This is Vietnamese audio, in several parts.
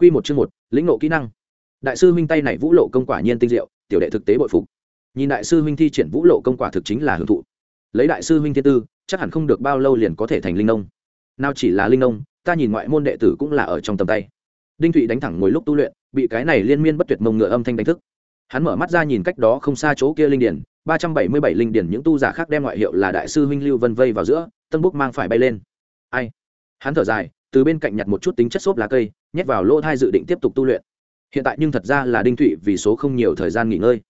Quy một chương một, lĩnh ngộ kỹ năng. Đại sư huynh tay này vũ lộ công quả nhiên tinh diệu, tiểu đệ thực tế bội phục. Nhìn đại sư huynh thi triển vũ lộ công quả thực chính là hưởng thụ. Lấy đại sư huynh thiên tư, chắc hẳn không được bao lâu liền có thể thành linh nông. Nào chỉ là linh nông, ta nhìn ngoại môn đệ tử cũng là ở trong tầm tay. Đinh Thụy đánh thẳng ngồi lúc tu luyện, bị cái này liên miên bất tuyệt mông ngựa âm thanh đánh thức. Hắn mở mắt ra nhìn cách đó không xa chỗ kia linh điển, ba trăm bảy mươi bảy linh điển những tu giả khác đem ngoại hiệu là đại sư huynh Lưu Vân vây vào giữa, tân bốc mang phải bay lên. Ai? Hắn thở dài, từ bên cạnh nhặt một chút tính chất xốp lá cây nhét vào lỗ thai dự định tiếp tục tu luyện. Hiện tại nhưng thật ra là đinh thụy vì số không nhiều thời gian nghỉ ngơi.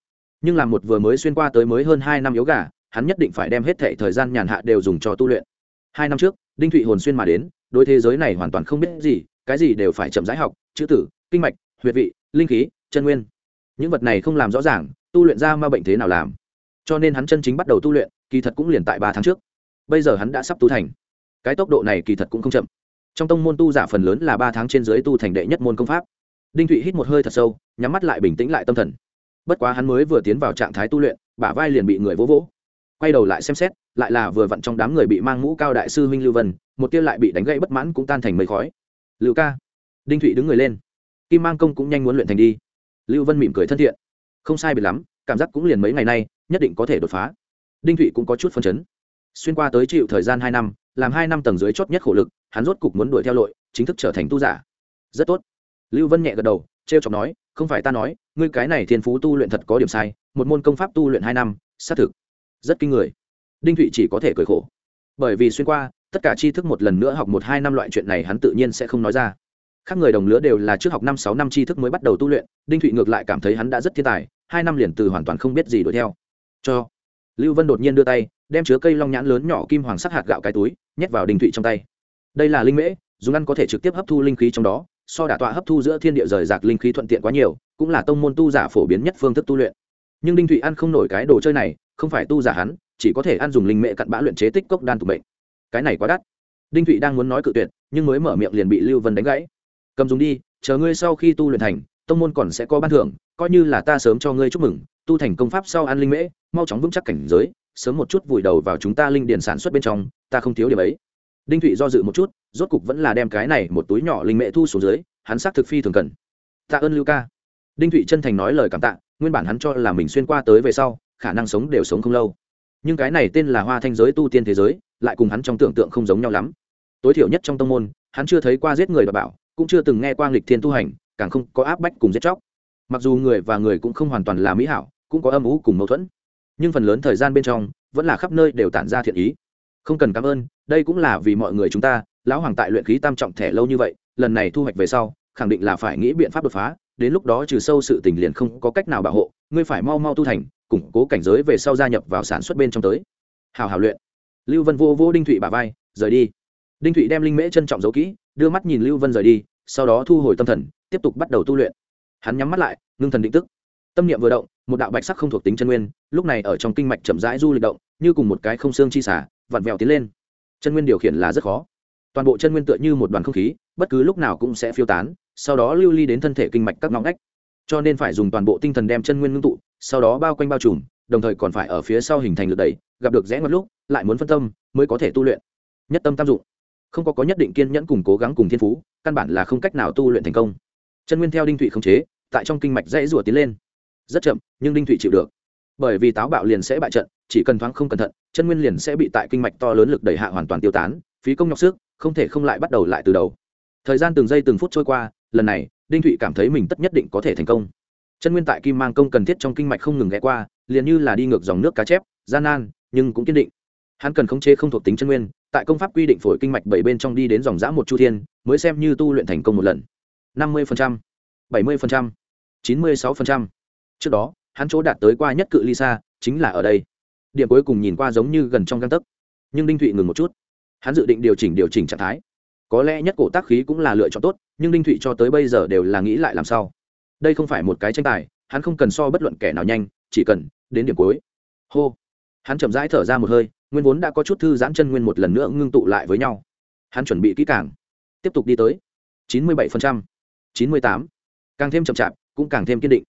Nhưng làm một vừa mới xuyên qua tới mới hơn hai năm yếu gà, hắn nhất định phải đem hết thệ thời gian nhàn hạ đều dùng cho tu luyện. Hai năm trước, đinh thụy hồn xuyên mà đến đôi thế giới này hoàn toàn không biết gì, cái gì đều phải chậm rãi học, chữ tử, kinh mạch, huyệt vị, linh khí, chân nguyên. Những vật này không làm rõ ràng, tu luyện ra ma bệnh thế nào làm. Cho nên hắn chân chính bắt đầu tu luyện, kỳ thật cũng liền tại ba tháng trước. Bây giờ hắn đã sắp tu thành. Cái tốc độ này kỳ thật cũng không chậm trong tông môn tu giả phần lớn là ba tháng trên dưới tu thành đệ nhất môn công pháp. Đinh thụy hít một hơi thật sâu, nhắm mắt lại bình tĩnh lại tâm thần. Bất quá hắn mới vừa tiến vào trạng thái tu luyện, bả vai liền bị người vỗ vỗ. Quay đầu lại xem xét, lại là vừa vặn trong đám người bị mang mũ cao đại sư huynh lưu vân, một tia lại bị đánh gãy bất mãn cũng tan thành mây khói. Lưu ca. Đinh thụy đứng người lên. Kim mang công cũng nhanh muốn luyện thành đi. Lưu vân mỉm cười thân thiện. Không sai biệt lắm, cảm giác cũng liền mấy ngày nay, nhất định có thể đột phá. Đinh thụy cũng có chút phân chấn. Xuyên qua tới chịu thời gian hai năm, làm hai năm tầng dưới chót nhất khổ lực hắn rốt cục muốn đuổi theo lội, chính thức trở thành tu giả. Rất tốt. Lưu vân nhẹ gật đầu t r e o chọc nói, không phải ta nói, ngươi cái này thiên phú tu luyện thật có điểm sai, một môn công pháp tu luyện hai năm, xác thực rất kinh người. Đinh thụy chỉ có thể cười khổ. Bởi vì xuyên qua, tất cả tri thức một lần nữa học một hai năm loại chuyện này hắn tự nhiên sẽ không nói ra. Khác người đồng lứa đều là trước học năm sáu năm tri thức mới bắt đầu tu luyện, đinh thụy ngược lại cảm thấy hắn đã rất thiên tài, hai năm liền từ hoàn toàn không biết gì đuổi theo. Cho lưu vân đột nhiên đưa tay, đem chứa cây long nhãn lớn nhỏ kim hoàng sắc hạt gạo cái túi, nhét vào đinh thụy trong tay đây là linh mễ, dùng ăn có thể trực tiếp hấp thu linh khí trong đó, so đả tọa hấp thu giữa thiên địa rời rạc linh khí thuận tiện quá nhiều, cũng là tông môn tu giả phổ biến nhất phương thức tu luyện. Nhưng đinh thụy ăn không nổi cái đồ chơi này, không phải tu giả hắn, chỉ có thể ăn dùng linh mễ cặn bã luyện chế tích cốc đan tụ bệnh cái này quá đắt. Đinh thụy đang muốn nói cự tuyệt, nhưng mới mở miệng liền bị lưu vân đánh gãy. Cầm dùng đi, chờ ngươi sau khi tu luyện thành, tông môn còn sẽ có ban thưởng, coi như là ta sớm cho ngươi chúc mừng, tu thành công pháp sau ăn linh mễ, mau chóng vững chắc cảnh giới, sớm một chút vùi đầu vào chúng ta linh điền sản xuất bên trong, ta không thiếu điểm ấy đinh thụy do dự một chút, rốt cục vẫn là đem cái này một túi nhỏ linh mễ thu xuống dưới, hắn xác thực phi thường cần. Tạ ơn lưu ca. Đinh thụy chân thành nói lời cảm tạ, nguyên bản hắn cho là mình xuyên qua tới về sau, khả năng sống đều sống không lâu. Nhưng cái này tên là hoa thanh giới tu tiên thế giới, lại cùng hắn trong tưởng tượng không giống nhau lắm. Tối thiểu nhất trong tông môn, hắn chưa thấy qua giết người và bảo, cũng chưa từng nghe qua nghịch thiên tu hành, càng không có áp bách cùng giết chóc. Mặc dù người và người cũng không hoàn toàn là mỹ hảo, cũng có âm ủ cùng mâu thuẫn. Nhưng phần lớn thời gian bên trong, vẫn là khắp nơi đều tản ra thiện ý không cần cảm ơn, đây cũng là vì mọi người chúng ta, lão hoàng tại luyện khí tam trọng thẻ lâu như vậy, lần này thu hoạch về sau, khẳng định là phải nghĩ biện pháp đột phá, đến lúc đó trừ sâu sự tình liền không có cách nào bảo hộ, ngươi phải mau mau tu thành, củng cố cảnh giới về sau gia nhập vào sản xuất bên trong tới. Hào hào luyện. Lưu vân vô vô đinh thụy bà vai, rời đi. Đinh thụy đem linh mễ trân trọng giấu kỹ, đưa mắt nhìn lưu vân rời đi, sau đó thu hồi tâm thần, tiếp tục bắt đầu tu luyện. Hắn nhắm mắt lại, ngưng thần định tức. Tâm niệm vừa động, một đạo bạch sắc không thuộc tính chân nguyên, lúc này ở trong kinh mạch chậm rãi du lịch động như cùng một cái không xương chi xả, vặn vẹo tiến lên. Chân nguyên điều khiển là rất khó. Toàn bộ chân nguyên tựa như một đoàn không khí, bất cứ lúc nào cũng sẽ phiêu tán, sau đó lưu ly đến thân thể kinh mạch các ngõ ngách. Cho nên phải dùng toàn bộ tinh thần đem chân nguyên ngưng tụ, sau đó bao quanh bao trùm, đồng thời còn phải ở phía sau hình thành lực đẩy, gặp được rẽ ngoặt lúc, lại muốn phân tâm, mới có thể tu luyện. Nhất tâm tam dụng. Không có có nhất định kiên nhẫn cùng cố gắng cùng thiên phú, căn bản là không cách nào tu luyện thành công. Chân nguyên theo đinh thụy không chế, tại trong kinh mạch dãy rủa tiến lên. Rất chậm, nhưng đinh thụy chịu được bởi vì táo bạo liền sẽ bại trận, chỉ cần thoáng không cẩn thận, chân nguyên liền sẽ bị tại kinh mạch to lớn lực đẩy hạ hoàn toàn tiêu tán, phí công nhọc sức, không thể không lại bắt đầu lại từ đầu. Thời gian từng giây từng phút trôi qua, lần này, đinh thụy cảm thấy mình tất nhất định có thể thành công. Chân nguyên tại kim mang công cần thiết trong kinh mạch không ngừng ghé qua, liền như là đi ngược dòng nước cá chép, gian nan, nhưng cũng kiên định. Hắn cần khống chế không thuộc tính chân nguyên, tại công pháp quy định phổi kinh mạch bảy bên trong đi đến dòng giã một chu thiên, mới xem như tu luyện thành công một lần. Năm mươi bảy mươi chín mươi sáu trước đó hắn chỗ đạt tới qua nhất cự ly xa, chính là ở đây. Điểm cuối cùng nhìn qua giống như gần trong găng tấc. Nhưng đinh thụy ngừng một chút. Hắn dự định điều chỉnh điều chỉnh trạng thái. Có lẽ nhất cổ tác khí cũng là lựa chọn tốt, nhưng đinh thụy cho tới bây giờ đều là nghĩ lại làm sao. Đây không phải một cái tranh tài, hắn không cần so bất luận kẻ nào nhanh, chỉ cần đến điểm cuối. Hô. Hắn chậm rãi thở ra một hơi, nguyên vốn đã có chút thư giãn chân nguyên một lần nữa ngưng tụ lại với nhau. Hắn chuẩn bị kỹ càng. Tiếp tục đi tới. Chín mươi bảy chín mươi tám. Càng thêm chậm chạp, cũng càng thêm kiên định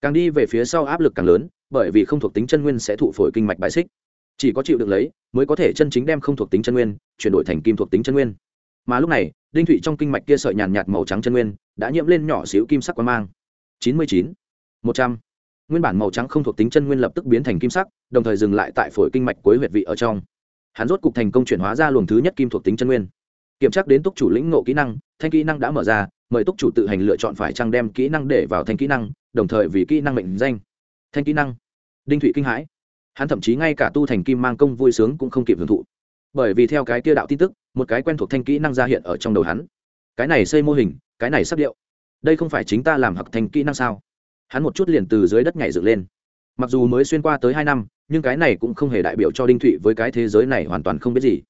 càng đi về phía sau áp lực càng lớn, bởi vì không thuộc tính chân nguyên sẽ thụ phổi kinh mạch bài xích. Chỉ có chịu được lấy, mới có thể chân chính đem không thuộc tính chân nguyên chuyển đổi thành kim thuộc tính chân nguyên. Mà lúc này, đinh thụy trong kinh mạch kia sợi nhàn nhạt màu trắng chân nguyên đã nhiễm lên nhỏ xíu kim sắc quang mang. Chín mươi chín. Một trăm. Nguyên bản màu trắng không thuộc tính chân nguyên lập tức biến thành kim sắc, đồng thời dừng lại tại phổi kinh mạch cuối huyệt vị ở trong. Hắn rốt cục thành công chuyển hóa ra luồng thứ nhất kim thuộc tính chân nguyên. Kiểm tra đến túc chủ lĩnh ngộ kỹ năng, thanh kỹ năng đã mở ra mời túc chủ tự hành lựa chọn phải trang đem kỹ năng để vào thanh kỹ năng, đồng thời vì kỹ năng mệnh danh. Thanh kỹ năng. Đinh thụy kinh hãi. Hắn thậm chí ngay cả tu thành kim mang công vui sướng cũng không kịp hưởng thụ. Bởi vì theo cái kia đạo tin tức, một cái quen thuộc thanh kỹ năng ra hiện ở trong đầu hắn. Cái này xây mô hình, cái này sắp điệu. Đây không phải chính ta làm hặc thanh kỹ năng sao? Hắn một chút liền từ dưới đất nhảy dựng lên. Mặc dù mới xuyên qua tới hai năm, nhưng cái này cũng không hề đại biểu cho đinh thụy với cái thế giới này hoàn toàn không biết gì.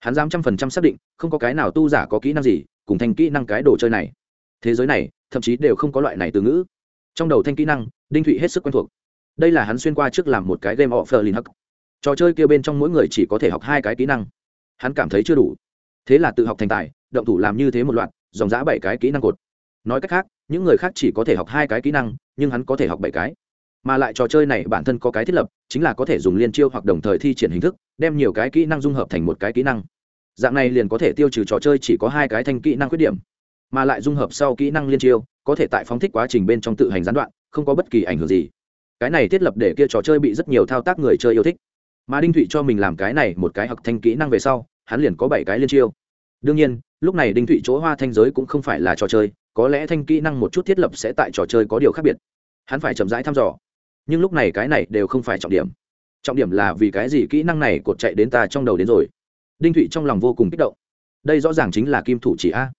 Hắn dám trăm phần trăm xác định, không có cái nào tu giả có kỹ năng gì, cùng thành kỹ năng cái đồ chơi này thế giới này, thậm chí đều không có loại này từ ngữ. Trong đầu thanh kỹ năng, đinh thụy hết sức quen thuộc. Đây là hắn xuyên qua trước làm một cái game of linux trò chơi kia bên trong mỗi người chỉ có thể học hai cái kỹ năng. Hắn cảm thấy chưa đủ. Thế là tự học thành tài, động thủ làm như thế một loạt, dòng giã bảy cái kỹ năng cột. Nói cách khác, những người khác chỉ có thể học hai cái kỹ năng, nhưng hắn có thể học bảy cái. Mà lại trò chơi này bản thân có cái thiết lập, chính là có thể dùng liên chiêu hoặc đồng thời thi triển hình thức, đem nhiều cái kỹ năng dung hợp thành một cái kỹ năng. Dạng này liền có thể tiêu trừ trò chơi chỉ có hai cái thanh kỹ năng khuyết điểm mà lại dung hợp sau kỹ năng liên chiêu, có thể tại phóng thích quá trình bên trong tự hành gián đoạn, không có bất kỳ ảnh hưởng gì. Cái này thiết lập để kia trò chơi bị rất nhiều thao tác người chơi yêu thích. Mà đinh thụy cho mình làm cái này một cái học thanh kỹ năng về sau, hắn liền có bảy cái liên chiêu. Đương nhiên, lúc này đinh thụy chỗ hoa thanh giới cũng không phải là trò chơi, có lẽ thanh kỹ năng một chút thiết lập sẽ tại trò chơi có điều khác biệt. Hắn phải chậm rãi thăm dò. Nhưng lúc này cái này đều không phải trọng điểm. Trọng điểm là vì cái gì kỹ năng này cột chạy đến ta trong đầu đến rồi. Đinh thụy trong lòng vô cùng kích động. Đây rõ ràng chính là kim thủ chỉ a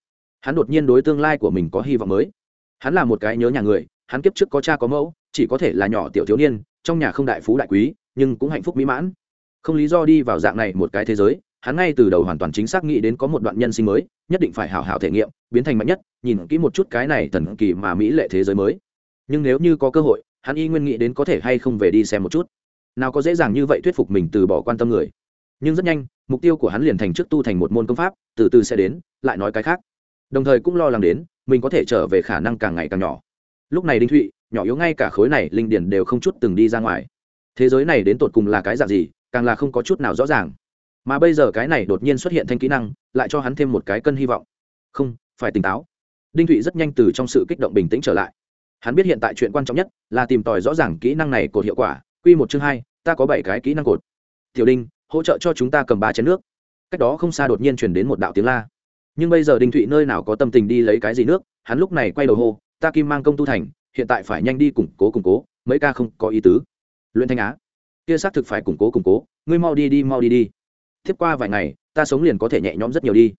hắn đột nhiên đối tương lai của mình có hy vọng mới. Hắn là một cái nhớ nhà người, hắn kiếp trước có cha có mẫu, chỉ có thể là nhỏ tiểu thiếu niên, trong nhà không đại phú đại quý, nhưng cũng hạnh phúc mỹ mãn. Không lý do đi vào dạng này một cái thế giới, hắn ngay từ đầu hoàn toàn chính xác nghĩ đến có một đoạn nhân sinh mới, nhất định phải hảo hảo thể nghiệm, biến thành mạnh nhất, nhìn kỹ một chút cái này thần kỳ mà mỹ lệ thế giới mới. Nhưng nếu như có cơ hội, hắn y nguyên nghĩ đến có thể hay không về đi xem một chút. Nào có dễ dàng như vậy thuyết phục mình từ bỏ quan tâm người. Nhưng rất nhanh, mục tiêu của hắn liền thành trước tu thành một môn công pháp, từ từ sẽ đến, lại nói cái khác đồng thời cũng lo lắng đến mình có thể trở về khả năng càng ngày càng nhỏ. Lúc này đinh thụy, nhỏ yếu ngay cả khối này linh điển đều không chút từng đi ra ngoài. Thế giới này đến tột cùng là cái dạng gì, càng là không có chút nào rõ ràng. Mà bây giờ cái này đột nhiên xuất hiện thanh kỹ năng, lại cho hắn thêm một cái cân hy vọng. Không, phải tỉnh táo. Đinh thụy rất nhanh từ trong sự kích động bình tĩnh trở lại. Hắn biết hiện tại chuyện quan trọng nhất là tìm tòi rõ ràng kỹ năng này cột hiệu quả. Q một chương hai, ta có bảy cái kỹ năng cột. Tiểu đinh, hỗ trợ cho chúng ta cầm ba chén nước. Cách đó không xa đột nhiên chuyển đến một đạo tiếng la nhưng bây giờ đinh thụy nơi nào có tâm tình đi lấy cái gì nước, hắn lúc này quay đầu hô, ta kim mang công tu thành, hiện tại phải nhanh đi củng cố củng cố, mấy ca không có ý tứ. Luyện thanh á, kia xác thực phải củng cố củng cố, ngươi mau đi đi, mau đi đi. Tiếp qua vài ngày, ta sống liền có thể nhẹ nhõm rất nhiều đi.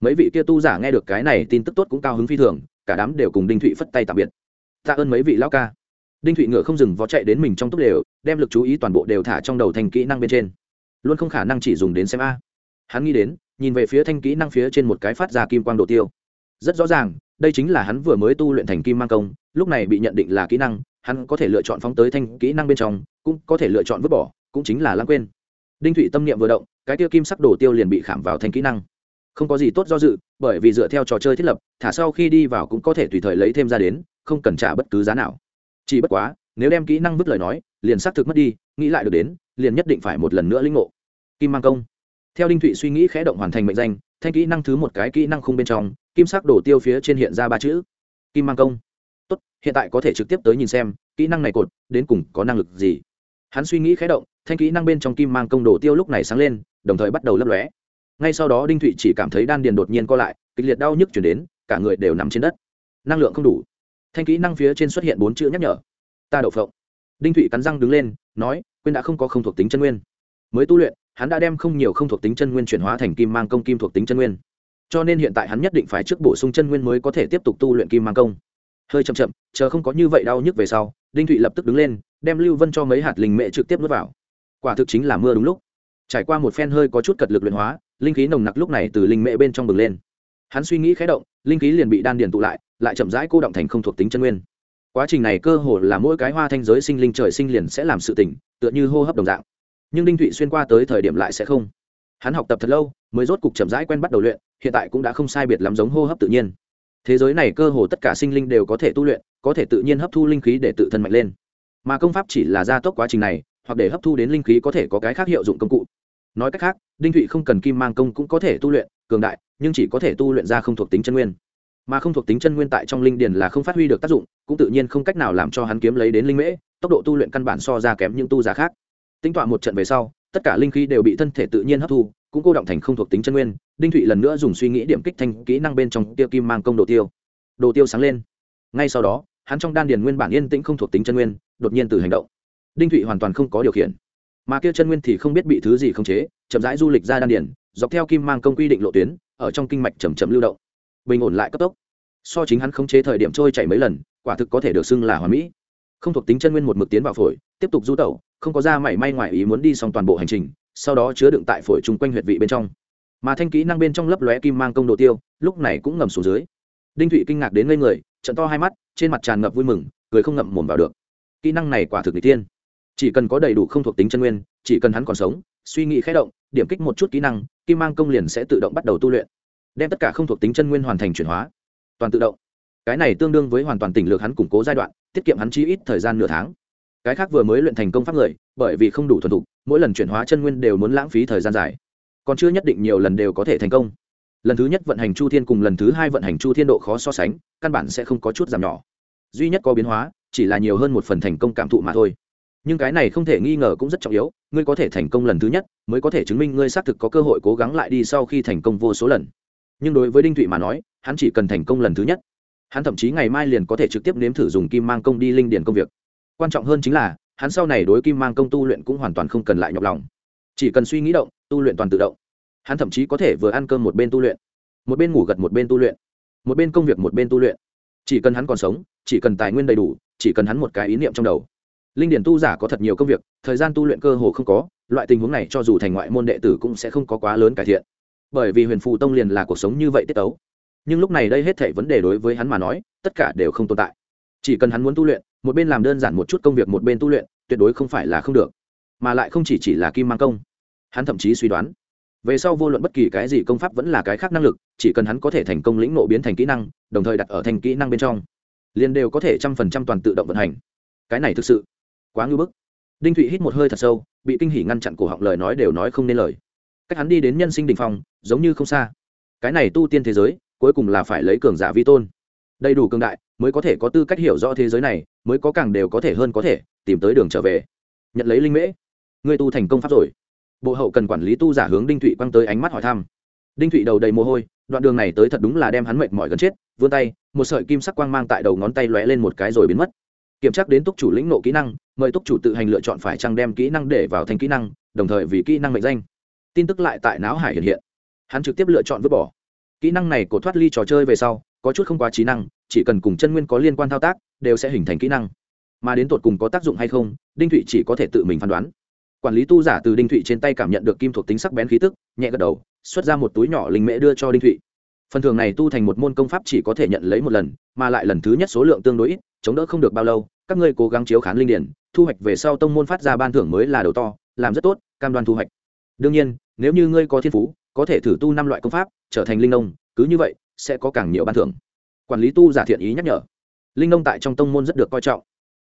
Mấy vị kia tu giả nghe được cái này tin tức tốt cũng cao hứng phi thường, cả đám đều cùng đinh thụy phất tay tạm biệt. Tạ ơn mấy vị lão ca. Đinh thụy ngựa không dừng vó chạy đến mình trong túc đều, đem lực chú ý toàn bộ đều thả trong đầu thành kỹ năng bên trên. Luôn không khả năng chỉ dùng đến xem a. Hắn nghĩ đến nhìn về phía thanh kỹ năng phía trên một cái phát ra kim quang độ tiêu. Rất rõ ràng, đây chính là hắn vừa mới tu luyện thành kim mang công, lúc này bị nhận định là kỹ năng, hắn có thể lựa chọn phóng tới thanh kỹ năng bên trong, cũng có thể lựa chọn vứt bỏ, cũng chính là lãng quên. Đinh thụy tâm niệm vừa động, cái tiêu kim sắc đồ tiêu liền bị khảm vào thanh kỹ năng. Không có gì tốt do dự, bởi vì dựa theo trò chơi thiết lập, thả sau khi đi vào cũng có thể tùy thời lấy thêm ra đến, không cần trả bất cứ giá nào. Chỉ bất quá, nếu đem kỹ năng vứt lời nói, liền xác thực mất đi, nghĩ lại được đến, liền nhất định phải một lần nữa linh ngộ. Kim mang công theo đinh thụy suy nghĩ khẽ động hoàn thành mệnh danh, thanh kỹ năng thứ một cái kỹ năng khung bên trong, kim sắc đổ tiêu phía trên hiện ra ba chữ. Kim mang công. Tốt, hiện tại có thể trực tiếp tới nhìn xem, kỹ năng này cột, đến cùng có năng lực gì. Hắn suy nghĩ khẽ động, thanh kỹ năng bên trong kim mang công đổ tiêu lúc này sáng lên, đồng thời bắt đầu lấp lóe. Ngay sau đó đinh thụy chỉ cảm thấy đan điền đột nhiên co lại, kịch liệt đau nhức chuyển đến, cả người đều nằm trên đất. Năng lượng không đủ. Thanh kỹ năng phía trên xuất hiện bốn chữ nhắc nhở. Ta đậu phộng. Đinh thụy cắn răng đứng lên, nói, quên đã không có không thuộc tính chân nguyên. Mới tu luyện hắn đã đem không nhiều không thuộc tính chân nguyên chuyển hóa thành kim mang công, kim thuộc tính chân nguyên. Cho nên hiện tại hắn nhất định phải trước bổ sung chân nguyên mới có thể tiếp tục tu luyện kim mang công. Hơi chậm chậm, chờ không có như vậy đau nhức về sau, đinh thụy lập tức đứng lên, đem lưu vân cho mấy hạt linh mệ trực tiếp nuốt vào. Quả thực chính là mưa đúng lúc. Trải qua một phen hơi có chút cật lực luyện hóa, linh khí nồng nặc lúc này từ linh mệ bên trong bừng lên. Hắn suy nghĩ khé động, linh khí liền bị đan điền tụ lại lại chậm rãi cô động thành không thuộc tính chân nguyên. Quá trình này cơ hồ là mỗi cái hoa thanh giới sinh linh trời sinh liền sẽ làm sự tỉnh, tựa như hô hấp đồng dạng nhưng đinh thụy xuyên qua tới thời điểm lại sẽ không. Hắn học tập thật lâu, mới rốt cục chậm rãi quen bắt đầu luyện, hiện tại cũng đã không sai biệt lắm giống hô hấp tự nhiên. Thế giới này cơ hồ tất cả sinh linh đều có thể tu luyện, có thể tự nhiên hấp thu linh khí để tự thân mạnh lên. Mà công pháp chỉ là gia tốc quá trình này, hoặc để hấp thu đến linh khí có thể có cái khác hiệu dụng công cụ. Nói cách khác, đinh thụy không cần kim mang công cũng có thể tu luyện, cường đại, nhưng chỉ có thể tu luyện ra không thuộc tính chân nguyên. Mà không thuộc tính chân nguyên tại trong linh điền là không phát huy được tác dụng, cũng tự nhiên không cách nào làm cho hắn kiếm lấy đến linh mễ, tốc độ tu luyện căn bản so ra kém những tu giả khác tính toán một trận về sau, tất cả linh khí đều bị thân thể tự nhiên hấp thu, cũng cô động thành không thuộc tính chân nguyên. Đinh thụy lần nữa dùng suy nghĩ điểm kích thành kỹ năng bên trong tiêu kim mang công đồ tiêu. Đồ tiêu sáng lên. Ngay sau đó, hắn trong đan điền nguyên bản yên tĩnh không thuộc tính chân nguyên, đột nhiên từ hành động. Đinh thụy hoàn toàn không có điều khiển. Mà kia chân nguyên thì không biết bị thứ gì khống chế, chậm rãi du lịch ra đan điền, dọc theo kim mang công quy định lộ tuyến, ở trong kinh mạch chầm chậm lưu động. Bình ổn lại cấp tốc. So chính hắn khống chế thời điểm trôi chảy mấy lần, quả thực có thể được xưng là hoàn mỹ. Không thuộc tính chân nguyên một mực tiến vào phổi tiếp tục du tẩu, không có ra mảy may ngoài ý muốn đi xong toàn bộ hành trình, sau đó chứa đựng tại phổi chung quanh huyệt vị bên trong. Mà thanh kỹ năng bên trong lấp lóe kim mang công độ tiêu, lúc này cũng ngầm xuống dưới. Đinh thụy kinh ngạc đến ngây người, trận to hai mắt, trên mặt tràn ngập vui mừng, cười không ngậm mồm vào được. Kỹ năng này quả thực n tiên chỉ cần có đầy đủ không thuộc tính chân nguyên, chỉ cần hắn còn sống, suy nghĩ khé động, điểm kích một chút kỹ năng, kim mang công liền sẽ tự động bắt đầu tu luyện. Đem tất cả không thuộc tính chân nguyên hoàn thành chuyển hóa. Toàn tự động. Cái này tương đương với hoàn toàn tỉnh lược hắn củng cố giai đoạn, tiết kiệm hắn chi ít thời gian nửa tháng cái khác vừa mới luyện thành công pháp người, bởi vì không đủ thuần thục, mỗi lần chuyển hóa chân nguyên đều muốn lãng phí thời gian dài. Còn chưa nhất định nhiều lần đều có thể thành công. Lần thứ nhất vận hành chu thiên cùng lần thứ hai vận hành chu thiên độ khó so sánh, căn bản sẽ không có chút giảm nhỏ. Duy nhất có biến hóa, chỉ là nhiều hơn một phần thành công cảm thụ mà thôi. Nhưng cái này không thể nghi ngờ cũng rất trọng yếu, ngươi có thể thành công lần thứ nhất, mới có thể chứng minh ngươi xác thực có cơ hội cố gắng lại đi sau khi thành công vô số lần. Nhưng đối với đinh thụy mà nói, hắn chỉ cần thành công lần thứ nhất. Hắn thậm chí ngày mai liền có thể trực tiếp nếm thử dùng kim mang công đi linh điển công việc quan trọng hơn chính là, hắn sau này đối kim mang công tu luyện cũng hoàn toàn không cần lại nhọc lòng. Chỉ cần suy nghĩ động, tu luyện toàn tự động. Hắn thậm chí có thể vừa ăn cơm một bên tu luyện, một bên ngủ gật một bên tu luyện, một bên công việc một bên tu luyện. Chỉ cần hắn còn sống, chỉ cần tài nguyên đầy đủ, chỉ cần hắn một cái ý niệm trong đầu. Linh điển tu giả có thật nhiều công việc, thời gian tu luyện cơ hồ không có, loại tình huống này cho dù thành ngoại môn đệ tử cũng sẽ không có quá lớn cải thiện. Bởi vì huyền phù tông liền là cuộc sống như vậy tiết tấu. Nhưng lúc này đây hết thể vấn đề đối với hắn mà nói, tất cả đều không tồn tại. Chỉ cần hắn muốn tu luyện một bên làm đơn giản một chút công việc một bên tu luyện, tuyệt đối không phải là không được. Mà lại không chỉ chỉ là kim mang công. Hắn thậm chí suy đoán, về sau vô luận bất kỳ cái gì công pháp vẫn là cái khác năng lực, chỉ cần hắn có thể thành công lĩnh nộ biến thành kỹ năng, đồng thời đặt ở thành kỹ năng bên trong, liền đều có thể trăm phần trăm toàn tự động vận hành. Cái này thực sự quá ngưỡng bức. Đinh thụy hít một hơi thật sâu, bị kinh hỉ ngăn chặn cổ họng lời nói đều nói không nên lời. Cách hắn đi đến nhân sinh đình phong, giống như không xa. Cái này tu tiên thế giới, cuối cùng là phải lấy cường giả vi tôn. Đầy đủ cường đại, mới có thể có tư cách hiểu rõ thế giới này mới có càng đều có thể hơn có thể, tìm tới đường trở về. Nhận lấy linh mễ. Ngươi tu thành công pháp rồi. Bộ hậu cần quản lý tu giả hướng đinh thụy quăng tới ánh mắt hỏi thăm. Đinh thụy đầu đầy mồ hôi, đoạn đường này tới thật đúng là đem hắn mệt mỏi gần chết, vươn tay, một sợi kim sắc quang mang tại đầu ngón tay lóe lên một cái rồi biến mất. Kiểm tra đến túc chủ lĩnh nộ kỹ năng, mời túc chủ tự hành lựa chọn phải chăng đem kỹ năng để vào thành kỹ năng, đồng thời vì kỹ năng mệnh danh. Tin tức lại tại não hải hiện hiện. Hắn trực tiếp lựa chọn vứt bỏ. Kỹ năng này của thoát ly trò chơi về sau có chút không quá trí năng, chỉ cần cùng chân nguyên có liên quan thao tác, đều sẽ hình thành kỹ năng. Mà đến tột cùng có tác dụng hay không, đinh thụy chỉ có thể tự mình phán đoán. Quản lý tu giả từ đinh thụy trên tay cảm nhận được kim thuộc tính sắc bén khí tức, nhẹ gật đầu, xuất ra một túi nhỏ linh mễ đưa cho đinh thụy. Phần thường này tu thành một môn công pháp chỉ có thể nhận lấy một lần, mà lại lần thứ nhất số lượng tương đối ít, chống đỡ không được bao lâu, các ngươi cố gắng chiếu khán linh điển, thu hoạch về sau tông môn phát ra ban thưởng mới là đầu to, làm rất tốt, cam đoan thu hoạch. Đương nhiên, nếu như ngươi có thiên phú, có thể thử tu năm loại công pháp, trở thành linh nông, cứ như vậy sẽ có càng nhiều ban thưởng. Quản lý tu giả thiện ý nhắc nhở. Linh nông tại trong tông môn rất được coi trọng.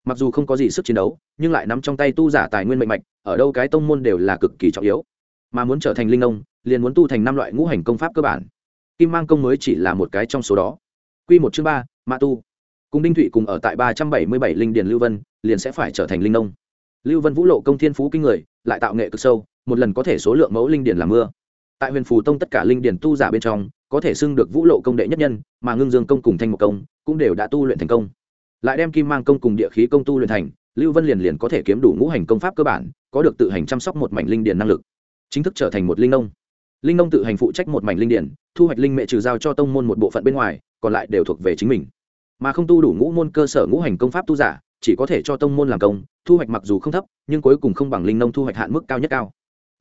Mặc dù không có gì sức chiến đấu, nhưng lại nắm trong tay tu giả tài nguyên mạnh mạnh ở đâu cái tông môn đều là cực kỳ trọng yếu. Mà muốn trở thành linh nông, liền muốn tu thành năm loại ngũ hành công pháp cơ bản. Kim mang công mới chỉ là một cái trong số đó. Q một chương ba, mã tu. Cùng đinh thụy cùng ở tại ba trăm bảy mươi bảy linh điền lưu vân, liền sẽ phải trở thành linh nông. Lưu vân vũ lộ công thiên phú kinh người, lại tạo nghệ cực sâu, một lần có thể số lượng mẫu linh điền làm mưa. Tại huyền phù tông tất cả linh điền tu giả bên trong có thể xưng được vũ lộ công đệ nhất nhân, mà ngưng dương công cùng thanh một công cũng đều đã tu luyện thành công. Lại đem kim mang công cùng địa khí công tu luyện thành, lưu vân liền liền có thể kiếm đủ ngũ hành công pháp cơ bản, có được tự hành chăm sóc một mảnh linh điền năng lực. Chính thức trở thành một linh nông. Linh nông tự hành phụ trách một mảnh linh điền, thu hoạch linh mẹ trừ giao cho tông môn một bộ phận bên ngoài, còn lại đều thuộc về chính mình. Mà không tu đủ ngũ môn cơ sở ngũ hành công pháp tu giả, chỉ có thể cho tông môn làm công, thu hoạch mặc dù không thấp, nhưng cuối cùng không bằng linh nông thu hoạch hạn mức cao nhất cao.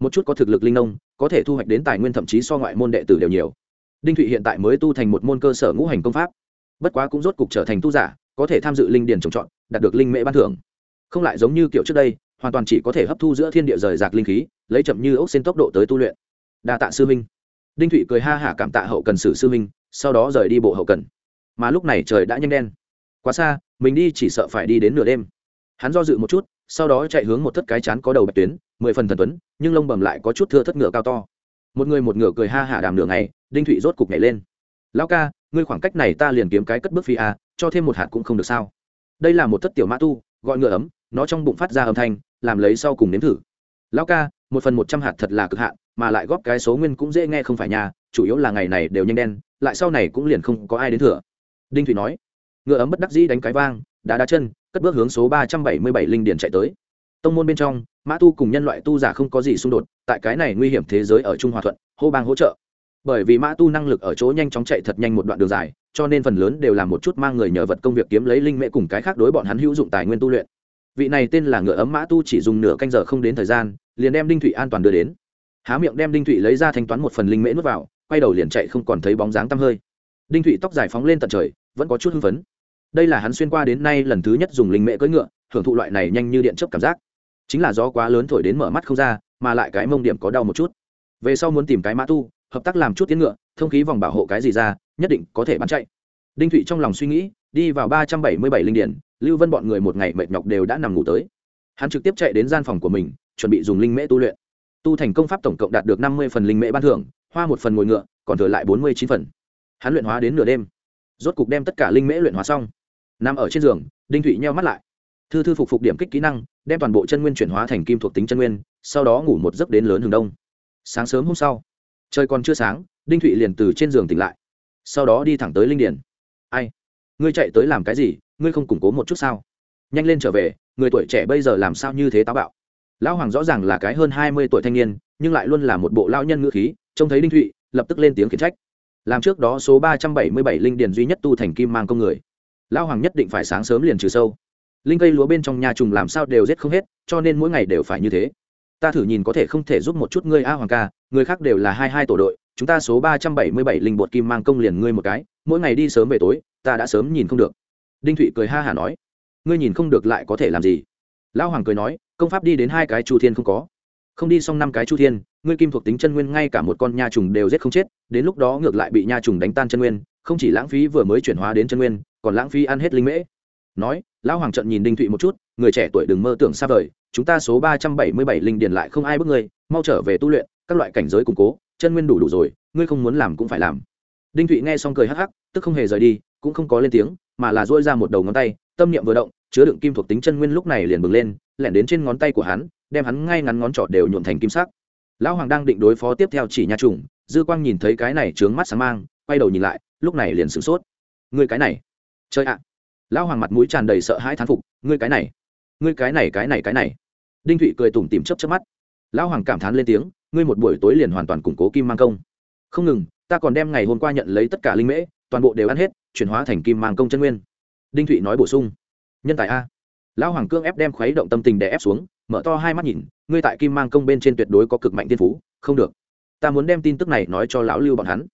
Một chút có thực lực linh nông, có thể thu hoạch đến tài nguyên thậm chí so ngoại môn đệ tử đều nhiều đinh thụy hiện tại mới tu thành một môn cơ sở ngũ hành công pháp. Bất quá cũng rốt cục trở thành tu giả, có thể tham dự linh điền trồng trọt, đạt được linh mễ ban thưởng. Không lại giống như kiểu trước đây, hoàn toàn chỉ có thể hấp thu giữa thiên địa rời rạc linh khí, lấy chậm như ốc xin tốc độ tới tu luyện. Đa tạ sư minh đinh thụy cười ha hả cảm tạ hậu cần sử sư minh sau đó rời đi bộ hậu cần. Mà lúc này trời đã nhanh đen. Quá xa, mình đi chỉ sợ phải đi đến nửa đêm. Hắn do dự một chút, sau đó chạy hướng một thất cái chán có đầu bạch tuyến, mười phần thần tuấn, nhưng lông bầm lại có chút thưa thất ngựa cao to. Một người một ngựa cười ha hả đàm nửa ngày đinh thụy rốt cục nhảy lên. Lão ca, ngươi khoảng cách này ta liền kiếm cái cất bước phi a, cho thêm một hạt cũng không được sao? Đây là một thất tiểu mã tu, gọi ngựa ấm, nó trong bụng phát ra âm thanh, làm lấy sau cùng nếm thử. Lão ca, một phần một trăm hạt thật là cực hạn, mà lại góp cái số nguyên cũng dễ nghe không phải nhà chủ yếu là ngày này đều nhanh đen, lại sau này cũng liền không có ai đến thừa. Đinh thụy nói. Ngựa ấm bất đắc dĩ đánh cái vang, đá đá chân, cất bước hướng số ba trăm bảy mươi bảy linh điển chạy tới. Tông môn bên trong, mã tu cùng nhân loại tu giả không có gì xung đột, tại cái này nguy hiểm thế giới ở trung hòa thuận, hô bang hỗ trợ bởi vì mã tu năng lực ở chỗ nhanh chóng chạy thật nhanh một đoạn đường dài, cho nên phần lớn đều làm một chút mang người nhờ vật công việc kiếm lấy linh mễ cùng cái khác đối bọn hắn hữu dụng tài nguyên tu luyện. Vị này tên là ngựa ấm mã tu chỉ dùng nửa canh giờ không đến thời gian, liền đem đinh thụy an toàn đưa đến. Há miệng đem đinh thụy lấy ra thanh toán một phần linh mễ nuốt vào, quay đầu liền chạy không còn thấy bóng dáng tăm hơi. Đinh thụy tóc dài phóng lên tận trời, vẫn có chút hưng phấn. Đây là hắn xuyên qua đến nay lần thứ nhất dùng linh mễ cưỡi ngựa, hưởng thụ loại này nhanh như điện chớp cảm giác. Chính là gió quá lớn thổi đến mở mắt không ra, mà lại cái mông điểm có đau một chút. Về sau muốn tìm cái mã tu hợp tác làm chút tiến ngựa, thông khí vòng bảo hộ cái gì ra, nhất định có thể bắn chạy. Đinh thụy trong lòng suy nghĩ, đi vào ba trăm bảy mươi bảy linh điển, lưu vân bọn người một ngày mệt nhọc đều đã nằm ngủ tới. Hắn trực tiếp chạy đến gian phòng của mình, chuẩn bị dùng linh mễ tu luyện. Tu thành công pháp tổng cộng đạt được năm mươi phần linh mễ ban thưởng, hoa một phần ngồi ngựa, còn thừa lại bốn mươi chín phần. Hắn luyện hóa đến nửa đêm. Rốt cục đem tất cả linh mễ luyện hóa xong. Nằm ở trên giường, đinh thụy nheo mắt lại. Thư thư phục phục điểm kích kỹ năng, đem toàn bộ chân nguyên chuyển hóa thành kim thuộc tính chân nguyên, sau đó ngủ một giấc đến lớn hừng đông. Sáng sớm hôm sau trời còn chưa sáng, đinh thụy liền từ trên giường tỉnh lại. Sau đó đi thẳng tới linh điền. Ai? Ngươi chạy tới làm cái gì? Ngươi không củng cố một chút sao? Nhanh lên trở về, người tuổi trẻ bây giờ làm sao như thế táo bạo? Lão hoàng rõ ràng là cái hơn hai mươi tuổi thanh niên, nhưng lại luôn là một bộ lao nhân ngữ khí, trông thấy đinh thụy, lập tức lên tiếng khiển trách. Làm trước đó số ba trăm bảy mươi bảy linh điền duy nhất tu thành kim mang công người. Lão hoàng nhất định phải sáng sớm liền trừ sâu. Linh cây lúa bên trong nhà trùng làm sao đều rét không hết, cho nên mỗi ngày đều phải như thế. Ta thử nhìn có thể không thể giúp một chút ngươi a hoàng ca người khác đều là hai hai tổ đội, chúng ta số ba trăm bảy mươi bảy linh bột kim mang công liền ngươi một cái, mỗi ngày đi sớm về tối, ta đã sớm nhìn không được. Đinh thụy cười ha hả nói. Ngươi nhìn không được lại có thể làm gì? Lão hoàng cười nói, công pháp đi đến hai cái chu thiên không có. Không đi xong năm cái chu thiên, ngươi kim thuộc tính chân nguyên ngay cả một con nha trùng đều giết không chết, đến lúc đó ngược lại bị nha trùng đánh tan chân nguyên, không chỉ lãng phí vừa mới chuyển hóa đến chân nguyên, còn lãng phí ăn hết linh mễ. Nói, lão hoàng trận nhìn đinh thụy một chút, người trẻ tuổi đừng mơ tưởng xa vời, chúng ta số ba trăm bảy mươi bảy linh điền lại không ai bước ngươi, mau trở về tu luyện các loại cảnh giới củng cố, chân nguyên đủ đủ rồi, ngươi không muốn làm cũng phải làm. Đinh thụy nghe xong cười hắc hắc, tức không hề rời đi, cũng không có lên tiếng, mà là dỗi ra một đầu ngón tay, tâm niệm vừa động, chứa đựng kim thuộc tính chân nguyên lúc này liền bừng lên, lẻn đến trên ngón tay của hắn, đem hắn ngay ngắn ngón trỏ đều nhuộn thành kim sắc. Lão hoàng đang định đối phó tiếp theo chỉ nha trùng, dư quang nhìn thấy cái này trướng mắt sáng mang, quay đầu nhìn lại, lúc này liền sửng sốt. Ngươi cái này chơi ạ. Lão hoàng mặt mũi tràn đầy sợ hãi thán phục, ngươi cái này, ngươi cái này cái này cái này. Đinh thụy cười tủm tìm chấp chấp mắt. Lão hoàng cảm thán lên tiếng ngươi một buổi tối liền hoàn toàn củng cố kim mang công. Không ngừng, ta còn đem ngày hôm qua nhận lấy tất cả linh mễ, toàn bộ đều ăn hết, chuyển hóa thành kim mang công chân nguyên. Đinh thụy nói bổ sung. Nhân tài a. Lão hoàng cương ép đem khuấy động tâm tình để ép xuống, mở to hai mắt nhìn, ngươi tại kim mang công bên trên tuyệt đối có cực mạnh tiên phú, không được. Ta muốn đem tin tức này nói cho lão lưu bọn hắn.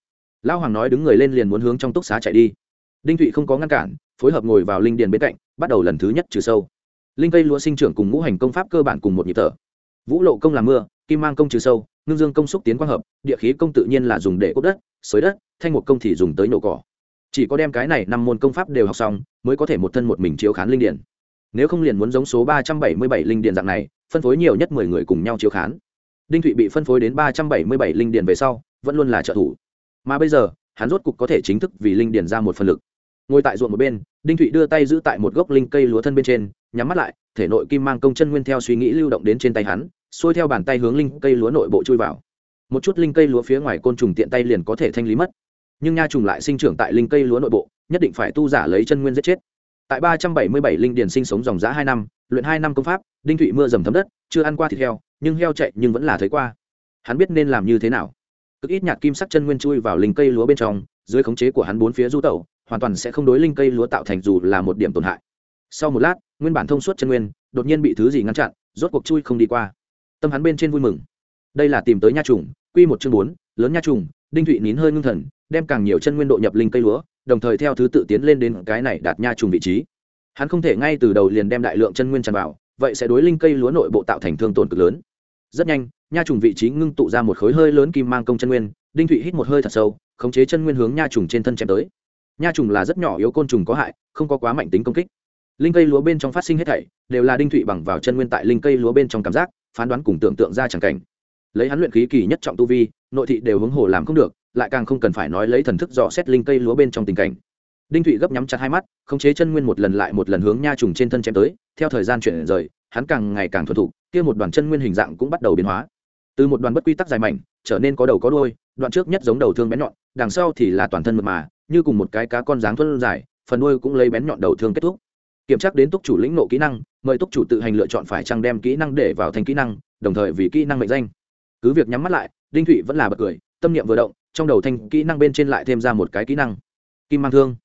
Lão hoàng nói đứng người lên liền muốn hướng trong túc xá chạy đi. Đinh thụy không có ngăn cản, phối hợp ngồi vào linh điền bên cạnh, bắt đầu lần thứ nhất trừ sâu. Linh cây lúa sinh trưởng cùng ngũ hành công pháp cơ bản cùng một nhịp thở. Vũ lộ công làm mưa, kim mang công trừ sâu ngưng dương công xúc tiến quang hợp, địa khí công tự nhiên là dùng để cốt đất xới đất, thanh một công thì dùng tới nổ cỏ. Chỉ có đem cái này năm môn công pháp đều học xong, mới có thể một thân một mình chiếu khán linh điển. Nếu không liền muốn giống số ba trăm bảy mươi bảy linh điển dạng này, phân phối nhiều nhất mười người cùng nhau chiếu khán. Đinh thụy bị phân phối đến ba trăm bảy mươi bảy linh điển về sau, vẫn luôn là trợ thủ. Mà bây giờ, hắn rốt cục có thể chính thức vì linh điển ra một phần lực. Ngồi tại ruộng một bên, đinh thụy đưa tay giữ tại một gốc linh cây lúa thân bên trên, nhắm mắt lại, thể nội kim mang công chân nguyên theo suy nghĩ lưu động đến trên tay hắn xuôi theo bàn tay hướng linh cây lúa nội bộ chui vào. Một chút linh cây lúa phía ngoài côn trùng tiện tay liền có thể thanh lý mất. Nhưng nha trùng lại sinh trưởng tại linh cây lúa nội bộ, nhất định phải tu giả lấy chân nguyên giết chết. Tại ba trăm bảy mươi bảy linh điền sinh sống dòng giã hai năm, luyện hai năm công pháp, đinh thụy mưa dầm thấm đất, chưa ăn qua thịt heo, nhưng heo chạy nhưng vẫn là thấy qua. Hắn biết nên làm như thế nào. Cực ít nhạt kim sắc chân nguyên chui vào linh cây lúa bên trong, dưới khống chế của hắn bốn phía du tẩu, hoàn toàn sẽ không đối linh cây lúa tạo thành dù là một điểm tổn hại. Sau một lát, nguyên bản thông suốt chân nguyên, đột nhiên bị thứ gì ngăn chặn, rốt cuộc chui không đi qua tâm hắn bên trên vui mừng. Đây là tìm tới nha trùng, quy một chương bốn, lớn nha trùng, đinh thụy nín hơi ngưng thần, đem càng nhiều chân nguyên độ nhập linh cây lúa, đồng thời theo thứ tự tiến lên đến cái này đạt nha trùng vị trí. Hắn không thể ngay từ đầu liền đem đại lượng chân nguyên tràn vào, vậy sẽ đối linh cây lúa nội bộ tạo thành thương tổn cực lớn. Rất nhanh, nha trùng vị trí ngưng tụ ra một khối hơi lớn kim mang công chân nguyên, đinh thụy hít một hơi thật sâu, khống chế chân nguyên hướng nha trùng trên thân chém tới. Nha trùng là rất nhỏ yếu côn trùng có hại, không có quá mạnh tính công kích. Linh cây lúa bên trong phát sinh hết thảy, đều là đinh thụy bằng vào chân nguyên tại linh cây lúa bên trong cảm giác phán đoán cùng tưởng tượng ra chẳng cảnh. Lấy hắn luyện khí kỳ nhất trọng tu vi, nội thị đều hướng hồ làm không được, lại càng không cần phải nói lấy thần thức dò xét linh cây lúa bên trong tình cảnh. Đinh thụy gấp nhắm chặt hai mắt, khống chế chân nguyên một lần lại một lần hướng nha trùng trên thân chém tới, theo thời gian chuyển rời, hắn càng ngày càng thuần thục, kia một đoàn chân nguyên hình dạng cũng bắt đầu biến hóa. Từ một đoàn bất quy tắc dài mảnh, trở nên có đầu có đuôi, đoạn trước nhất giống đầu thương bén nhọn, đằng sau thì là toàn thân mượt mà, như cùng một cái cá con dáng thuân dài, phần đuôi cũng lấy bén nhọn đầu thương kết thúc kiểm tra đến túc chủ lĩnh nộ kỹ năng, mời túc chủ tự hành lựa chọn phải chăng đem kỹ năng để vào thành kỹ năng, đồng thời vì kỹ năng mệnh danh. Cứ việc nhắm mắt lại, đinh thụy vẫn là bật cười, tâm niệm vừa động, trong đầu thanh kỹ năng bên trên lại thêm ra một cái kỹ năng. Kim mang thương.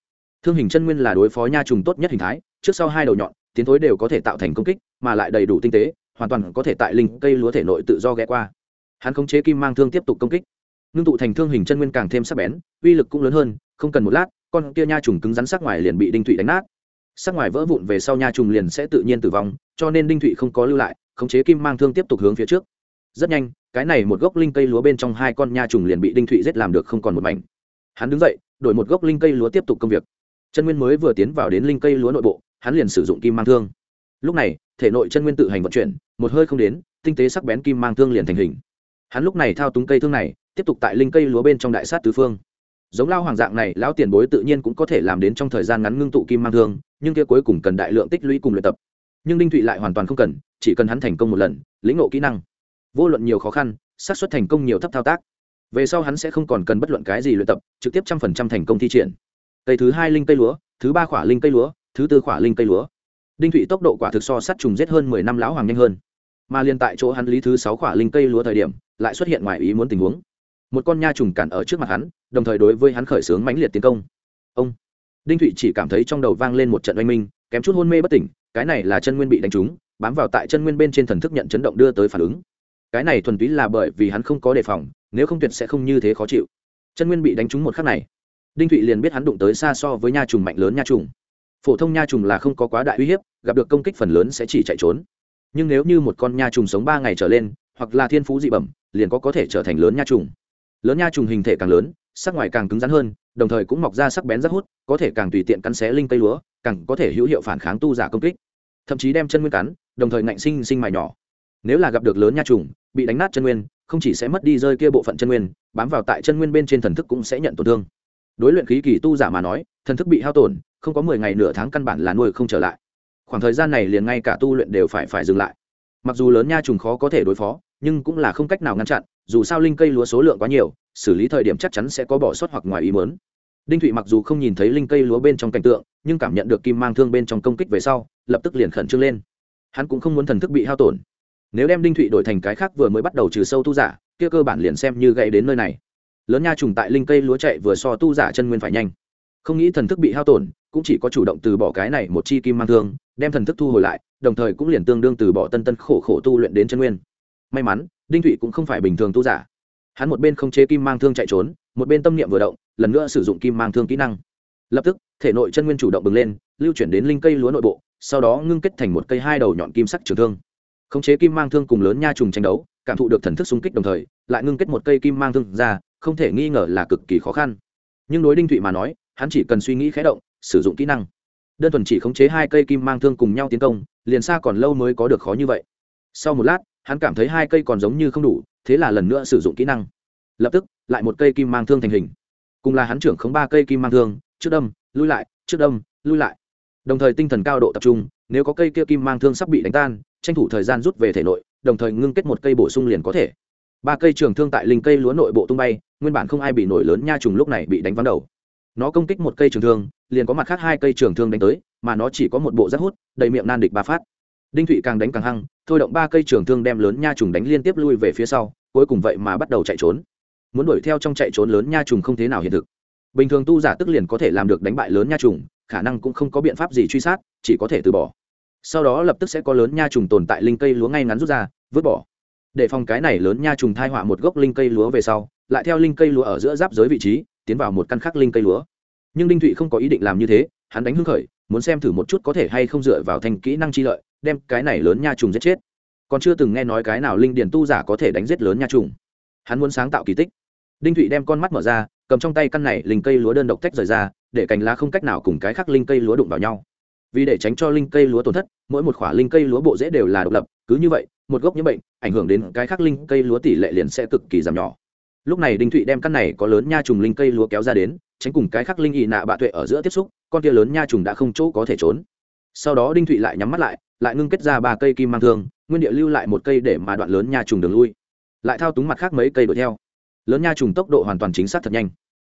Thương hình chân nguyên là đối phó nha trùng tốt nhất hình thái, trước sau hai đầu nhọn, tiến thối đều có thể tạo thành công kích, mà lại đầy đủ tinh tế, hoàn toàn có thể tại linh cây lúa thể nội tự do ghé qua. Hắn khống chế kim mang thương tiếp tục công kích. Ngưng tụ thành thương hình chân nguyên càng thêm sắc bén, uy lực cũng lớn hơn, không cần một lát, con kia nha trùng cứng rắn sắc ngoài liền bị đinh thụy đánh nát sắc ngoài vỡ vụn về sau nha trùng liền sẽ tự nhiên tử vong, cho nên đinh thụy không có lưu lại, khống chế kim mang thương tiếp tục hướng phía trước. Rất nhanh, cái này một gốc linh cây lúa bên trong hai con nha trùng liền bị đinh thụy giết làm được không còn một mảnh. Hắn đứng dậy, đổi một gốc linh cây lúa tiếp tục công việc. Chân nguyên mới vừa tiến vào đến linh cây lúa nội bộ, hắn liền sử dụng kim mang thương. Lúc này, thể nội chân nguyên tự hành vận chuyển, một hơi không đến, tinh tế sắc bén kim mang thương liền thành hình. Hắn lúc này thao túng cây thương này, tiếp tục tại linh cây lúa bên trong đại sát tứ phương giống lao hoàng dạng này, lão tiền bối tự nhiên cũng có thể làm đến trong thời gian ngắn ngưng tụ kim mang thương, nhưng kia cuối cùng cần đại lượng tích lũy cùng luyện tập. Nhưng đinh thụy lại hoàn toàn không cần, chỉ cần hắn thành công một lần, lĩnh ngộ kỹ năng. Vô luận nhiều khó khăn, xác suất thành công nhiều thấp thao tác. Về sau hắn sẽ không còn cần bất luận cái gì luyện tập, trực tiếp trăm phần trăm thành công thi triển. Cây thứ hai linh cây lúa, thứ ba khỏa linh cây lúa, thứ tư khỏa linh cây lúa. Đinh thụy tốc độ quả thực so sát trùng giết hơn mười năm lão hoàng nhanh hơn. Mà liền tại chỗ hắn lý thứ sáu khỏa linh cây lúa thời điểm, lại xuất hiện ngoài ý muốn tình huống một con nha trùng cản ở trước mặt hắn, đồng thời đối với hắn khởi xướng mãnh liệt tiến công. Ông, đinh thụy chỉ cảm thấy trong đầu vang lên một trận oanh minh, kém chút hôn mê bất tỉnh, cái này là chân nguyên bị đánh trúng, bám vào tại chân nguyên bên trên thần thức nhận chấn động đưa tới phản ứng. Cái này thuần túy là bởi vì hắn không có đề phòng, nếu không tuyệt sẽ không như thế khó chịu. Chân nguyên bị đánh trúng một khắc này, đinh thụy liền biết hắn đụng tới xa so với nha trùng mạnh lớn nha trùng. Phổ thông nha trùng là không có quá đại uy hiếp, gặp được công kích phần lớn sẽ chỉ chạy trốn. Nhưng nếu như một con nha trùng sống ba ngày trở lên, hoặc là thiên phú dị bẩm, liền có có thể trở thành lớn nha trùng lớn nha trùng hình thể càng lớn, sắc ngoài càng cứng rắn hơn, đồng thời cũng mọc ra sắc bén rất hút, có thể càng tùy tiện cắn xé linh cây lúa, càng có thể hữu hiệu phản kháng tu giả công kích. Thậm chí đem chân nguyên cắn, đồng thời ngạnh sinh sinh mài nhỏ. Nếu là gặp được lớn nha trùng, bị đánh nát chân nguyên, không chỉ sẽ mất đi rơi kia bộ phận chân nguyên, bám vào tại chân nguyên bên trên thần thức cũng sẽ nhận tổn thương. Đối luyện khí kỳ tu giả mà nói, thần thức bị hao tổn, không có mười ngày nửa tháng căn bản là nuôi không trở lại. Khoảng thời gian này liền ngay cả tu luyện đều phải phải dừng lại. Mặc dù lớn nha trùng khó có thể đối phó, nhưng cũng là không cách nào ngăn chặn dù sao linh cây lúa số lượng quá nhiều, xử lý thời điểm chắc chắn sẽ có bỏ sót hoặc ngoài ý mớn đinh thụy mặc dù không nhìn thấy linh cây lúa bên trong cảnh tượng, nhưng cảm nhận được kim mang thương bên trong công kích về sau, lập tức liền khẩn trương lên. Hắn cũng không muốn thần thức bị hao tổn. Nếu đem đinh thụy đổi thành cái khác vừa mới bắt đầu trừ sâu tu giả, kia cơ bản liền xem như gãy đến nơi này. Lớn nha trùng tại linh cây lúa chạy vừa so tu giả chân nguyên phải nhanh. Không nghĩ thần thức bị hao tổn, cũng chỉ có chủ động từ bỏ cái này một chi kim mang thương, đem thần thức thu hồi lại, đồng thời cũng liền tương đương từ bỏ tân tân khổ khổ tu luyện đến chân nguyên. May mắn đinh thụy cũng không phải bình thường tu giả. Hắn một bên không chế kim mang thương chạy trốn, một bên tâm niệm vừa động, lần nữa sử dụng kim mang thương kỹ năng. Lập tức, thể nội chân nguyên chủ động bừng lên, lưu chuyển đến linh cây lúa nội bộ, sau đó ngưng kết thành một cây hai đầu nhọn kim sắc trường thương. Khống chế kim mang thương cùng lớn nha trùng tranh đấu, cảm thụ được thần thức xung kích đồng thời, lại ngưng kết một cây kim mang thương ra, không thể nghi ngờ là cực kỳ khó khăn. Nhưng đối đinh thụy mà nói, hắn chỉ cần suy nghĩ khé động, sử dụng kỹ năng. Đơn thuần chỉ khống chế hai cây kim mang thương cùng nhau tiến công, liền xa còn lâu mới có được khó như vậy. Sau một lát hắn cảm thấy hai cây còn giống như không đủ, thế là lần nữa sử dụng kỹ năng. Lập tức, lại một cây kim mang thương thành hình. Cùng là hắn trưởng khống ba cây kim mang thương, trước đâm, lui lại, trước đâm, lui lại. Đồng thời tinh thần cao độ tập trung, nếu có cây kia kim mang thương sắp bị đánh tan, tranh thủ thời gian rút về thể nội, đồng thời ngưng kết một cây bổ sung liền có thể. Ba cây trường thương tại linh cây lúa nội bộ tung bay, nguyên bản không ai bị nổi lớn nha trùng lúc này bị đánh vắng đầu. Nó công kích một cây trường thương, liền có mặt khác hai cây trường thương đánh tới, mà nó chỉ có một bộ rất hút, đầy miệng nan địch ba phát đinh thụy càng đánh càng hăng, thôi động ba cây trường thương đem lớn nha trùng đánh liên tiếp lui về phía sau, cuối cùng vậy mà bắt đầu chạy trốn. Muốn đuổi theo trong chạy trốn lớn nha trùng không thế nào hiện thực. Bình thường tu giả tức liền có thể làm được đánh bại lớn nha trùng, khả năng cũng không có biện pháp gì truy sát, chỉ có thể từ bỏ. Sau đó lập tức sẽ có lớn nha trùng tồn tại linh cây lúa ngay ngắn rút ra, vứt bỏ. Để phòng cái này lớn nha trùng thai họa một gốc linh cây lúa về sau, lại theo linh cây lúa ở giữa giáp giới vị trí, tiến vào một căn khắc linh cây lúa. Nhưng đinh thụy không có ý định làm như thế, hắn đánh hưng khởi muốn xem thử một chút có thể hay không dựa vào thành kỹ năng chi lợi, đem cái này lớn nha trùng giết chết. Còn chưa từng nghe nói cái nào linh điền tu giả có thể đánh giết lớn nha trùng. Hắn muốn sáng tạo kỳ tích. Đinh thụy đem con mắt mở ra, cầm trong tay căn này linh cây lúa đơn độc tách rời ra, để cành lá không cách nào cùng cái khác linh cây lúa đụng vào nhau. Vì để tránh cho linh cây lúa tổn thất, mỗi một khoả linh cây lúa bộ dễ đều là độc lập, cứ như vậy, một gốc nhiễm bệnh, ảnh hưởng đến cái khác linh cây lúa tỷ lệ liền sẽ cực kỳ giảm nhỏ. Lúc này đinh thụy đem căn này có lớn nha trùng linh cây lúa kéo ra đến tránh cùng cái khắc linh ị nạ bạ tuệ ở giữa tiếp xúc, con kia lớn nha trùng đã không chỗ có thể trốn. Sau đó đinh thụy lại nhắm mắt lại lại ngưng kết ra ba cây kim mang thương, nguyên địa lưu lại một cây để mà đoạn lớn nha trùng đường lui. Lại thao túng mặt khác mấy cây đuổi theo. Lớn nha trùng tốc độ hoàn toàn chính xác thật nhanh.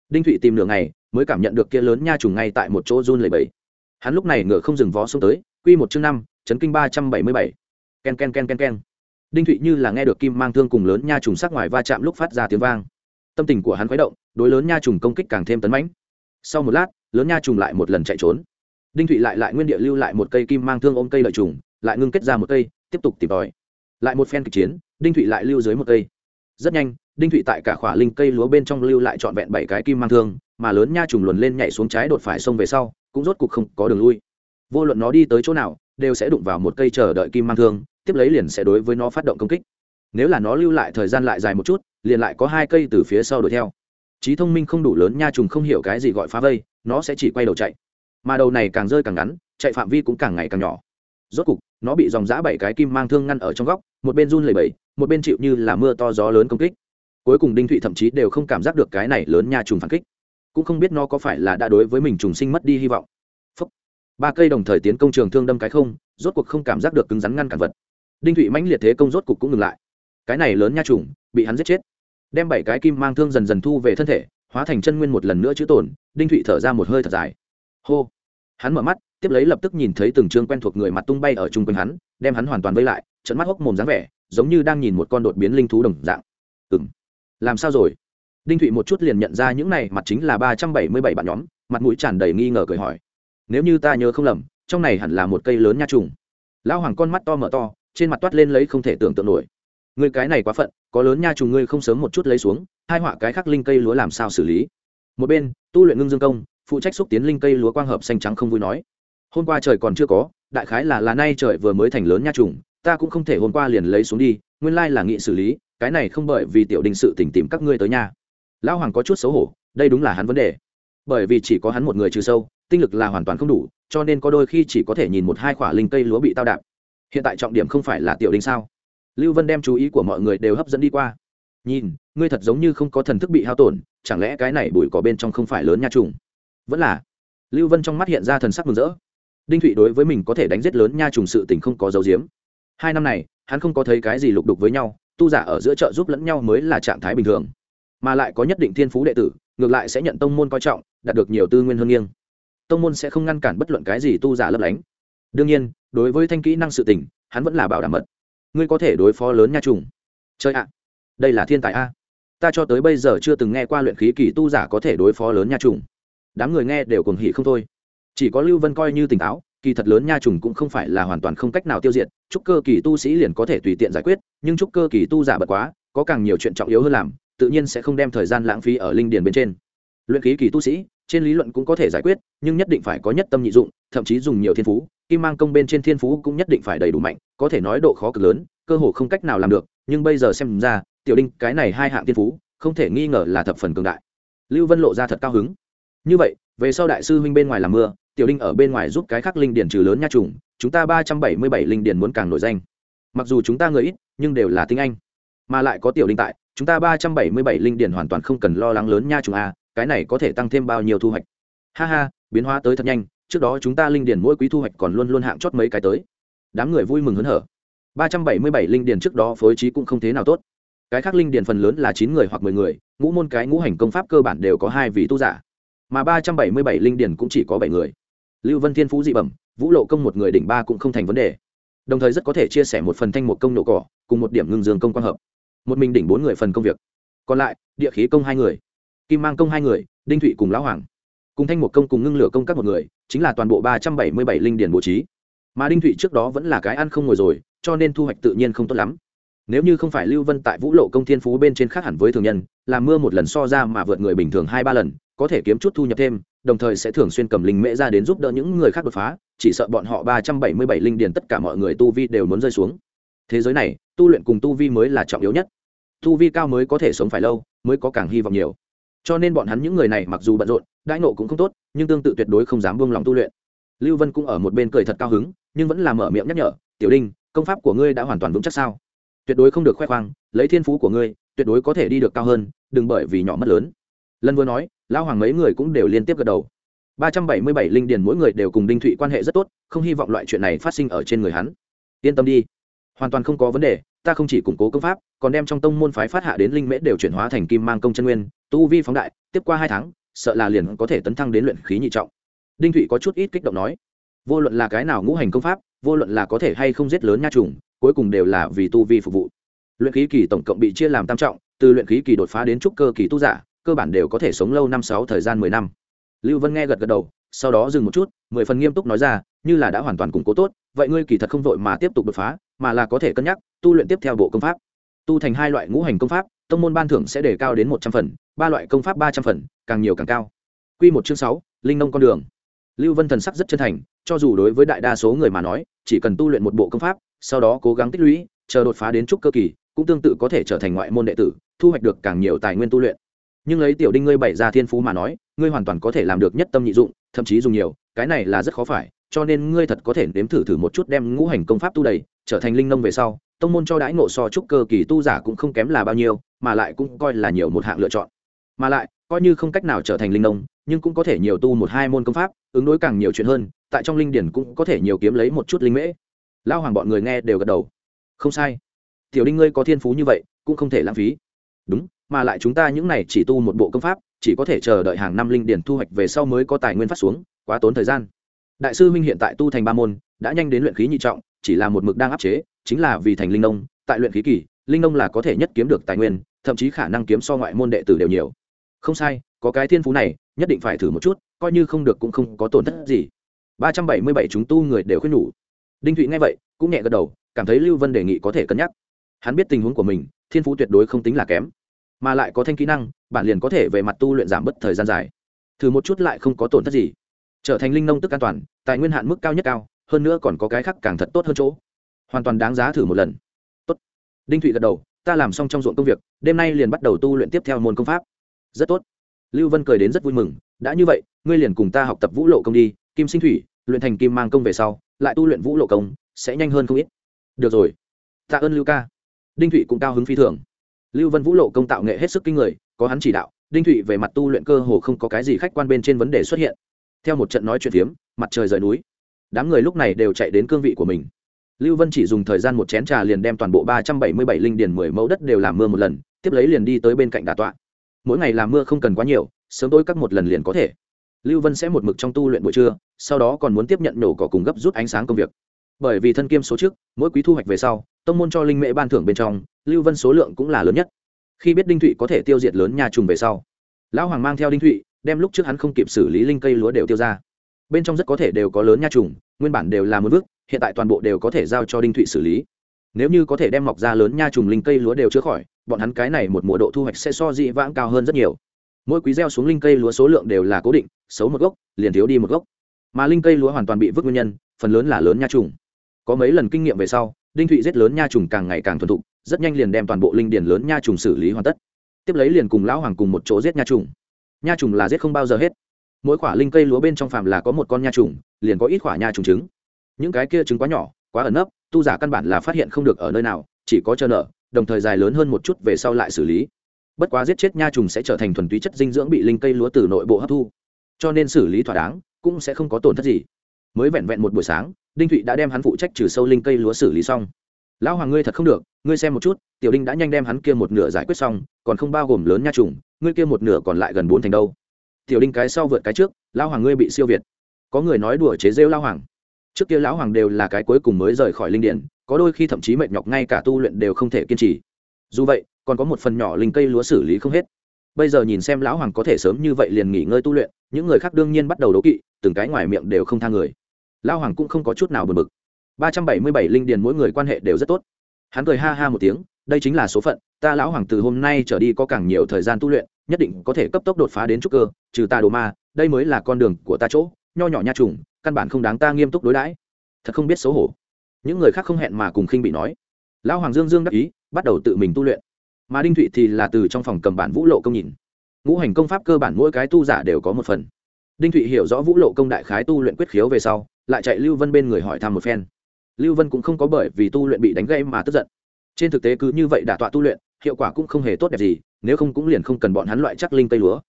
Đinh thụy tìm nửa ngày, mới cảm nhận được kia lớn nha trùng ngay tại một chỗ run lầy bẫy hắn lúc này ngựa không dừng vó xuống tới q một chương năm, chấn kinh ba trăm bảy mươi bảy. K e n k e n k e n k e n k e n đinh thụy như là nghe được kim mang thương cùng lớn nha trùng sắc ngoài va chạm lúc phát ra tiếng vang tâm tình của hắn khuấy động, đối lớn nha trùng công kích càng thêm tấn mãnh. Sau một lát, lớn nha trùng lại một lần chạy trốn. Đinh thụy lại lại nguyên địa lưu lại một cây kim mang thương ôm cây lợi trùng, lại ngưng kết ra một cây, tiếp tục tìm tòi. Lại một phen kịch chiến, đinh thụy lại lưu dưới một cây. Rất nhanh, đinh thụy tại cả khỏa linh cây lúa bên trong lưu lại trọn vẹn bảy cái kim mang thương, mà lớn nha trùng luồn lên nhảy xuống trái đột phải sông về sau, cũng rốt cục không có đường lui. Vô luận nó đi tới chỗ nào, đều sẽ đụng vào một cây chờ đợi kim mang thương, tiếp lấy liền sẽ đối với nó phát động công kích nếu là nó lưu lại thời gian lại dài một chút, liền lại có hai cây từ phía sau đuổi theo. Trí thông minh không đủ lớn nha trùng không hiểu cái gì gọi phá vây, nó sẽ chỉ quay đầu chạy. Mà đầu này càng rơi càng ngắn, chạy phạm vi cũng càng ngày càng nhỏ. Rốt cục, nó bị dòng giã bảy cái kim mang thương ngăn ở trong góc, một bên run lầy bẩy, một bên chịu như là mưa to gió lớn công kích. Cuối cùng đinh thụy thậm chí đều không cảm giác được cái này lớn nha trùng phản kích. Cũng không biết nó có phải là đã đối với mình trùng sinh mất đi hy vọng. Phúc. ba cây đồng thời tiến công trường thương đâm cái không, rốt cuộc không cảm giác được cứng rắn ngăn cản vật. Đinh thụy mãnh liệt thế công rốt cục cũng ngừng lại cái này lớn nha trùng, bị hắn giết chết. Đem bảy cái kim mang thương dần dần thu về thân thể, hóa thành chân nguyên một lần nữa chữ tổn đinh thụy thở ra một hơi thật dài. Hô. Hắn mở mắt, tiếp lấy lập tức nhìn thấy từng chương quen thuộc người mặt tung bay ở chung quanh hắn, đem hắn hoàn toàn vây lại trận mắt hốc mồm dáng vẻ, giống như đang nhìn một con đột biến linh thú đồng dạng. Ừng làm sao rồi? Đinh thụy một chút liền nhận ra những này mặt chính là ba trăm bảy mươi bảy bạn nhóm, mặt mũi tràn đầy nghi ngờ cười hỏi. Nếu như ta nhớ không lầm, trong này hẳn là một cây lớn nha trùng. Lão hoàng con mắt to mở to, trên mặt toát lên lấy không thể tưởng tượng nổi người cái này quá phận, có lớn nha trùng ngươi không sớm một chút lấy xuống, hai họa cái khắc linh cây lúa làm sao xử lý? Một bên, tu luyện ngưng dương công, phụ trách xúc tiến linh cây lúa quang hợp xanh trắng không vui nói. Hôm qua trời còn chưa có, đại khái là là nay trời vừa mới thành lớn nha trùng ta cũng không thể hôm qua liền lấy xuống đi, nguyên lai là nghị xử lý, cái này không bởi vì tiểu đình sự tỉnh tìm các ngươi tới nhà lão hoàng có chút xấu hổ, đây đúng là hắn vấn đề. Bởi vì chỉ có hắn một người trừ sâu, tinh lực là hoàn toàn không đủ, cho nên có đôi khi chỉ có thể nhìn một hai quả linh cây lúa bị tao đạp. Hiện tại trọng điểm không phải là tiểu đình sao? Lưu vân đem chú ý của mọi người đều hấp dẫn đi qua. Nhìn, ngươi thật giống như không có thần thức bị hao tổn, chẳng lẽ cái này bụi cỏ bên trong không phải lớn nha trùng? Vẫn là. Lưu vân trong mắt hiện ra thần sắc mừng rỡ. Đinh thụy đối với mình có thể đánh giết lớn nha trùng sự tình không có dấu diếm hai năm này, hắn không có thấy cái gì lục đục với nhau, tu giả ở giữa chợ giúp lẫn nhau mới là trạng thái bình thường. Mà lại có nhất định thiên phú đệ tử, ngược lại sẽ nhận tông môn coi trọng, đạt được nhiều tư nguyên hơn nghiêng. Tông môn sẽ không ngăn cản bất luận cái gì tu giả lấp lánh. Đương nhiên, đối với thanh kỹ năng sự tình, hắn vẫn là bảo đảm mật ngươi có thể đối phó lớn nha trùng. Chơi ạ à, đây là thiên tài a. Ta cho tới bây giờ chưa từng nghe qua luyện khí kỳ tu giả có thể đối phó lớn nha trùng. Đám người nghe đều cùng hỉ không thôi. Chỉ có lưu vân coi như tỉnh táo, kỳ thật lớn nha trùng cũng không phải là hoàn toàn không cách nào tiêu diệt, Chúc cơ kỳ tu sĩ liền có thể tùy tiện giải quyết, nhưng chúc cơ kỳ tu giả bật quá, có càng nhiều chuyện trọng yếu hơn làm, tự nhiên sẽ không đem thời gian lãng phí ở linh điền bên trên. Luyện khí kỳ tu sĩ, trên lý luận cũng có thể giải quyết, nhưng nhất định phải có nhất tâm nhị dụng thậm chí dùng nhiều thiên phú, kim mang công bên trên thiên phú cũng nhất định phải đầy đủ mạnh, có thể nói độ khó cực lớn, cơ hồ không cách nào làm được, nhưng bây giờ xem ra, tiểu đinh cái này hai hạng thiên phú, không thể nghi ngờ là thập phần cường đại. Lưu vân lộ ra thật cao hứng. Như vậy, về sau đại sư huynh bên ngoài làm mưa, tiểu đinh ở bên ngoài giúp cái khắc linh điển trừ lớn nha trùng, chúng ta ba trăm bảy mươi bảy linh điển muốn càng nổi danh. Mặc dù chúng ta người ít, nhưng đều là tinh anh. Mà lại có tiểu đinh tại, chúng ta ba trăm bảy mươi bảy linh điển hoàn toàn không cần lo lắng lớn nha trùng a, cái này có thể tăng thêm bao nhiêu thu hoạch. Ha ha, biến hóa tới thật nhanh trước đó chúng ta linh điển mỗi quý thu hoạch còn luôn luôn hạng chót mấy cái tới. Đám người vui mừng hớn hở. Ba trăm bảy mươi bảy linh điển trước đó phối trí cũng không thế nào tốt. Cái khác linh điển phần lớn là chín người hoặc mười người, ngũ môn cái ngũ hành công pháp cơ bản đều có hai vị tu giả. Mà ba trăm bảy mươi bảy linh điển cũng chỉ có bảy người. Lưu vân thiên phú dị bẩm, vũ lộ công một người đỉnh ba cũng không thành vấn đề. Đồng thời rất có thể chia sẻ một phần thanh một công nổ cỏ, cùng một điểm ngưng dương công quang hợp. Một mình đỉnh bốn người phần công việc. Còn lại, địa khí công hai người. Kim mang công hai người, đinh thụy cùng lão hoàng cùng thanh một công cùng ngưng lửa công các một người, chính là toàn bộ ba trăm bảy mươi bảy linh điển bố trí. Mà đinh thụy trước đó vẫn là cái ăn không ngồi rồi, cho nên thu hoạch tự nhiên không tốt lắm. Nếu như không phải lưu vân tại vũ lộ công thiên phú bên trên khác hẳn với thường nhân, làm mưa một lần so ra mà vượt người bình thường hai ba lần, có thể kiếm chút thu nhập thêm, đồng thời sẽ thường xuyên cầm linh mễ ra đến giúp đỡ những người khác đột phá, chỉ sợ bọn họ ba trăm bảy mươi bảy linh điền tất cả mọi người tu vi đều muốn rơi xuống. Thế giới này, tu luyện cùng tu vi mới là trọng yếu nhất. Tu vi cao mới có thể sống phải lâu, mới có càng hy vọng nhiều. Cho nên bọn hắn những người này mặc dù bận rộn đãi nộ cũng không tốt, nhưng tương tự tuyệt đối không dám buông lòng tu luyện. Lưu vân cũng ở một bên cười thật cao hứng, nhưng vẫn là mở miệng nhắc nhở, tiểu đinh, công pháp của ngươi đã hoàn toàn vững chắc sao? Tuyệt đối không được khoe khoang, lấy thiên phú của ngươi, tuyệt đối có thể đi được cao hơn, đừng bởi vì nhỏ mất lớn. Lần vừa nói, lão hoàng mấy người cũng đều liên tiếp gật đầu. Ba trăm bảy mươi bảy linh điền mỗi người đều cùng đinh thụy quan hệ rất tốt, không hy vọng loại chuyện này phát sinh ở trên người hắn. Yên tâm đi. Hoàn toàn không có vấn đề, ta không chỉ củng cố công pháp, còn đem trong tông môn phái phát hạ đến linh mễ đều chuyển hóa thành kim mang công chân nguyên, tu vi phóng đại, tiếp qua hai tháng sợ là liền có thể tấn thăng đến luyện khí nhị trọng. Đinh thụy có chút ít kích động nói, vô luận là cái nào ngũ hành công pháp, vô luận là có thể hay không giết lớn nha trùng, cuối cùng đều là vì tu vi phục vụ. Luyện khí kỳ tổng cộng bị chia làm tam trọng, từ luyện khí kỳ đột phá đến trúc cơ kỳ tu giả, cơ bản đều có thể sống lâu năm sáu thời gian mười năm. Lưu vân nghe gật gật đầu, sau đó dừng một chút, mười phần nghiêm túc nói ra, như là đã hoàn toàn củng cố tốt, vậy ngươi kỳ thật không vội mà tiếp tục đột phá, mà là có thể cân nhắc, tu luyện tiếp theo bộ công pháp. Tu thành hai loại ngũ hành công pháp tông môn ban thưởng sẽ đề cao đến một trăm phần, ba loại công pháp ba trăm phần, càng nhiều càng cao. Q một chương sáu, linh nông con đường. Lưu vân thần sắc rất chân thành, cho dù đối với đại đa số người mà nói, chỉ cần tu luyện một bộ công pháp, sau đó cố gắng tích lũy, chờ đột phá đến trúc cơ kỳ, cũng tương tự có thể trở thành ngoại môn đệ tử, thu hoạch được càng nhiều tài nguyên tu luyện. Nhưng lấy tiểu đinh ngươi bảy ra thiên phú mà nói, ngươi hoàn toàn có thể làm được nhất tâm nhị dụng, thậm chí dùng nhiều, cái này là rất khó phải, cho nên ngươi thật có thể nếm thử thử một chút đem ngũ hành công pháp tu đầy, trở thành linh nông về sau, tông môn cho đãi ngộ so trúc cơ kỳ tu giả cũng không kém là bao nhiêu mà lại cũng coi là nhiều một hạng lựa chọn. Mà lại, coi như không cách nào trở thành linh nông, nhưng cũng có thể nhiều tu một hai môn công pháp, ứng đối càng nhiều chuyện hơn, tại trong linh điển cũng có thể nhiều kiếm lấy một chút linh mễ. Lao hoàng bọn người nghe đều gật đầu. Không sai. Tiểu đinh ngươi có thiên phú như vậy, cũng không thể lãng phí. Đúng, mà lại chúng ta những này chỉ tu một bộ công pháp, chỉ có thể chờ đợi hàng năm linh điển thu hoạch về sau mới có tài nguyên phát xuống, quá tốn thời gian. Đại sư huynh hiện tại tu thành ba môn, đã nhanh đến luyện khí nhị trọng, chỉ là một mực đang áp chế, chính là vì thành linh nông, tại luyện khí kỳ, linh nông là có thể nhất kiếm được tài nguyên thậm chí khả năng kiếm so ngoại môn đệ tử đều nhiều. Không sai, có cái thiên phú này, nhất định phải thử một chút, coi như không được cũng không có tổn thất gì. Ba trăm bảy mươi bảy chúng tu người đều khuyên nhủ. Đinh thụy nghe vậy, cũng nhẹ gật đầu, cảm thấy lưu vân đề nghị có thể cân nhắc. Hắn biết tình huống của mình, thiên phú tuyệt đối không tính là kém. Mà lại có thanh kỹ năng bản liền có thể về mặt tu luyện giảm bớt thời gian dài. Thử một chút lại không có tổn thất gì. Trở thành linh nông tức an toàn, tài nguyên hạn mức cao nhất cao, hơn nữa còn có cái khác càng thật tốt hơn chỗ. Hoàn toàn đáng giá thử một lần. Tốt. Đinh thụy gật đầu ta làm xong trong ruộng công việc, đêm nay liền bắt đầu tu luyện tiếp theo môn công pháp. Rất tốt. Lưu vân cười đến rất vui mừng, đã như vậy, ngươi liền cùng ta học tập vũ lộ công đi, kim sinh thủy, luyện thành kim mang công về sau, lại tu luyện vũ lộ công, sẽ nhanh hơn không ít. Được rồi. Tạ ơn lưu ca. Đinh thụy cũng cao hứng phi thường. Lưu vân vũ lộ công tạo nghệ hết sức kinh người, có hắn chỉ đạo, đinh thụy về mặt tu luyện cơ hồ không có cái gì khách quan bên trên vấn đề xuất hiện. Theo một trận nói chuyện phiếm, mặt trời rời núi. Đám người lúc này đều chạy đến cương vị của mình lưu vân chỉ dùng thời gian một chén trà liền đem toàn bộ ba trăm bảy mươi bảy linh điền mười mẫu đất đều làm mưa một lần, tiếp lấy liền đi tới bên cạnh đà tọa. Mỗi ngày làm mưa không cần quá nhiều, sớm tối các một lần liền có thể. Lưu vân sẽ một mực trong tu luyện buổi trưa, sau đó còn muốn tiếp nhận nổ cỏ cùng gấp rút ánh sáng công việc. Bởi vì thân kiêm số trước, mỗi quý thu hoạch về sau, tông môn cho linh mễ ban thưởng bên trong, lưu vân số lượng cũng là lớn nhất. Khi biết đinh thụy có thể tiêu diệt lớn nhà trùng về sau, lão hoàng mang theo đinh thụy, đem lúc trước hắn không kịp xử lý linh cây lúa đều tiêu ra. Bên trong rất có thể đều có lớn nha trùng, nguyên bản đều là một bước hiện tại toàn bộ đều có thể giao cho đinh thụy xử lý. Nếu như có thể đem mọc ra lớn nha trùng linh cây lúa đều chữa khỏi, bọn hắn cái này một mùa độ thu hoạch sẽ so dị vãng cao hơn rất nhiều. Mỗi quý gieo xuống linh cây lúa số lượng đều là cố định, xấu một gốc, liền thiếu đi một gốc. Mà linh cây lúa hoàn toàn bị vứt nguyên nhân, phần lớn là lớn nha trùng. Có mấy lần kinh nghiệm về sau, đinh thụy giết lớn nha trùng càng ngày càng thuần thục, rất nhanh liền đem toàn bộ linh điền lớn nha trùng xử lý hoàn tất. Tiếp lấy liền cùng lão hoàng cùng một chỗ giết nha trùng. Nha trùng là giết không bao giờ hết. Mỗi quả linh cây lúa bên trong phàm là có một con nha trùng, liền có ít quả nha trùng trứng những cái kia trứng quá nhỏ, quá ẩn nấp, tu giả căn bản là phát hiện không được ở nơi nào, chỉ có chờ nợ, đồng thời dài lớn hơn một chút về sau lại xử lý. Bất quá giết chết nha trùng sẽ trở thành thuần túy chất dinh dưỡng bị linh cây lúa từ nội bộ hấp thu. Cho nên xử lý thỏa đáng, cũng sẽ không có tổn thất gì. Mới vẹn vẹn một buổi sáng, đinh thụy đã đem hắn phụ trách trừ sâu linh cây lúa xử lý xong. Lão hoàng ngươi thật không được, ngươi xem một chút, tiểu đinh đã nhanh đem hắn kia một nửa giải quyết xong, còn không bao gồm lớn nha trùng, ngươi kia một nửa còn lại gần bốn thành đâu. Tiểu đinh cái sau vượt cái trước, lão hoàng ngươi bị siêu việt. Có người nói đùa chế rêu lão hoàng trước kia lão hoàng đều là cái cuối cùng mới rời khỏi linh điển, có đôi khi thậm chí mệt nhọc ngay cả tu luyện đều không thể kiên trì. Dù vậy, còn có một phần nhỏ linh cây lúa xử lý không hết. Bây giờ nhìn xem lão hoàng có thể sớm như vậy liền nghỉ ngơi tu luyện, những người khác đương nhiên bắt đầu đố kỵ, từng cái ngoài miệng đều không tha người. Lão hoàng cũng không có chút nào bật mực ba trăm bảy mươi bảy linh điền mỗi người quan hệ đều rất tốt. Hắn cười ha ha một tiếng, đây chính là số phận, ta lão hoàng từ hôm nay trở đi có càng nhiều thời gian tu luyện, nhất định có thể cấp tốc đột phá đến trúc cơ, trừ ta đồ ma, đây mới là con đường của ta chỗ, nho nhỏ nha trùng căn bản không đáng ta nghiêm túc đối đãi. Thật không biết xấu hổ. Những người khác không hẹn mà cùng khinh bị nói. Lão hoàng dương dương đắc ý, bắt đầu tự mình tu luyện. Mà đinh thụy thì là từ trong phòng cầm bản vũ lộ công nhìn. Ngũ hành công pháp cơ bản mỗi cái tu giả đều có một phần. Đinh thụy hiểu rõ vũ lộ công đại khái tu luyện quyết khiếu về sau, lại chạy lưu vân bên người hỏi thăm một phen. Lưu vân cũng không có bởi vì tu luyện bị đánh gây mà tức giận. Trên thực tế cứ như vậy đả tọa tu luyện, hiệu quả cũng không hề tốt đẹp gì, nếu không cũng liền không cần bọn hắn loại chắc linh cây lúa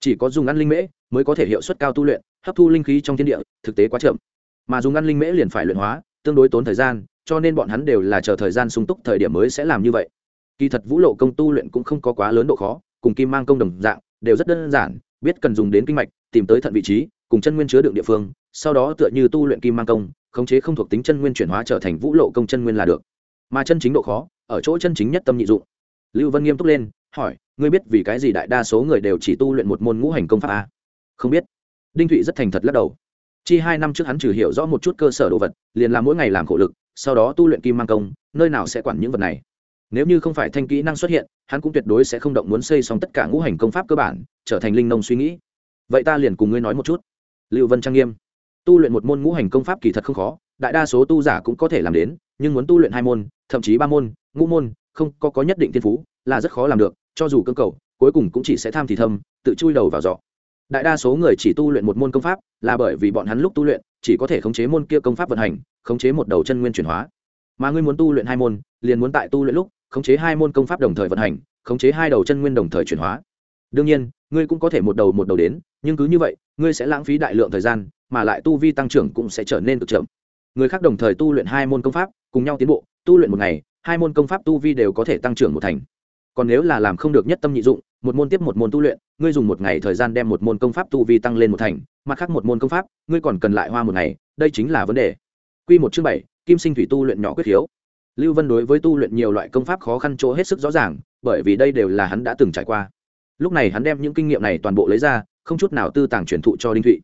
chỉ có dùng ăn linh mễ mới có thể hiệu suất cao tu luyện, hấp thu linh khí trong thiên địa, thực tế quá chậm. Mà dùng ăn linh mễ liền phải luyện hóa, tương đối tốn thời gian, cho nên bọn hắn đều là chờ thời gian sung túc thời điểm mới sẽ làm như vậy. Kỳ thật vũ lộ công tu luyện cũng không có quá lớn độ khó, cùng kim mang công đồng dạng, đều rất đơn giản, biết cần dùng đến kinh mạch, tìm tới thận vị trí, cùng chân nguyên chứa đựng địa phương, sau đó tựa như tu luyện kim mang công, khống chế không thuộc tính chân nguyên chuyển hóa trở thành vũ lộ công chân nguyên là được. Mà chân chính độ khó, ở chỗ chân chính nhất tâm nhị dụng. Lưu vân nghiêm túc lên hỏi, ngươi biết vì cái gì đại đa số người đều chỉ tu luyện một môn ngũ hành công pháp à? không biết. Đinh thụy rất thành thật lắc đầu. Chi hai năm trước hắn trừ hiểu rõ một chút cơ sở đồ vật, liền làm mỗi ngày làm khổ lực, sau đó tu luyện kim mang công, nơi nào sẽ quản những vật này? Nếu như không phải thanh kỹ năng xuất hiện, hắn cũng tuyệt đối sẽ không động muốn xây xong tất cả ngũ hành công pháp cơ bản, trở thành linh nông suy nghĩ. Vậy ta liền cùng ngươi nói một chút. Lưu vân trang nghiêm. Tu luyện một môn ngũ hành công pháp kỳ thật không khó, đại đa số tu giả cũng có thể làm đến, nhưng muốn tu luyện hai môn, thậm chí ba môn, ngũ môn, không có có nhất định thiên phú là rất khó làm được, cho dù cơ cầu, cuối cùng cũng chỉ sẽ tham thì thâm, tự chui đầu vào giỏ. Đại đa số người chỉ tu luyện một môn công pháp, là bởi vì bọn hắn lúc tu luyện, chỉ có thể khống chế môn kia công pháp vận hành, khống chế một đầu chân nguyên chuyển hóa. Mà ngươi muốn tu luyện hai môn, liền muốn tại tu luyện lúc, khống chế hai môn công pháp đồng thời vận hành, khống chế hai đầu chân nguyên đồng thời chuyển hóa. Đương nhiên, ngươi cũng có thể một đầu một đầu đến, nhưng cứ như vậy, ngươi sẽ lãng phí đại lượng thời gian, mà lại tu vi tăng trưởng cũng sẽ trở nên cực chậm. Người khác đồng thời tu luyện hai môn công pháp, cùng nhau tiến bộ, tu luyện một ngày, hai môn công pháp tu vi đều có thể tăng trưởng một thành còn nếu là làm không được nhất tâm nhị dụng, một môn tiếp một môn tu luyện, ngươi dùng một ngày thời gian đem một môn công pháp tu vi tăng lên một thành, mặt khác một môn công pháp, ngươi còn cần lại hoa một ngày, đây chính là vấn đề. Quy một chương bảy, kim sinh thủy tu luyện nhỏ quyết khiếu lưu vân đối với tu luyện nhiều loại công pháp khó khăn chỗ hết sức rõ ràng, bởi vì đây đều là hắn đã từng trải qua. Lúc này hắn đem những kinh nghiệm này toàn bộ lấy ra, không chút nào tư tàng truyền thụ cho đinh thụy.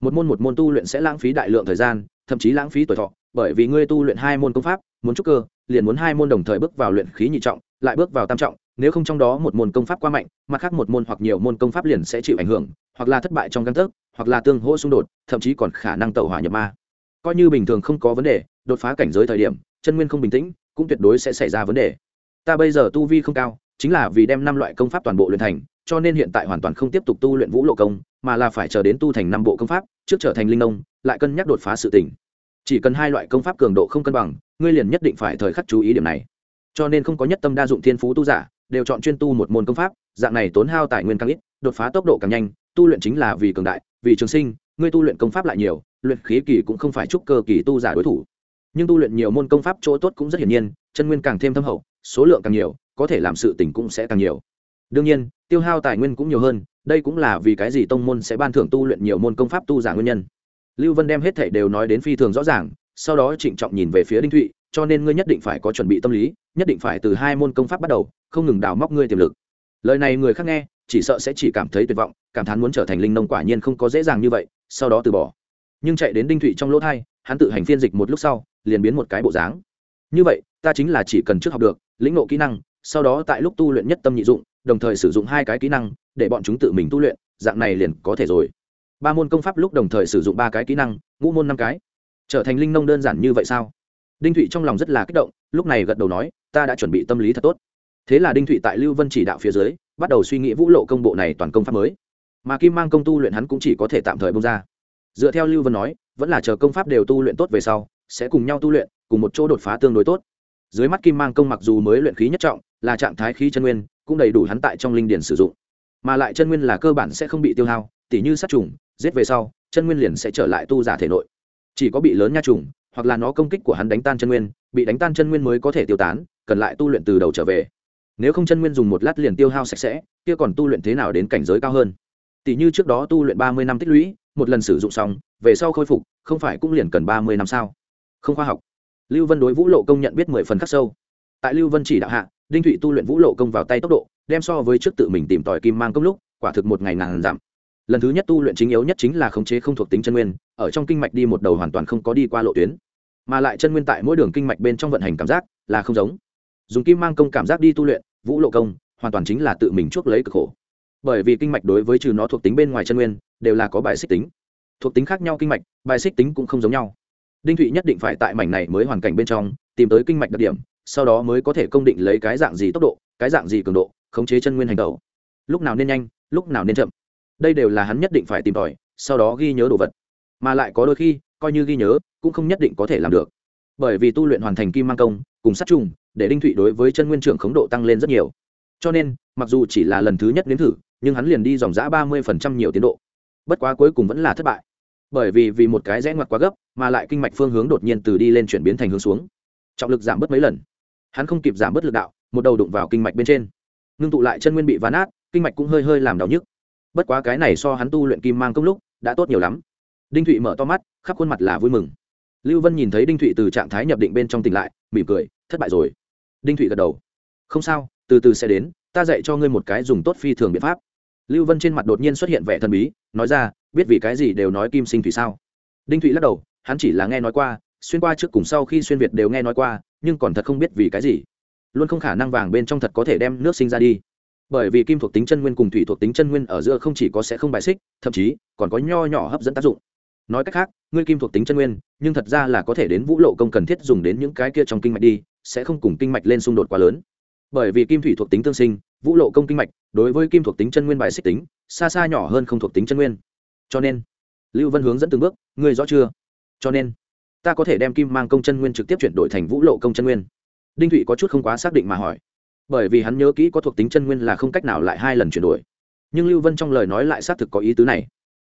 Một môn một môn tu luyện sẽ lãng phí đại lượng thời gian, thậm chí lãng phí tuổi thọ, bởi vì ngươi tu luyện hai môn công pháp, muốn trúc cơ, liền muốn hai môn đồng thời bước vào luyện khí nhị trọng, lại bước vào tam trọng nếu không trong đó một môn công pháp quá mạnh, mặt khác một môn hoặc nhiều môn công pháp liền sẽ chịu ảnh hưởng, hoặc là thất bại trong căn thức hoặc là tương hỗ xung đột, thậm chí còn khả năng tẩu hỏa nhập ma. Coi như bình thường không có vấn đề, đột phá cảnh giới thời điểm, chân nguyên không bình tĩnh, cũng tuyệt đối sẽ xảy ra vấn đề. Ta bây giờ tu vi không cao, chính là vì đem năm loại công pháp toàn bộ luyện thành, cho nên hiện tại hoàn toàn không tiếp tục tu luyện vũ lộ công, mà là phải chờ đến tu thành năm bộ công pháp, trước trở thành linh nông, lại cân nhắc đột phá sự tỉnh chỉ cần hai loại công pháp cường độ không cân bằng, ngươi liền nhất định phải thời khắc chú ý điểm này. Cho nên không có nhất tâm đa dụng thiên phú tu giả đều chọn chuyên tu một môn công pháp, dạng này tốn hao tài nguyên càng ít, đột phá tốc độ càng nhanh, tu luyện chính là vì cường đại, vì trường sinh, ngươi tu luyện công pháp lại nhiều, luyện khí kỳ cũng không phải chúc cơ kỳ tu giả đối thủ. Nhưng tu luyện nhiều môn công pháp chỗ tốt cũng rất hiển nhiên, chân nguyên càng thêm thâm hậu, số lượng càng nhiều, có thể làm sự tỉnh cũng sẽ càng nhiều. Đương nhiên, tiêu hao tài nguyên cũng nhiều hơn, đây cũng là vì cái gì tông môn sẽ ban thưởng tu luyện nhiều môn công pháp tu giả nguyên nhân. Lưu vân đem hết thảy đều nói đến phi thường rõ ràng, sau đó trịnh trọng nhìn về phía đinh thụy cho nên ngươi nhất định phải có chuẩn bị tâm lý, nhất định phải từ hai môn công pháp bắt đầu, không ngừng đào móc ngươi tiềm lực. Lời này người khác nghe, chỉ sợ sẽ chỉ cảm thấy tuyệt vọng, cảm thán muốn trở thành linh nông quả nhiên không có dễ dàng như vậy, sau đó từ bỏ. Nhưng chạy đến đinh thụy trong lỗ thai, hắn tự hành phiên dịch một lúc sau, liền biến một cái bộ dáng. Như vậy, ta chính là chỉ cần trước học được, lĩnh ngộ kỹ năng, sau đó tại lúc tu luyện nhất tâm nhị dụng, đồng thời sử dụng hai cái kỹ năng, để bọn chúng tự mình tu luyện, dạng này liền có thể rồi. Ba môn công pháp lúc đồng thời sử dụng ba cái kỹ năng, ngũ môn năm cái. Trở thành linh nông đơn giản như vậy sao? Đinh thụy trong lòng rất là kích động, lúc này gật đầu nói, ta đã chuẩn bị tâm lý thật tốt. Thế là đinh thụy tại lưu vân chỉ đạo phía dưới, bắt đầu suy nghĩ vũ lộ công bộ này toàn công pháp mới. Mà kim mang công tu luyện hắn cũng chỉ có thể tạm thời bông ra. Dựa theo lưu vân nói, vẫn là chờ công pháp đều tu luyện tốt về sau, sẽ cùng nhau tu luyện, cùng một chỗ đột phá tương đối tốt. Dưới mắt kim mang công mặc dù mới luyện khí nhất trọng, là trạng thái khí chân nguyên, cũng đầy đủ hắn tại trong linh điển sử dụng. Mà lại chân nguyên là cơ bản sẽ không bị tiêu hao, tỉ như sát trùng, giết về sau, chân nguyên liền sẽ trở lại tu giả thể nội. Chỉ có bị lớn nha trùng hoặc là nó công kích của hắn đánh tan chân nguyên, bị đánh tan chân nguyên mới có thể tiêu tán, cần lại tu luyện từ đầu trở về. Nếu không chân nguyên dùng một lát liền tiêu hao sạch sẽ, kia còn tu luyện thế nào đến cảnh giới cao hơn? Tỷ như trước đó tu luyện ba mươi năm tích lũy, một lần sử dụng xong, về sau khôi phục, không phải cũng liền cần ba mươi năm sao? Không khoa học. Lưu vân đối vũ lộ công nhận biết mười phần khắc sâu. Tại lưu vân chỉ đạo hạ, đinh thụy tu luyện vũ lộ công vào tay tốc độ, đem so với trước tự mình tìm tòi kim mang công lúc, quả thực một ngày ngàn giảm lần thứ nhất tu luyện chính yếu nhất chính là khống chế không thuộc tính chân nguyên, ở trong kinh mạch đi một đầu hoàn toàn không có đi qua lộ tuyến. Mà lại chân nguyên tại mỗi đường kinh mạch bên trong vận hành cảm giác là không giống. Dùng kim mang công cảm giác đi tu luyện, vũ lộ công, hoàn toàn chính là tự mình chuốc lấy cực khổ. Bởi vì kinh mạch đối với trừ nó thuộc tính bên ngoài chân nguyên, đều là có bài xích tính. Thuộc tính khác nhau kinh mạch, bài xích tính cũng không giống nhau. Đinh thụy nhất định phải tại mảnh này mới hoàn cảnh bên trong, tìm tới kinh mạch đặc điểm, sau đó mới có thể công định lấy cái dạng gì tốc độ, cái dạng gì cường độ, khống chế chân nguyên hành tẩu. Lúc nào nên nhanh, lúc nào nên chậm đây đều là hắn nhất định phải tìm tòi, sau đó ghi nhớ đồ vật. Mà lại có đôi khi, coi như ghi nhớ, cũng không nhất định có thể làm được. Bởi vì tu luyện hoàn thành kim mang công, cùng sát trùng, để đinh thụy đối với chân nguyên trưởng khống độ tăng lên rất nhiều. Cho nên, mặc dù chỉ là lần thứ nhất nếm thử, nhưng hắn liền đi dòng giã ba mươi phần trăm nhiều tiến độ. Bất quá cuối cùng vẫn là thất bại. Bởi vì vì một cái rẽ ngoặt quá gấp, mà lại kinh mạch phương hướng đột nhiên từ đi lên chuyển biến thành hướng xuống. Trọng lực giảm bớt mấy lần. Hắn không kịp giảm bớt lực đạo, một đầu đụng vào kinh mạch bên trên. Ngưng tụ lại chân nguyên bị ván át kinh mạch cũng hơi hơi làm đau nhức bất quá cái này so hắn tu luyện kim mang công lúc, đã tốt nhiều lắm. Đinh thụy mở to mắt, khắp khuôn mặt là vui mừng. Lưu vân nhìn thấy đinh thụy từ trạng thái nhập định bên trong tỉnh lại, mỉm cười, thất bại rồi. Đinh thụy gật đầu. Không sao, từ từ sẽ đến, ta dạy cho ngươi một cái dùng tốt phi thường biện pháp. Lưu vân trên mặt đột nhiên xuất hiện vẻ thần bí, nói ra, biết vì cái gì đều nói kim sinh thủy sao? Đinh thụy lắc đầu, hắn chỉ là nghe nói qua, xuyên qua trước cùng sau khi xuyên việt đều nghe nói qua, nhưng còn thật không biết vì cái gì. Luôn không khả năng vàng bên trong thật có thể đem nước sinh ra đi bởi vì kim thuộc tính chân nguyên cùng thủy thuộc tính chân nguyên ở giữa không chỉ có sẽ không bài xích, thậm chí còn có nho nhỏ hấp dẫn tác dụng. Nói cách khác, ngươi kim thuộc tính chân nguyên, nhưng thật ra là có thể đến vũ lộ công cần thiết dùng đến những cái kia trong kinh mạch đi, sẽ không cùng kinh mạch lên xung đột quá lớn. Bởi vì kim thủy thuộc tính tương sinh, vũ lộ công kinh mạch, đối với kim thuộc tính chân nguyên bài xích tính, xa xa nhỏ hơn không thuộc tính chân nguyên. Cho nên, lưu vân hướng dẫn từng bước, ngươi rõ chưa? Cho nên, ta có thể đem kim mang công chân nguyên trực tiếp chuyển đổi thành vũ lộ công chân nguyên. Đinh thụy có chút không quá xác định mà hỏi bởi vì hắn nhớ kỹ có thuộc tính chân nguyên là không cách nào lại hai lần chuyển đổi. Nhưng lưu vân trong lời nói lại xác thực có ý tứ này.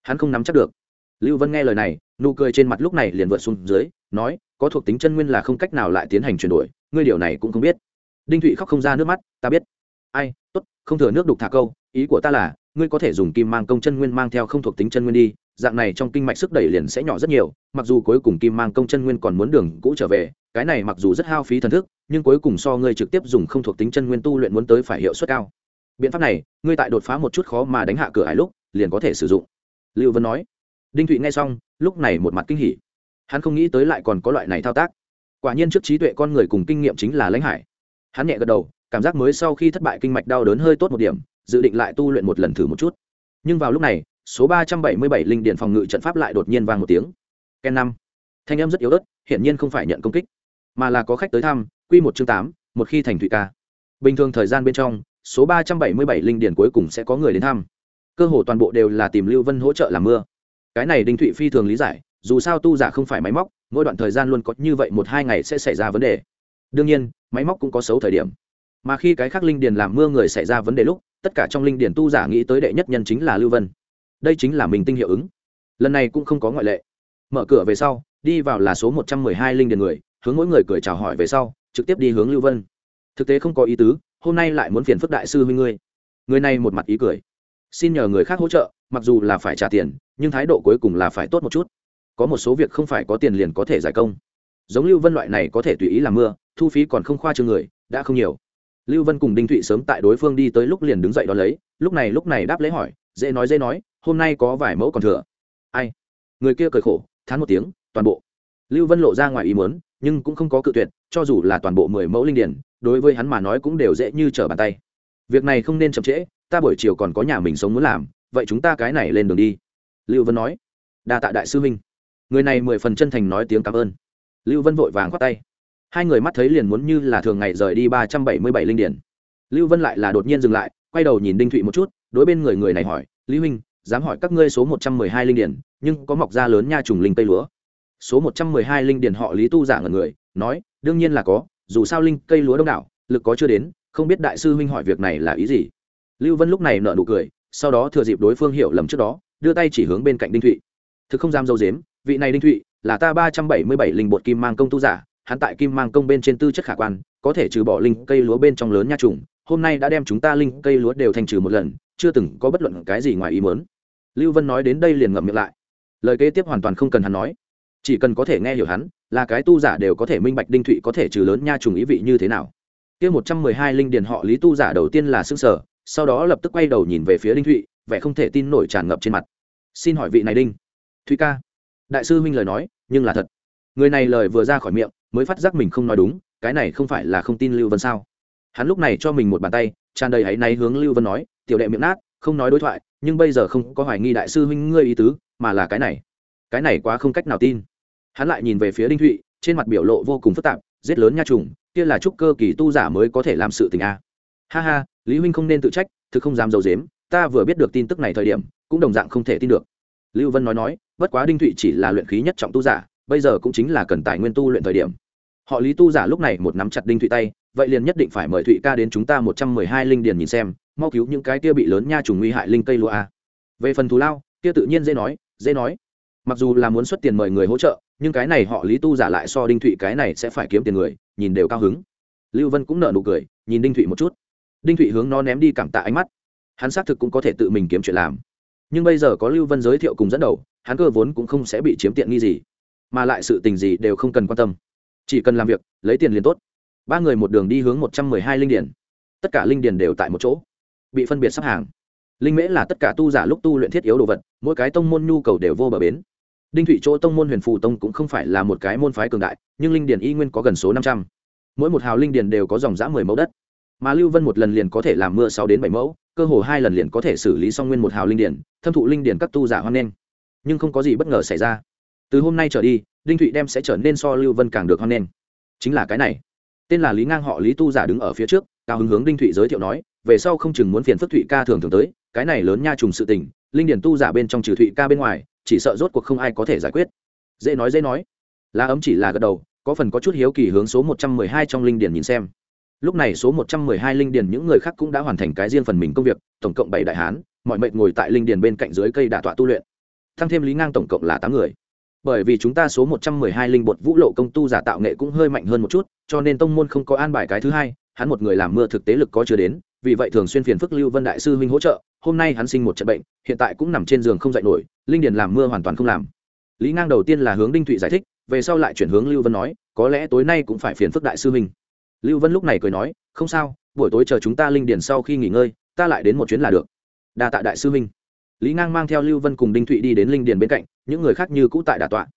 Hắn không nắm chắc được. Lưu vân nghe lời này, nụ cười trên mặt lúc này liền vượt xuống dưới, nói, có thuộc tính chân nguyên là không cách nào lại tiến hành chuyển đổi, ngươi điều này cũng không biết. Đinh thụy khóc không ra nước mắt, ta biết. Ai, tốt, không thừa nước đục thả câu, ý của ta là, ngươi có thể dùng kim mang công chân nguyên mang theo không thuộc tính chân nguyên đi dạng này trong kinh mạch sức đẩy liền sẽ nhỏ rất nhiều, mặc dù cuối cùng kim mang công chân nguyên còn muốn đường cũ trở về, cái này mặc dù rất hao phí thần thức, nhưng cuối cùng so ngươi trực tiếp dùng không thuộc tính chân nguyên tu luyện muốn tới phải hiệu suất cao. Biện pháp này, ngươi tại đột phá một chút khó mà đánh hạ cửa hải lúc, liền có thể sử dụng. Lưu vân nói. Đinh thụy nghe xong, lúc này một mặt kinh hỉ. Hắn không nghĩ tới lại còn có loại này thao tác. Quả nhiên trước trí tuệ con người cùng kinh nghiệm chính là lãnh hải. Hắn nhẹ gật đầu, cảm giác mới sau khi thất bại kinh mạch đau đớn hơi tốt một điểm, dự định lại tu luyện một lần thử một chút. Nhưng vào lúc này số ba trăm bảy mươi bảy linh điện phòng ngự trận pháp lại đột nhiên vang một tiếng. Ken năm. Thanh âm rất yếu ớt, hiển nhiên không phải nhận công kích, mà là có khách tới thăm q một chương tám, một khi thành thụy ca. Bình thường thời gian bên trong, số ba trăm bảy mươi bảy linh điện cuối cùng sẽ có người đến thăm. Cơ hồ toàn bộ đều là tìm lưu vân hỗ trợ làm mưa. Cái này đinh thụy phi thường lý giải, dù sao tu giả không phải máy móc, mỗi đoạn thời gian luôn có như vậy một hai ngày sẽ xảy ra vấn đề. Đương nhiên, máy móc cũng có xấu thời điểm. Mà khi cái khác linh điền làm mưa người xảy ra vấn đề lúc, tất cả trong linh điền tu giả nghĩ tới đệ nhất nhân chính là lưu vân đây chính là mình tinh hiệu ứng. Lần này cũng không có ngoại lệ. Mở cửa về sau, đi vào là số một trăm mười hai linh điền người, hướng mỗi người cười chào hỏi về sau, trực tiếp đi hướng lưu vân. Thực tế không có ý tứ, hôm nay lại muốn phiền phức đại sư huynh ngươi. Người này một mặt ý cười. Xin nhờ người khác hỗ trợ, mặc dù là phải trả tiền, nhưng thái độ cuối cùng là phải tốt một chút. Có một số việc không phải có tiền liền có thể giải công. Giống lưu vân loại này có thể tùy ý làm mưa, thu phí còn không khoa trương người, đã không nhiều. Lưu vân cùng đinh thụy sớm tại đối phương đi tới lúc liền đứng dậy đón lấy, lúc này lúc này đáp lấy hỏi dễ nói dễ nói, hôm nay có vài mẫu còn thừa. Ai? Người kia cười khổ, thán một tiếng, toàn bộ. Lưu vân lộ ra ngoài ý muốn, nhưng cũng không có cự tuyệt, cho dù là toàn bộ mười mẫu linh điển đối với hắn mà nói cũng đều dễ như trở bàn tay. Việc này không nên chậm trễ, ta buổi chiều còn có nhà mình sống muốn làm, vậy chúng ta cái này lên đường đi. Lưu vân nói, đa tạ đại sư minh người này mười phần chân thành nói tiếng cảm ơn. Lưu vân vội vàng khoát tay. Hai người mắt thấy liền muốn như là thường ngày rời đi ba trăm bảy mươi bảy linh điển lưu vân lại là đột nhiên dừng lại quay đầu nhìn đinh thụy một chút, đối bên người người này hỏi, lý huynh, dám hỏi các ngươi số một trăm mười hai linh điển, nhưng có mọc da lớn nha trùng linh tây lúa? Số một trăm mười hai linh điển họ lý tu giả ngần người, nói, đương nhiên là có, dù sao linh cây lúa đông đảo, lực có chưa đến, không biết đại sư huynh hỏi việc này là ý gì. Lưu vân lúc này nợ nụ cười, sau đó thừa dịp đối phương hiểu lầm trước đó, đưa tay chỉ hướng bên cạnh đinh thụy. Thực không dám dâu dếm, vị này đinh thụy là ta ba trăm bảy mươi bảy linh bột kim mang công tu giả, hắn tại kim mang công bên trên tư chất khả quan, có thể trừ bỏ linh cây lúa bên trong lớn nha trùng hôm nay đã đem chúng ta linh cây lúa đều thành trừ một lần, chưa từng có bất luận cái gì ngoài ý mớn lưu vân nói đến đây liền ngậm miệng lại. Lời kế tiếp hoàn toàn không cần hắn nói. Chỉ cần có thể nghe hiểu hắn, là cái tu giả đều có thể minh bạch đinh thụy có thể trừ lớn nha trùng ý vị như thế nào. Kia một trăm mười hai linh điền họ lý tu giả đầu tiên là xương sở sau đó lập tức quay đầu nhìn về phía đinh thụy, vẻ không thể tin nổi tràn ngập trên mặt. Xin hỏi vị này đinh, thụy ca. Đại sư huynh lời nói, nhưng là thật. Người này lời vừa ra khỏi miệng, mới phát giác mình không nói đúng, cái này không phải là không tin lưu vân sao? Hắn lúc này cho mình một bàn tay, tràn đầy hãy náy hướng lưu vân nói, tiểu đệ miệng nát, không nói đối thoại, nhưng bây giờ không có hoài nghi đại sư huynh ngươi ý tứ, mà là cái này. Cái này quá không cách nào tin. Hắn lại nhìn về phía đinh thụy, trên mặt biểu lộ vô cùng phức tạp, giết lớn nha trùng, kia là trúc cơ kỳ tu giả mới có thể làm sự tình a. Ha ha, lý huynh không nên tự trách, thực không dám d i ấ u dếm ta vừa biết được tin tức này thời điểm, cũng đồng dạng không thể tin được. Lưu vân nói nói, bất quá đinh thụy chỉ là luyện khí nhất trọng tu giả, bây giờ cũng chính là cần tài nguyên tu luyện thời điểm họ lý tu giả lúc này một nắm chặt đinh thụy tay, vậy liền nhất định phải mời thụy ca đến chúng ta một trăm mười hai linh điền nhìn xem, mau cứu những cái kia bị lớn nha trùng nguy hại linh cây lúa a về phần thù lao, kia tự nhiên dễ nói dễ nói. Mặc dù là muốn xuất tiền mời người hỗ trợ, nhưng cái này họ lý tu giả lại so đinh thụy cái này sẽ phải kiếm tiền người, nhìn đều cao hứng. Lưu vân cũng nợ nụ cười, nhìn đinh thụy một chút. Đinh thụy hướng nó ném đi cảm tạ ánh mắt. Hắn xác thực cũng có thể tự mình kiếm chuyện làm. Nhưng bây giờ có lưu vân giới thiệu cùng dẫn đầu, hắn cơ vốn cũng không sẽ bị chiếm tiện nghi gì, mà lại sự tình gì đều không cần quan tâm chỉ cần làm việc, lấy tiền liền tốt. Ba người một đường đi hướng một trăm mười hai linh điển tất cả linh điển đều tại một chỗ. Bị phân biệt sắp hàng. Linh mễ là tất cả tu giả lúc tu luyện thiết yếu đồ vật, mỗi cái tông môn nhu cầu đều vô bờ bến. Đinh thụy chỗ tông môn huyền phù tông cũng không phải là một cái môn phái cường đại, nhưng linh điển y nguyên có gần số năm trăm. Mỗi một hào linh điển đều có dòng giã mười mẫu đất. Mà lưu vân một lần liền có thể làm mưa sáu đến bảy mẫu, cơ hồ hai lần liền có thể xử lý xong nguyên một hào linh điển thâm thụ linh điển các tu giả hoan nghênh. Nhưng không có gì bất ngờ xảy ra. Từ hôm nay trở đi đinh thụy đem sẽ trở nên so lưu vân càng được hoan nghênh. Chính là cái này. Tên là lý ngang họ lý tu giả đứng ở phía trước, cao hứng hướng đinh thụy giới thiệu nói, về sau không chừng muốn phiền phức thụy ca thường thường tới, cái này lớn nha trùng sự tình, linh điển tu giả bên trong trừ thụy ca bên ngoài, chỉ sợ rốt cuộc không ai có thể giải quyết. Dễ nói dễ nói. Lá ấm chỉ là gật đầu, có phần có chút hiếu kỳ hướng số một trăm mười hai trong linh điển nhìn xem. Lúc này số một trăm mười hai linh điển những người khác cũng đã hoàn thành cái riêng phần mình công việc, tổng cộng bảy đại hán, mọi mệnh ngồi tại linh điển bên cạnh dưới cây đả tọa tu luyện. Thăng thêm lý ngang tổng cộng là tám người bởi vì chúng ta số một trăm mười hai linh bột vũ lộ công tu giả tạo nghệ cũng hơi mạnh hơn một chút, cho nên tông môn không có an bài cái thứ hai, hắn một người làm mưa thực tế lực có chưa đến, vì vậy thường xuyên phiền phức lưu vân đại sư huynh hỗ trợ, hôm nay hắn sinh một trận bệnh, hiện tại cũng nằm trên giường không dậy nổi, linh điền làm mưa hoàn toàn không làm. Lý ngang đầu tiên là hướng đinh thụy giải thích, về sau lại chuyển hướng lưu vân nói, có lẽ tối nay cũng phải phiền phức đại sư huynh. Lưu vân lúc này cười nói, không sao, buổi tối chờ chúng ta linh điền sau khi nghỉ ngơi, ta lại đến một chuyến là được. Đa tạ đại sư huynh. Lý ngang mang theo lưu vân cùng đinh thụy đi đến linh điền bên cạnh những người khác như cũ tại đà tọa.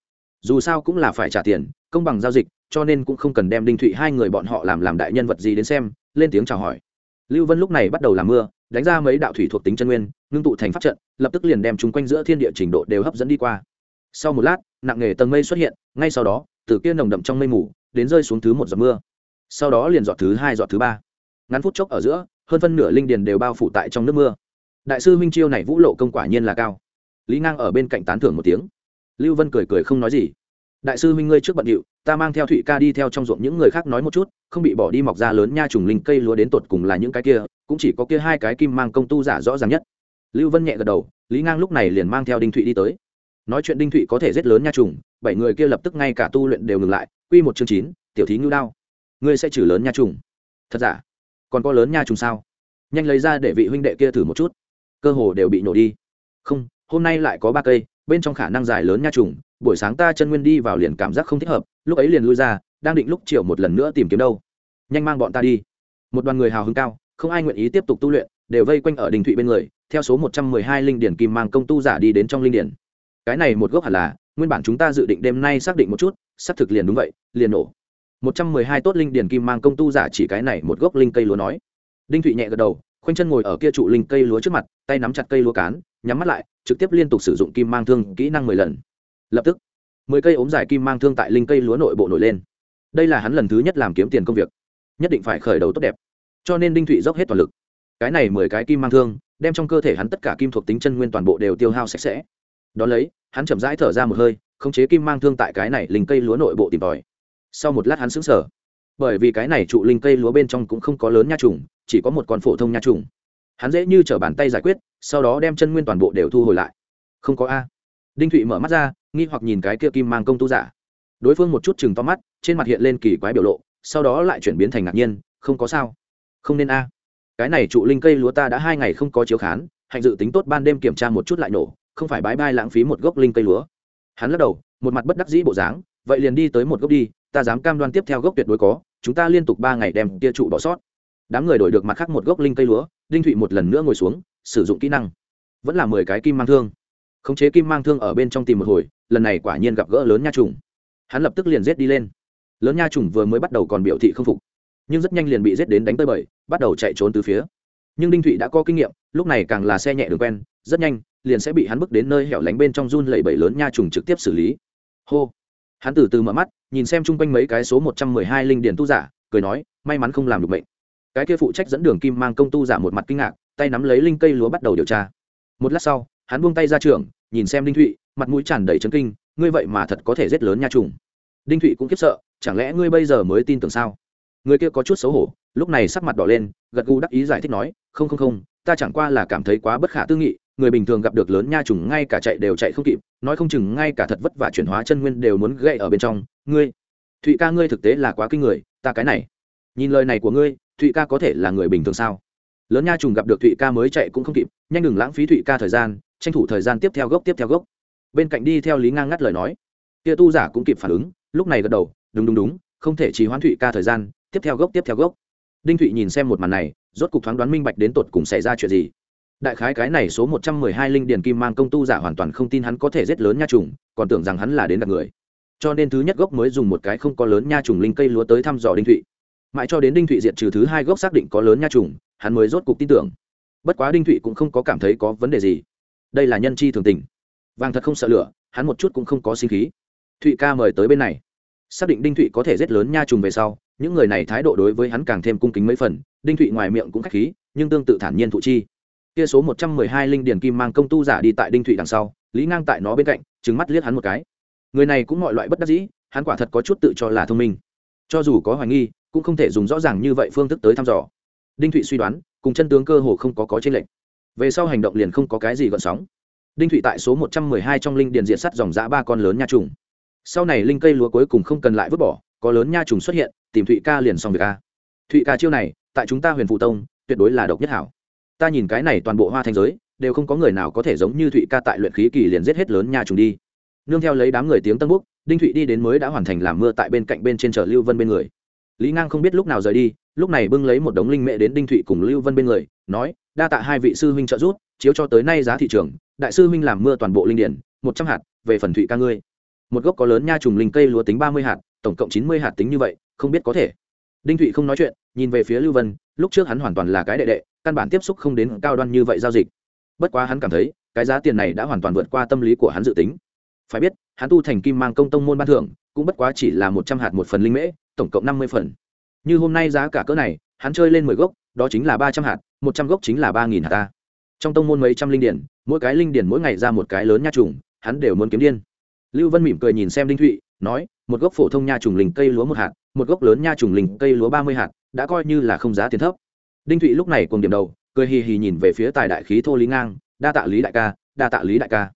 Dù sao cũng là phải trả tiền, công bằng giao dịch, cho nên cũng không cần đem đinh thụy hai người bọn họ làm làm đại nhân vật gì đến xem, lên tiếng chào hỏi. Lưu vân lúc này bắt đầu làm mưa, đánh ra mấy đạo thủy thuộc tính chân nguyên, ngưng tụ thành pháp trận, lập tức liền đem chúng quanh giữa thiên địa trình độ đều hấp dẫn đi qua. Sau một lát, nặng nề tầng mây xuất hiện, ngay sau đó, từ kia nồng đậm trong mây mù, đến rơi xuống thứ một giọt mưa. Sau đó liền giọt thứ hai, giọt thứ ba. Ngắn phút chốc ở giữa, hơn phân nửa linh điền đều bao phủ tại trong nước mưa. Đại sư minh chiêu này vũ lộ công quả nhiên là cao lý ngang ở bên cạnh tán thưởng một tiếng. Lưu vân cười cười không nói gì. Đại sư minh ngươi trước bận điệu, ta mang theo thụy ca đi theo trong ruộng những người khác nói một chút, không bị bỏ đi mọc ra lớn nha trùng linh cây lúa đến tột cùng là những cái kia, cũng chỉ có kia hai cái kim mang công tu giả rõ ràng nhất. Lưu vân nhẹ gật đầu, lý ngang lúc này liền mang theo đinh thụy đi tới. Nói chuyện đinh thụy có thể giết lớn nha trùng, bảy người kia lập tức ngay cả tu luyện đều ngừng lại. Q một chương chín, tiểu thí ngưu đao. Ngươi sẽ trừ lớn nha trùng. Thật giả? Còn có lớn nha trùng sao? Nhanh lấy ra để vị huynh đệ kia thử một chút. Cơ hồ đều bị nổ đi. Không hôm nay lại có ba cây, bên trong khả năng dài lớn nha trùng, buổi sáng ta chân nguyên đi vào liền cảm giác không thích hợp, lúc ấy liền lui ra, đang định lúc chiều một lần nữa tìm kiếm đâu. Nhanh mang bọn ta đi. Một đoàn người hào hứng cao, không ai nguyện ý tiếp tục tu luyện, đều vây quanh ở đình thụy bên người, theo số một trăm mười hai linh điển kim mang công tu giả đi đến trong linh điển. Cái này một gốc hẳn là, nguyên bản chúng ta dự định đêm nay xác định một chút, xác thực liền đúng vậy, liền nổ. Một trăm mười hai tốt linh điển kim mang công tu giả chỉ cái này một gốc linh cây lúa nói. Đinh thụy nhẹ gật đầu, khoanh chân ngồi ở kia trụ linh cây lúa trước mặt, tay nắm chặt cây lúa cán, nhắm mắt lại trực tiếp liên tục sử dụng kim mang thương kỹ năng mười lần. Lập tức, mười cây ốm dài kim mang thương tại linh cây lúa nội bộ nổi lên. Đây là hắn lần thứ nhất làm kiếm tiền công việc. Nhất định phải khởi đầu tốt đẹp. Cho nên đinh thụy dốc hết toàn lực. Cái này mười cái kim mang thương, đem trong cơ thể hắn tất cả kim thuộc tính chân nguyên toàn bộ đều tiêu hao sạch sẽ. Đ ó lấy, hắn chậm rãi thở ra một hơi, khống chế kim mang thương tại cái này linh cây lúa nội bộ tìm tòi. Sau một lát hắn sững sờ. Bởi vì cái này trụ linh cây lúa bên trong cũng không có lớn nha trùng, chỉ có một con phổ thông nha trùng hắn dễ như t r ở bàn tay giải quyết, sau đó đem chân nguyên toàn bộ đều thu hồi lại. Không có a. Đinh thụy mở mắt ra, nghi hoặc nhìn cái kia kim mang công tu giả. Đối phương một chút chừng to mắt, trên mặt hiện lên kỳ quái biểu lộ, sau đó lại chuyển biến thành ngạc nhiên, không có sao. Không nên a. Cái này trụ linh cây lúa ta đã hai ngày không có chiếu khán, hạnh dự tính tốt ban đêm kiểm tra một chút lại nổ, không phải bãi bai lãng phí một gốc linh cây lúa. Hắn lắc đầu, một mặt bất đắc dĩ bộ dáng, vậy liền đi tới một gốc đi, ta dám cam đoan tiếp theo gốc tuyệt đối có, chúng ta liên tục ba ngày đem kia trụ bỏ sót đám người đổi được mặt khác một gốc linh cây lúa, đinh thụy một lần nữa ngồi xuống, sử dụng kỹ năng. Vẫn là mười cái kim mang thương. Khống chế kim mang thương ở bên trong tìm một hồi, lần này quả nhiên gặp gỡ lớn nha trùng. Hắn lập tức liền rết đi lên. Lớn nha trùng vừa mới bắt đầu còn biểu thị không phục, nhưng rất nhanh liền bị rết đến đánh tới bời, bắt đầu chạy trốn từ phía. Nhưng đinh thụy đã có kinh nghiệm, lúc này càng là xe nhẹ đường quen, rất nhanh, liền sẽ bị hắn bước đến nơi hẻo lánh bên trong run lẩy bẩy lớn nha trùng trực tiếp xử lý. Hô. Hắn từ từ mở mắt, nhìn xem chung quanh mấy cái số một trăm mười hai linh điền tu giả, cười nói, may mắn không làm được bệnh cái kia phụ trách dẫn đường kim mang công tu giả một mặt kinh ngạc, tay nắm lấy linh cây lúa bắt đầu điều tra. Một lát sau, hắn buông tay ra trường, nhìn xem đinh thụy, mặt mũi tràn đầy chấn kinh, ngươi vậy mà thật có thể giết lớn nha trùng. Đinh thụy cũng kiếp sợ, chẳng lẽ ngươi bây giờ mới tin tưởng sao? Người kia có chút xấu hổ, lúc này sắc mặt đỏ lên, gật gù đắc ý giải thích nói, không không không, ta chẳng qua là cảm thấy quá bất khả tư nghị, người bình thường gặp được lớn nha trùng ngay cả chạy đều chạy không kịp, nói không chừng ngay cả thật vất vả chuyển hóa chân nguyên đều muốn gậy ở bên trong. Ngươi, thụy ca ngươi thực tế là quá kinh người, ta cái này. Nhìn lời này của ngươi thụy ca có thể là người bình thường sao? Lớn nha trùng gặp được thụy ca mới chạy cũng không kịp, nhanh đừng lãng phí thụy ca thời gian, tranh thủ thời gian tiếp theo gốc tiếp theo gốc. Bên cạnh đi theo lý ngang ngắt lời nói. Kia tu giả cũng kịp phản ứng, lúc này gật đầu, đúng đúng đúng, không thể trì hoãn thụy ca thời gian, tiếp theo gốc tiếp theo gốc. Đinh thụy nhìn xem một màn này, rốt cục thoáng đoán minh bạch đến tột cùng xảy ra chuyện gì. Đại khái cái này số một trăm mười hai linh điền kim mang công tu giả hoàn toàn không tin hắn có thể giết lớn nha trùng, còn tưởng rằng hắn là đến đặt người. Cho nên thứ nhất gốc mới dùng một cái không có lớn nha trùng linh cây lúa tới thăm dò đinh thụy mãi cho đến đinh thụy diệt trừ thứ hai gốc xác định có lớn nha trùng, hắn mới rốt cục tin tưởng. Bất quá đinh thụy cũng không có cảm thấy có vấn đề gì. Đây là nhân chi thường tình. Vàng thật không sợ lửa, hắn một chút cũng không có sinh khí. Thụy ca mời tới bên này. Xác định đinh thụy có thể giết lớn nha trùng về sau, những người này thái độ đối với hắn càng thêm cung kính mấy phần, đinh thụy ngoài miệng cũng k h á c h khí, nhưng tương tự thản nhiên thụ chi. Kia số một trăm mười hai linh điền kim mang công tu giả đi tại đinh thụy đằng sau, lý ngang tại nó bên cạnh trứng mắt liếc hắn một cái. Người này cũng mọi loại bất đắc dĩ, hắn quả thật có chút tự cho là thông minh cho dù có hoài nghi, cũng không thể dùng rõ ràng như vậy phương thức tới thăm dò. Đinh thụy suy đoán, cùng chân tướng cơ hồ không có có trên lệnh về sau hành động liền không có cái gì gợn sóng. Đinh thụy tại số một trăm mười hai trong linh điền diện sắt dòng giã ba con lớn nha trùng. Sau này linh cây lúa cuối cùng không cần lại vứt bỏ, có lớn nha trùng xuất hiện, tìm thụy ca liền xong việc ca thụy ca chiêu này, tại chúng ta huyền phụ tông, tuyệt đối là độc nhất hảo. Ta nhìn cái này toàn bộ hoa thanh giới, đều không có người nào có thể giống như thụy ca tại luyện khí kỳ liền giết hết lớn nha trùng đi. Nương theo lấy đám người tiếng tân búc đinh thụy đi đến mới đã hoàn thành làm mưa tại bên cạnh bên trên chợ lưu vân bên người. Lý ngang không biết lúc nào rời đi, lúc này bưng lấy một đống linh mệ đến đinh thụy cùng lưu vân bên người, nói, đa tạ hai vị sư huynh trợ giúp, chiếu cho tới nay giá thị trường, đại sư huynh làm mưa toàn bộ linh điển, một trăm hạt, về phần thụy ca ngươi. Một gốc có lớn nha trùng linh cây lúa tính ba mươi hạt, tổng cộng chín mươi hạt tính như vậy, không biết có thể. Đinh thụy không nói chuyện, nhìn về phía lưu vân, lúc trước hắn hoàn toàn là cái đệ đệ, căn bản tiếp xúc không đến cao đoan như vậy giao dịch. Bất quá hắn cảm thấy, cái giá tiền này đã hoàn toàn vượt qua tâm lý của hắn dự tính phải biết, hắn tu thành kim mang công tông môn ban thưởng, cũng bất quá chỉ là một trăm hạt một phần linh mễ, tổng cộng năm mươi phần. Như hôm nay giá cả cỡ này, hắn chơi lên mười gốc, đó chính là ba trăm hạt, một trăm gốc chính là ba nghìn hạt ta. Trong tông môn mấy trăm linh điển, mỗi cái linh điển mỗi ngày ra một cái lớn nha trùng, hắn đều muốn kiếm điên. Lưu vân mỉm cười nhìn xem đinh thụy, nói, một gốc phổ thông nha trùng linh cây lúa một hạt, một gốc lớn nha trùng linh cây lúa ba mươi hạt, đã coi như là không giá tiền thấp. Đinh thụy lúc này cùng điểm đầu, cười hì hì nhìn về phía tài đại khí thô lý ngang, đa tạ lý đại ca, đa tạ lý đại ca.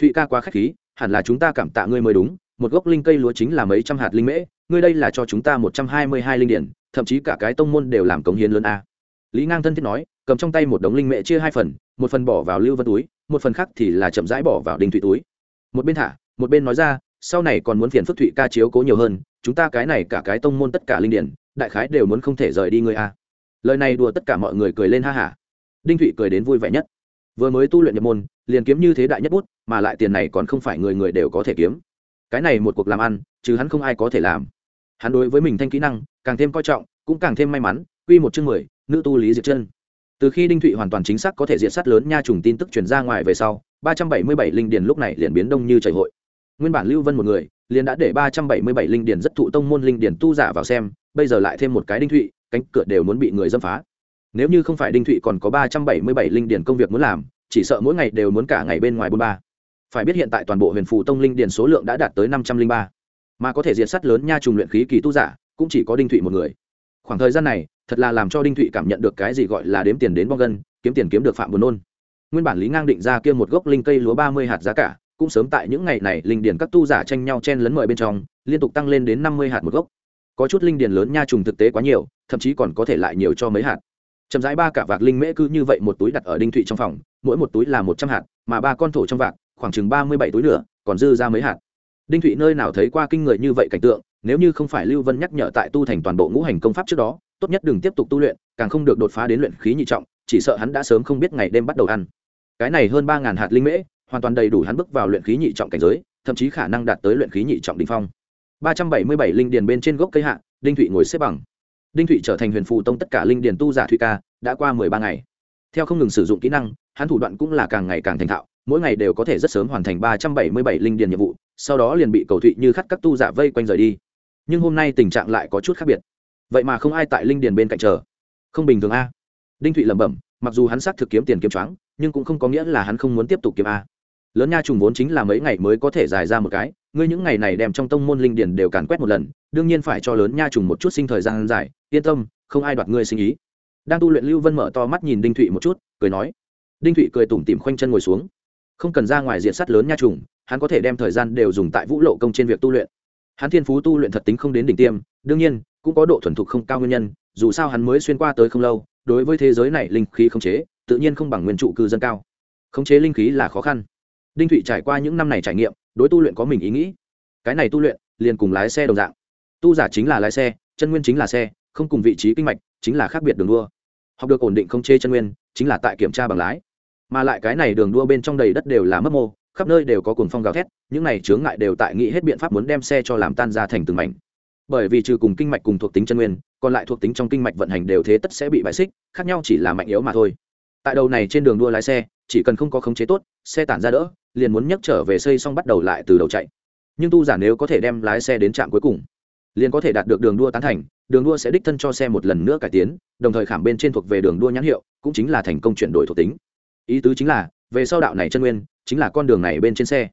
Thụy ca quá k h á c h khí hẳn là chúng ta cảm tạ ngươi mới đúng, một gốc linh cây lúa chính là mấy trăm hạt linh mễ, ngươi đây là cho chúng ta một trăm hai mươi hai linh điển, thậm chí cả cái tông môn đều làm cống hiến lớn a. Lý ngang thân thiết nói, cầm trong tay một đống linh mễ chia hai phần, một phần bỏ vào lưu vân túi, một phần khác thì là chậm rãi bỏ vào đinh thụy túi. Một bên thả, một bên nói ra, sau này còn muốn phiền phức thụy ca chiếu cố nhiều hơn, chúng ta cái này cả cái tông môn tất cả linh điển, đại khái đều muốn không thể rời đi ngươi a. Lời này đùa tất cả mọi người cười lên ha hả. Đinh thụy cười đến vui vẻ nhất. Vừa mới tu luyện nhập môn liền kiếm như thế đại nhất bút, mà lại tiền này còn không phải người người đều có thể kiếm. Cái này một cuộc làm ăn, chứ hắn không ai có thể làm. Hắn đối với mình thanh kỹ năng, càng thêm coi trọng, cũng càng thêm may mắn, quy một chương mười, nữ tu lý diệt chân. Từ khi đinh thụy hoàn toàn chính xác có thể diệt sát lớn nha trùng tin tức truyền ra ngoài về sau, ba trăm bảy mươi bảy linh điền lúc này liền biến đông như chảy hội. Nguyên bản lưu vân một người, liền đã để ba trăm bảy mươi bảy linh điền rất thụ tông môn linh điền tu giả vào xem, bây giờ lại thêm một cái đinh thụy, cánh cửa đều muốn bị người dâm phá. Nếu như không phải đinh thụy còn có ba trăm bảy mươi bảy linh điền công việc muốn làm chỉ sợ mỗi ngày đều muốn cả ngày bên ngoài bôn ba. Phải biết hiện tại toàn bộ huyền phù tông linh điền số lượng đã đạt tới năm trăm linh ba. Mà có thể diệt sắt lớn nha trùng luyện khí kỳ tu giả, cũng chỉ có đinh thụy một người. Khoảng thời gian này, thật là làm cho đinh thụy cảm nhận được cái gì gọi là đếm tiền đến bong gân, kiếm tiền kiếm được phạm buồn nôn. Nguyên bản lý ngang định ra kia một gốc linh cây lúa ba mươi hạt giá cả, cũng sớm tại những ngày này linh điền các tu giả tranh nhau chen lấn mời bên trong, liên tục tăng lên đến năm mươi hạt một gốc. Có chút linh điền lớn nha trùng thực tế quá nhiều, thậm chí còn có thể lại nhiều cho mấy hạt. Chậm rãi ba cả vạc linh mễ cứ như vậy một túi đặt ở đinh thụy trong phòng mỗi một túi là một trăm hạt, mà ba con thổ trong vạc, khoảng chừng ba mươi bảy túi nữa, còn dư ra mấy hạt. Đinh thụy nơi nào thấy qua kinh người như vậy cảnh tượng, nếu như không phải lưu vân nhắc nhở tại tu thành toàn bộ ngũ hành công pháp trước đó, tốt nhất đừng tiếp tục tu luyện, càng không được đột phá đến luyện khí nhị trọng, chỉ sợ hắn đã sớm không biết ngày đêm bắt đầu ăn. Cái này hơn ba ngàn hạt linh mễ, hoàn toàn đầy đủ hắn bước vào luyện khí nhị trọng cảnh giới, thậm chí khả năng đạt tới luyện khí nhị trọng đỉnh phong. Ba trăm bảy mươi bảy linh điền bên trên gốc cây hạ, đinh thụy ngồi xếp bằng. Đinh thụy trở thành huyền phù tông tất cả linh điền tu giả thụy ca, đã qua mười ba ngày. Theo không ngừng sử dụng kỹ năng hắn thủ đoạn cũng là càng ngày càng thành thạo, mỗi ngày đều có thể rất sớm hoàn thành ba trăm bảy mươi bảy linh điền nhiệm vụ, sau đó liền bị cầu thụy như khắt các tu giả vây quanh rời đi. Nhưng hôm nay tình trạng lại có chút khác biệt. Vậy mà không ai tại linh điền bên cạnh chờ. Không bình thường a. Đinh thụy lẩm bẩm, mặc dù hắn xác thực kiếm tiền kiếm choáng, nhưng cũng không có nghĩa là hắn không muốn tiếp tục kiếm a. Lớn nha trùng vốn chính là mấy ngày mới có thể dài ra một cái, ngươi những ngày này đem trong tông môn linh điền đều càn quét một lần, đương nhiên phải cho lớn nha trùng một chút sinh thời gian dài, yên tâm, không ai đoạt ngươi sinh ý. Đang tu luyện lưu vân mở to mắt nhìn đinh thụy một chút, cười nói đinh thụy cười tủm tỉm khoanh chân ngồi xuống. Không cần ra ngoài diện sắt lớn nha trùng, hắn có thể đem thời gian đều dùng tại vũ lộ công trên việc tu luyện. Hắn thiên phú tu luyện thật tính không đến đỉnh tiêm, đương nhiên, cũng có độ thuần thục không cao nguyên nhân, dù sao hắn mới xuyên qua tới không lâu, đối với thế giới này linh khí không chế, tự nhiên không bằng nguyên trụ cư dân cao. Khống chế linh khí là khó khăn. Đinh thụy trải qua những năm này trải nghiệm, đối tu luyện có mình ý nghĩ. Cái này tu luyện, liền cùng lái xe đồng dạng. Tu giả chính là lái xe, chân nguyên chính là xe, không cùng vị trí kinh mạch, chính là khác biệt đường đua. Học được ổn định không chê chân nguyên chính là tại kiểm tra bằng lái. Mà lại cái này đường đua bên trong đầy đất đều là mấp mô, khắp nơi đều có cuồng phong gào thét, những này chướng ngại đều tại nghĩ hết biện pháp muốn đem xe cho làm tan ra thành từng mảnh. Bởi vì trừ cùng kinh mạch cùng thuộc tính chân nguyên, còn lại thuộc tính trong kinh mạch vận hành đều thế tất sẽ bị bãi xích, khác nhau chỉ là mạnh yếu mà thôi. Tại đầu này trên đường đua lái xe, chỉ cần không có khống chế tốt, xe tản ra đỡ, liền muốn nhấc trở về xây xong bắt đầu lại từ đầu chạy. Nhưng tu giả nếu có thể đem lái xe đến trạm cuối cùng, liền có thể đạt được đường đua tán thành đường đua sẽ đích thân cho xe một lần nữa cải tiến, đồng thời khảm bên trên thuộc về đường đua nhãn hiệu, cũng chính là thành công chuyển đổi thuộc tính. Ý tứ chính là, về sau đạo này chân nguyên, chính là con đường này bên trên xe.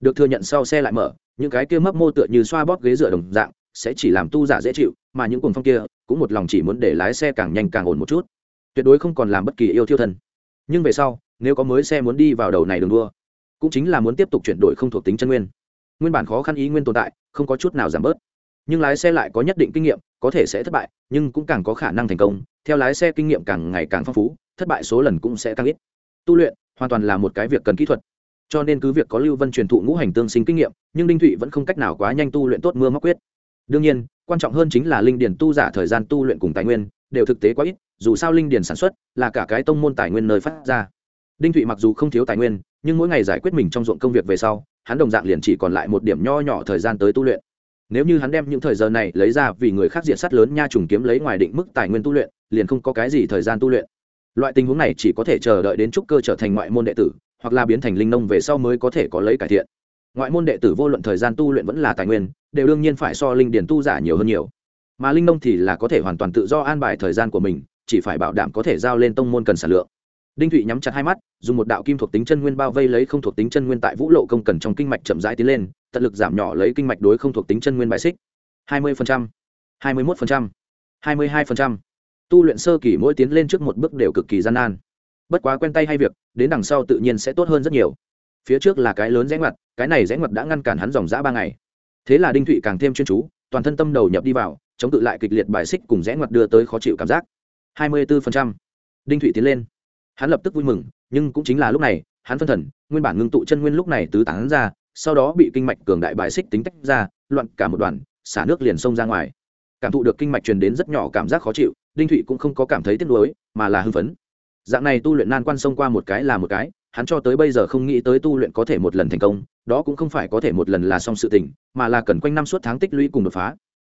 Được thừa nhận sau xe lại mở, những cái kia mấp mô tựa như xoa bóp ghế dựa đồng dạng, sẽ chỉ làm tu giả dễ chịu, mà những cuồng phong kia, cũng một lòng chỉ muốn để lái xe càng nhanh càng ổn một chút. Tuyệt đối không còn làm bất kỳ yêu thiêu thân. Nhưng về sau, nếu có mới xe muốn đi vào đầu này đường đua, cũng chính là muốn tiếp tục chuyển đổi không thuộc tính chân nguyên. Nguyên bản khó khăn ý nguyên tồn tại, không có chút nào giảm bớt. Nhưng lái xe lại có nhất định kinh nghiệm có thể sẽ thất bại, nhưng cũng càng có khả năng thành công. Theo lái xe kinh nghiệm càng ngày càng phong phú, thất bại số lần cũng sẽ tăng ít. Tu luyện hoàn toàn là một cái việc cần kỹ thuật, cho nên cứ việc có lưu vân truyền thụ ngũ hành tương sinh kinh nghiệm, nhưng đinh thụy vẫn không cách nào quá nhanh tu luyện tốt mưa móc quyết. Đương nhiên, quan trọng hơn chính là linh điển tu giả thời gian tu luyện cùng tài nguyên đều thực tế quá ít, dù sao linh điển sản xuất là cả cái tông môn tài nguyên nơi phát ra. Đinh thụy mặc dù không thiếu tài nguyên, nhưng mỗi ngày giải quyết mình trong ruộng công việc về sau, hắn đồng dạng liền chỉ còn lại một điểm nho nhỏ thời gian tới tu luyện nếu như hắn đem những thời giờ này lấy ra vì người khác diện sắt lớn nha trùng kiếm lấy ngoài định mức tài nguyên tu luyện, liền không có cái gì thời gian tu luyện. Loại tình huống này chỉ có thể chờ đợi đến trúc cơ trở thành ngoại môn đệ tử, hoặc là biến thành linh nông về sau mới có thể có lấy cải thiện. Ngoại môn đệ tử vô luận thời gian tu luyện vẫn là tài nguyên, đều đương nhiên phải so linh điển tu giả nhiều hơn nhiều. Mà linh nông thì là có thể hoàn toàn tự do an bài thời gian của mình, chỉ phải bảo đảm có thể giao lên tông môn cần sản lượng. Đinh thụy nhắm chặt hai mắt, dùng một đạo kim thuộc tính chân nguyên bao vây lấy không thuộc tính chân nguyên tại vũ lộ công cần trong kinh mạch chậm rãi tiến lên tận lực giảm nhỏ lấy kinh mạch đối không thuộc tính chân nguyên bài xích. hai mươi hai mươi một hai mươi hai tu luyện sơ kỳ mỗi tiến lên trước một bước đều cực kỳ gian nan. Bất quá quen tay hay việc, đến đằng sau tự nhiên sẽ tốt hơn rất nhiều. Phía trước là cái lớn rẽ ngoặt, cái này rẽ ngoặt đã ngăn cản hắn dòng dã ba ngày. Thế là đinh thụy càng thêm chuyên chú, toàn thân tâm đầu nhập đi vào, chống tự lại kịch liệt bài xích cùng rẽ ngoặt đưa tới khó chịu cảm giác. hai mươi 24%. đinh thụy tiến lên. Hắn lập tức vui mừng, nhưng cũng chính là lúc này, hắn phân thần, nguyên bản ngưng tụ chân nguyên lúc này tứ tán ra sau đó bị kinh mạch cường đại bài xích tính tách ra, loạn cả một đoàn, xả nước liền xông ra ngoài. Cảm thụ được kinh mạch truyền đến rất nhỏ cảm giác khó chịu, đinh thụy cũng không có cảm thấy tiếc nuối, mà là hưng phấn. Dạng này tu luyện nan quan xông qua một cái là một cái, hắn cho tới bây giờ không nghĩ tới tu luyện có thể một lần thành công, đó cũng không phải có thể một lần là xong sự tình, mà là cần quanh năm suốt tháng tích lũy cùng đột phá.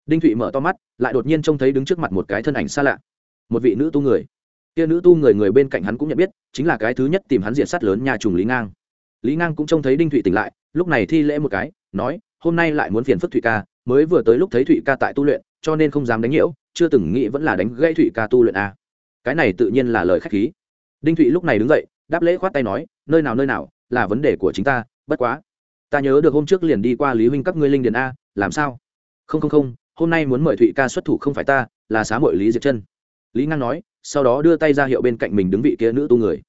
Đinh thụy mở to mắt, lại đột nhiên trông thấy đứng trước mặt một cái thân ảnh xa lạ. Một vị nữ tu người. Kia nữ tu người người bên cạnh hắn cũng nhận biết, chính là cái thứ nhất tìm hắn diện sát lớn nhà trùng lý ngang lý ngang cũng trông thấy đinh thụy tỉnh lại, lúc này thi lễ một cái, nói, hôm nay lại muốn phiền phức thụy ca, mới vừa tới lúc thấy thụy ca tại tu luyện, cho nên không dám đánh nhiễu, chưa từng nghĩ vẫn là đánh gãy thụy ca tu luyện a cái này tự nhiên là lời khách khí. Đinh thụy lúc này đứng dậy, đáp lễ khoát tay nói, nơi nào nơi nào, là vấn đề của chính ta, bất quá. Ta nhớ được hôm trước liền đi qua lý huynh các ngươi linh điền a, làm sao? Không không không, hôm nay muốn mời thụy ca xuất thủ không phải ta, là xá mội lý diệp chân lý ngang nói, sau đó đưa tay ra hiệu bên cạnh mình đứng vị kia nữ tu người.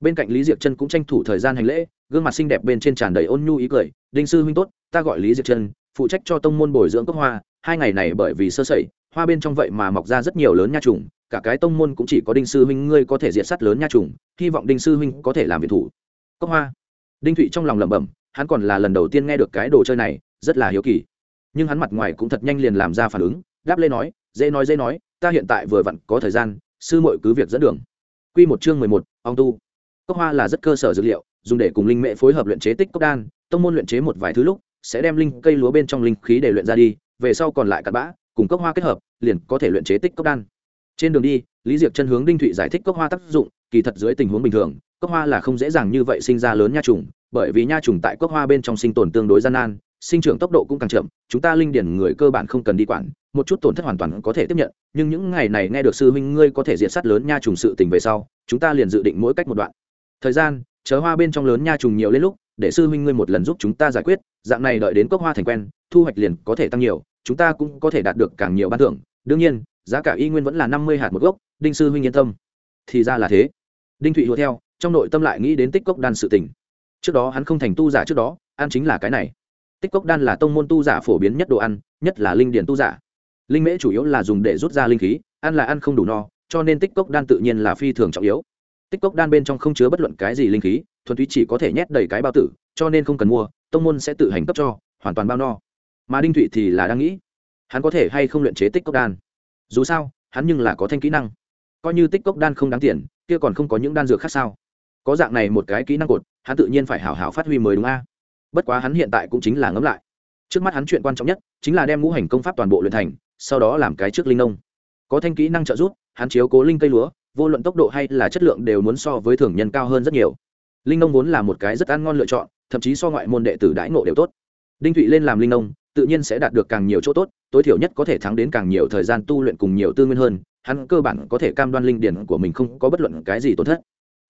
Bên cạnh lý diệp chân cũng tranh thủ thời gian hành lễ gương mặt xinh đẹp bên trên tràn đầy ôn nhu ý cười, đinh sư huynh tốt, ta gọi lý diệp chân phụ trách cho tông môn bồi dưỡng cốc hoa, hai ngày này bởi vì sơ sẩy, hoa bên trong vậy mà mọc ra rất nhiều lớn nha trùng, cả cái tông môn cũng chỉ có đinh sư huynh ngươi có thể diệt sắt lớn nha trùng, hy vọng đinh sư huynh có thể làm việc thủ. Cốc hoa. Đinh thụy trong lòng lẩm bẩm, hắn còn là lần đầu tiên nghe được cái đồ chơi này, rất là hiếu kỳ. Nhưng hắn mặt ngoài cũng thật nhanh liền làm ra phản ứng, đáp lê nói, dễ nói dễ nói, ta hiện tại vừa vặn có thời gian, sư muội cứ việc dẫn đường. Quy một chương mười một, ong tu. Cốc hoa là rất cơ sở dữ liệu dùng để cùng linh mẹ phối hợp luyện chế tích cốc đan, tông môn luyện chế một vài thứ lúc, sẽ đem linh cây lúa bên trong linh khí để luyện ra đi, về sau còn lại cặn bã, cùng cốc hoa kết hợp, liền có thể luyện chế tích cốc đan. Trên đường đi, lý diệc chân hướng đinh thụy giải thích cốc hoa tác dụng, kỳ thật dưới tình huống bình thường, cốc hoa là không dễ dàng như vậy sinh ra lớn nha trùng, bởi vì nha trùng tại cốc hoa bên trong sinh tồn tương đối gian nan, sinh trưởng tốc độ cũng càng chậm, chúng ta linh điển người cơ bản không cần đi quản, một chút tổn thất hoàn toàn có thể tiếp nhận, nhưng những ngày này nghe được sư huynh ngươi có thể diệt sát lớn nha trùng sự tình về sau, chúng ta liền dự định mỗi cách một đoạn. Thời gian chờ hoa bên trong lớn nha trùng nhiều lên lúc, để sư huynh ngươi một lần giúp chúng ta giải quyết, dạng này đợi đến cốc hoa thành quen, thu hoạch liền có thể tăng nhiều, chúng ta cũng có thể đạt được càng nhiều ban thưởng. Đương nhiên, giá cả y nguyên vẫn là năm mươi hạt một gốc, đinh sư huynh yên tâm. Thì ra là thế. Đinh thụy hùa theo, trong nội tâm lại nghĩ đến tích cốc đan sự tình. Trước đó hắn không thành tu giả trước đó, ăn chính là cái này. Tích cốc đan là tông môn tu giả phổ biến nhất đồ ăn, nhất là linh điển tu giả. Linh mễ chủ yếu là dùng để rút ra linh khí, ăn là ăn không đủ no, cho nên tích cốc đan tự nhiên là phi thường trọng yếu tích cốc đan bên trong không chứa bất luận cái gì linh khí, thuần túy chỉ có thể nhét đầy cái bao tử, cho nên không cần mua, tông môn sẽ tự hành cấp cho, hoàn toàn bao no. Mà đinh thụy thì là đang nghĩ, hắn có thể hay không luyện chế tích cốc đan? Dù sao, hắn nhưng là có thanh kỹ năng. Coi như tích cốc đan không đáng tiền, kia còn không có những đan dược khác sao? Có dạng này một cái kỹ năng cột, hắn tự nhiên phải hảo hảo phát huy mới đúng a. Bất quá hắn hiện tại cũng chính là ngẫm lại. Trước mắt hắn chuyện quan trọng nhất, chính là đem ngũ hành công pháp toàn bộ luyện thành, sau đó làm cái trước linh nông. Có thanh kỹ năng trợ giúp, hắn chiếu cố linh cây lúa vô luận tốc độ hay là chất lượng đều muốn so với thường nhân cao hơn rất nhiều. Linh nông vốn là một cái rất ăn ngon lựa chọn, thậm chí so ngoại môn đệ tử đãi ngộ đều tốt. Đinh thụy lên làm linh nông, tự nhiên sẽ đạt được càng nhiều chỗ tốt, tối thiểu nhất có thể thắng đến càng nhiều thời gian tu luyện cùng nhiều tư nguyên hơn, hắn cơ bản có thể cam đoan linh điển của mình không có bất luận cái gì tổn thất.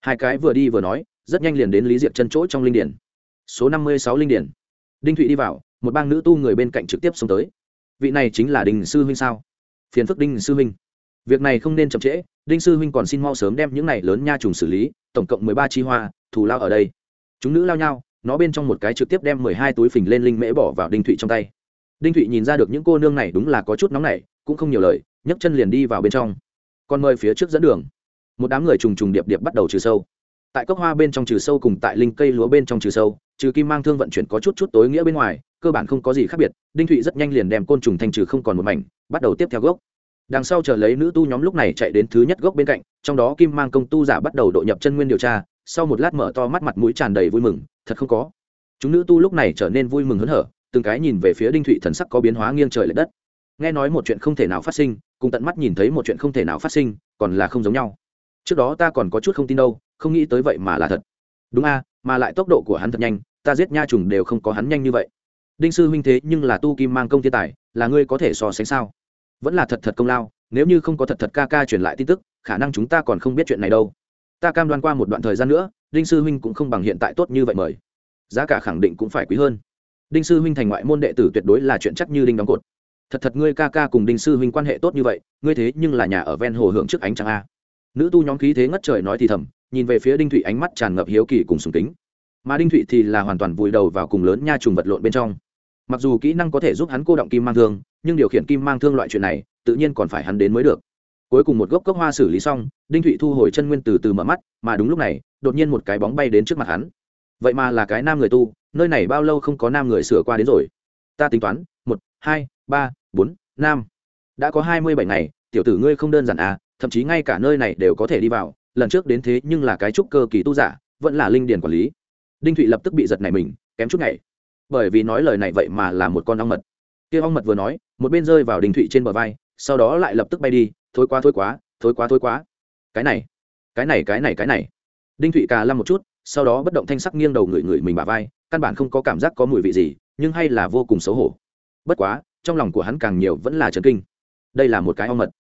Hai cái vừa đi vừa nói, rất nhanh liền đến lý diệp chân chỗ trong linh điển. Số năm mươi sáu linh điển. Đinh thụy đi vào, một bang nữ tu người bên cạnh trực tiếp xông tới. Vị này chính là đình sư huynh sao? Phiền phức đinh sư huynh. Việc này không nên chậm trễ đinh sư huynh còn xin mau sớm đem những này lớn nha trùng xử lý, tổng cộng mười ba chi hoa, thù lao ở đây. Chúng nữ lao nhau, nó bên trong một cái trực tiếp đem mười hai túi phình lên linh mễ bỏ vào đinh thụy trong tay. Đinh thụy nhìn ra được những cô nương này đúng là có chút nóng nảy, cũng không nhiều lời, nhấc chân liền đi vào bên trong. Còn mời phía trước dẫn đường. Một đám người trùng trùng điệp điệp bắt đầu trừ sâu. Tại cốc hoa bên trong trừ sâu cùng tại linh cây lúa bên trong trừ sâu, trừ kim mang thương vận chuyển có chút chút tối nghĩa bên ngoài, cơ bản không có gì khác biệt. Đinh thụy rất nhanh liền đem côn trùng thanh trừ không còn một mảnh, bắt đầu tiếp theo gốc đằng sau chờ lấy nữ tu nhóm lúc này chạy đến thứ nhất gốc bên cạnh, trong đó kim mang công tu giả bắt đầu độ nhập chân nguyên điều tra, sau một lát mở to mắt mặt mũi tràn đầy vui mừng, thật không có. Chúng nữ tu lúc này trở nên vui mừng hớn hở, từng cái nhìn về phía đinh thụy thần sắc có biến hóa nghiêng trời l ệ đất. Nghe nói một chuyện không thể nào phát sinh, cùng tận mắt nhìn thấy một chuyện không thể nào phát sinh, còn là không giống nhau. Trước đó ta còn có chút không tin đâu, không nghĩ tới vậy mà là thật. Đúng a, mà lại tốc độ của hắn thật nhanh, ta giết nha trùng đều không có hắn nhanh như vậy. Đinh sư huynh thế nhưng là tu kim mang công thiên tài, là ngươi có thể so sánh sao? Vẫn là thật thật công lao, nếu như không có thật thật ca ca truyền lại tin tức, khả năng chúng ta còn không biết chuyện này đâu. Ta cam đoan qua một đoạn thời gian nữa, đinh sư huynh cũng không bằng hiện tại tốt như vậy mời. Giá cả khẳng định cũng phải quý hơn. Đinh sư huynh thành ngoại môn đệ tử tuyệt đối là chuyện chắc như đinh đóng cột. Thật thật ngươi ca ca cùng đinh sư huynh quan hệ tốt như vậy, ngươi thế nhưng là nhà ở ven hồ hưởng trước ánh trăng a. Nữ tu nhóm khí thế ngất trời nói thì thầm, nhìn về phía đinh thụy ánh mắt tràn ngập hiếu kỳ cùng sùng kính. Mà đinh thụy thì là hoàn toàn vùi đầu vào cùng lớn nha trùng vật lộn bên trong. Mặc dù kỹ năng có thể giúp hắn cô động kim mang thương nhưng điều khiển kim mang thương loại chuyện này, tự nhiên còn phải hắn đến mới được. Cuối cùng một gốc cốc hoa xử lý xong, đinh thụy thu hồi chân nguyên từ từ mở mắt, mà đúng lúc này, đột nhiên một cái bóng bay đến trước mặt hắn. Vậy mà là cái nam người tu, nơi này bao lâu không có nam người sửa qua đến rồi? Ta tính toán, một, hai, ba, bốn nam đã có hai mươi bảy ngày, tiểu tử ngươi không đơn giản à thậm chí ngay cả nơi này đều có thể đi vào, lần trước đến thế nhưng là cái trúc cơ kỳ tu giả, vẫn là linh điền quản lý. Đinh thụy lập tức bị giật này mình, kém chút ngày bởi vì nói lời này vậy mà là một con ong mật. Kia ong mật vừa nói một bên rơi vào đinh thụy trên bờ vai, sau đó lại lập tức bay đi, thối quá thối quá thối quá thối quá. Cái này cái này cái này cái này. Đinh thụy cà lăm một chút, sau đó bất động thanh sắc nghiêng đầu ngửi ngửi mình bà vai, căn bản không có cảm giác có mùi vị gì, nhưng hay là vô cùng xấu hổ. Bất quá, trong lòng của hắn càng nhiều vẫn là trấn kinh. Đây là một cái ong mật.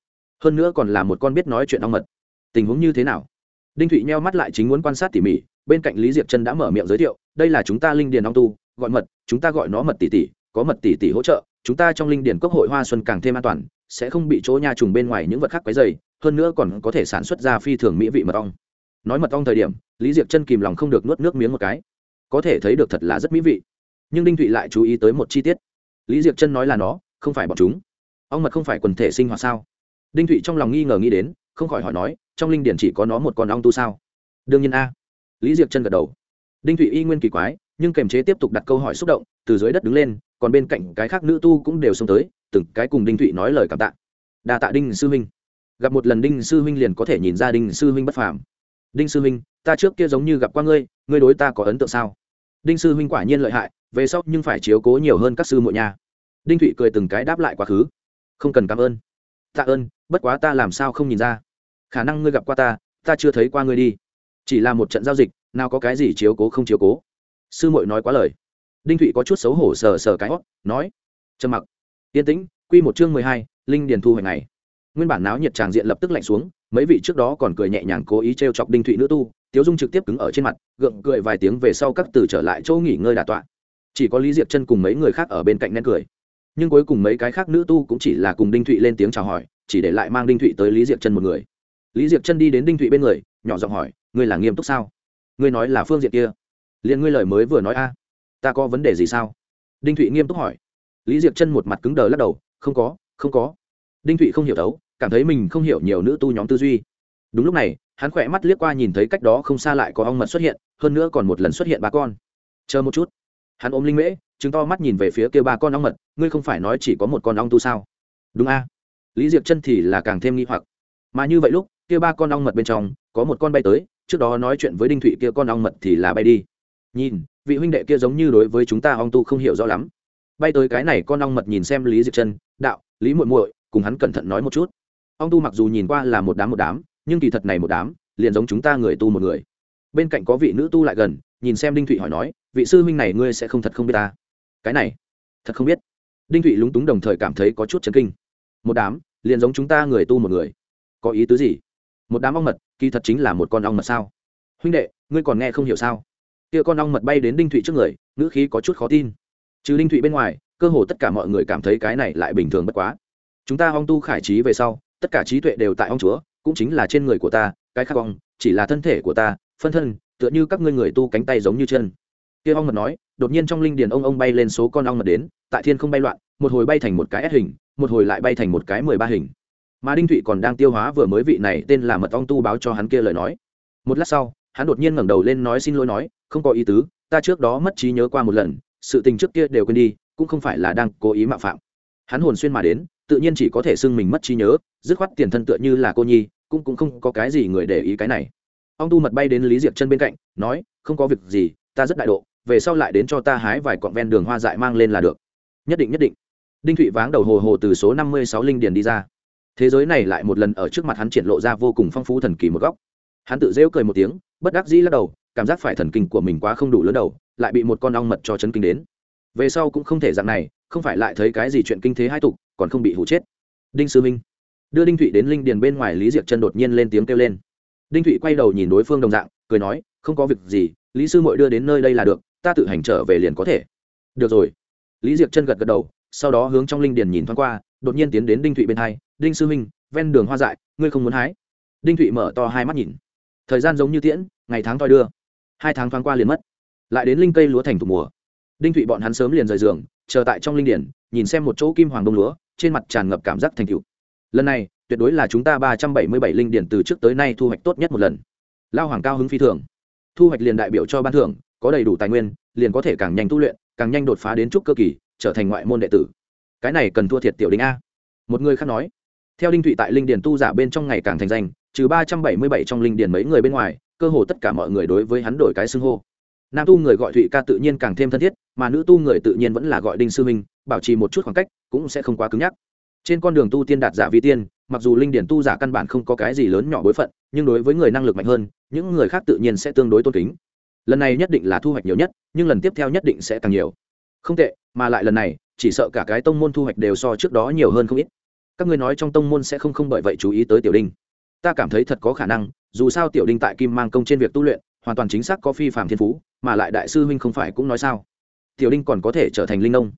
Hơn nữa còn là một con biết nói chuyện ong mật. Tình huống như thế nào? Đinh thụy nheo mắt lại chính muốn quan sát tỉ mỉ, bên cạnh lý diệp chân đã mở miệng giới thiệu, đây là chúng ta linh điền ong tu, gọi mật, chúng ta gọi nó mật tỷ tỷ, có mật tỷ tỷ hỗ trợ chúng ta trong linh điển cốc hội hoa xuân càng thêm an toàn, sẽ không bị chỗ nha trùng bên ngoài những vật khác quấy dày hơn nữa còn có thể sản xuất ra phi thường mỹ vị mật ong. Nói mật ong thời điểm, lý diệp chân kìm lòng không được nuốt nước miếng một cái. Có thể thấy được thật là rất mỹ vị. Nhưng đinh thụy lại chú ý tới một chi tiết. Lý diệp chân nói là nó, không phải bọn chúng. Ong mật không phải quần thể sinh hoạt sao? Đinh thụy trong lòng nghi ngờ nghĩ đến, không khỏi hỏi nói, trong linh điển chỉ có nó một con ong tu sao? Đương nhiên a. Lý diệp chân gật đầu. Đinh thụy y nguyên kỳ quái, nhưng kềm chế tiếp tục đặt câu hỏi xúc động, từ dưới đất đứng lên còn bên cạnh cái khác nữ tu cũng đều xông tới, từng cái cùng đinh thụy nói lời cảm tạ. Đà tạ đinh sư huynh. Gặp một lần đinh sư huynh liền có thể nhìn ra đinh sư huynh bất phàm. Đinh sư huynh, ta trước kia giống như gặp qua ngươi ngươi đối ta có ấn tượng sao? Đinh sư huynh quả nhiên lợi hại, về sau nhưng phải chiếu cố nhiều hơn các sư muội nhà đinh thụy cười từng cái đáp lại quá khứ. Không cần cảm ơn. Tạ ơn, bất quá ta làm sao không nhìn ra? Khả năng ngươi gặp qua ta ta chưa thấy qua ngươi đi. Chỉ là một trận giao dịch, nào có cái gì chiếu cố không chiếu cố. Sư muội nói quá lời đinh thụy có chút xấu hổ sờ sờ cái hót, nói, trầm mặc, yên tĩnh q một chương mười hai, linh điền thu hồi này nguyên bản náo nhiệt tràng diện lập tức lạnh xuống, mấy vị trước đó còn cười nhẹ nhàng cố ý t r e o chọc đinh thụy nữ tu, tiếu dung trực tiếp cứng ở trên mặt, gượng cười vài tiếng về sau các từ trở lại chỗ nghỉ ngơi đà tọa. Chỉ có lý diệp chân cùng mấy người khác ở bên cạnh nén cười. Nhưng cuối cùng mấy cái khác nữ tu cũng chỉ là cùng đinh thụy lên tiếng chào hỏi, chỉ để lại mang đinh thụy tới lý diệp chân một người. Lý diệp chân đi đến đinh thụy bên người, nhỏ giọng hỏi, ngươi là nghiêm túc sao? Ngươi nói là phương diện kia, liền ngươi lời mới vừa nói a ta có vấn đề gì sao? Đinh thụy nghiêm túc hỏi. Lý Diệc chân một mặt cứng đờ lắc đầu, không có không có. Đinh thụy không hiểu đấu cảm thấy mình không hiểu nhiều nữ tu nhóm tư duy. Đúng lúc này, hắn khỏe mắt liếc qua nhìn thấy cách đó không xa lại có ong mật xuất hiện, hơn nữa còn một lần xuất hiện ba con. Chờ một chút. Hắn ôm linh mễ chứng to mắt nhìn về phía kia ba con ong mật, ngươi không phải nói chỉ có một con ong tu sao? Đúng a. Lý Diệc chân thì là càng thêm nghi hoặc. Mà như vậy lúc, kia ba con ong mật bên trong, có một con bay tới, trước đó nói chuyện với đinh thụy, kia con ong mật thì là bay đi. Nhìn vị huynh đệ kia giống như đối với chúng ta ong tu không hiểu rõ lắm. Bay tới cái này con ong mật nhìn xem lý diệp chân, đạo, lý muội muội, cùng hắn cẩn thận nói một chút. Ong tu mặc dù nhìn qua là một đám một đám, nhưng kỳ thật này một đám, liền giống chúng ta người tu một người. Bên cạnh có vị nữ tu lại gần, nhìn xem đinh thụy hỏi nói, vị sư huynh này ngươi sẽ không thật không biết ta? Cái này, thật không biết. Đinh thụy lúng túng đồng thời cảm thấy có chút chấn kinh. Một đám, liền giống chúng ta người tu một người. Có ý tứ gì? Một đám ong mật, kỳ thật chính là một con ong mật sao? Huynh đệ, ngươi còn nghe không hiểu sao? Kia con ong mật bay đến đinh thụy trước người, ngữ khí có chút khó tin. Trừ đinh thụy bên ngoài, cơ hồ tất cả mọi người cảm thấy cái này lại bình thường bất quá. Chúng ta ong tu khải trí về sau, tất cả trí tuệ đều tại ong chúa, cũng chính là trên người của ta, cái khác ong, chỉ là thân thể của ta, phân thân, tựa như các ngươi người tu cánh tay giống như chân. Kia ong mật nói, đột nhiên trong linh điền ông ông bay lên số con ong mật đến, tại thiên không bay loạn, một hồi bay thành một cái S hình, một hồi lại bay thành một cái mười ba hình. Mà đinh thụy còn đang tiêu hóa vừa mới vị này tên là mật ong tu báo cho hắn kia lời nói. Một lát sau hắn đột nhiên ngẩng đầu lên nói xin lỗi nói, không có ý tứ, ta trước đó mất trí nhớ qua một lần, sự tình trước kia đều quên đi, cũng không phải là đang cố ý mạo phạm. Hắn hồn xuyên mà đến, tự nhiên chỉ có thể xưng mình mất trí nhớ, dứt khoát tiền thân tựa như là cô nhi, cũng cũng không có cái gì người để ý cái này. Ông tu mật bay đến lý diệp chân bên cạnh, nói, không có việc gì, ta rất đại độ, về sau lại đến cho ta hái vài cọn ven đường hoa dại mang lên là được. Nhất định nhất định. Đinh thụy váng đầu hồ hồ từ số năm mươi sáu linh điền đi ra. Thế giới này lại một lần ở trước mặt hắn triển lộ ra vô cùng phong phú thần kỳ một góc hắn tự rêu cười một tiếng, bất đắc dĩ lắc đầu, cảm giác phải thần kinh của mình quá không đủ lớn đầu, lại bị một con ong mật cho chấn kinh đến. Về sau cũng không thể dạng này, không phải lại thấy cái gì chuyện kinh thế hai tục, còn không bị hụ chết. Đinh sư minh đưa đinh thụy đến linh điền bên ngoài lý diệc chân đột nhiên lên tiếng kêu lên. Đinh thụy quay đầu nhìn đối phương đồng dạng, cười nói, không có việc gì, lý sư mội đưa đến nơi đây là được, ta tự hành trở về liền có thể. Được rồi. Lý diệc chân gật gật đầu, sau đó hướng trong linh điền nhìn thoáng qua, đột nhiên tiến đến đinh thụy bên hai, đinh sư minh, ven đường hoa dại, ngươi không muốn hái? Đinh thụy mở to hai mắt nhìn thời gian giống như tiễn, ngày tháng toi đưa. Hai tháng thoáng qua liền mất. Lại đến linh cây lúa thành thủ mùa. Đinh thụy bọn hắn sớm liền rời giường, chờ tại trong linh điển, nhìn xem một chỗ kim hoàng đông lúa, trên mặt tràn ngập cảm giác thành cựu lần này, tuyệt đối là chúng ta ba trăm bảy mươi bảy linh điển từ trước tới nay thu hoạch tốt nhất một lần. Lao hoàng cao hứng phi thường. Thu hoạch liền đại biểu cho ban thưởng, có đầy đủ tài nguyên, liền có thể càng nhanh tu luyện, càng nhanh đột phá đến trúc cơ kỳ, trở thành ngoại môn đệ tử. Cái này cần thua thiệt tiểu đinh a. Một người khác nói, theo đinh thụy tại linh điển tu giả bên trong ngày càng thành danh trừ ba trăm bảy mươi bảy trong linh điển mấy người bên ngoài, cơ hồ tất cả mọi người đối với hắn đổi cái xưng hô. Nam tu người gọi thụy ca tự nhiên càng thêm thân thiết, mà nữ tu người tự nhiên vẫn là gọi đinh sư minh, bảo trì một chút khoảng cách, cũng sẽ không quá cứng nhắc. Trên con đường tu tiên đạt giả vi tiên, mặc dù linh điển tu giả căn bản không có cái gì lớn nhỏ bối phận, nhưng đối với người năng lực mạnh hơn, những người khác tự nhiên sẽ tương đối tôn kính. Lần này nhất định là thu hoạch nhiều nhất, nhưng lần tiếp theo nhất định sẽ càng nhiều. Không tệ, mà lại lần này, chỉ sợ cả cái tông môn thu hoạch đều so trước đó nhiều hơn không ít. Các ngươi nói trong tông môn sẽ không không bởi vậy chú ý tới tiểu đinh ta cảm thấy thật có khả năng, dù sao tiểu đinh tại kim mang công trên việc tu luyện, hoàn toàn chính xác có phi phạm thiên phú, mà lại đại sư huynh không phải cũng nói sao. Tiểu đinh còn có thể trở thành linh nông.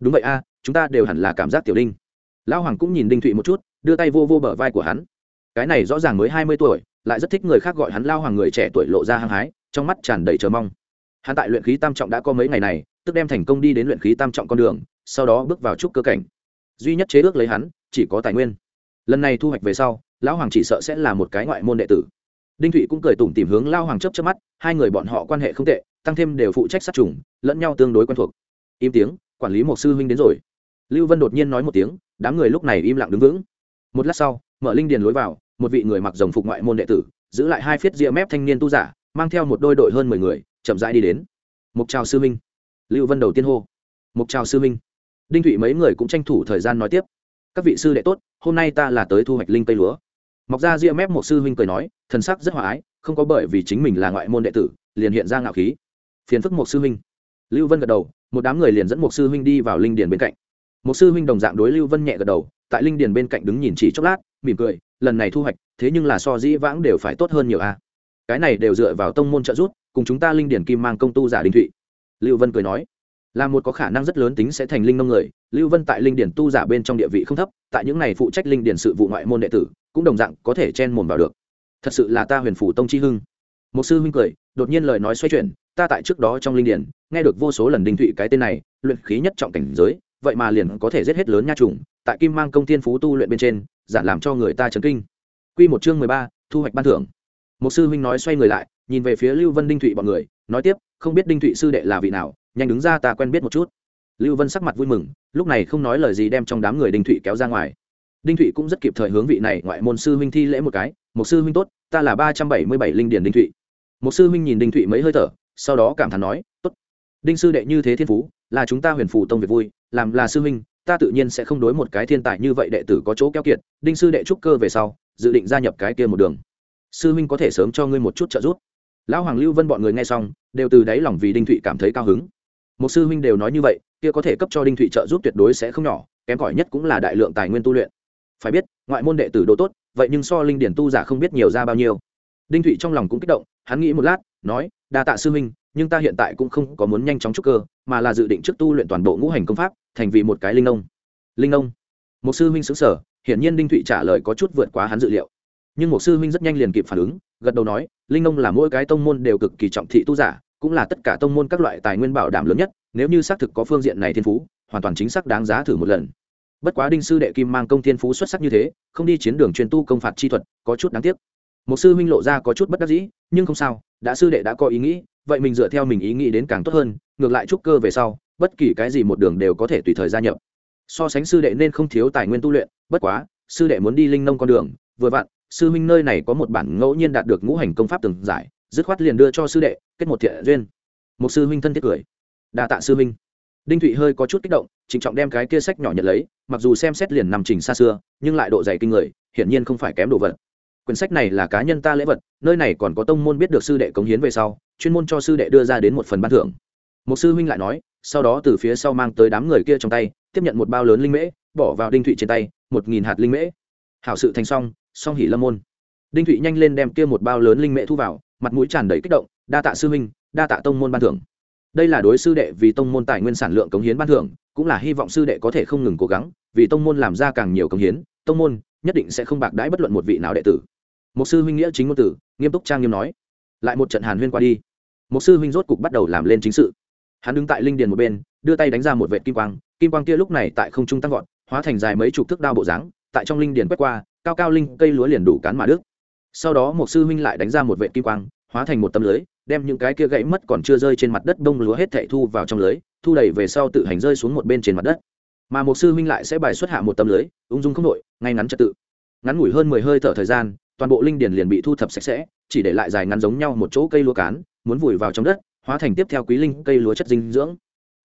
Đúng vậy a, chúng ta đều hẳn là cảm giác tiểu đinh. Lão hoàng cũng nhìn đinh thụy một chút, đưa tay vô vô bờ vai của hắn. Cái này rõ ràng mới hai mươi tuổi, lại rất thích người khác gọi hắn lao hoàng người trẻ tuổi lộ ra hăng hái, trong mắt tràn đầy chờ mong. Hắn tại luyện khí tam trọng đã có mấy ngày này, tức đem thành công đi đến luyện khí tam trọng con đường, sau đó bước vào trúc cơ cảnh. Duy nhất chế ước lấy hắn, chỉ có tài nguyên. Lần này thu hoạch về sau lão hoàng chỉ sợ sẽ là một cái ngoại môn đệ tử. Đinh thụy cũng cười tủm tìm hướng lao hoàng chấp chấp mắt, hai người bọn họ quan hệ không tệ, tăng thêm đều phụ trách sát trùng, lẫn nhau tương đối quen thuộc. Im tiếng, quản lý một sư huynh đến rồi. Lưu vân đột nhiên nói một tiếng, đám người lúc này im lặng đứng vững. Một lát sau, mở linh điền lối vào, một vị người mặc dòng phục ngoại môn đệ tử, giữ lại hai phiết ria mép thanh niên tu giả, mang theo một đôi đội hơn mười người, chậm rãi đi đến. Mục chào sư minh lưu vân đầu tiên hô. Mục chào sư minh đinh thụy mấy người cũng tranh thủ thời gian nói tiếp. Các vị sư đệ tốt, hôm nay ta là tới thu hoạch linh tây lúa mọc ra ria mép một sư huynh cười nói, thần sắc rất hòa ái, không có bởi vì chính mình là ngoại môn đệ tử, liền hiện ra ngạo khí. Phiền phức một sư huynh. Lưu vân gật đầu, một đám người liền dẫn một sư huynh đi vào linh điền bên cạnh. Một sư huynh đồng dạng đối lưu vân nhẹ gật đầu, tại linh điền bên cạnh đứng nhìn chỉ chốc lát, mỉm cười, lần này thu hoạch, thế nhưng là so dĩ vãng đều phải tốt hơn nhiều a. Cái này đều dựa vào tông môn trợ giúp, cùng chúng ta linh điển kim mang công tu giả đinh thụy. Lưu vân cười nói là một có khả năng rất lớn tính sẽ thành linh nông người lưu vân tại linh điển tu giả bên trong địa vị không thấp tại những này phụ trách linh điển sự vụ ngoại môn đệ tử cũng đồng dạng có thể chen mồn vào được. Thật sự là ta huyền phủ tông chi hưng. Một sư huynh cười đột nhiên lời nói xoay chuyển ta tại trước đó trong linh điển nghe được vô số lần đinh thụy cái tên này luyện khí nhất trọng cảnh giới vậy mà liền có thể giết hết lớn nha trùng tại kim mang công tiên phú tu luyện bên trên giản làm cho người ta chấn kinh. Quy một chương mười ba, thu hoạch ban thưởng. Một sư huynh nói xoay người lại, nhìn về phía Lưu Vân Đinh Thụy bọn người, nói tiếp, không biết Đinh Thụy sư đệ là vị nào, nhanh đứng ra ta quen biết một chút. Lưu Vân sắc mặt vui mừng, lúc này không nói lời gì đem trong đám người Đinh Thụy kéo ra ngoài. Đinh Thụy cũng rất kịp thời hướng vị này ngoại môn sư huynh thi lễ một cái, "Một sư huynh tốt, ta là ba trăm bảy mươi bảy linh điển Đinh Thụy." Một sư huynh nhìn Đinh Thụy mấy hơi thở, sau đó cảm thán nói, "Tốt. Đinh sư đệ như thế thiên phú, là chúng ta Huyền Phủ tông việc vui, làm là sư huynh, ta tự nhiên sẽ không đối một cái thiên tài như vậy đệ tử có chỗ keo kiệt, Đinh sư đệ trúc cơ về sau, dự định gia nhập cái kia một đường sư huynh có thể sớm cho ngươi một chút trợ giúp lão hoàng lưu vân bọn người nghe xong đều từ đáy lòng vì đinh thụy cảm thấy cao hứng một sư huynh đều nói như vậy, kia có thể cấp cho đinh thụy trợ giúp tuyệt đối sẽ không nhỏ, kém cỏi nhất cũng là đại lượng tài nguyên tu luyện. Phải biết, ngoại môn đệ tử độ tốt, vậy nhưng so linh điển tu giả không biết nhiều ra bao nhiêu. Đinh thụy trong lòng cũng kích động, hắn nghĩ một lát, nói, đa tạ sư huynh, nhưng ta hiện tại cũng không có muốn nhanh chóng trúc cơ, mà là dự định trước tu luyện toàn bộ ngũ hành công pháp, thành vì một cái linh nông linh nông một sư huynh xứng sở hiển nhiên đinh thụy trả lời có chút vượt quá hắn dự liệu. Nhưng một sư huynh rất nhanh liền kịp phản ứng, gật đầu nói, linh nông là mỗi cái tông môn đều cực kỳ trọng thị tu giả cũng là tất cả tông môn các loại tài nguyên bảo đảm lớn nhất, nếu như xác thực có phương diện này thiên phú, hoàn toàn chính xác đáng giá thử một lần. Bất quá đinh sư đệ kim mang công thiên phú xuất sắc như thế, không đi chiến đường truyền tu công phạt chi thuật, có chút đáng tiếc. Một sư huynh lộ ra có chút bất đắc dĩ, nhưng không sao, đã sư đệ đã có ý nghĩ, vậy mình dựa theo mình ý nghĩ đến càng tốt hơn, ngược lại trúc cơ về sau, bất kỳ cái gì một đường đều có thể tùy thời gia nhập. So sánh sư đệ nên không thiếu tài nguyên tu luyện, bất quá, sư đệ muốn đi linh nông con đường, vừa vặn, sư huynh nơi này có một bản ngẫu nhiên đạt được ngũ hành công pháp từng giải dứt khoát liền đưa cho sư đệ, kết một thiện duyên. Một sư huynh thân thiết cười. Đa tạ sư huynh. Đinh thụy hơi có chút kích động, trịnh trọng đem cái kia sách nhỏ nhận lấy, mặc dù xem xét liền nằm trình xa xưa, nhưng lại độ dày kinh người, hiển nhiên không phải kém đồ vật. Quyển sách này là cá nhân ta lễ vật, nơi này còn có tông môn biết được sư đệ cống hiến về sau, chuyên môn cho sư đệ đưa ra đến một phần ban thưởng. Một sư huynh lại nói, sau đó từ phía sau mang tới đám người kia trong tay, tiếp nhận một bao lớn linh mễ, bỏ vào đinh thụy trên tay, một nghìn hạt linh mễ. Hảo sự thành xong song hỉ lâm môn. Đinh thụy nhanh lên đem kia một bao lớn linh mễ thu vào mặt mũi tràn đầy kích động, đa tạ sư huynh, đa tạ tông môn ban thưởng. Đây là đối sư đệ vì tông môn tài nguyên sản lượng cống hiến ban thưởng, cũng là hy vọng sư đệ có thể không ngừng cố gắng, vì tông môn làm ra càng nhiều cống hiến, tông môn nhất định sẽ không bạc đãi bất luận một vị nào đệ tử. Một sư huynh nghĩa chính ngôn tử nghiêm túc trang nghiêm nói. Lại một trận hàn huyên qua đi. Một sư huynh rốt cục bắt đầu làm lên chính sự. Hắn đứng tại linh điền một bên, đưa tay đánh ra một vệ kim quang kim quang kia lúc này tại không trung tăng vọt, hóa thành dài mấy chục thước đao bộ dáng, tại trong linh điền quét qua, cao cao linh cây lúa liền đủ cán mà đức sau đó một sư huynh lại đánh ra một vệ kim quang, hóa thành một tấm lưới, đem những cái kia gãy mất còn chưa rơi trên mặt đất đông lúa hết thảy thu vào trong lưới, thu đẩy về sau tự hành rơi xuống một bên trên mặt đất. Mà một sư huynh lại sẽ bài xuất hạ một tấm lưới, ung dung không đội ngay ngắn trật tự. Ngắn ngủi hơn mười hơi thở thời gian, toàn bộ linh điền liền bị thu thập sạch sẽ, chỉ để lại dài ngắn giống nhau một chỗ cây lúa cán, muốn vùi vào trong đất, hóa thành tiếp theo quý linh cây lúa chất dinh dưỡng.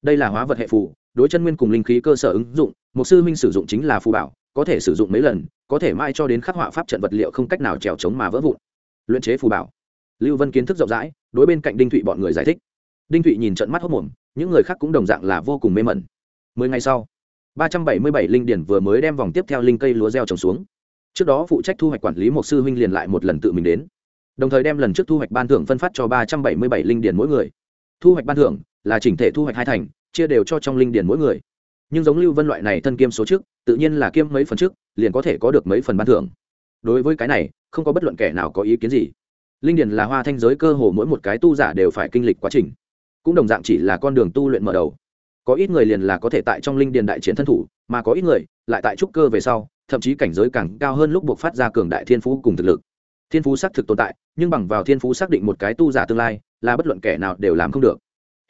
Đây là hóa vật hệ phù, đối chân nguyên cùng linh khí cơ sở ứng dụng, một sư huynh sử dụng chính là phù bảo, có thể sử dụng mấy lần có thể mai cho đến khắc họa pháp trận vật liệu không cách nào trèo trống mà vỡ vụn. Luyện chế phù bảo. Lưu vân kiến thức rộng rãi, đối bên cạnh đinh thụy bọn người giải thích. Đinh thụy nhìn trận mắt hốc mồm, những người khác cũng đồng dạng là vô cùng mê mẩn. Mười ngày sau, ba trăm bảy mươi bảy linh điển vừa mới đem vòng tiếp theo linh cây lúa gieo trồng xuống. Trước đó phụ trách thu hoạch quản lý một sư huynh liền lại một lần tự mình đến. Đồng thời đem lần trước thu hoạch ban thưởng phân phát cho ba trăm bảy mươi bảy linh điển mỗi người. Thu hoạch ban thưởng là chỉnh thể thu hoạch hai thành, chia đều cho trong linh điển mỗi người nhưng giống lưu vân loại này thân kiêm số trước, tự nhiên là kiêm mấy phần trước, liền có thể có được mấy phần ban thưởng. Đối với cái này, không có bất luận kẻ nào có ý kiến gì. Linh điền là hoa thanh giới cơ hồ mỗi một cái tu giả đều phải kinh lịch quá trình. Cũng đồng dạng chỉ là con đường tu luyện mở đầu. Có ít người liền là có thể tại trong linh điền đại chiến thân thủ, mà có ít người lại tại trúc cơ về sau, thậm chí cảnh giới càng cao hơn lúc buộc phát ra cường đại thiên phú cùng thực lực. Thiên phú xác thực tồn tại, nhưng bằng vào thiên phú xác định một cái tu giả tương lai, là bất luận kẻ nào đều làm không được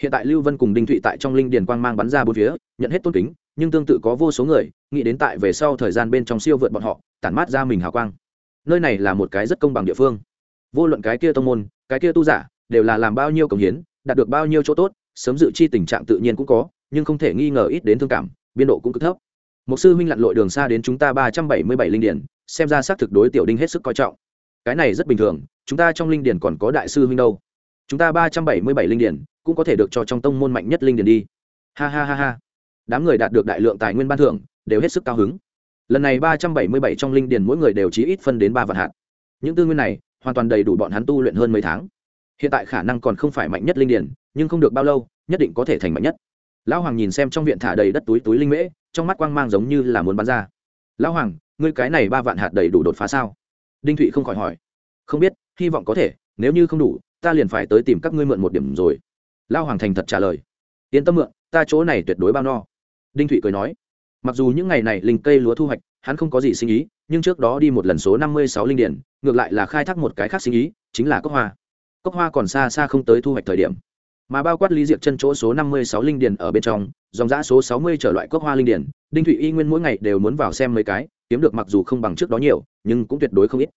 hiện tại lưu vân cùng đinh thụy tại trong linh điền quang mang bắn ra bốn phía, nhận hết tôn kính, nhưng tương tự có vô số người, nghĩ đến tại về sau thời gian bên trong siêu vượt bọn họ, tản mát ra mình hào quang. Nơi này là một cái rất công bằng địa phương. Vô luận cái kia tông môn, cái kia tu giả, đều là làm bao nhiêu công hiến, đạt được bao nhiêu chỗ tốt, sớm dự chi tình trạng tự nhiên cũng có, nhưng không thể nghi ngờ ít đến thương cảm, biên độ cũng cực thấp. Một sư huynh lặn lội đường xa đến chúng ta ba trăm bảy mươi bảy linh điển xem ra xác thực đối tiểu đinh hết sức coi trọng. Cái này rất bình thường, chúng ta trong linh điển còn có đại sư huynh đâu? Chúng ta ba trăm bảy mươi bảy linh điển, cũng có thể được cho trong tông môn mạnh nhất linh điển đi. Ha ha ha ha. Đám người đạt được đại lượng tài nguyên ban thưởng, đều hết sức cao hứng. Lần này ba trăm bảy mươi bảy trong linh điển mỗi người đều chỉ ít phân đến ba vạn hạt. Những tư nguyên này, hoàn toàn đầy đủ bọn hắn tu luyện hơn mấy tháng. Hiện tại khả năng còn không phải mạnh nhất linh điển, nhưng không được bao lâu, nhất định có thể thành mạnh nhất. Lão hoàng nhìn xem trong viện thả đầy đất túi túi linh mễ, trong mắt quang mang giống như là muốn bắn ra. Lão hoàng, ngươi cái này ba vạn hạt đầy đủ đột phá sao? Đinh thụy không khỏi hỏi. Không biết, hy vọng có thể, nếu như không đủ ta liền phải tới tìm các ngươi mượn một điểm rồi. Lao hoàng thành thật trả lời. Yên tâm mượn, ta chỗ này tuyệt đối bao no. Đinh thụy cười nói. Mặc dù những ngày này linh cây lúa thu hoạch, hắn không có gì sinh ý, nhưng trước đó đi một lần số năm mươi sáu linh điển, ngược lại là khai thác một cái khác sinh ý, chính là cốc hoa. Cốc hoa còn xa xa không tới thu hoạch thời điểm. Mà bao quát lý diệp chân chỗ số năm mươi sáu linh điển ở bên trong, dòng giã số sáu mươi trở loại cốc hoa linh điển, đinh thụy y nguyên mỗi ngày đều muốn vào xem mấy cái, kiếm được mặc dù không bằng trước đó nhiều, nhưng cũng tuyệt đối không ít.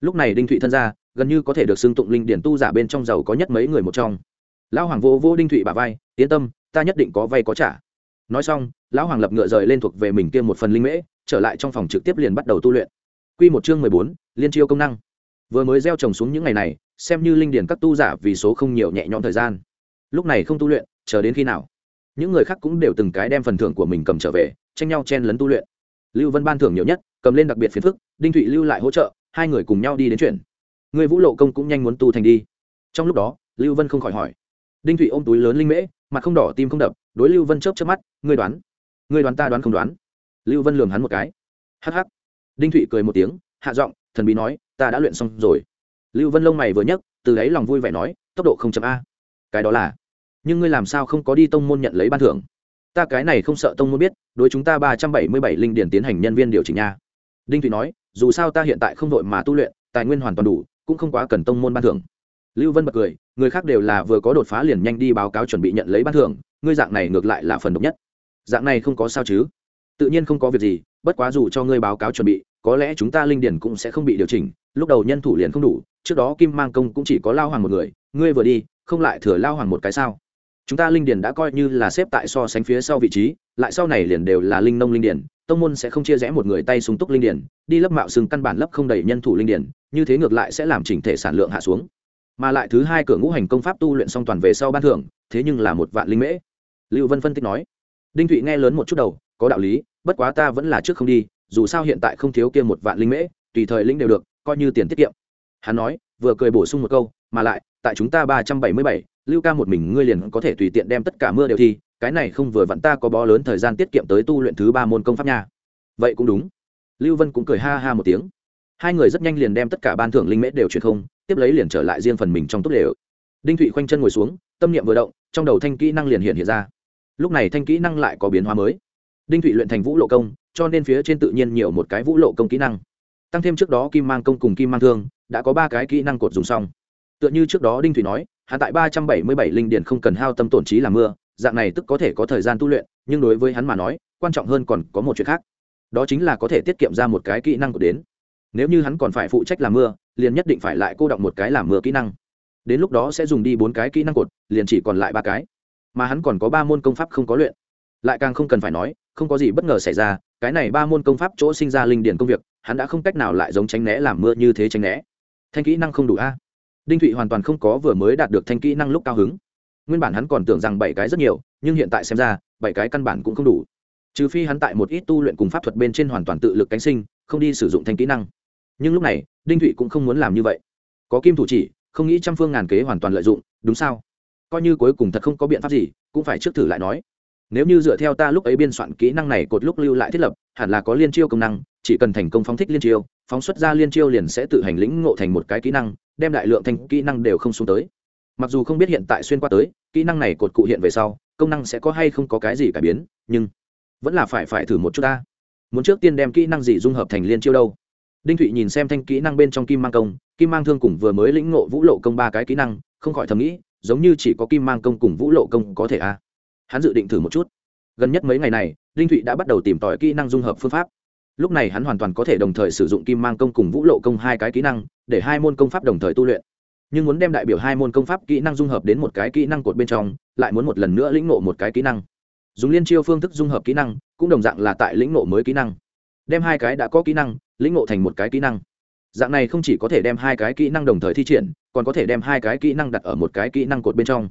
Lúc này đinh thụy thân ra gần như có thể được xưng tụng linh điển tu giả bên trong giàu có nhất mấy người một trong. Lão hoàng vô vô đinh thụy bà vai, yên tâm, ta nhất định có vay có trả. Nói xong, lão hoàng lập ngựa rời lên thuộc về mình kia một phần linh mễ, trở lại trong phòng trực tiếp liền bắt đầu tu luyện. Q một chương mười bốn, liên chiêu công năng. Vừa mới gieo trồng xuống những ngày này, xem như linh điển các tu giả vì số không nhiều nhẹ nhõm thời gian. Lúc này không tu luyện, chờ đến khi nào? Những người khác cũng đều từng cái đem phần thưởng của mình cầm trở về, tranh nhau chen lấn tu luyện. Lưu vân ban thưởng nhiều nhất, cầm lên đặc biệt phiền phức, đinh thụy lưu lại hỗ trợ, hai người cùng nhau đi đến chuyển người vũ lộ công cũng nhanh muốn tu thành đi. Trong lúc đó, lưu vân không khỏi hỏi. Đinh thụy ôm túi lớn linh mễ, mặt không đỏ tim không đập, đối lưu vân chớp chớp mắt, ngươi đoán ngươi đoán ta đoán không đoán? Lưu vân lường hắn một cái. Hắc hắc. Đinh thụy cười một tiếng, hạ giọng, thần bí nói, ta đã luyện xong rồi. Lưu vân lông mày vừa nhấc, từ đáy lòng vui vẻ nói, tốc độ không chậm a. Cái đó là, nhưng ngươi làm sao không có đi tông môn nhận lấy ban thưởng? Ta cái này không sợ tông môn biết, đối chúng ta ba trăm bảy mươi bảy linh điển tiến hành nhân viên điều chỉnh nha. Đinh thụy nói, dù sao ta hiện tại không đội mà tu luyện, tài nguyên hoàn toàn đủ cũng không quá cần tông môn ban thưởng. Lưu vân bật cười, người khác đều là vừa có đột phá liền nhanh đi báo cáo chuẩn bị nhận lấy ban thưởng, ngươi dạng này ngược lại là phần độc nhất. Dạng này không có sao chứ? Tự nhiên không có việc gì, bất quá dù cho ngươi báo cáo chuẩn bị, có lẽ chúng ta linh điển cũng sẽ không bị điều chỉnh, lúc đầu nhân thủ liền không đủ, trước đó kim mang công cũng chỉ có lao hoàng một người, ngươi vừa đi, không lại thừa lao hoàng một cái sao? Chúng ta linh điển đã coi như là xếp tại so sánh phía sau vị trí, lại sau này liền đều là linh nông linh điển, tông môn sẽ không chia rẽ một người tay súng túc linh điển, đi lấp mạo xưng căn bản lấp không đầy nhân thủ linh điển như thế ngược lại sẽ làm chỉnh thể sản lượng hạ xuống. Mà lại thứ hai cửa ngũ hành công pháp tu luyện xong toàn về sau ban thưởng, thế nhưng là một vạn linh mễ. Lưu vân phân tích nói, đinh thụy nghe lớn một chút đầu, có đạo lý, bất quá ta vẫn là trước không đi, dù sao hiện tại không thiếu kia một vạn linh mễ, tùy thời linh đều được, coi như tiền tiết kiệm. Hắn nói, vừa cười bổ sung một câu, mà lại, tại chúng ta ba trăm bảy mươi bảy, lưu ca một mình ngươi liền có thể tùy tiện đem tất cả mưa đều thi, cái này không vừa vặn ta có bó lớn thời gian tiết kiệm tới tu luyện thứ ba môn công pháp nha. Vậy cũng đúng. Lưu vân cũng cười ha ha một tiếng hai người rất nhanh liền đem tất cả ban thưởng linh mễ đều truyền không, tiếp lấy liền trở lại riêng phần mình trong tốt lều. Đinh thụy khoanh chân ngồi xuống, tâm niệm vừa động, trong đầu thanh kỹ năng liền hiện hiện ra. Lúc này thanh kỹ năng lại có biến hóa mới. Đinh thụy luyện thành vũ lộ công, cho nên phía trên tự nhiên nhiều một cái vũ lộ công kỹ năng. Tăng thêm trước đó kim mang công cùng kim mang thương, đã có ba cái kỹ năng cột dùng xong. Tựa như trước đó đinh thụy nói hắn tại ba trăm bảy mươi bảy linh điển không cần hao tâm tổn trí làm mưa, dạng này tức có thể có thời gian tu luyện, nhưng đối với hắn mà nói, quan trọng hơn còn có một chuyện khác. Đó chính là có thể tiết kiệm ra một cái kỹ năng của đến nếu như hắn còn phải phụ trách làm mưa, liền nhất định phải lại cô động một cái làm mưa kỹ năng. Đến lúc đó sẽ dùng đi bốn cái kỹ năng cột, liền chỉ còn lại ba cái. Mà hắn còn có ba môn công pháp không có luyện. Lại càng không cần phải nói, không có gì bất ngờ xảy ra, cái này ba môn công pháp chỗ sinh ra linh điển công việc, hắn đã không cách nào lại giống tránh né làm mưa như thế tránh né. Thanh kỹ năng không đủ a. Đinh thụy hoàn toàn không có vừa mới đạt được thanh kỹ năng lúc cao hứng. Nguyên bản hắn còn tưởng rằng bảy cái rất nhiều, nhưng hiện tại xem ra, bảy cái căn bản cũng không đủ. Trừ phi hắn tại một ít tu luyện cùng pháp thuật bên trên hoàn toàn tự lực cánh sinh, không đi sử dụng thanh kỹ năng nhưng lúc này, đinh thụy cũng không muốn làm như vậy. Có kim thủ chỉ, không nghĩ trăm phương ngàn kế hoàn toàn lợi dụng, đúng sao? Coi như cuối cùng thật không có biện pháp gì, cũng phải trước thử lại nói. Nếu như dựa theo ta lúc ấy biên soạn kỹ năng này cột lúc lưu lại thiết lập, hẳn là có liên chiêu công năng, chỉ cần thành công phóng thích liên chiêu, phóng xuất ra liên chiêu liền sẽ tự hành lĩnh ngộ thành một cái kỹ năng, đem đại lượng thành kỹ năng đều không xuống tới. Mặc dù không biết hiện tại xuyên qua tới, kỹ năng này cột cụ hiện về sau, công năng sẽ có hay không có cái gì cải biến, nhưng vẫn là phải phải thử một chút ta. Muốn trước tiên đem kỹ năng gì dung hợp thành liên chiêu đâu? Đinh thụy nhìn xem thanh kỹ năng bên trong kim mang công, kim mang thương cùng vừa mới lĩnh ngộ vũ lộ công ba cái kỹ năng, không khỏi thầm nghĩ, giống như chỉ có kim mang công cùng vũ lộ công có thể a. À. hắn dự định thử một chút. Gần nhất mấy ngày này, đinh thụy đã bắt đầu tìm tòi kỹ năng dung hợp phương pháp. Lúc này hắn hoàn toàn có thể đồng thời sử dụng kim mang công cùng vũ lộ công hai cái kỹ năng, để hai môn công pháp đồng thời tu luyện. Nhưng muốn đem đại biểu hai môn công pháp kỹ năng dung hợp đến một cái kỹ năng cột bên trong, lại muốn một lần nữa lĩnh ngộ một cái kỹ năng. Dùng liên chiêu phương thức dung hợp kỹ năng, cũng đồng dạng là tại lĩnh ngộ mới kỹ năng đem hai cái đã có kỹ năng, lĩnh ngộ thành một cái kỹ năng. Dạng này không chỉ có thể đem hai cái kỹ năng đồng thời thi triển, còn có thể đem hai cái kỹ năng đặt ở một cái kỹ năng cột bên trong.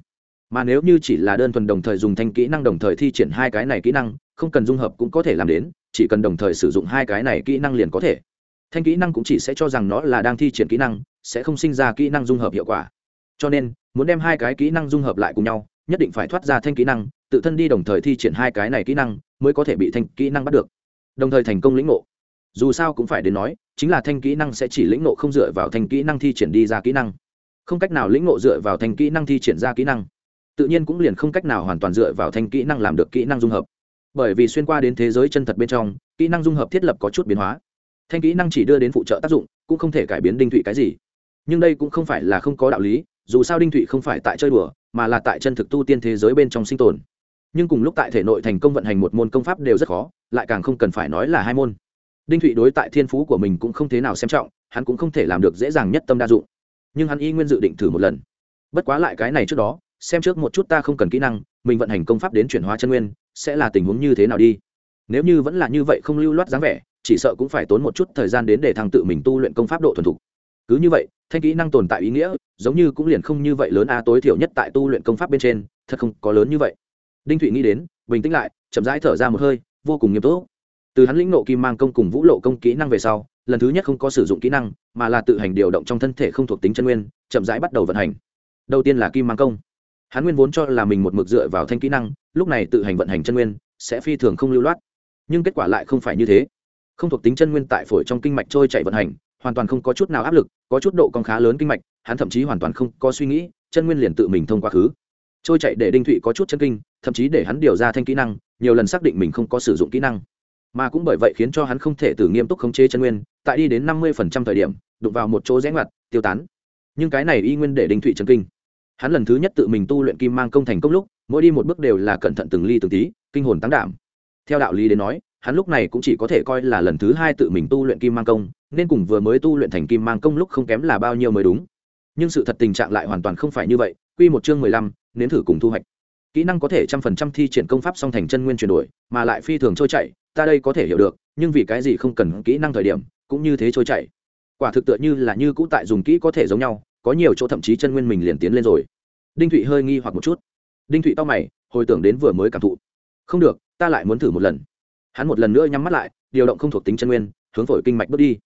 Mà nếu như chỉ là đơn thuần đồng thời dùng thanh kỹ năng đồng thời thi triển hai cái này kỹ năng, không cần dung hợp cũng có thể làm đến, chỉ cần đồng thời sử dụng hai cái này kỹ năng liền có thể. Thanh kỹ năng cũng chỉ sẽ cho rằng nó là đang thi triển kỹ năng, sẽ không sinh ra kỹ năng dung hợp hiệu quả. Cho nên, muốn đem hai cái kỹ năng dung hợp lại cùng nhau, nhất định phải thoát ra thanh kỹ năng, tự thân đi đồng thời thi triển hai cái này kỹ năng, mới có thể bị thanh kỹ năng bắt được đồng thời thành công lĩnh ngộ. Dù sao cũng phải đến nói, chính là thanh kỹ năng sẽ chỉ lĩnh ngộ không dựa vào thanh kỹ năng thi triển đi ra kỹ năng. Không cách nào lĩnh ngộ dựa vào thanh kỹ năng thi triển ra kỹ năng. Tự nhiên cũng liền không cách nào hoàn toàn dựa vào thanh kỹ năng làm được kỹ năng dung hợp. Bởi vì xuyên qua đến thế giới chân thật bên trong, kỹ năng dung hợp thiết lập có chút biến hóa. Thanh kỹ năng chỉ đưa đến phụ trợ tác dụng, cũng không thể cải biến đinh thụy cái gì. Nhưng đây cũng không phải là không có đạo lý, dù sao đinh thụy không phải tại chơi đùa, mà là tại chân thực tu tiên thế giới bên trong sinh tồn nhưng cùng lúc tại thể nội thành công vận hành một môn công pháp đều rất khó, lại càng không cần phải nói là hai môn. Đinh thụy đối tại thiên phú của mình cũng không thế nào xem trọng, hắn cũng không thể làm được dễ dàng nhất tâm đa dụng. Nhưng hắn y nguyên dự định thử một lần. Bất quá lại cái này trước đó, xem trước một chút ta không cần kỹ năng, mình vận hành công pháp đến chuyển hóa chân nguyên, sẽ là tình huống như thế nào đi. Nếu như vẫn là như vậy không lưu loát dáng vẻ, chỉ sợ cũng phải tốn một chút thời gian đến để thằng tự mình tu luyện công pháp độ thuần thục. Cứ như vậy, thanh kỹ năng tồn tại ý nghĩa, giống như cũng liền không như vậy lớn a à, tối thiểu nhất tại tu luyện công pháp bên trên, thật không có lớn như vậy đinh thụy nghĩ đến, bình tĩnh lại, chậm rãi thở ra một hơi, vô cùng nghiêm túc. Từ hắn lĩnh nộ kim mang công cùng vũ lộ công kỹ năng về sau, lần thứ nhất không có sử dụng kỹ năng, mà là tự hành điều động trong thân thể không thuộc tính chân nguyên, chậm rãi bắt đầu vận hành. Đầu tiên là kim mang công. Hắn nguyên vốn cho là mình một mực dựa vào thanh kỹ năng, lúc này tự hành vận hành chân nguyên, sẽ phi thường không lưu loát. Nhưng kết quả lại không phải như thế. Không thuộc tính chân nguyên tại phổi trong kinh mạch trôi chạy vận hành, hoàn toàn không có chút nào áp lực, có chút độ con khá lớn kinh mạch, hắn thậm chí hoàn toàn không có suy nghĩ, chân nguyên liền tự mình thông qua khứ. Trôi chạy để đinh thụy có chút chân kinh thậm chí để hắn điều ra thanh kỹ năng, nhiều lần xác định mình không có sử dụng kỹ năng. Mà cũng bởi vậy khiến cho hắn không thể từ nghiêm túc khống chế chân nguyên, tại đi đến năm mươi phần trăm thời điểm, đụng vào một chỗ rẽ ngoặt, tiêu tán. Nhưng cái này y nguyên để đinh thụy trần kinh. Hắn lần thứ nhất tự mình tu luyện kim mang công thành công lúc, mỗi đi một bước đều là cẩn thận từng ly từng tí, kinh hồn tăng đảm. Theo đạo lý đến nói, hắn lúc này cũng chỉ có thể coi là lần thứ hai tự mình tu luyện kim mang công, nên cùng vừa mới tu luyện thành kim mang công lúc không kém là bao nhiêu mới đúng. Nhưng sự thật tình trạng lại hoàn toàn không phải như vậy q một chương mười lăm, nếm thử cùng thu hoạch kỹ năng có thể trăm phần trăm thi triển công pháp song thành chân nguyên chuyển đổi, mà lại phi thường trôi chảy, ta đây có thể hiểu được, nhưng vì cái gì không cần kỹ năng thời điểm, cũng như thế trôi chảy. Quả thực tựa như là như cũ tại dùng kỹ có thể giống nhau, có nhiều chỗ thậm chí chân nguyên mình liền tiến lên rồi. Đinh thụy hơi nghi hoặc một chút. Đinh thụy to mày, hồi tưởng đến vừa mới cảm thụ. Không được, ta lại muốn thử một lần. Hắn một lần nữa nhắm mắt lại, điều động không thuộc tính chân nguyên, hướng phổi kinh mạch bước đi.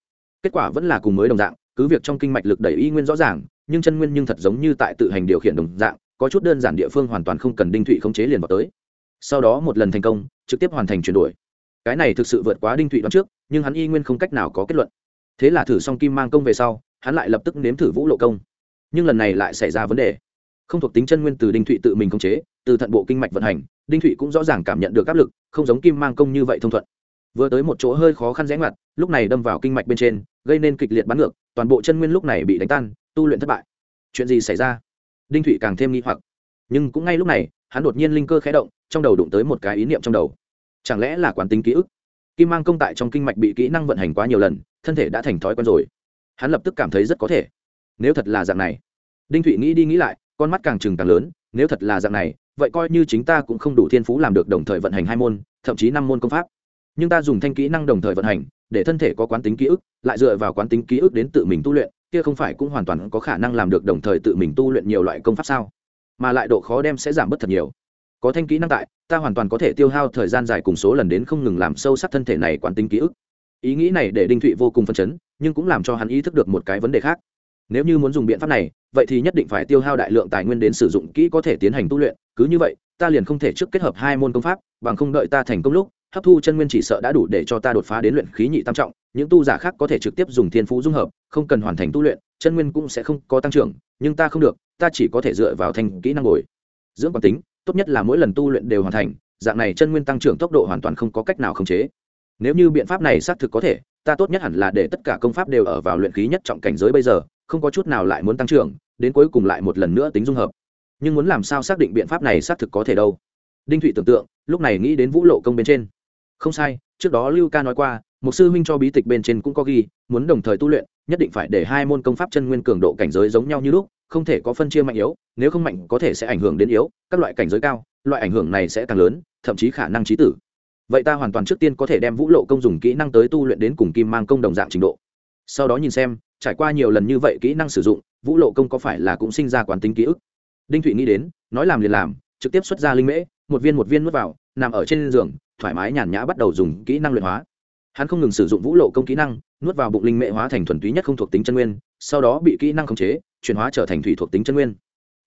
Kết quả vẫn là cùng mới đồng dạng, cứ việc trong kinh mạch lực đẩy y nguyên rõ ràng, nhưng chân nguyên nhưng thật giống như tại tự hành điều khiển đồng dạng có chút đơn giản địa phương hoàn toàn không cần đinh thụy khống chế liền vào tới. Sau đó một lần thành công, trực tiếp hoàn thành chuyển đổi. Cái này thực sự vượt quá đinh thụy đoạn trước, nhưng hắn y nguyên không cách nào có kết luận. Thế là thử xong kim mang công về sau, hắn lại lập tức nếm thử vũ lộ công. Nhưng lần này lại xảy ra vấn đề. Không thuộc tính chân nguyên từ đinh thụy tự mình khống chế, từ thận bộ kinh mạch vận hành, đinh thụy cũng rõ ràng cảm nhận được áp lực, không giống kim mang công như vậy thông thuận. Vừa tới một chỗ hơi khó khăn rẽ ngoặt, lúc này đâm vào kinh mạch bên trên, gây nên kịch liệt bắn ngược, toàn bộ chân nguyên lúc này bị đánh tan, tu luyện thất bại. Chuyện gì xảy ra? Đinh thụy càng thêm nghi hoặc. Nhưng cũng ngay lúc này, hắn đột nhiên linh cơ khé động, trong đầu đụng tới một cái ý niệm trong đầu. Chẳng lẽ là quán tính ký ức? Kim mang công tại trong kinh mạch bị kỹ năng vận hành quá nhiều lần, thân thể đã thành thói quen rồi. Hắn lập tức cảm thấy rất có thể. Nếu thật là dạng này, đinh thụy nghĩ đi nghĩ lại, con mắt càng trừng càng lớn, nếu thật là dạng này, vậy coi như chính ta cũng không đủ thiên phú làm được đồng thời vận hành hai môn, thậm chí năm môn công pháp. Nhưng ta dùng thanh kỹ năng đồng thời vận hành, để thân thể có quán tính ký ức, lại dựa vào quán tính ký ức đến tự mình tu luyện kia không phải cũng hoàn toàn có khả năng làm được đồng thời tự mình tu luyện nhiều loại công pháp sao? Mà lại độ khó đem sẽ giảm bớt thật nhiều. Có thanh kỹ năng tại, ta hoàn toàn có thể tiêu hao thời gian dài cùng số lần đến không ngừng làm sâu sắc thân thể này quán tính ký ức. Ý nghĩ này để đinh thụy vô cùng phấn chấn, nhưng cũng làm cho hắn ý thức được một cái vấn đề khác. Nếu như muốn dùng biện pháp này, vậy thì nhất định phải tiêu hao đại lượng tài nguyên đến sử dụng kỹ có thể tiến hành tu luyện. Cứ như vậy, ta liền không thể trước kết hợp hai môn công pháp, bằng không đợi ta thành công lúc hấp thu chân nguyên chỉ sợ đã đủ để cho ta đột phá đến luyện khí nhị tam trọng, những tu giả khác có thể trực tiếp dùng thiên phú dung hợp, không cần hoàn thành tu luyện, chân nguyên cũng sẽ không có tăng trưởng, nhưng ta không được, ta chỉ có thể dựa vào thành kỹ năng ngồi. Dưỡng quán tính, tốt nhất là mỗi lần tu luyện đều hoàn thành, dạng này chân nguyên tăng trưởng tốc độ hoàn toàn không có cách nào khống chế. Nếu như biện pháp này xác thực có thể, ta tốt nhất hẳn là để tất cả công pháp đều ở vào luyện khí nhất trọng cảnh giới bây giờ, không có chút nào lại muốn tăng trưởng, đến cuối cùng lại một lần nữa tính dung hợp. Nhưng muốn làm sao xác định biện pháp này xác thực có thể đâu? Đinh thụy tưởng tượng, lúc này nghĩ đến vũ lộ công bên trên không sai, trước đó lưu ca nói qua, một sư huynh cho bí tịch bên trên cũng có ghi, muốn đồng thời tu luyện, nhất định phải để hai môn công pháp chân nguyên cường độ cảnh giới giống nhau như lúc, không thể có phân chia mạnh yếu, nếu không mạnh có thể sẽ ảnh hưởng đến yếu, các loại cảnh giới cao, loại ảnh hưởng này sẽ càng lớn, thậm chí khả năng trí tử. Vậy ta hoàn toàn trước tiên có thể đem vũ lộ công dùng kỹ năng tới tu luyện đến cùng kim mang công đồng dạng trình độ. Sau đó nhìn xem, trải qua nhiều lần như vậy kỹ năng sử dụng, vũ lộ công có phải là cũng sinh ra quán tính ký ức? Đinh thụy nghĩ đến, nói làm liền làm, trực tiếp xuất ra linh mễ, một viên một viên nuốt vào, nằm ở trên giường thoải mái nhàn nhã bắt đầu dùng kỹ năng luyện hóa. Hắn không ngừng sử dụng vũ lộ công kỹ năng, nuốt vào bụng linh mệ hóa thành thuần túy nhất không thuộc tính chân nguyên, sau đó bị kỹ năng khống chế, chuyển hóa trở thành thủy thuộc tính chân nguyên.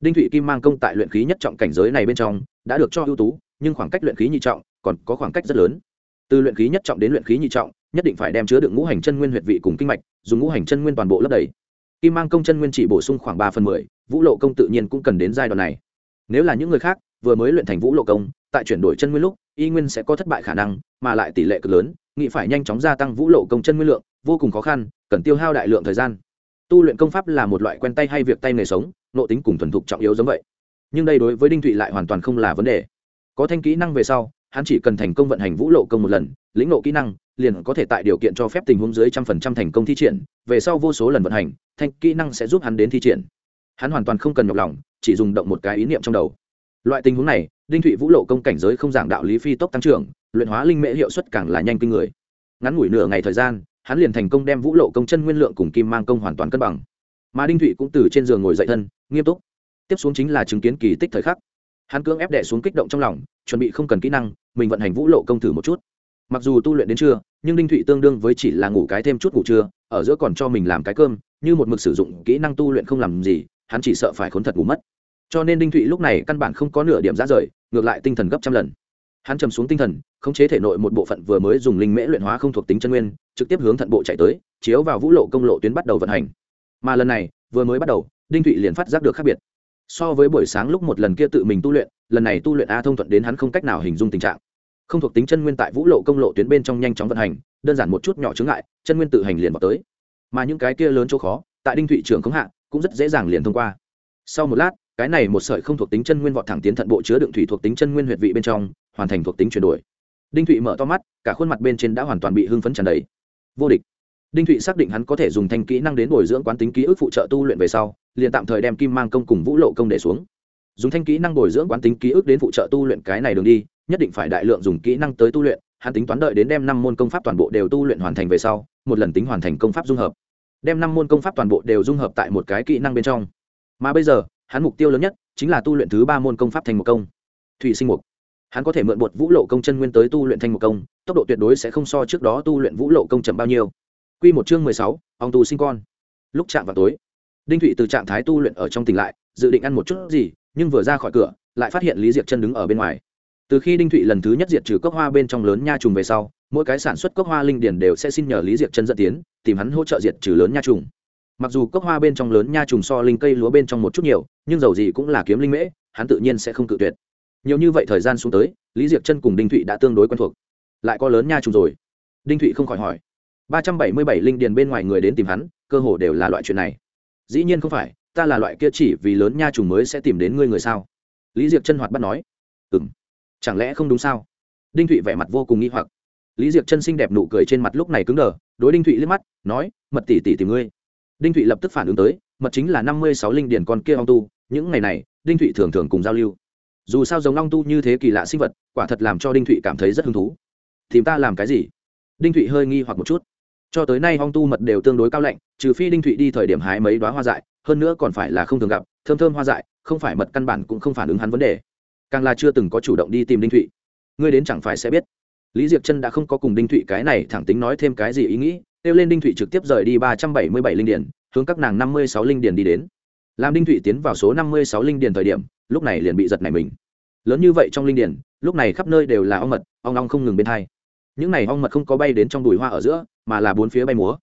Đinh thụy kim mang công tại luyện khí nhất trọng cảnh giới này bên trong, đã được cho ưu tú, nhưng khoảng cách luyện khí nhị trọng còn có khoảng cách rất lớn. Từ luyện khí nhất trọng đến luyện khí nhị trọng, nhất định phải đem chứa đựng ngũ hành chân nguyên huyệt vị cùng kinh mạch, dùng ngũ hành chân nguyên toàn bộ lấp đầy. Kim mang công chân nguyên chỉ bổ sung khoảng ba phần mười, vũ lộ công tự nhiên cũng cần đến giai đoạn này. Nếu là những người khác vừa mới luyện thành vũ lộ công, tại chuyển đổi chân nguyên lúc y nguyên sẽ có thất bại khả năng, mà lại tỷ lệ cực lớn nghị phải nhanh chóng gia tăng vũ lộ công chân nguyên lượng, vô cùng khó khăn, cần tiêu hao đại lượng thời gian. Tu luyện công pháp là một loại quen tay hay việc tay nghề sống nộ tính cùng thuần thục trọng yếu giống vậy. Nhưng đây đối với đinh thụy lại hoàn toàn không là vấn đề. Có thanh kỹ năng về sau, hắn chỉ cần thành công vận hành vũ lộ công một lần, lĩnh nộ kỹ năng, liền có thể tại điều kiện cho phép tình huống dưới trăm phần trăm thành công thi triển, về sau vô số lần vận hành, thanh kỹ năng sẽ giúp hắn đến thi triển. Hắn hoàn toàn không cần nhọc lòng, chỉ dùng động một cái ý niệm trong đầu. Loại tình huống này đinh thụy vũ lộ công cảnh giới không giảng đạo lý phi tốc tăng trưởng, luyện hóa linh mễ hiệu suất càng là nhanh kinh người. Ngắn ngủi nửa ngày thời gian, hắn liền thành công đem vũ lộ công chân nguyên lượng cùng kim mang công hoàn toàn cân bằng. Mà đinh thụy cũng từ trên giường ngồi dậy thân, nghiêm túc. Tiếp xuống chính là chứng kiến kỳ tích thời khắc. Hắn cưỡng ép đẻ xuống kích động trong lòng, chuẩn bị không cần kỹ năng, mình vận hành vũ lộ công thử một chút. Mặc dù tu luyện đến trưa, nhưng đinh thụy tương đương với chỉ là ngủ cái thêm chút ngủ trưa, ở giữa còn cho mình làm cái cơm, như một mực sử dụng kỹ năng tu luyện không làm gì, hắn chỉ sợ phải khốn thật ngủ mất cho nên đinh thụy lúc này căn bản không có nửa điểm ra rời, ngược lại tinh thần gấp trăm lần. Hắn trầm xuống tinh thần, khống chế thể nội một bộ phận vừa mới dùng linh mễ luyện hóa không thuộc tính chân nguyên, trực tiếp hướng thận bộ chạy tới, chiếu vào vũ lộ công lộ tuyến bắt đầu vận hành. Mà lần này, vừa mới bắt đầu, đinh thụy liền phát giác được khác biệt. So với buổi sáng lúc một lần kia tự mình tu luyện, lần này tu luyện a thông thuận đến hắn không cách nào hình dung tình trạng. Không thuộc tính chân nguyên tại vũ lộ công lộ tuyến bên trong nhanh chóng vận hành, đơn giản một chút nhỏ chướng ngại, chân nguyên tự hành liền vào tới. Mà những cái kia lớn chỗ khó, tại đinh thụy trưởng khống hạ, cũng rất dễ dàng liền thông qua. Sau một lát cái này một sợi không thuộc tính chân nguyên vọt thẳng tiến thận bộ chứa đựng thủy thuộc tính chân nguyên huyệt vị bên trong, hoàn thành thuộc tính chuyển đổi. Đinh thụy mở to mắt, cả khuôn mặt bên trên đã hoàn toàn bị hưng phấn tràn đầy. Vô địch. Đinh thụy xác định hắn có thể dùng thanh kỹ năng đến bồi dưỡng quán tính ký ức phụ trợ tu luyện về sau, liền tạm thời đem kim mang công cùng vũ lộ công để xuống. Dùng thanh kỹ năng bồi dưỡng quán tính ký ức đến phụ trợ tu luyện cái này đường đi, nhất định phải đại lượng dùng kỹ năng tới tu luyện, hắn tính toán đợi đến đem năm môn công pháp toàn bộ đều tu luyện hoàn thành về sau, một lần tính hoàn thành công pháp dung hợp. Đem năm môn công pháp toàn bộ đều dung hợp tại một cái kỹ năng bên trong. Mà bây giờ hắn mục tiêu lớn nhất chính là tu luyện thứ ba môn công pháp thành một công, thủy sinh mục. Hắn có thể mượn bột vũ lộ công chân nguyên tới tu luyện thành một công, tốc độ tuyệt đối sẽ không so trước đó tu luyện vũ lộ công chậm bao nhiêu. Quy một chương mười sáu, ông tu sinh con. Lúc chạm vào tối, đinh thụy từ trạng thái tu luyện ở trong tỉnh lại, dự định ăn một chút gì, nhưng vừa ra khỏi cửa, lại phát hiện lý diệp chân đứng ở bên ngoài. Từ khi đinh thụy lần thứ nhất diệt trừ cốc hoa bên trong lớn nha trùng về sau, mỗi cái sản xuất cốc hoa linh điển đều sẽ xin nhờ lý diệp chân dẫn tiến, tìm hắn hỗ trợ diệt trừ lớn nha trùng mặc dù cốc hoa bên trong lớn nha trùng so linh cây lúa bên trong một chút nhiều, nhưng dầu gì cũng là kiếm linh mễ, hắn tự nhiên sẽ không cự tuyệt. Nhiều như vậy thời gian xuống tới, lý Diệc chân cùng đinh thụy đã tương đối quen thuộc. Lại có lớn nha trùng rồi. Đinh thụy không khỏi hỏi. Ba trăm bảy mươi bảy linh điền bên ngoài người đến tìm hắn, cơ hồ đều là loại chuyện này. Dĩ nhiên không phải, ta là loại kia chỉ vì lớn nha trùng mới sẽ tìm đến ngươi người sao? Lý Diệc chân hoạt bắt nói. Ừ m chẳng lẽ không đúng sao? Đinh thụy vẻ mặt vô cùng nghi hoặc. Lý Diệc chân xinh đẹp nụ cười trên mặt lúc này cứng đờ, đối đinh thụy liếc mắt, nói, mật tỷ tỷ tìm ngươi đinh thụy lập tức phản ứng tới, mật chính là năm mươi sáu linh điển con kia ong tu, những ngày này, đinh thụy thường thường cùng giao lưu. Dù sao giống ong tu như thế kỳ lạ sinh vật, quả thật làm cho đinh thụy cảm thấy rất hứng thú. Tìm ta làm cái gì? Đinh thụy hơi nghi hoặc một chút. Cho tới nay ong tu mật đều tương đối cao lạnh, trừ phi đinh thụy đi thời điểm hái mấy đoá hoa dại, hơn nữa còn phải là không thường gặp, thơm thơm hoa dại, không phải mật căn bản cũng không phản ứng hắn vấn đề. Càng là chưa từng có chủ động đi tìm đinh thụy. Ngươi đến chẳng phải sẽ biết. Lý diệp chân đã không có cùng đinh thụy cái này thẳng tính nói thêm cái gì ý nghĩ kêu lên đinh thụy trực tiếp rời đi ba trăm bảy mươi bảy linh điển hướng các nàng năm mươi sáu linh điển đi đến. Làm đinh thụy tiến vào số năm mươi sáu linh điển thời điểm, lúc này liền bị giật này mình. Lớn như vậy trong linh điển lúc này khắp nơi đều là ong mật, ong ong không ngừng bên thai những này ong mật không có bay đến trong đùi hoa ở giữa, mà là bốn phía bay múa.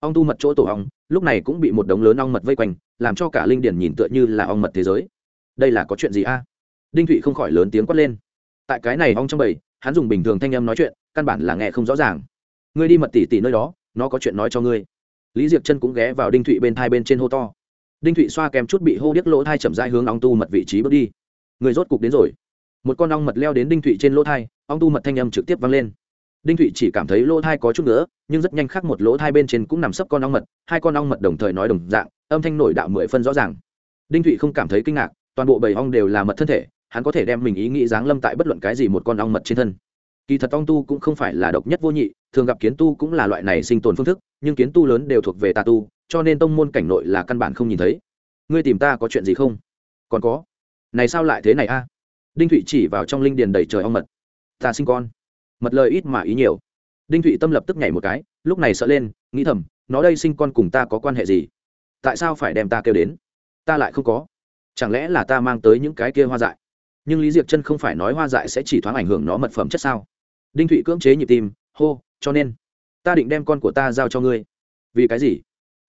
Ong tu mật chỗ tổ ong, lúc này cũng bị một đống lớn ong mật vây quanh, làm cho cả linh điển nhìn tựa như là ong mật thế giới. Đây là có chuyện gì a? Đinh thụy không khỏi lớn tiếng quát lên. Tại cái này ong trong bầy, hắn dùng bình thường thanh âm nói chuyện, căn bản là nghe không rõ ràng. Ngươi đi mật tỉ tỉ nơi đó nó có chuyện nói cho ngươi. Lý diệp chân cũng ghé vào đinh thụy bên thai bên trên hô to. Đinh thụy xoa kèm chút bị hô điếc lỗ thai chậm dai hướng ong tu mật vị trí bước đi. Người rốt cục đến rồi. Một con ong mật leo đến đinh thụy trên lỗ thai, ong tu mật thanh âm trực tiếp vang lên. Đinh thụy chỉ cảm thấy lỗ thai có chút nữa nhưng rất nhanh khác một lỗ thai bên trên cũng nằm sấp con ong mật, hai con ong mật đồng thời nói đồng dạng, âm thanh nổi đạo mười phân rõ ràng. Đinh thụy không cảm thấy kinh ngạc, toàn bộ bầy ong đều là mật thân thể, hắn có thể đem mình ý nghĩ giáng lâm tại bất luận cái gì một con ong mật trên thân kỳ thật ong tu cũng không phải là độc nhất vô nhị, thường gặp kiến tu cũng là loại này sinh tồn phương thức, nhưng kiến tu lớn đều thuộc về tà tu, cho nên tông môn cảnh nội là căn bản không nhìn thấy. Ngươi tìm ta có chuyện gì không? Còn có. Này sao lại thế này a? Đinh thụy chỉ vào trong linh điền đầy trời ong mật. Ta sinh con. Mật lời ít mà ý nhiều. Đinh thụy tâm lập tức nhảy một cái, lúc này sợ lên, nghĩ thầm, nó đây sinh con cùng ta có quan hệ gì? Tại sao phải đem ta kêu đến? Ta lại không có. Chẳng lẽ là ta mang tới những cái kia hoa dại? Nhưng lý diệc chân không phải nói hoa dại sẽ chỉ thoáng ảnh hưởng nó mật phẩm chất sao? Đinh thụy cưỡng chế nhịp tim, hô, cho nên ta định đem con của ta giao cho ngươi. Vì cái gì?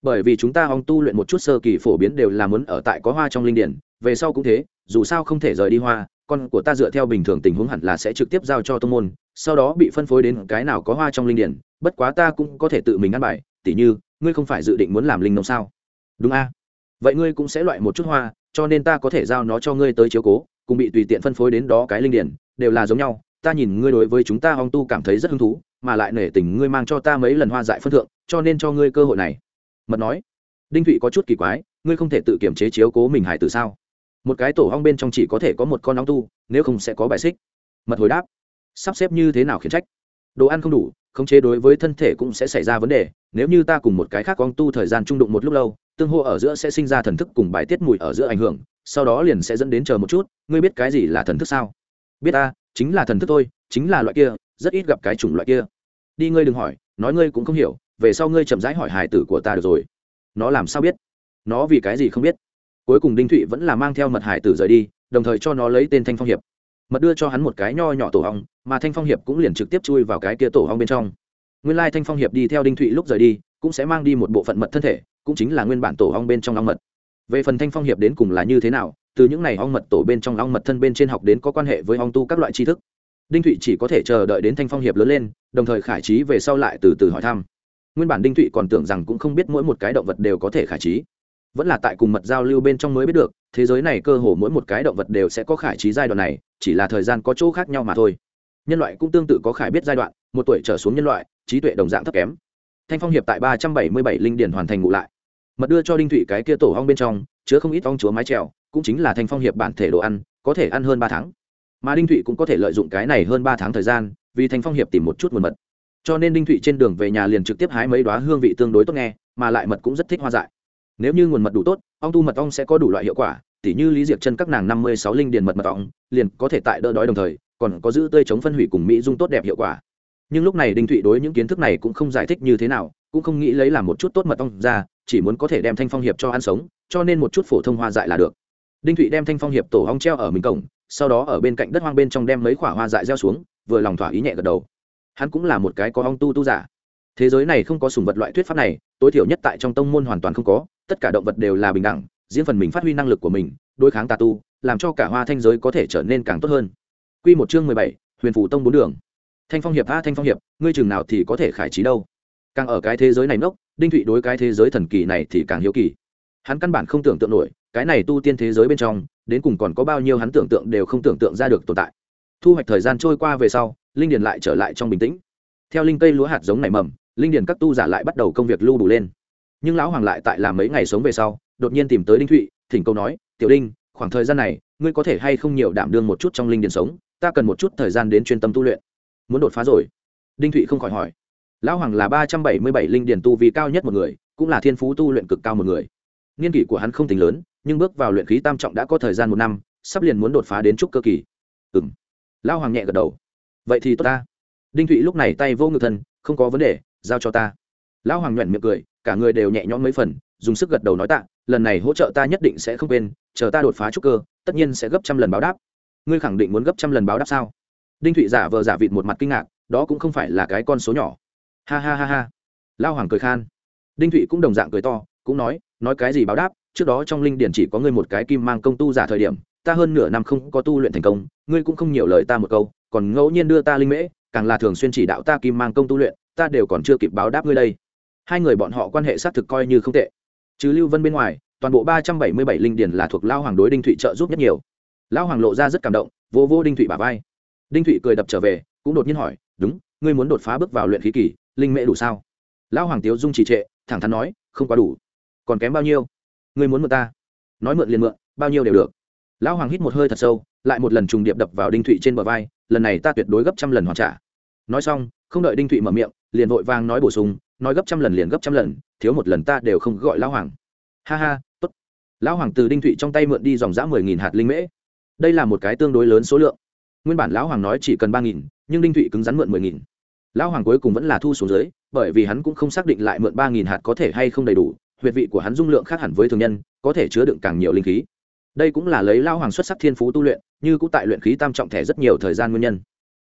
Bởi vì chúng ta hong tu luyện một chút sơ kỳ phổ biến đều là muốn ở tại có hoa trong linh điển, về sau cũng thế, dù sao không thể rời đi hoa, con của ta dựa theo bình thường tình huống hẳn là sẽ trực tiếp giao cho tông môn, sau đó bị phân phối đến cái nào có hoa trong linh điển, bất quá ta cũng có thể tự mình ăn bài, tỉ như, ngươi không phải dự định muốn làm linh nông sao? Đúng a. Vậy ngươi cũng sẽ loại một chút hoa, cho nên ta có thể giao nó cho ngươi tới chiếu cố, cùng bị tùy tiện phân phối đến đó cái linh điển, đều là giống nhau ta nhìn ngươi đối với chúng ta hong tu cảm thấy rất hứng thú, mà lại nể tình ngươi mang cho ta mấy lần hoa dại phân thượng, cho nên cho ngươi cơ hội này. Mật nói. Đinh thụy có chút kỳ quái, ngươi không thể tự kiểm chế chiếu cố mình hải từ sao? Một cái tổ hong bên trong chỉ có thể có một con hong tu, nếu không sẽ có bài xích. Mật hồi đáp. Sắp xếp như thế nào khiển trách? Đồ ăn không đủ, khống chế đối với thân thể cũng sẽ xảy ra vấn đề, nếu như ta cùng một cái khác hong tu thời gian trung đụng một lúc lâu, tương hô ở giữa sẽ sinh ra thần thức cùng bài tiết mùi ở giữa ảnh hưởng, sau đó liền sẽ dẫn đến chờ một chút, ngươi biết cái gì là thần thức sao? Biết ta chính là thần thức thôi chính là loại kia, rất ít gặp cái chủng loại kia. Đi ngươi đừng hỏi, nói ngươi cũng không hiểu, về sau ngươi chậm rãi hỏi hài tử của ta được rồi. Nó làm sao biết? Nó vì cái gì không biết? Cuối cùng đinh thụy vẫn là mang theo mật hải tử rời đi, đồng thời cho nó lấy tên thanh phong hiệp. Mật đưa cho hắn một cái nho nhỏ tổ hong mà thanh phong hiệp cũng liền trực tiếp chui vào cái kia tổ hong bên trong. Nguyên lai thanh phong hiệp đi theo đinh thụy lúc rời đi, cũng sẽ mang đi một bộ phận mật thân thể, cũng chính là nguyên bản tổ hong bên trong ong mật. Về phần thanh phong hiệp đến cùng là như thế nào từ những này ong mật tổ bên trong ong mật thân bên trên học đến có quan hệ với ong tu các loại tri thức. Đinh thụy chỉ có thể chờ đợi đến thanh phong hiệp lớn lên, đồng thời khải trí về sau lại từ từ hỏi thăm. Nguyên bản đinh thụy còn tưởng rằng cũng không biết mỗi một cái động vật đều có thể khải trí. Vẫn là tại cùng mật giao lưu bên trong mới biết được, thế giới này cơ hồ mỗi một cái động vật đều sẽ có khải trí giai đoạn này, chỉ là thời gian có chỗ khác nhau mà thôi. Nhân loại cũng tương tự có khải biết giai đoạn, một tuổi trở xuống nhân loại, trí tuệ đồng dạng thấp kém. Thanh phong hiệp tại ba trăm bảy mươi bảy linh điển hoàn thành ngụ lại. Mật đưa cho đinh thụy cái kia tổ hong bên trong, chứa không ít ong chúa mái trèo cũng chính là thanh phong hiệp bản thể đồ ăn, có thể ăn hơn ba tháng. Mà đinh thụy cũng có thể lợi dụng cái này hơn ba tháng thời gian, vì thanh phong hiệp tìm một chút nguồn mật. Cho nên đinh thụy trên đường về nhà liền trực tiếp hái mấy đoá hương vị tương đối tốt nghe, mà lại mật cũng rất thích hoa dại. Nếu như nguồn mật đủ tốt, ong tu mật ong sẽ có đủ loại hiệu quả, tỉ như lý diệp chân các nàng năm mươi sáu linh điền mật mật ong, liền có thể tại đỡ đói đồng thời, còn có giữ tươi chống phân hủy cùng mỹ dung tốt đẹp hiệu quả. Nhưng lúc này đinh thụy đối những kiến thức này cũng không giải thích như thế nào, cũng không nghĩ lấy làm một chút tốt mật ong ra, chỉ muốn có thể đem thanh phong hiệp cho ăn sống, cho nên một chút phổ thông hoa dại là được đinh thụy đem thanh phong hiệp tổ ong treo ở mình cổng, sau đó ở bên cạnh đất hoang bên trong đem mấy quả hoa dại gieo xuống, vừa lòng thỏa ý nhẹ gật đầu. Hắn cũng là một cái có ong tu tu giả. Thế giới này không có sùng vật loại thuyết pháp này, tối thiểu nhất tại trong tông môn hoàn toàn không có, tất cả động vật đều là bình đẳng diễn phần mình phát huy năng lực của mình, đối kháng tà tu, làm cho cả hoa thanh giới có thể trở nên càng tốt hơn. Quy một chương mười bảy, huyền phủ tông bốn đường. Thanh phong hiệp, a, thanh phong hiệp, ngươi chừng nào thì có thể khải trí đâu? Càng ở cái thế giới này nốc, đinh thụy đối cái thế giới thần kỳ này thì càng hiếu kỳ. Hắn căn bản không tưởng tượng nổi cái này tu tiên thế giới bên trong, đến cùng còn có bao nhiêu hắn tưởng tượng đều không tưởng tượng ra được tồn tại. Thu hoạch thời gian trôi qua về sau, linh điền lại trở lại trong bình tĩnh. Theo linh cây lúa hạt giống nảy mầm, linh điền các tu giả lại bắt đầu công việc lưu đủ lên. Nhưng lão hoàng lại tại làm mấy ngày sống về sau, đột nhiên tìm tới đinh thụy, thỉnh câu nói, tiểu đinh, khoảng thời gian này, ngươi có thể hay không nhiều đảm đương một chút trong linh điền sống? Ta cần một chút thời gian đến chuyên tâm tu luyện. Muốn đột phá rồi? Đinh thụy không khỏi hỏi. Lão hoàng là ba trăm bảy mươi bảy linh điền tu vì cao nhất một người, cũng là thiên phú tu luyện cực cao một người. Niên kỷ của hắn không tính lớn nhưng bước vào luyện khí tam trọng đã có thời gian một năm, sắp liền muốn đột phá đến trúc cơ kỳ. Ừ m lão hoàng nhẹ gật đầu. Vậy thì tốt ta. Đinh thụy lúc này tay vô ngực thân, không có vấn đề, giao cho ta. Lão hoàng nhuận miệng cười, cả người đều nhẹ nhõm mấy phần, dùng sức gật đầu nói tạ, lần này hỗ trợ ta nhất định sẽ không quên, chờ ta đột phá trúc cơ, tất nhiên sẽ gấp trăm lần báo đáp. Ngươi khẳng định muốn gấp trăm lần báo đáp sao? Đinh thụy giả vờ giả vịt một mặt kinh ngạc, đó cũng không phải là cái con số nhỏ. Ha ha ha ha. Lao hoàng cười khan. Đinh thụy cũng đồng dạng cười to, cũng nói nói cái gì báo đáp? Trước đó trong linh điển chỉ có ngươi một cái kim mang công tu giả thời điểm, ta hơn nửa năm không có tu luyện thành công, ngươi cũng không nhiều lời ta một câu, còn ngẫu nhiên đưa ta linh mễ, càng là thường xuyên chỉ đạo ta kim mang công tu luyện, ta đều còn chưa kịp báo đáp ngươi đây. Hai người bọn họ quan hệ xác thực coi như không tệ. Chứ lưu vân bên ngoài, toàn bộ ba trăm bảy mươi bảy linh điển là thuộc lao hoàng đối đinh thụy trợ giúp nhất nhiều. Lão hoàng lộ ra rất cảm động, vô vô đinh thụy bà vai. Đinh thụy cười đập trở về, cũng đột nhiên hỏi, đúng, ngươi muốn đột phá bước vào luyện khí kỳ, linh mễ đủ sao? Lão hoàng tiếu dung trì trệ, thẳng thắn nói, không quá đủ. Còn kém bao nhiêu? Ngươi muốn mượn ta? Nói mượn liền mượn, bao nhiêu đều được. Lão hoàng hít một hơi thật sâu, lại một lần trùng điệp đập vào đinh thụy trên bờ vai, lần này ta tuyệt đối gấp trăm lần hoàn trả. Nói xong, không đợi đinh thụy mở miệng, liền vội vàng nói bổ sung, nói gấp trăm lần liền gấp trăm lần, thiếu một lần ta đều không gọi lão hoàng. Ha ha, tốt. Lão hoàng từ đinh thụy trong tay mượn đi dòng giã mười nghìn hạt linh mễ. Đây là một cái tương đối lớn số lượng. Nguyên bản lão hoàng nói chỉ cần ba nghìn, nhưng đinh thụy cứng rắn mượn mười nghìn. Lão hoàng cuối cùng vẫn là thu xuống dưới, bởi vì hắn cũng không xác định lại mượn ba nghìn hạt có thể hay không đầy đủ huyệt vị của hắn dung lượng khác hẳn với thường nhân, có thể chứa đựng càng nhiều linh khí. Đây cũng là lấy lão hoàng xuất sắc thiên phú tu luyện, như cũng tại luyện khí tam trọng thẻ rất nhiều thời gian nguyên nhân.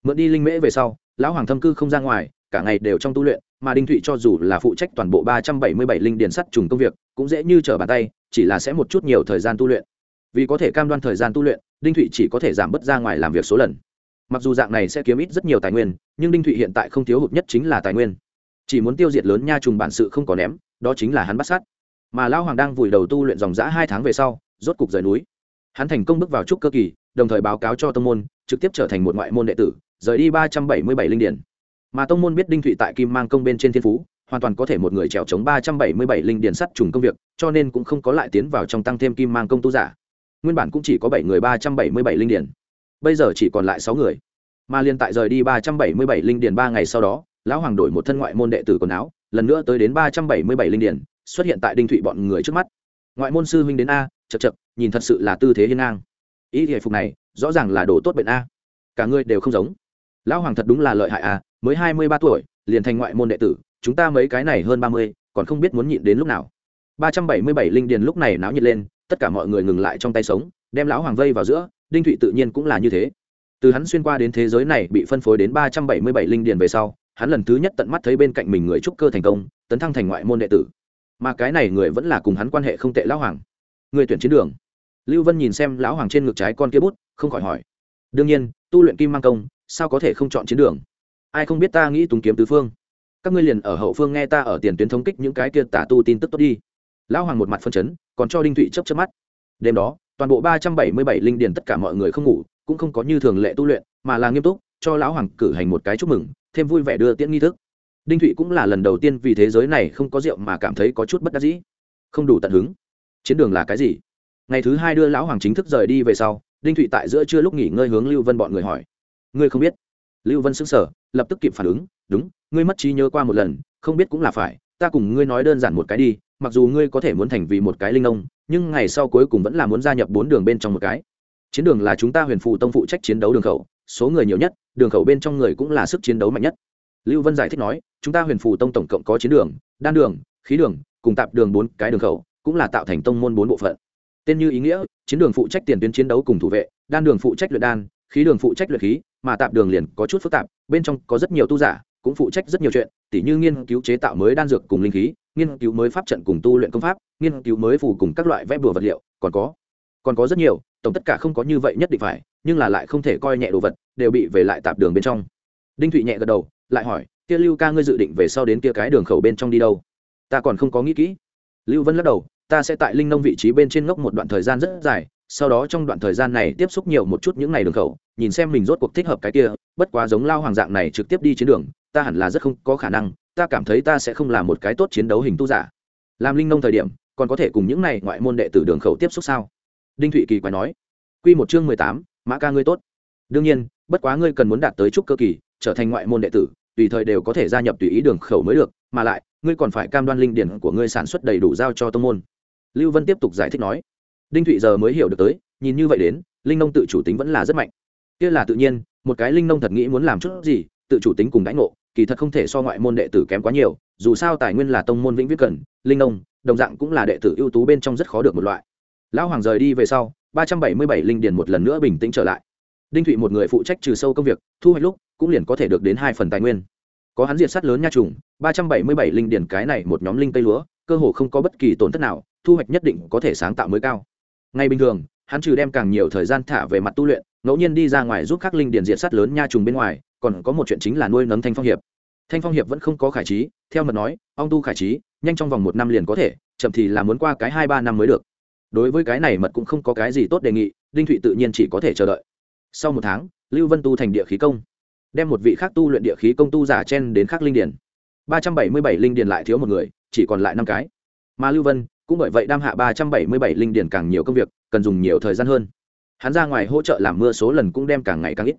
Mượn đi linh mễ về sau, lão hoàng thâm cư không ra ngoài, cả ngày đều trong tu luyện, mà đinh thụy cho dù là phụ trách toàn bộ ba trăm bảy mươi bảy linh điền sắt trùng công việc, cũng dễ như trở bàn tay, chỉ là sẽ một chút nhiều thời gian tu luyện. Vì có thể cam đoan thời gian tu luyện, đinh thụy chỉ có thể giảm bớt ra ngoài làm việc số lần. Mặc dù dạng này sẽ kiếm ít rất nhiều tài nguyên, nhưng đinh thụy hiện tại không thiếu hụt nhất chính là tài nguyên. Chỉ muốn tiêu diệt lớn nha trùng bản sự không có ném đó chính là hắn bắt sát. Mà lão hoàng đang vùi đầu tu luyện dòng dã hai tháng về sau, rốt cục rời núi. Hắn thành công bước vào trúc cơ kỳ, đồng thời báo cáo cho tông môn, trực tiếp trở thành một ngoại môn đệ tử, rời đi ba trăm bảy mươi bảy linh điển. Mà tông môn biết đinh thụy tại kim mang công bên trên thiên phú, hoàn toàn có thể một người trèo chống ba trăm bảy mươi bảy linh điển sắt trùng công việc, cho nên cũng không có lại tiến vào trong tăng thêm kim mang công tu giả. Nguyên bản cũng chỉ có bảy người ba trăm bảy mươi bảy linh điển, bây giờ chỉ còn lại sáu người. Mà liên tại rời đi ba trăm bảy mươi bảy linh điển ba ngày sau đó, lão hoàng đổi một thân ngoại môn đệ tử quần áo lần nữa tới đến ba trăm bảy mươi bảy linh điển, xuất hiện tại đinh thụy bọn người trước mắt. Ngoại môn sư huynh đến a chật chật nhìn thật sự là tư thế hiên ngang. Ý hệ phục này, rõ ràng là đồ tốt bệnh a. Cả người đều không giống. Lão hoàng thật đúng là lợi hại a, mới hai mươi ba tuổi, liền thành ngoại môn đệ tử, chúng ta mấy cái này hơn ba mươi, còn không biết muốn nhịn đến lúc nào. ba trăm bảy mươi bảy linh điền lúc này náo nhiệt lên, tất cả mọi người ngừng lại trong tay sống, đem lão hoàng vây vào giữa, đinh thụy tự nhiên cũng là như thế. Từ hắn xuyên qua đến thế giới này bị phân phối đến ba trăm bảy mươi bảy linh điền về sau hắn lần thứ nhất tận mắt thấy bên cạnh mình người trúc cơ thành công, tấn thăng thành ngoại môn đệ tử. Mà cái này người vẫn là cùng hắn quan hệ không tệ lão hoàng. Người tuyển chiến đường. Lưu vân nhìn xem lão hoàng trên ngực trái con kia bút, không khỏi hỏi. Đương nhiên, tu luyện kim mang công, sao có thể không chọn chiến đường? Ai không biết ta nghĩ túng kiếm tứ phương. Các ngươi liền ở hậu phương nghe ta ở tiền tuyến thống kích những cái kia tả tu tin tức tốt đi. Lão hoàng một mặt phân chấn, còn cho đinh thụy chấp chấp mắt. Đêm đó, toàn bộ ba trăm bảy mươi bảy linh điền tất cả mọi người không ngủ, cũng không có như thường lệ tu luyện, mà là nghiêm túc, cho lão hoàng cử hành một cái chúc mừng thêm vui vẻ đưa tiễn nghi thức. Đinh thụy cũng là lần đầu tiên vì thế giới này không có rượu mà cảm thấy có chút bất đắc dĩ. Không đủ tận hứng. Chiến đường là cái gì? Ngày thứ hai đưa lão hoàng chính thức rời đi về sau, đinh thụy tại giữa trưa lúc nghỉ ngơi hướng lưu vân bọn người hỏi. Ngươi không biết? Lưu vân xứng sở lập tức kịp phản ứng. Đúng, ngươi mất trí nhớ qua một lần, không biết cũng là phải, ta cùng ngươi nói đơn giản một cái đi, mặc dù ngươi có thể muốn thành vì một cái linh nông nhưng ngày sau cuối cùng vẫn là muốn gia nhập bốn đường bên trong một cái. Chiến đường là chúng ta huyền phụ tông phụ trách chiến đấu đường khẩu, số người nhiều nhất đường khẩu bên trong người cũng là sức chiến đấu mạnh nhất. Lưu vân giải thích nói, chúng ta huyền phù tông tổng cộng có chiến đường, đan đường, khí đường, cùng tạp đường bốn cái đường khẩu, cũng là tạo thành tông môn bốn bộ phận. Tên như ý nghĩa chiến đường phụ trách tiền tuyến chiến đấu cùng thủ vệ, đan đường phụ trách luyện đan, khí đường phụ trách luyện khí, mà tạp đường liền có chút phức tạp, bên trong có rất nhiều tu giả, cũng phụ trách rất nhiều chuyện, tỉ như nghiên cứu chế tạo mới đan dược cùng linh khí, nghiên cứu mới pháp trận cùng tu luyện công pháp, nghiên cứu mới phù cùng các loại vẽ bùa vật liệu, còn có còn có rất nhiều, tổng tất cả không có như vậy nhất định phải, nhưng là lại không thể coi nhẹ đồ vật đều bị về lại tạp đường bên trong. Đinh thụy nhẹ gật đầu, lại hỏi, kia lưu ca ngươi dự định về sau đến kia cái đường khẩu bên trong đi đâu? Ta còn không có nghĩ kỹ. Lưu vân lắc đầu, ta sẽ tại linh nông vị trí bên trên ngốc một đoạn thời gian rất dài, sau đó trong đoạn thời gian này tiếp xúc nhiều một chút những ngày đường khẩu, nhìn xem mình rốt cuộc thích hợp cái kia, bất quá giống lao hoàng dạng này trực tiếp đi chiến đường, ta hẳn là rất không có khả năng, ta cảm thấy ta sẽ không là một cái tốt chiến đấu hình tu giả. Làm linh nông thời điểm, còn có thể cùng những này ngoại môn đệ tử đường khẩu tiếp xúc sao? Đinh thụy kỳ quái nói. Q một chương mười tám, mã ca ngươi tốt. Đương nhiên bất quá ngươi cần muốn đạt tới trúc cơ kỳ, trở thành ngoại môn đệ tử, tùy thời đều có thể gia nhập tùy ý đường khẩu mới được, mà lại, ngươi còn phải cam đoan linh điển của ngươi sản xuất đầy đủ giao cho tông môn. Lưu vân tiếp tục giải thích nói. Đinh thụy giờ mới hiểu được tới, nhìn như vậy đến, linh nông tự chủ tính vẫn là rất mạnh. Kia là tự nhiên, một cái linh nông thật nghĩ muốn làm chút gì, tự chủ tính cùng đãi ngộ, kỳ thật không thể so ngoại môn đệ tử kém quá nhiều, dù sao tài nguyên là tông môn vĩnh viết cần, linh nông, đồng dạng cũng là đệ tử ưu tú bên trong rất khó được một loại. Lão hoàng rời đi về sau, ba trăm bảy mươi bảy linh điền một lần nữa bình tĩnh trở lại đinh thụy một người phụ trách trừ sâu công việc, thu hoạch lúc cũng liền có thể được đến hai phần tài nguyên. Có hắn diệt sát lớn nha trùng, ba trăm bảy mươi bảy linh điển cái này một nhóm linh tây lúa, cơ hồ không có bất kỳ tổn thất nào, thu hoạch nhất định có thể sáng tạo mới cao. Ngay bình thường, hắn trừ đem càng nhiều thời gian thả về mặt tu luyện, ngẫu nhiên đi ra ngoài giúp các linh điển diệt sát lớn nha trùng bên ngoài, còn có một chuyện chính là nuôi nấng thanh phong hiệp. Thanh phong hiệp vẫn không có khải trí, theo mật nói ông tu khải trí, nhanh trong vòng một năm liền có thể, chậm thì là muốn qua cái hai ba năm mới được. Đối với cái này mật cũng không có cái gì tốt đề nghị, đinh thụy tự nhiên chỉ có thể chờ đợi sau một tháng, lưu vân tu thành địa khí công, đem một vị khác tu luyện địa khí công tu giả chen đến khắc linh điền. Ba trăm bảy mươi bảy linh điền lại thiếu một người, chỉ còn lại năm cái. Mà lưu vân cũng bởi vậy đam hạ ba trăm bảy mươi bảy linh điền càng nhiều công việc, cần dùng nhiều thời gian hơn. Hắn ra ngoài hỗ trợ làm mưa số lần cũng đem càng ngày càng ít.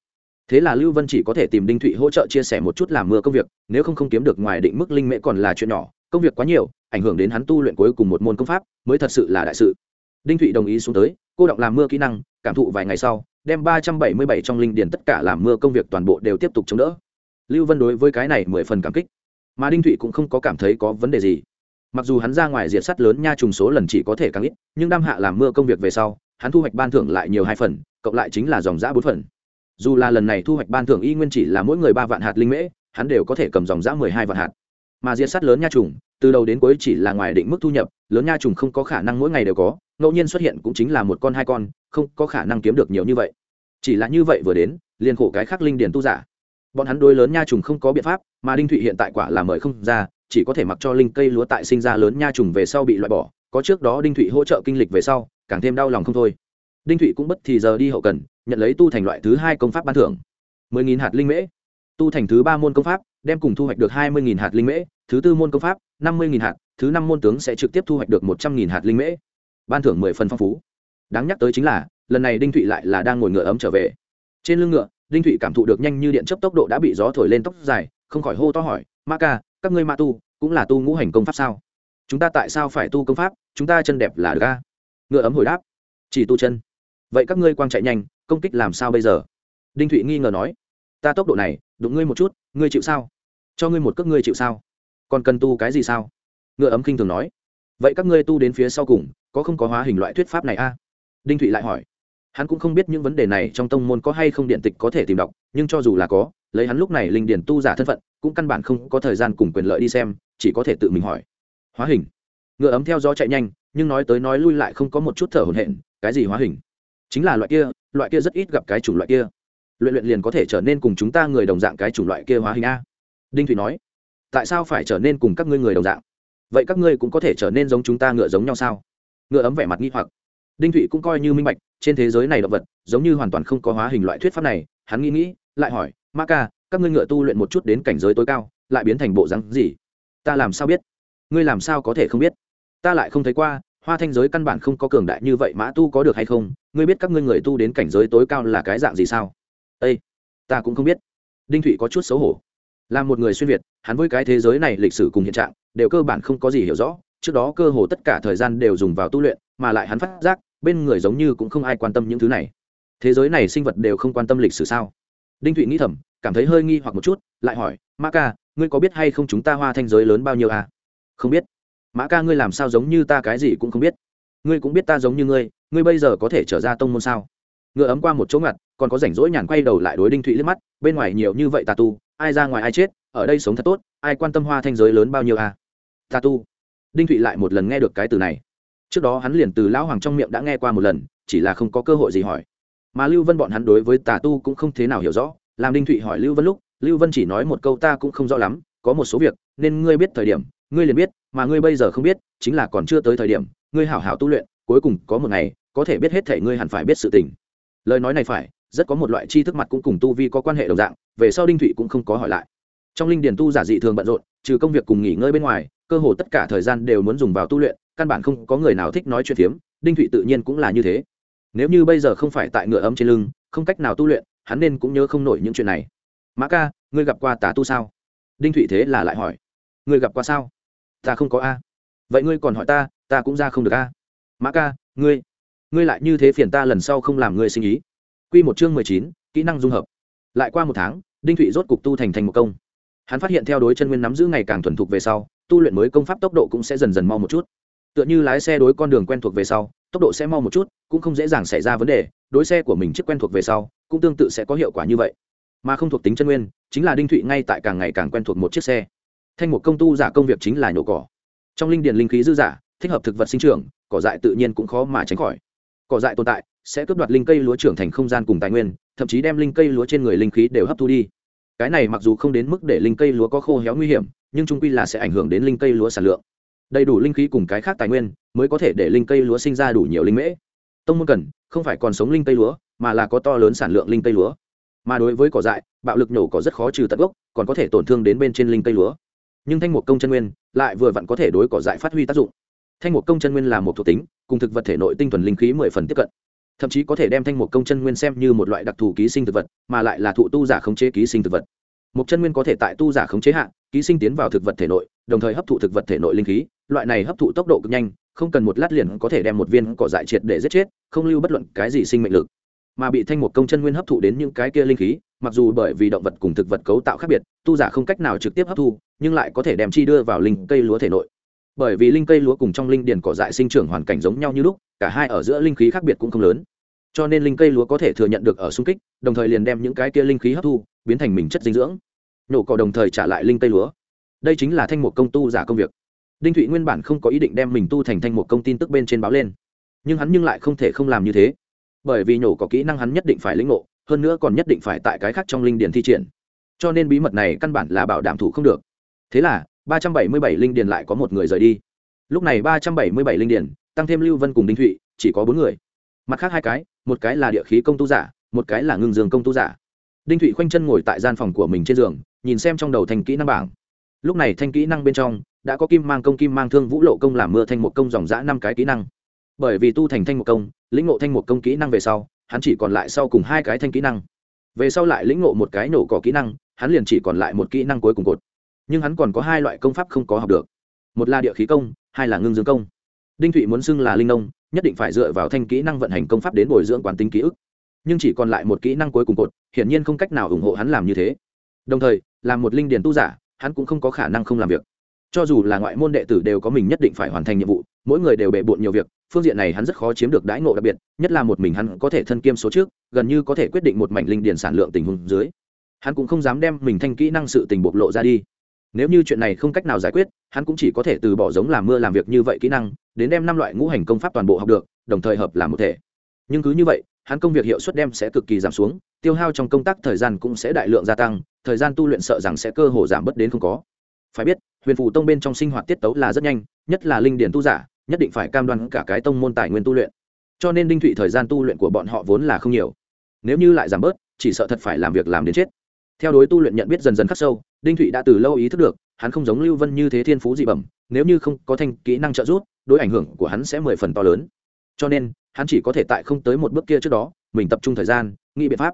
Thế là lưu vân chỉ có thể tìm đinh thụy hỗ trợ chia sẻ một chút làm mưa công việc, nếu không không kiếm được ngoài định mức linh mễ còn là chuyện nhỏ, công việc quá nhiều, ảnh hưởng đến hắn tu luyện cuối cùng một môn công pháp, mới thật sự là đại sự. Đinh thụy đồng ý xuống tới, cô động làm mưa kỹ năng, cảm thụ vài ngày sau đem ba trăm bảy mươi bảy trong linh điền tất cả làm mưa công việc toàn bộ đều tiếp tục chống đỡ. Lưu vân đối với cái này mười phần cảm kích. Mà đinh thụy cũng không có cảm thấy có vấn đề gì. Mặc dù hắn ra ngoài diệt sắt lớn nha trùng số lần chỉ có thể càng ít, nhưng đam hạ làm mưa công việc về sau, hắn thu hoạch ban thưởng lại nhiều hai phần, cộng lại chính là dòng giã bốn phần. Dù là lần này thu hoạch ban thưởng y nguyên chỉ là mỗi người ba vạn hạt linh mễ, hắn đều có thể cầm dòng giã mười hai vạn hạt mà diệt sát lớn nha trùng, từ đầu đến cuối chỉ là ngoài định mức thu nhập, lớn nha trùng không có khả năng mỗi ngày đều có, ngẫu nhiên xuất hiện cũng chính là một con hai con, không có khả năng kiếm được nhiều như vậy. Chỉ là như vậy vừa đến, liền khổ cái khác linh điền tu giả. Bọn hắn đôi lớn nha trùng không có biện pháp, mà đinh thụy hiện tại quả là mời không ra, chỉ có thể mặc cho linh cây lúa tại sinh ra lớn nha trùng về sau bị loại bỏ, có trước đó đinh thụy hỗ trợ kinh lịch về sau, càng thêm đau lòng không thôi. Đinh thụy cũng bất thì giờ đi hậu cần, nhận lấy tu thành loại thứ hai công pháp ban thưởng. Mười nghìn hạt linh mễ. Tu thành thứ ba môn công pháp đem cùng thu hoạch được hai mươi nghìn hạt linh mễ, thứ tư môn công pháp, năm mươi nghìn hạt, thứ năm môn tướng sẽ trực tiếp thu hoạch được một trăm nghìn hạt linh mễ. Ban thưởng mười phần phong phú. Đáng nhắc tới chính là, lần này đinh thụy lại là đang ngồi ngựa ấm trở về. Trên lưng ngựa, đinh thụy cảm thụ được nhanh như điện chấp tốc độ đã bị gió thổi lên tóc dài, không khỏi hô to hỏi, ma ca, các ngươi ma tu, cũng là tu ngũ hành công pháp sao? Chúng ta tại sao phải tu công pháp? Chúng ta chân đẹp là được ca ngựa ấm hồi đáp, chỉ tu chân. Vậy các ngươi quang chạy nhanh, công kích làm sao bây giờ? Đinh thụy nghi ngờ nói, ta tốc độ này đụng ngươi một chút, ngươi chịu sao? Cho ngươi một cước ngươi chịu sao? Còn cần tu cái gì sao? Ngựa ấm khinh thường nói. Vậy các ngươi tu đến phía sau cùng, có không có hóa hình loại thuyết pháp này a? Đinh thụy lại hỏi. Hắn cũng không biết những vấn đề này trong tông môn có hay không điện tịch có thể tìm đọc, nhưng cho dù là có, lấy hắn lúc này linh điển tu giả thân phận, cũng căn bản không có thời gian cùng quyền lợi đi xem, chỉ có thể tự mình hỏi. Hóa hình? Ngựa ấm theo gió chạy nhanh, nhưng nói tới nói lui lại không có một chút thở hổn hển, cái gì hóa hình? Chính là loại kia loại kia rất ít gặp cái chủng loại kia luyện luyện liền có thể trở nên cùng chúng ta người đồng dạng cái chủng loại kia hóa hình a. Đinh thủy nói, tại sao phải trở nên cùng các ngươi người đồng dạng? Vậy các ngươi cũng có thể trở nên giống chúng ta ngựa giống nhau sao? Ngựa ấm vẻ mặt nghi hoặc. Đinh thụy cũng coi như minh bạch, trên thế giới này động vật, giống như hoàn toàn không có hóa hình loại thuyết pháp này, hắn nghĩ nghĩ, lại hỏi, ma ca, các ngươi ngựa tu luyện một chút đến cảnh giới tối cao, lại biến thành bộ rắn gì? Ta làm sao biết? Ngươi làm sao có thể không biết? Ta lại không thấy qua, hoa thanh giới căn bản không có cường đại như vậy, mã tu có được hay không? Ngươi biết các ngươi người tu đến cảnh giới tối cao là cái dạng gì sao? Ây ta cũng không biết. Đinh thụy có chút xấu hổ. Là một người xuyên việt, hắn với cái thế giới này lịch sử cùng hiện trạng, đều cơ bản không có gì hiểu rõ. Trước đó cơ hồ tất cả thời gian đều dùng vào tu luyện, mà lại hắn phát giác, bên người giống như cũng không ai quan tâm những thứ này. Thế giới này sinh vật đều không quan tâm lịch sử sao? Đinh thụy nghĩ thầm, cảm thấy hơi nghi hoặc một chút, lại hỏi, mã ca, ngươi có biết hay không chúng ta hoa thanh giới lớn bao nhiêu à? Không biết. Mã ca, ngươi làm sao giống như ta cái gì cũng không biết? Ngươi cũng biết ta giống như ngươi ngươi bây giờ có thể trở ra tông môn sao? Ngựa ấm qua một chỗ ngặt còn có rảnh rỗi nhàn quay đầu lại đối đinh thụy liếc mắt, bên ngoài nhiều như vậy tà tu, ai ra ngoài ai chết, ở đây sống thật tốt, ai quan tâm hoa thanh giới lớn bao nhiêu à? Tà tu. Đinh thụy lại một lần nghe được cái từ này. Trước đó hắn liền từ lão hoàng trong miệng đã nghe qua một lần, chỉ là không có cơ hội gì hỏi. Mà lưu vân bọn hắn đối với tà tu cũng không thế nào hiểu rõ, làm đinh thụy hỏi lưu vân lúc, lưu vân chỉ nói một câu ta cũng không rõ lắm, có một số việc, nên ngươi biết thời điểm, ngươi liền biết, mà ngươi bây giờ không biết, chính là còn chưa tới thời điểm, ngươi hảo hảo tu luyện, cuối cùng có một ngày, có thể biết hết thể ngươi hẳn phải biết sự tình. Lời nói này phải rất có một loại tri thức mặt cũng cùng tu vi có quan hệ đồng dạng, về sau đinh thụy cũng không có hỏi lại. Trong linh điền tu giả dị thường bận rộn, trừ công việc cùng nghỉ ngơi bên ngoài, cơ hồ tất cả thời gian đều muốn dùng vào tu luyện, căn bản không có người nào thích nói chuyện phiếm, đinh thụy tự nhiên cũng là như thế. Nếu như bây giờ không phải tại ngựa ấm trên lưng, không cách nào tu luyện, hắn nên cũng nhớ không nổi những chuyện này. Mã ca, ngươi gặp qua tà tu sao? Đinh thụy thế là lại hỏi. Ngươi gặp qua sao? Ta không có a. Vậy ngươi còn hỏi ta ta cũng ra không được a. Mã ca, ngươi ngươi lại như thế phiền ta lần sau không làm ngươi sinh ý quy một chương mười chín, kỹ năng dung hợp. Lại qua một tháng, đinh thụy rốt cục tu thành thành một công. Hắn phát hiện theo đối chân nguyên nắm giữ ngày càng thuần thục về sau, tu luyện mới công pháp tốc độ cũng sẽ dần dần mau một chút. Tựa như lái xe đối con đường quen thuộc về sau, tốc độ sẽ mau một chút, cũng không dễ dàng xảy ra vấn đề, đối xe của mình chiếc quen thuộc về sau, cũng tương tự sẽ có hiệu quả như vậy. Mà không thuộc tính chân nguyên, chính là đinh thụy ngay tại càng ngày càng quen thuộc một chiếc xe. Thanh một công tu giả công việc chính là nhổ cỏ. Trong linh điền linh khí dư giả, thích hợp thực vật sinh trưởng, cỏ dại tự nhiên cũng khó mà tránh khỏi. Cỏ dại tồn tại sẽ cướp đoạt linh cây lúa trưởng thành không gian cùng tài nguyên, thậm chí đem linh cây lúa trên người linh khí đều hấp thu đi. Cái này mặc dù không đến mức để linh cây lúa có khô héo nguy hiểm, nhưng trung quy là sẽ ảnh hưởng đến linh cây lúa sản lượng. Đầy đủ linh khí cùng cái khác tài nguyên mới có thể để linh cây lúa sinh ra đủ nhiều linh mễ. Tông môn cần, không phải còn sống linh cây lúa, mà là có to lớn sản lượng linh cây lúa. Mà đối với cỏ dại, bạo lực nhổ cỏ rất khó trừ tận gốc, còn có thể tổn thương đến bên trên linh cây lúa. Nhưng thanh mục công chân nguyên lại vừa vặn có thể đối cỏ dại phát huy tác dụng. Thanh mục công chân nguyên là một thuộc tính, cùng thực vật thể nội tinh thuần linh khí mười phần tiếp cận thậm chí có thể đem thanh mục công chân nguyên xem như một loại đặc thù ký sinh thực vật, mà lại là thụ tu giả khống chế ký sinh thực vật. Một chân nguyên có thể tại tu giả khống chế hạn ký sinh tiến vào thực vật thể nội, đồng thời hấp thụ thực vật thể nội linh khí. Loại này hấp thụ tốc độ cực nhanh, không cần một lát liền có thể đem một viên cỏ dại triệt để giết chết, không lưu bất luận cái gì sinh mệnh lực. Mà bị thanh một công chân nguyên hấp thụ đến những cái kia linh khí, mặc dù bởi vì động vật cùng thực vật cấu tạo khác biệt, tu giả không cách nào trực tiếp hấp thu, nhưng lại có thể đem chi đưa vào linh cây lúa thể nội bởi vì linh cây lúa cùng trong linh điền cỏ dại sinh trưởng hoàn cảnh giống nhau như lúc, cả hai ở giữa linh khí khác biệt cũng không lớn. Cho nên linh cây lúa có thể thừa nhận được ở xung kích, đồng thời liền đem những cái kia linh khí hấp thu, biến thành mình chất dinh dưỡng. Nổ cỏ đồng thời trả lại linh cây lúa. Đây chính là thanh mục công tu giả công việc. Đinh thụy nguyên bản không có ý định đem mình tu thành thanh mục công tin tức bên trên báo lên. Nhưng hắn nhưng lại không thể không làm như thế. Bởi vì nhổ có kỹ năng hắn nhất định phải lĩnh ngộ, hơn nữa còn nhất định phải tại cái khác trong linh điền thi triển. Cho nên bí mật này căn bản là bảo đảm thủ không được. Thế là ba trăm bảy mươi bảy linh điền lại có một người rời đi. Lúc này ba trăm bảy mươi bảy linh điền, tăng thêm lưu vân cùng đinh thụy, chỉ có bốn người. Mặt khác hai cái, một cái là địa khí công tu giả, một cái là ngưng dương công tu giả. Đinh thụy khoanh chân ngồi tại gian phòng của mình trên giường, nhìn xem trong đầu thành kỹ năng bảng. Lúc này thanh kỹ năng bên trong, đã có kim mang công, kim mang thương, vũ lộ công làm mưa thanh một công dòng giã năm cái kỹ năng. Bởi vì tu thành thanh một công, lĩnh ngộ thanh một công kỹ năng về sau, hắn chỉ còn lại sau cùng hai cái thanh kỹ năng. Về sau lại lĩnh ngộ một cái nổ cỏ kỹ năng, hắn liền chỉ còn lại một kỹ năng cuối cùng cột nhưng hắn còn có hai loại công pháp không có học được. Một là địa khí công, hai là ngưng dương công. Đinh thụy muốn xưng là linh nông, nhất định phải dựa vào thanh kỹ năng vận hành công pháp đến bồi dưỡng quán tính ký ức. Nhưng chỉ còn lại một kỹ năng cuối cùng cột, hiển nhiên không cách nào ủng hộ hắn làm như thế. Đồng thời làm một linh điền tu giả, hắn cũng không có khả năng không làm việc. Cho dù là ngoại môn đệ tử đều có mình nhất định phải hoàn thành nhiệm vụ, mỗi người đều bề bộn nhiều việc, phương diện này hắn rất khó chiếm được đãi ngộ đặc biệt, nhất là một mình hắn có thể thân kiêm số trước, gần như có thể quyết định một mảnh linh điền sản lượng tình huống dưới. Hắn cũng không dám đem mình thanh kỹ năng sự tình bộc lộ ra đi nếu như chuyện này không cách nào giải quyết, hắn cũng chỉ có thể từ bỏ giống làm mưa làm việc như vậy kỹ năng, đến đem năm loại ngũ hành công pháp toàn bộ học được, đồng thời hợp làm một thể. Nhưng cứ như vậy, hắn công việc hiệu suất đem sẽ cực kỳ giảm xuống, tiêu hao trong công tác thời gian cũng sẽ đại lượng gia tăng, thời gian tu luyện sợ rằng sẽ cơ hồ giảm bớt đến không có. Phải biết, huyền phụ tông bên trong sinh hoạt tiết tấu là rất nhanh, nhất là linh điển tu giả, nhất định phải cam đoan cả cái tông môn tài nguyên tu luyện. Cho nên đinh thụy thời gian tu luyện của bọn họ vốn là không nhiều. Nếu như lại giảm bớt, chỉ sợ thật phải làm việc làm đến chết. Theo đối tu luyện nhận biết dần dần khắc sâu đinh thụy đã từ lâu ý thức được, hắn không giống lưu vân như thế thiên phú dị bẩm, nếu như không có thanh kỹ năng trợ giúp, đối ảnh hưởng của hắn sẽ mười phần to lớn. Cho nên, hắn chỉ có thể tại không tới một bước kia trước đó, mình tập trung thời gian, nghĩ biện pháp.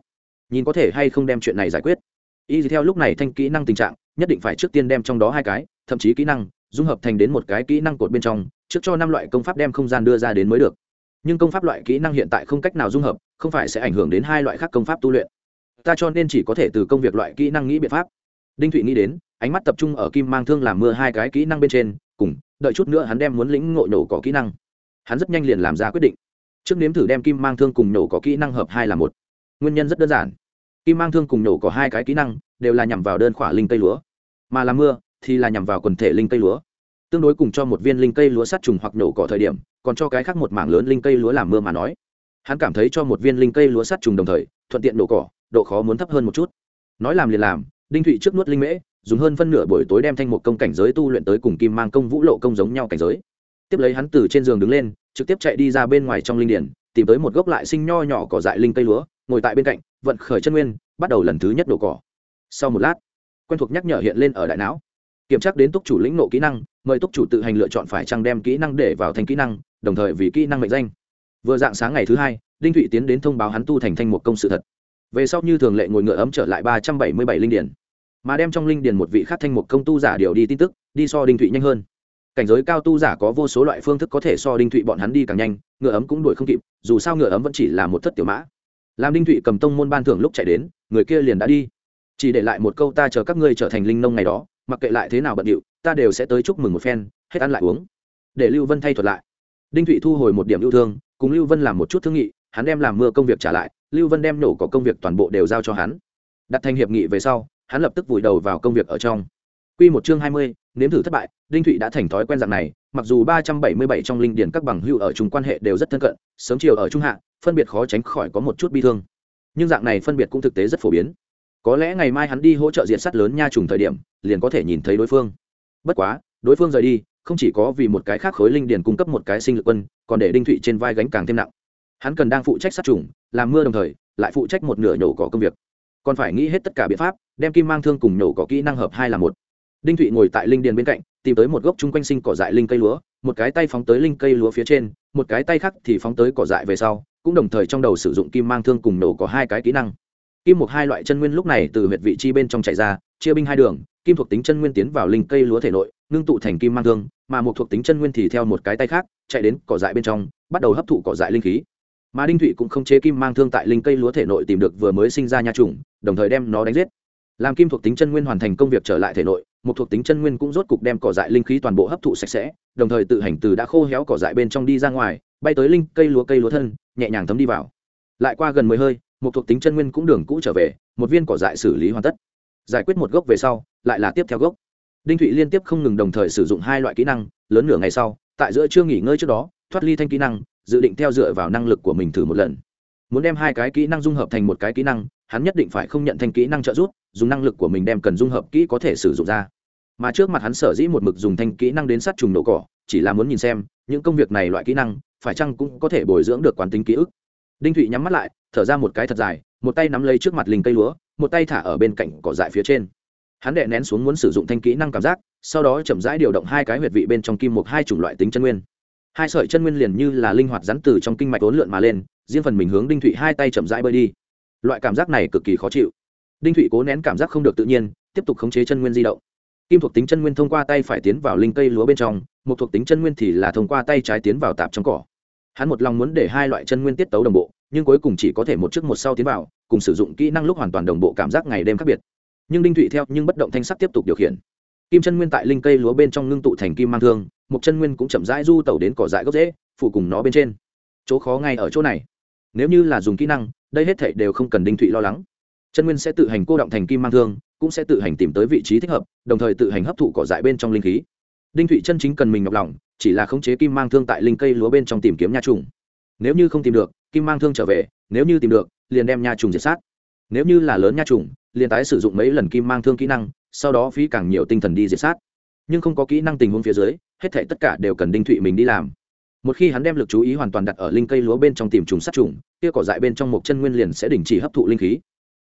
Nhìn có thể hay không đem chuyện này giải quyết. Y theo lúc này thanh kỹ năng tình trạng, nhất định phải trước tiên đem trong đó hai cái, thậm chí kỹ năng, dung hợp thành đến một cái kỹ năng cột bên trong, trước cho năm loại công pháp đem không gian đưa ra đến mới được. Nhưng công pháp loại kỹ năng hiện tại không cách nào dung hợp, không phải sẽ ảnh hưởng đến hai loại khác công pháp tu luyện. Ta cho nên chỉ có thể từ công việc loại kỹ năng nghĩ biện pháp đinh thụy nghĩ đến, ánh mắt tập trung ở kim mang thương làm mưa hai cái kỹ năng bên trên, cùng, đợi chút nữa hắn đem muốn lĩnh ngộ nổ có kỹ năng. Hắn rất nhanh liền làm ra quyết định. Trước nếm thử đem kim mang thương cùng nổ có kỹ năng hợp hai là một. Nguyên nhân rất đơn giản. Kim mang thương cùng nổ có hai cái kỹ năng đều là nhằm vào đơn khỏa linh cây lúa. Mà làm mưa thì là nhằm vào quần thể linh cây lúa. Tương đối cùng cho một viên linh cây lúa sát trùng hoặc nổ cỏ thời điểm, còn cho cái khác một mảng lớn linh cây lúa làm mưa mà nói. Hắn cảm thấy cho một viên linh cây lúa sát trùng đồng thời, thuận tiện nổ cỏ, độ khó muốn thấp hơn một chút. Nói làm liền làm đinh thụy trước nuốt linh mễ, dùng hơn phân nửa buổi tối đem thanh một công cảnh giới tu luyện tới cùng kim mang công vũ lộ công giống nhau cảnh giới. Tiếp lấy hắn từ trên giường đứng lên, trực tiếp chạy đi ra bên ngoài trong linh điển, tìm tới một gốc lại sinh nho nhỏ cỏ dại linh cây lúa, ngồi tại bên cạnh, vận khởi chân nguyên, bắt đầu lần thứ nhất đổ cỏ. Sau một lát, quen thuộc nhắc nhở hiện lên ở đại não. Kiểm tra đến túc chủ lĩnh nộ kỹ năng, mời túc chủ tự hành lựa chọn phải trăng đem kỹ năng để vào thành kỹ năng, đồng thời vì kỹ năng mệnh danh. Vừa dạng sáng ngày thứ hai, đinh thụy tiến đến thông báo hắn tu thành thanh một công sự thật về sau như thường lệ ngồi ngựa ấm trở lại ba trăm bảy mươi bảy linh điển mà đem trong linh điển một vị khác thanh một công tu giả điều đi tin tức, đi so đinh thụy nhanh hơn. Cảnh giới cao tu giả có vô số loại phương thức có thể so đinh thụy bọn hắn đi càng nhanh, ngựa ấm cũng đuổi không kịp, dù sao ngựa ấm vẫn chỉ là một thất tiểu mã. Làm đinh thụy cầm tông môn ban thưởng lúc chạy đến, người kia liền đã đi. Chỉ để lại một câu ta chờ các ngươi trở thành linh nông ngày đó, mặc kệ lại thế nào bận điệu, ta đều sẽ tới chúc mừng một phen, hết ăn lại uống. Để lưu vân thay thuật lại. Đinh thụy thu hồi một điểm yêu thương, cùng lưu vân làm một chút thương nghị hắn đem làm mưa công việc trả lại lưu vân đem nổ có công việc toàn bộ đều giao cho hắn đặt thành hiệp nghị về sau hắn lập tức vùi đầu vào công việc ở trong Quy một chương hai mươi, nếm thử thất bại, Đinh Thụy đã thành thói quen dạng này, mặc dù ba trăm bảy mươi bảy trong linh điển các bằng hữu ở chung quan hệ đều rất thân cận, sớm chiều ở trung hạ, phân biệt khó tránh khỏi có một chút bi thương. Nhưng dạng này phân biệt cũng thực tế rất phổ biến. Có lẽ ngày mai hắn đi hỗ trợ diện sắt lớn nha trùng thời điểm, liền có thể nhìn thấy đối phương. Bất quá, đối phương rời đi, không chỉ có vì một cái khác khối linh điển cung cấp một cái sinh lực quân, còn để Đinh Thụy trên vai gánh càng thêm nặng. Hắn cần đang phụ trách sát trùng, làm mưa đồng thời, lại phụ trách một nửa nhổ cỏ công việc. Còn phải nghĩ hết tất cả biện pháp, đem kim mang thương cùng nhổ cỏ kỹ năng hợp hai là một. Đinh thụy ngồi tại linh điền bên cạnh tìm tới một gốc chung quanh sinh cỏ dại linh cây lúa một cái tay phóng tới linh cây lúa phía trên một cái tay khác thì phóng tới cỏ dại về sau cũng đồng thời trong đầu sử dụng kim mang thương cùng nổ có hai cái kỹ năng. Kim một hai loại chân nguyên lúc này từ huyệt vị chi bên trong chạy ra chia binh hai đường kim thuộc tính chân nguyên tiến vào linh cây lúa thể nội ngưng tụ thành kim mang thương mà một thuộc tính chân nguyên thì theo một cái tay khác chạy đến cỏ dại bên trong bắt đầu hấp thụ cỏ dại linh khí mà đinh thụy cũng không chế kim mang thương tại linh cây lúa thể nội tìm được vừa mới sinh ra nha trùng, đồng thời đem nó đánh giết. Làm kim thuộc tính chân nguyên hoàn thành công việc trở lại thể nội, một thuộc tính chân nguyên cũng rốt cục đem cỏ dại linh khí toàn bộ hấp thụ sạch sẽ, đồng thời tự hành từ đã khô héo cỏ dại bên trong đi ra ngoài, bay tới linh cây lúa cây lúa thân, nhẹ nhàng thấm đi vào. Lại qua gần mười hơi, một thuộc tính chân nguyên cũng đường cũ trở về, một viên cỏ dại xử lý hoàn tất. Giải quyết một gốc về sau, lại là tiếp theo gốc. Đinh thụy liên tiếp không ngừng đồng thời sử dụng hai loại kỹ năng, lớn nửa ngày sau, tại giữa chưa nghỉ ngơi trước đó, thoát ly thanh kỹ năng dự định theo dựa vào năng lực của mình thử một lần. Muốn đem hai cái kỹ năng dung hợp thành một cái kỹ năng, hắn nhất định phải không nhận thành kỹ năng trợ giúp, dùng năng lực của mình đem cần dung hợp kỹ có thể sử dụng ra. Mà trước mặt hắn sở dĩ một mực dùng thanh kỹ năng đến sát trùng nổ cỏ, chỉ là muốn nhìn xem, những công việc này loại kỹ năng, phải chăng cũng có thể bồi dưỡng được quán tính ký ức. Đinh thụy nhắm mắt lại, thở ra một cái thật dài, một tay nắm lấy trước mặt linh cây lúa, một tay thả ở bên cạnh cỏ dại phía trên. Hắn đệ nén xuống muốn sử dụng thanh kỹ năng cảm giác, sau đó chậm rãi điều động hai cái huyệt vị bên trong kim một hai chủng loại tính chân nguyên hai sợi chân nguyên liền như là linh hoạt rắn từ trong kinh mạch ốn lượn mà lên, riêng phần mình hướng đinh thụy hai tay chậm rãi bơi đi. Loại cảm giác này cực kỳ khó chịu. Đinh thụy cố nén cảm giác không được tự nhiên, tiếp tục khống chế chân nguyên di động. Kim thuộc tính chân nguyên thông qua tay phải tiến vào linh cây lúa bên trong, một thuộc tính chân nguyên thì là thông qua tay trái tiến vào tạp trong cỏ. Hắn một lòng muốn để hai loại chân nguyên tiết tấu đồng bộ, nhưng cuối cùng chỉ có thể một trước một sau tiến vào, cùng sử dụng kỹ năng lúc hoàn toàn đồng bộ cảm giác ngày đêm khác biệt. Nhưng đinh thụy theo nhưng bất động thanh sắc tiếp tục điều khiển kim chân nguyên tại linh cây lúa bên trong ngưng tụ thành kim mang thương một chân nguyên cũng chậm rãi du tẩu đến cỏ dại gốc rễ, phụ cùng nó bên trên. Chỗ khó ngay ở chỗ này. Nếu như là dùng kỹ năng, đây hết thảy đều không cần đinh thụy lo lắng. Chân nguyên sẽ tự hành cô động thành kim mang thương, cũng sẽ tự hành tìm tới vị trí thích hợp, đồng thời tự hành hấp thụ cỏ dại bên trong linh khí. Đinh thụy chân chính cần mình nhọc lòng, chỉ là khống chế kim mang thương tại linh cây lúa bên trong tìm kiếm nha trùng. Nếu như không tìm được, kim mang thương trở về, nếu như tìm được, liền đem nha trùng diệt sát. Nếu như là lớn nha trùng, liền tái sử dụng mấy lần kim mang thương kỹ năng sau đó phí càng nhiều tinh thần đi diệt sát. Nhưng không có kỹ năng tình huống phía dưới, hết thể tất cả đều cần đinh thụy mình đi làm. Một khi hắn đem lực chú ý hoàn toàn đặt ở linh cây lúa bên trong tìm trùng sát trùng, kia cỏ dại bên trong một chân nguyên liền sẽ đình chỉ hấp thụ linh khí.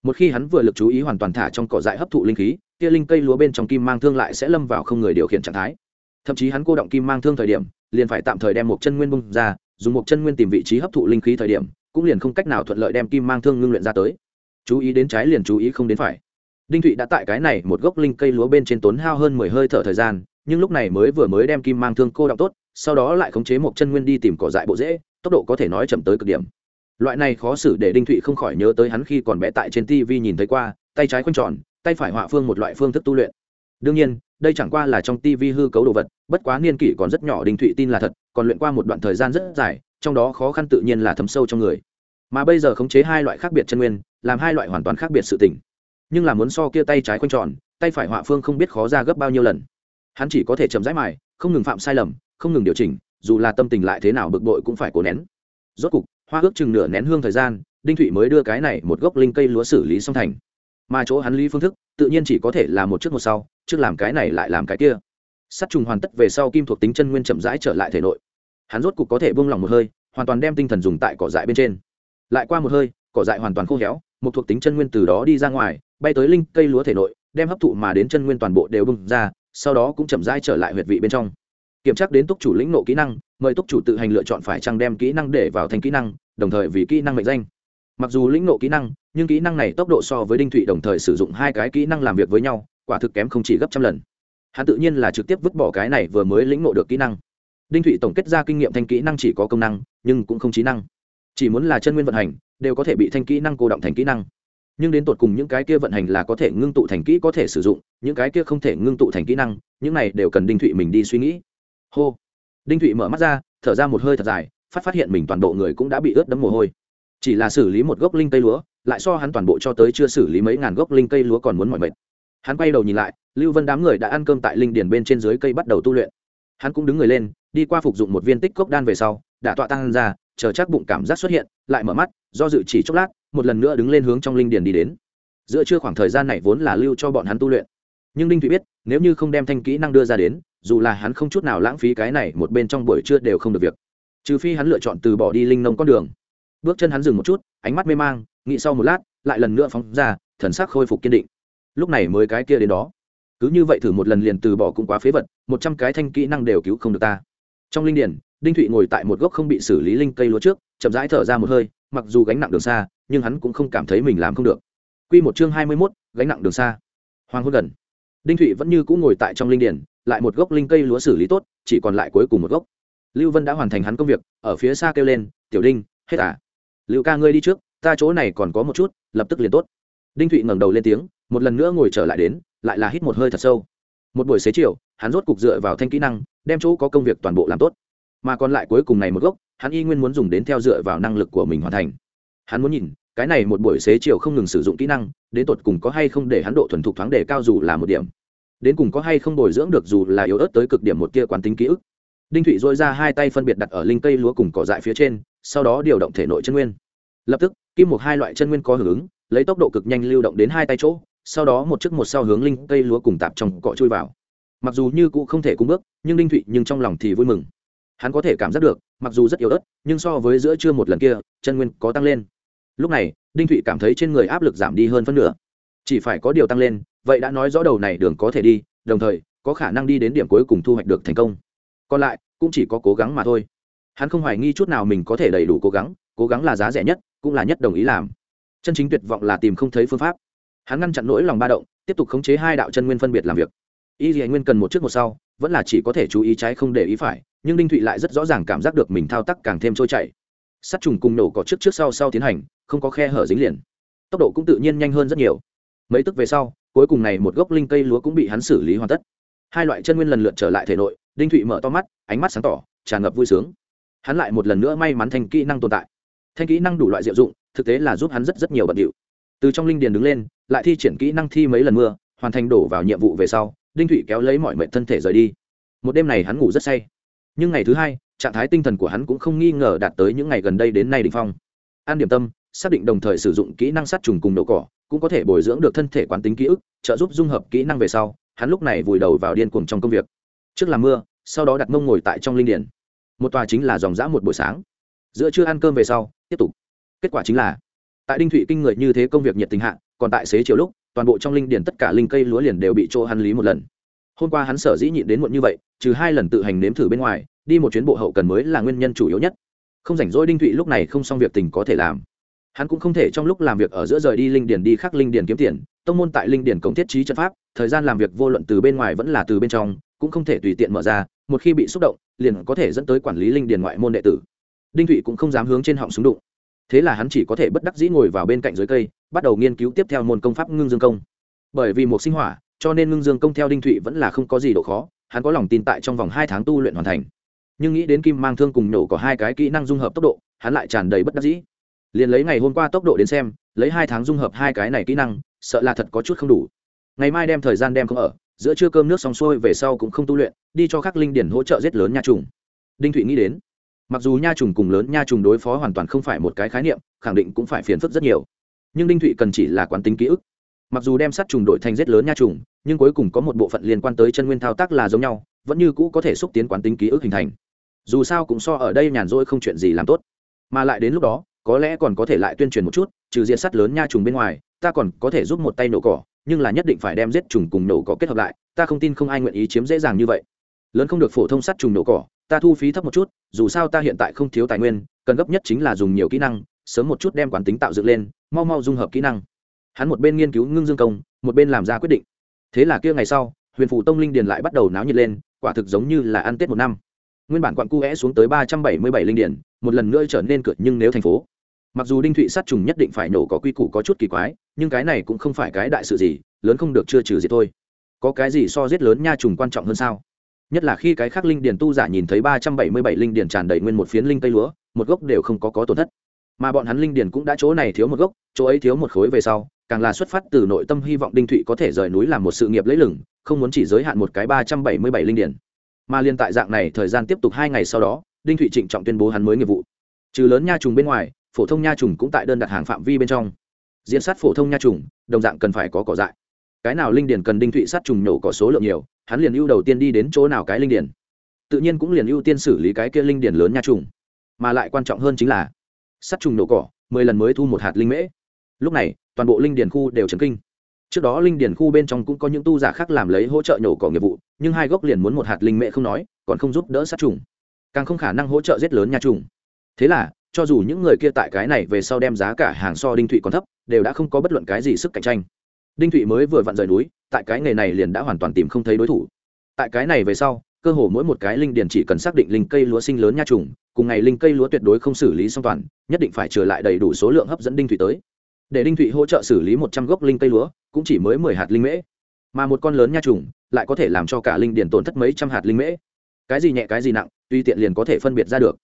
Một khi hắn vừa lực chú ý hoàn toàn thả trong cỏ dại hấp thụ linh khí, kia linh cây lúa bên trong kim mang thương lại sẽ lâm vào không người điều khiển trạng thái. Thậm chí hắn cô động kim mang thương thời điểm, liền phải tạm thời đem một chân nguyên bung ra, dùng một chân nguyên tìm vị trí hấp thụ linh khí thời điểm, cũng liền không cách nào thuận lợi đem kim mang thương ngưng luyện ra tới. Chú ý đến trái liền chú ý không đến phải đinh thụy đã tại cái này một gốc linh cây lúa bên trên tốn hao hơn mười hơi thở thời gian, nhưng lúc này mới vừa mới đem kim mang thương cô động tốt, sau đó lại khống chế một chân nguyên đi tìm cỏ dại bộ dễ tốc độ có thể nói chậm tới cực điểm. Loại này khó xử để đinh thụy không khỏi nhớ tới hắn khi còn bé tại trên tv nhìn thấy qua, tay trái quanh tròn, tay phải họa phương một loại phương thức tu luyện. Đương nhiên, đây chẳng qua là trong tv hư cấu đồ vật, bất quá niên kỷ còn rất nhỏ đinh thụy tin là thật, còn luyện qua một đoạn thời gian rất dài, trong đó khó khăn tự nhiên là thấm sâu trong người. Mà bây giờ khống chế hai loại khác biệt chân nguyên, làm hai loại hoàn toàn khác biệt sự tình nhưng là muốn so kia tay trái quanh tròn, tay phải họa phương không biết khó ra gấp bao nhiêu lần. Hắn chỉ có thể chậm rãi mài, không ngừng phạm sai lầm, không ngừng điều chỉnh, dù là tâm tình lại thế nào bực bội cũng phải cố nén. Rốt cục, hoa ước chừng nửa nén hương thời gian, đinh thụy mới đưa cái này một gốc linh cây lúa xử lý xong thành. Mà chỗ hắn lý phương thức, tự nhiên chỉ có thể là một trước một sau, trước làm cái này lại làm cái kia. Sắt trùng hoàn tất về sau kim thuộc tính chân nguyên chậm rãi trở lại thể nội. Hắn rốt cục có thể buông lỏng một hơi, hoàn toàn đem tinh thần dùng tại cỏ dại bên trên. Lại qua một hơi, cỏ dại hoàn toàn khô héo, một thuộc tính chân nguyên từ đó đi ra ngoài bay tới linh cây lúa thể nội, đem hấp thụ mà đến chân nguyên toàn bộ đều bung ra, sau đó cũng chậm rãi trở lại huyệt vị bên trong. Kiểm tra đến túc chủ lĩnh nộ kỹ năng, mời túc chủ tự hành lựa chọn phải chăng đem kỹ năng để vào thành kỹ năng, đồng thời vì kỹ năng mệnh danh. Mặc dù lĩnh nộ kỹ năng, nhưng kỹ năng này tốc độ so với đinh thụy đồng thời sử dụng hai cái kỹ năng làm việc với nhau, quả thực kém không chỉ gấp trăm lần. Hắn tự nhiên là trực tiếp vứt bỏ cái này vừa mới lĩnh nộ được kỹ năng. Đinh thụy tổng kết ra kinh nghiệm thanh kỹ năng chỉ có công năng, nhưng cũng không trí năng. Chỉ muốn là chân nguyên vận hành, đều có thể bị thanh kỹ năng cô động thành kỹ năng nhưng đến tột cùng những cái kia vận hành là có thể ngưng tụ thành kỹ có thể sử dụng, những cái kia không thể ngưng tụ thành kỹ năng, những này đều cần đinh thụy mình đi suy nghĩ. Hô. Đinh thụy mở mắt ra, thở ra một hơi thật dài, phát phát hiện mình toàn bộ người cũng đã bị ướt đẫm mồ hôi. Chỉ là xử lý một gốc linh cây lúa, lại so hắn toàn bộ cho tới chưa xử lý mấy ngàn gốc linh cây lúa còn muốn mỏi mệt. Hắn quay đầu nhìn lại, lưu vân đám người đã ăn cơm tại linh điền bên trên dưới cây bắt đầu tu luyện. Hắn cũng đứng người lên, đi qua phục dụng một viên tích cốc đan về sau, đã tọa tăng ra chờ chắc bụng cảm giác xuất hiện, lại mở mắt, do dự chỉ chốc lát, một lần nữa đứng lên hướng trong linh điền đi đến. Giữa trưa khoảng thời gian này vốn là lưu cho bọn hắn tu luyện. Nhưng đinh thụy biết, nếu như không đem thanh kỹ năng đưa ra đến, dù là hắn không chút nào lãng phí cái này, một bên trong buổi trưa đều không được việc. Trừ phi hắn lựa chọn từ bỏ đi linh nông con đường. Bước chân hắn dừng một chút, ánh mắt mê mang, nghĩ sau một lát, lại lần nữa phóng ra, thần sắc khôi phục kiên định. Lúc này mới cái kia đến đó. Cứ như vậy thử một lần liền từ bỏ cũng quá phế vật, một trăm cái thanh kỹ năng đều cứu không được ta trong linh điển đinh thụy ngồi tại một gốc không bị xử lý linh cây lúa trước, chậm rãi thở ra một hơi, mặc dù gánh nặng đường xa, nhưng hắn cũng không cảm thấy mình làm không được. Q một chương hai mươi mốt, gánh nặng đường xa. Hoàng hôn gần. Đinh thụy vẫn như cũng ngồi tại trong linh điển lại một gốc linh cây lúa xử lý tốt, chỉ còn lại cuối cùng một gốc. Lưu vân đã hoàn thành hắn công việc, ở phía xa kêu lên, tiểu đinh, hết à? Liệu ca ngươi đi trước, ta chỗ này còn có một chút, lập tức liền tốt. Đinh thụy ngẩng đầu lên tiếng, một lần nữa ngồi trở lại đến, lại là hít một hơi thật sâu. Một buổi xế chiều, hắn rốt cục dựa vào thanh kỹ năng đem chỗ có công việc toàn bộ làm tốt. Mà còn lại cuối cùng này một gốc, hắn y nguyên muốn dùng đến theo dựa vào năng lực của mình hoàn thành. Hắn muốn nhìn, cái này một buổi xế chiều không ngừng sử dụng kỹ năng, đến tột cùng có hay không để hắn độ thuần thục thoáng đề cao dù là một điểm. Đến cùng có hay không bồi dưỡng được dù là yếu ớt tới cực điểm một kia quán tính ký ức. Đinh thụy dội ra hai tay phân biệt đặt ở linh cây lúa cùng cỏ dại phía trên, sau đó điều động thể nội chân nguyên. Lập tức, kim một hai loại chân nguyên có hưởng ứng, lấy tốc độ cực nhanh lưu động đến hai tay chỗ, sau đó một chiếc một sau hướng linh cây lúa cùng tạp trong cỏ chui vào mặc dù như cụ không thể cung bước, nhưng đinh thụy nhưng trong lòng thì vui mừng. Hắn có thể cảm giác được, mặc dù rất yếu ớt, nhưng so với giữa trưa một lần kia, chân nguyên có tăng lên. Lúc này, đinh thụy cảm thấy trên người áp lực giảm đi hơn phân nửa. Chỉ phải có điều tăng lên, vậy đã nói rõ đầu này đường có thể đi, đồng thời, có khả năng đi đến điểm cuối cùng thu hoạch được thành công. Còn lại, cũng chỉ có cố gắng mà thôi. Hắn không hoài nghi chút nào mình có thể đầy đủ cố gắng cố gắng là giá rẻ nhất, cũng là nhất đồng ý làm. Chân chính tuyệt vọng là tìm không thấy phương pháp. Hắn ngăn chặn nỗi lòng ba động, tiếp tục khống chế hai đạo chân nguyên phân biệt làm việc y dì nguyên cần một trước một sau, vẫn là chỉ có thể chú ý trái không để ý phải, nhưng đinh thụy lại rất rõ ràng cảm giác được mình thao tác càng thêm trôi chảy. Sắt trùng cùng nổ có trước trước sau sau tiến hành, không có khe hở dính liền. Tốc độ cũng tự nhiên nhanh hơn rất nhiều. Mấy tức về sau, cuối cùng này một gốc linh cây lúa cũng bị hắn xử lý hoàn tất. Hai loại chân nguyên lần lượt trở lại thể nội, đinh thụy mở to mắt, ánh mắt sáng tỏ, tràn ngập vui sướng. Hắn lại một lần nữa may mắn thành kỹ năng tồn tại. Thanh kỹ năng đủ loại diệu dụng, thực tế là giúp hắn rất rất nhiều bận điệu. Từ trong linh điền đứng lên, lại thi triển kỹ năng thi mấy lần mưa, hoàn thành đổ vào nhiệm vụ về sau đinh thụy kéo lấy mọi mệnh thân thể rời đi. Một đêm này hắn ngủ rất say. Nhưng ngày thứ hai, trạng thái tinh thần của hắn cũng không nghi ngờ đạt tới những ngày gần đây đến nay đ ỉ n h phong. An điểm tâm, xác định đồng thời sử dụng kỹ năng sát trùng cùng nổ cỏ, cũng có thể bồi dưỡng được thân thể quán tính ký ức, trợ giúp dung hợp kỹ năng về sau, hắn lúc này vùi đầu vào điên cuồng trong công việc. Trước làm mưa, sau đó đặt mông ngồi tại trong linh điển. Một tòa chính là dòng dã một buổi sáng. Giữa trưa ăn cơm về sau, tiếp tục. Kết quả chính là, tại đinh thụy kinh người như thế công việc nhiệt tình hạ, còn tại xế chiều lúc toàn bộ trong linh điển tất cả linh cây lúa liền đều bị chỗ hắn lý một lần. Hôm qua hắn sở dĩ nhịn đến muộn như vậy, trừ hai lần tự hành nếm thử bên ngoài, đi một chuyến bộ hậu cần mới là nguyên nhân chủ yếu nhất. Không rảnh rỗi đinh thụy lúc này không xong việc tình có thể làm. Hắn cũng không thể trong lúc làm việc ở giữa rời đi linh điển đi khắc linh điển kiếm tiền, tông môn tại linh điển cống thiết trí trận pháp, thời gian làm việc vô luận từ bên ngoài vẫn là từ bên trong, cũng không thể tùy tiện mở ra, một khi bị xúc động, liền có thể dẫn tới quản lý linh điển ngoại môn đệ tử. Đinh thụy cũng không dám hướng trên họng súng đụng. Thế là hắn chỉ có thể bất đắc dĩ ngồi vào bên cạnh dưới cây bắt đầu nghiên cứu tiếp theo môn công pháp ngưng dương công. Bởi vì một sinh hỏa, cho nên ngưng dương công theo đinh thụy vẫn là không có gì độ khó, hắn có lòng tin tại trong vòng hai tháng tu luyện hoàn thành. Nhưng nghĩ đến kim mang thương cùng nổ có hai cái kỹ năng dung hợp tốc độ, hắn lại tràn đầy bất đắc dĩ. Liền lấy ngày hôm qua tốc độ đến xem, lấy hai tháng dung hợp hai cái này kỹ năng, sợ là thật có chút không đủ. Ngày mai đem thời gian đem không ở, giữa trưa cơm nước xong xuôi về sau cũng không tu luyện, đi cho khắc linh điển hỗ trợ giết lớn nha trùng. Đinh thụy nghĩ đến, mặc dù nha trùng cùng lớn nha trùng đối phó hoàn toàn không phải một cái khái niệm, khẳng định cũng phải phiền phức rất nhiều nhưng đinh thụy cần chỉ là quán tính ký ức mặc dù đem sát trùng đổi thành rết lớn nha trùng nhưng cuối cùng có một bộ phận liên quan tới chân nguyên thao tác là giống nhau vẫn như cũ có thể xúc tiến quán tính ký ức hình thành dù sao cũng so ở đây nhàn rỗi không chuyện gì làm tốt mà lại đến lúc đó có lẽ còn có thể lại tuyên truyền một chút trừ diện sắt lớn nha trùng bên ngoài ta còn có thể giúp một tay nổ cỏ nhưng là nhất định phải đem giết trùng cùng nổ cỏ kết hợp lại ta không tin không ai nguyện ý chiếm dễ dàng như vậy lớn không được phổ thông sắt trùng nổ cỏ ta thu phí thấp một chút dù sao ta hiện tại không thiếu tài nguyên cần gấp nhất chính là dùng nhiều kỹ năng sớm một chút đem quán tính tạo dựng lên mau mau dung hợp kỹ năng. Hắn một bên nghiên cứu ngưng dương công, một bên làm ra quyết định. Thế là kia ngày sau, huyền phủ tông linh điền lại bắt đầu náo nhiệt lên, quả thực giống như là ăn tết một năm. Nguyên bản quặn cu vẽ xuống tới ba trăm bảy mươi bảy linh điền, một lần nữa trở nên cượt nhưng nếu thành phố. Mặc dù đinh thụy sát trùng nhất định phải nổ có quy củ có chút kỳ quái, nhưng cái này cũng không phải cái đại sự gì, lớn không được chưa trừ gì thôi. Có cái gì so giết lớn nha trùng quan trọng hơn sao? Nhất là khi cái khác linh điền tu giả nhìn thấy ba trăm bảy mươi bảy linh điền tràn đầy nguyên một phiến linh cây lúa, một gốc đều không có có tổn thất mà bọn hắn linh điền cũng đã chỗ này thiếu một gốc, chỗ ấy thiếu một khối về sau, càng là xuất phát từ nội tâm hy vọng đinh thụy có thể rời núi làm một sự nghiệp lấy lừng, không muốn chỉ giới hạn một cái ba trăm bảy mươi bảy linh điền. Mà liên tại dạng này thời gian tiếp tục hai ngày sau đó, đinh thụy trịnh trọng tuyên bố hắn mới nghiệp vụ. Trừ lớn nha trùng bên ngoài, phổ thông nha trùng cũng tại đơn đặt hàng phạm vi bên trong. Diễn sát phổ thông nha trùng, đồng dạng cần phải có cỏ dại. Cái nào linh điền cần đinh thụy sát trùng nổ có số lượng nhiều, hắn liền ưu đầu tiên đi đến chỗ nào cái linh điền. Tự nhiên cũng liền ưu tiên xử lý cái kia linh điền lớn nha trùng. Mà lại quan trọng hơn chính là sắt trùng nổ cỏ, mười lần mới thu một hạt linh mễ. Lúc này, toàn bộ linh điền khu đều chấn kinh. Trước đó linh điền khu bên trong cũng có những tu giả khác làm lấy hỗ trợ nhổ cỏ nghiệp vụ, nhưng hai gốc liền muốn một hạt linh mễ không nói, còn không giúp đỡ sát trùng. Càng không khả năng hỗ trợ giết lớn nha trùng. Thế là, cho dù những người kia tại cái này về sau đem giá cả hàng so đinh thụy còn thấp, đều đã không có bất luận cái gì sức cạnh tranh. Đinh thụy mới vừa vặn rời núi, tại cái nghề này liền đã hoàn toàn tìm không thấy đối thủ. Tại cái này về sau cơ hồ mỗi một cái linh điền chỉ cần xác định linh cây lúa sinh lớn nha trùng, cùng ngày linh cây lúa tuyệt đối không xử lý xong toàn, nhất định phải trở lại đầy đủ số lượng hấp dẫn đinh thủy tới. Để đinh thủy hỗ trợ xử lý một trăm gốc linh cây lúa, cũng chỉ mới mười hạt linh mễ. Mà một con lớn nha trùng, lại có thể làm cho cả linh điền tổn thất mấy trăm hạt linh mễ. Cái gì nhẹ, cái gì nặng tuy tiện liền có thể phân biệt ra được.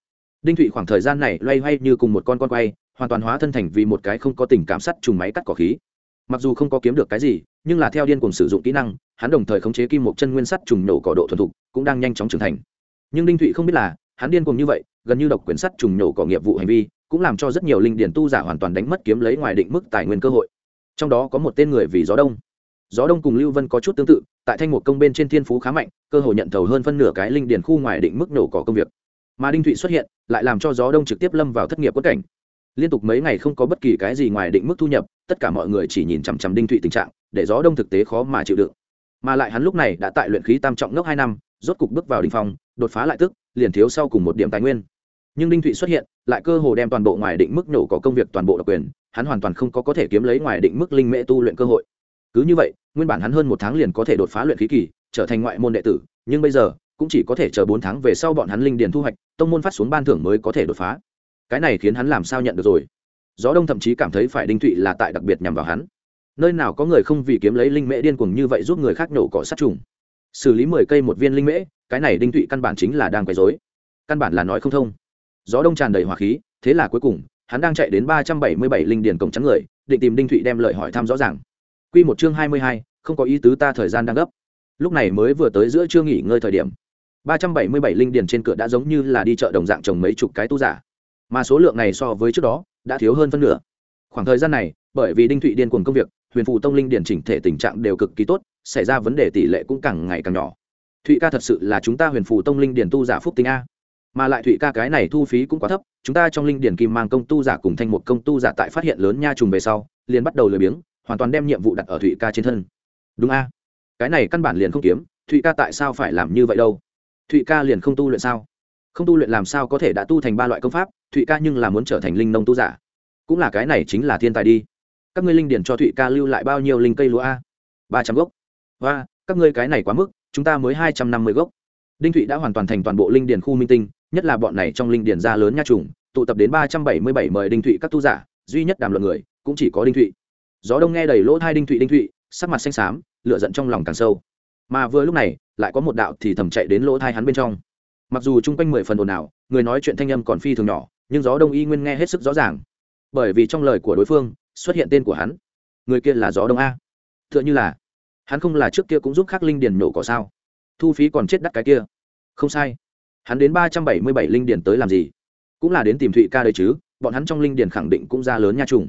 Đinh thụy khoảng thời gian này loay hoay như cùng một con con quay, hoàn toàn hóa thân thành vì một cái không có tình cảm sắt trùng máy cắt cỏ khí. Mặc dù không có kiếm được cái gì, nhưng là theo điên cùng sử dụng kỹ năng, hắn đồng thời khống chế kim một chân nguyên sắt trùng nổ cỏ độ thuần thục cũng đang nhanh chóng trưởng thành. Nhưng đinh thụy không biết là, hắn điên cùng như vậy, gần như độc quyển sắt trùng nhổ cỏ nghiệp vụ hành vi, cũng làm cho rất nhiều linh điển tu giả hoàn toàn đánh mất kiếm lấy ngoài định mức tài nguyên cơ hội. Trong đó có một tên người vì gió đông. Gió đông cùng lưu vân có chút tương tự, tại thanh một công bên trên thiên phú khá mạnh, cơ hội nhận thầu hơn phân nửa cái linh điển khu ngoài định mức nổ cỏ công việc. Mà đinh thụy xuất hiện, lại làm cho gió đông trực tiếp lâm vào thất nghiệp quất cảnh. Liên tục mấy ngày không có bất kỳ cái gì ngoài định mức thu nhập, tất cả mọi người chỉ nhìn chằm chằm đinh thụy tình trạng, để gió đông thực tế khó mà chịu đựng. Mà lại hắn lúc này đã tại luyện khí tam trọng ngốc hai năm rốt cục bước vào đình phong, đột phá lại tức, liền thiếu sau cùng một điểm tài nguyên. Nhưng đinh thụy xuất hiện, lại cơ hồ đem toàn bộ ngoài định mức nổ có công việc toàn bộ độc quyền, hắn hoàn toàn không có có thể kiếm lấy ngoài định mức linh mễ tu luyện cơ hội. Cứ như vậy, nguyên bản hắn hơn một tháng liền có thể đột phá luyện khí kỳ, trở thành ngoại môn đệ tử, nhưng bây giờ, cũng chỉ có thể chờ bốn tháng về sau bọn hắn linh điền thu hoạch, tông môn phát xuống ban thưởng mới có thể đột phá. Cái này khiến hắn làm sao nhận được rồi? Gió đông thậm chí cảm thấy phải đinh thụy là tại đặc biệt nhằm vào hắn. Nơi nào có người không vì kiếm lấy linh mễ điên cuồng như vậy giúp người khác nổ cỏ sát trùng? Xử lý mười cây một viên linh mễ, cái này đinh thụy căn bản chính là đang quấy dối căn bản là nói không thông. Gió đông tràn đầy hỏa khí, thế là cuối cùng, hắn đang chạy đến ba trăm bảy mươi bảy linh điền cổng trắng người, định tìm đinh thụy đem lời hỏi thăm rõ ràng. Q một chương hai mươi hai, không có ý tứ ta thời gian đang gấp. Lúc này mới vừa tới giữa chưa nghỉ ngơi thời điểm, ba trăm bảy mươi bảy linh điền trên cửa đã giống như là đi chợ đồng dạng trồng mấy chục cái tu giả. Mà số lượng này so với trước đó, đã thiếu hơn phân nửa. Khoảng thời gian này, bởi vì đinh thụy điên cuồng công việc, huyền phụ tông linh điển chỉnh thể tình trạng đều cực kỳ tốt xảy ra vấn đề tỷ lệ cũng càng ngày càng nhỏ. Thụy ca thật sự là chúng ta huyền phù tông linh điển tu giả phúc tính a. Mà lại thụy ca cái này thu phí cũng quá thấp, chúng ta trong linh điển kim mang công tu giả cùng thanh một công tu giả tại phát hiện lớn nha trùng về sau, liền bắt đầu lười biếng, hoàn toàn đem nhiệm vụ đặt ở thụy ca trên thân. Đúng a. Cái này căn bản liền không kiếm, thụy ca tại sao phải làm như vậy đâu? Thụy ca liền không tu luyện sao? Không tu luyện làm sao có thể đã tu thành ba loại công pháp, thụy ca nhưng là muốn trở thành linh nông tu giả. Cũng là cái này chính là thiên tài đi. Các ngươi linh điển cho thụy ca lưu lại bao nhiêu linh cây lúa a? Ba trăm gốc và, các ngươi cái này quá mức, chúng ta mới hai trăm năm mươi gốc. Đinh thụy đã hoàn toàn thành toàn bộ linh điển khu minh tinh, nhất là bọn này trong linh điển gia lớn nha trùng, tụ tập đến ba trăm bảy mươi bảy mời đinh thụy các tu giả, duy nhất đàm luận người, cũng chỉ có đinh thụy. Gió đông nghe đầy lỗ thai đinh thụy đinh thụy, sắc mặt xanh xám lựa giận trong lòng càng sâu. Mà vừa lúc này, lại có một đạo thì thầm chạy đến lỗ thai hắn bên trong. Mặc dù chung quanh mười phần ồn ào, người nói chuyện thanh âm còn phi thường nhỏ, nhưng gió đông y nguyên nghe hết sức rõ ràng. Bởi vì trong lời của đối phương, xuất hiện tên của hắn. Người kia là gió đông a. T h ư ợ n h ư là hắn không là trước kia cũng giúp khắc linh điền nổ cỏ sao? Thu phí còn chết đắt cái kia. Không sai. Hắn đến ba trăm bảy mươi bảy linh điền tới làm gì? Cũng là đến tìm thụy ca đấy chứ, bọn hắn trong linh điền khẳng định cũng ra lớn nha trùng.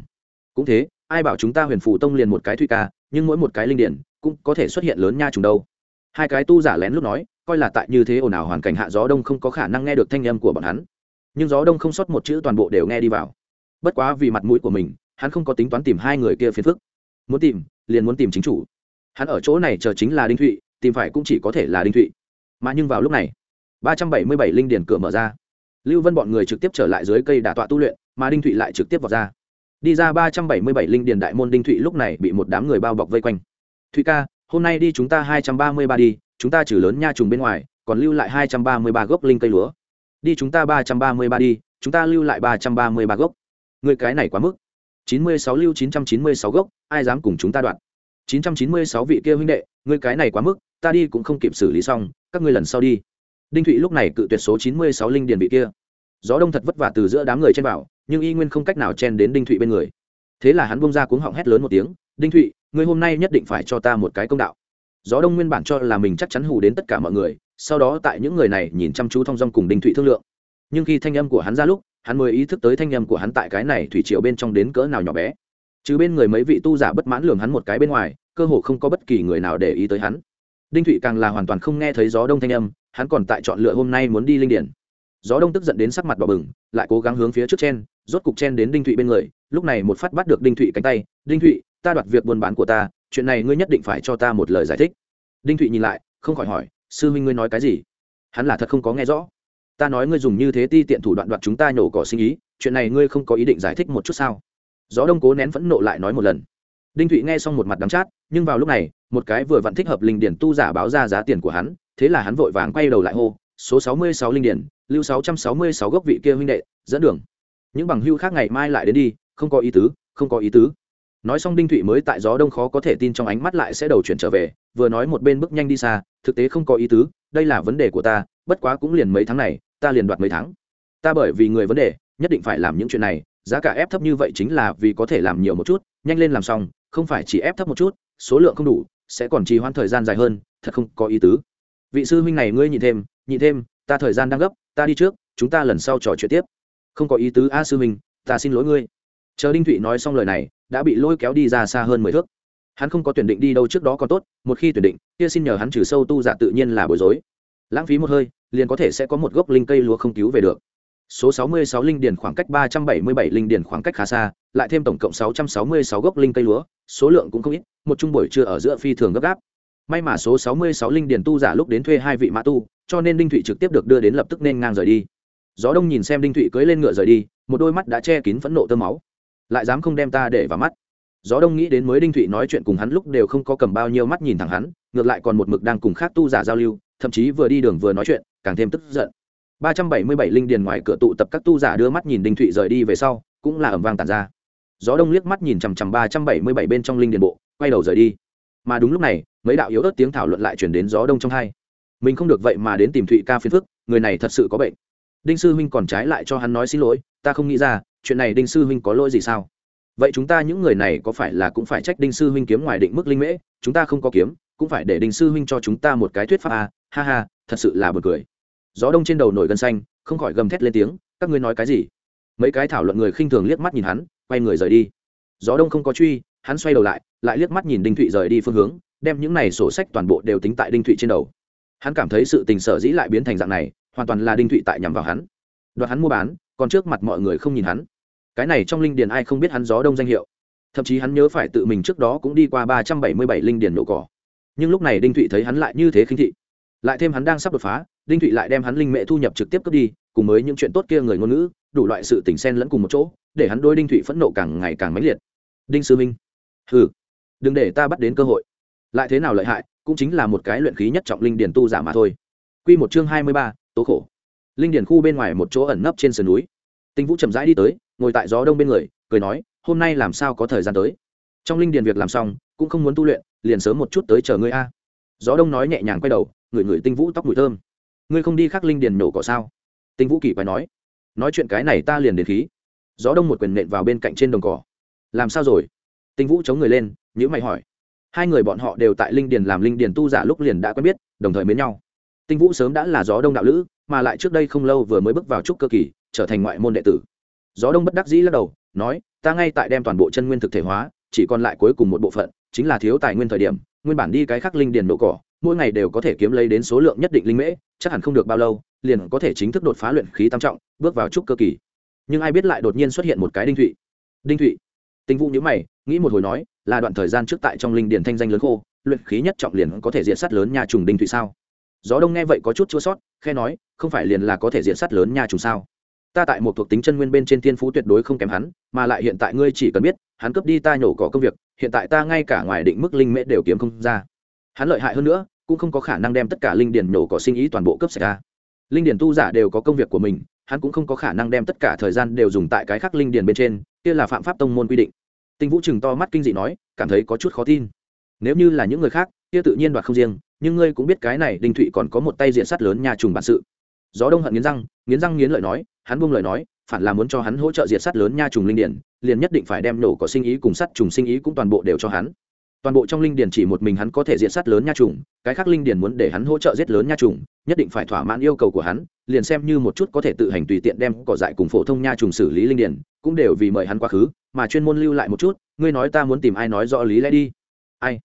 Cũng thế, ai bảo chúng ta huyền phủ tông liền một cái thụy ca, nhưng mỗi một cái linh điền cũng có thể xuất hiện lớn nha trùng đâu. Hai cái tu giả lén lúc nói, coi là tại như thế ồn ào hoàn cảnh hạ gió đông không có khả năng nghe được thanh âm của bọn hắn. Nhưng gió đông không sót một chữ toàn bộ đều nghe đi vào. Bất quá vì mặt mũi của mình, hắn không có tính toán tìm hai người kia phiền phức. Muốn tìm, liền muốn tìm chính chủ hắn ở chỗ này chờ chính là đinh thụy, tìm phải cũng chỉ có thể là đinh thụy. Mà nhưng vào lúc này, ba trăm bảy mươi bảy linh điển cửa mở ra. Lưu vân bọn người trực tiếp trở lại dưới cây đà tọa tu luyện, mà đinh thụy lại trực tiếp vào ra. Đi ra ba trăm bảy mươi bảy linh điển đại môn đinh thụy lúc này bị một đám người bao bọc vây quanh. Thụy ca, hôm nay đi chúng ta hai trăm ba mươi ba đi, chúng ta trừ lớn nha trùng bên ngoài, còn lưu lại hai trăm ba mươi ba gốc linh cây lúa. Đi chúng ta ba trăm ba mươi ba đi, chúng ta lưu lại ba trăm ba mươi ba gốc. Người cái này quá mức. Chín mươi sáu lưu chín trăm chín mươi sáu gốc, ai dám cùng chúng ta đoạn chín trăm chín mươi sáu vị kia huynh đệ, ngươi cái này quá mức, ta đi cũng không kịp xử lý xong, các ngươi lần sau đi. Đinh thụy lúc này cự tuyệt số chín mươi sáu linh điền vị kia. Gió đông thật vất vả từ giữa đám người chen vào, nhưng y nguyên không cách nào chen đến đinh thụy bên người. Thế là hắn bông ra cuống họng hét lớn một tiếng, đinh thụy, ngươi hôm nay nhất định phải cho ta một cái công đạo. Gió đông nguyên bản cho là mình chắc chắn hù đến tất cả mọi người, sau đó tại những người này nhìn chăm chú thong dong cùng đinh thụy thương lượng. Nhưng khi thanh âm của hắn ra lúc, hắn mới ý thức tới thanh âm của hắn tại cái này thủy triều bên trong đến cỡ nào nhỏ bé chứ bên người mấy vị tu giả bất mãn lường hắn một cái bên ngoài, cơ hồ không có bất kỳ người nào để ý tới hắn. Đinh thụy càng là hoàn toàn không nghe thấy gió đông thanh âm, hắn còn tại chọn lựa hôm nay muốn đi linh điển. Gió đông tức giận đến sắc mặt bỏ bừng, lại cố gắng hướng phía trước chen, rốt cục chen đến đinh thụy bên người, lúc này một phát bắt được đinh thụy cánh tay, đinh thụy, ta đoạt việc buôn bán của ta, chuyện này ngươi nhất định phải cho ta một lời giải thích. Đinh thụy nhìn lại, không khỏi hỏi, sư huynh ngươi nói cái gì? Hắn là thật không có nghe rõ. Ta nói ngươi dùng như thế ti tiện thủ đoạn đoạt chúng ta nhổ cỏ sinh ý, chuyện này ngươi không có ý định giải thích một chút sao? Gió đông cố nén phẫn nộ lại nói một lần. Đinh thụy nghe xong một mặt đắm chát, nhưng vào lúc này, một cái vừa vặn thích hợp linh điển tu giả báo ra giá tiền của hắn, thế là hắn vội vàng quay đầu lại hô, số sáu mươi sáu linh điển, lưu sáu trăm sáu mươi sáu gốc vị kia huynh đệ, dẫn đường. Những bằng hưu khác ngày mai lại đến đi, không có ý tứ, không có ý tứ. Nói xong đinh thụy mới tại gió đông khó có thể tin trong ánh mắt lại sẽ đầu chuyển trở về, vừa nói một bên bước nhanh đi xa, thực tế không có ý tứ, đây là vấn đề của ta, bất quá cũng liền mấy tháng này, ta liền đoạt mấy tháng. Ta bởi vì người vấn đề, nhất định phải làm những chuyện này giá cả ép thấp như vậy chính là vì có thể làm nhiều một chút, nhanh lên làm xong, không phải chỉ ép thấp một chút, số lượng không đủ, sẽ còn trì hoãn thời gian dài hơn, thật không có ý tứ. Vị sư huynh này ngươi nhìn thêm nhìn thêm, ta thời gian đang gấp, ta đi trước, chúng ta lần sau trò chuyện tiếp. Không có ý tứ, a sư huynh, ta xin lỗi ngươi. Chờ đinh thụy nói xong lời này, đã bị lôi kéo đi ra xa hơn mười thước. Hắn không có tuyển định đi đâu trước đó còn tốt, một khi tuyển định, kia xin nhờ hắn trừ sâu tu giả tự nhiên là bối rối. Lãng phí một hơi, liền có thể sẽ có một gốc linh cây lúa không cứu về được số 66 linh điền khoảng cách 377 linh điền khoảng cách khá xa, lại thêm tổng cộng 666 gốc linh cây lúa, số lượng cũng không ít, một trung buổi trưa ở giữa phi thường gấp gáp. May mà số 66 linh điền tu giả lúc đến thuê hai vị mã tu, cho nên đinh thụy trực tiếp được đưa đến lập tức nên ngang rời đi. Gió đông nhìn xem đinh thụy cưỡi lên ngựa rời đi, một đôi mắt đã che kín phẫn nộ tơ máu. Lại dám không đem ta để vào mắt. Gió đông nghĩ đến mới đinh thụy nói chuyện cùng hắn lúc đều không có cầm bao nhiêu mắt nhìn thẳng hắn, ngược lại còn một mực đang cùng khác tu giả giao lưu, thậm chí vừa đi đường vừa nói chuyện, càng thêm tức giận ba trăm bảy mươi bảy linh điền ngoài cửa tụ tập các tu giả đưa mắt nhìn đinh thụy rời đi về sau cũng là ẩm vang tàn ra. Gió đông liếc mắt nhìn chằm chằm ba trăm bảy mươi bảy bên trong linh điền bộ quay đầu rời đi. Mà đúng lúc này mấy đạo yếu ớt tiếng thảo luận lại chuyển đến gió đông trong hai. Mình không được vậy mà đến tìm thụy ca phiền phức người này thật sự có bệnh. Đinh sư huynh còn trái lại cho hắn nói xin lỗi ta không nghĩ ra chuyện này đinh sư huynh có lỗi gì sao? Vậy chúng ta những người này có phải là cũng phải trách đinh sư huynh kiếm ngoài định mức linh mễ? Chúng ta không có kiếm cũng phải để đinh sư huynh cho chúng ta một cái thuyết pháp à, ha ha thật sự là buồn cười gió đông trên đầu nổi gân xanh, không khỏi gầm thét lên tiếng, các ngươi nói cái gì? Mấy cái thảo luận người khinh thường liếc mắt nhìn hắn, quay người rời đi. Gió đông không có truy, hắn xoay đầu lại lại liếc mắt nhìn đinh thụy rời đi phương hướng, đem những này sổ sách toàn bộ đều tính tại đinh thụy trên đầu. Hắn cảm thấy sự tình sở dĩ lại biến thành dạng này, hoàn toàn là đinh thụy tại nhằm vào hắn. Đoạt hắn mua bán, còn trước mặt mọi người không nhìn hắn. Cái này trong linh điền ai không biết hắn gió đông danh hiệu. Thậm chí hắn nhớ phải tự mình trước đó cũng đi qua ba trăm bảy mươi bảy linh điền nổ cỏ. Nhưng lúc này đinh thụy thấy hắn lại như thế khinh thị. Lại thêm hắn đang sắp đột phá đinh thụy lại đem hắn linh mẹ thu nhập trực tiếp cướp đi, cùng với những chuyện tốt kia người ngôn ngữ, đủ loại sự tình xen lẫn cùng một chỗ, để hắn đôi đinh thụy phẫn nộ càng ngày càng mãnh liệt. Đinh sư minh, hừ, đừng để ta bắt đến cơ hội. Lại thế nào lợi hại, cũng chính là một cái luyện khí nhất trọng linh điền tu giả mà thôi. Quy một chương hai mươi ba, tố khổ. Linh điền khu bên ngoài một chỗ ẩn nấp trên sườn núi. Tinh vũ chậm rãi đi tới, ngồi tại gió đông bên người, cười nói, hôm nay làm sao có thời gian tới? Trong linh điền việc làm xong, cũng không muốn tu luyện, liền sớm một chút tới chờ ngươi a. Gió đông nói nhẹ nhàng quay đầu, ngửi ngửi tinh vũ tóc mùi thơm ngươi không đi khắc linh điền nổ cỏ sao? Tinh vũ kỳ phải nói nói chuyện cái này ta liền đến khí. Gió đông một quyền nện vào bên cạnh trên đồng cỏ. Làm sao rồi? Tinh vũ chống người lên nhữ mày hỏi. Hai người bọn họ đều tại linh điền làm linh điền tu giả lúc liền đã quen biết, đồng thời mến nhau. Tinh vũ sớm đã là gió đông đạo lữ, mà lại trước đây không lâu vừa mới bước vào trúc cơ kỳ, trở thành ngoại môn đệ tử. Gió đông bất đắc dĩ lắc đầu, nói, ta ngay tại đem toàn bộ chân nguyên thực thể hóa, chỉ còn lại cuối cùng một bộ phận, chính là thiếu tài nguyên thời điểm, nguyên bản đi cái khắc linh điền nổ cỏ mỗi ngày đều có thể kiếm lấy đến số lượng nhất định linh mễ, chắc hẳn không được bao lâu, liền có thể chính thức đột phá luyện khí tam trọng, bước vào trúc cơ kỳ. Nhưng ai biết lại đột nhiên xuất hiện một cái đinh thụy. Đinh thụy. Tinh vũ nhữ mày, nghĩ một hồi nói, là đoạn thời gian trước tại trong linh điền thanh danh lớn khô, luyện khí nhất trọng liền có thể diện sát lớn nhà trùng đinh thụy sao? Gió đông nghe vậy có chút chua sót khe nói, không phải liền là có thể diện sát lớn nhà trùng sao? Ta tại một thuộc tính chân nguyên bên trên thiên phú tuyệt đối không kém hắn, mà lại hiện tại ngươi chỉ cần biết, hắn cướp đi ta nhổ cỏ công việc, hiện tại ta ngay cả ngoài định mức linh mễ đều kiếm không ra hắn lợi hại hơn nữa, cũng không có khả năng đem tất cả linh điền nhổ cỏ sinh ý toàn bộ cấp sạch ra. Linh điền tu giả đều có công việc của mình, hắn cũng không có khả năng đem tất cả thời gian đều dùng tại cái khác linh điền bên trên, kia là phạm pháp tông môn quy định. Tinh vũ chừng to mắt kinh dị nói, cảm thấy có chút khó tin. Nếu như là những người khác, kia tự nhiên đoạt không riêng, nhưng ngươi cũng biết cái này, đinh thụy còn có một tay diện sắt lớn nhà trùng bản sự. Gió đông hận nghiến răng nghiến răng nghiến lợi nói, hắn buông lời nói, phản là muốn cho hắn hỗ trợ diệt sắt lớn nha trùng linh điển, liền nhất định phải đem nổ có sinh ý cùng sắt trùng sinh ý cũng toàn bộ đều cho hắn toàn bộ trong linh điển chỉ một mình hắn có thể diện sát lớn nha trùng, cái khác linh điển muốn để hắn hỗ trợ giết lớn nha trùng, nhất định phải thỏa mãn yêu cầu của hắn, liền xem như một chút có thể tự hành tùy tiện đem cỏ dại cùng phổ thông nha trùng xử lý linh điển, cũng đều vì mời hắn quá khứ, mà chuyên môn lưu lại một chút, ngươi nói ta muốn tìm ai nói rõ lý lẽ đi. Ai?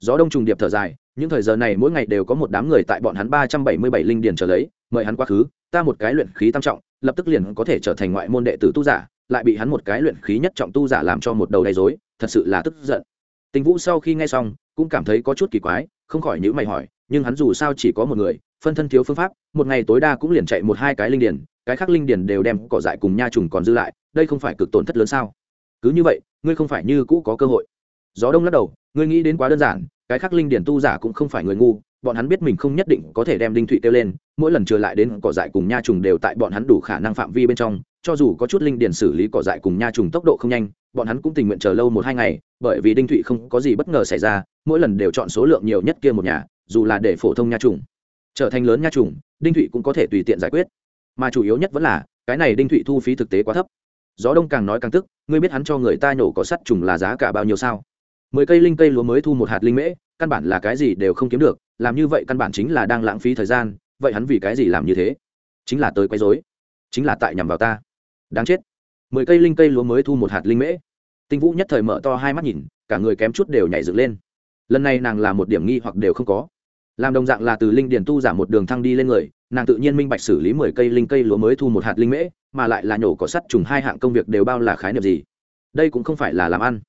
Gió đông trùng điệp thở dài, những thời giờ này mỗi ngày đều có một đám người tại bọn hắn ba trăm bảy mươi bảy linh điển trở lấy, mời hắn quá khứ, ta một cái luyện khí tam trọng, lập tức liền có thể trở thành ngoại môn đệ tử tu giả, lại bị hắn một cái luyện khí nhất trọng tu giả làm cho một đầu đầy dối thật sự là tức giận tình vũ sau khi nghe xong, cũng cảm thấy có chút kỳ quái, không khỏi nhữ mày hỏi, nhưng hắn dù sao chỉ có một người, phân thân thiếu phương pháp, một ngày tối đa cũng liền chạy một hai cái linh điển cái khác linh điển đều đem cỏ dại cùng nha trùng còn dư lại, đây không phải cực tổn thất lớn sao? Cứ như vậy, ngươi không phải như cũ có cơ hội. Gió đông lắc đầu, ngươi nghĩ đến quá đơn giản, cái khác linh điển tu giả cũng không phải người ngu, bọn hắn biết mình không nhất định có thể đem đinh thụy kêu lên, mỗi lần trở lại đến cỏ dại cùng nha trùng đều tại bọn hắn đủ khả năng phạm vi bên trong, cho dù có chút linh điển xử lý cỏ dại cùng nha trùng tốc độ không nhanh bọn hắn cũng tình nguyện chờ lâu một hai ngày, bởi vì đinh thụy không có gì bất ngờ xảy ra, mỗi lần đều chọn số lượng nhiều nhất kia một nhà, dù là để phổ thông nha trùng. Trở thành lớn nha trùng, đinh thụy cũng có thể tùy tiện giải quyết. Mà chủ yếu nhất vẫn là, cái này đinh thụy thu phí thực tế quá thấp. Gió đông càng nói càng tức, ngươi biết hắn cho người ta nhổ có sắt trùng là giá cả bao nhiêu sao? Mười cây linh cây lúa mới thu một hạt linh mễ, căn bản là cái gì đều không kiếm được, làm như vậy căn bản chính là đang lãng phí thời gian, vậy hắn vì cái gì làm như thế? Chính là tới quấy dối chính là tại nhằm vào ta. Đáng chết mười cây linh cây lúa mới thu một hạt linh mễ. Tinh vũ nhất thời mở to hai mắt nhìn, cả người kém chút đều nhảy dựng lên. Lần này nàng là một điểm nghi hoặc đều không có. Làm đồng dạng là từ linh điền tu giảm một đường thăng đi lên người, nàng tự nhiên minh bạch xử lý mười cây linh cây lúa mới thu một hạt linh mễ, mà lại là nhổ cỏ sắt trùng hai hạng công việc đều bao là khái niệm gì. Đây cũng không phải là làm ăn,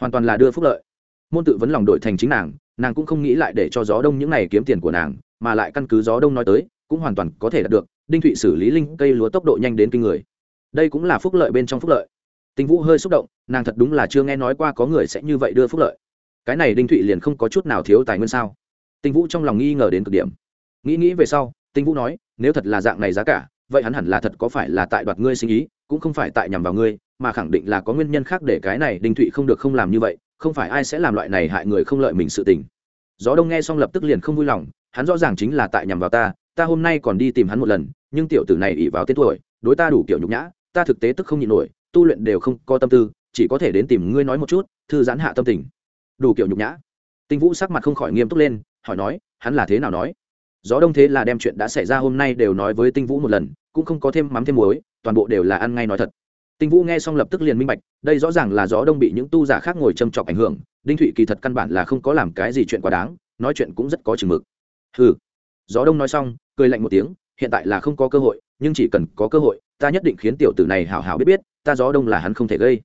hoàn toàn là đưa phúc lợi. Môn tự vấn lòng đội thành chính nàng nàng cũng không nghĩ lại để cho gió đông những này kiếm tiền của nàng, mà lại căn cứ gió đông nói tới, cũng hoàn toàn có thể đạt được, đinh thụy xử lý linh cây lúa tốc độ nhanh đến kinh người đây cũng là phúc lợi bên trong phúc lợi. Tinh vũ hơi xúc động, nàng thật đúng là chưa nghe nói qua có người sẽ như vậy đưa phúc lợi. Cái này đinh thụy liền không có chút nào thiếu tài nguyên sao? Tinh vũ trong lòng nghi ngờ đến cực điểm. Nghĩ nghĩ về sau, tinh vũ nói, nếu thật là dạng này giá cả, vậy hắn hẳn là thật có phải là tại đoạt ngươi sinh ý, cũng không phải tại nhằm vào ngươi, mà khẳng định là có nguyên nhân khác để cái này đinh thụy không được không làm như vậy, không phải ai sẽ làm loại này hại người không lợi mình sự tình. Gió đông nghe xong lập tức liền không vui lòng, hắn rõ ràng chính là tại nhằm vào ta ta hôm nay còn đi tìm hắn một lần, nhưng tiểu tử này ỉ vào tên tuổi, đối ta đủ kiểu nhục nhã ta thực tế tức không nhịn nổi, tu luyện đều không có tâm tư, chỉ có thể đến tìm ngươi nói một chút, thư giãn hạ tâm tình. Đủ kiểu nhục nhã. Tinh vũ sắc mặt không khỏi nghiêm túc lên, hỏi nói, hắn là thế nào nói? Gió đông thế là đem chuyện đã xảy ra hôm nay đều nói với tinh vũ một lần, cũng không có thêm mắm thêm muối, toàn bộ đều là ăn ngay nói thật. Tinh vũ nghe xong lập tức liền minh bạch, đây rõ ràng là gió đông bị những tu giả khác ngồi châm chọc ảnh hưởng, đinh thụy kỳ thật căn bản là không có làm cái gì chuyện quá đáng, nói chuyện cũng rất có chừng mực. Hừ. Gió đông nói xong, cười lạnh một tiếng, hiện tại là không có cơ hội, nhưng chỉ cần có cơ hội ta nhất định khiến tiểu tử này hảo hảo biết biết, ta gió đông là hắn không thể gây.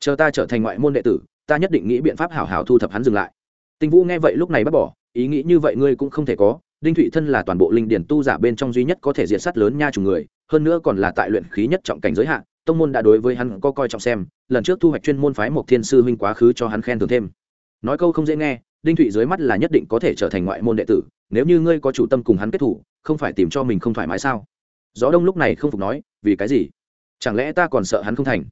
Chờ ta trở thành ngoại môn đệ tử, ta nhất định nghĩ biện pháp hảo hảo thu thập hắn dừng lại. Tinh vũ nghe vậy lúc này bắt bỏ, ý nghĩ như vậy ngươi cũng không thể có, đinh thụy thân là toàn bộ linh điển tu giả bên trong duy nhất có thể diện sát lớn nha trùng người, hơn nữa còn là tại luyện khí nhất trọng cảnh giới hạn tông môn đã đối với hắn có coi trọng xem, lần trước thu hoạch chuyên môn phái một thiên sư huynh quá khứ cho hắn khen thưởng thêm. Nói câu không dễ nghe, đinh thụy dưới mắt là nhất định có thể trở thành ngoại môn đệ tử, nếu như ngươi có chủ tâm cùng hắn kết thủ, không phải tìm cho mình không thoải mái sao? Gió đông lúc này không phục nói, vì cái gì? Chẳng lẽ ta còn sợ hắn không thành?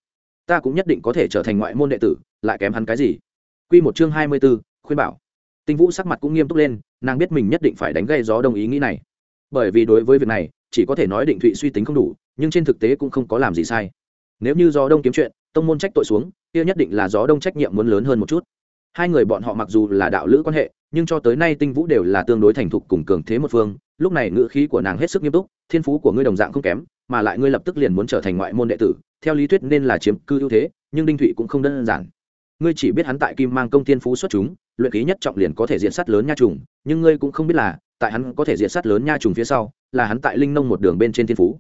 Ta cũng nhất định có thể trở thành ngoại môn đệ tử, lại kém hắn cái gì? Q một chương hai mươi b ố khuyên bảo. Tinh vũ sắc mặt cũng nghiêm túc lên, nàng biết mình nhất định phải đánh gây gió đông ý nghĩ này. Bởi vì đối với việc này, chỉ có thể nói định thụy suy tính không đủ, nhưng trên thực tế cũng không có làm gì sai. Nếu như gió đông kiếm chuyện, tông môn trách tội xuống, kia nhất định là gió đông trách nhiệm muốn lớn hơn một chút. Hai người bọn họ mặc dù là đạo lữ quan hệ, nhưng cho tới nay tinh vũ đều là tương đối thành thục cùng cường thế một phương lúc này ngữ khí của nàng hết sức nghiêm túc, thiên phú của ngươi đồng dạng không kém, mà lại ngươi lập tức liền muốn trở thành ngoại môn đệ tử, theo lý thuyết nên là chiếm cư ưu thế, nhưng đinh thụy cũng không đơn giản. Ngươi chỉ biết hắn tại kim mang công thiên phú xuất chúng, luyện khí nhất trọng liền có thể diện sát lớn nha trùng, nhưng ngươi cũng không biết là, tại hắn có thể diện sát lớn nha trùng phía sau, là hắn tại linh nông một đường bên trên thiên phú.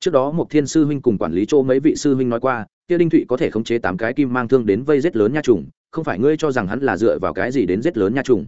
Trước đó một thiên sư huynh cùng quản lý chỗ mấy vị sư huynh nói qua, kia đinh thụy có thể khống chế tám cái kim mang thương đến vây giết lớn nha trùng, không phải ngươi cho rằng hắn là dựa vào cái gì đến giết lớn nha trùng.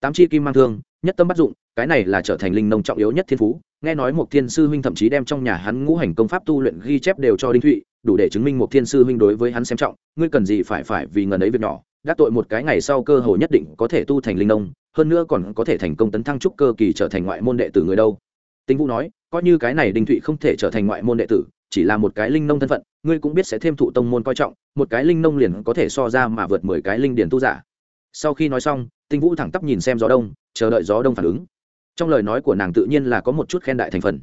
Tám chi kim mang thương, nhất tâm bắt dụng cái này là trở thành linh nông trọng yếu nhất thiên phú. Nghe nói một thiên sư huynh thậm chí đem trong nhà hắn ngũ hành công pháp tu luyện ghi chép đều cho đinh thụy, đủ để chứng minh một thiên sư huynh đối với hắn xem trọng. Ngươi cần gì phải phải vì ngần ấy việc nhỏ, đắc tội một cái ngày sau cơ hội nhất định có thể tu thành linh nông, hơn nữa còn có thể thành công tấn thăng trúc cơ kỳ trở thành ngoại môn đệ tử người đâu? Tinh vũ nói, coi như cái này đinh thụy không thể trở thành ngoại môn đệ tử, chỉ là một cái linh nông thân phận, ngươi cũng biết sẽ thêm thụ tông môn coi trọng, một cái linh nông liền có thể so ra mà vượt mười cái linh điển tu giả. Sau khi nói xong, tinh vũ thẳng tắp nhìn xem gió đông, chờ đợi gió đông phản ứng trong lời nói của nàng tự nhiên là có một chút khen đại thành phần.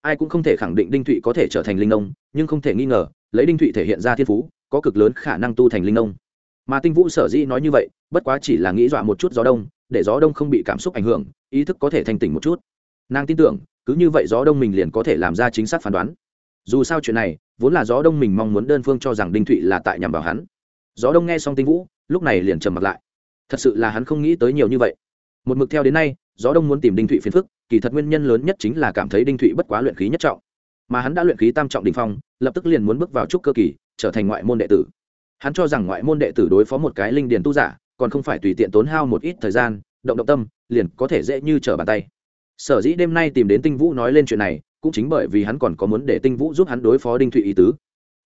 Ai cũng không thể khẳng định đinh thụy có thể trở thành linh nông, nhưng không thể nghi ngờ, lấy đinh thụy thể hiện ra thiên phú, có cực lớn khả năng tu thành linh nông. Mà tinh vũ sở dĩ nói như vậy, bất quá chỉ là nghĩ dọa một chút gió đông, để gió đông không bị cảm xúc ảnh hưởng, ý thức có thể thành tỉnh một chút. Nàng tin tưởng, cứ như vậy gió đông mình liền có thể làm ra chính xác phán đoán. Dù sao chuyện này, vốn là gió đông mình mong muốn đơn phương cho rằng đinh thụy là tại nhằm vào hắn. Gió đông nghe xong tinh vũ, lúc này liền trầm mặt lại. Thật sự là hắn không nghĩ tới nhiều như vậy. Một mực theo đến nay gió đông muốn tìm đinh thụy phiền phức, kỳ thật nguyên nhân lớn nhất chính là cảm thấy đinh thụy bất quá luyện khí nhất trọng. Mà hắn đã luyện khí tam trọng đình phong, lập tức liền muốn bước vào trúc cơ kỳ, trở thành ngoại môn đệ tử. Hắn cho rằng ngoại môn đệ tử đối phó một cái linh điền tu giả, còn không phải tùy tiện tốn hao một ít thời gian, động động tâm, liền có thể dễ như trở bàn tay. Sở dĩ đêm nay tìm đến tinh vũ nói lên chuyện này, cũng chính bởi vì hắn còn có muốn để tinh vũ giúp hắn đối phó đinh thụy ý tứ.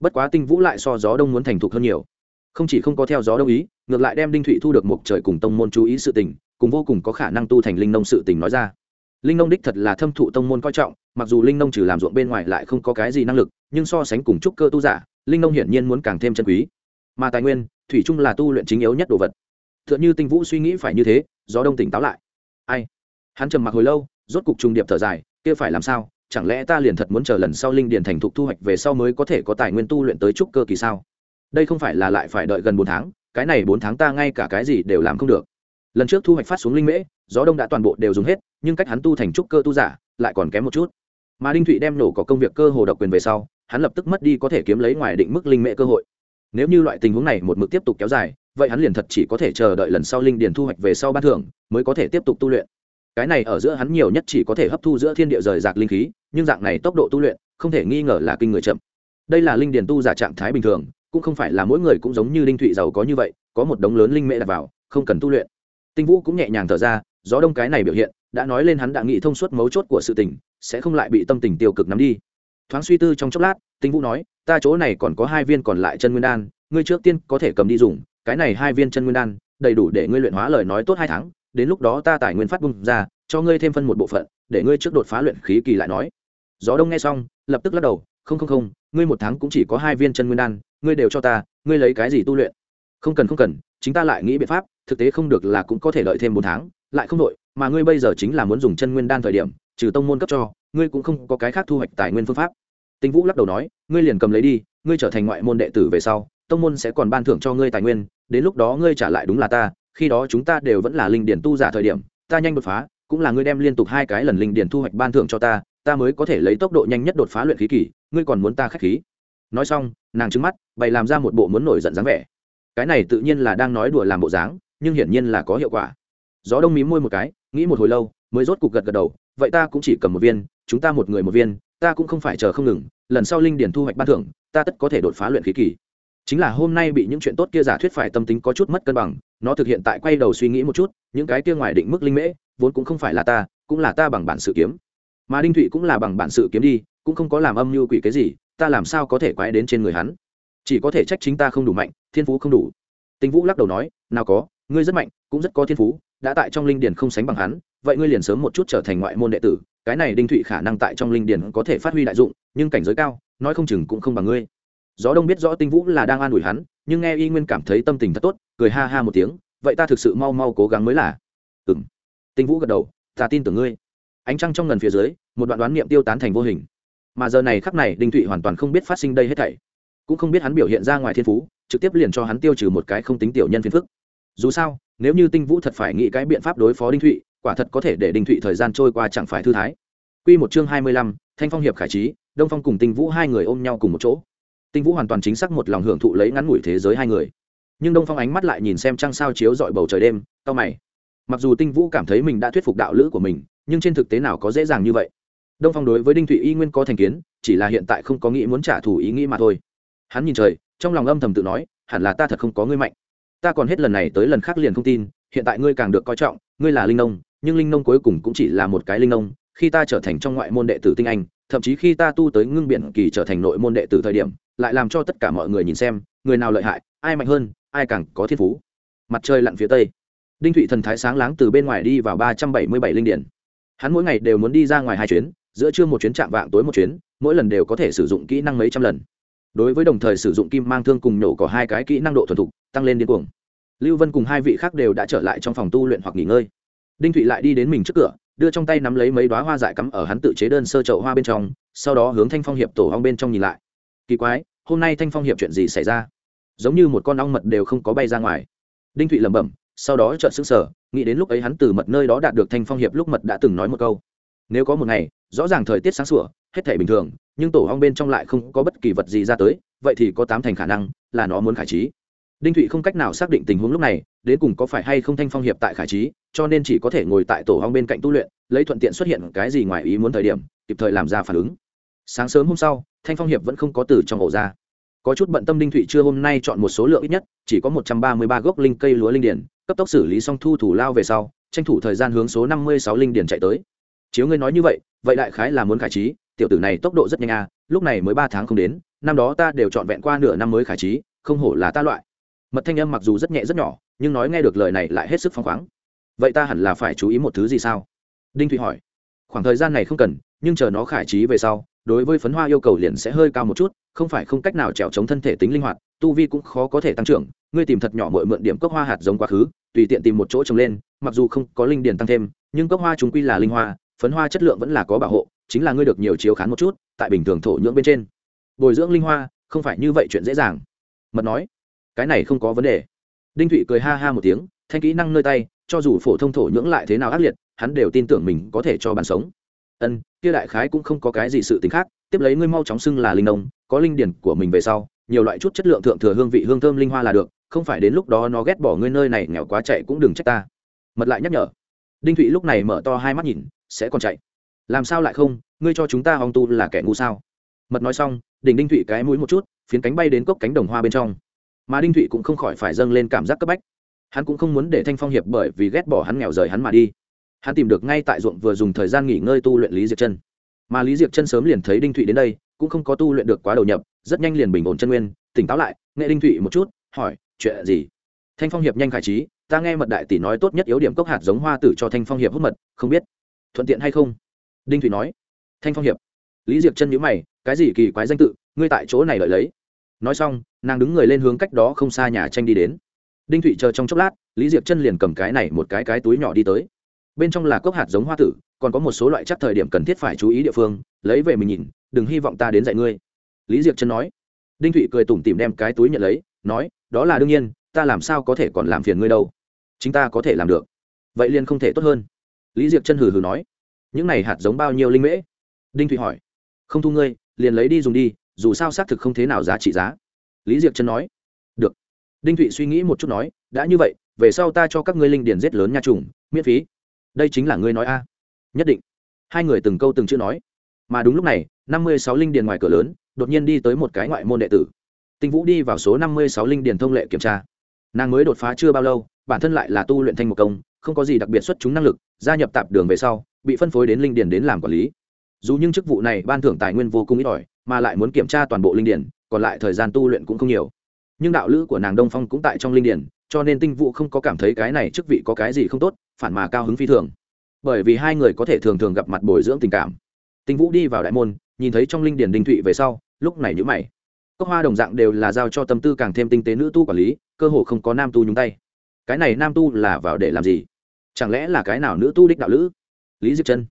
Bất quá tinh vũ lại so gió đông muốn thành thục hơn nhiều. Không chỉ không có theo gió đông ý, ngược lại đem đinh thụy thu được một trời cùng tông môn chú ý sự tình cùng vô cùng có khả năng tu thành linh nông sự tình nói ra. Linh nông đích thật là thâm thụ tông môn coi trọng, mặc dù linh nông trừ làm ruộng bên ngoài lại không có cái gì năng lực, nhưng so sánh cùng trúc cơ tu giả, linh nông hiển nhiên muốn càng thêm chân quý. Mà tài nguyên, thủy chung là tu luyện chính yếu nhất đồ vật. T h ư ợ n h ư tinh vũ suy nghĩ phải như thế, gió đông tỉnh táo lại. Ai? Hắn trầm mặc hồi lâu, rốt cục trùng điệp thở dài, kia phải làm sao? Chẳng lẽ ta liền thật muốn chờ lần sau linh điền thành thục thu hoạch về sau mới có thể có tài nguyên tu luyện tới trúc cơ kỳ sao? Đây không phải là lại phải đợi gần bốn tháng, cái này bốn tháng ta ngay cả cái gì đều làm không được lần trước thu hoạch phát xuống linh mễ, gió đông đã toàn bộ đều dùng hết, nhưng cách hắn tu thành trúc cơ tu giả lại còn kém một chút. Mà đinh thụy đem nổ có công việc cơ hồ độc quyền về sau, hắn lập tức mất đi có thể kiếm lấy ngoài định mức linh mễ cơ hội. Nếu như loại tình huống này một mực tiếp tục kéo dài, vậy hắn liền thật chỉ có thể chờ đợi lần sau linh điền thu hoạch về sau ban thưởng, mới có thể tiếp tục tu luyện. Cái này ở giữa hắn nhiều nhất chỉ có thể hấp thu giữa thiên địa rời rạc linh khí, nhưng dạng này tốc độ tu luyện, không thể nghi ngờ là kinh người chậm. Đây là linh điền tu giả trạng thái bình thường, cũng không phải là mỗi người cũng giống như linh thụy giàu có như vậy, có một đống lớn linh mễ đặt vào, không cần tu luyện tinh vũ cũng nhẹ nhàng thở ra, gió đông cái này biểu hiện, đã nói lên hắn đã nghĩ thông suốt mấu chốt của sự tình, sẽ không lại bị tâm tình tiêu cực nắm đi. Thoáng suy tư trong chốc lát, tinh vũ nói, ta chỗ này còn có hai viên còn lại chân nguyên đan, ngươi trước tiên có thể cầm đi dùng, cái này hai viên chân nguyên đan, đầy đủ để ngươi luyện hóa lời nói tốt hai tháng, đến lúc đó ta tài nguyên phát bung ra, cho ngươi thêm phân một bộ phận, để ngươi trước đột phá luyện khí kỳ lại nói. Gió đông nghe xong, lập tức lắc đầu, không không không, ngươi một tháng cũng chỉ có hai viên chân nguyên đan, ngươi đều cho ta, ngươi lấy cái gì tu luyện? Không cần không cần, chính ta lại nghĩ biện pháp thực tế không được là cũng có thể đợi thêm bốn tháng lại không đội mà ngươi bây giờ chính là muốn dùng chân nguyên đan thời điểm trừ tông môn cấp cho ngươi cũng không có cái khác thu hoạch tài nguyên phương pháp. Tinh vũ lắc đầu nói ngươi liền cầm lấy đi ngươi trở thành ngoại môn đệ tử về sau tông môn sẽ còn ban thưởng cho ngươi tài nguyên đến lúc đó ngươi trả lại đúng là ta khi đó chúng ta đều vẫn là linh điển tu giả thời điểm ta nhanh đột phá cũng là ngươi đem liên tục hai cái lần linh điển thu hoạch ban thưởng cho ta ta mới có thể lấy tốc độ nhanh nhất đột phá luyện khí kỳ, ngươi còn muốn ta khách khí. Nói xong nàng trứng mắt bày làm ra một bộ muốn nổi giận dáng vẻ. Cái này tự nhiên là đang nói đùa làm bộ dáng nhưng hiển nhiên là có hiệu quả. Gió đông mím môi một cái, nghĩ một hồi lâu, mới rốt cục gật gật đầu, vậy ta cũng chỉ cầm một viên, chúng ta một người một viên, ta cũng không phải chờ không ngừng, lần sau linh điển thu hoạch ban thưởng, ta tất có thể đột phá luyện khí kỳ. Chính là hôm nay bị những chuyện tốt kia giả thuyết phải tâm tính có chút mất cân bằng, nó thực hiện tại quay đầu suy nghĩ một chút, những cái kia ngoài định mức linh mễ, vốn cũng không phải là ta, cũng là ta bằng bản sự kiếm. Mà đinh thụy cũng là bằng bản sự kiếm đi, cũng không có làm âm mưu quỷ cái gì, ta làm sao có thể quái đến trên người hắn? Chỉ có thể trách chính ta không đủ mạnh, thiên phú không đủ. Tinh vũ lắc đầu nói, nào có ngươi rất mạnh, cũng rất có thiên phú, đã tại trong linh điền không sánh bằng hắn, vậy ngươi liền sớm một chút trở thành ngoại môn đệ tử, cái này đinh thụy khả năng tại trong linh điền có thể phát huy đại dụng, nhưng cảnh giới cao, nói không chừng cũng không bằng ngươi. Gió đông biết rõ tinh vũ là đang an ủi hắn, nhưng nghe y nguyên cảm thấy tâm tình thật tốt, cười ha ha một tiếng, vậy ta thực sự mau mau cố gắng mới là. Ừ m tinh vũ gật đầu, ta tin tưởng ngươi. Ánh trăng trong ngần phía dưới, một đoạn đoán niệm tiêu tán thành vô hình. Mà giờ này khắc này, đinh thụy hoàn toàn không biết phát sinh đây hết thảy. Cũng không biết hắn biểu hiện ra ngoài thiên phú, trực tiếp liền cho hắn tiêu trừ một cái không tính tiểu nhân phiền phức dù sao, nếu như tinh vũ thật phải nghĩ cái biện pháp đối phó đinh thụy, quả thật có thể để đinh thụy thời gian trôi qua chẳng phải thư thái. Q một chương hai mươi lăm, thanh phong hiệp khải trí, đông phong cùng tinh vũ hai người ôm nhau cùng một chỗ. Tinh vũ hoàn toàn chính xác một lòng hưởng thụ lấy ngắn ngủi thế giới hai người. Nhưng đông phong ánh mắt lại nhìn xem trăng sao chiếu dọi bầu trời đêm tao mày. Mặc dù tinh vũ cảm thấy mình đã thuyết phục đạo lữ của mình, nhưng trên thực tế nào có dễ dàng như vậy. Đông phong đối với đinh thụy y nguyên có thành kiến, chỉ là hiện tại không có nghĩ muốn trả thù ý nghĩ mà thôi. Hắn nhìn trời, trong lòng âm thầm tự nói, hẳn là ta thật không có ngươi mạnh ta còn hết lần này tới lần khác liền không tin, hiện tại ngươi càng được coi trọng, ngươi là linh nông, nhưng linh nông cuối cùng cũng chỉ là một cái linh nông, khi ta trở thành trong ngoại môn đệ tử tinh anh, thậm chí khi ta tu tới ngưng biển kỳ trở thành nội môn đệ tử thời điểm, lại làm cho tất cả mọi người nhìn xem, người nào lợi hại, ai mạnh hơn, ai càng có thiên phú. Mặt trời lặn phía tây. Đinh thụy thần thái sáng láng từ bên ngoài đi vào ba trăm bảy mươi bảy linh điển. Hắn mỗi ngày đều muốn đi ra ngoài hai chuyến, giữa trưa một chuyến chạm vạng tối một chuyến, mỗi lần đều có thể sử dụng kỹ năng mấy trăm lần đối với đồng thời sử dụng kim mang thương cùng nhổ có hai cái kỹ năng độ thuần thục, tăng lên điên cuồng. Lưu vân cùng hai vị khác đều đã trở lại trong phòng tu luyện hoặc nghỉ ngơi. Đinh thụy lại đi đến mình trước cửa, đưa trong tay nắm lấy mấy đoá hoa dại cắm ở hắn tự chế đơn sơ chậu hoa bên trong, sau đó hướng thanh phong hiệp tổ hong bên trong nhìn lại. Kỳ quái, hôm nay thanh phong hiệp chuyện gì xảy ra? Giống như một con ong mật đều không có bay ra ngoài. Đinh thụy lẩm bẩm, sau đó trợn sững sở nghĩ đến lúc ấy hắn từ mật nơi đó đạt được thanh phong hiệp lúc mật đã từng nói một câu. Nếu có một ngày, rõ ràng thời tiết sáng sủa, hết thể bình thường nhưng tổ hong bên trong lại không có bất kỳ vật gì ra tới, vậy thì có tám thành khả năng là nó muốn khải trí. Đinh thụy không cách nào xác định tình huống lúc này, đến cùng có phải hay không thanh phong hiệp tại khải trí, cho nên chỉ có thể ngồi tại tổ hong bên cạnh tu luyện, lấy thuận tiện xuất hiện cái gì ngoài ý muốn thời điểm, kịp thời làm ra phản ứng. Sáng sớm hôm sau, thanh phong hiệp vẫn không có từ trong ổ ra. Có chút bận tâm đinh thụy chưa hôm nay chọn một số lượng ít nhất, chỉ có một trăm ba mươi ba gốc linh cây lúa linh điển, cấp tốc xử lý xong thu thủ lao về sau, tranh thủ thời gian hướng số năm mươi sáu linh điển chạy tới. Chiếu ngươi nói như vậy vậy đại khái là muốn khải trí tiểu tử này tốc độ rất nhanh à lúc này mới ba tháng không đến, năm đó ta đều trọn vẹn qua nửa năm mới khải trí, không hổ là ta loại. Mật thanh âm mặc dù rất nhẹ rất nhỏ, nhưng nói nghe được lời này lại hết sức phăng khoáng. Vậy ta hẳn là phải chú ý một thứ gì sao? Đinh thụy hỏi. Khoảng thời gian này không cần, nhưng chờ nó khải trí về sau, đối với phấn hoa yêu cầu liền sẽ hơi cao một chút, không phải không cách nào trèo chống thân thể tính linh hoạt, tu vi cũng khó có thể tăng trưởng, ngươi tìm thật nhỏ mội mượn điểm cốc hoa hạt giống quá khứ, tùy tiện tìm một chỗ trồng lên, mặc dù không có linh điền tăng thêm, nhưng cốc hoa chúng quy là linh hoa, phấn hoa chất lượng vẫn là có bảo hộ chính là ngươi được nhiều chiếu khán một chút, tại bình thường thổ nhưỡng bên trên. Bồi dưỡng linh hoa, không phải như vậy chuyện dễ dàng. Mật nói. Cái này không có vấn đề. Đinh thụy cười ha ha một tiếng, thanh kỹ năng nơi tay, cho dù phổ thông thổ nhưỡng lại thế nào ác liệt, hắn đều tin tưởng mình có thể cho bàn sống. Ân, kia đại khái cũng không có cái gì sự t ì n h khác, tiếp lấy ngươi mau chóng xưng là linh nông, có linh điển của mình về sau, nhiều loại chút chất lượng thượng thừa hương vị hương thơm linh hoa là được, không phải đến lúc đó nó ghét bỏ ngươi nơi này nghèo quá chạy cũng đừng trách ta. Mật lại nhắc nhở. Đinh thụy lúc này mở to hai mắt nhìn, sẽ còn chạy làm sao lại không? Ngươi cho chúng ta hong tu là kẻ ngu sao? Mật nói xong, đỉnh đinh thụy cái mũi một chút, phiến cánh bay đến cốc cánh đồng hoa bên trong. Mà đinh thụy cũng không khỏi phải dâng lên cảm giác cấp bách. Hắn cũng không muốn để thanh phong hiệp bởi vì ghét bỏ hắn nghèo rời hắn mà đi. Hắn tìm được ngay tại ruộng vừa dùng thời gian nghỉ ngơi tu luyện lý diệp chân. Mà lý diệp chân sớm liền thấy đinh thụy đến đây, cũng không có tu luyện được quá đầu nhập, rất nhanh liền bình ổn chân nguyên, tỉnh táo lại, nghe đinh thụy một chút, hỏi, chuyện gì? Thanh phong hiệp nhanh khải trí, ta nghe mật đại tỷ nói tốt nhất yếu điểm cốc hạt giống hoa tử cho thanh phong hiệp hút mật, không biết, thuận tiện hay không? Đinh thụy nói. Thanh phong hiệp. Lý diệp chân nhữ mày, cái gì kỳ quái danh tự, ngươi tại chỗ này lợi lấy. Nói xong, nàng đứng người lên hướng cách đó không xa nhà tranh đi đến. Đinh thụy chờ trong chốc lát, lý diệp chân liền cầm cái này một cái cái túi nhỏ đi tới. Bên trong là cốc hạt giống hoa tử, còn có một số loại chắc thời điểm cần thiết phải chú ý địa phương, lấy về mình nhìn, đừng hy vọng ta đến dạy ngươi. Lý diệp chân nói. Đinh thụy cười tủm tìm đem cái túi nhận lấy, nói, đó là đương nhiên, ta làm sao có thể còn làm phiền ngươi đâu. Chính ta có thể làm được. Vậy liền không thể tốt hơn. Lý diệp chân hừ hừ nói những này hạt giống bao nhiêu linh mễ? Đinh thụy hỏi. Không thu ngươi, liền lấy đi dùng đi, dù sao xác thực không thế nào giá trị giá. Lý Diệc chân nói. Được. Đinh thụy suy nghĩ một chút nói, đã như vậy, về sau ta cho các ngươi linh điền giết lớn nha trùng, miễn phí. Đây chính là ngươi nói a. Nhất định. Hai người từng câu từng chữ nói. Mà đúng lúc này, năm mươi sáu linh điền ngoài cửa lớn, đột nhiên đi tới một cái ngoại môn đệ tử. Tinh vũ đi vào số năm mươi sáu linh điền thông lệ kiểm tra. Nàng mới đột phá chưa bao lâu, bản thân lại là tu luyện thanh một công, không có gì đặc biệt xuất chúng năng lực, gia nhập tạp đường về sau bị phân phối đến linh điền đến làm quản lý. Dù những chức vụ này ban thưởng tài nguyên vô cùng ít ỏi, mà lại muốn kiểm tra toàn bộ linh điển còn lại thời gian tu luyện cũng không nhiều. Nhưng đạo lữ của nàng đông phong cũng tại trong linh điển cho nên tinh vũ không có cảm thấy cái này chức vị có cái gì không tốt, phản mà cao hứng phi thường. Bởi vì hai người có thể thường thường gặp mặt bồi dưỡng tình cảm. Tinh vũ đi vào đại môn, nhìn thấy trong linh điển đình thụy về sau, lúc này nhữ mày. Cốc hoa đồng dạng đều là giao cho tâm tư càng thêm tinh tế nữ tu quản lý, cơ hồ không có nam tu nhúng tay. Cái này nam tu là vào để làm gì? Chẳng lẽ là cái nào nữ tu đích đạo lữ? Lý diệp chân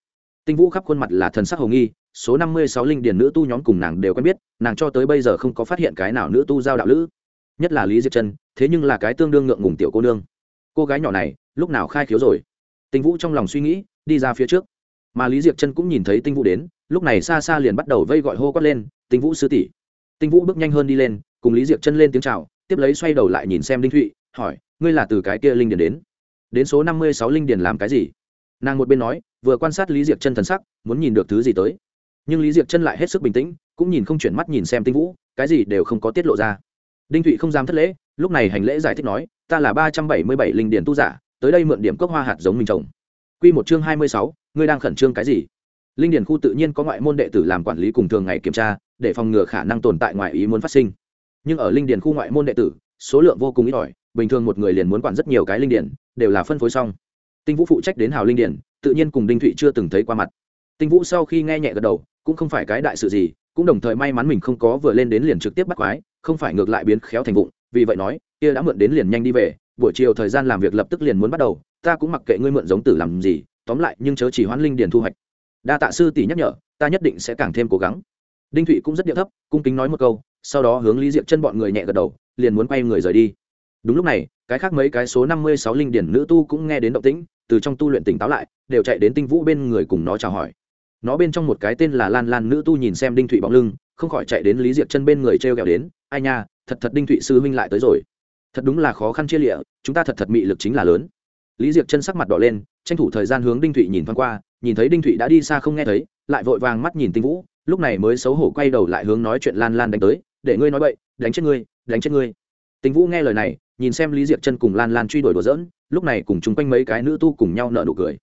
tinh vũ khắp khuôn mặt là thần sắc hồng nghi, số năm mươi sáu linh điền nữ tu nhóm cùng nàng đều quen biết, nàng cho tới bây giờ không có phát hiện cái nào nữ tu giao đạo lữ. Nhất là lý diệp chân thế nhưng là cái tương đương ngượng ngùng tiểu cô nương. Cô gái nhỏ này, lúc nào khai khiếu rồi? Tinh vũ trong lòng suy nghĩ, đi ra phía trước. Mà lý diệp chân cũng nhìn thấy tinh vũ đến, lúc này xa xa liền bắt đầu vây gọi hô quát lên, tinh vũ sư tỷ. Tinh vũ bước nhanh hơn đi lên, cùng lý diệp chân lên tiếng chào, tiếp lấy xoay đầu lại nhìn xem đinh thụy, hỏi, ngươi là từ cái kia linh điền đến? Đến số năm mươi sáu linh điền làm cái gì? Nàng một bên nói, vừa quan sát lý Diệc chân thần sắc, muốn nhìn được thứ gì tới. Nhưng lý Diệc chân lại hết sức bình tĩnh, cũng nhìn không chuyển mắt nhìn xem tinh vũ, cái gì đều không có tiết lộ ra. Đinh thụy không dám thất lễ, lúc này hành lễ giải thích nói, ta là ba trăm bảy mươi bảy linh điển tu giả, tới đây mượn điểm cốc hoa hạt giống mình trồng. Q một chương hai mươi sáu, ngươi đang khẩn trương cái gì? Linh điển khu tự nhiên có ngoại môn đệ tử làm quản lý cùng thường ngày kiểm tra, để phòng ngừa khả năng tồn tại ngoài ý muốn phát sinh. Nhưng ở linh điển khu ngoại môn đệ tử, số lượng vô cùng ít ỏi, bình thường một người liền muốn quản rất nhiều cái linh điển, đều là phân phối xong tinh vũ phụ trách đến hào linh điển tự nhiên cùng đinh thụy chưa từng thấy qua mặt. Tinh vũ sau khi nghe nhẹ gật đầu, cũng không phải cái đại sự gì, cũng đồng thời may mắn mình không có vừa lên đến liền trực tiếp bắt quái, không phải ngược lại biến khéo thành vụng, vì vậy nói, kia đã mượn đến liền nhanh đi về, buổi chiều thời gian làm việc lập tức liền muốn bắt đầu, ta cũng mặc kệ ngươi mượn giống tử làm gì, tóm lại nhưng chớ chỉ hoãn linh điền thu hoạch. Đa tạ sư tỷ nhắc nhở, ta nhất định sẽ càng thêm cố gắng. Đinh thụy cũng rất điệu thấp, cung kính nói một câu, sau đó hướng lý diệp chân bọn người nhẹ gật đầu, liền muốn quay người rời đi. Đúng lúc này, cái khác mấy cái số năm mươi sáu linh điển nữ tu cũng nghe đến động tĩnh từ trong tu luyện tỉnh táo lại, đều chạy đến tinh vũ bên người cùng nó chào hỏi. Nó bên trong một cái tên là lan lan nữ tu nhìn xem đinh thụy bóng lưng, không khỏi chạy đến lý diệp chân bên người t r e o g ẹ o đến, ai nha, thật thật đinh thụy sư huynh lại tới rồi. Thật đúng là khó khăn chia lịa, chúng ta thật thật mị lực chính là lớn. Lý diệp chân sắc mặt đỏ lên, tranh thủ thời gian hướng đinh thụy nhìn thoáng qua, nhìn thấy đinh thụy đã đi xa không nghe thấy, lại vội vàng mắt nhìn tinh vũ, lúc này mới xấu hổ quay đầu lại hướng nói chuyện lan lan đánh tới, để ngươi nói bậy, đánh chết ngươi, đánh chết ngươi. Tinh vũ nghe lời này, nhìn xem lý diệp chân cùng lan lan truy đuổi đùa dỡn lúc này cùng chung quanh mấy cái nữ tu cùng nhau nợ nụ cười.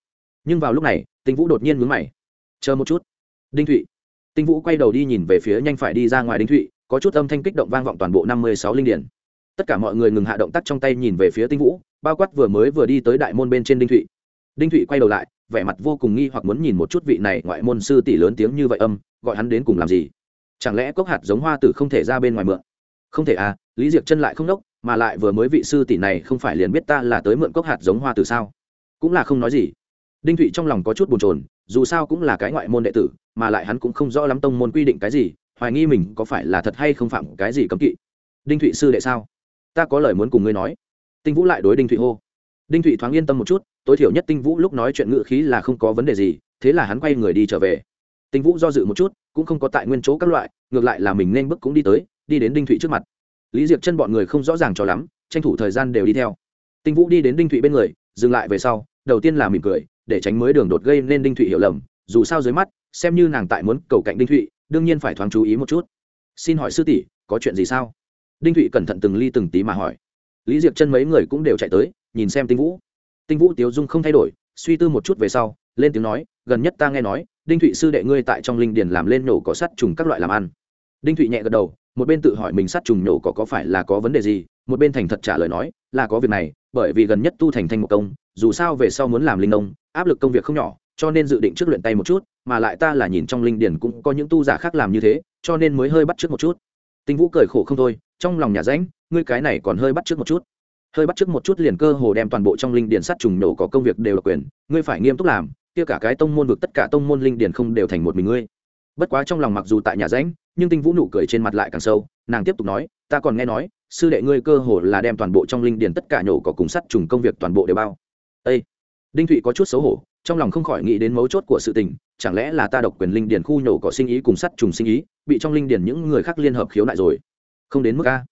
Nhưng vào lúc này, tinh vũ đột nhiên mướn mày. Chờ một chút. Đinh thụy. Tinh vũ quay đầu đi nhìn về phía nhanh phải đi ra ngoài đinh thụy, có chút âm thanh kích động vang vọng toàn bộ năm mươi sáu linh điển. Tất cả mọi người ngừng hạ động tác trong tay nhìn về phía tinh vũ, bao quát vừa mới vừa đi tới đại môn bên trên đinh thụy. Đinh thụy quay đầu lại, vẻ mặt vô cùng nghi hoặc muốn nhìn một chút vị này ngoại môn sư tỷ lớn tiếng như vậy âm, gọi hắn đến cùng làm gì? Chẳng lẽ cốc hạt giống hoa tử không thể ra bên ngoài mượn? Không thể à lý diệc chân lại không đốc mà lại vừa mới vị sư tỷ này không phải liền biết ta là tới mượn cốc hạt giống hoa từ sao? Cũng là không nói gì. Đinh thụy trong lòng có chút bồn chồn, dù sao cũng là cái ngoại môn đệ tử, mà lại hắn cũng không rõ lắm tông môn quy định cái gì, hoài nghi mình có phải là thật hay không phạm cái gì cấm kỵ. Đinh thụy sư đệ sao? Ta có lời muốn cùng ngươi nói. Tinh vũ lại đối đinh thụy hô. Đinh thụy thoáng yên tâm một chút, tối thiểu nhất tinh vũ lúc nói chuyện ngự khí là không có vấn đề gì, thế là hắn quay người đi trở về. Tinh vũ do dự một chút, cũng không có tại nguyên chỗ các loại, ngược lại là mình nên bước cũng đi tới, đi đến đinh thụy trước mặt lý diệp chân bọn người không rõ ràng cho lắm, tranh thủ thời gian đều đi theo. Tinh vũ đi đến đinh thụy bên người, dừng lại về sau, đầu tiên là mỉm cười, để tránh mới đường đột gây nên đinh thụy hiểu lầm, dù sao dưới mắt, xem như nàng tại muốn cầu cạnh đinh thụy, đương nhiên phải thoáng chú ý một chút. Xin hỏi sư tỷ, có chuyện gì sao? Đinh thụy cẩn thận từng ly từng tí mà hỏi. Lý diệp chân mấy người cũng đều chạy tới, nhìn xem tinh vũ. Tinh vũ, tiếu dung không thay đổi, suy tư một chút về sau, lên tiếng nói, gần nhất ta nghe nói, đinh thụy sư đệ ngươi tại trong linh điền làm lên nổ cỏ sắt trùng các loại làm ăn. Đinh thụy nhẹ gật đầu một bên tự hỏi mình sát trùng nổ cỏ có phải là có vấn đề gì, một bên thành thật trả lời nói, là có việc này, bởi vì gần nhất tu thành thanh một công, dù sao về sau muốn làm linh nông áp lực công việc không nhỏ, cho nên dự định trước luyện tay một chút, mà lại ta là nhìn trong linh điển cũng có những tu giả khác làm như thế, cho nên mới hơi bắt trước một chút. Tinh vũ cười khổ không thôi, trong lòng nhà rãnh, ngươi cái này còn hơi bắt trước một chút. Hơi bắt trước một chút liền cơ hồ đem toàn bộ trong linh điển sát trùng nổ có công việc đều là quyền, ngươi phải nghiêm túc làm, kia cả cái tông môn vực tất cả tông môn linh điển không đều thành một mình ngươi bất quá trong lòng mặc dù tại nhà ránh nhưng tinh vũ nụ cười trên mặt lại càng sâu, nàng tiếp tục nói, ta còn nghe nói, sư đệ ngươi cơ hồ là đem toàn bộ trong linh điển tất cả nhổ có cùng sắt trùng công việc toàn bộ đều bao. Ê! đinh thụy có chút xấu hổ, trong lòng không khỏi nghĩ đến mấu chốt của sự tình, chẳng lẽ là ta độc quyền linh điển khu nhổ có sinh ý cùng sắt trùng sinh ý, bị trong linh điển những người khác liên hợp khiếu nại rồi? Không đến mức a.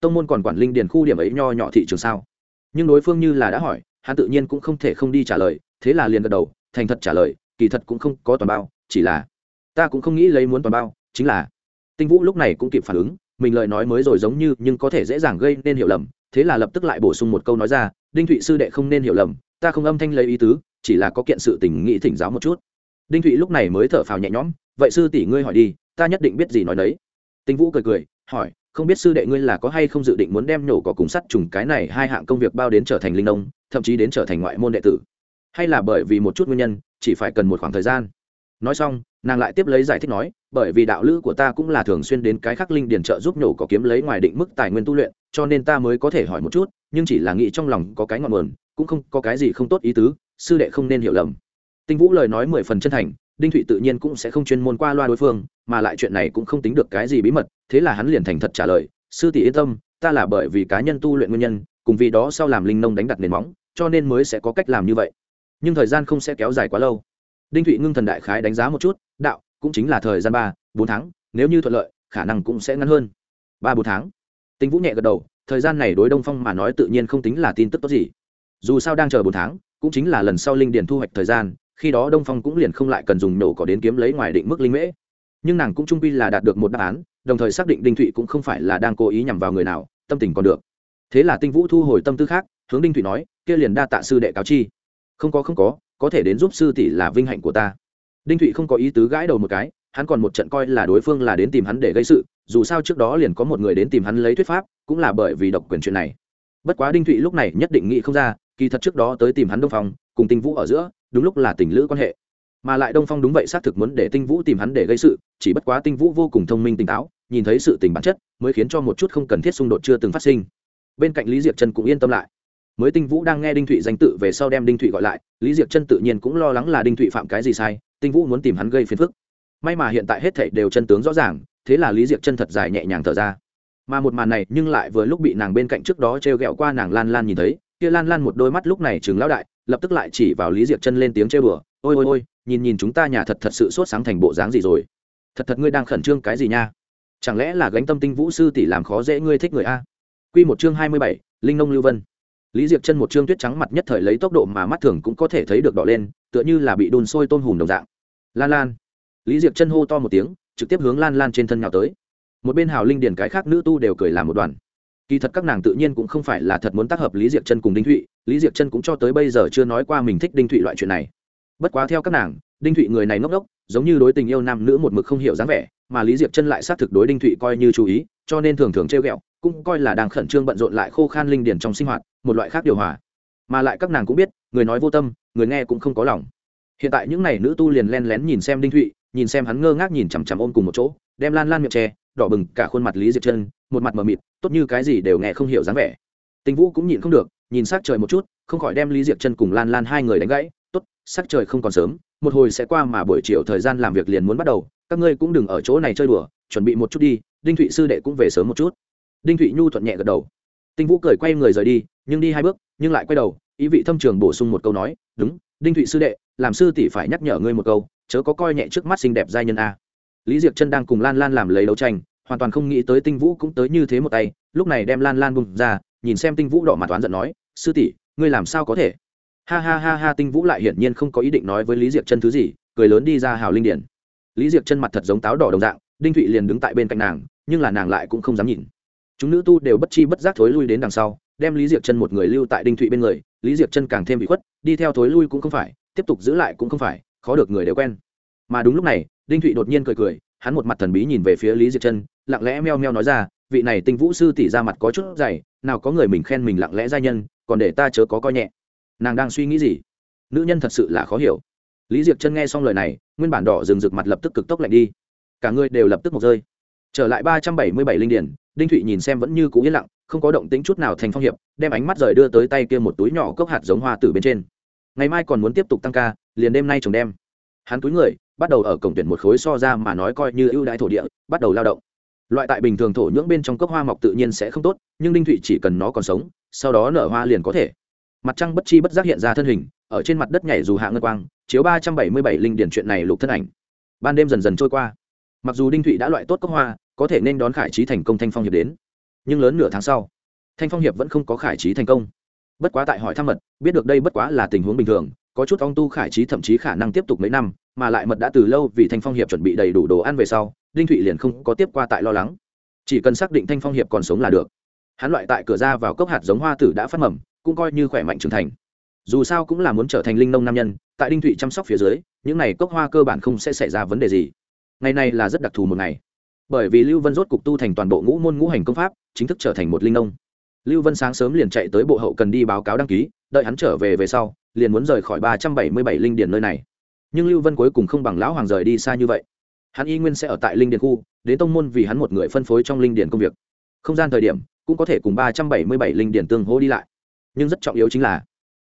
Tông môn còn quản linh điển khu điểm ấy nho nhỏ thị trường sao? Nhưng đối phương như là đã hỏi, hắn tự nhiên cũng không thể không đi trả lời, thế là liền gật đầu, thành thật trả lời, kỳ thật cũng không có toàn bao, chỉ là ta cũng không nghĩ lấy muốn toàn bao, chính là, tinh vũ lúc này cũng kịp phản ứng, mình lời nói mới rồi giống như, nhưng có thể dễ dàng gây nên hiểu lầm, thế là lập tức lại bổ sung một câu nói ra, đinh thụy sư đệ không nên hiểu lầm, ta không âm thanh lấy ý tứ, chỉ là có kiện sự tình nghĩ thỉnh giáo một chút. Đinh thụy lúc này mới thở phào nhẹ nhõm, vậy sư tỷ ngươi hỏi đi, ta nhất định biết gì nói đấy tinh vũ cười cười, hỏi, không biết sư đệ ngươi là có hay không dự định muốn đem nhổ cỏ cùng sắt trùng cái này hai hạng công việc bao đến trở thành linh nông, thậm chí đến trở thành ngoại môn đệ tử? Hay là bởi vì một chút nguyên nhân, chỉ phải cần một khoảng thời gian? Nói xong, nàng lại tiếp lấy giải thích nói, bởi vì đạo lữ của ta cũng là thường xuyên đến cái khắc linh điền trợ giúp nhổ có kiếm lấy ngoài định mức tài nguyên tu luyện, cho nên ta mới có thể hỏi một chút, nhưng chỉ là nghĩ trong lòng có cái ngọn nguồn, cũng không có cái gì không tốt ý tứ, sư đệ không nên hiểu lầm. Tinh vũ lời nói mười phần chân thành, đinh thụy tự nhiên cũng sẽ không chuyên môn qua loa đối phương, mà lại chuyện này cũng không tính được cái gì bí mật, thế là hắn liền thành thật trả lời, sư tỷ yên tâm, ta là bởi vì cá nhân tu luyện nguyên nhân, cùng vì đó sau làm linh nông đánh đặt nền móng, cho nên mới sẽ có cách làm như vậy. Nhưng thời gian không sẽ kéo dài quá lâu đinh thụy ngưng thần đại khái đánh giá một chút, đạo, cũng chính là thời gian ba, bốn tháng, nếu như thuận lợi, khả năng cũng sẽ ngắn hơn. Ba, bốn tháng. Tinh vũ nhẹ gật đầu, thời gian này đối đông phong mà nói tự nhiên không tính là tin tức tốt gì. Dù sao đang chờ bốn tháng, cũng chính là lần sau linh điền thu hoạch thời gian, khi đó đông phong cũng liền không lại cần dùng nổ cỏ đến kiếm lấy ngoài định mức linh mễ. Nhưng nàng cũng trung quy là đạt được một đáp án, đồng thời xác định đinh thụy cũng không phải là đang cố ý nhằm vào người nào, tâm tình còn được. Thế là tinh vũ thu hồi tâm tư khác, hướng đinh thụy nói, kia liền đa tạ sư đệ cáo chi. Không có không có có thể đến giúp sư tỷ là vinh hạnh của ta. Đinh thụy không có ý tứ gãi đầu một cái, hắn còn một trận coi là đối phương là đến tìm hắn để gây sự, dù sao trước đó liền có một người đến tìm hắn lấy thuyết pháp, cũng là bởi vì độc quyền chuyện này. Bất quá đinh thụy lúc này nhất định nghĩ không ra, kỳ thật trước đó tới tìm hắn đông phong, cùng tinh vũ ở giữa, đúng lúc là tình lữ quan hệ. Mà lại đông phong đúng vậy xác thực muốn để tinh vũ tìm hắn để gây sự, chỉ bất quá tinh vũ vô cùng thông minh tỉnh táo, nhìn thấy sự tình bản chất, mới khiến cho một chút không cần thiết xung đột chưa từng phát sinh. Bên cạnh lý diệp trần cũng yên tâm lại mới tinh vũ đang nghe đinh thụy danh tự về sau đem đinh thụy gọi lại, lý Diệc chân tự nhiên cũng lo lắng là đinh thụy phạm cái gì sai, tinh vũ muốn tìm hắn gây phiền phức. May mà hiện tại hết thảy đều chân tướng rõ ràng, thế là lý Diệc chân thật dài nhẹ nhàng thở ra. Mà một màn này nhưng lại vừa lúc bị nàng bên cạnh trước đó t r e o g ẹ o qua nàng lan lan nhìn thấy, kia lan lan một đôi mắt lúc này chừng lão đại, lập tức lại chỉ vào lý Diệc chân lên tiếng trêu đùa, ôi ôi ôi, nhìn nhìn chúng ta nhà thật thật sự sốt sáng thành bộ dáng gì rồi? Thật thật ngươi đang khẩn trương cái gì nha? Chẳng lẽ là gánh tâm tinh vũ sư tỷ làm khó dễ ngươi thích người a? Q một chương hai mươi bảy, linh nông lưu vân lý diệp chân một chương tuyết trắng mặt nhất thời lấy tốc độ mà mắt thường cũng có thể thấy được đỏ lên, tựa như là bị đun sôi tôm hùm đồng dạng. Lan lan. Lý diệp chân hô to một tiếng, trực tiếp hướng lan lan trên thân nhào tới. Một bên hào linh điền cái khác nữ tu đều cười làm một đoàn. Kỳ thật các nàng tự nhiên cũng không phải là thật muốn tác hợp lý diệp chân cùng đinh thụy, lý diệp chân cũng cho tới bây giờ chưa nói qua mình thích đinh thụy loại chuyện này. Bất quá theo các nàng, đinh thụy người này ngốc đốc giống như đối tình yêu nam nữ một mực không hiểu dáng vẻ mà lý diệp chân lại xác thực đối đinh thụy coi như chú ý, cho nên thường thường trêu ghẹo, cũng coi là đang khẩn trương bận rộn lại khô khan linh điển trong sinh hoạt, một loại khác điều hòa. Mà lại các nàng cũng biết, người nói vô tâm, người nghe cũng không có lòng. Hiện tại những n à y nữ tu liền len lén nhìn xem đinh thụy, nhìn xem hắn ngơ ngác nhìn chằm chằm ôm cùng một chỗ, đem lan lan miệng tre đỏ bừng cả khuôn mặt lý diệp chân, một mặt mờ mịt, tốt như cái gì đều nghe không hiểu dáng vẻ. Tình vũ cũng nhịn không được, nhìn s á c trời một chút, không khỏi đem lý diệp chân cùng lan lan hai người đánh gãy sắc trời không còn sớm, một hồi sẽ qua mà buổi chiều thời gian làm việc liền muốn bắt đầu, các ngươi cũng đừng ở chỗ này chơi đùa, chuẩn bị một chút đi, đinh thụy sư đệ cũng về sớm một chút. Đinh thụy nhu thuận nhẹ gật đầu. Tinh vũ cười quay người rời đi, nhưng đi hai bước, nhưng lại quay đầu, ý vị thâm trường bổ sung một câu nói, đúng, đinh thụy sư đệ, làm sư tỷ phải nhắc nhở ngươi một câu, chớ có coi nhẹ trước mắt xinh đẹp giai nhân a. Lý diệp chân đang cùng lan lan làm lấy đấu tranh, hoàn toàn không nghĩ tới tinh vũ cũng tới như thế một tay, lúc này đem lan lan bung ra, nhìn xem tinh vũ đỏ mặt toán giận nói, sư tỷ, ngươi làm sao có thể? Ha ha ha ha, tinh vũ lại hiển nhiên không có ý định nói với lý diệp chân thứ gì, cười lớn đi ra hào linh điển. Lý diệp chân mặt thật giống táo đỏ đồng dạng, đinh thụy liền đứng tại bên cạnh nàng, nhưng là nàng lại cũng không dám nhìn. Chúng nữ tu đều bất chi bất giác thối lui đến đằng sau, đem lý diệp chân một người lưu tại đinh thụy bên người, lý diệp chân càng thêm bị khuất, đi theo thối lui cũng không phải, tiếp tục giữ lại cũng không phải, khó được người đều quen. Mà đúng lúc này, đinh thụy đột nhiên cười cười, hắn một mặt thần bí nhìn về phía lý diệp chân, lặng lẽ meo meo nói ra, vị này tinh vũ sư tỷ ra mặt có chút dày, nào có người mình khen mình lặng lẽ giai nhân, còn để ta chớ có coi nhẹ nàng đang suy nghĩ gì? Nữ nhân thật sự là khó hiểu. Lý diệp chân nghe xong lời này, nguyên bản đỏ rừng rực mặt lập tức cực tốc lạnh đi. Cả người đều lập tức một rơi. Trở lại ba trăm bảy mươi bảy linh điển, đinh thụy nhìn xem vẫn như cũ yên lặng, không có động tính chút nào thành phong hiệp, đem ánh mắt rời đưa tới tay kia một túi nhỏ cốc hạt giống hoa tử bên trên. Ngày mai còn muốn tiếp tục tăng ca, liền đêm nay chồng đem. Hắn túi người, bắt đầu ở cổng tuyển một khối so ra mà nói coi như ưu đãi thổ địa, bắt đầu lao động. Loại tại bình thường thổ nhưỡng bên trong cốc hoa mọc tự nhiên sẽ không tốt, nhưng đinh thụy chỉ cần nó còn sống, sau đó nở hoa liền có thể mặt trăng bất chi bất giác hiện ra thân hình, ở trên mặt đất nhảy dù hạ ngân quang, chiếu ba trăm bảy mươi bảy linh điển chuyện này lục thân ảnh. Ban đêm dần dần trôi qua. Mặc dù đinh thụy đã loại tốt cốc hoa, có thể nên đón khải trí thành công thanh phong hiệp đến. Nhưng lớn nửa tháng sau, thanh phong hiệp vẫn không có khải trí thành công. Bất quá tại hỏi thăm mật, biết được đây bất quá là tình huống bình thường, có chút ong tu khải trí thậm chí khả năng tiếp tục mấy năm, mà lại mật đã từ lâu vì thanh phong hiệp chuẩn bị đầy đủ đồ ăn về sau, đinh thụy liền không có tiếp qua tại lo lắng. Chỉ cần xác định thanh phong hiệp còn sống là được. Hắn loại tại cửa ra vào cốc hạt giống hoa tử đã phát mầm cũng coi như khỏe mạnh trưởng thành. Dù sao cũng là muốn trở thành linh nông nam nhân, tại đinh thụy chăm sóc phía dưới, những n à y cốc hoa cơ bản không sẽ xảy ra vấn đề gì. Ngày này là rất đặc thù một ngày. Bởi vì lưu vân rốt cục tu thành toàn bộ ngũ môn ngũ hành công pháp, chính thức trở thành một linh nông. Lưu vân sáng sớm liền chạy tới bộ hậu cần đi báo cáo đăng ký, đợi hắn trở về về sau, liền muốn rời khỏi ba trăm bảy mươi bảy linh điền nơi này. Nhưng lưu vân cuối cùng không bằng lão hoàng rời đi xa như vậy. Hắn y nguyên sẽ ở tại linh điền khu, đến tông môn vì hắn một người phân phối trong linh điền công việc. Không gian thời điểm, cũng có thể cùng ba trăm bảy mươi bảy linh điền tương hỗ đi lại nhưng rất trọng yếu chính là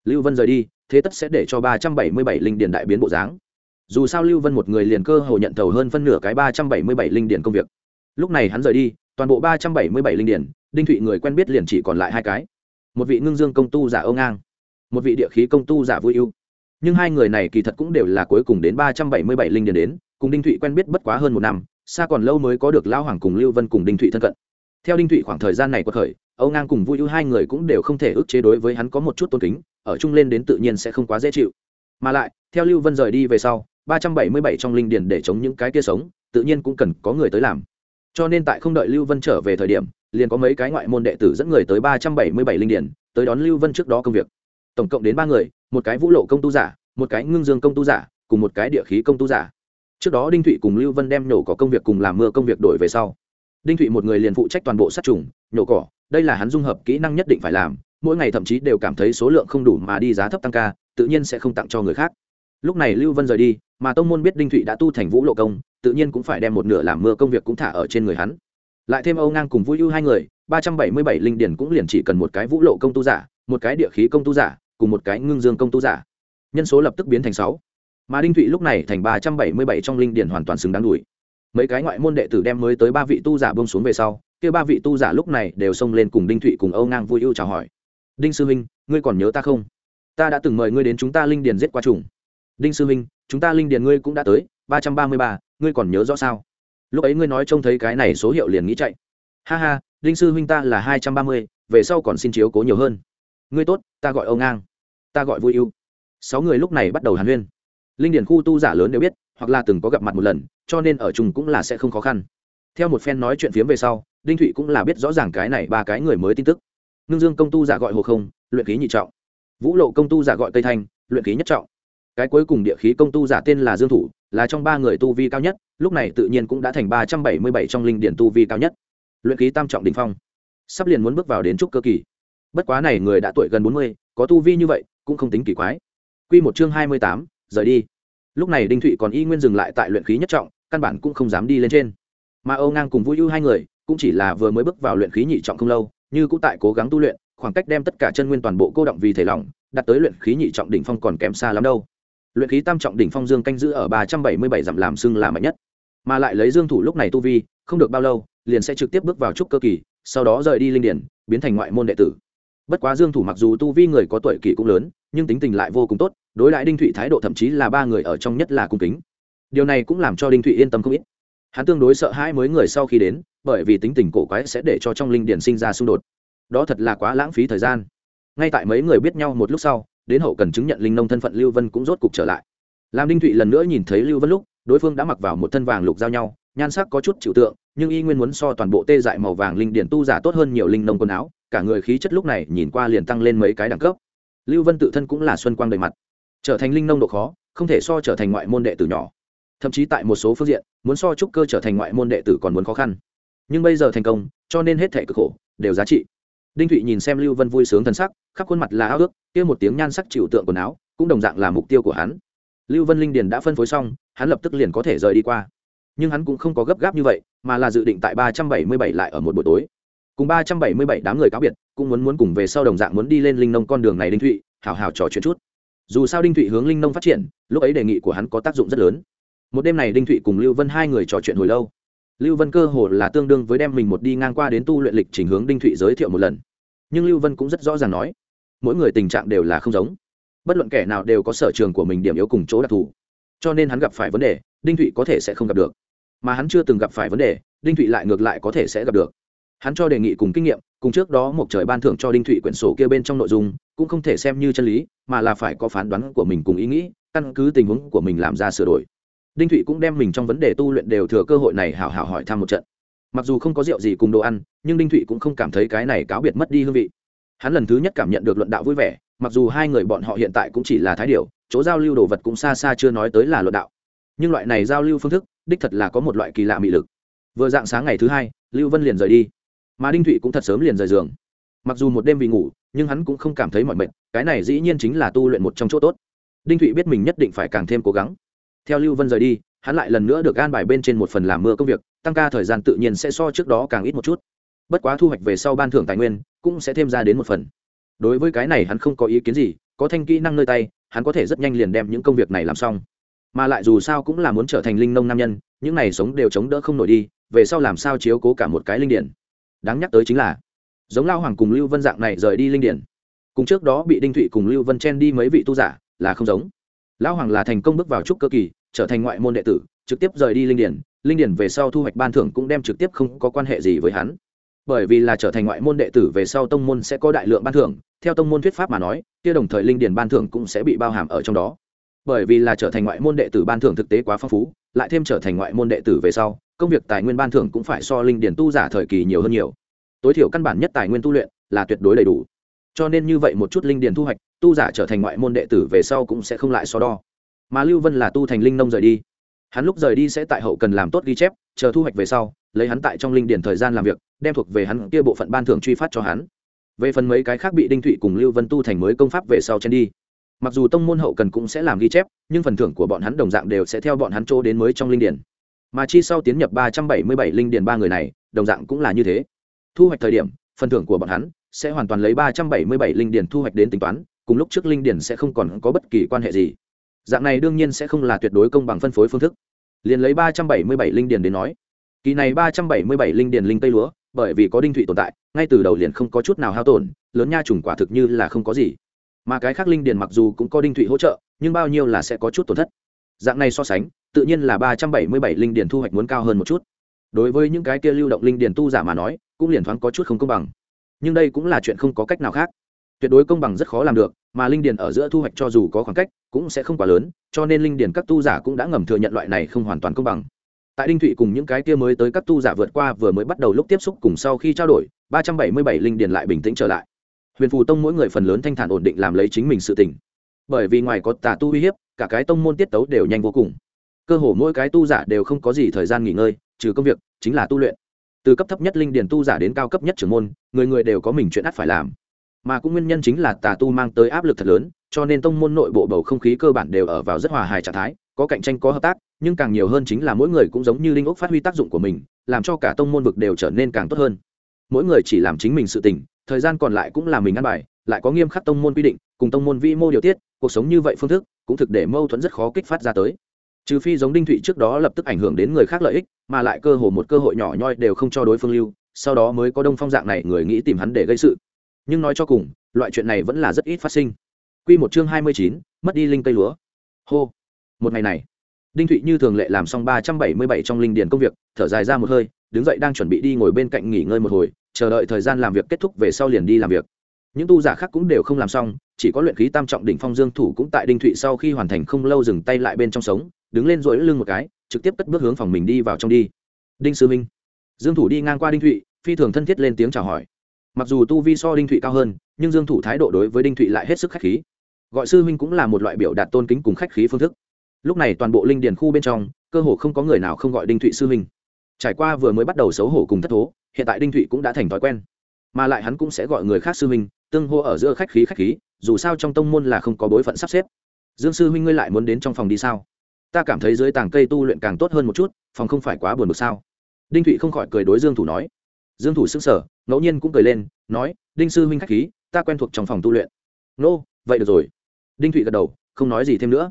lưu vân rời đi, thế tất sẽ để cho ba trăm bảy mươi bảy linh điền đại biến bộ dáng. Dù sao lưu vân một người liền cơ hồ nhận thầu hơn phân nửa cái ba trăm bảy mươi bảy linh điền công việc. Lúc này hắn rời đi, toàn bộ ba trăm bảy mươi bảy linh điền đinh thụy người quen biết liền chỉ còn lại hai cái. Một vị ngưng dương công tu giả âu ngang, một vị địa khí công tu giả vui ưu. Nhưng hai người này kỳ thật cũng đều là cuối cùng đến ba trăm bảy mươi bảy linh điền đến, cùng đinh thụy quen biết bất quá hơn một năm, xa còn lâu mới có được Lão hoàng cùng lưu vân cùng đinh thụy thân cận. Theo đinh thụy khoảng thời gian này quật khởi âu ngang cùng vui ưu hai người cũng đều không thể ức chế đối với hắn có một chút tôn kính, ở chung lên đến tự nhiên sẽ không quá dễ chịu. Mà lại, theo lưu vân rời đi về sau, ba trăm bảy mươi bảy trong linh điền để chống những cái kia sống, tự nhiên cũng cần có người tới làm. Cho nên tại không đợi lưu vân trở về thời điểm, liền có mấy cái ngoại môn đệ tử dẫn người tới ba trăm bảy mươi bảy linh điền, tới đón lưu vân trước đó công việc. Tổng cộng đến ba người, một cái vũ lộ công tu giả, một cái ngưng dương công tu giả, cùng một cái địa khí công tu giả. Trước đó đinh thụy cùng lưu vân đem nổ có công việc cùng làm mưa công việc đổi về sau đinh thụy một người liền phụ trách toàn bộ sát trùng, nhổ cỏ, đây là hắn dung hợp kỹ năng nhất định phải làm, mỗi ngày thậm chí đều cảm thấy số lượng không đủ mà đi giá thấp tăng ca, tự nhiên sẽ không tặng cho người khác. Lúc này lưu vân rời đi, mà tông môn biết đinh thụy đã tu thành vũ lộ công, tự nhiên cũng phải đem một nửa làm mưa công việc cũng thả ở trên người hắn. Lại thêm âu ngang cùng vui ưu hai người, ba trăm bảy mươi bảy linh điển cũng liền chỉ cần một cái vũ lộ công tu giả, một cái địa khí công tu giả, cùng một cái ngưng dương công tu giả. Nhân số lập tức biến thành sáu. Mà đinh thụy lúc này thành ba trăm bảy mươi bảy trong linh điển hoàn toàn xứng đáng đuổi mấy cái ngoại môn đệ tử đem mới tới ba vị tu giả bông xuống về sau, kia ba vị tu giả lúc này đều xông lên cùng đinh thụy cùng âu ngang vui ưu chào hỏi. Đinh sư huynh, ngươi còn nhớ ta không? Ta đã từng mời ngươi đến chúng ta linh điền giết qua trùng đinh sư huynh, chúng ta linh điền ngươi cũng đã tới, ba trăm ba mươi ba, ngươi còn nhớ rõ sao? Lúc ấy ngươi nói trông thấy cái này số hiệu liền nghĩ chạy. Ha ha, đinh sư huynh ta là hai trăm ba mươi, về sau còn xin chiếu cố nhiều hơn. Ngươi tốt, ta gọi âu ngang, ta gọi vui ưu. Sáu người lúc này bắt đầu hàn huyên. Linh điền khu tu giả lớn đều biết hoặc là từng có gặp mặt một lần, cho nên ở chung cũng là sẽ không khó khăn. Theo một phen nói chuyện phiếm về sau, đinh thụy cũng là biết rõ ràng cái này ba cái người mới tin tức. Ngưng dương công tu giả gọi hồ không, luyện khí nhị trọng. Vũ lộ công tu giả gọi tây thanh, luyện khí nhất trọng. Cái cuối cùng địa khí công tu giả tên là dương thủ, là trong ba người tu vi cao nhất, lúc này tự nhiên cũng đã thành ba trăm bảy mươi bảy trong linh điển tu vi cao nhất. Luyện khí tam trọng đình phong. Sắp liền muốn bước vào đến trúc cơ kỳ. Bất quá này người đã tuổi gần bốn mươi, có tu vi như vậy, cũng không tính kỳ quái. Quy một chương hai mươi tám, rời đi lúc này đinh thụy còn y nguyên dừng lại tại luyện khí nhất trọng, căn bản cũng không dám đi lên trên. Mà âu ngang cùng vui ưu hai người, cũng chỉ là vừa mới bước vào luyện khí nhị trọng không lâu, như cũng tại cố gắng tu luyện, khoảng cách đem tất cả chân nguyên toàn bộ cô động vì thể lỏng đặt tới luyện khí nhị trọng đỉnh phong còn kém xa lắm đâu. Luyện khí tam trọng đỉnh phong dương canh giữ ở ba trăm bảy mươi bảy dặm làm xưng là mạnh nhất. Mà lại lấy dương thủ lúc này tu vi, không được bao lâu, liền sẽ trực tiếp bước vào trúc cơ kỳ, sau đó rời đi linh điển, biến thành ngoại môn đệ tử bất quá dương thủ mặc dù tu vi người có tuổi kỷ cũng lớn, nhưng tính tình lại vô cùng tốt, đối lại đinh thụy thái độ thậm chí là ba người ở trong nhất là cung kính. Điều này cũng làm cho đinh thụy yên tâm không ít. Hắn tương đối sợ hãi mới người sau khi đến, bởi vì tính tình cổ quái sẽ để cho trong linh điển sinh ra xung đột. Đó thật là quá lãng phí thời gian. Ngay tại mấy người biết nhau một lúc sau, đến hậu cần chứng nhận linh nông thân phận lưu vân cũng rốt cục trở lại. Làm đinh thụy lần nữa nhìn thấy lưu vân lúc, đối phương đã mặc vào một thân vàng lục giao nhau, nhan sắc có chút chịu tượng, nhưng y nguyên muốn so toàn bộ tê dại màu vàng linh điển tu giả tốt hơn nhiều linh nông quần áo cả người khí chất lúc này nhìn qua liền tăng lên mấy cái đẳng cấp. Lưu vân tự thân cũng là xuân quang đầy mặt. Trở thành linh nông độ khó, không thể so trở thành ngoại môn đệ tử nhỏ. Thậm chí tại một số phương diện, muốn so trúc cơ trở thành ngoại môn đệ tử còn muốn khó khăn. Nhưng bây giờ thành công, cho nên hết thể cực khổ, đều giá trị. Đinh thụy nhìn xem lưu vân vui sướng thân sắc, khắp khuôn mặt là ao ước, kia một tiếng nhan sắc chịu tượng quần áo, cũng đồng dạng là mục tiêu của hắn. Lưu vân linh điền đã phân phối xong, hắn lập tức liền có thể rời đi qua. Nhưng hắn cũng không có gấp gáp như vậy, mà là dự định tại ba trăm bảy mươi bảy lại ở một buổi tối cùng ba trăm bảy mươi bảy đám người cáo biệt, cũng muốn muốn cùng về sau đồng dạng muốn đi lên linh nông con đường này đinh thụy hào hào trò chuyện chút. Dù sao đinh thụy hướng linh nông phát triển, lúc ấy đề nghị của hắn có tác dụng rất lớn. Một đêm này đinh thụy cùng lưu vân hai người trò chuyện hồi lâu. Lưu vân cơ hồ là tương đương với đem mình một đi ngang qua đến tu luyện lịch trình hướng đinh thụy giới thiệu một lần. Nhưng lưu vân cũng rất rõ ràng nói, mỗi người tình trạng đều là không giống. Bất luận kẻ nào đều có sở trường của mình điểm yếu cùng chỗ đặc thù. Cho nên hắn gặp phải vấn đề, đinh thụy có thể sẽ không gặp được. Mà hắn chưa từng gặp phải vấn đề, đinh thụy lại ngược lại có thể sẽ gặp được hắn cho đề nghị cùng kinh nghiệm, cùng trước đó một trời ban thưởng cho đinh thụy quyển sổ kia bên trong nội dung, cũng không thể xem như chân lý, mà là phải có phán đoán của mình cùng ý nghĩ, căn cứ tình huống của mình làm ra sửa đổi. Đinh thụy cũng đem mình trong vấn đề tu luyện đều thừa cơ hội này hảo hảo hỏi thăm một trận. Mặc dù không có rượu gì cùng đồ ăn, nhưng đinh thụy cũng không cảm thấy cái này cáo biệt mất đi hương vị. Hắn lần thứ nhất cảm nhận được luận đạo vui vẻ, mặc dù hai người bọn họ hiện tại cũng chỉ là thái điều chỗ giao lưu đồ vật cũng xa xa chưa nói tới là luận đạo. Nhưng loại này giao lưu phương thức, đích thật là có một loại kỳ lạ mị lực. Vừa dạng sáng ngày thứ hai, lưu vân liền rời đi mà đinh thụy cũng thật sớm liền rời giường. Mặc dù một đêm vì ngủ, nhưng hắn cũng không cảm thấy mọi mệt, cái này dĩ nhiên chính là tu luyện một trong chỗ tốt. Đinh thụy biết mình nhất định phải càng thêm cố gắng. Theo lưu vân rời đi, hắn lại lần nữa được gan bài bên trên một phần làm mưa công việc, tăng ca thời gian tự nhiên sẽ so trước đó càng ít một chút. Bất quá thu hoạch về sau ban thưởng tài nguyên cũng sẽ thêm ra đến một phần. Đối với cái này hắn không có ý kiến gì, có thanh kỹ năng nơi tay, hắn có thể rất nhanh liền đem những công việc này làm xong. Mà lại dù sao cũng là muốn trở thành linh nông nam nhân, những này sống đều chống đỡ không nổi đi, về sau làm sao chiếu cố cả một cái linh điển đáng nhắc tới chính là, giống lao hoàng cùng lưu vân dạng này rời đi linh điển, cùng trước đó bị đinh thụy cùng lưu vân chen đi mấy vị tu giả là không giống. Lão hoàng là thành công bước vào trúc cơ kỳ, trở thành ngoại môn đệ tử, trực tiếp rời đi linh điển linh điển về sau thu hoạch ban thưởng cũng đem trực tiếp không có quan hệ gì với hắn. Bởi vì là trở thành ngoại môn đệ tử về sau tông môn sẽ có đại lượng ban thưởng, theo tông môn thuyết pháp mà nói, kia đồng thời linh điển ban thưởng cũng sẽ bị bao hàm ở trong đó. Bởi vì là trở thành ngoại môn đệ tử ban thưởng thực tế quá phong phú lại thêm trở thành ngoại môn đệ tử về sau, công việc tài nguyên ban thưởng cũng phải so linh điển tu giả thời kỳ nhiều hơn nhiều. Tối thiểu căn bản nhất tài nguyên tu luyện là tuyệt đối đầy đủ. Cho nên như vậy một chút linh điển thu hoạch, tu giả trở thành ngoại môn đệ tử về sau cũng sẽ không lại so đo. Mà lưu vân là tu thành linh nông rời đi. Hắn lúc rời đi sẽ tại hậu cần làm tốt ghi chép, chờ thu hoạch về sau, lấy hắn tại trong linh điển thời gian làm việc, đem thuộc về hắn kia bộ phận ban thưởng truy phát cho hắn. Về phần mấy cái khác bị đinh thụy cùng lưu vân tu thành mới công pháp về sau chen đi mặc dù tông môn hậu cần cũng sẽ làm ghi chép, nhưng phần thưởng của bọn hắn đồng dạng đều sẽ theo bọn hắn chỗ đến mới trong linh điển. Mà chi sau tiến nhập ba trăm bảy mươi bảy linh điển ba người này, đồng dạng cũng là như thế. Thu hoạch thời điểm, phần thưởng của bọn hắn sẽ hoàn toàn lấy ba trăm bảy mươi bảy linh điển thu hoạch đến tính toán, cùng lúc trước linh điển sẽ không còn có bất kỳ quan hệ gì. Dạng này đương nhiên sẽ không là tuyệt đối công bằng phân phối phương thức. Liền lấy ba trăm bảy mươi bảy linh điển đến nói, kỳ này ba trăm bảy mươi bảy linh điển linh tây lúa, bởi vì có đinh thụy tồn tại, ngay từ đầu liền không có chút nào hao tổn, lớn nha trùng quả thực như là không có gì mà cái khác linh điền mặc dù cũng có đinh thụy hỗ trợ, nhưng bao nhiêu là sẽ có chút tổn thất. Dạng này so sánh, tự nhiên là ba trăm bảy mươi bảy linh điền thu hoạch muốn cao hơn một chút. Đối với những cái kia lưu động linh điền tu giả mà nói, cũng liền thoáng có chút không công bằng. Nhưng đây cũng là chuyện không có cách nào khác. Tuyệt đối công bằng rất khó làm được, mà linh điền ở giữa thu hoạch cho dù có khoảng cách, cũng sẽ không quá lớn, cho nên linh điền các tu giả cũng đã ngầm thừa nhận loại này không hoàn toàn công bằng. Tại đinh thụy cùng những cái kia mới tới các tu giả vượt qua vừa mới bắt đầu lúc tiếp xúc cùng sau khi trao đổi, ba trăm bảy mươi bảy linh điền lại bình tĩnh trở lại huyền phù tông mỗi người phần lớn thanh thản ổn định làm lấy chính mình sự tỉnh bởi vì ngoài có tà tu uy hiếp, cả cái tông môn tiết tấu đều nhanh vô cùng. Cơ hồ mỗi cái tu giả đều không có gì thời gian nghỉ ngơi, trừ công việc, chính là tu luyện. Từ cấp thấp nhất linh điền tu giả đến cao cấp nhất trưởng môn, người người đều có mình chuyện ắt phải làm. Mà cũng nguyên nhân chính là tà tu mang tới áp lực thật lớn, cho nên tông môn nội bộ bầu không khí cơ bản đều ở vào rất hòa hài trạng thái, có cạnh tranh, có hợp tác, nhưng càng nhiều hơn chính là mỗi người cũng giống như linh ốc phát huy tác dụng của mình, làm cho cả tông môn vực đều trở nên càng tốt hơn. Mỗi người chỉ làm chính mình sự tình thời gian còn lại cũng là mình ăn bài, lại có nghiêm khắc tông môn quy định, cùng tông môn vi mô điều tiết, cuộc sống như vậy phương thức, cũng thực để mâu thuẫn rất khó kích phát ra tới. Trừ phi giống đinh thụy trước đó lập tức ảnh hưởng đến người khác lợi ích, mà lại cơ hồ một cơ hội nhỏ nhoi đều không cho đối phương lưu, sau đó mới có đông phong dạng này người nghĩ tìm hắn để gây sự. Nhưng nói cho cùng, loại chuyện này vẫn là rất ít phát sinh. Q một chương hai mươi chín, mất đi linh cây lúa. Hô. Một ngày này, đinh thụy như thường lệ làm xong ba trăm bảy mươi bảy trong linh điền công việc, thở dài ra một hơi, đứng dậy đang chuẩn bị đi ngồi bên cạnh nghỉ ngơi một hồi chờ đợi thời gian làm việc kết thúc về sau liền đi làm việc. Những tu giả khác cũng đều không làm xong, chỉ có luyện khí tam trọng đỉnh phong dương thủ cũng tại đinh thụy sau khi hoàn thành không lâu dừng tay lại bên trong sống, đứng lên rỗi lưng một cái, trực tiếp cất bước hướng phòng mình đi vào trong đi. Đinh sư minh. Dương thủ đi ngang qua đinh thụy, phi thường thân thiết lên tiếng chào hỏi. Mặc dù tu vi so đinh thụy cao hơn, nhưng dương thủ thái độ đối với đinh thụy lại hết sức khách khí. Gọi sư minh cũng là một loại biểu đạt tôn kính cùng khách khí phương thức. Lúc này toàn bộ linh điền khu bên trong, cơ hồ không có người nào không gọi đinh thụy sư minh. Trải qua vừa mới bắt đầu xấu hổ cùng thất thố hiện tại đinh thụy cũng đã thành thói quen. Mà lại hắn cũng sẽ gọi người khác sư huynh, tương hô ở giữa khách khí khách khí, dù sao trong tông môn là không có bối phận sắp xếp. Dương sư huynh ngươi lại muốn đến trong phòng đi sao? Ta cảm thấy dưới tàng cây tu luyện càng tốt hơn một chút, phòng không phải quá buồn bực sao? Đinh thụy không khỏi cười đối dương thủ nói. Dương thủ s ư n g sở ngẫu nhiên cũng cười lên, nói, đinh sư huynh k h á c h khí, ta quen thuộc trong phòng tu luyện. Nô, vậy được rồi. Đinh thụy gật đầu, không nói gì thêm nữa.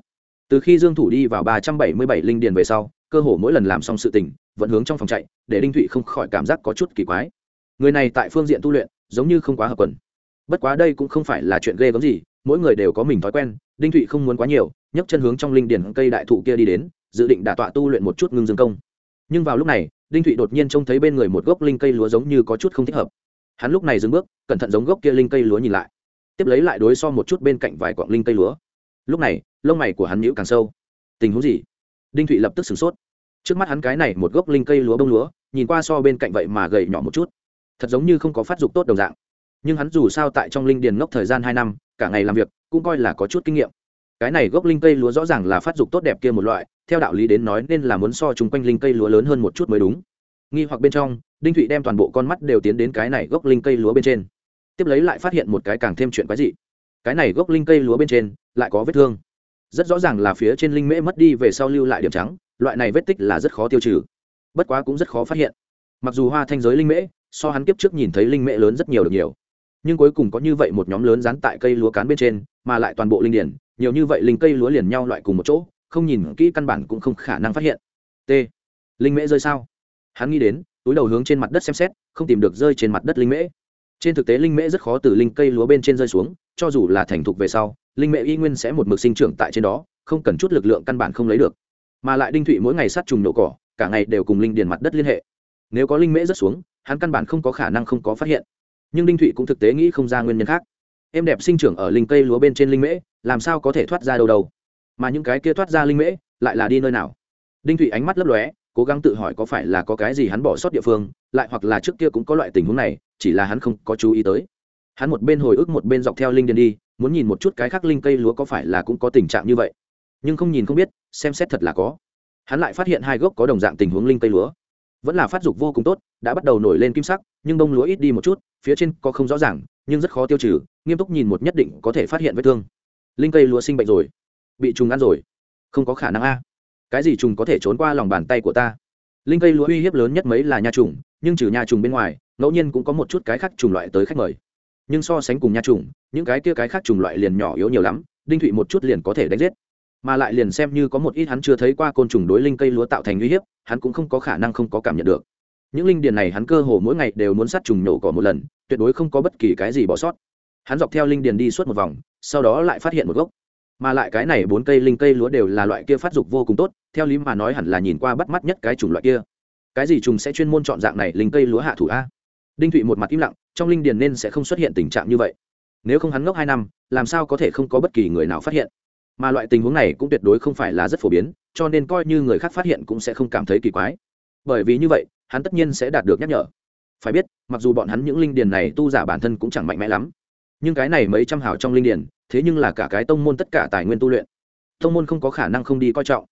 Từ khi dương thủ đi vào ba trăm bảy mươi bảy linh điền về sau cơ hồ mỗi lần làm xong sự tình, vẫn hướng trong phòng chạy, để đinh thụy không khỏi cảm giác có chút kỳ quái. Người này tại phương diện tu luyện, giống như không quá hợp quần. Bất quá đây cũng không phải là chuyện ghê gớm gì, mỗi người đều có mình thói quen, đinh thụy không muốn quá nhiều, nhấc chân hướng trong linh điển cây đại thụ kia đi đến, dự định đả tọa tu luyện một chút ngưng dương công. Nhưng vào lúc này, đinh thụy đột nhiên trông thấy bên người một gốc linh cây lúa giống như có chút không thích hợp. Hắn lúc này dừng bước, cẩn thận giống gốc kia linh cây lúa nhìn lại. Tiếp lấy lại đối so một chút bên cạnh vài quặng linh cây lúa. Lúc này, lông mày của hắn nhíu càng sâu. Tình huống gì? Đinh thụy lập tức sửng sốt. Trước mắt hắn cái này một gốc linh cây lúa bông lúa, nhìn qua so bên cạnh vậy mà gầy nhỏ một chút. Thật giống như không có phát dục tốt đồng dạng. Nhưng hắn dù sao tại trong linh điền ngốc thời gian hai năm, cả ngày làm việc, cũng coi là có chút kinh nghiệm. Cái này gốc linh cây lúa rõ ràng là phát dục tốt đẹp kia một loại, theo đạo lý đến nói nên là muốn so chung quanh linh cây lúa lớn hơn một chút mới đúng. Nghi hoặc bên trong, đinh thụy đem toàn bộ con mắt đều tiến đến cái này gốc linh cây lúa bên trên. Tiếp lấy lại phát hiện một cái càng thêm chuyện quái dị. Cái này gốc linh cây lúa bên trên, lại có vết thương rất rõ ràng là phía trên linh mễ mất đi về sau lưu lại điểm trắng, loại này vết tích là rất khó tiêu trừ. Bất quá cũng rất khó phát hiện. Mặc dù hoa thanh giới linh mễ, so hắn kiếp trước nhìn thấy linh mễ lớn rất nhiều được nhiều. Nhưng cuối cùng có như vậy một nhóm lớn dán tại cây lúa cán bên trên, mà lại toàn bộ linh điển, nhiều như vậy linh cây lúa liền nhau loại cùng một chỗ, không nhìn kỹ căn bản cũng không khả năng phát hiện. T. Linh mễ rơi sao? Hắn nghĩ đến, túi đầu hướng trên mặt đất xem xét, không tìm được rơi trên mặt đất linh mễ. Trên thực tế linh mễ rất khó từ linh cây lúa bên trên rơi xuống cho dù là thành thục về sau, linh mẹ y nguyên sẽ một mực sinh trưởng tại trên đó, không cần chút lực lượng căn bản không lấy được. Mà lại đinh thụy mỗi ngày sát trùng nổ cỏ, cả ngày đều cùng linh điền mặt đất liên hệ. Nếu có linh mễ rớt xuống, hắn căn bản không có khả năng không có phát hiện. Nhưng đinh thụy cũng thực tế nghĩ không ra nguyên nhân khác. Em đẹp sinh trưởng ở linh cây lúa bên trên linh mễ, làm sao có thể thoát ra đâu đâu? Mà những cái kia thoát ra linh mễ, lại là đi nơi nào? Đinh thụy ánh mắt lấp lóe, cố gắng tự hỏi có phải là có cái gì hắn bỏ sót địa phương, lại hoặc là trước kia cũng có loại tình huống này, chỉ là hắn không có chú ý tới hắn một bên hồi ức một bên dọc theo linh điền đi, muốn nhìn một chút cái khác linh cây lúa có phải là cũng có tình trạng như vậy. Nhưng không nhìn không biết, xem xét thật là có. Hắn lại phát hiện hai gốc có đồng dạng tình huống linh cây lúa. Vẫn là phát dục vô cùng tốt, đã bắt đầu nổi lên kim sắc, nhưng bông lúa ít đi một chút, phía trên có không rõ ràng, nhưng rất khó tiêu trừ, nghiêm túc nhìn một nhất định có thể phát hiện vết thương. Linh cây lúa sinh bệnh rồi. Bị trùng ăn rồi. Không có khả năng a. Cái gì trùng có thể trốn qua lòng bàn tay của ta? Linh cây lúa uy hiếp lớn nhất mấy là nha trùng, nhưng trừ nha trùng bên ngoài, ngẫu nhiên cũng có một chút cái khác trùng loại tới khách mời nhưng so sánh cùng nha trùng, những cái kia cái khác trùng loại liền nhỏ yếu nhiều lắm, đinh thụy một chút liền có thể đánh giết. Mà lại liền xem như có một ít hắn chưa thấy qua côn trùng đối linh cây lúa tạo thành uy hiếp, hắn cũng không có khả năng không có cảm nhận được. Những linh điền này hắn cơ hồ mỗi ngày đều muốn sát trùng nhổ cỏ một lần, tuyệt đối không có bất kỳ cái gì bỏ sót. Hắn dọc theo linh điền đi suốt một vòng, sau đó lại phát hiện một gốc. Mà lại cái này bốn cây linh cây lúa đều là loại kia phát dục vô cùng tốt, theo lý mà nói hẳn là nhìn qua bắt mắt nhất cái chủng loại kia. Cái gì trùng sẽ chuyên môn chọn dạng này linh cây lúa hạ thủ a? Đinh thụy một mặt im lặng, trong linh điền nên sẽ không xuất hiện tình trạng như vậy. Nếu không hắn ngốc hai năm, làm sao có thể không có bất kỳ người nào phát hiện? Mà loại tình huống này cũng tuyệt đối không phải là rất phổ biến, cho nên coi như người khác phát hiện cũng sẽ không cảm thấy kỳ quái. Bởi vì như vậy, hắn tất nhiên sẽ đạt được nhắc nhở. Phải biết, mặc dù bọn hắn những linh điền này tu giả bản thân cũng chẳng mạnh mẽ lắm, nhưng cái này mấy trăm hào trong linh điền, thế nhưng là cả cái tông môn tất cả tài nguyên tu luyện. Tông môn không có khả năng không đi coi trọng.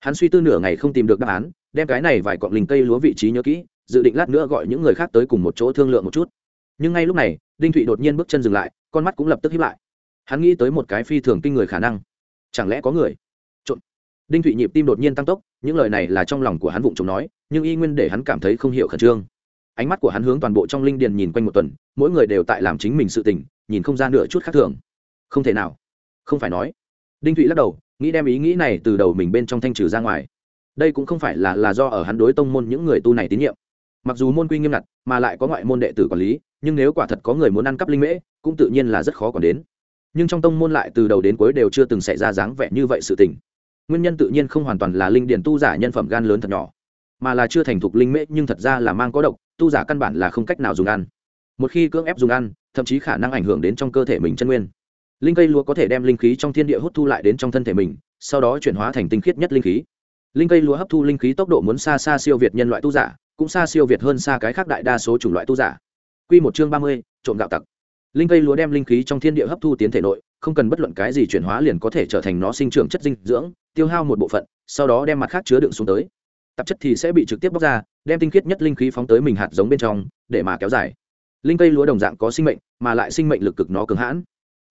Hắn suy tư nửa ngày không tìm được đáp án, đem cái này vài cọng linh cây lúa vị trí nhớ kỹ dự định lát nữa gọi những người khác tới cùng một chỗ thương lượng một chút. Nhưng ngay lúc này, đinh thụy đột nhiên bước chân dừng lại, con mắt cũng lập tức hiếp lại. Hắn nghĩ tới một cái phi thường kinh người khả năng. Chẳng lẽ có người? Trộn. Đinh thụy nhịp tim đột nhiên tăng tốc, những lời này là trong lòng của hắn vụng trộm nói, nhưng y nguyên để hắn cảm thấy không hiểu khẩn trương. Ánh mắt của hắn hướng toàn bộ trong linh điền nhìn quanh một tuần, mỗi người đều tại làm chính mình sự tình, nhìn không ra nửa chút khác thường. Không thể nào. Không phải nói. Đinh thụy lắc đầu, nghĩ đem ý nghĩ này từ đầu mình bên trong thanh trừ ra ngoài. Đây cũng không phải là là do ở hắn đối tông môn những người tu này tín nhiệm mặc dù môn quy nghiêm ngặt, mà lại có ngoại môn đệ tử quản lý, nhưng nếu quả thật có người muốn ăn cắp linh mễ, cũng tự nhiên là rất khó còn đến. Nhưng trong tông môn lại từ đầu đến cuối đều chưa từng xảy ra dáng vẻ như vậy sự tình. Nguyên nhân tự nhiên không hoàn toàn là linh điển tu giả nhân phẩm gan lớn thật nhỏ, mà là chưa thành thục linh mễ nhưng thật ra là mang có độc, tu giả căn bản là không cách nào dùng ăn. Một khi cưỡng ép dùng ăn, thậm chí khả năng ảnh hưởng đến trong cơ thể mình chân nguyên. Linh cây lúa có thể đem linh khí trong thiên địa hút thu lại đến trong thân thể mình, sau đó chuyển hóa thành tinh khiết nhất linh khí. Linh cây lúa hấp thu linh khí tốc độ muốn xa xa siêu việt nhân loại tu giả cũng xa siêu việt hơn xa cái khác đại đa số chủng loại tu giả. Q một chương ba mươi, trộm gạo tặc. Linh cây lúa đem linh khí trong thiên địa hấp thu tiến thể nội, không cần bất luận cái gì chuyển hóa liền có thể trở thành nó sinh trưởng chất dinh dưỡng, tiêu hao một bộ phận, sau đó đem mặt khác chứa đựng xuống tới. Tạp chất thì sẽ bị trực tiếp bóc ra, đem tinh khiết nhất linh khí phóng tới mình hạt giống bên trong, để mà kéo dài. Linh cây lúa đồng dạng có sinh mệnh, mà lại sinh mệnh lực cực nó cứng hãn.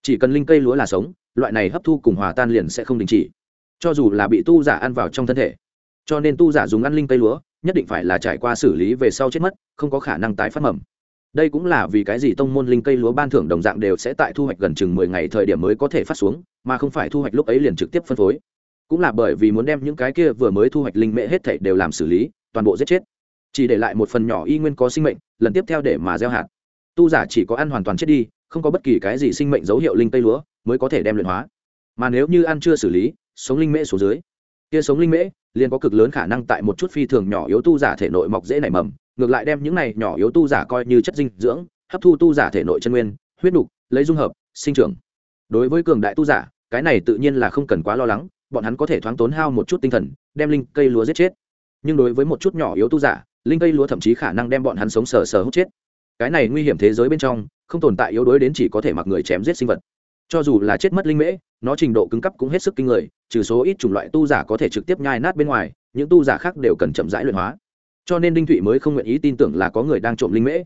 Chỉ cần linh cây lúa là sống, loại này hấp thu cùng hòa tan liền sẽ không đình chỉ. Cho dù là bị tu giả ăn vào trong thân thể, cho nên tu giả dùng ăn linh cây lúa nhất định phải là trải qua xử lý về sau chết mất, không có khả năng tái phát mầm. Đây cũng là vì cái gì tông môn linh cây lúa ban thưởng đồng dạng đều sẽ tại thu hoạch gần chừng mười ngày thời điểm mới có thể phát xuống, mà không phải thu hoạch lúc ấy liền trực tiếp phân phối. Cũng là bởi vì muốn đem những cái kia vừa mới thu hoạch linh mễ hết thảy đều làm xử lý, toàn bộ giết chết. Chỉ để lại một phần nhỏ y nguyên có sinh mệnh, lần tiếp theo để mà gieo hạt. Tu giả chỉ có ăn hoàn toàn chết đi, không có bất kỳ cái gì sinh mệnh dấu hiệu linh cây lúa mới có thể đem luyện hóa. Mà nếu như ăn chưa xử lý, sống linh mễ xuống dưới. Kia sống linh mễ liền có cực lớn khả năng tại một chút phi thường nhỏ yếu tu giả thể nội mọc dễ nảy mầm, ngược lại đem những này nhỏ yếu tu giả coi như chất dinh dưỡng, hấp thu tu giả thể nội chân nguyên, huyết đục lấy dung hợp, sinh trưởng. Đối với cường đại tu giả, cái này tự nhiên là không cần quá lo lắng, bọn hắn có thể thoáng tốn hao một chút tinh thần, đem linh cây lúa giết chết. Nhưng đối với một chút nhỏ yếu tu giả, linh cây lúa thậm chí khả năng đem bọn hắn sống sờ sờ hút chết. Cái này nguy hiểm thế giới bên trong, không tồn tại yếu đuối đến chỉ có thể mặc người chém giết sinh vật cho dù là chết mất linh mễ, nó trình độ cứng cấp cũng hết sức kinh người, trừ số ít chủng loại tu giả có thể trực tiếp nhai nát bên ngoài, những tu giả khác đều cần chậm rãi luyện hóa. Cho nên đinh thụy mới không nguyện ý tin tưởng là có người đang trộm linh mễ.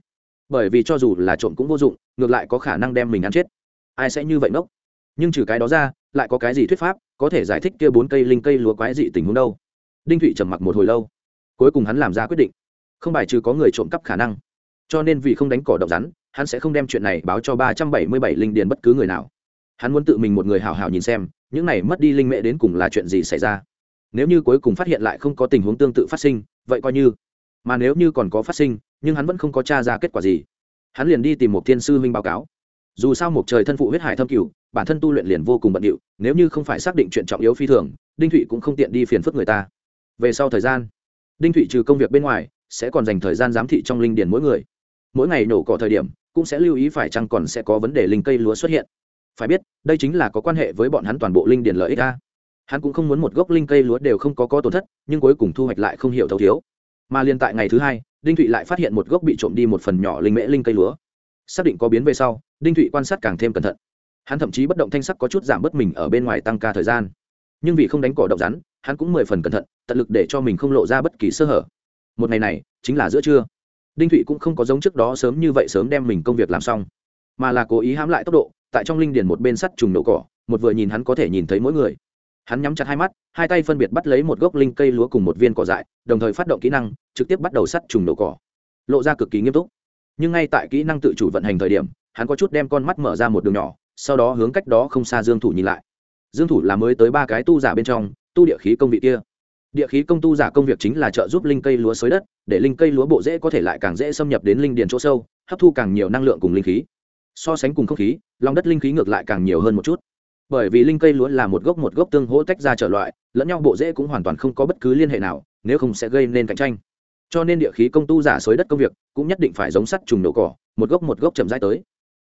Bởi vì cho dù là trộm cũng vô dụng, ngược lại có khả năng đem mình ăn chết. Ai sẽ như vậy mốc nhưng trừ cái đó ra, lại có cái gì thuyết pháp có thể giải thích kia bốn cây linh cây lúa quái dị tình huống đâu? Đinh thụy trầm mặc một hồi lâu. Cuối cùng hắn làm ra quyết định. Không bài trừ có người trộm cắp khả năng. Cho nên vì không đánh cỏ động rắn, hắn sẽ không đem chuyện này báo cho ba trăm bảy mươi bảy linh điền bất cứ người nào hắn muốn tự mình một người hào hào nhìn xem, những này mất đi linh mễ đến cùng là chuyện gì xảy ra. Nếu như cuối cùng phát hiện lại không có tình huống tương tự phát sinh, vậy coi như. Mà nếu như còn có phát sinh, nhưng hắn vẫn không có t r a ra kết quả gì. Hắn liền đi tìm một thiên sư huynh báo cáo. Dù sao một trời thân phụ huyết hải thâm cửu, bản thân tu luyện liền vô cùng bận điệu, nếu như không phải xác định chuyện trọng yếu phi thường, đinh thụy cũng không tiện đi phiền phức người ta. Về sau thời gian, đinh thụy trừ công việc bên ngoài, sẽ còn dành thời gian giám thị trong linh điền mỗi người. Mỗi ngày nổ cỏ thời điểm, cũng sẽ lưu ý phải chăng còn sẽ có vấn đề linh cây lúa xuất hiện phải biết, đây chính là có quan hệ với bọn hắn toàn bộ linh điền lợi ích a. Hắn cũng không muốn một gốc linh cây lúa đều không có có tổn thất, nhưng cuối cùng thu hoạch lại không hiểu thấu thiếu. Mà liên tại ngày thứ hai, đinh thụy lại phát hiện một gốc bị trộm đi một phần nhỏ linh mễ linh cây lúa. Xác định có biến về sau, đinh thụy quan sát càng thêm cẩn thận. Hắn thậm chí bất động thanh sắc có chút giảm bớt mình ở bên ngoài tăng ca thời gian. Nhưng vì không đánh cỏ động rắn, hắn cũng mười phần cẩn thận, tận lực để cho mình không lộ ra bất kỳ sơ hở. Một ngày này, chính là giữa trưa. Đinh thụy cũng không có giống trước đó sớm như vậy sớm đem mình công việc làm xong, mà là cố ý hãm lại tốc độ tại trong linh điền một bên sắt trùng nổ cỏ, một vừa nhìn hắn có thể nhìn thấy mỗi người. Hắn nhắm chặt hai mắt, hai tay phân biệt bắt lấy một gốc linh cây lúa cùng một viên cỏ dại, đồng thời phát động kỹ năng, trực tiếp bắt đầu sắt trùng nổ cỏ. Lộ ra cực kỳ nghiêm túc. Nhưng ngay tại kỹ năng tự chủ vận hành thời điểm, hắn có chút đem con mắt mở ra một đường nhỏ, sau đó hướng cách đó không xa dương thủ nhìn lại. Dương thủ là mới tới ba cái tu giả bên trong, tu địa khí công vị kia. Địa khí công tu giả công việc chính là trợ giúp linh cây lúa xới đất, để linh cây lúa bộ dễ có thể lại càng dễ xâm nhập đến linh điền chỗ sâu, hấp thu càng nhiều năng lượng cùng linh khí so sánh cùng không khí, lòng đất linh khí ngược lại càng nhiều hơn một chút. Bởi vì linh cây lúa là một gốc một gốc tương hỗ tách ra trở loại, lẫn nhau bộ dễ cũng hoàn toàn không có bất cứ liên hệ nào, nếu không sẽ gây nên cạnh tranh. Cho nên địa khí công tu giả xới đất công việc, cũng nhất định phải giống sắt trùng nổ cỏ, một gốc một gốc chậm rãi tới.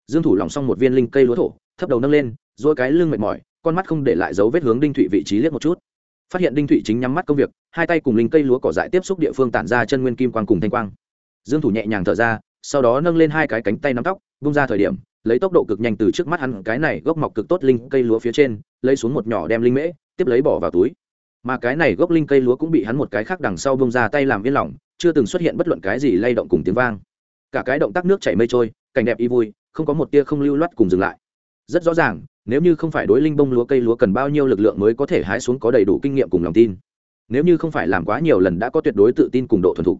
Dương thủ lòng xong một viên linh cây lúa thổ, thấp đầu nâng lên dỗi cái lưng mệt mỏi, con mắt không để lại dấu vết hướng đinh thụy vị trí liếc một chút. Phát hiện đinh thụy chính nhắm mắt công việc, hai tay cùng linh cây lúa cỏ dại tiếp xúc địa phương tản ra chân nguyên kim quang cùng thanh quang. Dương thủ nhẹ nhàng thở ra sau đó nâng lên hai cái cánh tay nắm tóc, bung ra thời điểm, lấy tốc độ cực nhanh từ trước mắt hắn, cái này gốc mọc cực tốt linh cây lúa phía trên, lấy xuống một nhỏ đem linh mễ, tiếp lấy bỏ vào túi. Mà cái này gốc linh cây lúa cũng bị hắn một cái khác đằng sau bông ra tay làm yên lòng, chưa từng xuất hiện bất luận cái gì lay động cùng tiếng vang. Cả cái động tác nước chảy mây trôi, cảnh đẹp y vui, không có một tia không lưu loát cùng dừng lại. Rất rõ ràng, nếu như không phải đối linh bông lúa cây lúa cần bao nhiêu lực lượng mới có thể hái xuống có đầy đủ kinh nghiệm cùng lòng tin. Nếu như không phải làm quá nhiều lần đã có tuyệt đối tự tin cùng độ thuần thục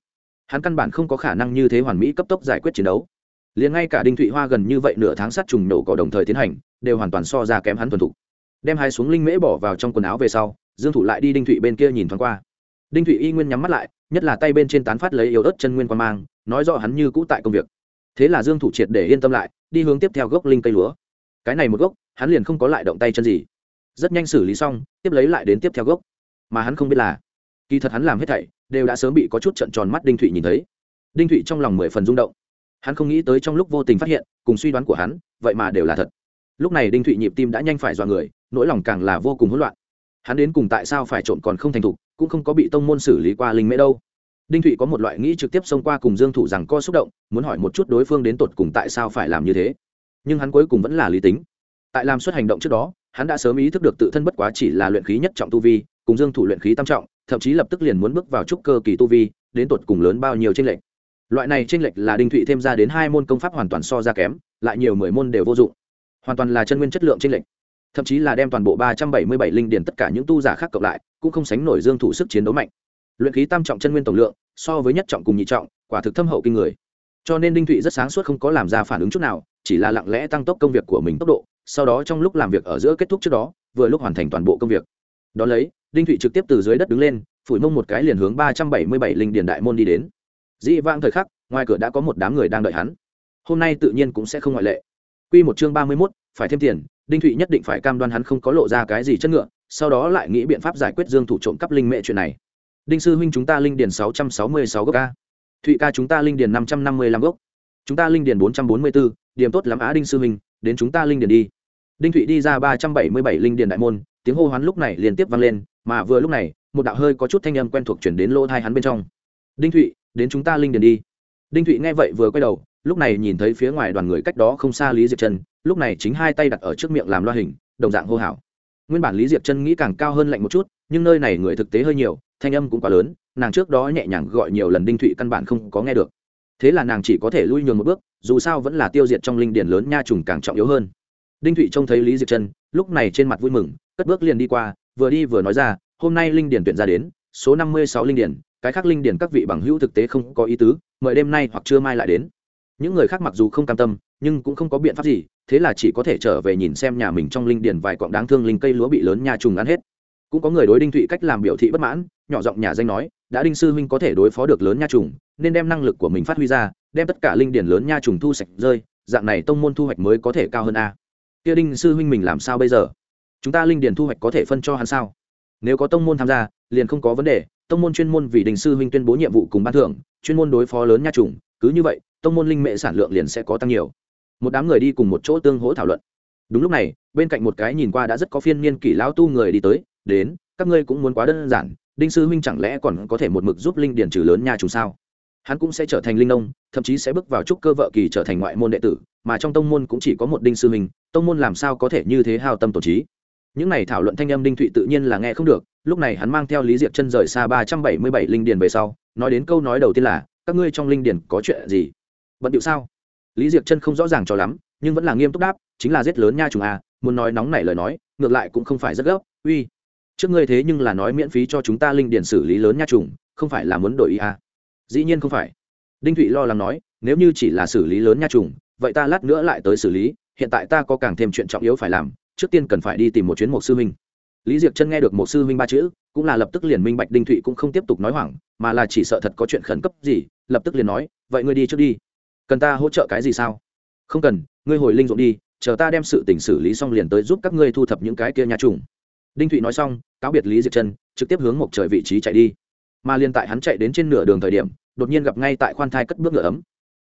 hắn căn bản không có khả năng như thế hoàn mỹ cấp tốc giải quyết chiến đấu. Liền ngay cả đinh thụy hoa gần như vậy nửa tháng sát trùng nổ cỏ đồng thời tiến hành, đều hoàn toàn so ra kém hắn thuần thục. Đem hai xuống linh mễ bỏ vào trong quần áo về sau, dương thủ lại đi đinh thụy bên kia nhìn thoáng qua. Đinh thụy y nguyên nhắm mắt lại, nhất là tay bên trên tán phát lấy yếu ớt chân nguyên quan mang, nói rõ hắn như cũ tại công việc. Thế là dương thủ triệt để yên tâm lại, đi hướng tiếp theo gốc linh cây lúa. Cái này một gốc, hắn liền không có lại động tay chân gì. Rất nhanh xử lý xong, tiếp lấy lại đến tiếp theo gốc. Mà hắn không biết là, kỳ thật hắn làm hết thảy đều đã sớm bị có chút trận tròn mắt đinh thụy nhìn thấy. Đinh thụy trong lòng mười phần rung động. Hắn không nghĩ tới trong lúc vô tình phát hiện, cùng suy đoán của hắn, vậy mà đều là thật. Lúc này đinh thụy nhịp tim đã nhanh phải dọa người, nỗi lòng càng là vô cùng hỗn loạn. Hắn đến cùng tại sao phải trộm còn không thành thục, cũng không có bị tông môn xử lý qua linh mễ đâu. Đinh thụy có một loại nghĩ trực tiếp xông qua cùng dương thủ rằng co xúc động, muốn hỏi một chút đối phương đến tột cùng tại sao phải làm như thế. Nhưng hắn cuối cùng vẫn là lý tính. Tại làm suất hành động trước đó, hắn đã sớm ý thức được tự thân bất quá chỉ là luyện khí nhất trọng tu vi, cùng dương thủ luyện khí tam trọng thậm chí lập tức liền muốn bước vào trúc cơ kỳ tu vi, đến tột cùng lớn bao nhiêu tranh lệch. Loại này tranh lệch là đinh thụy thêm ra đến hai môn công pháp hoàn toàn so ra kém, lại nhiều mười môn đều vô dụng. Hoàn toàn là chân nguyên chất lượng tranh lệch. Thậm chí là đem toàn bộ ba trăm bảy mươi bảy linh điển tất cả những tu giả khác cộng lại, cũng không sánh nổi dương thủ sức chiến đấu mạnh. Luyện khí tam trọng chân nguyên tổng lượng, so với nhất trọng cùng nhị trọng, quả thực thâm hậu kinh người. Cho nên đinh thụy rất sáng suốt không có làm ra phản ứng chút nào, chỉ là lặng lẽ tăng tốc công việc của mình tốc độ, sau đó trong lúc làm việc ở giữa kết thúc trước đó, vừa lúc hoàn thành toàn bộ công việc. Đón lấy đinh thụy trực tiếp từ dưới đất đứng lên phủi mông một cái liền hướng ba trăm bảy mươi bảy linh điền đại môn đi đến dĩ vãng thời khắc ngoài cửa đã có một đám người đang đợi hắn hôm nay tự nhiên cũng sẽ không ngoại lệ Quy một chương ba mươi 31, phải thêm tiền, Đinh Thụy nhất định phải cam đoan hắn không có lộ ra cái gì chất ngựa, sau đó lại nghĩ biện pháp giải quyết Dương thủ trộm cắp linh mẹ chuyện này. Đinh sư huynh chúng ta linh điền sáu trăm sáu mươi sáu gốc ca Thụy ca chúng ta linh điền năm trăm năm mươi lăm gốc. Chúng ta linh điền bốn trăm bốn mươi 444, điểm tốt lắm á Đinh sư huynh, đến chúng ta linh điền đi. Đinh Thụy đi ra ba trăm bảy mươi bảy linh điền đại môn, tiếng hô hoán lúc này liên tiếp vang lên, mà vừa lúc này, một đạo hơi có chút thanh âm quen thuộc truyền đến lỗ tai hắn bên trong. Đinh Thụy, đến chúng ta linh điền đi. Đinh Thụy nghe vậy vừa quay đầu, lúc này nhìn thấy phía ngoài đoàn người cách đó không xa lý diệp chân lúc này chính hai tay đặt ở trước miệng làm loa hình đồng dạng hô hào nguyên bản lý diệp chân nghĩ càng cao hơn lạnh một chút nhưng nơi này người thực tế hơi nhiều thanh âm cũng quá lớn nàng trước đó nhẹ nhàng gọi nhiều lần đinh thụy căn bản không có nghe được thế là nàng chỉ có thể lui nhường một bước dù sao vẫn là tiêu diệt trong linh điển lớn nha trùng càng trọng yếu hơn đinh thụy trông thấy lý diệp chân lúc này trên mặt vui mừng cất bước liền đi qua vừa đi vừa nói ra, hôm nay linh điển tuyển ra đến, số năm mươi sáu linh điển, cái khác linh điển các vị bằng hữu thực tế không có ý tứ, mời đêm nay hoặc trưa mai lại đến. Những người khác mặc dù không cam tâm, nhưng cũng không có biện pháp gì, thế là chỉ có thể trở về nhìn xem nhà mình trong linh điển vài cọng đáng thương linh cây lúa bị lớn nha trùng ăn hết. Cũng có người đối đinh thụy cách làm biểu thị bất mãn, nhỏ giọng nhà danh nói, đã đinh sư huynh có thể đối phó được lớn nha trùng, nên đem năng lực của mình phát huy ra, đem tất cả linh điển lớn nha trùng thu sạch rơi, dạng này tông môn thu hoạch mới có thể cao hơn a. Kia đinh sư huynh mình làm sao bây giờ? Chúng ta linh điền thu hoạch có thể phân cho hắn sao? Nếu có tông môn tham gia, liền không có vấn đề. Tông môn chuyên môn vì đình sư huynh tuyên bố nhiệm vụ cùng ban thưởng, chuyên môn đối phó lớn nha trùng, cứ như vậy, tông môn linh mệ sản lượng liền sẽ có tăng nhiều. Một đám người đi cùng một chỗ tương hỗ thảo luận. Đúng lúc này, bên cạnh một cái nhìn qua đã rất có phiên niên kỷ lão tu người đi tới, đến, các ngươi cũng muốn quá đơn giản, đinh sư huynh chẳng lẽ còn có thể một mực giúp linh điển trừ lớn nha trùng sao? Hắn cũng sẽ trở thành linh nông, thậm chí sẽ bước vào trúc cơ vợ kỳ trở thành ngoại môn đệ tử, mà trong tông môn cũng chỉ có một đinh sư huynh, tông môn làm sao có thể như thế hào tâm tổ trí? Những này thảo luận thanh âm đinh thụy tự nhiên là nghe không được, lúc này hắn mang theo lý diệp chân rời xa ba trăm bảy mươi bảy linh điền về sau, nói đến câu nói đầu tiên là, các ngươi trong linh điền có chuyện gì? Bận điệu sao? Lý diệp chân không rõ ràng cho lắm, nhưng vẫn là nghiêm túc đáp, chính là giết lớn nha trùng à muốn nói nóng nảy lời nói, ngược lại cũng không phải rất gấp, uy. Trước ngươi thế nhưng là nói miễn phí cho chúng ta linh điền xử lý lớn nha trùng, không phải là muốn đổi ý à? Dĩ nhiên không phải. Đinh thụy lo lắng nói, nếu như chỉ là xử lý lớn nha trùng, vậy ta lát nữa lại tới xử lý, hiện tại ta có càng thêm chuyện trọng yếu phải làm trước tiên cần phải đi tìm một chuyến một sư huynh. Lý Diệc chân nghe được một sư huynh ba chữ, cũng là lập tức liền minh bạch đinh thụy cũng không tiếp tục nói hoảng, mà là chỉ sợ thật có chuyện khẩn cấp gì, lập tức liền nói, vậy ngươi đi trước đi. Cần ta hỗ trợ cái gì sao? Không cần, ngươi hồi linh dụng đi, chờ ta đem sự tình xử lý xong liền tới giúp các ngươi thu thập những cái kia nhà trùng. Đinh thụy nói xong, cáo biệt lý Diệc chân, trực tiếp hướng một trời vị trí chạy đi. Mà liền tại hắn chạy đến trên nửa đường thời điểm, đột nhiên gặp ngay tại khoan thai cất bước ngựa ấm.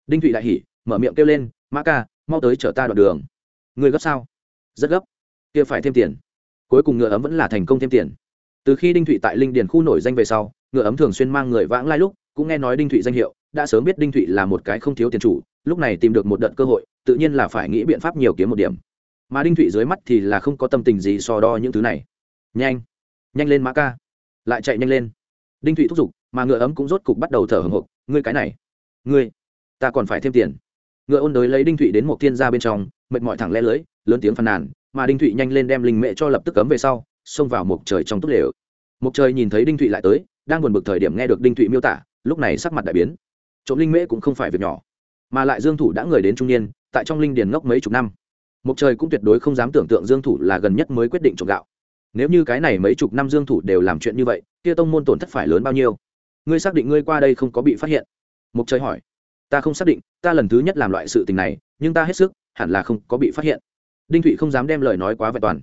Đinh thụy đại hỉ, mở miệng kêu lên, mã ca, mau tới chở ta đoạn đường. Người gấp sao? Rất gấp kia phải thêm tiền. Cuối cùng ngựa ấm vẫn là thành công thêm tiền. Từ khi đinh thụy tại linh điền khu nổi danh về sau, ngựa ấm thường xuyên mang người vãng lai lúc, cũng nghe nói đinh thụy danh hiệu, đã sớm biết đinh thụy là một cái không thiếu tiền chủ, lúc này tìm được một đợt cơ hội, tự nhiên là phải nghĩ biện pháp nhiều kiếm một điểm. Mà đinh thụy dưới mắt thì là không có tâm tình gì so đo những thứ này. Nhanh nhanh lên mã ca. Lại chạy nhanh lên. Đinh thụy thúc giục, mà ngựa ấm cũng rốt cục bắt đầu thở hồng hộc, ngươi cái này, ngươi, ta còn phải thêm tiền. Ngựa ôn đới lấy đinh thụy đến một thiên gia bên trong, mệt mỏi thẳng le lưới, lớn tiếng phàn nàn mà đinh thụy nhanh lên đem linh mẹ cho lập tức cấm về sau, xông vào một trời trong túc lều. Một trời nhìn thấy đinh thụy lại tới, đang buồn bực thời điểm nghe được đinh thụy miêu tả, lúc này sắc mặt đại biến. Trộm linh mễ cũng không phải việc nhỏ, mà lại dương thủ đã người đến trung niên, tại trong linh điền ngốc mấy chục năm. Mộc trời cũng tuyệt đối không dám tưởng tượng dương thủ là gần nhất mới quyết định trộm gạo. Nếu như cái này mấy chục năm dương thủ đều làm chuyện như vậy, kia tông môn tổn thất phải lớn bao nhiêu? Ngươi xác định ngươi qua đây không có bị phát hiện? Mộc trời hỏi. Ta không xác định, ta lần thứ nhất làm loại sự tình này, nhưng ta hết sức, hẳn là không có bị phát hiện đinh thụy không dám đem lời nói quá vẹn toàn.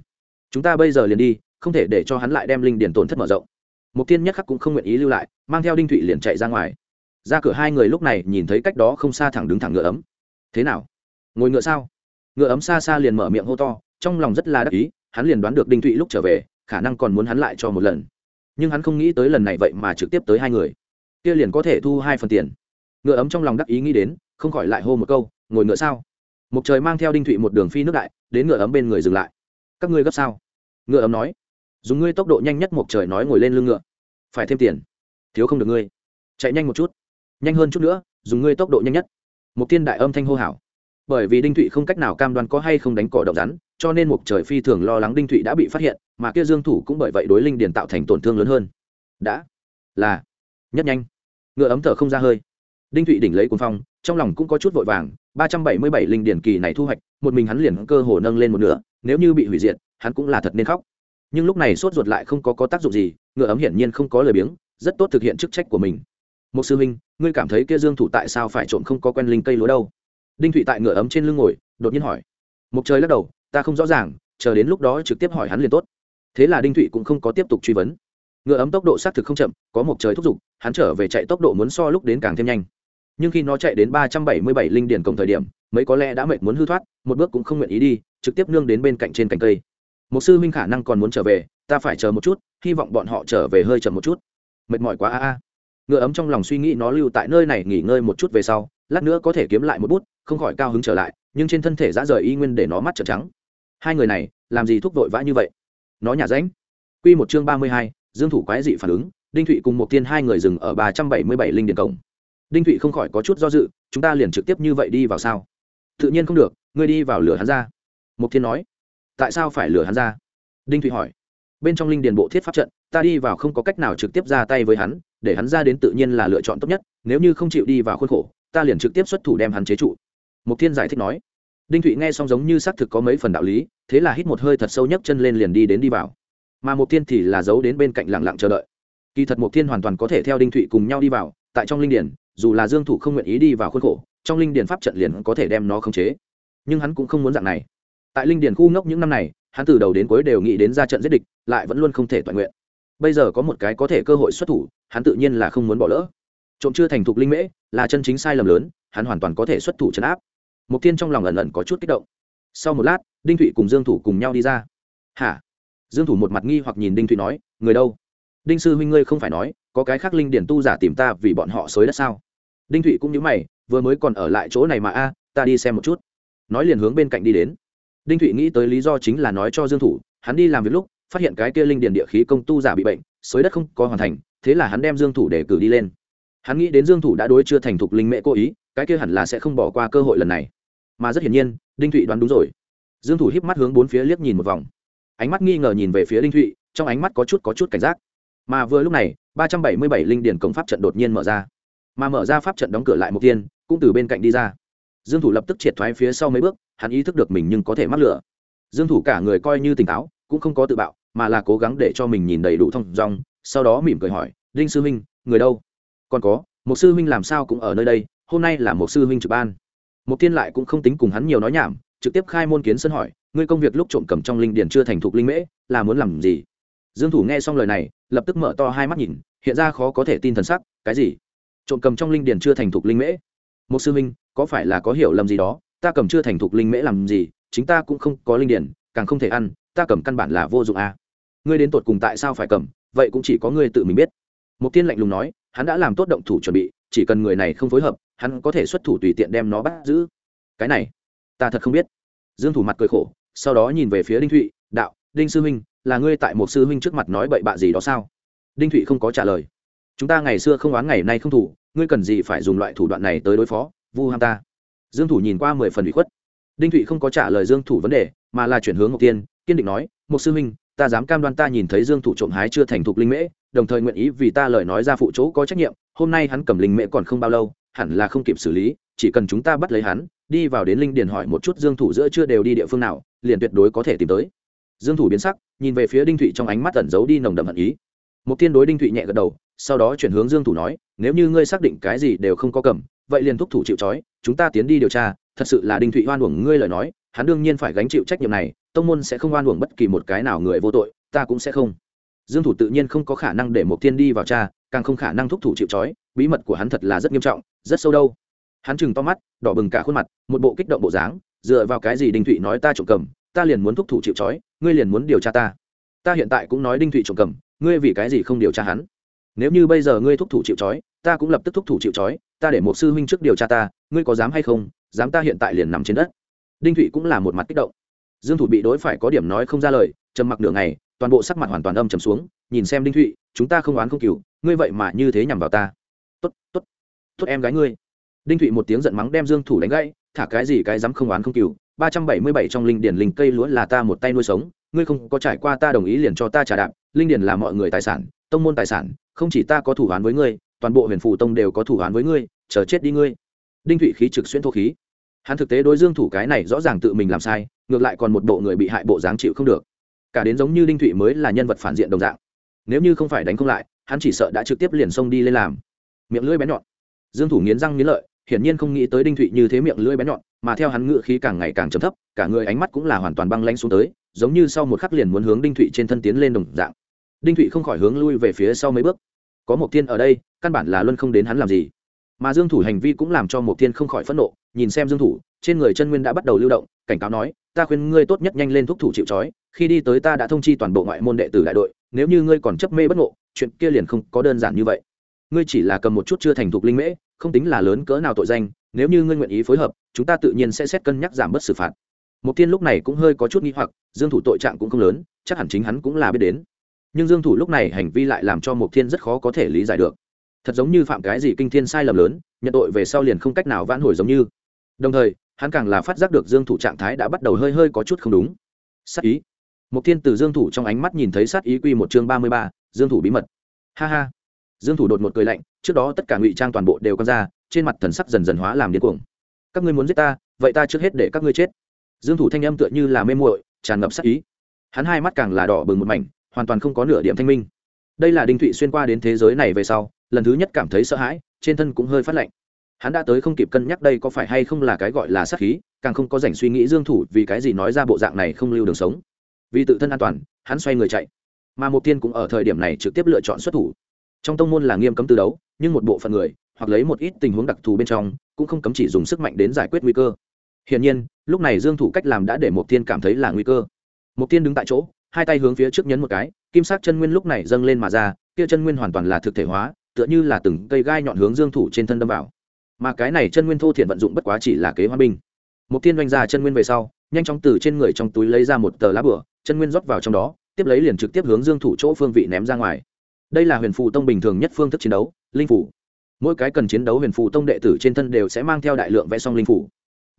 Chúng ta bây giờ liền đi, không thể để cho hắn lại đem linh điển tổn thất mở rộng. Mục tiên nhất khắc cũng không nguyện ý lưu lại, mang theo đinh thụy liền chạy ra ngoài. Ra cửa hai người lúc này nhìn thấy cách đó không xa thẳng đứng thẳng ngựa ấm. Thế nào? Ngồi ngựa sao? Ngựa ấm xa xa liền mở miệng hô to, trong lòng rất là đắc ý, hắn liền đoán được đinh thụy lúc trở về, khả năng còn muốn hắn lại cho một lần. Nhưng hắn không nghĩ tới lần này vậy mà trực tiếp tới hai người. Kia liền có thể thu hai phần tiền. Ngựa ấm trong lòng đắc ý nghĩ đến, không khỏi lại hô một câu, ngồi ngựa sao? Mục trời mang theo đinh thụy một đường phi nước đại, đến ngựa ấm bên người dừng lại. Các ngươi gấp sao? Ngựa ấm nói. Dùng ngươi tốc độ nhanh nhất mục trời nói ngồi lên lưng ngựa. Phải thêm tiền. Thiếu không được ngươi. Chạy nhanh một chút. Nhanh hơn chút nữa, dùng ngươi tốc độ nhanh nhất. Mục tiên đại âm thanh hô hào. Bởi vì đinh thụy không cách nào cam đoan có hay không đánh cỏ động rắn, cho nên mục trời phi thường lo lắng đinh thụy đã bị phát hiện, mà kia dương thủ cũng bởi vậy đối linh điền tạo thành tổn thương lớn hơn. Đã. Là. Nhất nhanh. Ngựa ấm thở không ra hơi. Đinh thụy đỉnh lấy cuốn phong trong lòng cũng có chút vội vàng ba trăm bảy mươi bảy linh điển kỳ này thu hoạch một mình hắn liền cơ hồ nâng lên một nửa nếu như bị hủy diệt hắn cũng là thật nên khóc. Nhưng lúc này sốt ruột lại không có, có tác dụng gì ngựa ấm hiển nhiên không có lời biếng rất tốt thực hiện chức trách của mình. Một sư huynh ngươi cảm thấy kia dương thủ tại sao phải trộm không có quen linh cây lúa đâu? Đinh thụy tại ngựa ấm trên lưng ngồi đột nhiên hỏi. Một trời lắc đầu ta không rõ ràng chờ đến lúc đó trực tiếp hỏi hắn liền tốt. Thế là đinh thụy cũng không có tiếp tục truy vấn. Ngựa ấm tốc độ xác thực không chậm có một trời thúc giục hắn trở về chạy tốc độ muốn so lúc đến càng thêm nhanh nhưng khi nó chạy đến ba trăm bảy mươi bảy linh điển cổng thời điểm, mấy có lẽ đã mệt muốn hư thoát, một bước cũng không nguyện ý đi, trực tiếp nương đến bên cạnh trên cành cây. Một sư huynh khả năng còn muốn trở về, ta phải chờ một chút, hy vọng bọn họ trở về hơi chậm một chút. Mệt mỏi quá a a. Ngựa ấm trong lòng suy nghĩ nó lưu tại nơi này nghỉ ngơi một chút về sau, lát nữa có thể kiếm lại một bút, không khỏi cao hứng trở lại, nhưng trên thân thể dã rời y nguyên để nó mắt trợn trắng. Hai người này, làm gì thúc vội vã như vậy? Nó nhả ránh. Quy một chương ba mươi hai, dương thủ quái dị phản ứng, đinh thụy cùng một tiên hai người dừng ở ba trăm bảy mươi bảy linh điện cổng đinh thụy không khỏi có chút do dự, chúng ta liền trực tiếp như vậy đi vào sao? Tự nhiên không được, ngươi đi vào lửa hắn ra. Mục thiên nói. Tại sao phải lửa hắn ra? Đinh thụy hỏi. Bên trong linh điền bộ thiết pháp trận, ta đi vào không có cách nào trực tiếp ra tay với hắn, để hắn ra đến tự nhiên là lựa chọn tốt nhất, nếu như không chịu đi vào khuôn khổ, ta liền trực tiếp xuất thủ đem hắn chế trụ. Mục thiên giải thích nói. Đinh thụy nghe xong giống như xác thực có mấy phần đạo lý, thế là hít một hơi thật sâu nhấc chân lên liền đi đến đi vào. Mà mục thiên thì là giấu đến bên cạnh lặng lặng chờ đợi. Kỳ thật mục thiên hoàn toàn có thể theo đinh thụy cùng nhau đi vào, tại trong linh điển dù là dương thủ không nguyện ý đi vào khuôn khổ, trong linh Điền pháp trận liền có thể đem nó khống chế. Nhưng hắn cũng không muốn dạng này. Tại linh Điền khu ngốc những năm này, hắn từ đầu đến cuối đều nghĩ đến ra trận giết địch, lại vẫn luôn không thể toàn nguyện. Bây giờ có một cái có thể cơ hội xuất thủ, hắn tự nhiên là không muốn bỏ lỡ. Trộm chưa thành thục linh mễ, là chân chính sai lầm lớn, hắn hoàn toàn có thể xuất thủ chấn áp. Mục tiên trong lòng ẩn ẩn có chút kích động. Sau một lát, đinh thụy cùng dương thủ cùng nhau đi ra. Hả? Dương thủ một mặt nghi hoặc nhìn đinh thụy nói, người đâu? Đinh sư huynh ngươi không phải nói, có cái khác linh điển tu giả tìm ta vì bọn họ xối đất sao? Đinh thụy cũng nhớ mày, vừa mới còn ở lại chỗ này mà a, ta đi xem một chút. Nói liền hướng bên cạnh đi đến. Đinh thụy nghĩ tới lý do chính là nói cho dương thủ, hắn đi làm việc lúc, phát hiện cái kia linh điển địa khí công tu giả bị bệnh xối đất không có hoàn thành, thế là hắn đem dương thủ để cử đi lên. Hắn nghĩ đến dương thủ đã đối chưa thành thục linh mẹ cố ý, cái kia hẳn là sẽ không bỏ qua cơ hội lần này. Mà rất hiển nhiên, đinh thụy đoán đúng rồi. Dương thủ híp mắt hướng bốn phía liếc nhìn một vòng. Ánh mắt nghi ngờ nhìn về phía đinh thụy, trong ánh mắt có chút có chút cảnh giác. Mà vừa lúc này, ba trăm bảy mươi bảy linh điển cổng pháp trận đột nhiên mở ra mà mở ra pháp trận đóng cửa lại một tiên, cũng từ bên cạnh đi ra. Dương thủ lập tức triệt thoái phía sau mấy bước, hắn ý thức được mình nhưng có thể mắc lửa. Dương thủ cả người coi như tỉnh táo, cũng không có tự bạo, mà là cố gắng để cho mình nhìn đầy đủ thông dong, sau đó mỉm cười hỏi, đinh sư huynh, người đâu? Còn có, một sư huynh làm sao cũng ở nơi đây, hôm nay là một sư huynh trực ban. Một tiên lại cũng không tính cùng hắn nhiều nói nhảm, trực tiếp khai môn kiến sân hỏi, ngươi công việc lúc trộm cầm trong linh điển chưa thành thục linh mễ, là muốn làm gì? Dương thủ nghe xong lời này, lập tức mở to hai mắt nhìn, hiện ra khó có thể tin thần sắc, cái gì? Trộm cầm trong linh điển chưa thành thục linh mễ. Một sư huynh, có phải là có hiểu lầm gì đó? Ta cầm chưa thành thục linh mễ làm gì? Chính ta cũng không có linh điển càng không thể ăn, ta cầm căn bản là vô dụng à. ngươi đến tột cùng tại sao phải cầm? Vậy cũng chỉ có ngươi tự mình biết. Một tiên lạnh lùng nói, hắn đã làm tốt động thủ chuẩn bị, chỉ cần người này không phối hợp, hắn có thể xuất thủ tùy tiện đem nó bắt giữ. Cái này, ta thật không biết. Dương thủ mặt cười khổ, sau đó nhìn về phía đinh thụy, đạo, đinh sư huynh, là ngươi tại một sư huynh trước mặt nói bậy bạ gì đó sao? Đinh thụy không có trả lời chúng ta ngày xưa không oán ngày nay không thủ, ngươi cần gì phải dùng loại thủ đoạn này tới đối phó, vu ham ta. Dương thủ nhìn qua mười phần bị khuất. Đinh thụy không có trả lời dương thủ vấn đề, mà là chuyển hướng ngọc tiên, kiên định nói một sư huynh, ta dám cam đoan ta nhìn thấy dương thủ trộm hái chưa thành thục linh mễ, đồng thời nguyện ý vì ta lời nói ra phụ chỗ có trách nhiệm, hôm nay hắn cầm linh mễ còn không bao lâu, hẳn là không kịp xử lý, chỉ cần chúng ta bắt lấy hắn, đi vào đến linh điền hỏi một chút dương thủ giữa chưa đều đi địa phương nào, liền tuyệt đối có thể tìm tới. Dương thủ biến sắc, nhìn về phía đinh thụy trong ánh mắt ẩn giấu đi nồng đậm hận ý. Một tiên đối đinh thụy nhẹ gật đầu sau đó chuyển hướng dương thủ nói, nếu như ngươi xác định cái gì đều không có cầm, vậy liền thúc thủ chịu trói, chúng ta tiến đi điều tra, thật sự là đinh thụy oan uổng ngươi lời nói, hắn đương nhiên phải gánh chịu trách nhiệm này, tông môn sẽ không oan uổng bất kỳ một cái nào người vô tội, ta cũng sẽ không. Dương thủ tự nhiên không có khả năng để một Thiên đi vào cha càng không khả năng thúc thủ chịu trói, bí mật của hắn thật là rất nghiêm trọng, rất sâu đâu. Hắn chừng to mắt, đỏ bừng cả khuôn mặt, một bộ kích động bộ dáng, dựa vào cái gì đinh thụy nói ta trộm cầm, ta liền muốn thúc thủ chịu trói, ngươi liền muốn điều tra ta. Ta hiện tại cũng nói đinh thụy trộm cầm, ngươi vì cái gì không điều tra hắn? Nếu như bây giờ ngươi thúc thủ chịu trói ta cũng lập tức thúc thủ chịu trói ta để một sư huynh trước điều tra ta ngươi có dám hay không? Dám ta hiện tại liền nằm trên đất. Đinh thụy cũng là một mặt kích động. Dương thủ bị đối phải có điểm nói không ra lời trầm mặc nửa ngày toàn bộ sắc mặt hoàn toàn âm trầm xuống nhìn xem đinh thụy chúng ta không oán không cừu ngươi vậy mà như thế nhằm vào ta. Tốt tốt tốt em gái ngươi. Đinh thụy một tiếng giận mắng đem dương thủ đánh gãy thả cái gì cái dám không oán không cừu ba trăm bảy mươi bảy trong linh điển linh cây lúa là ta một tay nuôi sống ngươi không có trải qua ta đồng ý liền cho ta trả đạm, linh điển là mọi người tài sản tông môn tài sản không chỉ ta có thủ án với ngươi, toàn bộ huyền phủ tông đều có thủ án với ngươi, chờ chết đi ngươi. Đinh thụy khí trực xuyên thô khí. Hắn thực tế đối dương thủ cái này rõ ràng tự mình làm sai, ngược lại còn một bộ người bị hại bộ dáng chịu không được. Cả đến giống như đinh thụy mới là nhân vật phản diện đồng dạng. Nếu như không phải đánh không lại, hắn chỉ sợ đã trực tiếp liền xông đi lên làm. Miệng lưỡi bén nhọn. Dương thủ nghiến răng nghiến lợi, hiển nhiên không nghĩ tới đinh thụy như thế miệng lưỡi bén nhọn, mà theo hắn ngựa khí càng ngày càng trầm thấp, cả người ánh mắt cũng là hoàn toàn băng lanh xuống tới, giống như sau một khắc liền muốn hướng đinh thụy trên thân tiến lên đồng dạng. Đinh thụy không khỏi hướng lui về phía sau mấy bước có một thiên ở đây, căn bản là luân không đến hắn làm gì. Mà dương thủ hành vi cũng làm cho một thiên không khỏi phẫn nộ, nhìn xem dương thủ, trên người chân nguyên đã bắt đầu lưu động, cảnh cáo nói, ta khuyên ngươi tốt nhất nhanh lên thúc thủ chịu trói, khi đi tới ta đã thông chi toàn bộ ngoại môn đệ tử đại đội, nếu như ngươi còn chấp mê bất ngộ, chuyện kia liền không có đơn giản như vậy. Ngươi chỉ là cầm một chút chưa thành thục linh mễ, không tính là lớn cỡ nào tội danh, nếu như ngươi nguyện ý phối hợp, chúng ta tự nhiên sẽ xét cân nhắc giảm bớt xử phạt. Một tiên lúc này cũng hơi có chút nghi hoặc, dương thủ tội trạng cũng không lớn, chắc hẳn chính hắn cũng là biết đến nhưng dương thủ lúc này hành vi lại làm cho mục thiên rất khó có thể lý giải được. Thật giống như phạm cái gì kinh thiên sai lầm lớn nhận tội về sau liền không cách nào vãn hồi giống như. Đồng thời hắn càng là phát giác được dương thủ trạng thái đã bắt đầu hơi hơi có chút không đúng. Sát ý. Mục thiên từ dương thủ trong ánh mắt nhìn thấy sát ý quy một chương ba mươi ba, dương thủ bí mật. Ha ha. Dương thủ đột một cười lạnh trước đó tất cả ngụy trang toàn bộ đều con ra trên mặt thần sắc dần dần hóa làm điên cuồng. Các ngươi muốn giết ta vậy ta trước hết để các ngươi chết. Dương thủ thanh âm tựa như là mê muội tràn ngập sát ý. Hắn hai mắt càng là đỏ bừng một mảnh hoàn toàn không có nửa điểm thanh minh. Đây là đinh thụy xuyên qua đến thế giới này về sau, lần thứ nhất cảm thấy sợ hãi, trên thân cũng hơi phát lạnh. Hắn đã tới không kịp cân nhắc đây có phải hay không là cái gọi là sát khí, càng không có dành suy nghĩ dương thủ vì cái gì nói ra bộ dạng này không lưu đường sống. Vì tự thân an toàn, hắn xoay người chạy. Mà một tiên cũng ở thời điểm này trực tiếp lựa chọn xuất thủ. Trong tông môn là nghiêm cấm từ đấu, nhưng một bộ phận người, hoặc lấy một ít tình huống đặc thù bên trong, cũng không cấm chỉ dùng sức mạnh đến giải quyết nguy cơ. Hiển nhiên, lúc này dương thủ cách làm đã để một tiên cảm thấy là nguy cơ. Một tiên đứng tại chỗ hai tay hướng phía trước nhấn một cái, kim sắc chân nguyên lúc này dâng lên mà ra, kia chân nguyên hoàn toàn là thực thể hóa, tựa như là từng cây gai nhọn hướng dương thủ trên thân đâm vào. Mà cái này chân nguyên thô thiện vận dụng bất quá chỉ là kế hoa binh. Một tiên doanh ra chân nguyên về sau, nhanh chóng từ trên người trong túi lấy ra một tờ lá bửa, chân nguyên rót vào trong đó, tiếp lấy liền trực tiếp hướng dương thủ chỗ phương vị ném ra ngoài. Đây là huyền phù tông bình thường nhất phương thức chiến đấu, linh phủ mỗi cái cần chiến đấu huyền phù tông đệ tử trên thân đều sẽ mang theo đại lượng vẽ song linh phủ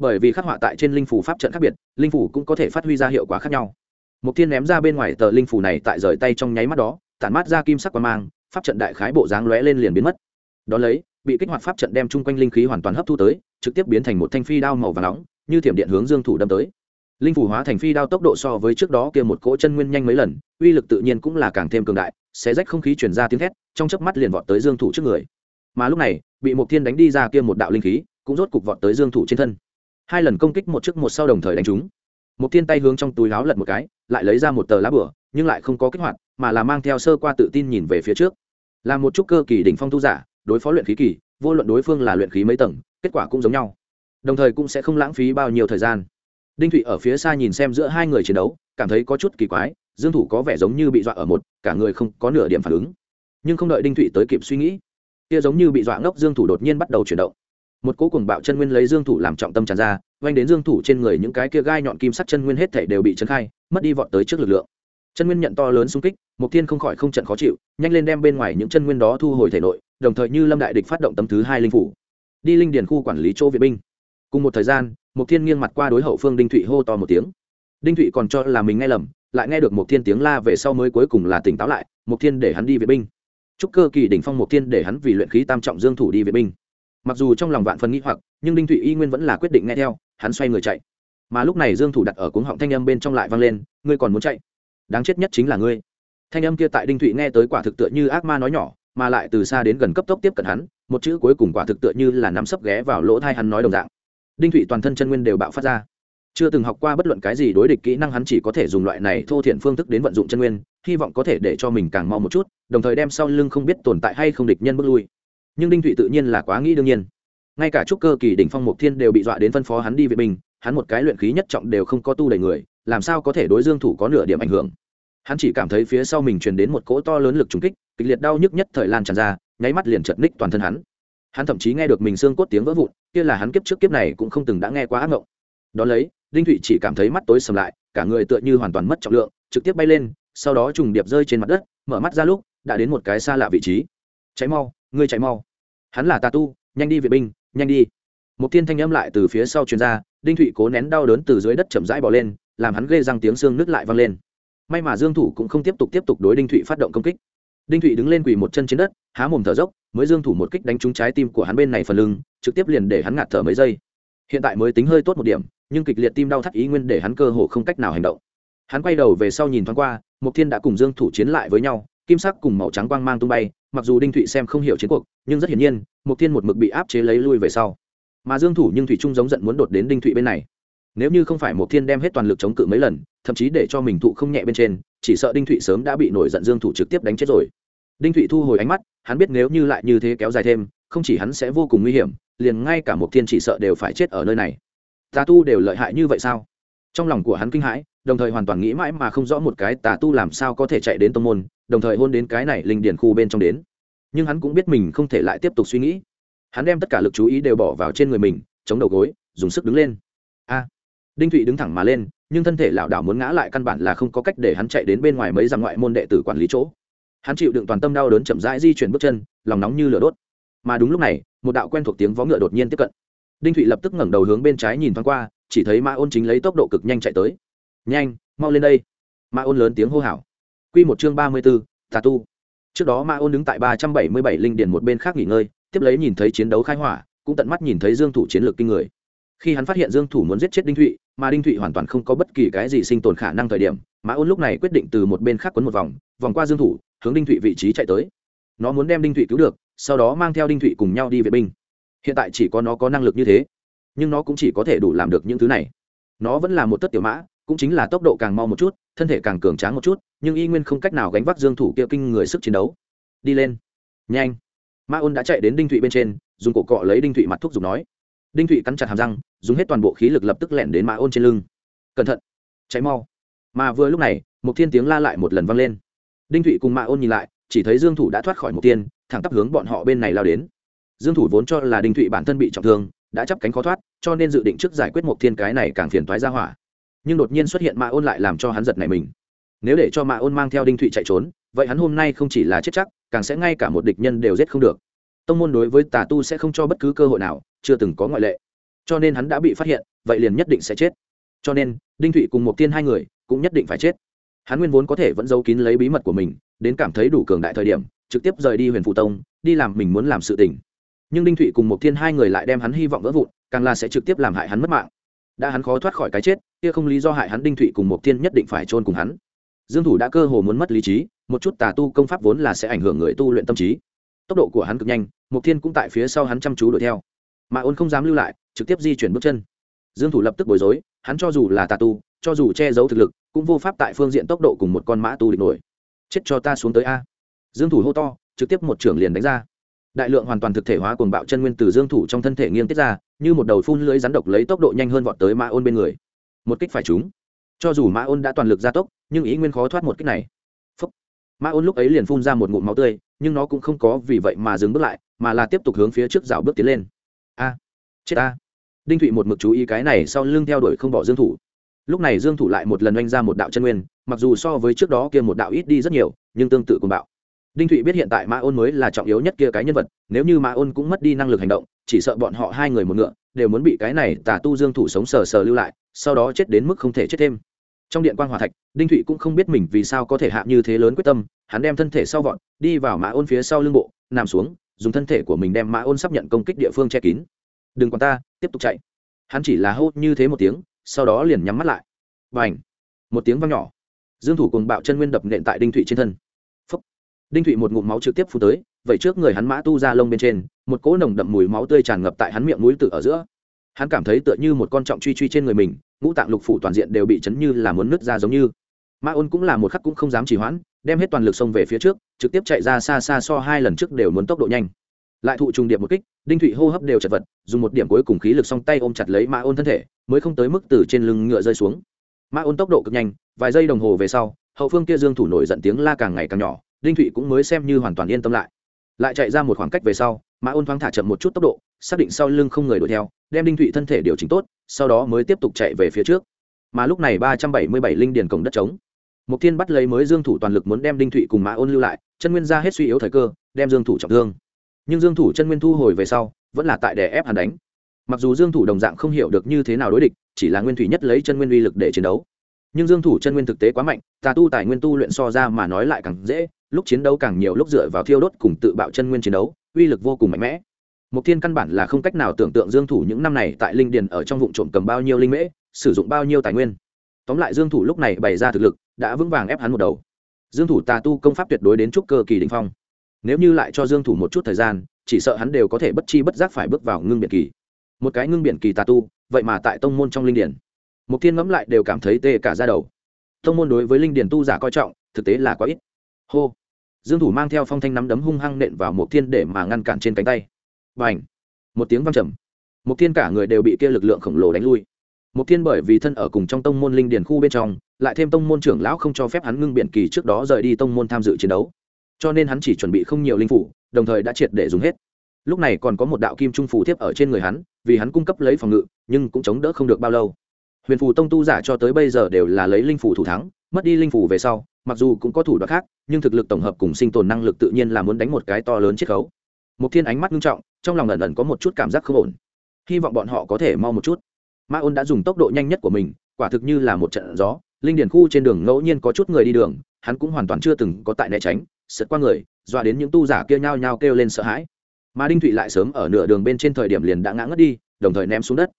bởi vì khắc họa tại trên linh phủ pháp trận khác biệt, linh phủ cũng có thể phát huy ra hiệu quả khác nhau một thiên ném ra bên ngoài tờ linh phủ này tại rời tay trong nháy mắt đó, tản mát ra kim sắc qua mang, pháp trận đại khái bộ dáng lóe lên liền biến mất. Đón lấy, bị kích hoạt pháp trận đem chung quanh linh khí hoàn toàn hấp thu tới, trực tiếp biến thành một thanh phi đao màu và nóng, như thiểm điện hướng dương thủ đâm tới. Linh phủ hóa thành phi đao tốc độ so với trước đó kia một cỗ chân nguyên nhanh mấy lần, uy lực tự nhiên cũng là càng thêm cường đại, xé rách không khí chuyển ra tiếng thét, trong chớp mắt liền vọt tới dương thủ trước người. Mà lúc này, bị một thiên đánh đi ra kia một đạo linh khí, cũng rốt cục vọt tới dương thủ trên thân. Hai lần công kích một trước một sau đồng thời đánh trúng một thiên tay hướng trong túi láo lật một cái, lại lấy ra một tờ lá bửa nhưng lại không có kích hoạt, mà là mang theo sơ qua tự tin nhìn về phía trước. Là một chút cơ kỳ đỉnh phong tu giả, đối phó luyện khí kỳ, vô luận đối phương là luyện khí mấy tầng, kết quả cũng giống nhau. Đồng thời cũng sẽ không lãng phí bao nhiêu thời gian. Đinh thụy ở phía xa nhìn xem giữa hai người chiến đấu, cảm thấy có chút kỳ quái, dương thủ có vẻ giống như bị dọa ở một, cả người không có nửa điểm phản ứng. Nhưng không đợi đinh thụy tới kịp suy nghĩ, kia giống như bị dọa ngốc dương thủ đột nhiên bắt đầu chuyển động một cỗ cùng bạo chân nguyên lấy dương thủ làm trọng tâm tràn ra oanh đến dương thủ trên người những cái kia gai nhọn kim sắc chân nguyên hết thể đều bị chấn khai, mất đi vọt tới trước lực lượng. Chân nguyên nhận to lớn xung kích mục tiên không khỏi không trận khó chịu, nhanh lên đem bên ngoài những chân nguyên đó thu hồi thể nội, đồng thời như lâm đại địch phát động tấm thứ hai linh phủ. Đi linh điền khu quản lý chỗ viện binh. Cùng một thời gian một thiên nghiêng mặt qua đối hậu phương đinh thụy hô to một tiếng. Đinh thụy còn cho là mình nghe lầm, lại nghe được một thiên tiếng la về sau mới cuối cùng là tỉnh táo lại một thiên để hắn đi vệ binh. Chúc cơ kỳ đỉnh phong một thiên để hắn vì luyện khí tam trọng dương thủ đi vệ binh mặc dù trong lòng vạn phần nghĩ hoặc, nhưng đinh thụy y nguyên vẫn là quyết định nghe theo, hắn xoay người chạy. Mà lúc này dương thủ đặt ở cuống họng thanh âm bên trong lại vang lên, ngươi còn muốn chạy? Đáng chết nhất chính là ngươi. Thanh âm kia tại đinh thụy nghe tới quả thực tựa như ác ma nói nhỏ, mà lại từ xa đến gần cấp tốc tiếp cận hắn, một chữ cuối cùng quả thực tựa như là nắm sấp ghé vào lỗ thai hắn nói đồng dạng. Đinh thụy toàn thân chân nguyên đều bạo phát ra. Chưa từng học qua bất luận cái gì đối địch kỹ năng hắn chỉ có thể dùng loại này thô thiện phương thức đến vận dụng chân nguyên, hy vọng có thể để cho mình càng mau một chút, đồng thời đem sau lưng không biết tồn tại hay không địch nhân bước lui nhưng đinh thụy tự nhiên là quá nghĩ đương nhiên. Ngay cả trúc cơ kỳ đỉnh phong mục thiên đều bị dọa đến phân phó hắn đi vệ binh, hắn một cái luyện khí nhất trọng đều không có tu đầy người, làm sao có thể đối dương thủ có nửa điểm ảnh hưởng? Hắn chỉ cảm thấy phía sau mình truyền đến một cỗ to lớn lực trùng kích, kịch liệt đau nhức nhất thời lan tràn ra, nháy mắt liền chật ních toàn thân hắn. Hắn thậm chí nghe được mình xương cốt tiếng vỡ vụn, kia là hắn kiếp trước kiếp này cũng không từng đã nghe quá ác mộng. Đó lấy, đinh thụy chỉ cảm thấy mắt tối sầm lại, cả người tựa như hoàn toàn mất trọng lượng, trực tiếp bay lên, sau đó trùng điệp rơi trên mặt đất, mở mắt ra lúc, đã đến một cái xa lạ vị trí. Cháy mau, ngươi cháy mau hắn là tà tu, nhanh đi vệ binh, nhanh đi. Một thiên thanh âm lại từ phía sau chuyên gia đinh thụy cố nén đau đớn từ dưới đất chậm rãi bỏ lên, làm hắn ghê răng tiếng xương nứt lại văng lên. May mà dương thủ cũng không tiếp tục tiếp tục đối đinh thụy phát động công kích. Đinh thụy đứng lên quỳ một chân trên đất, há mồm thở dốc, mới dương thủ một kích đánh trúng trái tim của hắn bên này phần lưng, trực tiếp liền để hắn ngạt thở mấy giây. Hiện tại mới tính hơi tốt một điểm, nhưng kịch liệt tim đau thắt ý nguyên để hắn cơ hồ không cách nào hành động. Hắn quay đầu về sau nhìn thoáng qua mục thiên đã cùng dương thủ chiến lại với nhau, kim sắc cùng màu trắng quang mang tung bay mặc dù đinh thụy xem không hiểu chiến cuộc, nhưng rất hiển nhiên mục thiên một mực bị áp chế lấy lui về sau. Mà dương thủ nhưng thủy trung giống giận muốn đột đến đinh thụy bên này. Nếu như không phải mục thiên đem hết toàn lực chống cự mấy lần, thậm chí để cho mình thụ không nhẹ bên trên, chỉ sợ đinh thụy sớm đã bị nổi giận dương thủ trực tiếp đánh chết rồi. Đinh thụy thu hồi ánh mắt, hắn biết nếu như lại như thế kéo dài thêm, không chỉ hắn sẽ vô cùng nguy hiểm, liền ngay cả mục thiên chỉ sợ đều phải chết ở nơi này. Tà tu đều lợi hại như vậy sao? Trong lòng của hắn kinh hãi đồng thời hoàn toàn nghĩ mãi mà không rõ một cái tà tu làm sao có thể chạy đến tông môn, đồng thời hôn đến cái này linh điển khu bên trong đến. Nhưng hắn cũng biết mình không thể lại tiếp tục suy nghĩ. Hắn đem tất cả lực chú ý đều bỏ vào trên người mình, chống đầu gối, dùng sức đứng lên. A! Đinh thụy đứng thẳng mà lên, nhưng thân thể lảo đảo muốn ngã lại căn bản là không có cách để hắn chạy đến bên ngoài mấy dặm ngoại môn đệ tử quản lý chỗ. Hắn chịu đựng toàn tâm đau đớn chậm rãi di chuyển bước chân, lòng nóng như lửa đốt. Mà đúng lúc này, một đạo quen thuộc tiếng vó ngựa đột nhiên tiếp cận. Đinh thụy lập tức ngẩng đầu hướng bên trái nhìn thoáng qua, chỉ thấy ma ôn chính lấy tốc độ cực nhanh chạy tới nhanh, mau lên đây. Ma ôn lớn tiếng hô hào. Q một chương ba mươi b ố tà tu. Trước đó ma ôn đứng tại ba trăm bảy mươi bảy linh điền một bên khác nghỉ ngơi, tiếp lấy nhìn thấy chiến đấu khai hỏa, cũng tận mắt nhìn thấy dương thủ chiến lược kinh người. Khi hắn phát hiện dương thủ muốn giết chết đinh thụy, mà đinh thụy hoàn toàn không có bất kỳ cái gì sinh tồn khả năng thời điểm, Ma ôn lúc này quyết định từ một bên khác quấn một vòng vòng qua dương thủ, hướng đinh thụy vị trí chạy tới. Nó muốn đem đinh thụy cứu được, sau đó mang theo đinh thụy cùng nhau đi vệ binh. Hiện tại chỉ có nó có năng lực như thế, nhưng nó cũng chỉ có thể đủ làm được những thứ này. Nó vẫn là một tất tiểu mã cũng chính là tốc độ càng mau một chút, thân thể càng cường tráng một chút, nhưng y nguyên không cách nào gánh vác dương thủ kia kinh người sức chiến đấu. Đi lên. Nhanh. Ma ôn đã chạy đến đinh thụy bên trên, dùng cổ cọ lấy đinh thụy mặt thuốc dùng nói. Đinh thụy cắn chặt hàm răng, dùng hết toàn bộ khí lực lập tức lẻn đến ma ôn trên lưng. Cẩn thận. Cháy mau. Mà vừa lúc này, một thiên tiếng la lại một lần vang lên. Đinh thụy cùng ma ôn nhìn lại, chỉ thấy dương thủ đã thoát khỏi một tiên thẳng tắp hướng bọn họ bên này lao đến. Dương thủ vốn cho là đinh thụy bản thân bị trọng thương, đã chấp cánh khó thoát, cho nên dự định trước giải quyết một thiên cái này càng phiền toái ra hỏa nhưng đột nhiên xuất hiện mạ ôn lại làm cho hắn giật này mình. Nếu để cho mạ ôn mang theo đinh thụy chạy trốn, vậy hắn hôm nay không chỉ là chết chắc, càng sẽ ngay cả một địch nhân đều giết không được. Tông môn đối với tà tu sẽ không cho bất cứ cơ hội nào, chưa từng có ngoại lệ. Cho nên hắn đã bị phát hiện, vậy liền nhất định sẽ chết. Cho nên, đinh thụy cùng một tiên hai người cũng nhất định phải chết. Hắn nguyên vốn có thể vẫn giấu kín lấy bí mật của mình, đến cảm thấy đủ cường đại thời điểm, trực tiếp rời đi huyền phụ tông, đi làm mình muốn làm sự tình. Nhưng đinh thụy cùng một thiên hai người lại đem hắn hy vọng vỡ vụn, càng là sẽ trực tiếp làm hại hắn mất mạng đã hắn khó thoát khỏi cái chết, kia không lý do hại hắn đinh thụy cùng một thiên nhất định phải chôn cùng hắn. Dương thủ đã cơ hồ muốn mất lý trí, một chút tà tu công pháp vốn là sẽ ảnh hưởng người tu luyện tâm trí. Tốc độ của hắn cực nhanh một thiên cũng tại phía sau hắn chăm chú đuổi theo. Mà ôn không dám lưu lại, trực tiếp di chuyển bước chân. Dương thủ lập tức bối rối, hắn cho dù là tà tu, cho dù che giấu thực lực, cũng vô pháp tại phương diện tốc độ cùng một con mã tu địch nổi. Chết cho ta xuống tới a. Dương thủ hô to, trực tiếp một trưởng liền đánh ra. Đại lượng hoàn toàn thực thể hóa cuồng bạo chân nguyên từ dương thủ trong thân thể nghiêng tiết ra như một đầu phun lưới rắn độc lấy tốc độ nhanh hơn vọt tới mã ôn bên người. Một kích phải trúng. Cho dù mã ôn đã toàn lực gia tốc, nhưng ý nguyên khó thoát một kích này. Phúc. mã ôn lúc ấy liền phun ra một ngụm máu tươi, nhưng nó cũng không có vì vậy mà dừng bước lại, mà là tiếp tục hướng phía trước rào bước tiến lên. A. Chết a đinh thụy một mực chú ý cái này sau lưng theo đuổi không bỏ dương thủ. Lúc này dương thủ lại một lần oanh ra một đạo chân nguyên, mặc dù so với trước đó kia một đạo ít đi rất nhiều, nhưng tương tự cùng bạo. Đinh thụy biết hiện tại mã ôn mới là trọng yếu nhất kia cái nhân vật, nếu như mã ôn cũng mất đi năng lực hành động chỉ sợ bọn họ hai người một ngựa, đều muốn bị cái này tà tu dương thủ sống sờ sờ lưu lại, sau đó chết đến mức không thể chết thêm. Trong điện quan hòa thạch, đinh thụy cũng không biết mình vì sao có thể hạ như thế lớn quyết tâm, hắn đem thân thể sau vọt, đi vào mã ôn phía sau lưng bộ, nằm xuống, dùng thân thể của mình đem mã ôn sắp nhận công kích địa phương che kín. Đừng còn ta, tiếp tục chạy. Hắn chỉ là hô như thế một tiếng, sau đó liền nhắm mắt lại. Và ảnh một tiếng vang nhỏ. Dương thủ cùng bạo chân nguyên đập nện tại đinh thụy trên thân. Phúc. đinh thụy một ngụm máu trực tiếp phun tới vậy trước người hắn mã tu ra lông bên trên, một cỗ nồng đậm mùi máu tươi tràn ngập tại hắn miệng mũi tự ở giữa. Hắn cảm thấy tựa như một con trọng truy truy trên người mình, ngũ tạng lục phủ toàn diện đều bị chấn như là muốn nứt ra giống như. Mã ôn cũng là một khắc cũng không dám chỉ hoãn, đem hết toàn lực xông về phía trước, trực tiếp chạy ra xa xa so hai lần trước đều muốn tốc độ nhanh. Lại thụ trùng điệp một kích, đinh thụy hô hấp đều chật vật, dùng một điểm cuối cùng khí lực song tay ôm chặt lấy mã ôn thân thể, mới không tới mức từ trên lưng ngựa rơi xuống. Mã ôn tốc độ cực nhanh, vài giây đồng hồ về sau, hậu phương kia dương thủ nổi giận tiếng la càng ngày càng nhỏ, đinh thụy cũng mới xem như hoàn toàn yên tâm lại lại chạy ra một khoảng cách về sau, mã ôn thoáng thả chậm một chút tốc độ, xác định sau lưng không người đuổi theo, đem đinh thụy thân thể điều chỉnh tốt, sau đó mới tiếp tục chạy về phía trước. Mà lúc này ba trăm bảy mươi bảy linh điền cổng đất trống. Mục thiên bắt lấy mới dương thủ toàn lực muốn đem đinh thụy cùng mã ôn lưu lại, chân nguyên ra hết suy yếu thời cơ, đem dương thủ trọng thương. Nhưng dương thủ chân nguyên thu hồi về sau, vẫn là tại đè ép hắn đánh. Mặc dù dương thủ đồng dạng không hiểu được như thế nào đối địch, chỉ là nguyên thủy nhất lấy chân nguyên uy lực để chiến đấu. Nhưng dương thủ chân nguyên thực tế quá mạnh, tà tu tài nguyên tu luyện so ra mà nói lại càng dễ lúc chiến đấu càng nhiều lúc dựa vào thiêu đốt cùng tự bạo chân nguyên chiến đấu uy lực vô cùng mạnh mẽ Mục Thiên căn bản là không cách nào tưởng tượng Dương Thủ những năm này tại linh điền ở trong vụ trộm cầm bao nhiêu linh mễ, sử dụng bao nhiêu tài nguyên. Tóm lại Dương Thủ lúc này bày ra thực lực, đã vững vàng ép hắn một đầu. Dương Thủ tà tu công pháp tuyệt đối đến trúc cơ kỳ đỉnh phong. Nếu như lại cho Dương Thủ một chút thời gian, chỉ sợ hắn đều có thể bất chi bất giác phải bước vào ngưng biển kỳ. Một cái ngưng biển kỳ tà tu, vậy mà tại tông môn trong linh điền. Mục Thiên ngẫm lại đều cảm thấy tê cả ra đầu. Tông môn đối với linh điền tu giả coi trọng, thực tế là quá ít. Hô. Dương Thủ mang theo phong thanh nắm đấm hung hăng nện vào một Thiên để mà ngăn cản trên cánh tay. Và ảnh một tiếng vang trầm. Một thiên cả người đều bị kia lực lượng khổng lồ đánh lui. Một thiên bởi vì thân ở cùng trong tông môn linh điền khu bên trong, lại thêm tông môn trưởng lão không cho phép hắn ngưng biện kỳ trước đó rời đi tông môn tham dự chiến đấu. Cho nên hắn chỉ chuẩn bị không nhiều linh phủ, đồng thời đã triệt để dùng hết. Lúc này còn có một đạo kim trung phủ thiếp ở trên người hắn, vì hắn cung cấp lấy phòng ngự, nhưng cũng chống đỡ không được bao lâu. Huyền phù tông tu giả cho tới bây giờ đều là lấy linh phủ thủ thắng mất đi linh phủ về sau, mặc dù cũng có thủ đoạn khác, nhưng thực lực tổng hợp cùng sinh tồn năng lực tự nhiên là muốn đánh một cái to lớn chiết khấu. Một thiên ánh mắt nghiêm trọng, trong lòng ẩn ẩn có một chút cảm giác không ổn. Hy vọng bọn họ có thể mau một chút. Ma ôn đã dùng tốc độ nhanh nhất của mình, quả thực như là một trận gió, linh điển khu trên đường ngẫu nhiên có chút người đi đường, hắn cũng hoàn toàn chưa từng có tại né tránh, sượt qua người, dọa đến những tu giả kia nhao nhao kêu lên sợ hãi. Mà đinh thụy lại sớm ở nửa đường bên trên thời điểm liền đã ngã ngất đi, đồng thời ném xuống đất.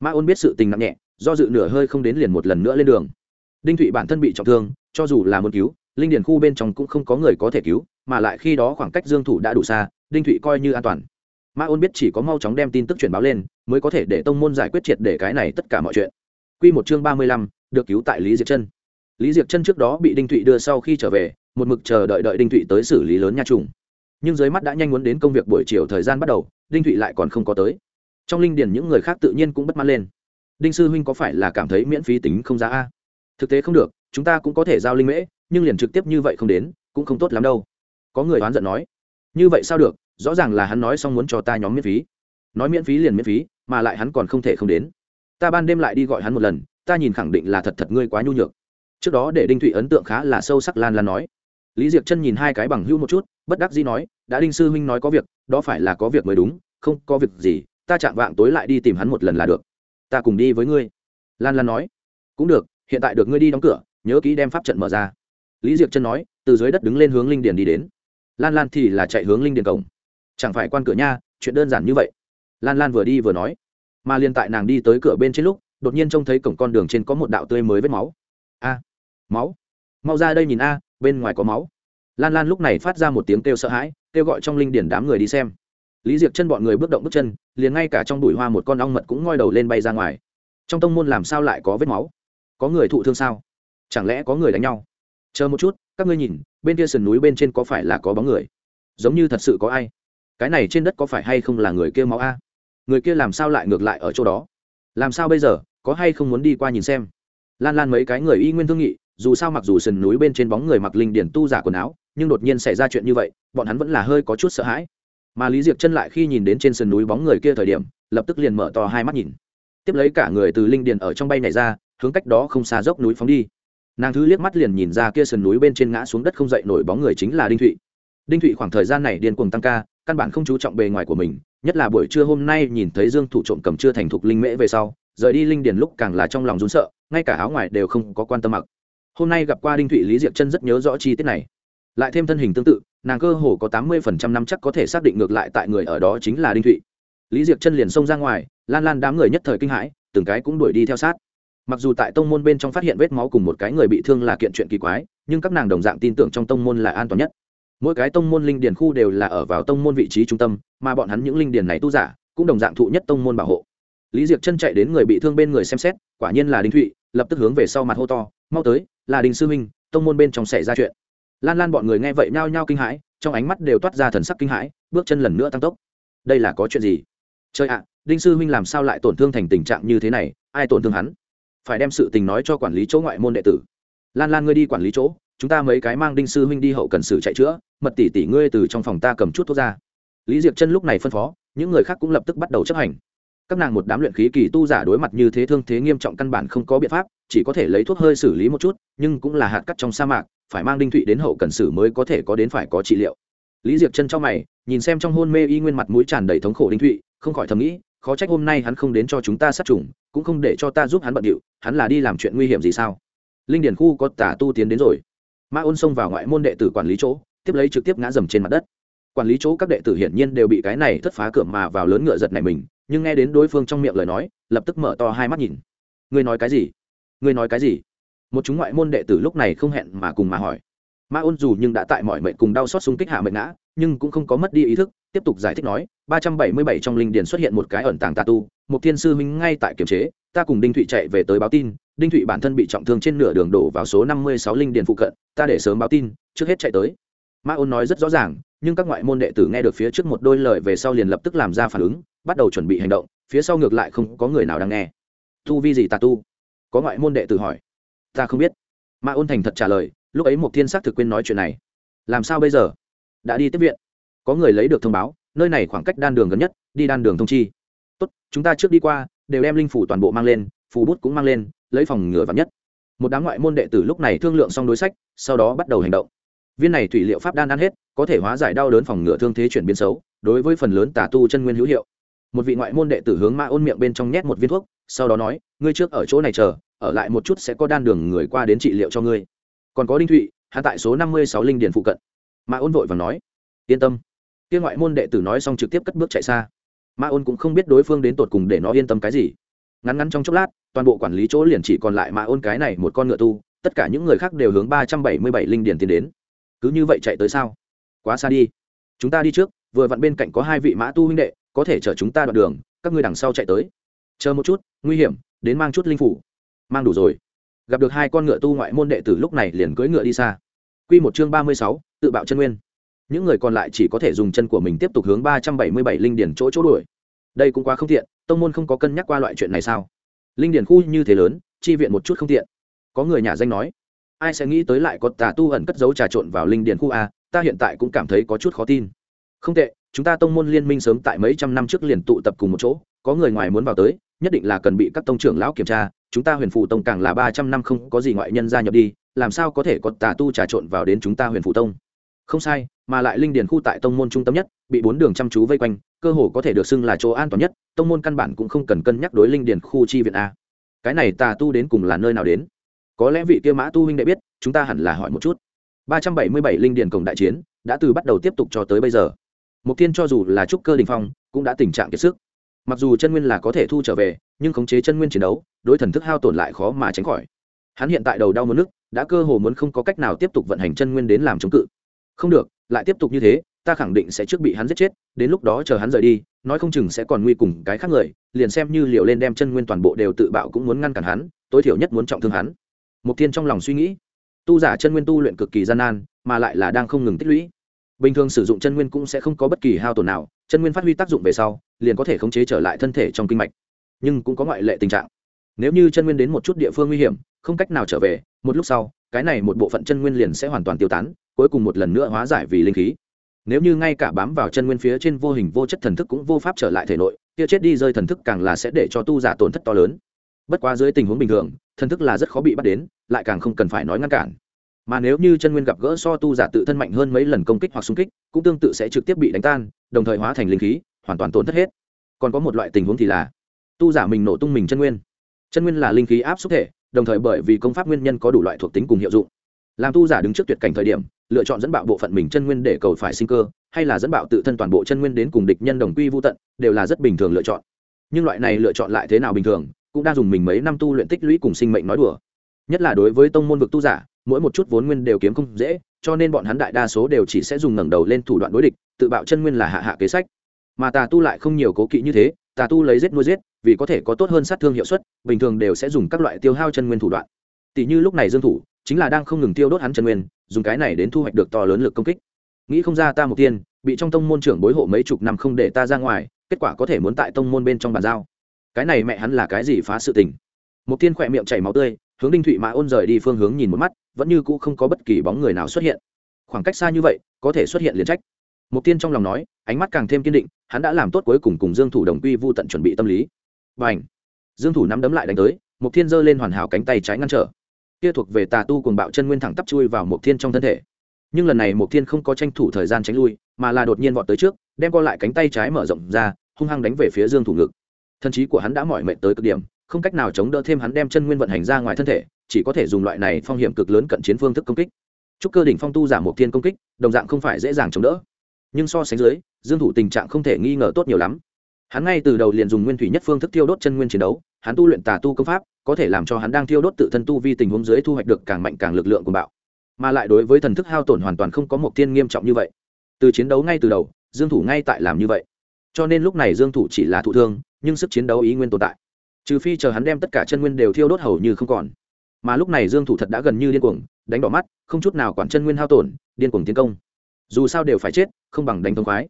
Ma ôn biết sự tình nặng nhẹ, do dự nửa hơi không đến liền một lần nữa lên đường đinh thụy bản thân bị trọng thương, cho dù là muốn cứu, linh điển khu bên trong cũng không có người có thể cứu, mà lại khi đó khoảng cách dương thủ đã đủ xa, đinh thụy coi như an toàn. Ma ôn biết chỉ có mau chóng đem tin tức truyền báo lên, mới có thể để tông môn giải quyết triệt để cái này tất cả mọi chuyện. Q một chương ba mươi lăm, được cứu tại lý diệp chân. Lý diệp chân trước đó bị đinh thụy đưa sau khi trở về, một mực chờ đợi đợi đinh thụy tới xử lý lớn nha trùng. Nhưng dưới mắt đã nhanh muốn đến công việc buổi chiều thời gian bắt đầu, đinh thụy lại còn không có tới. Trong linh điền những người khác tự nhiên cũng bất mãn lên. Đinh sư huynh có phải là cảm thấy miễn phí tính không giá a? Thực tế không được, chúng ta cũng có thể giao linh mễ, nhưng liền trực tiếp như vậy không đến, cũng không tốt lắm đâu. Có người oán giận nói, như vậy sao được, rõ ràng là hắn nói xong muốn cho ta nhóm miễn phí. Nói miễn phí liền miễn phí, mà lại hắn còn không thể không đến. Ta ban đêm lại đi gọi hắn một lần, ta nhìn khẳng định là thật thật ngươi quá nhu nhược. Trước đó để đinh thụy ấn tượng khá là sâu sắc lan lan nói. Lý diệc chân nhìn hai cái bằng hữu một chút, bất đắc dĩ nói, đã đinh sư huynh nói có việc, đó phải là có việc mới đúng, không có việc gì, ta chạm vạng tối lại đi tìm hắn một lần là được. Ta cùng đi với ngươi. Lan lan nói, cũng được hiện tại được ngươi đi đóng cửa, nhớ kỹ đem pháp trận mở ra. Lý diệc chân nói, từ dưới đất đứng lên hướng linh điền đi đến. Lan lan thì là chạy hướng linh điền cổng. Chẳng phải quan cửa nha, chuyện đơn giản như vậy. Lan lan vừa đi vừa nói. Mà liên tại nàng đi tới cửa bên trên lúc, đột nhiên trông thấy cổng con đường trên có một đạo tươi mới vết máu. A, máu? Mau ra đây nhìn a, bên ngoài có máu. Lan lan lúc này phát ra một tiếng kêu sợ hãi, kêu gọi trong linh điển đám người đi xem. Lý diệc chân bọn người bước động bước chân, liền ngay cả trong bụi hoa một con ong mật cũng ngoi đầu lên bay ra ngoài. Trong tông môn làm sao lại có vết máu? Có người thụ thương sao? Chẳng lẽ có người đánh nhau? Chờ một chút, các ngươi nhìn, bên kia sườn núi bên trên có phải là có bóng người? Giống như thật sự có ai? Cái này trên đất có phải hay không là người kia máu a? Người kia làm sao lại ngược lại ở chỗ đó? Làm sao bây giờ, có hay không muốn đi qua nhìn xem? Lan lan mấy cái người y nguyên thương nghị, dù sao mặc dù sườn núi bên trên bóng người mặc linh điển tu giả quần áo, nhưng đột nhiên xảy ra chuyện như vậy, bọn hắn vẫn là hơi có chút sợ hãi. Mà lý Diệc chân lại khi nhìn đến trên sườn núi bóng người kia thời điểm, lập tức liền mở to hai mắt nhìn. Tiếp lấy cả người từ linh điền ở trong bay này ra hướng cách đó không xa dốc núi phóng đi. Nàng thứ liếc mắt liền nhìn ra kia sườn núi bên trên ngã xuống đất không dậy nổi bóng người chính là đinh thụy. Đinh thụy khoảng thời gian này điên cuồng tăng ca, căn bản không chú trọng bề ngoài của mình, nhất là buổi trưa hôm nay nhìn thấy dương thủ trộm cầm chưa thành thục linh mễ về sau, rời đi linh điền lúc càng là trong lòng rún sợ, ngay cả áo ngoài đều không có quan tâm mặc. Hôm nay gặp qua đinh thụy, lý diệp chân rất nhớ rõ chi tiết này. Lại thêm thân hình tương tự, nàng cơ hồ có tám mươi phần trăm năm chắc có thể xác định ngược lại tại người ở đó chính là đinh thụy. Lý diệp chân liền xông ra ngoài, lan lan đám người nhất thời kinh hãi, từng cái cũng đuổi đi theo sát mặc dù tại tông môn bên trong phát hiện vết máu cùng một cái người bị thương là kiện chuyện kỳ quái, nhưng các nàng đồng dạng tin tưởng trong tông môn là an toàn nhất. Mỗi cái tông môn linh điền khu đều là ở vào tông môn vị trí trung tâm, mà bọn hắn những linh điền này tu giả cũng đồng dạng thụ nhất tông môn bảo hộ. Lý diệc chân chạy đến người bị thương bên người xem xét, quả nhiên là đinh thụy, lập tức hướng về sau mặt hô to, mau tới, là đình sư huynh tông môn bên trong xảy ra chuyện. Lan lan bọn người nghe vậy nhao nhao kinh hãi, trong ánh mắt đều toát ra thần sắc kinh hãi, bước chân lần nữa tăng tốc. Đây là có chuyện gì? Trời ạ, đinh sư huynh làm sao lại tổn thương thành tình trạng như thế này, ai tổn thương hắn? Phải đem sự tình nói cho quản lý chỗ ngoại môn đệ tử. Lan lan ngươi đi quản lý chỗ, chúng ta mấy cái mang đinh sư huynh đi hậu cần sử chạy chữa, mật tỷ tỷ ngươi từ trong phòng ta cầm chút thuốc ra. Lý diệp chân lúc này phân phó, những người khác cũng lập tức bắt đầu chấp hành. Các nàng một đám luyện khí kỳ tu giả đối mặt như thế thương thế nghiêm trọng căn bản không có biện pháp, chỉ có thể lấy thuốc hơi xử lý một chút, nhưng cũng là hạt cắt trong sa mạc, phải mang đinh thụy đến hậu cần sử mới có thể có đến phải có trị liệu. Lý diệp chân trong mày, nhìn xem trong hôn mê y nguyên mặt mũi tràn đầy thống khổ đinh thụy, không khỏi thầm nghĩ, khó trách hôm nay hắn không đến cho chúng ta sát trùng cũng không để cho ta giúp hắn bận điệu, hắn là đi làm chuyện nguy hiểm gì sao? Linh điển khu có tà tu tiến đến rồi. Ma ôn xông vào ngoại môn đệ tử quản lý chỗ, tiếp lấy trực tiếp ngã dầm trên mặt đất. Quản lý chỗ các đệ tử hiển nhiên đều bị cái này thất phá cửa mà vào lớn ngựa giật này mình, nhưng nghe đến đối phương trong miệng lời nói, lập tức mở to hai mắt nhìn. Ngươi nói cái gì? Ngươi nói cái gì? Một chúng ngoại môn đệ tử lúc này không hẹn mà cùng mà hỏi. Ma ôn dù nhưng đã tại mọi mệnh cùng đau xót xung kích hạ mệnh ngã, nhưng cũng không có mất đi ý thức, tiếp tục giải thích nói, ba trăm bảy mươi bảy trong linh điền xuất hiện một cái ẩn tàng tà tu một thiên sư minh ngay tại kiểm chế, ta cùng đinh thụy chạy về tới báo tin, đinh thụy bản thân bị trọng thương trên nửa đường đổ vào số năm mươi sáu linh điền phụ cận, ta để sớm báo tin, trước hết chạy tới. Ma ôn nói rất rõ ràng, nhưng các ngoại môn đệ tử nghe được phía trước một đôi lời về sau liền lập tức làm ra phản ứng, bắt đầu chuẩn bị hành động, phía sau ngược lại không có người nào đang nghe. Tu vi gì tà tu? Có ngoại môn đệ tử hỏi. Ta không biết. Ma ôn thành thật trả lời, lúc ấy một thiên s ắ c thực quên nói chuyện này. Làm sao bây giờ? Đã đi tiếp viện. Có người lấy được thông báo, nơi này khoảng cách đan đường gần nhất, đi đan đường thông chi tốt, chúng ta trước đi qua, đều đem linh phủ toàn bộ mang lên, phù bút cũng mang lên, lấy phòng ngừa vắn nhất. Một đám ngoại môn đệ tử lúc này thương lượng xong đối sách, sau đó bắt đầu hành động. Viên này thủy liệu pháp đan ăn hết, có thể hóa giải đau đớn phòng ngừa thương thế chuyển biến xấu, đối với phần lớn tà tu chân nguyên hữu hiệu. Một vị ngoại môn đệ tử hướng ma ôn miệng bên trong nhét một viên thuốc, sau đó nói, ngươi trước ở chỗ này chờ, ở lại một chút sẽ có đan đường người qua đến trị liệu cho ngươi. Còn có đinh thụy hạ tại số năm mươi sáu linh điền phụ cận. Ma ôn vội và nói, yên tâm. Kia ngoại môn đệ tử nói xong trực tiếp cất bước chạy xa ma ôn cũng không biết đối phương đến tột cùng để nó yên tâm cái gì. Ngắn ngắn trong chốc lát, toàn bộ quản lý chỗ liền chỉ còn lại ma ôn cái này một con ngựa tu, tất cả những người khác đều hướng ba trăm bảy mươi bảy linh điền tiến đến. Cứ như vậy chạy tới sao? Quá xa đi. Chúng ta đi trước, vừa vặn bên cạnh có hai vị mã tu huynh đệ, có thể chở chúng ta đoạn đường, các ngươi đằng sau chạy tới. Chờ một chút, nguy hiểm, đến mang chút linh phủ. Mang đủ rồi. Gặp được hai con ngựa tu ngoại môn đệ tử lúc này liền cưỡi ngựa đi xa. Q một chương ba mươi sáu, tự bạo chân nguyên những người còn lại chỉ có thể dùng chân của mình tiếp tục hướng ba trăm bảy mươi bảy linh điển chỗ chỗ đuổi. Đây cũng quá không tiện, tông môn không có cân nhắc qua loại chuyện này sao? Linh điển khu như thế lớn, chi viện một chút không tiện. Có người nhà danh nói, ai sẽ nghĩ tới lại có tà tu ẩn cất dấu trà trộn vào linh điển khu a, ta hiện tại cũng cảm thấy có chút khó tin. Không tệ, chúng ta tông môn liên minh sớm tại mấy trăm năm trước liền tụ tập cùng một chỗ, có người ngoài muốn vào tới, nhất định là cần bị các tông trưởng lão kiểm tra, chúng ta huyền phụ tông càng là ba trăm năm không có gì ngoại nhân gia nhập đi, làm sao có thể có tà tu trà trộn vào đến chúng ta huyền phụ tông? Không sai, mà lại linh điền khu tại tông môn trung tâm nhất, bị bốn đường chăm chú vây quanh, cơ hồ có thể được xưng là chỗ an toàn nhất, tông môn căn bản cũng không cần cân nhắc đối linh điền khu chi viện a. Cái này tà tu đến cùng là nơi nào đến? Có lẽ vị kia mã tu huynh đệ biết, chúng ta hẳn là hỏi một chút. Ba trăm bảy mươi bảy linh điền cổng đại chiến, đã từ bắt đầu tiếp tục cho tới bây giờ. Mục tiên cho dù là trúc cơ đình phong, cũng đã tình trạng kiệt sức. Mặc dù chân nguyên là có thể thu trở về, nhưng khống chế chân nguyên chiến đấu, đối thần thức hao tổn lại khó mà tránh khỏi. Hắn hiện tại đầu đau mất nước đã cơ hồ muốn không có cách nào tiếp tục vận hành chân nguyên đến làm chống cự không được, lại tiếp tục như thế, ta khẳng định sẽ trước bị hắn giết chết, đến lúc đó chờ hắn rời đi, nói không chừng sẽ còn nguy cùng cái khác người, liền xem như liệu lên đem chân nguyên toàn bộ đều tự bạo cũng muốn ngăn cản hắn, tối thiểu nhất muốn trọng thương hắn. Mục tiên trong lòng suy nghĩ, tu giả chân nguyên tu luyện cực kỳ gian nan, mà lại là đang không ngừng tích lũy. Bình thường sử dụng chân nguyên cũng sẽ không có bất kỳ hao tổn nào, chân nguyên phát huy tác dụng về sau, liền có thể khống chế trở lại thân thể trong kinh mạch. Nhưng cũng có ngoại lệ tình trạng. Nếu như chân nguyên đến một chút địa phương nguy hiểm, không cách nào trở về, một lúc sau, cái này một bộ phận chân nguyên liền sẽ hoàn toàn tiêu tán cuối cùng một lần nữa hóa giải vì linh khí. Nếu như ngay cả bám vào chân nguyên phía trên vô hình vô chất thần thức cũng vô pháp trở lại thể nội, kia chết đi rơi thần thức càng là sẽ để cho tu giả tổn thất to lớn. Bất quá dưới tình huống bình thường, thần thức là rất khó bị bắt đến, lại càng không cần phải nói ngăn cản. Mà nếu như chân nguyên gặp gỡ so tu giả tự thân mạnh hơn mấy lần công kích hoặc xung kích, cũng tương tự sẽ trực tiếp bị đánh tan, đồng thời hóa thành linh khí, hoàn toàn tổn thất hết. Còn có một loại tình huống thì là, tu giả mình nổ tung mình chân nguyên. Chân nguyên là linh khí áp xúc thể, đồng thời bởi vì công pháp nguyên nhân có đủ loại thuộc tính cùng hiệu dụng làm tu giả đứng trước tuyệt cảnh thời điểm, lựa chọn dẫn bạo bộ phận mình chân nguyên để cầu phải sinh cơ, hay là dẫn bạo tự thân toàn bộ chân nguyên đến cùng địch nhân đồng quy vô tận, đều là rất bình thường lựa chọn. Nhưng loại này lựa chọn lại thế nào bình thường, cũng đang dùng mình mấy năm tu luyện tích lũy cùng sinh mệnh nói đùa. Nhất là đối với tông môn vực tu giả, mỗi một chút vốn nguyên đều kiếm không dễ, cho nên bọn hắn đại đa số đều chỉ sẽ dùng ngẩng đầu lên thủ đoạn đối địch, tự bạo chân nguyên là hạ hạ kế sách. Mà tà tu lại không nhiều cố kỵ như thế, tà tu lấy giết nuôi giết, vì có thể có tốt hơn sát thương hiệu suất, bình thường đều sẽ dùng các loại tiêu hao chân nguyên thủ đoạn. Tỷ như lúc này dương thủ chính là đang không ngừng tiêu đốt hắn chân nguyên, dùng cái này đến thu hoạch được to lớn lực công kích. Nghĩ không ra ta một tiên, bị trong tông môn trưởng bối hộ mấy chục năm không để ta ra ngoài, kết quả có thể muốn tại tông môn bên trong bàn giao. Cái này mẹ hắn là cái gì phá sự tình? Một tiên khỏe miệng chảy máu tươi, hướng đinh thụy mã ôn rời đi phương hướng nhìn một mắt, vẫn như cũ không có bất kỳ bóng người nào xuất hiện. Khoảng cách xa như vậy, có thể xuất hiện liền trách. Một tiên trong lòng nói, ánh mắt càng thêm kiên định, hắn đã làm tốt cuối cùng cùng dương thủ đồng quy vu tận chuẩn bị tâm lý. Và dương thủ nắm đấm lại đánh tới một thiên giơ lên hoàn hảo cánh tay trái ngăn trở kia thuộc về tà tu cuồng bạo chân nguyên thẳng tắp chui vào một thiên trong thân thể. Nhưng lần này một thiên không có tranh thủ thời gian tránh lui, mà là đột nhiên vọt tới trước, đem co lại cánh tay trái mở rộng ra, hung hăng đánh về phía dương thủ ngực. Thân trí của hắn đã mỏi mệt tới cực điểm, không cách nào chống đỡ thêm hắn đem chân nguyên vận hành ra ngoài thân thể, chỉ có thể dùng loại này phong hiểm cực lớn cận chiến phương thức công kích. Chúc cơ đỉnh phong tu giảm một thiên công kích, đồng dạng không phải dễ dàng chống đỡ. Nhưng so sánh dưới, dương thủ tình trạng không thể nghi ngờ tốt nhiều lắm. Hắn ngay từ đầu liền dùng nguyên thủy nhất phương thức tiêu đốt chân nguyên chiến đấu, hắn tu luyện tà tu công pháp có thể làm cho hắn đang thiêu đốt tự thân tu vi tình huống dưới thu hoạch được càng mạnh càng lực lượng của bạo. Mà lại đối với thần thức hao tổn hoàn toàn không có một thiên nghiêm trọng như vậy. Từ chiến đấu ngay từ đầu, dương thủ ngay tại làm như vậy. Cho nên lúc này dương thủ chỉ là thụ thương, nhưng sức chiến đấu ý nguyên tồn tại. Trừ phi chờ hắn đem tất cả chân nguyên đều thiêu đốt hầu như không còn. Mà lúc này dương thủ thật đã gần như điên cuồng, đánh đỏ mắt, không chút nào quản chân nguyên hao tổn, điên cuồng tiến công. Dù sao đều phải chết, không bằng đánh thông khoái.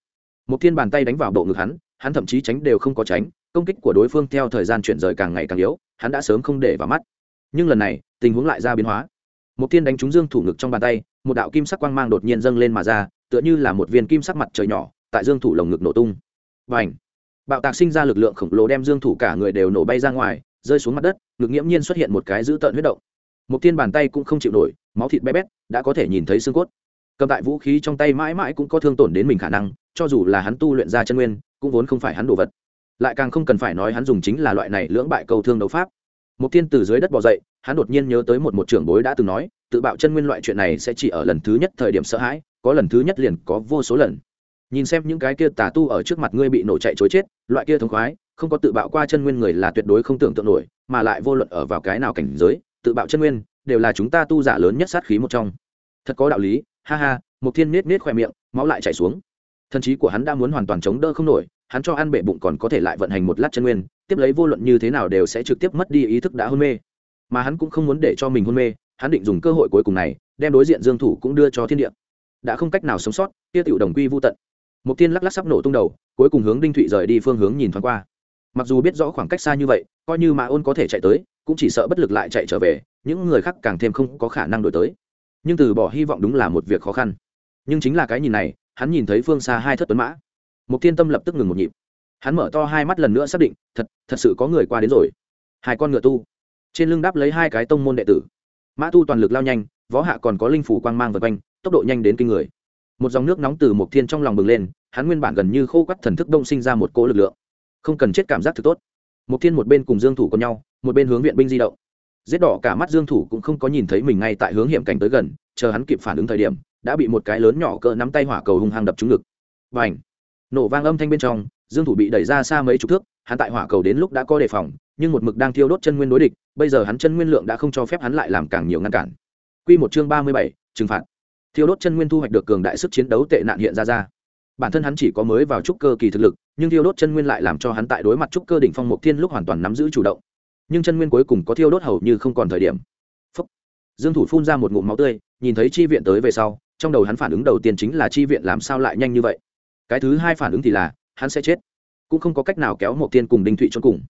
Một thiên bàn tay đánh vào bộ ngực hắn hắn thậm chí tránh đều không có tránh, công kích của đối phương theo thời gian chuyển rời càng ngày càng yếu hắn đã sớm không để vào mắt. Nhưng lần này, tình huống lại ra biến hóa. Một tiên đánh trúng dương thủ ngực trong bàn tay, một đạo kim sắc quang mang đột nhiên dâng lên mà ra, tựa như là một viên kim sắc mặt trời nhỏ, tại dương thủ lồng ngực nổ tung. Và ảnh bạo tạc sinh ra lực lượng khổng lồ đem dương thủ cả người đều nổ bay ra ngoài, rơi xuống mặt đất, ngực nghiễm nhiên xuất hiện một cái dữ tợn huyết động. Một tiên bàn tay cũng không chịu nổi, máu thịt bé bét, đã có thể nhìn thấy xương cốt. Cầm tại vũ khí trong tay mãi mãi cũng có thương tổn đến mình khả năng, cho dù là hắn tu luyện ra chân nguyên, cũng vốn không phải hắn đồ vật lại càng không cần phải nói hắn dùng chính là loại này lưỡng bại cầu thương đấu pháp. Một thiên từ dưới đất bỏ dậy, hắn đột nhiên nhớ tới một một trưởng bối đã từng nói, tự bạo chân nguyên loại chuyện này sẽ chỉ ở lần thứ nhất thời điểm sợ hãi, có lần thứ nhất liền có vô số lần. Nhìn xem những cái kia tà tu ở trước mặt ngươi bị nổ chạy chối chết, loại kia thống khoái, không có tự bạo qua chân nguyên người là tuyệt đối không tưởng tượng nổi, mà lại vô luận ở vào cái nào cảnh giới, tự bạo chân nguyên, đều là chúng ta tu giả lớn nhất sát khí một trong. Thật có đạo lý, ha ha một thiên nết nết khoe miệng, máu lại chảy xuống. Thần trí của hắn đã muốn hoàn toàn chống đỡ không nổi hắn cho ăn bể bụng còn có thể lại vận hành một lát chân nguyên, tiếp lấy vô luận như thế nào đều sẽ trực tiếp mất đi ý thức đã hôn mê. Mà hắn cũng không muốn để cho mình hôn mê, hắn định dùng cơ hội cuối cùng này, đem đối diện dương thủ cũng đưa cho thiên địa. Đã không cách nào sống sót, kia tiểu đồng quy vô tận. Một tiên lắc lắc sắp nổ tung đầu, cuối cùng hướng đinh thụy rời đi phương hướng nhìn thoáng qua. Mặc dù biết rõ khoảng cách xa như vậy, coi như mà ôn có thể chạy tới, cũng chỉ sợ bất lực lại chạy trở về, những người khác càng thêm không có khả năng đổi tới. Nhưng từ bỏ hy vọng đúng là một việc khó khăn. Nhưng chính là cái nhìn này, hắn nhìn thấy phương xa hai thất tuấn mã một Thiên tâm lập tức ngừng một nhịp. Hắn mở to hai mắt lần nữa xác định, thật thật sự có người qua đến rồi. Hai con ngựa tu. Trên lưng đáp lấy hai cái tông môn đệ tử. Mã tu toàn lực lao nhanh, võ hạ còn có linh phủ quang mang vật quanh, tốc độ nhanh đến kinh người. Một dòng nước nóng từ một thiên trong lòng bừng lên, hắn nguyên bản gần như khô quắt thần thức đông sinh ra một cỗ lực lượng. Không cần chết cảm giác thực tốt. Một thiên một bên cùng dương thủ con nhau, một bên hướng viện binh di động. Giết đỏ cả mắt dương thủ cũng không có nhìn thấy mình ngay tại hướng hiểm cảnh tới gần, chờ hắn kịp phản ứng thời điểm, đã bị một cái lớn nhỏ cỡ nắm tay hỏa cầu hung hăng đập trúng ngực. Và ảnh nổ vang âm thanh bên trong dương thủ bị đẩy ra xa mấy chục thước hắn tại hỏa cầu đến lúc đã có đề phòng nhưng một mực đang thiêu đốt chân nguyên đối địch bây giờ hắn chân nguyên lượng đã không cho phép hắn lại làm càng nhiều ngăn cản. Quy một chương 37, trừng phạt. Thiêu đốt chân nguyên thu hoạch được cường đại sức chiến đấu tệ nạn hiện ra ra. Bản thân hắn chỉ có mới vào trúc cơ kỳ thực lực nhưng thiêu đốt chân nguyên lại làm cho hắn tại đối mặt trúc cơ đỉnh phong mục thiên lúc hoàn toàn nắm giữ chủ động. Nhưng chân nguyên cuối cùng có thiêu đốt hầu như không còn thời điểm. Phúc. dương thủ phun ra một ngụm máu tươi nhìn thấy chi viện tới về sau trong đầu hắn phản ứng đầu tiên chính là chi viện làm sao lại nhanh như vậy cái thứ hai phản ứng thì là, hắn sẽ chết. Cũng không có cách nào kéo một tiên cùng đinh thụy cho cùng.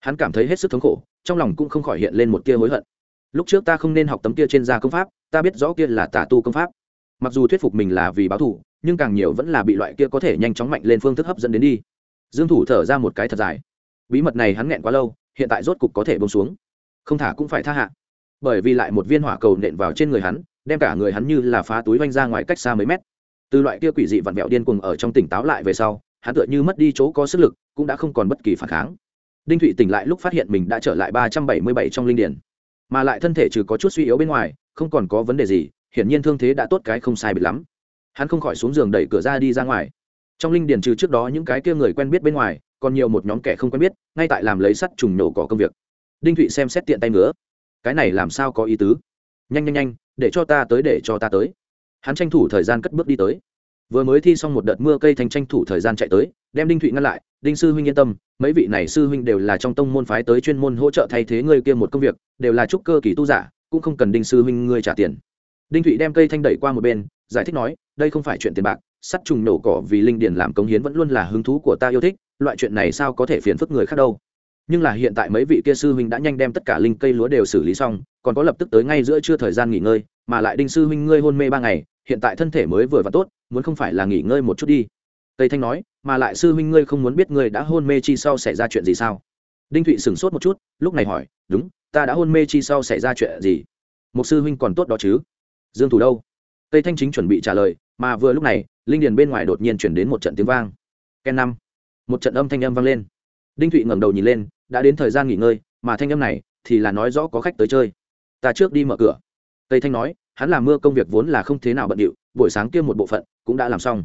Hắn cảm thấy hết sức thống khổ, trong lòng cũng không khỏi hiện lên một tia hối hận. Lúc trước ta không nên học tấm kia trên gia công pháp, ta biết rõ kia là tà tu công pháp. Mặc dù thuyết phục mình là vì báo thù, nhưng càng nhiều vẫn là bị loại kia có thể nhanh chóng mạnh lên phương thức hấp dẫn đến đi. Dương thủ thở ra một cái thật dài. Bí mật này hắn nghẹn quá lâu, hiện tại rốt cục có thể bông xuống. Không thả cũng phải tha hạ. Bởi vì lại một viên hỏa cầu nện vào trên người hắn, đem cả người hắn như là phá túi vanh ra ngoài cách xa mấy mét từ loại kia quỷ dị vặn vẹo điên cuồng ở trong tỉnh táo lại về sau, hắn tựa như mất đi chỗ có sức lực, cũng đã không còn bất kỳ phản kháng. Đinh thụy tỉnh lại lúc phát hiện mình đã trở lại ba trăm bảy mươi bảy trong linh điển. Mà lại thân thể trừ có chút suy yếu bên ngoài, không còn có vấn đề gì, hiển nhiên thương thế đã tốt cái không sai bịt lắm. Hắn không khỏi xuống giường đẩy cửa ra đi ra ngoài. Trong linh điển trừ trước đó những cái kia người quen biết bên ngoài, còn nhiều một nhóm kẻ không quen biết, ngay tại làm lấy sắt trùng nổ cỏ công việc. Đinh thụy xem xét tiện tay nữa cái này làm sao có ý tứ? Nhanh nhanh nhanh, để cho ta tới, để cho ta tới hắn tranh thủ thời gian cất bước đi tới. Vừa mới thi xong một đợt mưa cây thành tranh thủ thời gian chạy tới, đem đinh thụy ngăn lại, đinh sư huynh yên tâm, mấy vị này sư huynh đều là trong tông môn phái tới chuyên môn hỗ trợ thay thế người kia một công việc, đều là trúc cơ kỳ tu giả, cũng không cần đinh sư huynh ngươi trả tiền. Đinh thụy đem cây thanh đẩy qua một bên, giải thích nói, đây không phải chuyện tiền bạc, sắt trùng nổ cỏ vì linh điền làm công hiến vẫn luôn là hứng thú của ta yêu thích, loại chuyện này sao có thể phiền phức người khác đâu? Nhưng là hiện tại mấy vị kia sư huynh đã nhanh đem tất cả linh cây lúa đều xử lý xong, còn có lập tức tới ngay giữa trưa thời gian nghỉ ngơi, mà lại đinh sư huynh ngươi hôn mê ba ngày, hiện tại thân thể mới vừa và tốt, muốn không phải là nghỉ ngơi một chút đi. Tây thanh nói, mà lại sư huynh ngươi không muốn biết ngươi đã hôn mê chi sau xảy ra chuyện gì sao? Đinh thụy sửng sốt một chút, lúc này hỏi, đúng, ta đã hôn mê chi sau xảy ra chuyện gì? Một sư huynh còn tốt đó chứ? Dương thủ đâu? Tây thanh chính chuẩn bị trả lời, mà vừa lúc này, linh điền bên ngoài đột nhiên chuyển đến một trận tiếng vang. Ken năm. Một trận âm thanh âm vang lên đinh thụy ngẩng đầu nhìn lên, đã đến thời gian nghỉ ngơi, mà thanh âm này thì là nói rõ có khách tới chơi. Ta trước đi mở cửa. Tây thanh nói, hắn làm mưa công việc vốn là không thế nào bận điệu, buổi sáng kia một bộ phận cũng đã làm xong.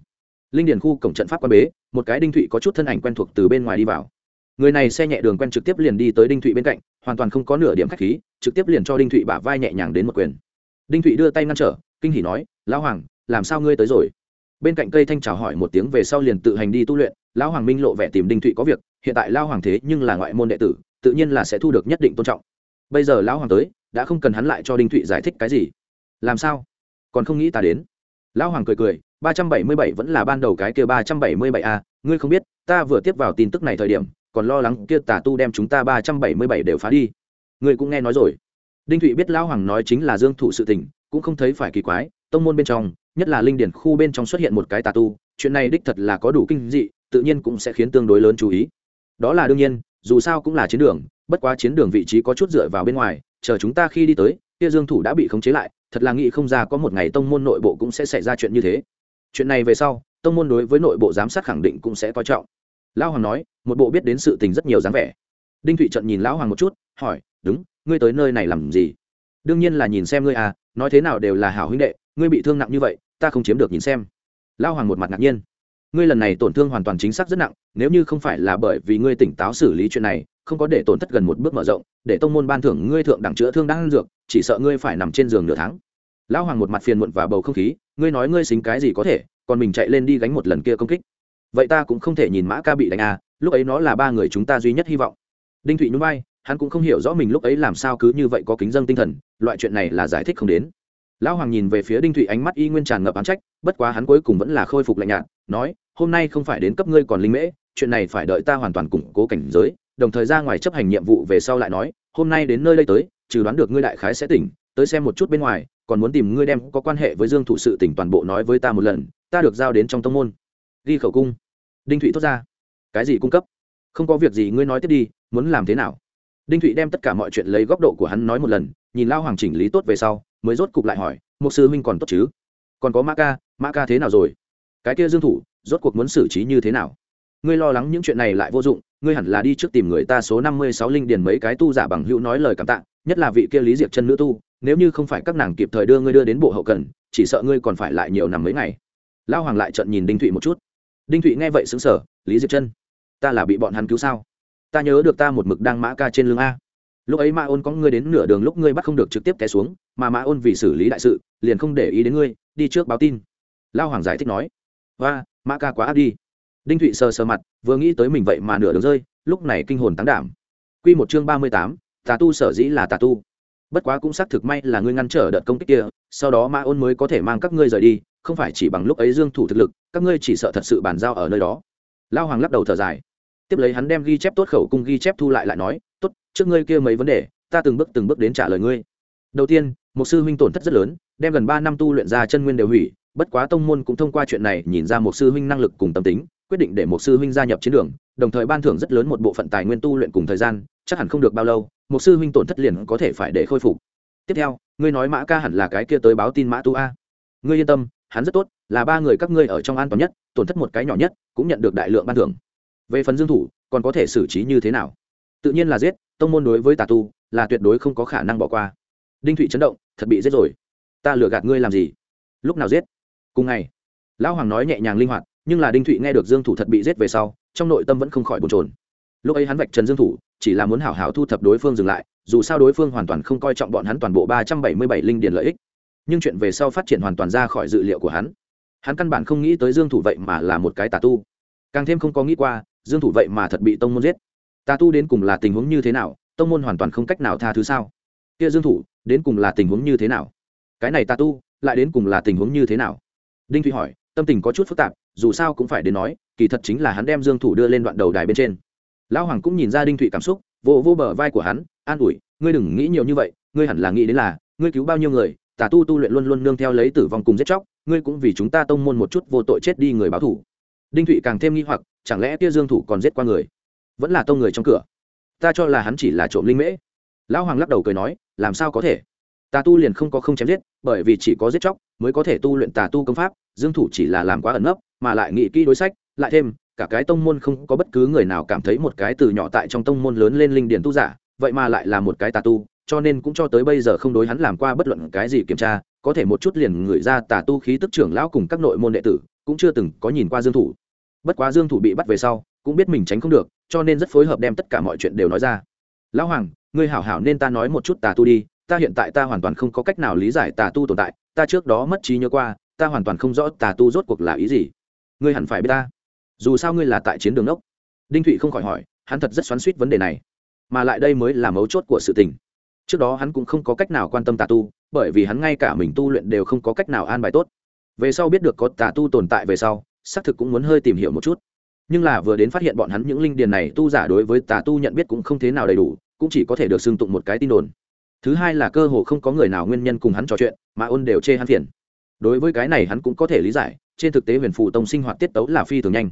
Linh điền khu cổng trận pháp quan bế, một cái đinh thụy có chút thân ảnh quen thuộc từ bên ngoài đi vào. Người này xe nhẹ đường quen trực tiếp liền đi tới đinh thụy bên cạnh, hoàn toàn không có nửa điểm khách khí, trực tiếp liền cho đinh thụy bả vai nhẹ nhàng đến một quyền. Đinh thụy đưa tay ngăn trở, kinh hỉ nói, lão hoàng, làm sao ngươi tới rồi? Bên cạnh cây thanh chào hỏi một tiếng về sau liền tự hành đi tu luyện, lão hoàng minh lộ vẻ tìm đinh thụy có việc hiện tại lao hoàng thế nhưng là ngoại môn đệ tử, tự nhiên là sẽ thu được nhất định tôn trọng. Bây giờ lão hoàng tới, đã không cần hắn lại cho đinh thụy giải thích cái gì. Làm sao? Còn không nghĩ ta đến. Lão hoàng cười cười, ba trăm bảy mươi bảy vẫn là ban đầu cái kia ba trăm bảy mươi bảy a, ngươi không biết, ta vừa tiếp vào tin tức này thời điểm, còn lo lắng kia tà tu đem chúng ta ba trăm bảy mươi bảy đều phá đi. Ngươi cũng nghe nói rồi. Đinh thụy biết lão hoàng nói chính là dương thủ sự tình, cũng không thấy phải kỳ quái, tông môn bên trong, nhất là linh điển khu bên trong xuất hiện một cái tà tu, chuyện này đích thật là có đủ kinh dị, tự nhiên cũng sẽ khiến tương đối lớn chú ý đó là đương nhiên, dù sao cũng là chiến đường, bất quá chiến đường vị trí có chút dựa vào bên ngoài, chờ chúng ta khi đi tới, kia dương thủ đã bị khống chế lại, thật là nghĩ không ra có một ngày tông môn nội bộ cũng sẽ xảy ra chuyện như thế. Chuyện này về sau, tông môn đối với nội bộ giám sát khẳng định cũng sẽ coi trọng. Lão hoàng nói, một bộ biết đến sự tình rất nhiều dáng vẻ. Đinh thụy trận nhìn lão hoàng một chút, hỏi, đúng, ngươi tới nơi này làm gì? Đương nhiên là nhìn xem ngươi à nói thế nào đều là hảo huynh đệ, ngươi bị thương nặng như vậy, ta không chiếm được nhìn xem. Lão hoàng một mặt ngạc nhiên ngươi lần này tổn thương hoàn toàn chính xác rất nặng, nếu như không phải là bởi vì ngươi tỉnh táo xử lý chuyện này, không có để tổn thất gần một bước mở rộng, để tông môn ban thưởng ngươi thượng đẳng chữa thương đang dược, chỉ sợ ngươi phải nằm trên giường nửa tháng. Lão hoàng một mặt phiền muộn và bầu không khí, ngươi nói ngươi xính cái gì có thể, còn mình chạy lên đi gánh một lần kia công kích. Vậy ta cũng không thể nhìn mã ca bị đánh à lúc ấy nó là ba người chúng ta duy nhất hy vọng. Đinh thụy nhún vai, hắn cũng không hiểu rõ mình lúc ấy làm sao cứ như vậy có kính dân tinh thần, loại chuyện này là giải thích không đến lão hoàng nhìn về phía đinh thụy ánh mắt y nguyên tràn ngập ám trách, bất quá hắn cuối cùng vẫn là khôi phục lạnh nhạt, nói, hôm nay không phải đến cấp ngươi còn linh mễ, chuyện này phải đợi ta hoàn toàn củng cố cảnh giới, đồng thời ra ngoài chấp hành nhiệm vụ về sau lại nói, hôm nay đến nơi đây tới, trừ đoán được ngươi đại khái sẽ tỉnh, tới xem một chút bên ngoài, còn muốn tìm ngươi đem có quan hệ với dương thụ sự tỉnh toàn bộ nói với ta một lần, ta được giao đến trong tông môn. Ghi khẩu cung. Đinh thụy thốt ra. Cái gì cung cấp? Không có việc gì, ngươi nói tiếp đi, muốn làm thế nào? Đinh thụy đem tất cả mọi chuyện lấy góc độ của hắn nói một lần, nhìn lao hoàng chỉnh lý tốt về sau mới rốt cục lại hỏi một sư huynh còn tốt chứ? Còn có mã ca mã ca thế nào rồi? Cái kia dương thủ, rốt cuộc muốn xử trí như thế nào? Ngươi lo lắng những chuyện này lại vô dụng, ngươi hẳn là đi trước tìm người ta số năm mươi sáu linh điền mấy cái tu giả bằng hữu nói lời cảm tạ, nhất là vị kia lý diệp chân nữ tu, nếu như không phải các nàng kịp thời đưa ngươi đưa đến bộ hậu cần, chỉ sợ ngươi còn phải lại nhiều nằm mấy ngày. Lao hoàng lại trận nhìn đinh thụy một chút. Đinh thụy nghe vậy xứng sở lý diệp chân, ta là bị bọn hắn cứu sao? Ta nhớ được ta một mực đang mã ca trên lưng a lúc ấy ma ôn có ngươi đến nửa đường lúc ngươi bắt không được trực tiếp té xuống, mà ma ôn vì xử lý đại sự, liền không để ý đến ngươi, đi trước báo tin. Lao hoàng giải thích nói. Và ma ca quá áp đi. Đinh thụy sờ sờ mặt, vừa nghĩ tới mình vậy mà nửa đường rơi, lúc này kinh hồn tán đảm. Q một chương ba mươi tám, tà tu sở dĩ là tà tu. Bất quá cũng xác thực may là ngươi ngăn trở đợt công kích kia, sau đó ma ôn mới có thể mang các ngươi rời đi, không phải chỉ bằng lúc ấy dương thủ thực lực, các ngươi chỉ sợ thật sự bàn giao ở nơi đó. Lao hoàng lắc đầu thở dài. Tiếp lấy hắn đem ghi chép tốt khẩu cung ghi chép thu lại lại nói tốt, trước ngươi kia mấy vấn đề, ta từng bước từng bước đến trả lời ngươi. Đầu tiên, một sư huynh tổn thất rất lớn, đem gần ba năm tu luyện ra chân nguyên đều hủy, bất quá tông môn cũng thông qua chuyện này nhìn ra một sư huynh năng lực cùng tâm tính, quyết định để một sư huynh gia nhập chiến đường, đồng thời ban thưởng rất lớn một bộ phận tài nguyên tu luyện cùng thời gian, chắc hẳn không được bao lâu, một sư huynh tổn thất liền có thể phải để khôi phục. Tiếp theo, ngươi nói mã ca hẳn là cái kia tới báo tin mã tu a. Ngươi yên tâm, hắn rất tốt, là ba người các ngươi ở trong an toàn nhất, tổn thất một cái nhỏ nhất, cũng nhận được đại lượng ban thưởng. Về phần dương thủ, còn có thể xử trí như thế nào? Tự nhiên là giết, tông môn đối với tà tu là tuyệt đối không có khả năng bỏ qua. Đinh thụy chấn động, thật bị giết rồi. Ta lừa gạt ngươi làm gì? Lúc nào giết? Cùng ngày, lão hoàng nói nhẹ nhàng linh hoạt, nhưng là đinh thụy nghe được dương thủ thật bị giết về sau, trong nội tâm vẫn không khỏi bồn trồn lúc ấy hắn vạch trần dương thủ, chỉ là muốn hảo hảo thu thập đối phương dừng lại, dù sao đối phương hoàn toàn không coi trọng bọn hắn toàn bộ ba trăm bảy mươi bảy linh điền lợi ích. Nhưng chuyện về sau phát triển hoàn toàn ra khỏi dự liệu của hắn. Hắn căn bản không nghĩ tới dương thủ vậy mà là một cái tà tu. Càng thêm không có nghĩ qua, dương thủ vậy mà thật bị tông môn giết tà tu đến cùng là tình huống như thế nào, tông môn hoàn toàn không cách nào tha thứ sao? Kia dương thủ, đến cùng là tình huống như thế nào? Cái này tà tu, lại đến cùng là tình huống như thế nào? Đinh thụy hỏi, tâm tình có chút phức tạp, dù sao cũng phải đến nói, kỳ thật chính là hắn đem dương thủ đưa lên đoạn đầu đài bên trên. Lão hoàng cũng nhìn ra đinh thụy cảm xúc, vô vô bờ vai của hắn, an ủi, ngươi đừng nghĩ nhiều như vậy, ngươi hẳn là nghĩ đến là, ngươi cứu bao nhiêu người, tà tu tu luyện luôn luôn nương theo lấy tử vong cùng giết chóc, ngươi cũng vì chúng ta tông môn một chút vô tội chết đi người báo thủ. Đinh thụy càng thêm nghi hoặc, chẳng lẽ kia dương thủ còn giết qua người? Vẫn là tông người trong cửa. Ta cho là hắn chỉ là trộm linh mễ. Lão hoàng lắc đầu cười nói, làm sao có thể? Tà tu liền không có không chém giết, bởi vì chỉ có giết chóc mới có thể tu luyện tà tu công pháp, dương thủ chỉ là làm quá ẩn nấp, mà lại nghĩ kỹ đối sách, lại thêm, cả cái tông môn không có bất cứ người nào cảm thấy một cái từ nhỏ tại trong tông môn lớn lên linh điển tu giả, vậy mà lại là một cái tà tu, cho nên cũng cho tới bây giờ không đối hắn làm qua bất luận cái gì kiểm tra, có thể một chút liền ngửi ra tà tu khí tức trưởng lão cùng các nội môn đệ tử, cũng chưa từng có nhìn qua dương thủ. Bất quá dương thủ bị bắt về sau cũng biết mình tránh không được, cho nên rất phối hợp đem tất cả mọi chuyện đều nói ra. Lão hoàng, ngươi hảo hảo nên ta nói một chút tà tu đi, ta hiện tại ta hoàn toàn không có cách nào lý giải tà tu tồn tại, ta trước đó mất trí nhớ qua, ta hoàn toàn không rõ tà tu rốt cuộc là ý gì. Ngươi hẳn phải biết ta. Dù sao ngươi là tại chiến đường đốc. Đinh thụy không khỏi hỏi, hắn thật rất xoắn suýt vấn đề này. Mà lại đây mới là mấu chốt của sự tình. Trước đó hắn cũng không có cách nào quan tâm tà tu, bởi vì hắn ngay cả mình tu luyện đều không có cách nào an bài tốt. Về sau biết được có tà tu tồn tại về sau, xác thực cũng muốn hơi tìm hiểu một chút nhưng là vừa đến phát hiện bọn hắn những linh điền này tu giả đối với tà tu nhận biết cũng không thế nào đầy đủ, cũng chỉ có thể được xưng tụng một cái tin đồn. Thứ hai là cơ hồ không có người nào nguyên nhân cùng hắn trò chuyện, mà ôn đều chê hắn phiền. Đối với cái này hắn cũng có thể lý giải, trên thực tế huyền phù tông sinh hoạt tiết tấu là phi thường nhanh.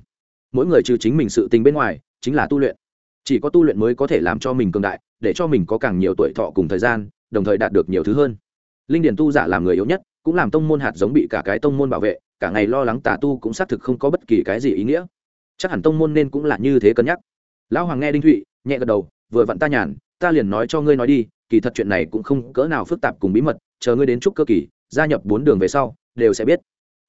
Mỗi người trừ chính mình sự tình bên ngoài, chính là tu luyện. Chỉ có tu luyện mới có thể làm cho mình cường đại, để cho mình có càng nhiều tuổi thọ cùng thời gian, đồng thời đạt được nhiều thứ hơn. Linh điển tu giả làm người yếu nhất, cũng làm tông môn hạt giống bị cả cái tông môn bảo vệ, cả ngày lo lắng tà tu cũng xác thực không có bất kỳ cái gì ý nghĩa chắc hẳn tông môn nên cũng là như thế cân nhắc. Lão hoàng nghe đinh thụy, nhẹ gật đầu, vừa vặn ta nhàn, ta liền nói cho ngươi nói đi, kỳ thật chuyện này cũng không cỡ nào phức tạp cùng bí mật, chờ ngươi đến chúc cơ kỳ, gia nhập bốn đường về sau, đều sẽ biết.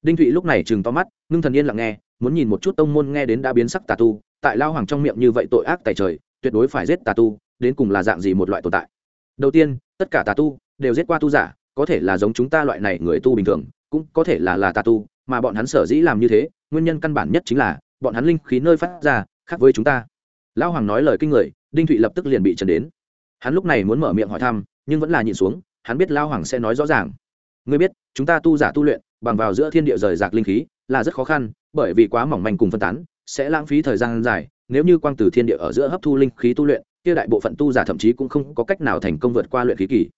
Đinh thụy lúc này chừng to mắt, ngưng thần yên lặng nghe, muốn nhìn một chút tông môn nghe đến đã biến sắc tà tu, tại lao hoàng trong miệng như vậy tội ác tại trời, tuyệt đối phải giết tà tu, đến cùng là dạng gì một loại tồn tại. Đầu tiên, tất cả tà tu đều giết qua tu giả, có thể là giống chúng ta loại này người tu bình thường, cũng có thể là là tà tu, mà bọn hắn sở dĩ làm như thế, nguyên nhân căn bản nhất chính là bọn hắn linh khí nơi phát ra, khác với chúng ta. Lão hoàng nói lời kinh người, đinh thụy lập tức liền bị trần đến. Hắn lúc này muốn mở miệng hỏi thăm, nhưng vẫn là nhìn xuống, hắn biết lao hoàng sẽ nói rõ ràng. Ngươi biết, chúng ta tu giả tu luyện, bằng vào giữa thiên địa rời rạc linh khí, là rất khó khăn, bởi vì quá mỏng manh cùng phân tán, sẽ lãng phí thời gian dài. Nếu như quang từ thiên địa ở giữa hấp thu linh khí tu luyện, kia đại bộ phận tu giả thậm chí cũng không có cách nào thành công vượt qua luyện khí kỳ.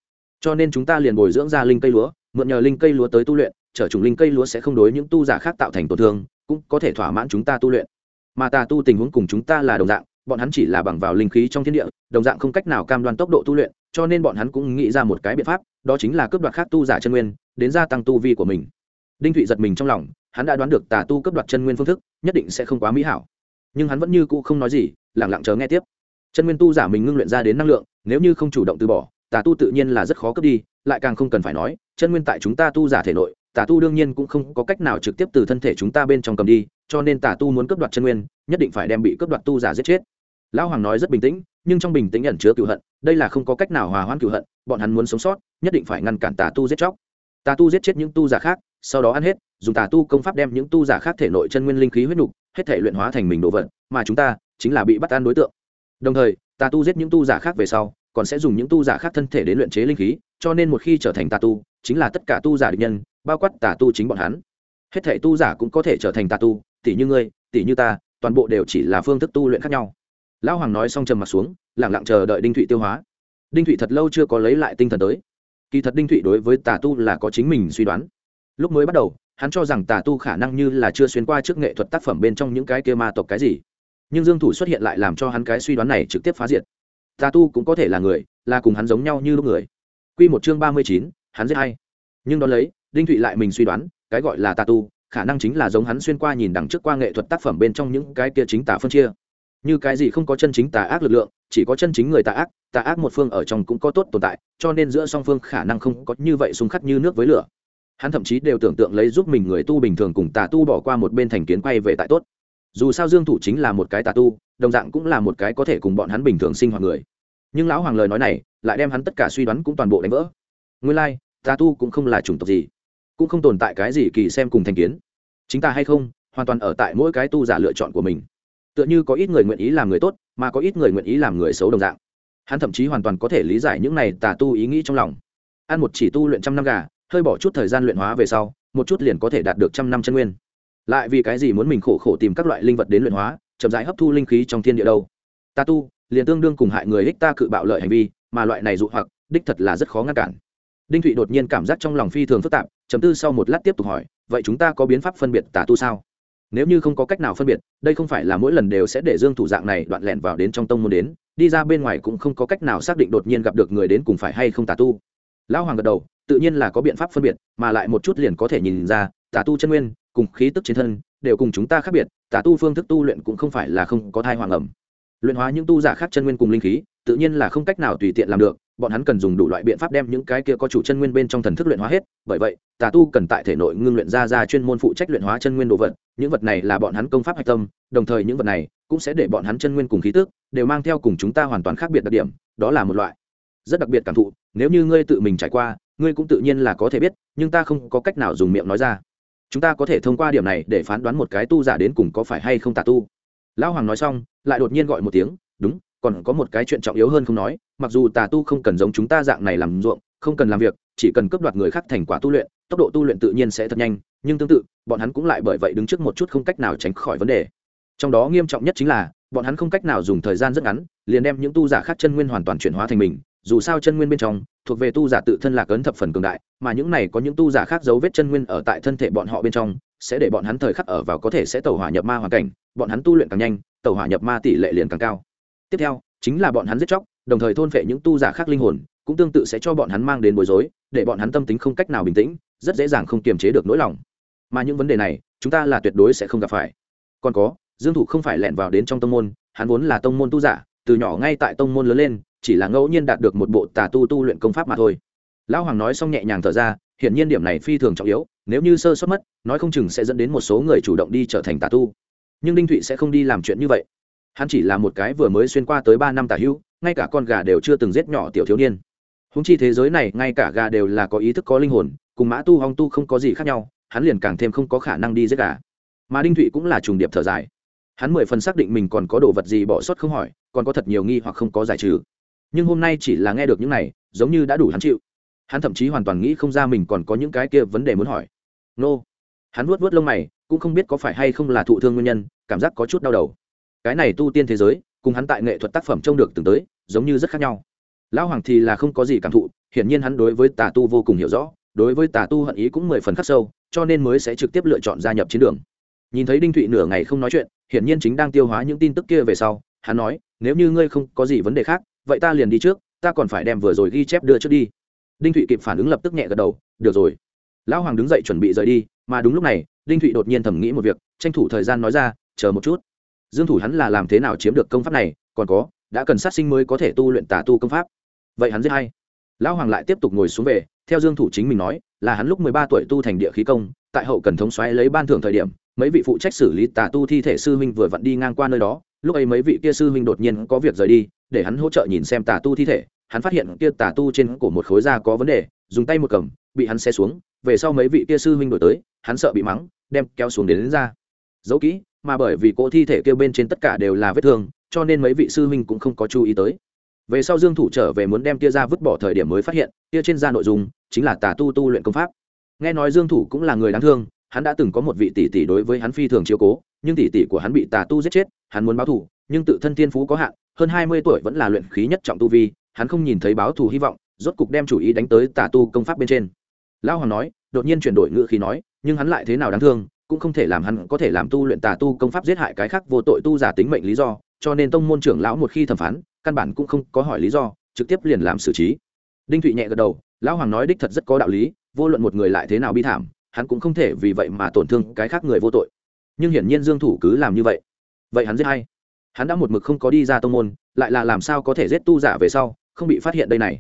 Cho nên chúng ta liền bồi dưỡng ra linh cây lúa, mượn nhờ linh cây lúa tới tu luyện, trở trùng linh cây lúa sẽ không đối những tu giả khác tạo thành tổn thương cũng có thể thỏa mãn chúng ta tu luyện. Mà tà tu tình huống cùng chúng ta là đồng dạng, bọn hắn chỉ là bằng vào linh khí trong thiên địa, đồng dạng không cách nào cam đoan tốc độ tu luyện, cho nên bọn hắn cũng nghĩ ra một cái biện pháp, đó chính là cướp đoạt khác tu giả chân nguyên, đến gia tăng tu vi của mình. Đinh thụy giật mình trong lòng, hắn đã đoán được tà tu cướp đoạt chân nguyên phương thức, nhất định sẽ không quá mỹ hảo. Nhưng hắn vẫn như cũ không nói gì lẳng lặng chờ nghe tiếp. Chân nguyên tu giả mình ngưng luyện ra đến năng lượng, nếu như không chủ động từ bỏ, tà tu tự nhiên là rất khó cướp đi, lại càng không cần phải nói, chân nguyên tại chúng ta tu giả thể nội tà tu đương nhiên cũng không có cách nào trực tiếp từ thân thể chúng ta bên trong cầm đi, cho nên tà tu muốn cướp đoạt chân nguyên, nhất định phải đem bị cướp đoạt tu giả giết chết. Lão hoàng nói rất bình tĩnh, nhưng trong bình tĩnh ẩn chứa cựu hận, đây là không có cách nào hòa hoãn cựu hận, bọn hắn muốn sống sót, nhất định phải ngăn cản tà tu giết chóc. Tà tu giết chết những tu giả khác, sau đó ăn hết, dùng tà tu công pháp đem những tu giả khác thể nội chân nguyên linh khí huyết nục, hết thể luyện hóa thành mình đồ vật, mà chúng ta chính là bị bắt ăn đối tượng. Đồng thời, tà tu giết những tu giả khác về sau, còn sẽ dùng những tu giả khác thân thể đến luyện chế linh khí, cho nên một khi trở thành tà tu, chính là tất cả tu giả địch nhân bao quát tà tu chính bọn hắn. Hết thể tu giả cũng có thể trở thành tà tu tỷ như ngươi tỷ như ta, toàn bộ đều chỉ là phương thức tu luyện khác nhau. Lão hoàng nói xong trầm mặt xuống lẳng lặng chờ đợi đinh thụy tiêu hóa. Đinh thụy thật lâu chưa có lấy lại tinh thần tới. Kỳ thật đinh thụy đối với tà tu là có chính mình suy đoán. Lúc mới bắt đầu, hắn cho rằng tà tu khả năng như là chưa xuyên qua trước nghệ thuật tác phẩm bên trong những cái kia ma tộc cái gì. Nhưng dương thủ xuất hiện lại làm cho hắn cái suy đoán này trực tiếp phá diệt. Tà tu cũng có thể là người, là cùng hắn giống nhau như lúc người. Quy một chương ba mươi chín, hắn giết hay nhưng đó lấy đinh thụy lại mình suy đoán cái gọi là tà tu khả năng chính là giống hắn xuyên qua nhìn đằng trước qua nghệ thuật tác phẩm bên trong những cái kia chính tà phân chia. Như cái gì không có chân chính tà ác lực lượng chỉ có chân chính người tà ác tà ác một phương ở trong cũng có tốt tồn tại cho nên giữa song phương khả năng không có như vậy xung khắc như nước với lửa. Hắn thậm chí đều tưởng tượng lấy giúp mình người tu bình thường cùng tà tu bỏ qua một bên thành kiến quay về tại tốt. Dù sao dương thủ chính là một cái tà tu đồng dạng cũng là một cái có thể cùng bọn hắn bình thường sinh hoạt người. Nhưng lão hoàng lời nói này lại đem hắn tất cả suy đoán cũng toàn bộ đánh vỡ. Nguyên lai、like, tà tu cũng không là chủng tộc gì cũng không tồn tại cái gì kỳ xem cùng thành kiến. Chính ta hay không, hoàn toàn ở tại mỗi cái tu giả lựa chọn của mình. Tựa như có ít người nguyện ý làm người tốt, mà có ít người nguyện ý làm người xấu đồng dạng. Hắn thậm chí hoàn toàn có thể lý giải những này tà tu ý nghĩ trong lòng. Ăn một chỉ tu luyện trăm năm gà, hơi bỏ chút thời gian luyện hóa về sau, một chút liền có thể đạt được trăm năm chân nguyên. Lại vì cái gì muốn mình khổ khổ tìm các loại linh vật đến luyện hóa, chậm rãi hấp thu linh khí trong thiên địa đâu? Ta tu, liền tương đương cùng hại người ích ta cự bạo lợi hành vi, mà loại này dụ hoặc, đích thật là rất khó ngăn cản. Đinh thụy đột nhiên cảm giác trong lòng phi thường phức tạp chấm tư sau một lát tiếp tục hỏi, vậy chúng ta có biến pháp phân biệt tà tu sao? Nếu như không có cách nào phân biệt, đây không phải là mỗi lần đều sẽ để dương thủ dạng này đoạn lẹn vào đến trong tông môn đến, đi ra bên ngoài cũng không có cách nào xác định đột nhiên gặp được người đến cùng phải hay không tà tu. Lão hoàng gật đầu, tự nhiên là có biện pháp phân biệt, mà lại một chút liền có thể nhìn ra, tà tu chân nguyên, cùng khí tức trên thân, đều cùng chúng ta khác biệt, tà tu phương thức tu luyện cũng không phải là không có thai hoàng ẩm. Luyện hóa những tu giả khác chân nguyên cùng linh khí, tự nhiên là không cách nào tùy tiện làm được bọn hắn cần dùng đủ loại biện pháp đem những cái kia có chủ chân nguyên bên trong thần thức luyện hóa hết, bởi vậy, tà tu cần tại thể nội ngưng luyện ra ra chuyên môn phụ trách luyện hóa chân nguyên đồ vật, những vật này là bọn hắn công pháp hạch tâm, đồng thời những vật này cũng sẽ để bọn hắn chân nguyên cùng khí tức đều mang theo cùng chúng ta hoàn toàn khác biệt đặc điểm, đó là một loại rất đặc biệt cảm thụ, nếu như ngươi tự mình trải qua, ngươi cũng tự nhiên là có thể biết, nhưng ta không có cách nào dùng miệng nói ra. Chúng ta có thể thông qua điểm này để phán đoán một cái tu giả đến cùng có phải hay không tà tu. Lão hoàng nói xong, lại đột nhiên gọi một tiếng, đúng còn có một cái chuyện trọng yếu hơn không nói, mặc dù tà tu không cần giống chúng ta dạng này làm ruộng, không cần làm việc, chỉ cần cướp đoạt người khác thành quả tu luyện, tốc độ tu luyện tự nhiên sẽ thật nhanh, nhưng tương tự, bọn hắn cũng lại bởi vậy đứng trước một chút không cách nào tránh khỏi vấn đề. Trong đó nghiêm trọng nhất chính là, bọn hắn không cách nào dùng thời gian rất ngắn, liền đem những tu giả khác chân nguyên hoàn toàn chuyển hóa thành mình, dù sao chân nguyên bên trong, thuộc về tu giả tự thân lạc ấn thập phần cường đại, mà những này có những tu giả khác dấu vết chân nguyên ở tại thân thể bọn họ bên trong, sẽ để bọn hắn thời khắc ở vào có thể sẽ tẩu hỏa nhập ma hoàn cảnh, bọn hắn tu luyện càng nhanh, tẩu hỏa nhập ma tỷ lệ liền càng cao tiếp theo, chính là bọn hắn giết chóc, đồng thời thôn phệ những tu giả khác linh hồn, cũng tương tự sẽ cho bọn hắn mang đến bối rối, để bọn hắn tâm tính không cách nào bình tĩnh, rất dễ dàng không kiềm chế được nỗi lòng. Mà những vấn đề này, chúng ta là tuyệt đối sẽ không gặp phải. Còn có, dương thủ không phải lẻn vào đến trong tông môn, hắn vốn là tông môn tu giả, từ nhỏ ngay tại tông môn lớn lên, chỉ là ngẫu nhiên đạt được một bộ tà tu tu luyện công pháp mà thôi. Lão hoàng nói xong nhẹ nhàng thở ra hiện nhiên điểm này phi thường trọng yếu, nếu như sơ sót mất, nói không chừng sẽ dẫn đến một số người chủ động đi trở thành tà tu. Nhưng đinh thụy sẽ không đi làm chuyện như vậy hắn chỉ là một cái vừa mới xuyên qua tới ba năm tả hữu, ngay cả con gà đều chưa từng giết nhỏ tiểu thiếu niên. Húng chi thế giới này, ngay cả gà đều là có ý thức, có linh hồn, cùng mã tu, hong tu không có gì khác nhau, hắn liền càng thêm không có khả năng đi giết gà. Mà đinh thụy cũng là trùng điệp thở dài. Hắn mười phần xác định mình còn có đồ vật gì bỏ sót không hỏi, còn có thật nhiều nghi hoặc không có giải trừ. Nhưng hôm nay chỉ là nghe được những này, giống như đã đủ hắn chịu. Hắn thậm chí hoàn toàn nghĩ không ra mình còn có những cái kia vấn đề muốn hỏi. Nô. Hắn vuốt vuốt lông mày, cũng không biết có phải hay không là thụ thương nguyên nhân, cảm giác có chút đau đầu cái này tu tiên thế giới, cùng hắn tại nghệ thuật tác phẩm trông được từng tới, giống như rất khác nhau. Lão hoàng thì là không có gì cảm thụ, hiển nhiên hắn đối với tà tu vô cùng hiểu rõ, đối với tà tu hận ý cũng mười phần khắc sâu, cho nên mới sẽ trực tiếp lựa chọn gia nhập chiến đường. Nhìn thấy đinh thụy nửa ngày không nói chuyện, hiển nhiên chính đang tiêu hóa những tin tức kia về sau, hắn nói, nếu như ngươi không có gì vấn đề khác, vậy ta liền đi trước, ta còn phải đem vừa rồi ghi chép đưa trước đi. Đinh thụy kịp phản ứng lập tức nhẹ gật đầu, được rồi. Lão hoàng đứng dậy chuẩn bị rời đi, mà đúng lúc này, đinh thụy đột nhiên thầm nghĩ một việc, tranh thủ thời gian nói ra, chờ một chút dương thủ hắn là làm thế nào chiếm được công pháp này còn có đã cần sát sinh mới có thể tu luyện tà tu công pháp. Vậy hắn giết hay lão hoàng lại tiếp tục ngồi xuống về theo dương thủ chính mình nói là hắn lúc mười ba tuổi tu thành địa khí công tại hậu cần thống xoáy lấy ban thưởng thời điểm mấy vị phụ trách xử lý tà tu thi thể sư huynh vừa vặn đi ngang qua nơi đó lúc ấy mấy vị kia sư huynh đột nhiên có việc rời đi để hắn hỗ trợ nhìn xem tà tu thi thể hắn phát hiện kia tà tu trên cổ một khối da có vấn đề dùng tay một cầm bị hắn xe xuống về sau mấy vị kia sư huynh đổi tới hắn sợ bị mắng đem kéo xuống đến, đến ra. Giấu kỹ mà bởi vì cỗ thi thể kêu bên trên tất cả đều là vết thương, cho nên mấy vị sư huynh cũng không có chú ý tới. Về sau dương thủ trở về muốn đem kia ra vứt bỏ thời điểm mới phát hiện, kia trên da nội dung chính là tà tu tu luyện công pháp. Nghe nói dương thủ cũng là người đáng thương, hắn đã từng có một vị tỷ tỷ đối với hắn phi thường chiếu cố, nhưng tỷ tỷ của hắn bị tà tu giết chết, hắn muốn báo thù, nhưng tự thân thiên phú có hạn, hơn hai mươi tuổi vẫn là luyện khí nhất trọng tu vi, hắn không nhìn thấy báo thù hy vọng, rốt cục đem chủ ý đánh tới tà tu công pháp bên trên. Lão hoàng nói, đột nhiên chuyển đổi ngữ khí nói, nhưng hắn lại thế nào đáng thương cũng không thể làm hắn có thể làm tu luyện tà tu công pháp giết hại cái khác vô tội tu giả tính mệnh lý do, cho nên tông môn trưởng lão một khi thẩm phán, căn bản cũng không có hỏi lý do, trực tiếp liền làm xử trí. Đinh thụy nhẹ gật đầu, lão hoàng nói đích thật rất có đạo lý, vô luận một người lại thế nào bi thảm, hắn cũng không thể vì vậy mà tổn thương cái khác người vô tội. Nhưng hiển nhiên dương thủ cứ làm như vậy. Vậy hắn giết hay hắn đã một mực không có đi ra tông môn, lại là làm sao có thể giết tu giả về sau, không bị phát hiện đây này?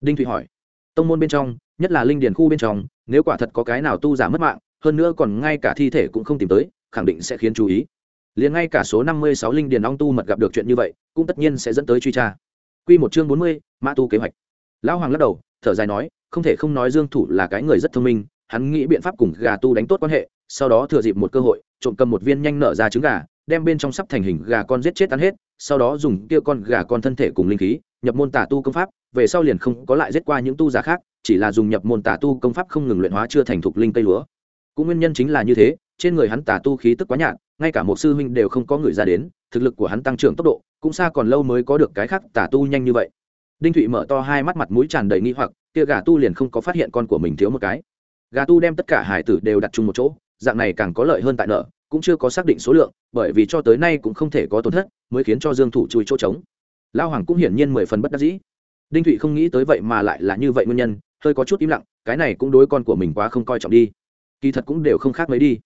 Đinh thụy hỏi. Tông môn bên trong, nhất là linh điền khu bên trong, nếu quả thật có cái nào tu giả mất mạng hơn nữa còn ngay cả thi thể cũng không tìm tới, khẳng định sẽ khiến chú ý. Liền ngay cả số năm mươi sáu linh điền ong tu mật gặp được chuyện như vậy, cũng tất nhiên sẽ dẫn tới truy tra. Q một chương bốn mươi, mã tu kế hoạch. Lão hoàng lắc đầu, thở dài nói, không thể không nói dương thủ là cái người rất thông minh, hắn nghĩ biện pháp cùng gà tu đánh tốt quan hệ, sau đó thừa dịp một cơ hội, trộm cầm một viên nhanh nở ra trứng gà, đem bên trong sắp thành hình gà con giết chết tan hết, sau đó dùng kia con gà con thân thể cùng linh khí, nhập môn tà tu công pháp, về sau liền không có lại giết qua những tu giả khác, chỉ là dùng nhập môn tà tu công pháp không ngừng luyện hóa chưa thành thục linh cây lúa cũng nguyên nhân chính là như thế, trên người hắn tà tu khí tức quá nhạt, ngay cả một sư huynh đều không có người ra đến, thực lực của hắn tăng trưởng tốc độ, cũng xa còn lâu mới có được cái khác tà tu nhanh như vậy. Đinh thụy mở to hai mắt mặt mũi tràn đầy nghi hoặc, kia gà tu liền không có phát hiện con của mình thiếu một cái. Gà tu đem tất cả hải tử đều đặt chung một chỗ, dạng này càng có lợi hơn tại nợ, cũng chưa có xác định số lượng, bởi vì cho tới nay cũng không thể có tổn thất, mới khiến cho dương thủ chui chỗ trống. Lao hoàng cũng hiển nhiên mười phần bất đắc dĩ. Đinh thụy không nghĩ tới vậy mà lại là như vậy nguyên nhân, hơi có chút im lặng, cái này cũng đối con của mình quá không coi trọng đi kỳ thật cũng đều không khác mấy đi.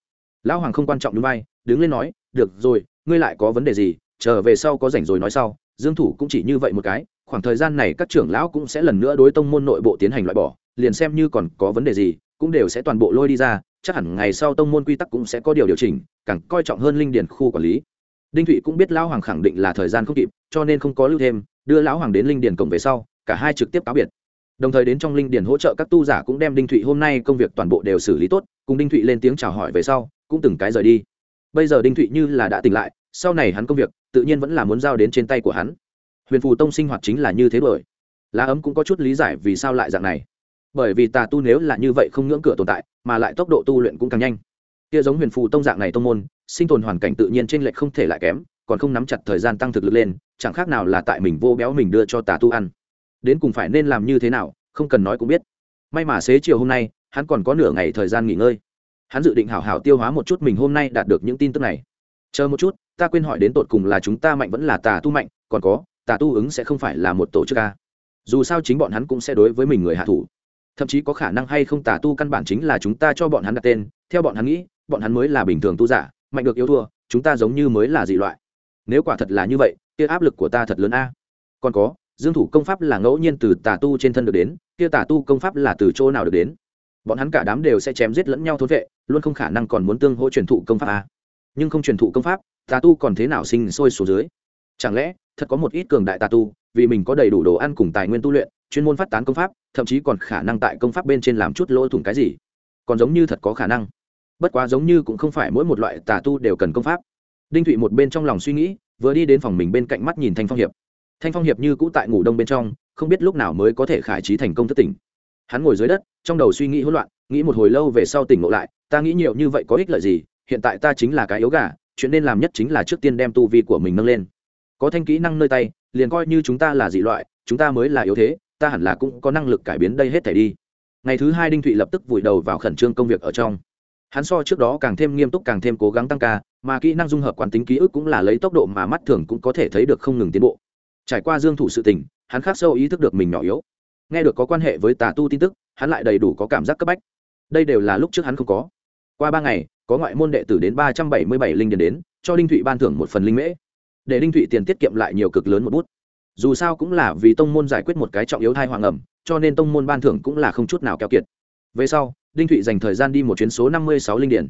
Lão hoàng không quan trọng như bay đứng lên nói, được rồi, ngươi lại có vấn đề gì trở về sau có rảnh rồi nói sau. Dương thủ cũng chỉ như vậy một cái, khoảng thời gian này các trưởng lão cũng sẽ lần nữa đối tông môn nội bộ tiến hành loại bỏ, liền xem như còn có vấn đề gì, cũng đều sẽ toàn bộ lôi đi ra, chắc hẳn ngày sau tông môn quy tắc cũng sẽ có điều điều chỉnh, càng coi trọng hơn linh điển khu quản lý. Đinh thụy cũng biết lão hoàng khẳng định là thời gian không kịp, cho nên không có lưu thêm, đưa lão hoàng đến linh điển cổng về sau, cả hai trực tiếp cáo biệt đồng thời đến trong linh điển hỗ trợ các tu giả cũng đem đinh thụy hôm nay công việc toàn bộ đều xử lý tốt, cùng đinh thụy lên tiếng chào hỏi về sau, cũng từng cái rời đi. Bây giờ đinh thụy như là đã tỉnh lại, sau này hắn công việc, tự nhiên vẫn là muốn giao đến trên tay của hắn. Huyền phù tông sinh hoạt chính là như thế bởi. Lá ấm cũng có chút lý giải vì sao lại dạng này. Bởi vì tà tu nếu là như vậy không ngưỡng cửa tồn tại, mà lại tốc độ tu luyện cũng càng nhanh. Kia giống huyền phù tông dạng này tông môn, sinh tồn hoàn cảnh tự nhiên trên lệch không thể lại kém, còn không nắm chặt thời gian tăng thực lực lên, chẳng khác nào là tại mình vô béo mình đưa cho tà tu ăn đến cùng phải nên làm như thế nào, không cần nói cũng biết. May mà xế chiều hôm nay, hắn còn có nửa ngày thời gian nghỉ ngơi. Hắn dự định hảo hảo tiêu hóa một chút mình hôm nay đạt được những tin tức này. Chờ một chút, ta quên hỏi đến tột cùng là chúng ta mạnh vẫn là tà tu mạnh, còn có, tà tu ứng sẽ không phải là một tổ chức ca dù sao chính bọn hắn cũng sẽ đối với mình người hạ thủ. Thậm chí có khả năng hay không tà tu căn bản chính là chúng ta cho bọn hắn đặt tên. Theo bọn hắn nghĩ, bọn hắn mới là bình thường tu giả, mạnh được yêu thua, chúng ta giống như mới là dị loại. Nếu quả thật là như vậy, kia áp lực của ta thật lớn a. Còn có dương thủ công pháp là ngẫu nhiên từ tà tu trên thân được đến, kia tà tu công pháp là từ chỗ nào được đến? Bọn hắn cả đám đều sẽ chém giết lẫn nhau thốn vệ, luôn không khả năng còn muốn tương hỗ truyền thụ công pháp à? nhưng không truyền thụ công pháp, tà tu còn thế nào sinh sôi xuống dưới? Chẳng lẽ, thật có một ít cường đại tà tu, vì mình có đầy đủ đồ ăn cùng tài nguyên tu luyện, chuyên môn phát tán công pháp, thậm chí còn khả năng tại công pháp bên trên làm chút lỗ thủng cái gì? Còn giống như thật có khả năng. Bất quá giống như cũng không phải mỗi một loại tà tu đều cần công pháp. Đinh thụy một bên trong lòng suy nghĩ, vừa đi đến phòng mình bên cạnh mắt nhìn thanh phong hiệp thanh phong hiệp như cũ tại ngủ đông bên trong, không biết lúc nào mới có thể khải trí thành công thất tỉnh. Hắn ngồi dưới đất, trong đầu suy nghĩ hỗn loạn, nghĩ một hồi lâu về sau tỉnh ngộ lại, ta nghĩ nhiều như vậy có ích lợi gì, hiện tại ta chính là cái yếu gà, chuyện nên làm nhất chính là trước tiên đem tu vi của mình nâng lên. Có thanh kỹ năng nơi tay, liền coi như chúng ta là dị loại, chúng ta mới là yếu thế, ta hẳn là cũng có năng lực cải biến đây hết thể đi. Ngày thứ hai đinh thụy lập tức vùi đầu vào khẩn trương công việc ở trong. Hắn so trước đó càng thêm nghiêm túc càng thêm cố gắng tăng ca, mà kỹ năng dung hợp quán tính ký ức cũng là lấy tốc độ mà mắt thường cũng có thể thấy được không ngừng tiến bộ trải qua dương thủ sự tình, hắn khắc sâu ý thức được mình nhỏ yếu. Nghe được có quan hệ với tà tu tin tức, hắn lại đầy đủ có cảm giác cấp bách. Đây đều là lúc trước hắn không có. Qua ba ngày, có ngoại môn đệ tử đến ba trăm bảy mươi bảy linh điền đến, cho đinh thụy ban thưởng một phần linh mễ. Để đinh thụy tiền tiết kiệm lại nhiều cực lớn một bút. Dù sao cũng là vì tông môn giải quyết một cái trọng yếu thai hoàng ẩm cho nên tông môn ban thưởng cũng là không chút nào keo kiệt. Về sau, đinh thụy dành thời gian đi một chuyến số năm mươi sáu linh điển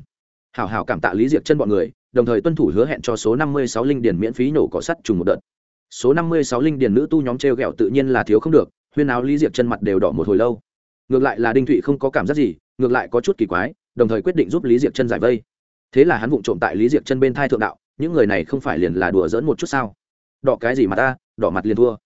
hảo hảo cảm tạ lý diệc chân bọn người, đồng thời tuân thủ hứa hẹn cho số năm mươi sáu linh điển miễn phí nổ cỏ sắt trùng một đợt số năm mươi sáu linh điền nữ tu nhóm t r e o g ẹ o tự nhiên là thiếu không được, huyên áo lý diệc chân mặt đều đỏ một hồi lâu. Ngược lại là đinh thụy không có cảm giác gì, ngược lại có chút kỳ quái, đồng thời quyết định giúp lý diệc chân giải vây. Thế là hắn vụng trộm tại lý diệc chân bên thai thượng đạo, những người này không phải liền là đùa dỡn một chút sao? Đỏ cái gì mà ta, đỏ mặt liền thua.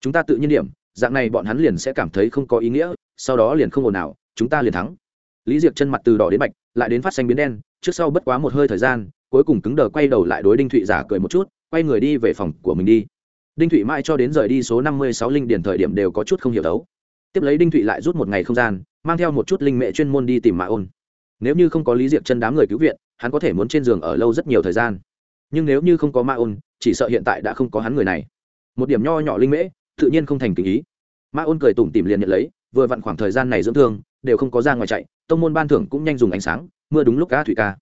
Chúng ta tự nhiên điểm, dạng này bọn hắn liền sẽ cảm thấy không có ý nghĩa, sau đó liền không ồn nào chúng ta liền thắng. Lý diệc chân mặt từ đỏ đến bạch, lại đến phát xanh biến đen, trước sau bất quá một hơi thời gian, cuối cùng cứng đờ quay đầu lại đối đinh thụy giả cười một chút, quay người đi về phòng của mình đi đinh thụy mãi cho đến rời đi số năm mươi sáu linh điển thời điểm đều có chút không hiểu đấu. Tiếp lấy đinh thụy lại rút một ngày không gian, mang theo một chút linh mệ chuyên môn đi tìm mạ ôn. Nếu như không có lý diệp chân đám người cứu viện, hắn có thể muốn trên giường ở lâu rất nhiều thời gian. Nhưng nếu như không có ma ôn, chỉ sợ hiện tại đã không có hắn người này. Một điểm nho nhỏ linh mễ tự nhiên không thành tình ý. Mã ôn cười tủm tìm liền nhận lấy, vừa vặn khoảng thời gian này dưỡng thương, đều không có ra ngoài chạy, tông môn ban thưởng cũng nhanh dùng ánh sáng, mưa đúng lúc cá thủy ca.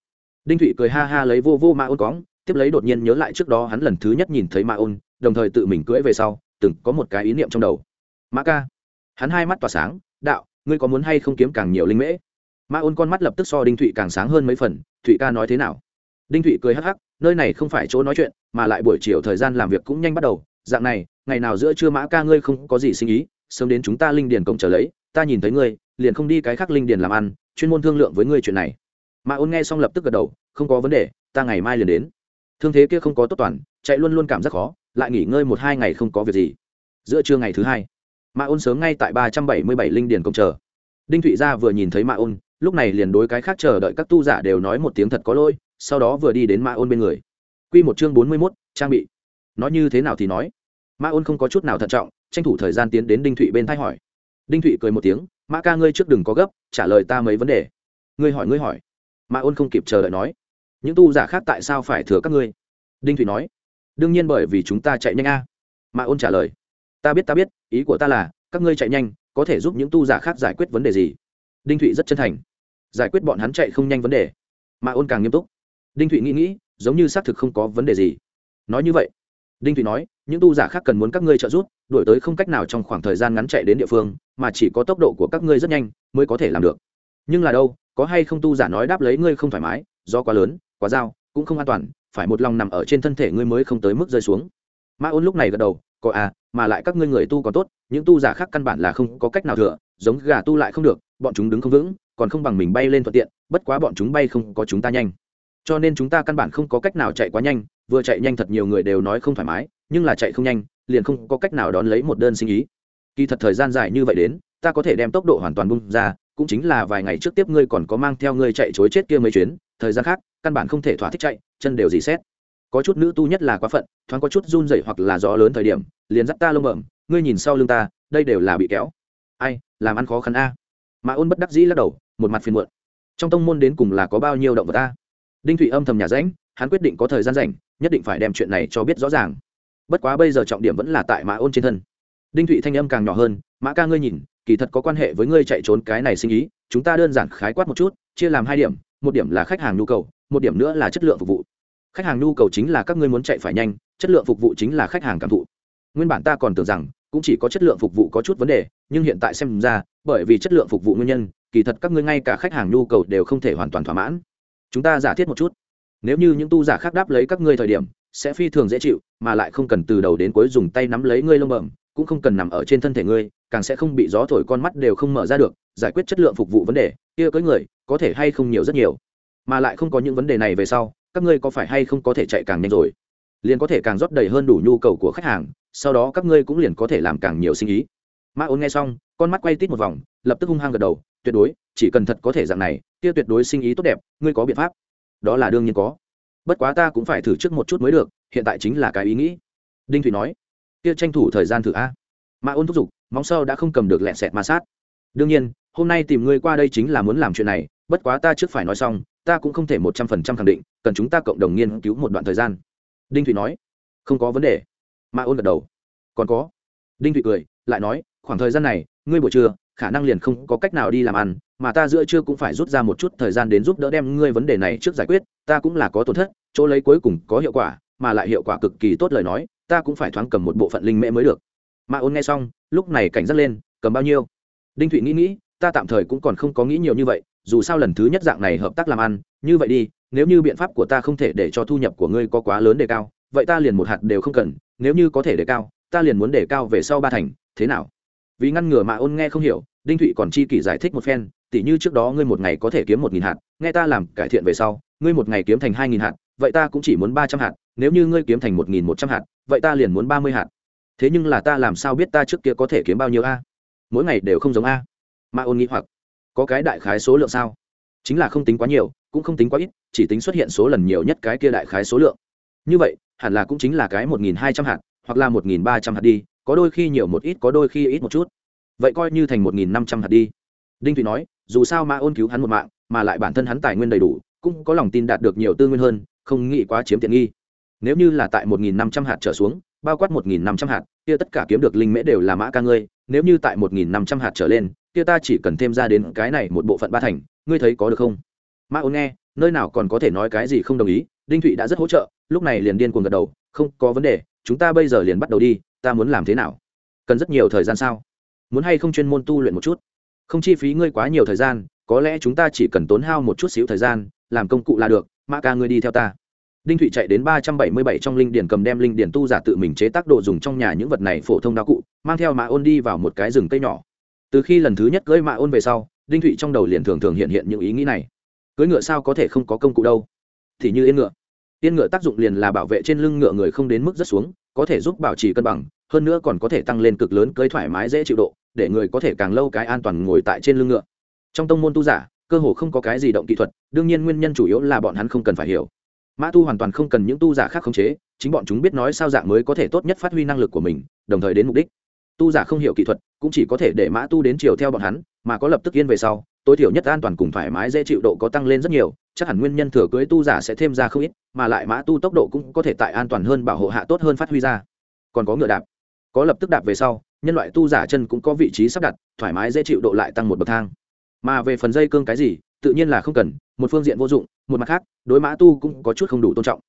Đinh thụy cười ha ha lấy vô vô mã ôn cóng tiếp lấy đột nhiên nhớ lại trước đó hắn lần thứ nhất nhìn thấy mã ôn đồng thời tự mình cưỡi về sau, từng có một cái ý niệm trong đầu. Mã ca. Hắn hai mắt tỏa sáng, đạo, ngươi có muốn hay không kiếm càng nhiều linh mễ? Mã ôn con mắt lập tức so đinh thụy càng sáng hơn mấy phần, thụy ca nói thế nào? Đinh thụy cười hắc hắc, nơi này không phải chỗ nói chuyện, mà lại buổi chiều thời gian làm việc cũng nhanh bắt đầu, dạng này, ngày nào giữa trưa mã ca ngươi không có gì sinh ý, sớm đến chúng ta linh điền công trở lấy, ta nhìn thấy ngươi, liền không đi cái khác linh điền làm ăn, chuyên môn thương lượng với ngươi chuyện này. Mã ôn nghe xong lập tức gật đầu, không có vấn đề, ta ngày mai liền đến. Thương thế kia không có tốt toàn, chạy luôn luôn cảm giác khó lại nghỉ ngơi một hai ngày không có việc gì. Giữa trưa ngày thứ hai mã ôn sớm ngay tại ba trăm bảy mươi bảy linh điền công chờ. Đinh thụy gia vừa nhìn thấy mã ôn, lúc này liền đối cái khác chờ đợi các tu giả đều nói một tiếng thật có lỗi, sau đó vừa đi đến mã ôn bên người. Q một chương bốn mươi mốt, trang bị. Nói như thế nào thì nói. Mã ôn không có chút nào thận trọng, tranh thủ thời gian tiến đến đinh thụy bên thay hỏi. Đinh thụy cười một tiếng mã ca ngươi trước đừng có gấp, trả lời ta mấy vấn đề. Ngươi hỏi ngươi hỏi. Mã ôn không kịp chờ đợi nói. Những tu giả khác tại sao phải thừa các ngươi? Đinh thụy nói đương nhiên bởi vì chúng ta chạy nhanh a. À. mã ôn trả lời, ta biết ta biết, ý của ta là, các ngươi chạy nhanh, có thể giúp những tu giả khác giải quyết vấn đề gì? Đinh thụy rất chân thành. Giải quyết bọn hắn chạy không nhanh vấn đề. Mà ôn càng nghiêm túc. Đinh thụy nghĩ nghĩ, giống như xác thực không có vấn đề gì. Nói như vậy, đinh thụy nói, những tu giả khác cần muốn các ngươi trợ giúp đổi tới không cách nào trong khoảng thời gian ngắn chạy đến địa phương, mà chỉ có tốc độ của các ngươi rất nhanh mới có thể làm được. Nhưng là đâu, có hay không tu giả nói đáp lấy ngươi không thoải mái do quá lớn, quá dao, cũng không an toàn phải một lòng nằm ở trên thân thể ngươi mới không tới mức rơi xuống. Mã ôn lúc này gật đầu, có à mà lại các ngươi người tu còn tốt, những tu giả khác căn bản là không có cách nào thừa, giống gà tu lại không được, bọn chúng đứng không vững, còn không bằng mình bay lên thuận tiện, bất quá bọn chúng bay không có chúng ta nhanh. Cho nên chúng ta căn bản không có cách nào chạy quá nhanh, vừa chạy nhanh thật nhiều người đều nói không thoải mái, nhưng là chạy không nhanh, liền không có cách nào đón lấy một đơn sinh ý. Kỳ thật thời gian dài như vậy đến, ta có thể đem tốc độ hoàn toàn bung ra, cũng chính là vài ngày trước tiếp ngươi còn có mang theo ngươi chạy chối chết kia mấy chuyến, thời gian khác căn bản không thể thỏa thích chạy, chân đều dì xét. Có chút nữ tu nhất là quá phận, thoáng có chút run rẩy hoặc là gió lớn thời điểm, liền dắt ta lông mởm ngươi nhìn sau lưng ta, đây đều là bị kéo. Ai, làm ăn khó khăn a. Mà ôn bất đắc dĩ lắc đầu, một mặt phiền muộn. Trong tông môn đến cùng là có bao nhiêu động vật ta đinh thụy âm thầm nhà rãnh, hắn quyết định có thời gian rảnh, nhất định phải đem chuyện này cho biết rõ ràng. Bất quá bây giờ trọng điểm vẫn là tại mã ôn trên thân. Đinh thụy thanh âm càng nhỏ hơn, mã ca ngươi nhìn, kỳ thật có quan hệ với ngươi chạy trốn cái này sinh ý, chúng ta đơn giản khái quát một chút, chia làm hai điểm, một điểm là khách hàng nhu cầu một điểm nữa là chất lượng phục vụ. Khách hàng nhu cầu chính là các ngươi muốn chạy phải nhanh, chất lượng phục vụ chính là khách hàng cảm thụ. Nguyên bản ta còn tưởng rằng, cũng chỉ có chất lượng phục vụ có chút vấn đề, nhưng hiện tại xem ra, bởi vì chất lượng phục vụ nguyên nhân, kỳ thật các ngươi ngay cả khách hàng nhu cầu đều không thể hoàn toàn thỏa mãn. Chúng ta giả thiết một chút. Nếu như những tu giả khác đáp lấy các ngươi thời điểm, sẽ phi thường dễ chịu, mà lại không cần từ đầu đến cuối dùng tay nắm lấy ngươi lông bẩm, cũng không cần nằm ở trên thân thể ngươi, càng sẽ không bị gió thổi con mắt đều không mở ra được, giải quyết chất lượng phục vụ vấn đề, kia cưới người, có thể hay không nhiều rất nhiều mà lại không có những vấn đề này về sau, các ngươi có phải hay không có thể chạy càng nhanh rồi? Liền có thể càng rót đầy hơn đủ nhu cầu của khách hàng, sau đó các ngươi cũng liền có thể làm càng nhiều sinh ý. Mã ôn nghe xong, con mắt quay tít một vòng, lập tức hung hăng gật đầu, tuyệt đối, chỉ cần thật có thể dạng này, kia tuyệt đối sinh ý tốt đẹp, ngươi có biện pháp. Đó là đương nhiên có. Bất quá ta cũng phải thử trước một chút mới được, hiện tại chính là cái ý nghĩ. Đinh thủy nói, kia tranh thủ thời gian thử a. Mã ôn thúc giục, móng sau đã không cầm được lẹ sẹt ma sát. Đương nhiên hôm nay tìm ngươi qua đây chính là muốn làm chuyện này, bất quá ta trước phải nói xong, ta cũng không thể một trăm phần trăm khẳng định, cần chúng ta cộng đồng nghiên cứu một đoạn thời gian. Đinh Thụy nói. Không có vấn đề. Mã ôn gật đầu. Còn có. Đinh Thụy cười, lại nói, khoảng thời gian này, ngươi buổi trưa, khả năng liền không có cách nào đi làm ăn, mà ta giữa trưa cũng phải rút ra một chút thời gian đến giúp đỡ đem ngươi vấn đề này trước giải quyết, ta cũng là có tổn thất, chỗ lấy cuối cùng có hiệu quả, mà lại hiệu quả cực kỳ tốt lời nói, ta cũng phải thoáng cầm một bộ phận linh mễ mới được. Mã ôn nghe xong, lúc này cảnh giác lên, cầm bao nhiêu? Đinh thụy nghĩ nghĩ ta tạm thời cũng còn không có nghĩ nhiều như vậy, dù sao lần thứ nhất dạng này hợp tác làm ăn, như vậy đi, nếu như biện pháp của ta không thể để cho thu nhập của ngươi có quá lớn đề cao, vậy ta liền một hạt đều không cần, nếu như có thể đề cao, ta liền muốn đề cao về sau ba thành, thế nào? Vì ngăn ngừa mà ôn nghe không hiểu, đinh thụy còn chi kỷ giải thích một phen, tỉ như trước đó ngươi một ngày có thể kiếm một nghìn hạt, nghe ta làm cải thiện về sau, ngươi một ngày kiếm thành hai nghìn hạt, vậy ta cũng chỉ muốn ba trăm hạt, nếu như ngươi kiếm thành một nghìn một trăm hạt, vậy ta liền muốn ba mươi hạt. Thế nhưng là ta làm sao biết ta trước kia có thể kiếm bao nhiêu a? Mỗi ngày đều không giống a ma ôn nghĩ hoặc, có cái đại khái số lượng sao? Chính là không tính quá nhiều, cũng không tính quá ít, chỉ tính xuất hiện số lần nhiều nhất cái kia đại khái số lượng. Như vậy, hẳn là cũng chính là cái một nghìn hai trăm hạt, hoặc là một nghìn ba trăm hạt đi, có đôi khi nhiều một ít, có đôi khi ít một chút. Vậy coi như thành một nghìn năm trăm hạt đi. Đinh thụy nói, dù sao ma ôn cứu hắn một mạng, mà lại bản thân hắn tài nguyên đầy đủ, cũng có lòng tin đạt được nhiều tư nguyên hơn, không nghĩ quá chiếm tiện nghi. Nếu như là tại một nghìn năm trăm hạt trở xuống, bao quát một nghìn năm trăm hạt, kia tất cả kiếm được linh mễ đều là mã ca ngươi, nếu như tại một nghìn năm trăm hạt trở lên kia ta chỉ cần thêm ra đến cái này một bộ phận ba thành, ngươi thấy có được không? Ma ôn nghe, nơi nào còn có thể nói cái gì không đồng ý, đinh thụy đã rất hỗ trợ, lúc này liền điên cuồng gật đầu, không có vấn đề, chúng ta bây giờ liền bắt đầu đi, ta muốn làm thế nào? Cần rất nhiều thời gian sao? Muốn hay không chuyên môn tu luyện một chút? Không chi phí ngươi quá nhiều thời gian, có lẽ chúng ta chỉ cần tốn hao một chút xíu thời gian, làm công cụ là được mã ca ngươi đi theo ta. Đinh thụy chạy đến ba trăm bảy mươi bảy trong linh điển cầm đem linh điển tu giả tự mình chế tác đồ dùng trong nhà những vật này phổ thông đao cụ, mang theo mã ôn đi vào một cái rừng cây nhỏ từ khi lần thứ nhất cưỡi mã ôn về sau, đinh thụy trong đầu liền thường thường hiện hiện những ý nghĩ này. Cưỡi ngựa sao có thể không có công cụ đâu? Thì như yên ngựa. Yên ngựa tác dụng liền là bảo vệ trên lưng ngựa người không đến mức rất xuống, có thể giúp bảo trì cân bằng, hơn nữa còn có thể tăng lên cực lớn cưỡi thoải mái dễ chịu độ, để người có thể càng lâu cái an toàn ngồi tại trên lưng ngựa. Trong tông môn tu giả, cơ hồ không có cái gì động kỹ thuật, đương nhiên nguyên nhân chủ yếu là bọn hắn không cần phải hiểu. Mã tu hoàn toàn không cần những tu giả khác khống chế, chính bọn chúng biết nói sao dạng mới có thể tốt nhất phát huy năng lực của mình, đồng thời đến mục đích tu giả không hiểu kỹ thuật, cũng chỉ có thể để mã tu đến chiều theo bọn hắn, mà có lập tức yên về sau, tối thiểu nhất an toàn cùng thoải mái dễ chịu độ có tăng lên rất nhiều, chắc hẳn nguyên nhân thừa cưới tu giả sẽ thêm ra không ít, mà lại mã tu tốc độ cũng có thể tại an toàn hơn bảo hộ hạ tốt hơn phát huy ra. Còn có ngựa đạp. Có lập tức đạp về sau, nhân loại tu giả chân cũng có vị trí sắp đặt, thoải mái dễ chịu độ lại tăng một bậc thang. Mà về phần dây cương cái gì, tự nhiên là không cần, một phương diện vô dụng, một mặt khác, đối mã tu cũng có chút không đủ tôn trọng.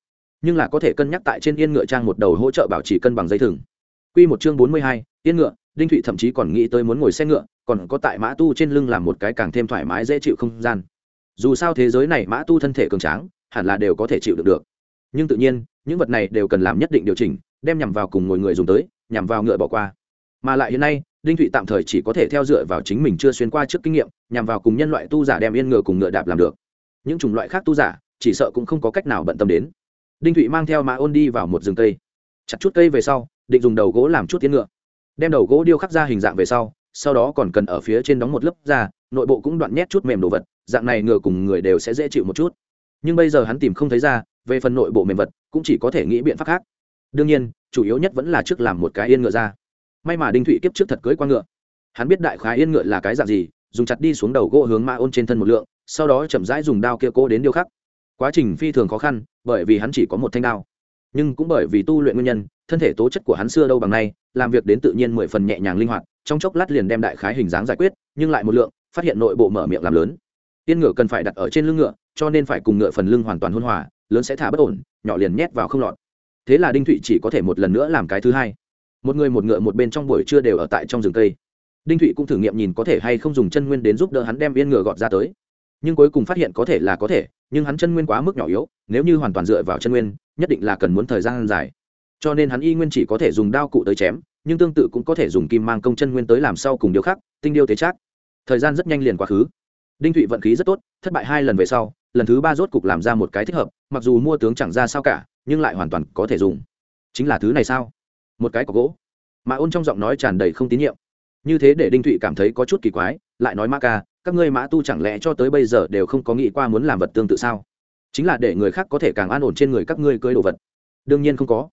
Nhưng là có thể cân nhắc tại trên yên ngựa trang một đầu hỗ trợ bảo trì cân bằng dây thừng. Quy một chương bốn mươi hai, yên ngựa, Đinh Thụy thậm chí còn nghĩ tới muốn ngồi xe ngựa, còn có tại mã tu trên lưng làm một cái càng thêm thoải mái dễ chịu không gian. Dù sao thế giới này mã tu thân thể cường tráng, hẳn là đều có thể chịu được được. Nhưng tự nhiên, những vật này đều cần làm nhất định điều chỉnh, đem nhằm vào cùng ngồi người dùng tới, nhằm vào ngựa bỏ qua. Mà lại hiện nay, Đinh Thụy tạm thời chỉ có thể theo dựa vào chính mình chưa xuyên qua trước kinh nghiệm, nhằm vào cùng nhân loại tu giả đem yên ngựa cùng ngựa đạp làm được. Những chủng loại khác tu giả, chỉ sợ cũng không có cách nào bận tâm đến. Đinh Thụy mang theo Mã Ôn đi vào một rừng cây. Chặt chút cây về sau, định dùng đầu gỗ làm chút tiến ngựa. Đem đầu gỗ điêu khắc ra hình dạng về sau sau đó còn cần ở phía trên đóng một lớp da, nội bộ cũng đoạn nhét chút mềm đồ vật, dạng này ngựa cùng người đều sẽ dễ chịu một chút. Nhưng bây giờ hắn tìm không thấy ra, về phần nội bộ mềm vật, cũng chỉ có thể nghĩ biện pháp khác. Đương nhiên, chủ yếu nhất vẫn là trước làm một cái yên ngựa ra. May mà đinh thụy kiếp trước thật cưới qua ngựa. Hắn biết đại khái yên ngựa là cái dạng gì, dùng chặt đi xuống đầu gỗ hướng ma ôn trên thân một lượng, sau đó chậm rãi dùng đao kia cố đến điêu khắc. Quá trình phi thường khó khăn, bởi vì hắn chỉ có một thanh đao nhưng cũng bởi vì tu luyện nguyên nhân, thân thể tố chất của hắn xưa đâu bằng nay, làm việc đến tự nhiên mười phần nhẹ nhàng linh hoạt, trong chốc lát liền đem đại khái hình dáng giải quyết, nhưng lại một lượng, phát hiện nội bộ mở miệng làm lớn. Tiên ngựa cần phải đặt ở trên lưng ngựa, cho nên phải cùng ngựa phần lưng hoàn toàn hôn hòa, lớn sẽ thả bất ổn, nhỏ liền nhét vào không lọt. Thế là đinh thụy chỉ có thể một lần nữa làm cái thứ hai. Một người một ngựa một bên trong buổi trưa đều ở tại trong rừng cây. Đinh thụy cũng thử nghiệm nhìn có thể hay không dùng chân nguyên đến giúp đỡ hắn đem yên ngựa gọt ra tới nhưng cuối cùng phát hiện có thể là có thể, nhưng hắn chân nguyên quá mức nhỏ yếu, nếu như hoàn toàn dựa vào chân nguyên, nhất định là cần muốn thời gian dài. Cho nên hắn y nguyên chỉ có thể dùng đao cụ tới chém, nhưng tương tự cũng có thể dùng kim mang công chân nguyên tới làm sau cùng điều khác, tinh điêu tế trác. Thời gian rất nhanh liền quá khứ. Đinh thụy vận khí rất tốt, thất bại hai lần về sau, lần thứ ba rốt cục làm ra một cái thích hợp, mặc dù mua tướng chẳng ra sao cả, nhưng lại hoàn toàn có thể dùng. Chính là thứ này sao? Một cái có gỗ. Mà ôn trong giọng nói tràn đầy không tín nhiệm. Như thế để đinh thụy cảm thấy có chút kỳ quái, lại nói ma ca các ngươi mã tu chẳng lẽ cho tới bây giờ đều không có nghĩ qua muốn làm vật tương tự sao? Chính là để người khác có thể càng an ổn trên người các ngươi cưới đồ vật. Đương nhiên không có.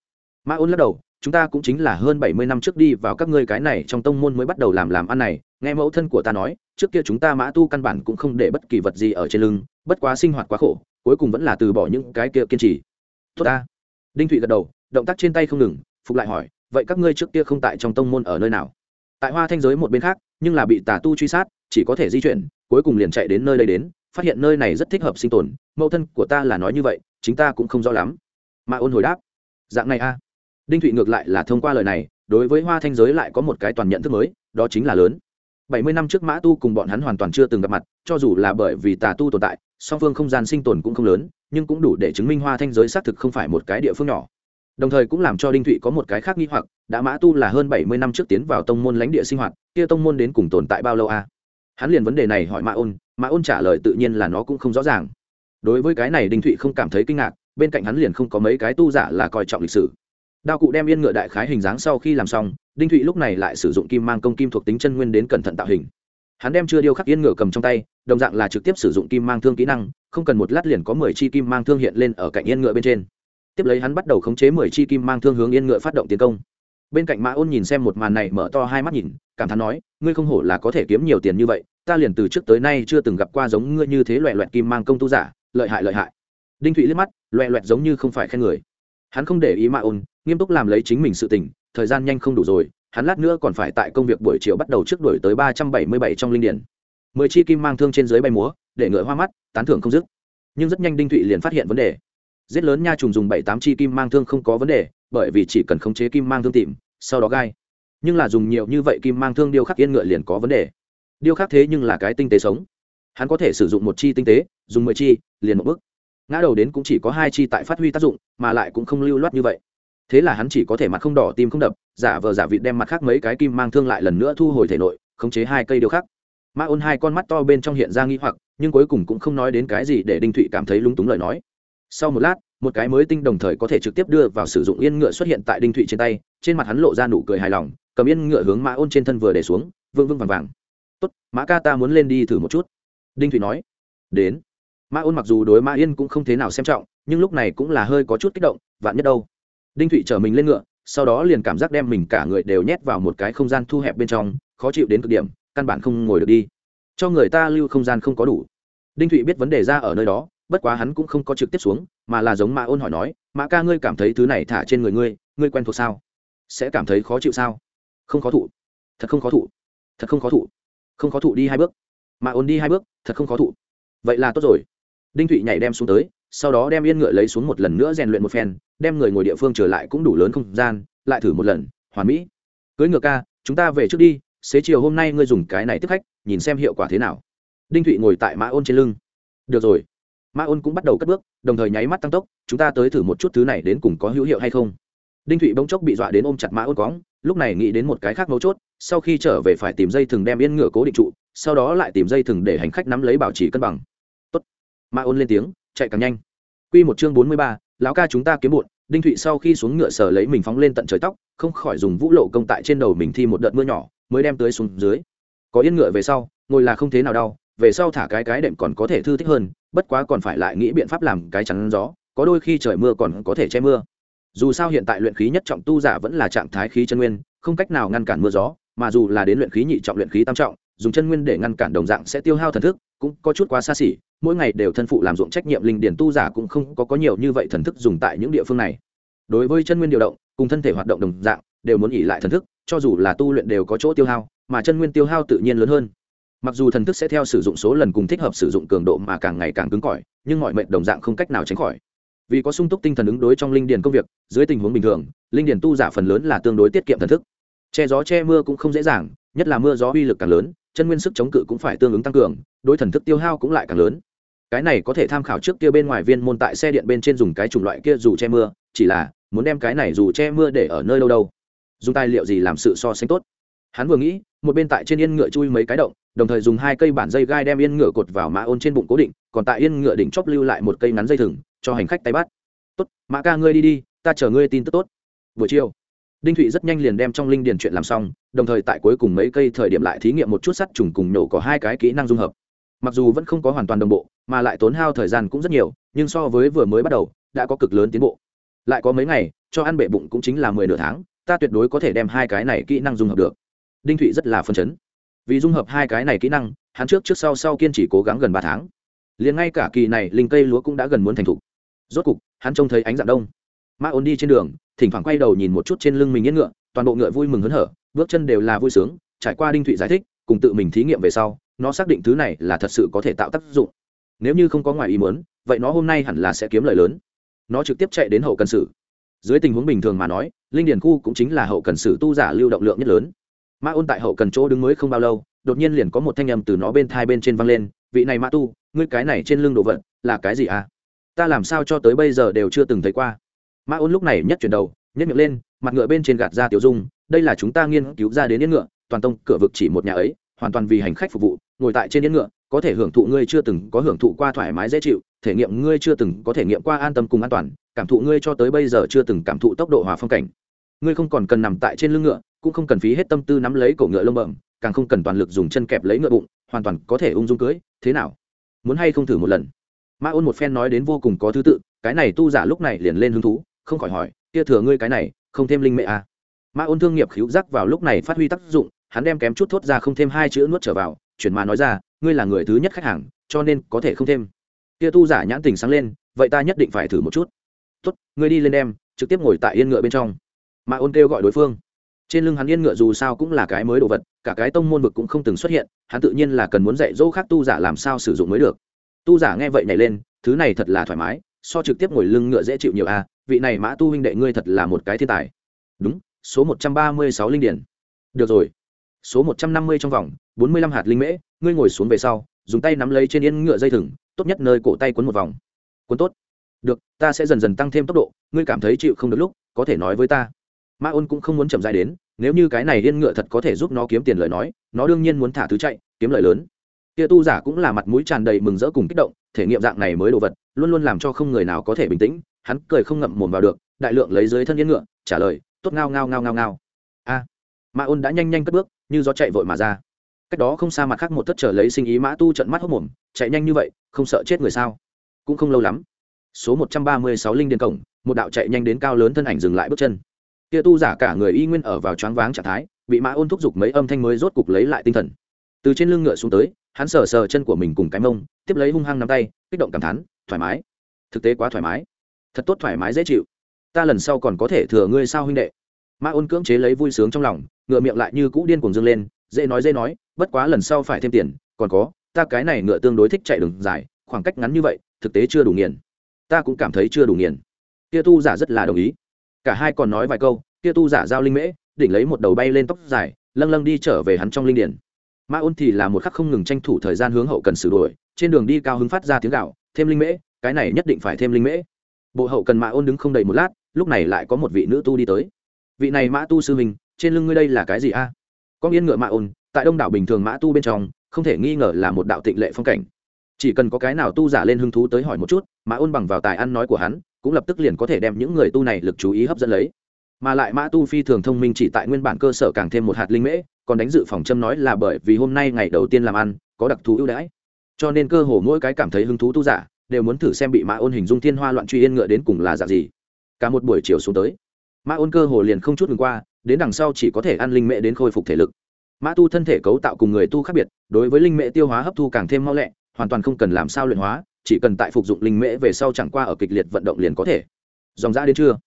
Mã ôn lắc đầu, chúng ta cũng chính là hơn bảy mươi năm trước đi vào các ngươi cái này trong tông môn mới bắt đầu làm làm ăn này, nghe mẫu thân của ta nói, trước kia chúng ta mã tu căn bản cũng không để bất kỳ vật gì ở trên lưng, bất quá sinh hoạt quá khổ, cuối cùng vẫn là từ bỏ những cái kia kiên trì. Tốt ta. Đinh thụy gật đầu, động tác trên tay không ngừng, phục lại hỏi, vậy các ngươi trước kia không tại trong tông môn ở nơi nào? Tại hoa thanh giới một bên khác, nhưng là bị tà tu truy sát chỉ có thể di chuyển, cuối cùng liền chạy đến nơi đây đến, phát hiện nơi này rất thích hợp sinh tồn, mẫu thân của ta là nói như vậy, chính ta cũng không rõ lắm. Mà ôn hồi đáp, dạng này a. Đinh thụy ngược lại là thông qua lời này, đối với hoa thanh giới lại có một cái toàn nhận thức mới, đó chính là lớn. Bảy mươi năm trước mã tu cùng bọn hắn hoàn toàn chưa từng gặp mặt, cho dù là bởi vì tà tu tồn tại, song phương không gian sinh tồn cũng không lớn, nhưng cũng đủ để chứng minh hoa thanh giới xác thực không phải một cái địa phương nhỏ. Đồng thời cũng làm cho đinh thụy có một cái khác nghi hoặc, đã mã tu là hơn bảy mươi năm trước tiến vào tông môn lãnh địa sinh hoạt, kia tông môn đến cùng tồn tại bao lâu a? Hắn liền vấn đề này hỏi mã ôn mã ôn trả lời tự nhiên là nó cũng không rõ ràng. Đối với cái này đinh thụy không cảm thấy kinh ngạc, bên cạnh hắn liền không có mấy cái tu giả là coi trọng lịch sử. Đao cụ đem yên ngựa đại khái hình dáng sau khi làm xong, đinh thụy lúc này lại sử dụng kim mang công kim thuộc tính chân nguyên đến cẩn thận tạo hình. Hắn đem chưa điêu khắc yên ngựa cầm trong tay, đồng dạng là trực tiếp sử dụng kim mang thương kỹ năng, không cần một lát liền có mười chi kim mang thương hiện lên ở cạnh yên ngựa bên trên. Tiếp lấy hắn bắt đầu khống chế mười chi kim mang thương hướng yên ngựa phát động tiến công bên cạnh mã ôn nhìn xem một màn này mở to hai mắt nhìn, cảm thán nói, ngươi không hổ là có thể kiếm nhiều tiền như vậy, ta liền từ trước tới nay chưa từng gặp qua giống ngươi như thế loẹ loẹt kim mang công tu giả, lợi hại lợi hại. Đinh thụy liếc mắt, loẹ loẹt giống như không phải khen người. Hắn không để ý mã ôn, nghiêm túc làm lấy chính mình sự tình, thời gian nhanh không đủ rồi, hắn lát nữa còn phải tại công việc buổi chiều bắt đầu trước đuổi tới ba trăm bảy mươi bảy trong linh điển. Mười chi kim mang thương trên dưới bay múa, để ngựa hoa mắt, tán thưởng không dứt. Nhưng rất nhanh đinh thụy liền phát hiện vấn đề. Giết lớn nha trùng dùng bảy tám chi kim mang thương không có vấn đề bởi vì chỉ cần khống chế kim mang thương tìm, sau đó gai. Nhưng là dùng nhiều như vậy kim mang thương điêu khắc yên ngựa liền có vấn đề. Điêu khắc thế nhưng là cái tinh tế sống. Hắn có thể sử dụng một chi tinh tế, dùng mười chi, liền một bước. Ngã đầu đến cũng chỉ có hai chi tại phát huy tác dụng, mà lại cũng không lưu loát như vậy. Thế là hắn chỉ có thể mặt không đỏ tim không đập, giả vờ giả vịt đem mặt khác mấy cái kim mang thương lại lần nữa thu hồi thể nội, khống chế hai cây điêu khắc. Ma ôn hai con mắt to bên trong hiện ra nghi hoặc, nhưng cuối cùng cũng không nói đến cái gì để đinh thụy cảm thấy lung túng lời nói. Sau một lát một cái mới tinh đồng thời có thể trực tiếp đưa vào sử dụng yên ngựa xuất hiện tại đinh thụy trên tay, trên mặt hắn lộ ra nụ cười hài lòng, cầm yên ngựa hướng mã ôn trên thân vừa để xuống vương vương vàng vàng. Tốt, mã ca ta muốn lên đi thử một chút. Đinh thụy nói. Đến. Mã ôn mặc dù đối mã yên cũng không thế nào xem trọng, nhưng lúc này cũng là hơi có chút kích động, vạn nhất đâu? Đinh thụy chở mình lên ngựa, sau đó liền cảm giác đem mình cả người đều nhét vào một cái không gian thu hẹp bên trong, khó chịu đến cực điểm, căn bản không ngồi được đi. Cho người ta lưu không gian không có đủ. Đinh thụy biết vấn đề ra ở nơi đó bất quá hắn cũng không có trực tiếp xuống, mà là giống mã ôn hỏi nói, mã ca ngươi cảm thấy thứ này thả trên người ngươi ngươi quen thuộc sao? Sẽ cảm thấy khó chịu sao? Không khó thụ, thật không khó thụ, thật không khó thụ, không khó thụ đi hai bước. Mã ôn đi hai bước, thật không khó thụ. Vậy là tốt rồi. Đinh thụy nhảy đem xuống tới, sau đó đem yên ngựa lấy xuống một lần nữa rèn luyện một phen, đem người ngồi địa phương trở lại cũng đủ lớn không gian, lại thử một lần, hoàn mỹ. Cưới ngựa ca, chúng ta về trước đi, xế chiều hôm nay ngươi dùng cái này tiếp khách, nhìn xem hiệu quả thế nào. Đinh thụy ngồi tại mã ôn trên lưng. Được rồi. Ma ôn cũng bắt đầu cất bước, đồng thời nháy mắt tăng tốc, chúng ta tới thử một chút thứ này đến cùng có hữu hiệu hay không? Đinh thụy bỗng chốc bị dọa đến ôm chặt mã ôn cóng lúc này nghĩ đến một cái khác mấu chốt, sau khi trở về phải tìm dây thừng đem yên ngựa cố định trụ, sau đó lại tìm dây thừng để hành khách nắm lấy bảo trì cân bằng. Tốt. mã ôn lên tiếng, chạy càng nhanh. Quy một chương bốn mươi ba, lão ca chúng ta kiếm bụn đinh thụy sau khi xuống ngựa sở lấy mình phóng lên tận trời tóc, không khỏi dùng vũ lộ công tại trên đầu mình thi một đợt mưa nhỏ, mới đem tới xuống dưới. Có yên ngựa về sau, ngồi là không thế nào đau về sau thả cái cái đệm còn có thể thư thích hơn bất quá còn phải lại nghĩ biện pháp làm cái chắn gió có đôi khi trời mưa còn có thể che mưa. Dù sao hiện tại luyện khí nhất trọng tu giả vẫn là trạng thái khí chân nguyên không cách nào ngăn cản mưa gió mà dù là đến luyện khí nhị trọng luyện khí tam trọng dùng chân nguyên để ngăn cản đồng dạng sẽ tiêu hao thần thức cũng có chút quá xa xỉ mỗi ngày đều thân phụ làm dụng trách nhiệm linh điển tu giả cũng không có, có nhiều như vậy thần thức dùng tại những địa phương này. Đối với chân nguyên điều động cùng thân thể hoạt động đồng dạng đều muốn nghỉ lại thần thức cho dù là tu luyện đều có chỗ tiêu hao mà chân nguyên tiêu hao tự nhiên lớn hơn mặc dù thần thức sẽ theo sử dụng số lần cùng thích hợp sử dụng cường độ mà càng ngày càng cứng cỏi, nhưng mọi mệnh đồng dạng không cách nào tránh khỏi. Vì có sung túc tinh thần ứng đối trong linh điền công việc, dưới tình huống bình thường, linh điền tu giả phần lớn là tương đối tiết kiệm thần thức. Che gió che mưa cũng không dễ dàng, nhất là mưa gió uy lực càng lớn, chân nguyên sức chống cự cũng phải tương ứng tăng cường, đối thần thức tiêu hao cũng lại càng lớn. Cái này có thể tham khảo trước kia bên ngoài viên môn tại xe điện bên trên dùng cái chủng loại kia dù che mưa, chỉ là muốn đem cái này dù che mưa để ở nơi đâu đâu. Dùng tài liệu gì làm sự so sánh tốt? Hắn vừa nghĩ, một bên tại trên yên ngựa chui mấy cái động đồng thời dùng hai cây bản dây gai đem yên ngựa cột vào mã ôn trên bụng cố định, còn tại yên ngựa đỉnh chóp lưu lại một cây ngắn dây thừng, cho hành khách tay bắt. Tốt, mã ca ngươi đi đi, ta chờ ngươi tin tức tốt. Buổi chiều, đinh thụy rất nhanh liền đem trong linh điền chuyện làm xong, đồng thời tại cuối cùng mấy cây thời điểm lại thí nghiệm một chút sắt trùng cùng nổ có hai cái kỹ năng dung hợp. Mặc dù vẫn không có hoàn toàn đồng bộ, mà lại tốn hao thời gian cũng rất nhiều, nhưng so với vừa mới bắt đầu, đã có cực lớn tiến bộ. Lại có mấy ngày, cho ăn bệ bụng cũng chính là mười nửa tháng, ta tuyệt đối có thể đem hai cái này kỹ năng dung hợp được. Đinh thụy rất là phân chấn vì dung hợp hai cái này kỹ năng, hắn trước trước sau sau kiên trì cố gắng gần ba tháng. Liền ngay cả kỳ này linh cây lúa cũng đã gần muốn thành thục. Rốt cục, hắn trông thấy ánh dạng đông. Ma ôn đi trên đường, thỉnh thoảng quay đầu nhìn một chút trên lưng mình yên ngựa, toàn bộ ngựa vui mừng hớn hở, bước chân đều là vui sướng, trải qua đinh thụy giải thích, cùng tự mình thí nghiệm về sau, nó xác định thứ này là thật sự có thể tạo tác dụng. Nếu như không có ngoài ý muốn, vậy nó hôm nay hẳn là sẽ kiếm lời lớn. Nó trực tiếp chạy đến hậu cần sử. Dưới tình huống bình thường mà nói, linh điền khu cũng chính là hậu cần sử tu giả lưu động lượng nhất lớn mã ôn tại hậu cần chỗ đứng mới không bao lâu, đột nhiên liền có một thanh âm từ nó bên thai bên trên văng lên, vị này mã tu, ngươi cái này trên lưng đồ vật là cái gì à? Ta làm sao cho tới bây giờ đều chưa từng thấy qua. Mã ôn lúc này nhất chuyển đầu nhất miệng lên, mặt ngựa bên trên gạt ra tiểu dung, đây là chúng ta nghiên cứu ra đến yên ngựa, toàn tông cửa vực chỉ một nhà ấy, hoàn toàn vì hành khách phục vụ, ngồi tại trên yên ngựa, có thể hưởng thụ ngươi chưa từng có hưởng thụ qua thoải mái dễ chịu, thể nghiệm ngươi chưa từng có thể nghiệm qua an tâm cùng an toàn, cảm thụ ngươi cho tới bây giờ chưa từng cảm thụ tốc độ hòa phong cảnh. Ngươi không còn cần nằm tại trên lưng ngựa cũng không cần phí hết tâm tư nắm lấy cổ ngựa lông bẩm, càng không cần toàn lực dùng chân kẹp lấy ngựa bụng, hoàn toàn có thể ung dung cưới, thế nào? Muốn hay không thử một lần? Mã ôn một phen nói đến vô cùng có thứ tự, cái này tu giả lúc này liền lên hứng thú, không khỏi hỏi, kia thừa ngươi cái này, không thêm linh mệ à. mã ôn thương nghiệp khíu giác vào lúc này phát huy tác dụng, hắn đem kém chút thốt ra không thêm hai chữ nuốt trở vào, chuyển mà nói ra, ngươi là người thứ nhất khách hàng, cho nên có thể không thêm. Kia tu giả nhãn tình sáng lên, vậy ta nhất định phải thử một chút. Tốt, ngươi đi lên đem, trực tiếp ngồi tại yên ngựa bên trong. Mã ôn kêu gọi đối phương trên lưng hắn yên ngựa dù sao cũng là cái mới đồ vật, cả cái tông môn vực cũng không từng xuất hiện, hắn tự nhiên là cần muốn dạy dỗ khác tu giả làm sao sử dụng mới được. Tu giả nghe vậy nhảy lên, thứ này thật là thoải mái, so trực tiếp ngồi lưng ngựa dễ chịu nhiều a, vị này mã tu huynh đệ ngươi thật là một cái thiên tài. Đúng, số một trăm ba mươi sáu linh điển. Được rồi. Số một trăm năm mươi trong vòng, bốn mươi lăm hạt linh mễ, ngươi ngồi xuống về sau, dùng tay nắm lấy trên yên ngựa dây thừng, tốt nhất nơi cổ tay quấn một vòng. Quấn tốt. Được, ta sẽ dần dần tăng thêm tốc độ, ngươi cảm thấy chịu không được lúc, có thể nói với ta ma ôn cũng không muốn chậm dài đến, nếu như cái này điên ngựa thật có thể giúp nó kiếm tiền lời nói, nó đương nhiên muốn thả thứ chạy, kiếm lời lớn. Kia tu giả cũng là mặt mũi tràn đầy mừng rỡ cùng kích động, thể nghiệm dạng này mới đồ vật, luôn luôn làm cho không người nào có thể bình tĩnh, hắn cười không ngậm mồm vào được, đại lượng lấy dưới thân yên ngựa, trả lời, tốt ngao ngao ngao ngao ngao. A, ma ôn đã nhanh nhanh cất bước, như gió chạy vội mà ra. Cách đó không xa mặt khác một thất trở lấy sinh ý mã tu trận mắt hốc mồm, chạy nhanh như vậy, không sợ chết người sao? Cũng không lâu lắm. Số một trăm ba mươi sáu linh điền cổng, một đạo chạy nhanh đến cao lớn thân ảnh dừng lại bước chân kia tu giả cả người y nguyên ở vào choáng váng trạng thái, bị mã ôn thúc giục mấy âm thanh mới rốt cục lấy lại tinh thần. Từ trên lưng ngựa xuống tới, hắn sờ sờ chân của mình cùng cái mông, tiếp lấy hung hăng nắm tay, kích động cảm thán, thoải mái. Thực tế quá thoải mái. Thật tốt thoải mái, dễ chịu. Ta lần sau còn có thể thừa ngươi sao huynh đệ? Mã ôn cưỡng chế lấy vui sướng trong lòng, ngựa miệng lại như cũ điên cuồng dâng lên, dễ nói dễ nói, bất quá lần sau phải thêm tiền, còn có, ta cái này ngựa tương đối thích chạy đường dài, khoảng cách ngắn như vậy, thực tế chưa đủ nghiền. Ta cũng cảm thấy chưa đủ nghiền. Kia tu giả rất là đồng ý cả hai còn nói vài câu, kia tu giả giao linh mễ, đỉnh lấy một đầu bay lên tóc dài, lâng lâng đi trở về hắn trong linh điển. Ma ôn thì là một khắc không ngừng tranh thủ thời gian hướng hậu cần sửa đổi trên đường đi cao hứng phát ra tiếng gạo thêm linh mễ, cái này nhất định phải thêm linh mễ. Bộ hậu cần mã ôn đứng không đầy một lát, lúc này lại có một vị nữ tu đi tới. Vị này mã tu sư mình trên lưng ngươi đây là cái gì a? Con yên ngựa mã ôn, tại đông đảo bình thường mã tu bên trong, không thể nghi ngờ là một đạo tịnh lệ phong cảnh. Chỉ cần có cái nào tu giả lên hứng thú tới hỏi một chút mã ôn bằng vào tài ăn nói của hắn cũng lập tức liền có thể đem những người tu này lực chú ý hấp dẫn lấy. Mà lại mã tu phi thường thông minh chỉ tại nguyên bản cơ sở càng thêm một hạt linh mễ, còn đánh dự phòng châm nói là bởi vì hôm nay ngày đầu tiên làm ăn, có đặc thù ưu đãi. Cho nên cơ hồ mỗi cái cảm thấy hứng thú tu giả, đều muốn thử xem bị mã ôn hình dung thiên hoa loạn truy yên ngựa đến cùng là dạng gì. Cả một buổi chiều xuống tới, mã ôn cơ hồ liền không chút ngừng qua, đến đằng sau chỉ có thể ăn linh mễ đến khôi phục thể lực. Mã tu thân thể cấu tạo cùng người tu khác biệt, đối với linh mễ tiêu hóa hấp thu càng thêm mau lẹ, hoàn toàn không cần làm sao luyện hóa chỉ cần tại phục dụng linh mễ về sau chẳng qua ở kịch liệt vận động liền có thể. Dòng ra đến trưa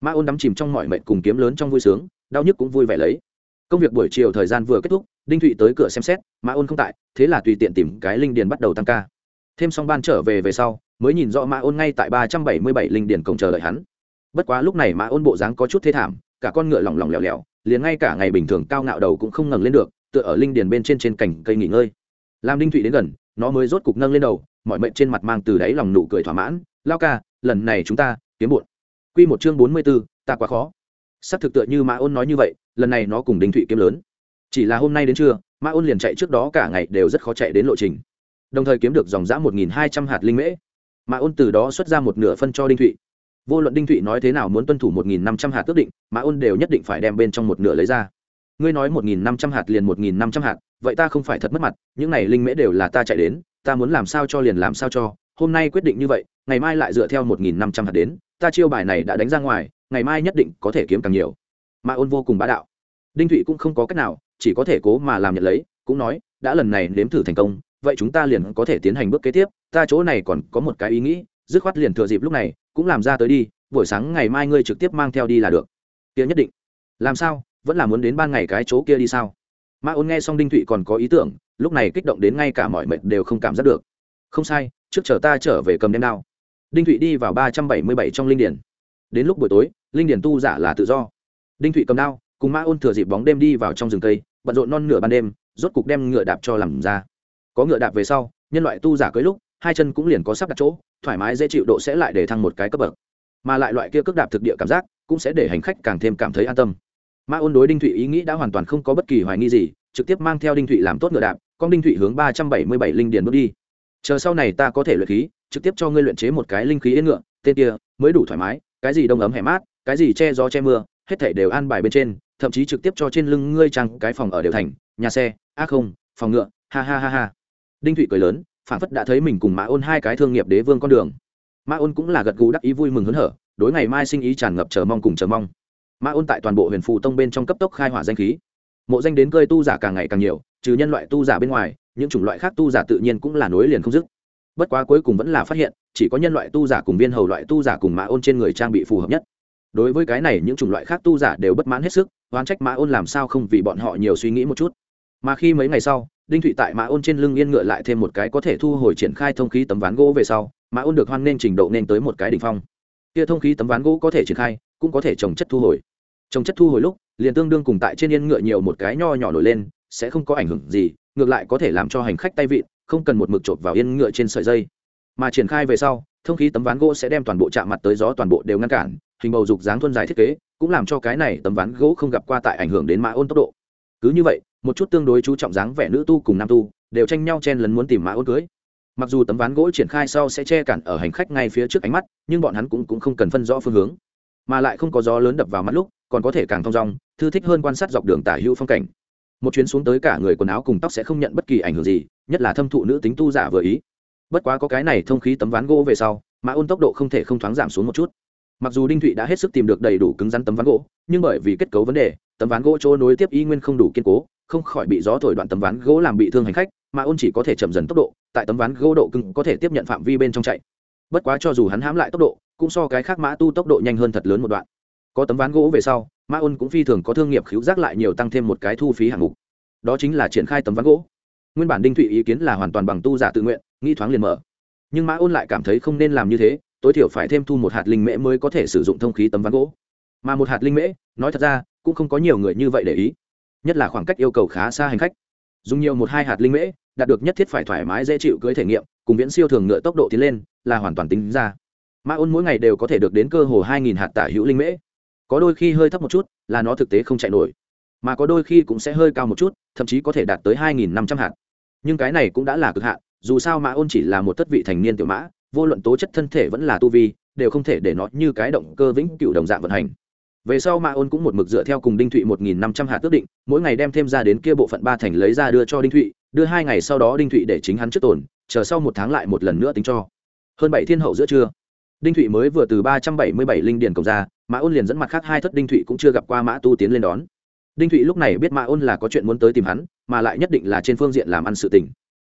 mã ôn đắm chìm trong mọi mệnh cùng kiếm lớn trong vui sướng, đau nhức cũng vui vẻ lấy. Công việc buổi chiều thời gian vừa kết thúc, đinh thụy tới cửa xem xét mã ôn không tại, thế là tùy tiện tìm cái linh điền bắt đầu tăng ca. Thêm xong ban trở về về sau, mới nhìn rõ mã ôn ngay tại ba trăm bảy mươi bảy linh điền cổng chờ đợi hắn. Bất quá lúc này mã ôn bộ dáng có chút thê thảm, cả con ngựa lỏng lỏng lẻo lẻo, liền ngay cả ngày bình thường cao ngạo đầu cũng không ngẩng lên được, tựa ở linh điền bên trên trên cành cây nghỉ ngơi. Làm đinh thụy đến gần, nó mới rốt cục nâng lên đầu mọi mệnh trên mặt mang từ đáy lòng nụ cười thỏa mãn, lao ca, lần này chúng ta kiếm bụn q một chương bốn mươi b ố ta quá khó. S ắ c thực tựa như mã ôn nói như vậy, lần này nó cùng đinh thụy kiếm lớn. Chỉ là hôm nay đến trưa mã ôn liền chạy trước đó cả ngày đều rất khó chạy đến lộ trình. Đồng thời kiếm được dòng giã một nghìn hai trăm hạt linh mễ. Mã ôn từ đó xuất ra một nửa phân cho đinh thụy. Vô luận đinh thụy nói thế nào muốn tuân thủ một nghìn năm trăm hạt ước định mã ôn đều nhất định phải đem bên trong một nửa lấy ra. Ngươi nói một nghìn năm trăm hạt liền một nghìn năm trăm hạt, vậy ta không phải thật mất mặt, những này linh mễ đều là ta chạy đến ta muốn làm sao cho liền làm sao cho, hôm nay quyết định như vậy, ngày mai lại dựa theo một nghìn năm trăm hạt đến, ta chiêu bài này đã đánh ra ngoài, ngày mai nhất định có thể kiếm càng nhiều. Mà ôn vô cùng bá đạo. Đinh thụy cũng không có cách nào, chỉ có thể cố mà làm nhận lấy, cũng nói, đã lần này nếm thử thành công, vậy chúng ta liền có thể tiến hành bước kế tiếp, ta chỗ này còn có một cái ý nghĩ, dứt khoát liền thừa dịp lúc này, cũng làm ra tới đi, buổi sáng ngày mai ngươi trực tiếp mang theo đi là được. Kia nhất định. Làm sao? Vẫn là muốn đến ban ngày cái chỗ kia đi sao? Ma ôn nghe xong đinh thụy còn có ý tưởng lúc này kích động đến ngay cả mọi mệt đều không cảm giác được. Không sai, trước chờ ta trở về cầm đem đao. Đinh thụy đi vào ba trăm bảy mươi bảy trong linh điển đến lúc buổi tối, linh điển tu giả là tự do. Đinh thụy cầm đao, cùng ma ôn thừa dịp bóng đêm đi vào trong rừng cây, bận rộn non nửa ban đêm, rốt cục đem ngựa đạp cho làm ra. Có ngựa đạp về sau, nhân loại tu giả cưới lúc, hai chân cũng liền có sắp đặt chỗ, thoải mái dễ chịu độ sẽ lại để thăng một cái cấp bậc. Mà lại loại kia cước đạp thực địa cảm giác, cũng sẽ để hành khách càng thêm cảm thấy an tâm. Ma ôn đối đinh thụy ý nghĩ đã hoàn toàn không có bất kỳ hoài nghi gì, trực tiếp mang theo đinh thụy làm tốt ngựa đạp con đinh thụy hướng ba trăm bảy mươi bảy linh điền bước đi. Chờ sau này ta có thể luyện khí, trực tiếp cho ngươi luyện chế một cái linh khí yên ngựa, tên kia, mới đủ thoải mái, cái gì đông ấm hẻ mát, cái gì che gió che mưa, hết thể đều an bài bên trên, thậm chí trực tiếp cho trên lưng ngươi trăng cái phòng ở đều thành, nhà xe ác không, phòng ngựa, ha ha ha ha. Đinh thụy cười lớn phản phất đã thấy mình cùng mã ôn hai cái thương nghiệp đế vương con đường. Mã ôn cũng là gật gù đắc ý vui mừng hớn hở, đối ngày mai sinh ý tràn ngập chờ mong cùng chờ mong. Mã ôn tại toàn bộ huyền phụ tông bên trong cấp tốc khai hỏa danh khí. Mộ danh đến cơi tu giả càng ngày càng nhiều trừ nhân loại tu giả bên ngoài, những chủng loại khác tu giả tự nhiên cũng là nối liền không dứt. Bất quá cuối cùng vẫn là phát hiện, chỉ có nhân loại tu giả cùng viên hầu loại tu giả cùng mã ôn trên người trang bị phù hợp nhất. Đối với cái này, những chủng loại khác tu giả đều bất mãn hết sức, oán trách mã ôn làm sao không vì bọn họ nhiều suy nghĩ một chút. Mà khi mấy ngày sau, đinh thụy tại mã ôn trên lưng yên ngựa lại thêm một cái có thể thu hồi triển khai thông khí tấm ván gỗ về sau, mã ôn được hoan nên trình độ nên tới một cái đ ỉ n h phong. Kia thông khí tấm ván gỗ có thể triển khai, cũng có thể trồng chất thu hồi. Trồng chất thu hồi lúc, liền tương đương cùng tại trên yên ngựa nhiều một cái nho nhỏ nổi lên sẽ không có ảnh hưởng gì ngược lại có thể làm cho hành khách tay vịn không cần một mực chộp vào yên ngựa trên sợi dây. Mà triển khai về sau thông khí tấm ván gỗ sẽ đem toàn bộ chạm mặt tới gió toàn bộ đều ngăn cản hình bầu dục dáng thuân dài thiết kế cũng làm cho cái này tấm ván gỗ không gặp qua tại ảnh hưởng đến mã ôn tốc độ. Cứ như vậy một chút tương đối chú trọng dáng vẻ nữ tu cùng nam tu đều tranh nhau chen lấn muốn tìm mã ôn cưới. Mặc dù tấm ván gỗ triển khai sau sẽ che cản ở hành khách ngay phía trước ánh mắt nhưng bọn hắn cũng, cũng không cần phân rõ phương hướng. Mà lại không có gió lớn đập vào mắt lúc còn có thể càng thong dong thư thích hơn quan sát dọc đường tả hữu phong cảnh một chuyến xuống tới cả người quần áo cùng tóc sẽ không nhận bất kỳ ảnh hưởng gì, nhất là thâm thụ nữ tính tu giả vừa ý. Bất quá có cái này thông khí tấm ván gỗ về sau mã ôn tốc độ không thể không thoáng giảm xuống một chút. Mặc dù đinh thụy đã hết sức tìm được đầy đủ cứng rắn tấm ván gỗ, nhưng bởi vì kết cấu vấn đề, tấm ván gỗ chỗ nối tiếp y nguyên không đủ kiên cố, không khỏi bị gió thổi đoạn tấm ván gỗ làm bị thương hành khách, mà ôn chỉ có thể chậm dần tốc độ, tại tấm ván gỗ độ cứng có thể tiếp nhận phạm vi bên trong chạy. Bất quá cho dù hắn hãm lại tốc độ, cũng so cái khác mã tu tốc độ nhanh hơn thật lớn một đoạn. Có tấm ván gỗ về sau Ma ôn cũng phi thường có thương nghiệp khiếu giác lại nhiều tăng thêm một cái thu phí hạng mục. Đó chính là triển khai tấm ván gỗ. Nguyên bản đinh thụy ý kiến là hoàn toàn bằng tu giả tự nguyện nghĩ thoáng liền mở. Nhưng Ma ôn lại cảm thấy không nên làm như thế, tối thiểu phải thêm thu một hạt linh mễ mới có thể sử dụng thông khí tấm ván gỗ. Mà một hạt linh mễ, nói thật ra, cũng không có nhiều người như vậy để ý. Nhất là khoảng cách yêu cầu khá xa hành khách. Dùng nhiều một hai hạt linh mễ, đạt được nhất thiết phải thoải mái dễ chịu cưới thể nghiệm, cùng viễn siêu thường ngựa tốc độ tiến lên, là hoàn toàn tính ra. Ma ôn mỗi ngày đều có thể được đến cơ hồ hai nghìn hạt tả hữu linh mễ có đôi khi hơi thấp một chút, là nó thực tế không chạy nổi. Mà có đôi khi cũng sẽ hơi cao một chút, thậm chí có thể đạt tới hai nghìn năm trăm hạt. Nhưng cái này cũng đã là cực hạn, dù sao mã ôn chỉ là một thất vị thành niên tiểu mã, vô luận tố chất thân thể vẫn là tu vi, đều không thể để nó như cái động cơ vĩnh cựu đồng dạng vận hành. Về sau mạ ôn cũng một mực dựa theo cùng đinh thụy một nghìn năm trăm hạt ước định, mỗi ngày đem thêm ra đến kia bộ phận ba thành lấy ra đưa cho đinh thụy, đưa hai ngày sau đó đinh thụy để chính hắn trước tồn, chờ sau một tháng lại một lần nữa tính cho. Hơn bảy thiên hậu giữa trưa đinh thụy mới vừa từ ba trăm bảy mươi bảy linh điền cổng ra, mã ôn liền dẫn mặt khác hai thất đinh thụy cũng chưa gặp qua mã tu tiến lên đón. Đinh thụy lúc này biết mã ôn là có chuyện muốn tới tìm hắn, mà lại nhất định là trên phương diện làm ăn sự tình.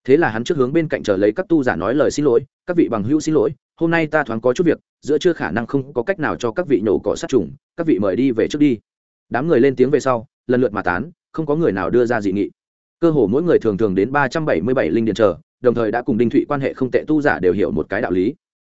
Thế là hắn trước hướng bên cạnh chờ lấy các tu giả nói lời xin lỗi, các vị bằng hữu xin lỗi, hôm nay ta thoáng có chút việc, giữa chưa khả năng không có cách nào cho các vị nhổ cỏ sát trùng, các vị mời đi về trước đi. Đám người lên tiếng về sau, lần lượt mà tán, không có người nào đưa ra dị nghị. Cơ hồ mỗi người thường thường đến ba trăm bảy mươi bảy linh điện chờ, đồng thời đã cùng đinh thụy quan hệ không tệ tu giả đều hiểu một cái đạo lý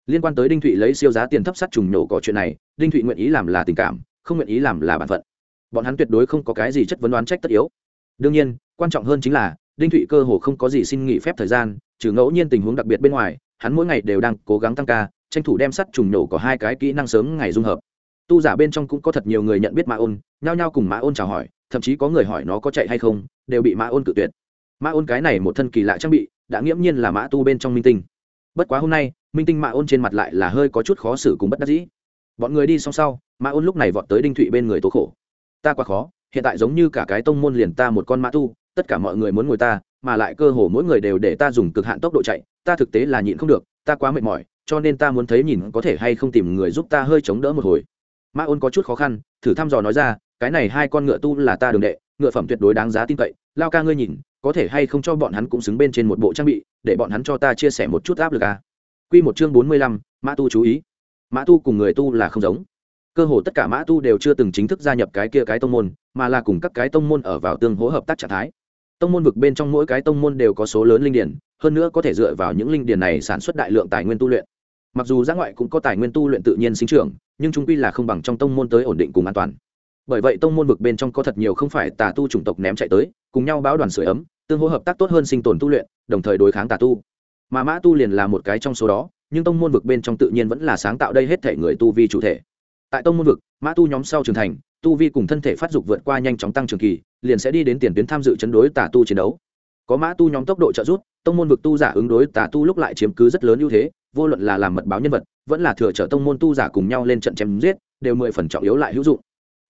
liên quan tới đinh thụy lấy siêu giá tiền thấp sắt trùng nhổ cỏ chuyện này, đinh thụy nguyện ý làm là tình cảm, không nguyện ý làm là bản phận. Bọn hắn tuyệt đối không có cái gì chất vấn đoán trách tất yếu. Đương nhiên, quan trọng hơn chính là, đinh thụy cơ hồ không có gì xin nghỉ phép thời gian, trừ ngẫu nhiên tình huống đặc biệt bên ngoài, hắn mỗi ngày đều đang cố gắng tăng ca, tranh thủ đem sắt trùng nổ có hai cái kỹ năng sớm ngày dung hợp. Tu giả bên trong cũng có thật nhiều người nhận biết mã ôn, nhao nhao cùng mã ôn chào hỏi, thậm chí có người hỏi nó có chạy hay không, đều bị mã ôn cự tuyệt. Mã ôn cái này một thân kỳ lạ trang bị, đã nghiễm nhiên là mã tu bên trong minh tinh. Bất quá hôm nay minh tinh Mạ ôn trên mặt lại là hơi có chút khó xử cùng bất đắc dĩ. Bọn người đi xong sau Mạ ôn lúc này vọt tới đinh thụy bên người tố khổ. Ta quá khó, hiện tại giống như cả cái tông môn liền ta một con mã tu, tất cả mọi người muốn ngồi ta, mà lại cơ hồ mỗi người đều để ta dùng cực hạn tốc độ chạy, ta thực tế là nhịn không được, ta quá mệt mỏi, cho nên ta muốn thấy nhìn có thể hay không tìm người giúp ta hơi chống đỡ một hồi. Mã ôn có chút khó khăn, thử thăm dò nói ra, cái này hai con ngựa tu là ta đường đệ, ngựa phẩm tuyệt đối đáng giá tin cậy, lao ca ngươi nhìn, có thể hay không cho bọn hắn cũng xứng bên trên một bộ trang bị, để bọn hắn cho ta chia sẻ một chút áp lực à. Quy một chương bốn mươi lăm, Mã Tu chú ý. Mã Tu cùng người tu là không giống. Cơ hồ tất cả Mã Tu đều chưa từng chính thức gia nhập cái kia cái tông môn, mà là cùng các cái tông môn ở vào tương hỗ hợp tác trạng thái tông môn vực bên trong mỗi cái tông môn đều có số lớn linh điển hơn nữa có thể dựa vào những linh điển này sản xuất đại lượng tài nguyên tu luyện mặc dù ra ngoại cũng có tài nguyên tu luyện tự nhiên sinh trưởng nhưng chúng quy là không bằng trong tông môn tới ổn định cùng an toàn bởi vậy tông môn vực bên trong có thật nhiều không phải tà tu chủng tộc ném chạy tới cùng nhau báo đoàn sưởi ấm tương hỗ hợp tác tốt hơn sinh tồn tu luyện đồng thời đối kháng tà tu mà mã tu liền là một cái trong số đó, nhưng tông môn vực bên trong tự nhiên vẫn là sáng tạo đây hết thể người tu vi chủ thể. Tại tông môn vực, mã tu nhóm sau trưởng thành, tu vi cùng thân thể phát dục vượt qua nhanh chóng tăng trưởng kỳ, liền sẽ đi đến tiền tuyến tham dự chấn đối tà tu chiến đấu. Có mã tu nhóm tốc độ trợ giúp, tông môn vực tu giả ứng đối tà tu lúc lại chiếm cứ rất lớn ưu thế, vô luận là làm mật báo nhân vật, vẫn là thừa trợ tông môn tu giả cùng nhau lên trận chém giết, đều mười phần trọng yếu lại hữu dụng.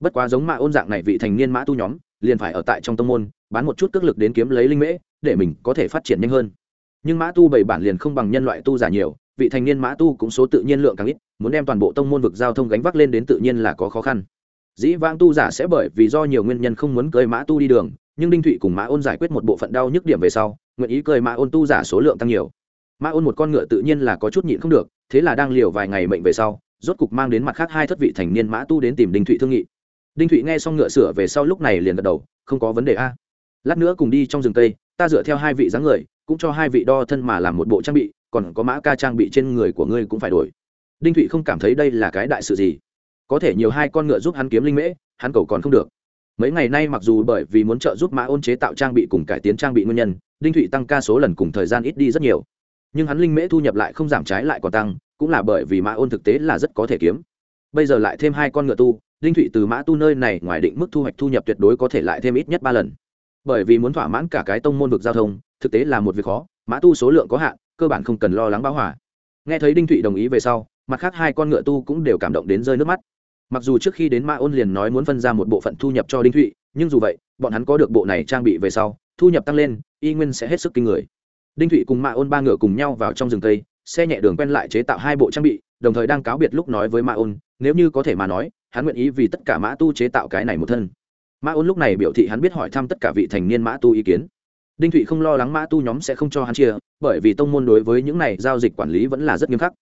Bất quá giống mã ôn dạng này vị thành niên mã tu nhóm, liền phải ở tại trong tông môn, bán một chút cước lực đến kiếm lấy linh mễ, để mình có thể phát triển nhanh hơn nhưng mã tu bảy bản liền không bằng nhân loại tu giả nhiều, vị thành niên mã tu cũng số tự nhiên lượng càng ít, muốn đem toàn bộ tông môn vực giao thông gánh vác lên đến tự nhiên là có khó khăn. Dĩ vãng tu giả sẽ bởi vì do nhiều nguyên nhân không muốn cơi mã tu đi đường, nhưng đinh thụy cùng mã ôn giải quyết một bộ phận đau nhức điểm về sau, nguyện ý cơi mã ôn tu giả số lượng tăng nhiều. Mã ôn một con ngựa tự nhiên là có chút nhịn không được, thế là đang liều vài ngày mệnh về sau, rốt cục mang đến mặt khác hai thất vị thành niên mã tu đến tìm đinh thụy thương nghị. Đinh thụy nghe xong ngựa sửa về sau lúc này liền gật đầu, không có vấn đề a. Lát nữa cùng đi trong rừng tây ta dựa theo hai vị dáng người cũng cho hai vị đo thân mà làm một bộ trang bị, còn có mã ca trang bị trên người của ngươi cũng phải đổi. Đinh thụy không cảm thấy đây là cái đại sự gì. Có thể nhiều hai con ngựa giúp hắn kiếm linh mễ, hắn cầu còn không được. Mấy ngày nay mặc dù bởi vì muốn trợ giúp mã ôn chế tạo trang bị cùng cải tiến trang bị nguyên nhân, đinh thụy tăng ca số lần cùng thời gian ít đi rất nhiều. Nhưng hắn linh mễ thu nhập lại không giảm trái lại còn tăng, cũng là bởi vì mã ôn thực tế là rất có thể kiếm. Bây giờ lại thêm hai con ngựa tu, đinh thụy từ mã tu nơi này ngoài định mức thu hoạch thu nhập tuyệt đối có thể lại thêm ít nhất ba lần bởi vì muốn thỏa mãn cả cái tông môn vực giao thông, thực tế là một việc khó, mã tu số lượng có hạn, cơ bản không cần lo lắng báo hỏa nghe thấy đinh thụy đồng ý về sau, mặt khác hai con ngựa tu cũng đều cảm động đến rơi nước mắt. Mặc dù trước khi đến mã ôn liền nói muốn phân ra một bộ phận thu nhập cho đinh thụy, nhưng dù vậy, bọn hắn có được bộ này trang bị về sau, thu nhập tăng lên, y nguyên sẽ hết sức kinh người. Đinh thụy cùng mã ôn ba ngựa cùng nhau vào trong rừng tây xe nhẹ đường quen lại chế tạo hai bộ trang bị, đồng thời đang cáo biệt lúc nói với mã ôn, nếu như có thể mà nói, hắn nguyện ý vì tất cả mã tu chế tạo cái này một thân mã ôn lúc này biểu thị hắn biết hỏi thăm tất cả vị thành niên mã tu ý kiến. Đinh thụy không lo lắng mã tu nhóm sẽ không cho hắn chia, bởi vì tông môn đối với những này giao dịch quản lý vẫn là rất nghiêm khắc.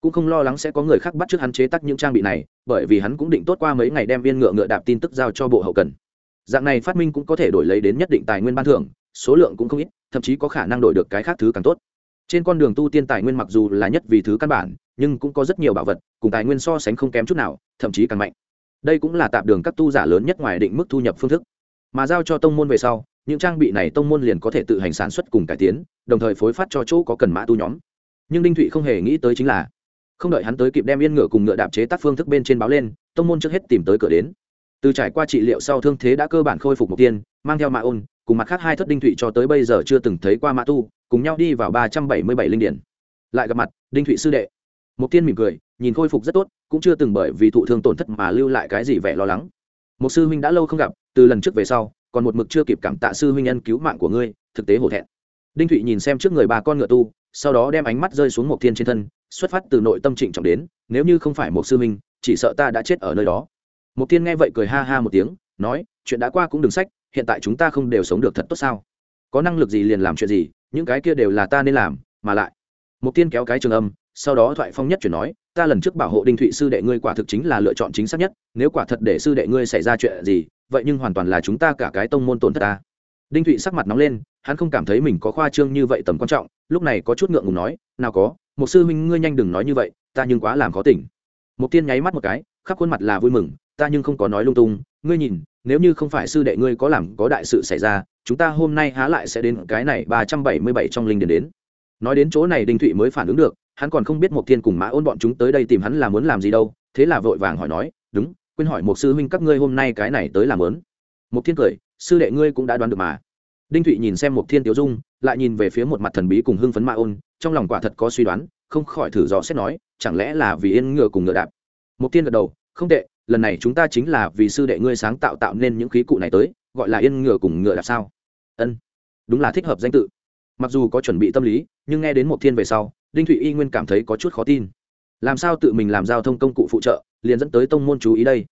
Cũng không lo lắng sẽ có người khác bắt t r ư ớ c hắn chế tắc những trang bị này, bởi vì hắn cũng định tốt qua mấy ngày đem viên ngựa ngựa đạp tin tức giao cho bộ hậu cần. Dạng này phát minh cũng có thể đổi lấy đến nhất định tài nguyên ban thưởng, số lượng cũng không ít, thậm chí có khả năng đổi được cái khác thứ càng tốt. Trên con đường tu tiên tài nguyên mặc dù là nhất vì thứ căn bản, nhưng cũng có rất nhiều bảo vật, cùng tài nguyên so sánh không kém chút nào, thậm chí càng mạnh đây cũng là tạp đường các tu giả lớn nhất ngoài định mức thu nhập phương thức. Mà giao cho tông môn về sau, những trang bị này tông môn liền có thể tự hành sản xuất cùng cải tiến, đồng thời phối phát cho chỗ có cần mã tu nhóm. Nhưng đinh thụy không hề nghĩ tới chính là, không đợi hắn tới kịp đem yên ngựa cùng ngựa đạp chế tác phương thức bên trên báo lên, tông môn trước hết tìm tới cửa đến. Từ trải qua trị liệu sau thương thế đã cơ bản khôi phục mục tiên, mang theo mã ôn, cùng mặt khác hai thất đinh thụy cho tới bây giờ chưa từng thấy qua mã tu, cùng nhau đi vào ba trăm bảy mươi bảy linh điển. Lại gặp mặt, đinh thụy sư đệ mục tiên mỉm cười, nhìn khôi phục rất tốt, cũng chưa từng bởi vì thụ thương tổn thất mà lưu lại cái gì vẻ lo lắng. Một sư huynh đã lâu không gặp, từ lần trước về sau, còn một mực chưa kịp cảm tạ sư huynh nhân cứu mạng của ngươi, thực tế hổ thẹn. Đinh thụy nhìn xem trước người bà con ngựa tu, sau đó đem ánh mắt rơi xuống một thiên trên thân, xuất phát từ nội tâm trịnh trọng đến, nếu như không phải một sư huynh, chỉ sợ ta đã chết ở nơi đó. Một thiên nghe vậy cười ha ha một tiếng, nói, chuyện đã qua cũng đừng sách, hiện tại chúng ta không đều sống được thật tốt sao? Có năng lực gì liền làm chuyện gì, những cái kia đều là ta nên làm, mà lại. Một tiên kéo cái trường âm sau đó thoại phong nhất chuyển nói, ta lần trước bảo hộ đinh thụy sư đệ ngươi quả thực chính là lựa chọn chính xác nhất, nếu quả thật để sư đệ ngươi xảy ra chuyện gì, vậy nhưng hoàn toàn là chúng ta cả cái tông môn tổn thất ta. Đinh thụy sắc mặt nóng lên, hắn không cảm thấy mình có khoa trương như vậy tầm quan trọng, lúc này có chút ngượng ngùng nói, nào có, một sư huynh ngươi nhanh đừng nói như vậy, ta nhưng quá làm khó tỉnh. Một tiên nháy mắt một cái, khắp khuôn mặt là vui mừng, ta nhưng không có nói lung tung, ngươi nhìn, nếu như không phải sư đệ ngươi có làm, có đại sự xảy ra, chúng ta hôm nay há lại sẽ đến cái này ba trăm bảy mươi bảy trong linh điền đến. Nói đến chỗ này đinh thụy mới phản ứng được hắn còn không biết Mộc thiên cùng mã ôn bọn chúng tới đây tìm hắn là muốn làm gì đâu, thế là vội vàng hỏi nói, đúng, quên hỏi một sư huynh các ngươi hôm nay cái này tới làm muốn. Mộc thiên cười, sư đệ ngươi cũng đã đoán được mà. Đinh thụy nhìn xem Mộc thiên tiểu dung, lại nhìn về phía một mặt thần bí cùng hưng phấn mã ôn, trong lòng quả thật có suy đoán, không khỏi thử dò xét nói, chẳng lẽ là vì yên ngựa cùng ngựa đạp? Mộc thiên gật đầu, không tệ, lần này chúng ta chính là vì sư đệ ngươi sáng tạo tạo nên những khí cụ này tới, gọi là yên ngựa cùng ngựa đạp sao? Ân, đúng là thích hợp danh tự mặc dù có chuẩn bị tâm lý, nhưng nghe đến một thiên về sau, đinh thụy y nguyên cảm thấy có chút khó tin. Làm sao tự mình làm giao thông công cụ phụ trợ, liền dẫn tới tông môn chú ý đây?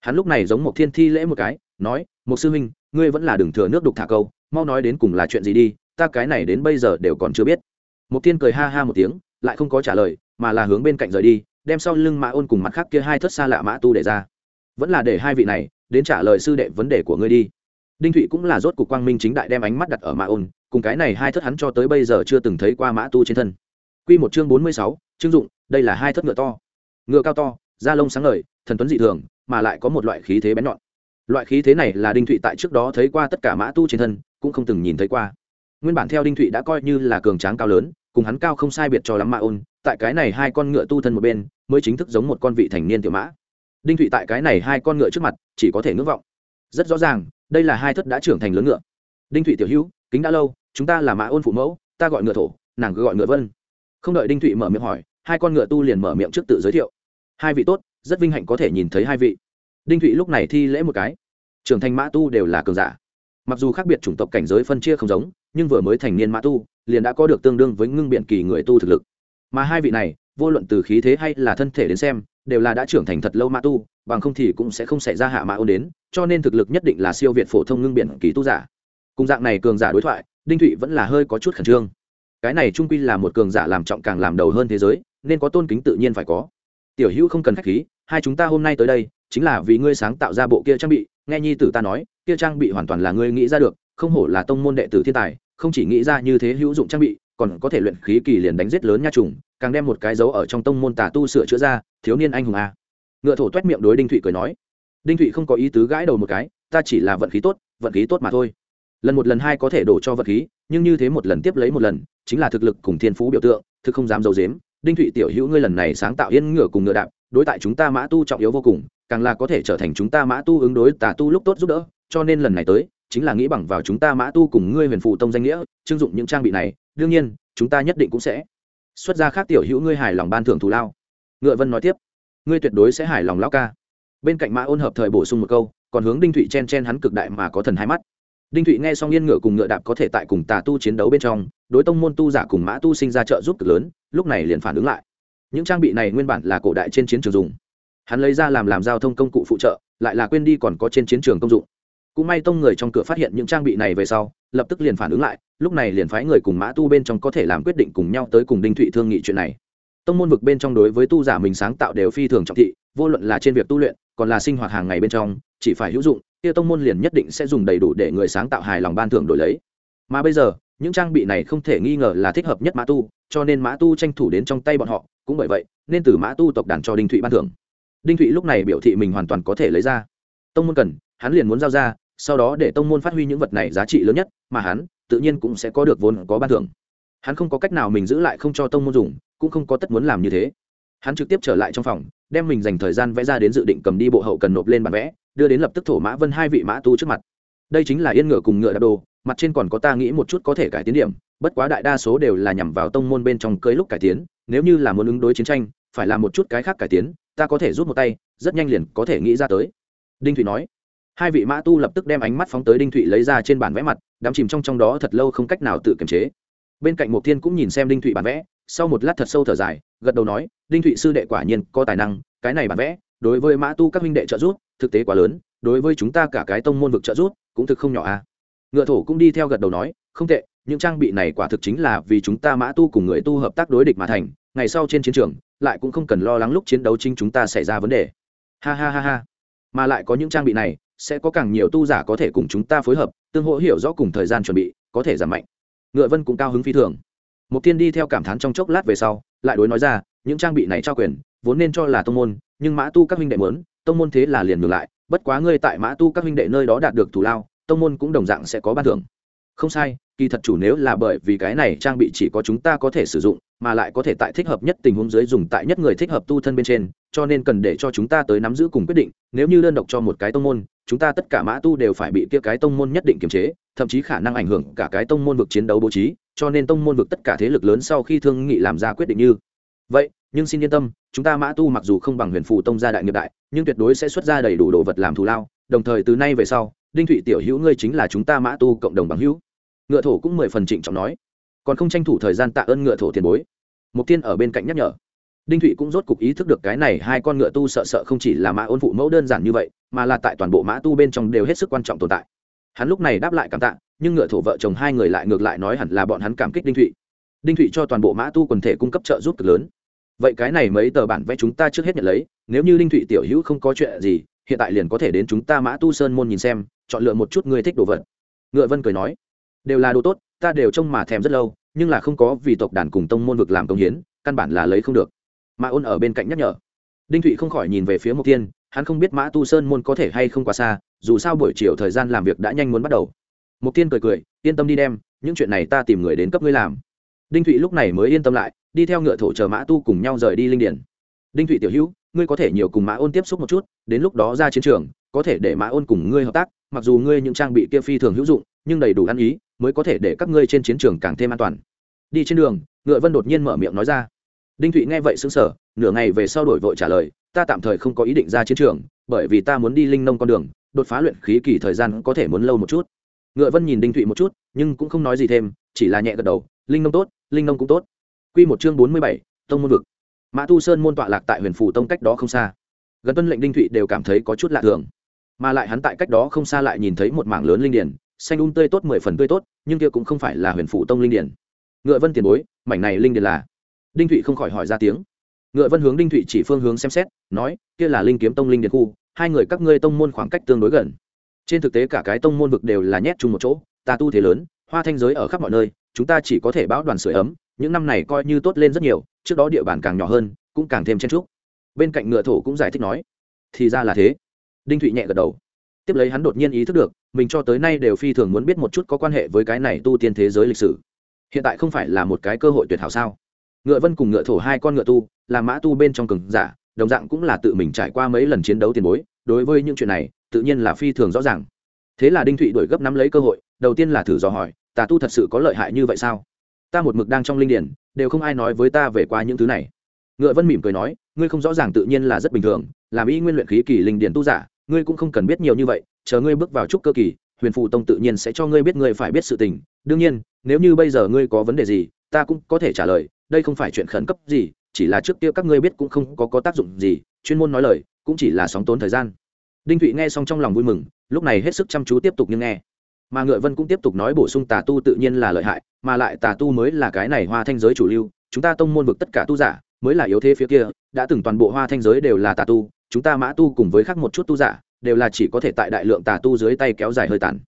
Hắn lúc này giống một thiên thi lễ một cái, nói một sư huynh, ngươi vẫn là đừng thừa nước đục thả câu, mau nói đến cùng là chuyện gì đi, ta cái này đến bây giờ đều còn chưa biết. Một thiên cười ha ha một tiếng, lại không có trả lời, mà là hướng bên cạnh rời đi, đem sau lưng mã ôn cùng mặt khác kia hai thất xa lạ mã tu để ra. Vẫn là để hai vị này đến trả lời sư đệ vấn đề của ngươi đi đinh thụy cũng là rốt cuộc quang minh chính đại đem ánh mắt đặt ở mã ôn cùng cái này hai thất hắn cho tới bây giờ chưa từng thấy qua mã tu trên thân Quy một chương bốn mươi sáu, chương dụng, đây là hai thất ngựa to. Ngựa cao to, da lông sáng ngời, thần tuấn dị thường, mà lại có một loại khí thế bén nhọn. Loại khí thế này là Đinh Thụy tại trước đó thấy qua tất cả mã tu trên thân, cũng không từng nhìn thấy qua. Nguyên bản theo Đinh Thụy đã coi như là cường tráng cao lớn, cùng hắn cao không sai biệt cho lắm mã ôn, tại cái này hai con ngựa tu thân một bên, mới chính thức giống một con vị thành niên tiểu mã. Đinh Thụy tại cái này hai con ngựa trước mặt, chỉ có thể ngưỡng vọng. Rất rõ ràng, đây là hai thất đã trưởng thành lớn ngựa. Đinh Thụy tiểu hữu, kính đã lâu, chúng ta là mã ôn phụ mẫu, ta gọi ngựa thổ, nàng cứ gọi ngựa vân. Không đợi đinh thụy mở miệng hỏi hai con ngựa tu liền mở miệng trước tự giới thiệu. Hai vị tốt rất vinh hạnh có thể nhìn thấy hai vị. Đinh thụy lúc này thi lễ một cái. Trưởng thành mã tu đều là cường giả. Mặc dù khác biệt chủng tộc cảnh giới phân chia không giống nhưng vừa mới thành niên mã tu liền đã có được tương đương với ngưng biện kỳ người tu thực lực. Mà hai vị này vô luận từ khí thế hay là thân thể đến xem, đều là đã trưởng thành thật lâu mã tu, bằng không thì cũng sẽ không xảy ra hạ mã ôn đến, cho nên thực lực nhất định là siêu việt phổ thông ngưng biển kỳ tu giả. Cùng dạng này cường giả đối thoại, đinh thụy vẫn là hơi có chút khẩn trương. Cái này trung quy là một cường giả làm trọng càng làm đầu hơn thế giới, nên có tôn kính tự nhiên phải có. Tiểu hữu không cần khách khí, hai chúng ta hôm nay tới đây, chính là vì ngươi sáng tạo ra bộ kia trang bị, nghe nhi tử ta nói, kia trang bị hoàn toàn là ngươi nghĩ ra được, không hổ là tông môn đệ tử thiên tài, không chỉ nghĩ ra như thế hữu dụng trang bị, còn có thể luyện khí kỳ liền đánh giết lớn nha trùng càng đem một cái dấu ở trong tông môn tà tu sửa chữa ra, thiếu niên anh hùng a. Ngựa thổ toét miệng đối đinh thụy cười nói, đinh thụy không có ý tứ gãi đầu một cái, ta chỉ là vận khí tốt, vận khí tốt mà thôi. Lần một lần hai có thể đổ cho vận khí, nhưng như thế một lần tiếp lấy một lần, chính là thực lực cùng thiên phú biểu tượng, thực không dám d i ấ u dếm đinh thụy tiểu hữu ngươi lần này sáng tạo yên ngựa cùng ngựa đạp, đối tại chúng ta mã tu trọng yếu vô cùng, càng là có thể trở thành chúng ta mã tu ứng đối tà tu lúc tốt giúp đỡ, cho nên lần này tới, chính là nghĩ bằng vào chúng ta mã tu cùng ngươi huyền phụ tông danh nghĩa, chưng dụng những trang bị này, đương nhiên, chúng ta nhất định cũng sẽ xuất ra khác tiểu hữu ngươi hài lòng ban thưởng thù lao. Ngựa vân nói tiếp, ngươi tuyệt đối sẽ hài lòng lão ca. Bên cạnh mã ôn hợp thời bổ sung một câu, còn hướng đinh thụy chen chen hắn cực đại mà có thần hai mắt. Đinh thụy nghe xong yên ngựa cùng ngựa đạp có thể tại cùng tà tu chiến đấu bên trong, đối tông môn tu giả cùng mã tu sinh ra trợ giúp cực lớn, lúc này liền phản ứng lại. Những trang bị này nguyên bản là cổ đại trên chiến trường dùng. Hắn lấy ra làm làm giao thông công cụ phụ trợ, lại là quên đi còn có trên chiến trường công dụng. Cũng may tông người trong cửa phát hiện những trang bị này về sau lập tức liền phản ứng lại, lúc này liền phái người cùng mã tu bên trong có thể làm quyết định cùng nhau tới cùng đinh thụy thương nghị chuyện này. Tông môn vực bên trong đối với tu giả mình sáng tạo đều phi thường trọng thị, vô luận là trên việc tu luyện, còn là sinh hoạt hàng ngày bên trong, chỉ phải hữu dụng, kia tông môn liền nhất định sẽ dùng đầy đủ để người sáng tạo hài lòng ban thưởng đổi lấy. Mà bây giờ, những trang bị này không thể nghi ngờ là thích hợp nhất mã tu, cho nên mã tu tranh thủ đến trong tay bọn họ, cũng bởi vậy, nên từ mã tu tộc đàn cho đinh thụy ban thưởng. Đinh thụy lúc này biểu thị mình hoàn toàn có thể lấy ra. Tông môn cần, hắn liền muốn giao ra sau đó để tông môn phát huy những vật này giá trị lớn nhất, mà hắn tự nhiên cũng sẽ có được vốn có ban thưởng. Hắn không có cách nào mình giữ lại không cho tông môn dùng, cũng không có tất muốn làm như thế. Hắn trực tiếp trở lại trong phòng, đem mình dành thời gian vẽ ra đến dự định cầm đi bộ hậu cần nộp lên bản vẽ, đưa đến lập tức thổ mã vân hai vị mã tu trước mặt. Đây chính là yên ngựa cùng ngựa đạp đồ, mặt trên còn có ta nghĩ một chút có thể cải tiến điểm, bất quá đại đa số đều là nhằm vào tông môn bên trong cưới lúc cải tiến, nếu như là muốn ứng đối chiến tranh, phải làm một chút cái khác cải tiến, ta có thể rút một tay, rất nhanh liền có thể nghĩ ra tới. Đinh thủy nói hai vị mã tu lập tức đem ánh mắt phóng tới đinh thụy lấy ra trên bản vẽ mặt, đắm chìm trong trong đó thật lâu không cách nào tự kiềm chế. Bên cạnh mộc thiên cũng nhìn xem đinh thụy bản vẽ, sau một lát thật sâu thở dài, gật đầu nói, đinh thụy sư đệ quả nhiên có tài năng, cái này bản vẽ, đối với mã tu các minh đệ trợ giúp, thực tế quá lớn, đối với chúng ta cả cái tông môn vực trợ giúp, cũng thực không nhỏ a à. ngựa thổ cũng đi theo gật đầu nói, không tệ, những trang bị này quả thực chính là vì chúng ta mã tu cùng người tu hợp tác đối địch mà thành, ngày sau trên chiến trường, lại cũng không cần lo lắng lúc chiến đấu chính chúng ta xảy ra vấn đề. Ha ha ha ha. Mà lại có những trang bị này sẽ có càng nhiều tu giả có thể cùng chúng ta phối hợp, tương hỗ hiểu rõ cùng thời gian chuẩn bị, có thể giảm mạnh. Ngựa vân cũng cao hứng phi thường. Một tiên đi theo cảm thán trong chốc lát về sau, lại đối nói ra, những trang bị này trao quyền, vốn nên cho là tông môn, nhưng mã tu các huynh đệ muốn, tông môn thế là liền ngược lại, bất quá ngươi tại mã tu các huynh đệ nơi đó đạt được thủ lao, tông môn cũng đồng dạng sẽ có ban thưởng. Không sai, kỳ thật chủ nếu là bởi vì cái này trang bị chỉ có chúng ta có thể sử dụng mà lại có thể tại thích hợp nhất tình huống dưới dùng tại nhất người thích hợp tu thân bên trên, cho nên cần để cho chúng ta tới nắm giữ cùng quyết định, nếu như đơn độc cho một cái tông môn, chúng ta tất cả mã tu đều phải bị kia cái tông môn nhất định kiềm chế, thậm chí khả năng ảnh hưởng cả cái tông môn vực chiến đấu bố trí, cho nên tông môn vực tất cả thế lực lớn sau khi thương nghị làm ra quyết định như vậy, nhưng xin yên tâm, chúng ta mã tu mặc dù không bằng huyền phù tông gia đại nghiệp đại, nhưng tuyệt đối sẽ xuất ra đầy đủ đồ vật làm thù lao, đồng thời từ nay về sau, đinh thụy tiểu hữu ngươi chính là chúng ta mã tu cộng đồng bằng hữu. Ngựa thổ cũng mười phần trịnh trọng nói còn không tranh thủ thời gian tạ ơn ngựa thổ tiền bối. Mục tiên ở bên cạnh nhắc nhở. Đinh thụy cũng rốt cục ý thức được cái này hai con ngựa tu sợ sợ không chỉ là mã ôn phụ mẫu đơn giản như vậy, mà là tại toàn bộ mã tu bên trong đều hết sức quan trọng tồn tại. Hắn lúc này đáp lại cảm tạ, nhưng ngựa thổ vợ chồng hai người lại ngược lại nói hẳn là bọn hắn cảm kích đinh thụy. Đinh thụy cho toàn bộ mã tu quần thể cung cấp trợ giúp cực lớn. Vậy cái này mấy tờ bản vẽ chúng ta trước hết nhận lấy, nếu như đinh thụy tiểu hữu không có chuyện gì, hiện tại liền có thể đến chúng ta mã tu sơn môn nhìn xem, chọn lựa một chút người thích đồ vật. Ngựa vân cười nói, đều là đồ tốt ta đều trông mà thèm rất lâu, nhưng là không có vì tộc đàn cùng tông môn vực làm công hiến, căn bản là lấy không được. Mã ôn ở bên cạnh nhắc nhở. Đinh thụy không khỏi nhìn về phía mục tiên hắn không biết mã tu sơn môn có thể hay không quá xa, dù sao buổi chiều thời gian làm việc đã nhanh muốn bắt đầu. Mục tiên cười cười, yên tâm đi đem, những chuyện này ta tìm người đến cấp ngươi làm. Đinh thụy lúc này mới yên tâm lại, đi theo ngựa thổ chờ mã tu cùng nhau rời đi linh điển. Đinh thụy tiểu hữu, ngươi có thể nhiều cùng mã ôn tiếp xúc một chút, đến lúc đó ra chiến trường, có thể để mã ôn cùng ngươi hợp tác, mặc dù ngươi những trang bị kia phi thường hữu dụng, nhưng đầy đủ ăn ý mới có thể để các ngươi trên chiến trường càng thêm an toàn. Đi trên đường, ngựa vân đột nhiên mở miệng nói ra. Đinh thụy nghe vậy xứng sở nửa ngày về sau đổi vội trả lời, ta tạm thời không có ý định ra chiến trường, bởi vì ta muốn đi linh nông con đường, đột phá luyện khí kỳ thời gian có thể muốn lâu một chút. Ngựa vân nhìn đinh thụy một chút, nhưng cũng không nói gì thêm, chỉ là nhẹ gật đầu, linh nông tốt, linh nông cũng tốt. Q một chương bốn mươi bảy, tông môn vực. Mã tu sơn môn tọa lạc tại huyền phủ tông cách đó không xa. Gần tuân lệnh đinh thụy đều cảm thấy có chút lạ thường, mà lại hắn tại cách đó không xa lại nhìn thấy một mảng lớn linh điển xanh um tươi tốt, mười phần tươi tốt, nhưng kia cũng không phải là huyền phủ tông linh điển. Ngựa vân tiền bối, mảnh này linh điển là? Đinh thụy không khỏi hỏi ra tiếng. Ngựa vân hướng đinh thụy chỉ phương hướng xem xét, nói, kia là linh kiếm tông linh điển khu, hai người các ngươi tông môn khoảng cách tương đối gần. Trên thực tế cả cái tông môn vực đều là nhét chung một chỗ ta tu thế lớn, hoa thanh giới ở khắp mọi nơi, chúng ta chỉ có thể báo đoàn sửa ấm, những năm này coi như tốt lên rất nhiều, trước đó địa bàn càng nhỏ hơn, cũng càng thêm chen trúc bên cạnh ngựa thổ cũng giải thích nói, thì ra là thế. Đinh thụy nhẹ gật đầu. Tiếp lấy hắn đột nhiên ý thức được mình cho tới nay đều phi thường muốn biết một chút có quan hệ với cái này tu tiên thế giới lịch sử. Hiện tại không phải là một cái cơ hội tuyệt hảo sao? Ngựa vân cùng ngựa thổ hai con ngựa tu, là mã tu bên trong cường giả, đồng dạng cũng là tự mình trải qua mấy lần chiến đấu tiền bối, đối với những chuyện này, tự nhiên là phi thường rõ ràng. Thế là đinh thụy đổi gấp nắm lấy cơ hội, đầu tiên là thử dò hỏi, tà tu thật sự có lợi hại như vậy sao? Ta một mực đang trong linh điển, đều không ai nói với ta về qua những thứ này. Ngựa vân mỉm cười nói, ngươi không rõ ràng tự nhiên là rất bình thường, làm y nguyên luyện khí kỳ linh điển tu giả, ngươi cũng không cần biết nhiều như vậy chờ ngươi bước vào trúc cơ kỳ huyền phụ tông tự nhiên sẽ cho ngươi biết ngươi phải biết sự tình. Đương nhiên nếu như bây giờ ngươi có vấn đề gì ta cũng có thể trả lời. Đây không phải chuyện khẩn cấp gì chỉ là trước kia các ngươi biết cũng không có, có tác dụng gì. Chuyên môn nói lời cũng chỉ là sóng tốn thời gian. Đinh thụy nghe xong trong lòng vui mừng lúc này hết sức chăm chú tiếp tục nhưng nghe. Mà ngựa vân cũng tiếp tục nói bổ sung tà tu tự nhiên là lợi hại mà lại tà tu mới là cái này hoa thanh giới chủ lưu. Chúng ta tông môn vực tất cả tu giả mới là yếu thế phía kia đã từng toàn bộ hoa thanh giới đều là tà tu. Chúng ta mã tu cùng với khác một chút tu giả đều là chỉ có thể tại đại lượng tà tu dưới tay kéo dài hơi tàn.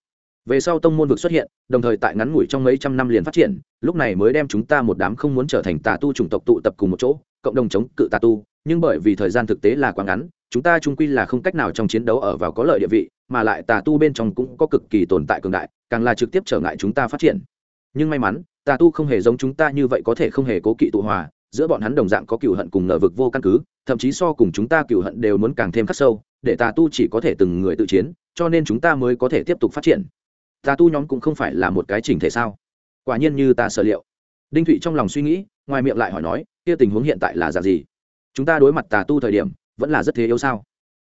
Về sau tông môn vực xuất hiện, đồng thời tại ngắn ngủi trong mấy trăm năm liền phát triển, lúc này mới đem chúng ta một đám không muốn trở thành tà tu chủng tộc tụ tập cùng một chỗ, cộng đồng chống cự tà tu, nhưng bởi vì thời gian thực tế là quá ngắn, chúng ta trung quy là không cách nào trong chiến đấu ở vào có lợi địa vị, mà lại tà tu bên trong cũng có cực kỳ tồn tại cường đại, càng là trực tiếp trở ngại chúng ta phát triển. Nhưng may mắn, tà tu không hề giống chúng ta như vậy có thể không hề cố kỵ tụ hòa, giữa bọn hắn đồng dạng có cựu hận cùng nợ vực vô căn cứ, thậm chí so cùng chúng ta cựu hận đều muốn càng thêm khắc sâu để tà tu chỉ có thể từng người tự chiến, cho nên chúng ta mới có thể tiếp tục phát triển. Tà tu nhóm cũng không phải là một cái chỉnh thể sao? Quả nhiên như ta sở liệu. Đinh thụy trong lòng suy nghĩ, ngoài miệng lại hỏi nói, kia tình huống hiện tại là dạng gì? Chúng ta đối mặt tà tu thời điểm, vẫn là rất thế yếu sao?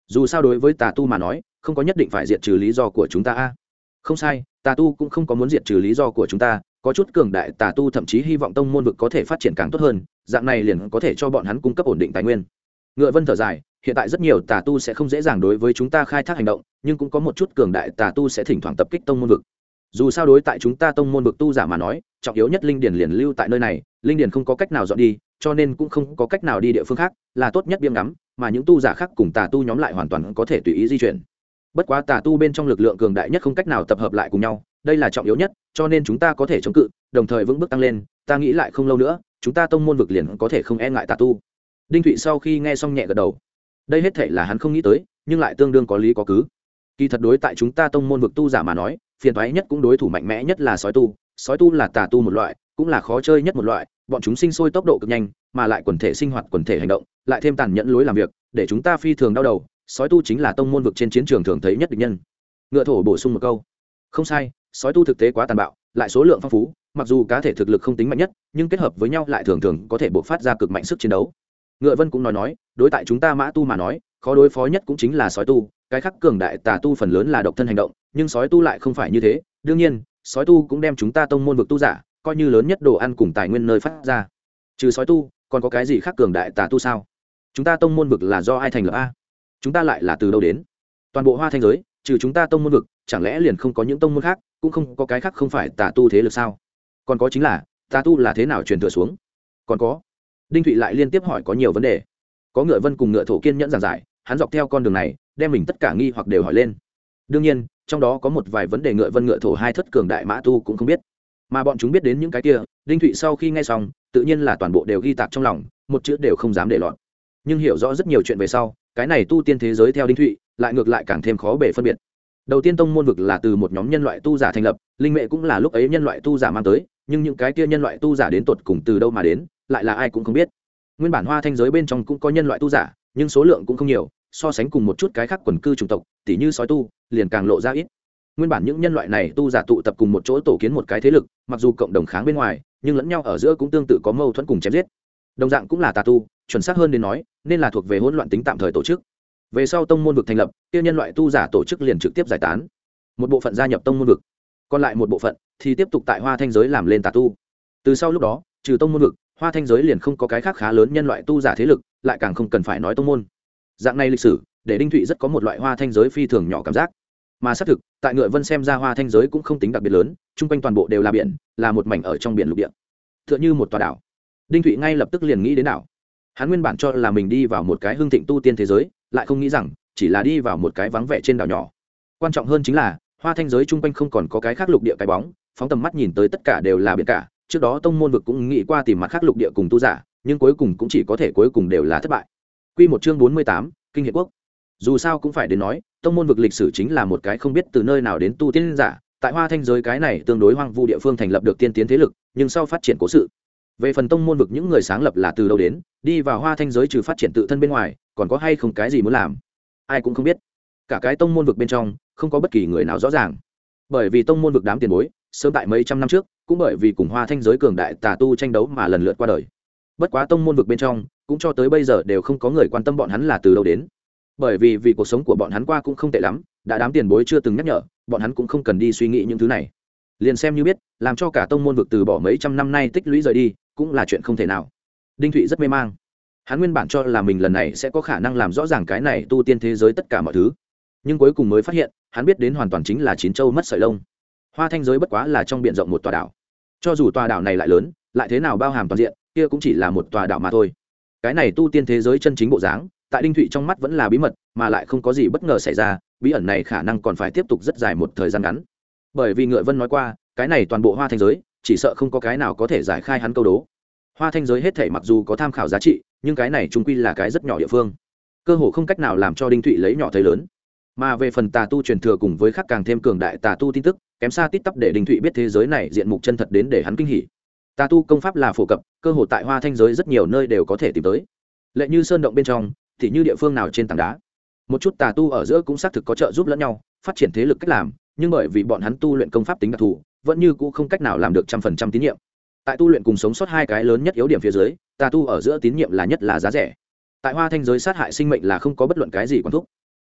Dù sao đối với tà tu mà nói, không có nhất định phải diệt trừ lý do của chúng ta a. Không sai, tà tu cũng không có muốn diệt trừ lý do của chúng ta, có chút cường đại tà tu thậm chí hy vọng tông môn vực có thể phát triển càng tốt hơn, dạng này liền có thể cho bọn hắn cung cấp ổn định tài nguyên. Ngựa vân thở dài hiện tại rất nhiều tà tu sẽ không dễ dàng đối với chúng ta khai thác hành động, nhưng cũng có một chút cường đại tà tu sẽ thỉnh thoảng tập kích tông môn vực. Dù sao đối tại chúng ta tông môn vực tu giả mà nói, trọng yếu nhất linh điển liền lưu tại nơi này, linh điển không có cách nào dọn đi, cho nên cũng không có cách nào đi địa phương khác, là tốt nhất biêm ngắm, mà những tu giả khác cùng tà tu nhóm lại hoàn toàn có thể tùy ý di chuyển. Bất quá tà tu bên trong lực lượng cường đại nhất không cách nào tập hợp lại cùng nhau, đây là trọng yếu nhất, cho nên chúng ta có thể chống cự, đồng thời vững bước tăng lên, ta nghĩ lại không lâu nữa, chúng ta tông môn vực liền có thể không e ngại tà tu. Đinh thụy sau khi nghe xong nhẹ gật đầu đây hết thể là hắn không nghĩ tới, nhưng lại tương đương có lý có cứ. Kỳ thật đối tại chúng ta tông môn vực tu giả mà nói, phiền thoái nhất cũng đối thủ mạnh mẽ nhất là sói tu. Sói tu là tà tu một loại, cũng là khó chơi nhất một loại. Bọn chúng sinh sôi tốc độ cực nhanh, mà lại quần thể sinh hoạt, quần thể hành động, lại thêm tàn nhẫn lối làm việc, để chúng ta phi thường đau đầu. Sói tu chính là tông môn vực trên chiến trường thường thấy nhất địch nhân. Ngựa thổ bổ sung một câu. Không sai, sói tu thực tế quá tàn bạo, lại số lượng phong phú, mặc dù cá thể thực lực không tính mạnh nhất, nhưng kết hợp với nhau lại thường thường có thể bộc phát ra cực mạnh sức chiến đấu ngựa vân cũng nói nói, đối tại chúng ta mã tu mà nói, khó đối phó nhất cũng chính là sói tu, cái khắc cường đại tà tu phần lớn là độc thân hành động, nhưng sói tu lại không phải như thế. Đương nhiên, sói tu cũng đem chúng ta tông môn vực tu giả, coi như lớn nhất đồ ăn cùng tài nguyên nơi phát ra. Trừ sói tu, còn có cái gì khác cường đại tà tu sao? Chúng ta tông môn vực là do ai thành lập a? Chúng ta lại là từ đâu đến? Toàn bộ hoa thanh giới, trừ chúng ta tông môn vực, chẳng lẽ liền không có những tông môn khác, cũng không có cái khác không phải tà tu thế lực sao? Còn có chính là, tà tu là thế nào truyền thừa xuống? Còn có đinh thụy lại liên tiếp hỏi có nhiều vấn đề. Có ngựa vân cùng ngựa thổ kiên nhẫn giảng giải, hắn dọc theo con đường này, đem mình tất cả nghi hoặc đều hỏi lên. Đương nhiên, trong đó có một vài vấn đề ngựa vân ngựa thổ hai thất cường đại mã tu cũng không biết. Mà bọn chúng biết đến những cái kia, đinh thụy sau khi nghe xong, tự nhiên là toàn bộ đều ghi tạc trong lòng, một chữ đều không dám để lọt. Nhưng hiểu rõ rất nhiều chuyện về sau, cái này tu tiên thế giới theo đinh thụy, lại ngược lại càng thêm khó bể phân biệt. Đầu tiên tông môn vực là từ một nhóm nhân loại tu giả thành lập, linh mệ cũng là lúc ấy nhân loại tu giả mang tới, nhưng những cái kia nhân loại tu giả đến tột cùng từ đâu mà đến lại là ai cũng không biết. Nguyên bản hoa thanh giới bên trong cũng có nhân loại tu giả, nhưng số lượng cũng không nhiều, so sánh cùng một chút cái khác quần cư chủng tộc, tỉ như sói tu, liền càng lộ ra ít. Nguyên bản những nhân loại này tu giả tụ tập cùng một chỗ tổ kiến một cái thế lực, mặc dù cộng đồng kháng bên ngoài, nhưng lẫn nhau ở giữa cũng tương tự có mâu thuẫn cùng chém giết. Đồng dạng cũng là tà tu, chuẩn xác hơn đến nói, nên là thuộc về hỗn loạn tính tạm thời tổ chức. Về sau tông môn vực thành lập, kia nhân loại tu giả tổ chức liền trực tiếp giải tán. Một bộ phận gia nhập tông môn vực, còn lại một bộ phận thì tiếp tục tại hoa thanh giới làm lên tà tu. Từ sau lúc đó, trừ tông môn vực hoa thanh giới liền không có cái khác khá lớn nhân loại tu giả thế lực, lại càng không cần phải nói tông môn. Dạng này lịch sử, để đinh thụy rất có một loại hoa thanh giới phi thường nhỏ cảm giác. Mà xác thực, tại ngựa vân xem ra hoa thanh giới cũng không tính đặc biệt lớn, chung quanh toàn bộ đều là biển, là một mảnh ở trong biển lục địa. T h ư ợ n h ư một tòa đảo. Đinh thụy ngay lập tức liền nghĩ đến đảo. Hắn nguyên bản cho là mình đi vào một cái hương thịnh tu tiên thế giới, lại không nghĩ rằng, chỉ là đi vào một cái vắng vẻ trên đảo nhỏ. Quan trọng hơn chính là, hoa thanh giới chung quanh không còn có cái khác lục địa cái bóng, phóng tầm mắt nhìn tới tất cả đều là biển cả trước đó tông môn vực cũng nghĩ qua tìm mặt khác lục địa cùng tu giả nhưng cuối cùng cũng chỉ có thể cuối cùng đều là thất bại. Quy một chương bốn mươi tám, kinh hiệp quốc. Dù sao cũng phải đến nói tông môn vực lịch sử chính là một cái không biết từ nơi nào đến tu tiên giả tại hoa thanh giới cái này tương đối hoang vu địa phương thành lập được tiên tiến thế lực nhưng sau phát triển cố sự. Về phần tông môn vực những người sáng lập là từ đâu đến đi vào hoa thanh giới trừ phát triển tự thân bên ngoài còn có hay không cái gì muốn làm? Ai cũng không biết. Cả cái tông môn vực bên trong không có bất kỳ người nào rõ ràng. Bởi vì tông môn vực đám tiền bối sớm tại mấy trăm năm trước cũng bởi vì cùng hoa thanh giới cường đại tà tu tranh đấu mà lần lượt qua đời. Bất quá tông môn vực bên trong, cũng cho tới bây giờ đều không có người quan tâm bọn hắn là từ đâu đến. Bởi vì vì cuộc sống của bọn hắn qua cũng không tệ lắm, đã đám tiền bối chưa từng nhắc nhở, bọn hắn cũng không cần đi suy nghĩ những thứ này. Liền xem như biết, làm cho cả tông môn vực từ bỏ mấy trăm năm nay tích lũy rời đi, cũng là chuyện không thể nào. Đinh thụy rất mê mang. Hắn nguyên bản cho là mình lần này sẽ có khả năng làm rõ ràng cái này tu tiên thế giới tất cả mọi thứ. Nhưng cuối cùng mới phát hiện, hắn biết đến hoàn toàn chính là chín châu mất sợi lông hoa thanh giới bất quá là trong b i ể n rộng một tòa đảo. Cho dù tòa đảo này lại lớn, lại thế nào bao hàm toàn diện, kia cũng chỉ là một tòa đảo mà thôi. Cái này tu tiên thế giới chân chính bộ dáng, tại đinh thụy trong mắt vẫn là bí mật, mà lại không có gì bất ngờ xảy ra, bí ẩn này khả năng còn phải tiếp tục rất dài một thời gian ngắn. Bởi vì ngựa vân nói qua, cái này toàn bộ hoa thanh giới, chỉ sợ không có cái nào có thể giải khai hắn câu đố. Hoa thanh giới hết thể mặc dù có tham khảo giá trị, nhưng cái này trung quy là cái rất nhỏ địa phương. Cơ hồ không cách nào làm cho đinh thụy lấy nhỏ thấy lớn mà về phần tà tu truyền thừa cùng với khắc càng thêm cường đại tà tu tin tức, kém xa tít tắp để đình thụy biết thế giới này diện mục chân thật đến để hắn kinh hỉ. Tà tu công pháp là phổ cập, cơ hội tại hoa thanh giới rất nhiều nơi đều có thể tìm tới. Lệ như sơn động bên trong, thì như địa phương nào trên tảng đá. Một chút tà tu ở giữa cũng xác thực có trợ giúp lẫn nhau, phát triển thế lực cách làm, nhưng bởi vì bọn hắn tu luyện công pháp tính đặc thù, vẫn như cũ không cách nào làm được trăm phần trăm tín nhiệm. Tại tu luyện cùng sống sót hai cái lớn nhất yếu điểm phía dưới, tà tu ở giữa tín nhiệm là nhất là giá rẻ. Tại hoa thanh giới sát hại sinh mệnh là không có bất luận cái gì quản thúc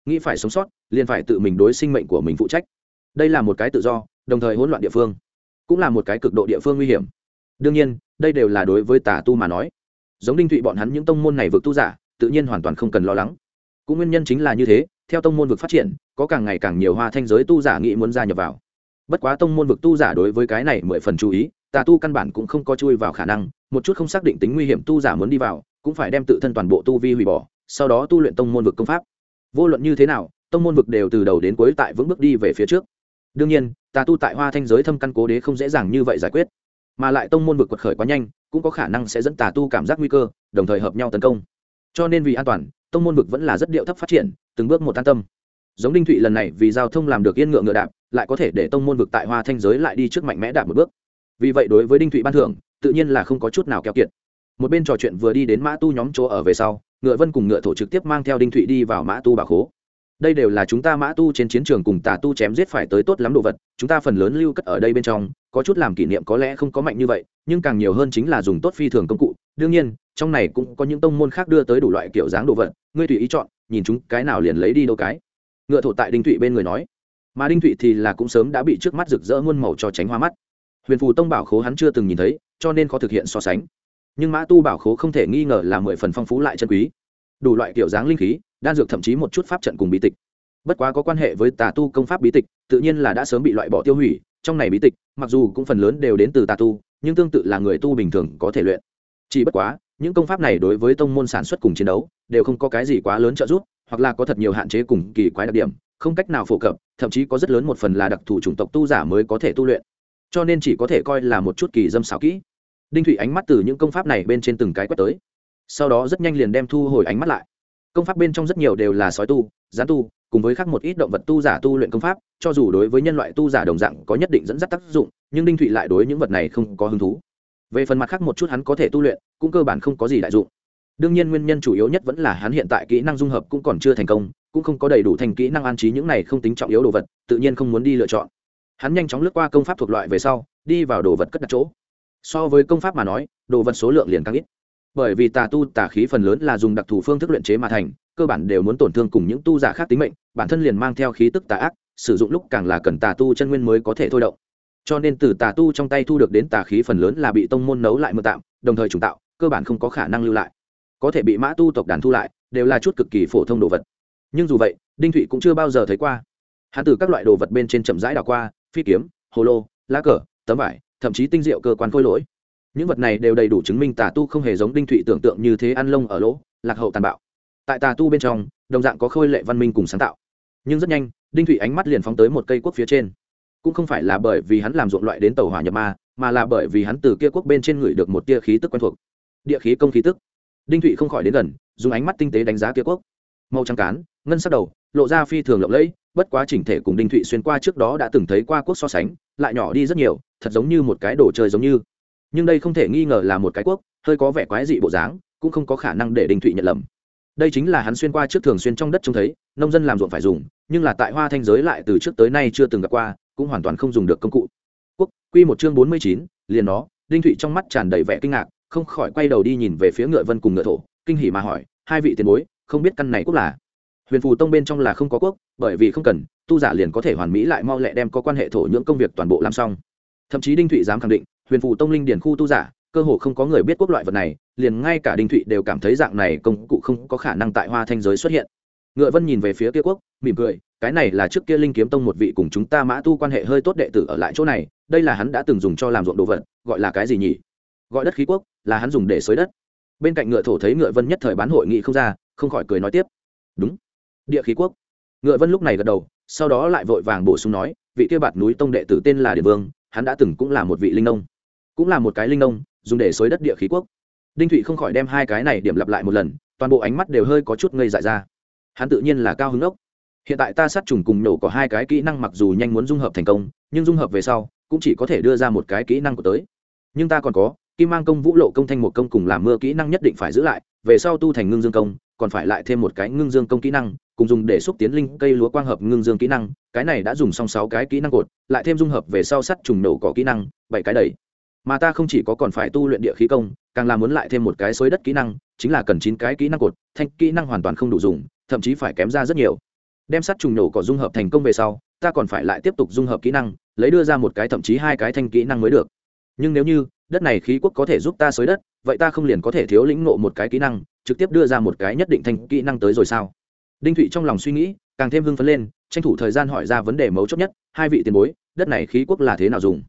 nghĩ phải sống sót, liền phải tự mình đối sinh mệnh của mình phụ trách. Đây là một cái tự do, đồng thời hỗn loạn địa phương, cũng là một cái cực độ địa phương nguy hiểm. Đương nhiên, đây đều là đối với tà tu mà nói. Giống đinh thụy bọn hắn những tông môn này vượt tu giả, tự nhiên hoàn toàn không cần lo lắng. Cũng nguyên nhân chính là như thế, theo tông môn vực phát triển, có càng ngày càng nhiều hoa thanh giới tu giả nghĩ muốn gia nhập vào. Bất quá tông môn vực tu giả đối với cái này mười phần chú ý, tà tu căn bản cũng không có chui vào khả năng, một chút không xác định tính nguy hiểm tu giả muốn đi vào, cũng phải đem tự thân toàn bộ tu vi hủy bỏ, sau đó tu luyện tông môn vực công pháp vô luận như thế nào, tông môn vực đều từ đầu đến cuối tại vững bước đi về phía trước. Đương nhiên, tà tu tại hoa thanh giới thâm căn cố đế không dễ dàng như vậy giải quyết. Mà lại tông môn vực quật khởi quá nhanh, cũng có khả năng sẽ dẫn tà tu cảm giác nguy cơ, đồng thời hợp nhau tấn công. Cho nên vì an toàn, tông môn vực vẫn là rất điệu thấp phát triển, từng bước một an tâm. Giống đinh thụy lần này vì giao thông làm được yên ngựa ngựa đạp, lại có thể để tông môn vực tại hoa thanh giới lại đi trước mạnh mẽ đạp một bước. Vì vậy đối với đinh thụy ban thưởng, tự nhiên là không có chút nào keo kiệt. Một bên trò chuyện vừa đi đến mã tu nhóm chỗ ở về sau ngựa vân cùng ngựa thổ trực tiếp mang theo đinh thụy đi vào mã tu bà khố. Đây đều là chúng ta mã tu trên chiến trường cùng tà tu chém giết phải tới tốt lắm đồ vật, chúng ta phần lớn lưu cất ở đây bên trong, có chút làm kỷ niệm có lẽ không có mạnh như vậy, nhưng càng nhiều hơn chính là dùng tốt phi thường công cụ. Đương nhiên, trong này cũng có những tông môn khác đưa tới đủ loại kiểu dáng đồ vật, ngươi tùy ý chọn, nhìn chúng cái nào liền lấy đi đâu cái. Ngựa thổ tại đinh thụy bên người nói. Mà đinh thụy thì là cũng sớm đã bị trước mắt rực rỡ muôn màu cho tránh hoa mắt. Huyền phù tông bảo khố hắn chưa từng nhìn thấy, cho nên khó thực hiện so sánh nhưng mã tu bảo khố không thể nghi ngờ là mười phần phong phú lại chân quý. Đủ loại kiểu dáng linh khí, đan dược thậm chí một chút pháp trận cùng bí tịch. Bất quá có quan hệ với tà tu công pháp bí tịch, tự nhiên là đã sớm bị loại bỏ tiêu hủy, trong này bí tịch, mặc dù cũng phần lớn đều đến từ tà tu, nhưng tương tự là người tu bình thường có thể luyện. Chỉ bất quá, những công pháp này đối với tông môn sản xuất cùng chiến đấu, đều không có cái gì quá lớn trợ giúp, hoặc là có thật nhiều hạn chế cùng kỳ quái đặc điểm, không cách nào phổ cập, thậm chí có rất lớn một phần là đặc thù chủng tộc tu giả mới có thể tu luyện. Cho nên chỉ có thể coi là một chút kỳ dâm xảo kỹ đinh Thụy ánh mắt từ những công pháp này bên trên từng cái quét tới. Sau đó rất nhanh liền đem thu hồi ánh mắt lại. Công pháp bên trong rất nhiều đều là sói tu, gián tu, cùng với khác một ít động vật tu giả tu luyện công pháp, cho dù đối với nhân loại tu giả đồng dạng có nhất định dẫn dắt tác dụng, nhưng đinh thụy lại đối những vật này không có hứng thú. Về phần mặt khác một chút hắn có thể tu luyện, cũng cơ bản không có gì đại dụng. Đương nhiên nguyên nhân chủ yếu nhất vẫn là hắn hiện tại kỹ năng dung hợp cũng còn chưa thành công, cũng không có đầy đủ thành kỹ năng an trí những này không tính trọng yếu đồ vật, tự nhiên không muốn đi lựa chọn. Hắn nhanh chóng lướt qua công pháp thuộc loại về sau, đi vào đồ vật cất đặt chỗ so với công pháp mà nói, đồ vật số lượng liền càng ít. Bởi vì tà tu, tà khí phần lớn là dùng đặc thù phương thức luyện chế mà thành, cơ bản đều muốn tổn thương cùng những tu giả khác tính mệnh, bản thân liền mang theo khí tức tà ác, sử dụng lúc càng là cần tà tu chân nguyên mới có thể thôi động. Cho nên từ tà tu trong tay thu được đến tà khí phần lớn là bị tông môn nấu lại mượn tạm, đồng thời trùng tạo, cơ bản không có khả năng lưu lại. Có thể bị mã tu tộc đàn thu lại, đều là chút cực kỳ phổ thông đồ vật. Nhưng dù vậy, đinh thụy cũng chưa bao giờ thấy qua. Hắn từ các loại đồ vật bên trên chậm rãi đảo qua, phi kiếm, hồ lô, lá cờ, tấm vải thậm chí tinh diệu cơ quan khôi lỗi. Những vật này đều đầy đủ chứng minh tà tu không hề giống đinh thụy tưởng tượng như thế ăn lông ở lỗ, lạc hậu tàn bạo. Tại tà tu bên trong, đồng dạng có khôi lệ văn minh cùng sáng tạo. Nhưng rất nhanh, đinh thụy ánh mắt liền phóng tới một cây quốc phía trên. Cũng không phải là bởi vì hắn làm ruộng loại đến tàu hỏa nhập ma, mà là bởi vì hắn từ kia quốc bên trên người được một tia khí tức quen thuộc. Địa khí công khí tức. Đinh thụy không khỏi đến gần, dùng ánh mắt tinh tế đánh giá kia quốc. Màu trắng cán, ngân sắc đầu, lộ ra phi thường lộng lẫy, bất quá chỉnh thể cùng đinh thụy xuyên qua trước đó đã từng thấy qua quốc so sánh lại nhỏ đi rất nhiều, thật giống như một cái đồ chơi giống như. Nhưng đây không thể nghi ngờ là một cái quốc, hơi có vẻ quái dị bộ dáng, cũng không có khả năng để đinh thụy nhận lầm. Đây chính là hắn xuyên qua trước thường xuyên trong đất trông thấy, nông dân làm ruộng phải dùng, nhưng là tại hoa thanh giới lại từ trước tới nay chưa từng gặp qua, cũng hoàn toàn không dùng được công cụ. Quốc, quy một chương bốn mươi chín, liền nó, đinh thụy trong mắt tràn đầy vẻ kinh ngạc, không khỏi quay đầu đi nhìn về phía ngựa vân cùng ngựa thổ, kinh hỉ mà hỏi, hai vị tiền bối, không biết căn này quốc là? Huyền phù tông bên trong là không có quốc, bởi vì không cần tu giả liền có thể hoàn mỹ lại mau lẹ đem có quan hệ thổ nhưỡng công việc toàn bộ làm xong. Thậm chí đinh thụy dám khẳng định, huyền phù tông linh điển khu tu giả, cơ hồ không có người biết quốc loại vật này, liền ngay cả đinh thụy đều cảm thấy dạng này công cụ không có khả năng tại hoa thanh giới xuất hiện. Ngựa vân nhìn về phía kia quốc, mỉm cười, cái này là trước kia linh kiếm tông một vị cùng chúng ta mã tu quan hệ hơi tốt đệ tử ở lại chỗ này, đây là hắn đã từng dùng cho làm ruộng đồ vật, gọi là cái gì nhỉ? Gọi đất khí quốc, là hắn dùng để xới đất. Bên cạnh ngựa thổ thấy ngựa vân nhất thời bán hội nghị không ra, không khỏi cười nói tiếp. Đúng, địa khí quốc. Ngựa vân lúc này gật đầu sau đó lại vội vàng bổ sung nói, vị kia bạt núi tông đệ tử tên là điện vương, hắn đã từng cũng là một vị linh nông, cũng là một cái linh nông, dùng để xới đất địa khí quốc. Đinh thụy không khỏi đem hai cái này điểm lặp lại một lần, toàn bộ ánh mắt đều hơi có chút ngây dại ra. Hắn tự nhiên là cao hứng ốc. Hiện tại ta sát trùng cùng nổ có hai cái kỹ năng mặc dù nhanh muốn dung hợp thành công, nhưng dung hợp về sau, cũng chỉ có thể đưa ra một cái kỹ năng của tới. Nhưng ta còn có, kim mang công, vũ lộ công, thanh một công cùng làm mưa kỹ năng nhất định phải giữ lại, về sau tu thành ngưng dương công, còn phải lại thêm một cái ngưng dương công kỹ năng cùng dùng để xúc tiến linh cây lúa quang hợp ngưng dương kỹ năng, cái này đã dùng xong sáu cái kỹ năng cột, lại thêm dung hợp về sau sắt trùng nổ có kỹ năng, bảy cái đầy mà ta không chỉ có còn phải tu luyện địa khí công, càng là muốn lại thêm một cái xối đất kỹ năng, chính là cần chín cái kỹ năng cột, thanh kỹ năng hoàn toàn không đủ dùng, thậm chí phải kém ra rất nhiều. Đem sắt trùng nổ cỏ dung hợp thành công về sau, ta còn phải lại tiếp tục dung hợp kỹ năng, lấy đưa ra một cái thậm chí hai cái thanh kỹ năng mới được. Nhưng nếu như đất này khí quốc có thể giúp ta xới đất, vậy ta không liền có thể thiếu lĩnh ngộ một cái kỹ năng, trực tiếp đưa ra một cái nhất định thanh kỹ năng tới rồi sao? Đinh thụy trong lòng suy nghĩ, càng thêm hưng phấn lên, tranh thủ thời gian hỏi ra vấn đề mấu chốt nhất, hai vị tiền bối, đất này khí quốc là thế nào dùng?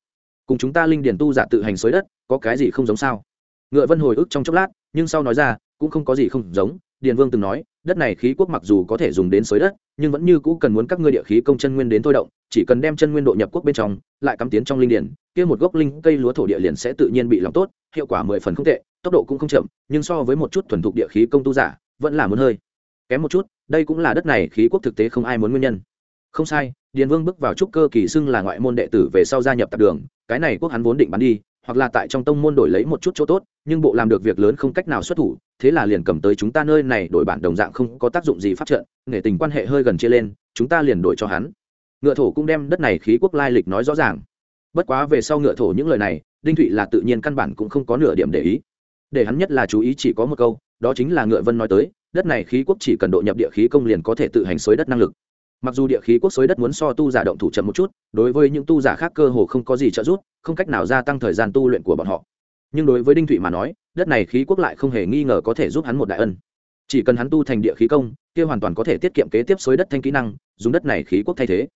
Cùng chúng ta linh điền tu giả tự hành xới đất, có cái gì không giống sao? Ngựa vân hồi ức trong chốc lát, nhưng sau nói ra, cũng không có gì không giống, điền vương từng nói, đất này khí quốc mặc dù có thể dùng đến xới đất, nhưng vẫn như cũ cần muốn các ngươi địa khí công chân nguyên đến thôi động, chỉ cần đem chân nguyên độ nhập quốc bên trong, lại cắm tiến trong linh điển, kia một gốc linh cây lúa thổ địa liền sẽ tự nhiên bị lòng tốt, hiệu quả mười phần không tệ, tốc độ cũng không chậm, nhưng so với một chút thuần thục địa khí công tu giả, vẫn là muốn hơi. Kém một chút đây cũng là đất này khí quốc thực tế không ai muốn nguyên nhân. Không sai, điền vương bước vào trúc cơ kỳ xưng là ngoại môn đệ tử về sau gia nhập tạp đường, cái này quốc hắn vốn định bán đi, hoặc là tại trong tông môn đổi lấy một chút chỗ tốt, nhưng bộ làm được việc lớn không cách nào xuất thủ, thế là liền cầm tới chúng ta nơi này đổi bản đồng dạng không có tác dụng gì phát trận nghệ tình quan hệ hơi gần chia lên, chúng ta liền đổi cho hắn. Ngựa thổ cũng đem đất này khí quốc lai lịch nói rõ ràng. Bất quá về sau ngựa thổ những lời này, đinh thụy là tự nhiên căn bản cũng không có nửa điểm để ý. Để hắn nhất là chú ý chỉ có một câu, đó chính là ngựa vân nói tới đất này khí quốc chỉ cần độ nhập địa khí công liền có thể tự hành xới đất năng lực. Mặc dù địa khí quốc xới đất muốn so tu giả động thủ chậm một chút, đối với những tu giả khác cơ hồ không có gì trợ giúp, không cách nào gia tăng thời gian tu luyện của bọn họ. Nhưng đối với đinh thụy mà nói, đất này khí quốc lại không hề nghi ngờ có thể giúp hắn một đại ân. Chỉ cần hắn tu thành địa khí công, kia hoàn toàn có thể tiết kiệm kế tiếp xới đất thanh kỹ năng, dùng đất này khí quốc thay thế.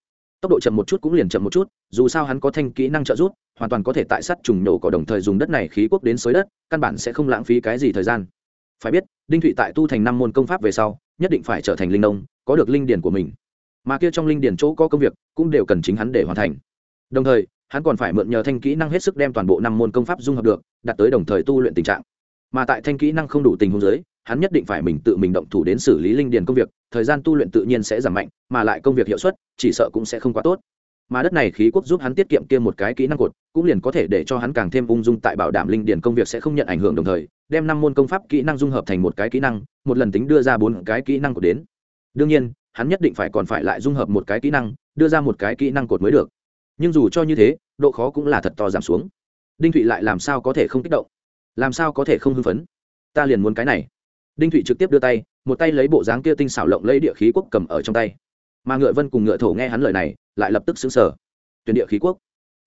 Tốc độ chậm một chút cũng liền chậm một chút, dù sao hắn có thanh kỹ năng trợ giúp, hoàn toàn có thể tại sắt trùng nổ có đồng thời dùng đất này khí quốc đến xới đất, căn bản sẽ không lãng phí cái gì thời gian phải biết, đinh thụy tại tu thành năm môn công pháp về sau, nhất định phải trở thành linh nông, có được linh điển của mình. Mà kia trong linh điển chỗ có công việc, cũng đều cần chính hắn để hoàn thành. Đồng thời, hắn còn phải mượn nhờ thanh kỹ năng hết sức đem toàn bộ năm môn công pháp dung hợp được, đạt tới đồng thời tu luyện tình trạng. Mà tại thanh kỹ năng không đủ tình huống giới hắn nhất định phải mình tự mình động thủ đến xử lý linh điền công việc, thời gian tu luyện tự nhiên sẽ giảm mạnh, mà lại công việc hiệu suất, chỉ sợ cũng sẽ không quá tốt mà đất này khí quốc giúp hắn tiết kiệm kia một cái kỹ năng cột, cũng liền có thể để cho hắn càng thêm ung dung tại bảo đảm linh điền công việc sẽ không nhận ảnh hưởng đồng thời, đem năm môn công pháp kỹ năng dung hợp thành một cái kỹ năng, một lần tính đưa ra bốn cái kỹ năng cột đến. Đương nhiên, hắn nhất định phải còn phải lại dung hợp một cái kỹ năng, đưa ra một cái kỹ năng cột mới được. Nhưng dù cho như thế, độ khó cũng là thật to giảm xuống. Đinh thụy lại làm sao có thể không kích động? Làm sao có thể không hưng phấn? Ta liền muốn cái này. Đinh thụy trực tiếp đưa tay, một tay lấy bộ dáng kia tinh xảo lộng lấy địa khí quốc cầm ở trong tay. Mà ngựa vân cùng ngựa thổ nghe hắn lời này lại lập tức xứng sở tuyển địa khí quốc.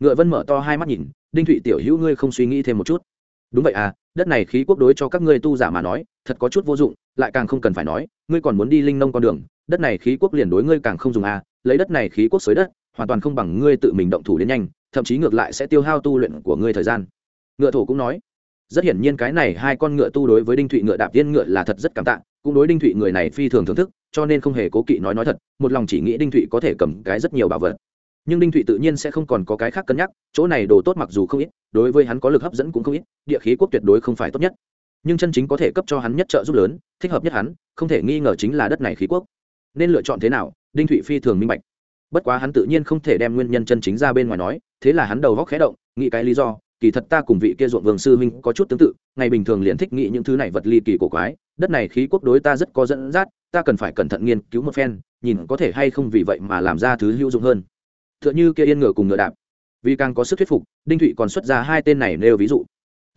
Ngựa vân mở to hai mắt nhìn, đinh thụy tiểu hữu ngươi không suy nghĩ thêm một chút. Đúng vậy à đất này khí quốc đối cho các ngươi tu giả mà nói, thật có chút vô dụng, lại càng không cần phải nói, ngươi còn muốn đi linh nông con đường, đất này khí quốc liền đối ngươi càng không dùng à lấy đất này khí quốc xới đất, hoàn toàn không bằng ngươi tự mình động thủ đến nhanh, thậm chí ngược lại sẽ tiêu hao tu luyện của ngươi thời gian. Ngựa thổ cũng nói. Rất hiển nhiên cái này hai con ngựa tu đối với đinh thụy ngựa đạp tiên ngựa là thật rất cảm tạ, cũng đối đinh thụy người này phi thường thưởng thức cho nên không hề cố kỵ nói nói thật, một lòng chỉ nghĩ đinh thụy có thể cầm cái rất nhiều bảo vật. Nhưng đinh thụy tự nhiên sẽ không còn có cái khác cân nhắc, chỗ này đồ tốt mặc dù không ít, đối với hắn có lực hấp dẫn cũng không ít, địa khí quốc tuyệt đối không phải tốt nhất. Nhưng chân chính có thể cấp cho hắn nhất trợ giúp lớn, thích hợp nhất hắn, không thể nghi ngờ chính là đất này khí quốc. Nên lựa chọn thế nào, đinh thụy phi thường minh bạch. Bất quá hắn tự nhiên không thể đem nguyên nhân chân chính ra bên ngoài nói, thế là hắn đầu góc khé động, nghĩ cái lý do, kỳ thật ta cùng vị kia ruộng vườn sư huynh có chút tương tự, ngày bình thường liền thích nghĩ những thứ này vật ly kỳ cổ quái đất này khí quốc đối ta rất có dẫn dắt, ta cần phải cẩn thận nghiên cứu một phen, nhìn có thể hay không vì vậy mà làm ra thứ hữu dụng hơn. T h ư ợ n h ư kia yên ngựa cùng ngựa đạp. Vì càng có sức thuyết phục, đinh thụy còn xuất ra hai tên này nêu ví dụ.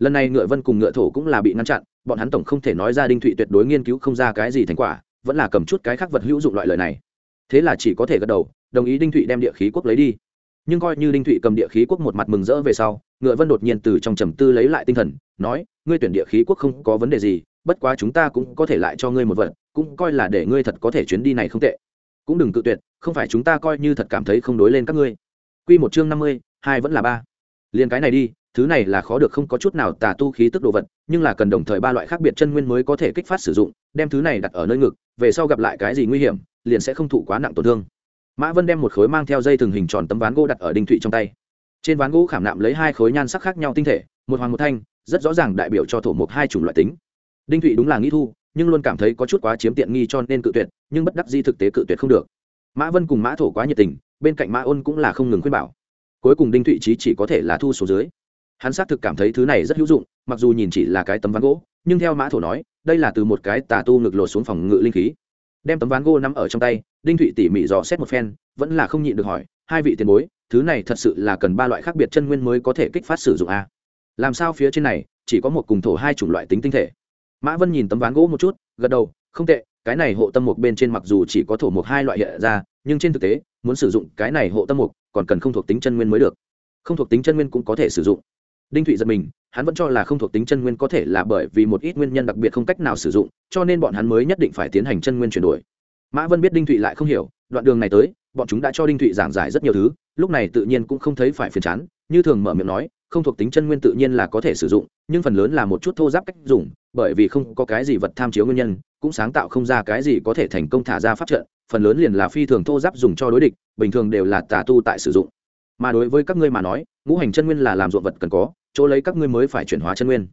Lần này ngựa vân cùng ngựa thổ cũng là bị ngăn chặn, bọn hắn tổng không thể nói ra đinh thụy tuyệt đối nghiên cứu không ra cái gì thành quả, vẫn là cầm chút cái khác vật hữu dụng loại lời này. Thế là chỉ có thể gật đầu, đồng ý đinh thụy đem địa khí quốc lấy đi. Nhưng coi như đinh thụy cầm địa khí quốc một mặt mừng rỡ về sau, ngựa vân đột nhiên từ trong trầm tư lấy lại tinh thần, nói, ngươi tuyển địa khí quốc không có vấn đề gì bất quá chúng ta cũng có thể lại cho ngươi một vật, cũng coi là để ngươi thật có thể chuyến đi này không tệ. Cũng đừng cự tuyệt, không phải chúng ta coi như thật cảm thấy không đối lên các ngươi. Q một chương năm mươi, hai vẫn là ba. Liền cái này đi, thứ này là khó được không có chút nào tà tu khí tức đồ vật, nhưng là cần đồng thời ba loại khác biệt chân nguyên mới có thể kích phát sử dụng, đem thứ này đặt ở nơi ngực, về sau gặp lại cái gì nguy hiểm, liền sẽ không thụ quá nặng tổn thương. Mã vân đem một khối mang theo dây thừng hình tròn tấm ván gỗ đặt ở đinh thụy trong tay. Trên ván gỗ khảm nạm lấy hai khối nhan sắc khác nhau tinh thể, một hoàng một thanh, rất rõ ràng đại biểu cho thổ mục hai chủng loại tính đinh thụy đúng là nghĩ thu, nhưng luôn cảm thấy có chút quá chiếm tiện nghi cho nên cự tuyệt, nhưng bất đắc di thực tế cự tuyệt không được. Mã vân cùng mã thổ quá nhiệt tình, bên cạnh mã ôn cũng là không ngừng khuyên bảo. Cuối cùng đinh thụy trí chỉ có thể là thu số dưới. Hắn xác thực cảm thấy thứ này rất hữu dụng, mặc dù nhìn chỉ là cái tấm ván gỗ, nhưng theo mã thổ nói, đây là từ một cái tà tu ngực lột xuống phòng ngự linh khí. Đem tấm ván gỗ nắm ở trong tay, đinh thụy tỉ mỉ dò xét một phen, vẫn là không nhịn được hỏi, hai vị tiền bối, thứ này thật sự là cần ba loại khác biệt chân nguyên mới có thể kích phát sử dụng a? Làm sao phía trên này, chỉ có một cùng thổ hai chủng loại tính tinh thể? Mã vân nhìn tấm ván gỗ một chút, gật đầu, không tệ, cái này hộ tâm mục bên trên mặc dù chỉ có thổ mục hai loại hiện ra, nhưng trên thực tế, muốn sử dụng cái này hộ tâm mục, còn cần không thuộc tính chân nguyên mới được. Không thuộc tính chân nguyên cũng có thể sử dụng. Đinh thụy giật mình, hắn vẫn cho là không thuộc tính chân nguyên có thể là bởi vì một ít nguyên nhân đặc biệt không cách nào sử dụng, cho nên bọn hắn mới nhất định phải tiến hành chân nguyên chuyển đổi. Mã vân biết đinh thụy lại không hiểu, đoạn đường này tới, bọn chúng đã cho đinh thụy giảng giải rất nhiều thứ, lúc này tự nhiên cũng không thấy phải phiền chán, như thường mở miệng nói không thuộc tính chân nguyên tự nhiên là có thể sử dụng, nhưng phần lớn là một chút thô giáp cách dùng, bởi vì không có cái gì vật tham chiếu nguyên nhân, cũng sáng tạo không ra cái gì có thể thành công thả ra pháp trận, phần lớn liền là phi thường thô giáp dùng cho đối địch, bình thường đều là tà tu tại sử dụng. Mà đối với các ngươi mà nói, ngũ hành chân nguyên là làm ruộng vật cần có, chỗ lấy các ngươi mới phải chuyển hóa chân nguyên.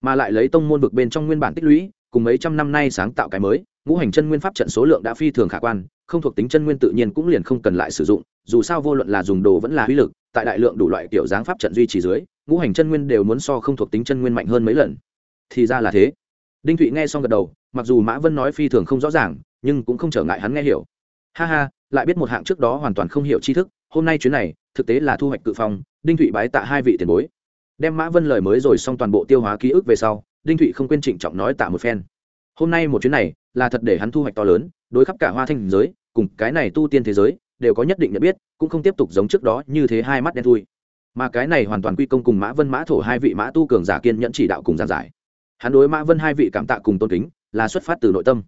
Mà lại lấy tông môn vực bên trong nguyên bản tích lũy, cùng mấy trăm năm nay sáng tạo cái mới, ngũ hành chân nguyên pháp trận số lượng đã phi thường khả quan, không thuộc tính chân nguyên tự nhiên cũng liền không cần lại sử dụng, dù sao vô luận là dùng đồ vẫn là uy lực tại đại lượng đủ loại kiểu dáng pháp trận duy trì dưới, ngũ hành chân nguyên đều muốn so không thuộc tính chân nguyên mạnh hơn mấy lần. Thì ra là thế. Đinh thụy nghe xong gật đầu, mặc dù mã vân nói phi thường không rõ ràng, nhưng cũng không trở ngại hắn nghe hiểu. Ha ha, lại biết một hạng trước đó hoàn toàn không hiểu tri thức, hôm nay chuyến này, thực tế là thu hoạch cự phong, đinh thụy bái tạ hai vị tiền bối. Đem mã vân lời mới rồi xong toàn bộ tiêu hóa ký ức về sau, đinh thụy không quên trịnh trọng nói tạ một phen. Hôm nay một chuyến này, là thật để hắn thu hoạch to lớn, đối khắp cả hoa thanh giới, cùng cái này tu tiên thế giới đều có nhất định nhận biết, cũng không tiếp tục giống trước đó như thế hai mắt đen thui. Mà cái này hoàn toàn quy công cùng mã vân mã thổ hai vị mã tu cường giả kiên nhẫn chỉ đạo cùng giảng giải. Hắn đối mã vân hai vị cảm tạ cùng tôn kính, là xuất phát từ nội tâm.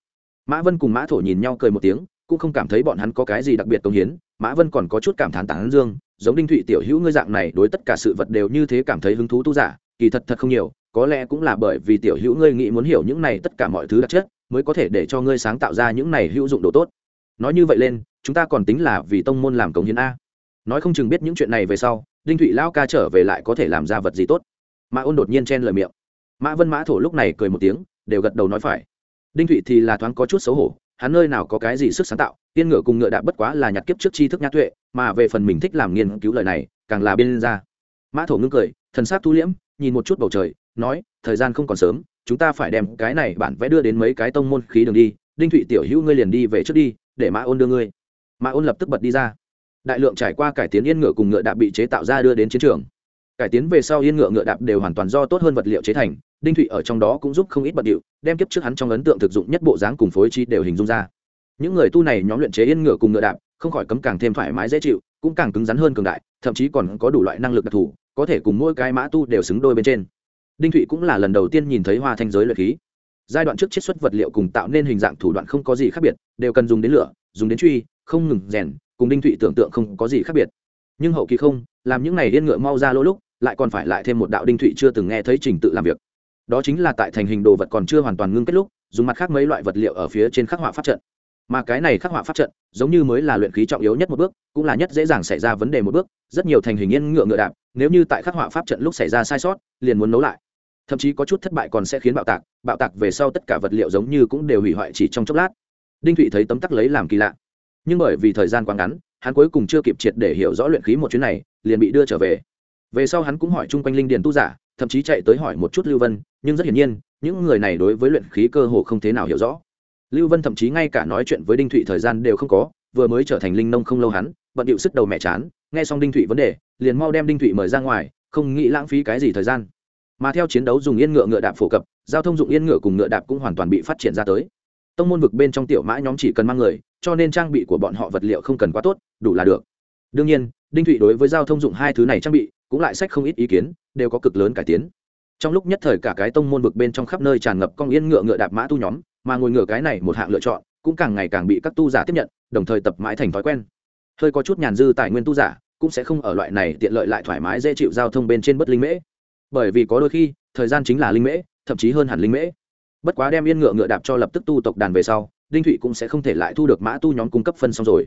Mã vân cùng mã thổ nhìn nhau cười một tiếng, cũng không cảm thấy bọn hắn có cái gì đặc biệt công hiến, mã vân còn có chút cảm thán tán dương, giống đinh thụy tiểu hữu ngươi dạng này đối tất cả sự vật đều như thế cảm thấy hứng thú tu giả, kỳ thật thật không nhiều, có lẽ cũng là bởi vì tiểu hữu ngươi nghĩ muốn hiểu những này tất cả mọi thứ đặc chất, mới có thể để cho ngươi sáng tạo ra những này hữu dụng đồ tốt. Nói như vậy lên chúng ta còn tính là vì tông môn làm cống hiến a. Nói không chừng biết những chuyện này về sau, đinh thụy lão ca trở về lại có thể làm ra vật gì tốt. Mã ôn đột nhiên chen lời miệng. Mã vân mã thổ lúc này cười một tiếng, đều gật đầu nói phải. Đinh thụy thì là thoáng có chút xấu hổ, hắn nơi nào có cái gì sức sáng tạo, tiên ngựa cùng ngựa đạp bất quá là nhặt kiếp trước tri thức nhã tuệ, mà về phần mình thích làm nghiên cứu lời này, càng là bên ra. Mã thổ ngưng cười, thần sát thu liễm, nhìn một chút bầu trời, nói, thời gian không còn sớm, chúng ta phải đem cái này bản vẽ đưa đến mấy cái tông môn khí đường đi. Đinh thụy tiểu hữu ngươi liền đi về trước đi, để mã ôn đưa ngươi mã ôn lập tức bật đi ra. Đại lượng trải qua cải tiến yên ngựa cùng ngựa đạp bị chế tạo ra đưa đến chiến trường. Cải tiến về sau yên ngựa ngựa đạp đều hoàn toàn do tốt hơn vật liệu chế thành, đinh thụy ở trong đó cũng giúp không ít bật điệu, đem kiếp trước hắn trong ấn tượng thực dụng nhất bộ dáng cùng phối chi đều hình dung ra. Những người tu này nhóm luyện chế yên ngựa cùng ngựa đạp, không khỏi cấm càng thêm thoải mái dễ chịu, cũng càng cứng rắn hơn cường đại, thậm chí còn có đủ loại năng lực đặc thù, có thể cùng mỗi cái mã tu đều xứng đôi bên trên. Đinh thụy cũng là lần đầu tiên nhìn thấy hoa thanh giới luyện khí. Giai đoạn trước chiết xuất vật liệu cùng tạo nên hình dạng thủ đoạn không có gì khác biệt, đều cần dùng đến lửa, dùng đến truy không ngừng rèn, cùng đinh thụy tưởng tượng không có gì khác biệt. Nhưng hậu kỳ không, làm những này điên ngựa mau ra lỗ lúc, lại còn phải lại thêm một đạo đinh thụy chưa từng nghe thấy trình tự làm việc. Đó chính là tại thành hình đồ vật còn chưa hoàn toàn ngưng kết lúc, dùng mặt khác mấy loại vật liệu ở phía trên khắc họa pháp trận. Mà cái này khắc họa pháp trận, giống như mới là luyện khí trọng yếu nhất một bước, cũng là nhất dễ dàng xảy ra vấn đề một bước, rất nhiều thành hình yên ngựa ngựa đạp, nếu như tại khắc họa pháp trận lúc xảy ra sai sót, liền muốn nấu lại. Thậm chí có chút thất bại còn sẽ khiến bạo tạc bạo tạc về sau tất cả vật liệu giống như cũng đều hủy hoại chỉ trong chốc lát. Đinh thụy thấy tấm tắc lấy làm kỳ lạ nhưng bởi vì thời gian quá ngắn, hắn cuối cùng chưa kịp triệt để hiểu rõ luyện khí một chuyến này, liền bị đưa trở về. Về sau hắn cũng hỏi chung quanh linh điền tu giả, thậm chí chạy tới hỏi một chút lưu vân, nhưng rất hiển nhiên, những người này đối với luyện khí cơ hồ không thế nào hiểu rõ. Lưu vân thậm chí ngay cả nói chuyện với đinh thụy thời gian đều không có, vừa mới trở thành linh nông không lâu hắn, bận điệu sức đầu mẹ chán, nghe xong đinh thụy vấn đề, liền mau đem đinh thụy mời ra ngoài, không nghĩ lãng phí cái gì thời gian. Mà theo chiến đấu dùng yên ngựa ngựa đạp phổ cập, giao thông dụng yên ngựa cùng ngựa đạp cũng hoàn toàn bị phát triển ra tới. Tông môn vực bên trong tiểu mã nhóm chỉ cần mang người cho nên trang bị của bọn họ vật liệu không cần quá tốt, đủ là được. Đương nhiên, đinh thụy đối với giao thông dụng hai thứ này trang bị, cũng lại sách không ít ý kiến, đều có cực lớn cải tiến. Trong lúc nhất thời cả cái tông môn vực bên trong khắp nơi tràn ngập con yên ngựa ngựa đạp mã tu nhóm, mà ngồi ngựa cái này một hạng lựa chọn, cũng càng ngày càng bị các tu giả tiếp nhận, đồng thời tập mãi thành thói quen. Hơi có chút nhàn dư tài nguyên tu giả, cũng sẽ không ở loại này tiện lợi lại thoải mái dễ chịu giao thông bên trên bất linh mễ. Bởi vì có đôi khi, thời gian chính là linh mễ, thậm chí hơn hẳn linh mễ. Bất quá đem yên ngựa ngựa đạp cho lập tức tu tộc đàn về sau đinh thụy cũng sẽ không thể lại thu được mã tu nhóm cung cấp phân xong rồi.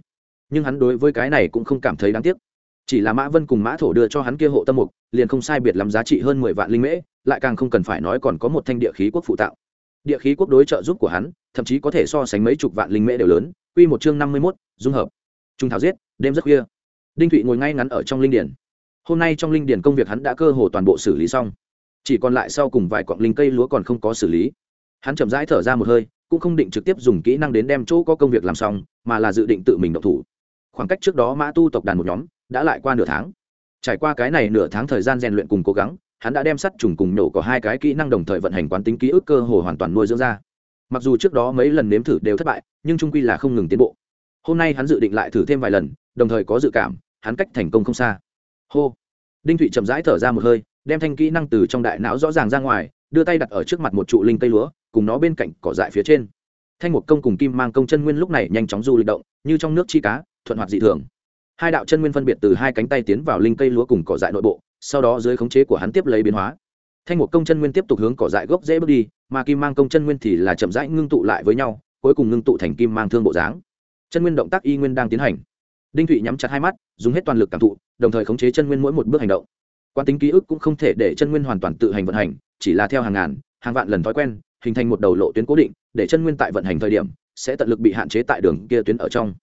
Nhưng hắn đối với cái này cũng không cảm thấy đáng tiếc. Chỉ là mã vân cùng mã thổ đưa cho hắn kia hộ tâm mục, liền không sai biệt lắm giá trị hơn mười vạn linh mễ, lại càng không cần phải nói còn có một thanh địa khí quốc phụ tạo. Địa khí quốc đối trợ giúp của hắn, thậm chí có thể so sánh mấy chục vạn linh mễ đều lớn, quy một chương năm mươi mốt, dung hợp. Trung thảo giết, đêm rất khuya. Đinh thụy ngồi ngay ngắn ở trong linh điển. Hôm nay trong linh điển công việc hắn đã cơ hồ toàn bộ xử lý xong. Chỉ còn lại sau cùng vài cọng linh cây lúa còn không có xử lý. Hắn chậm rãi thở ra một hơi cũng không định trực tiếp dùng kỹ năng đến đem chỗ có công việc làm xong, mà là dự định tự mình động thủ. Khoảng cách trước đó mã tu tộc đàn một nhóm đã lại qua nửa tháng. Trải qua cái này nửa tháng thời gian rèn luyện cùng cố gắng, hắn đã đem sắt trùng cùng nổ có hai cái kỹ năng đồng thời vận hành quán tính ký ức cơ hồ hoàn toàn nuôi dưỡng ra. Mặc dù trước đó mấy lần nếm thử đều thất bại, nhưng trung quy là không ngừng tiến bộ. Hôm nay hắn dự định lại thử thêm vài lần, đồng thời có dự cảm, hắn cách thành công không xa. Hô. Đinh thụy chậm rãi thở ra một hơi, đem thanh kỹ năng từ trong đại não rõ ràng ra ngoài, đưa tay đặt ở trước mặt một trụ linh cây lúa cùng nó bên cạnh cỏ dại phía trên. Thanh một công cùng kim mang công chân nguyên lúc này nhanh chóng du lịch động, như trong nước chi cá, thuận hoạt dị thường. Hai đạo chân nguyên phân biệt từ hai cánh tay tiến vào linh cây lúa cùng cỏ dại nội bộ, sau đó dưới khống chế của hắn tiếp lấy biến hóa. Thanh một công chân nguyên tiếp tục hướng cỏ dại gốc dễ bước đi, mà kim mang công chân nguyên thì là chậm rãi ngưng tụ lại với nhau, cuối cùng ngưng tụ thành kim mang thương bộ dáng. Chân nguyên động tác y nguyên đang tiến hành. Đinh thụy nhắm chặt hai mắt, dùng hết toàn lực cảm thụ, đồng thời khống chế chân nguyên mỗi một bước hành động. Quan tính ký ức cũng không thể để chân nguyên hoàn toàn tự hành vận hành, chỉ là theo hàng ngàn, hàng vạn lần thói quen hình thành một đầu lộ tuyến cố định, để chân nguyên tại vận hành thời điểm, sẽ tận lực bị hạn chế tại đường kia tuyến ở trong.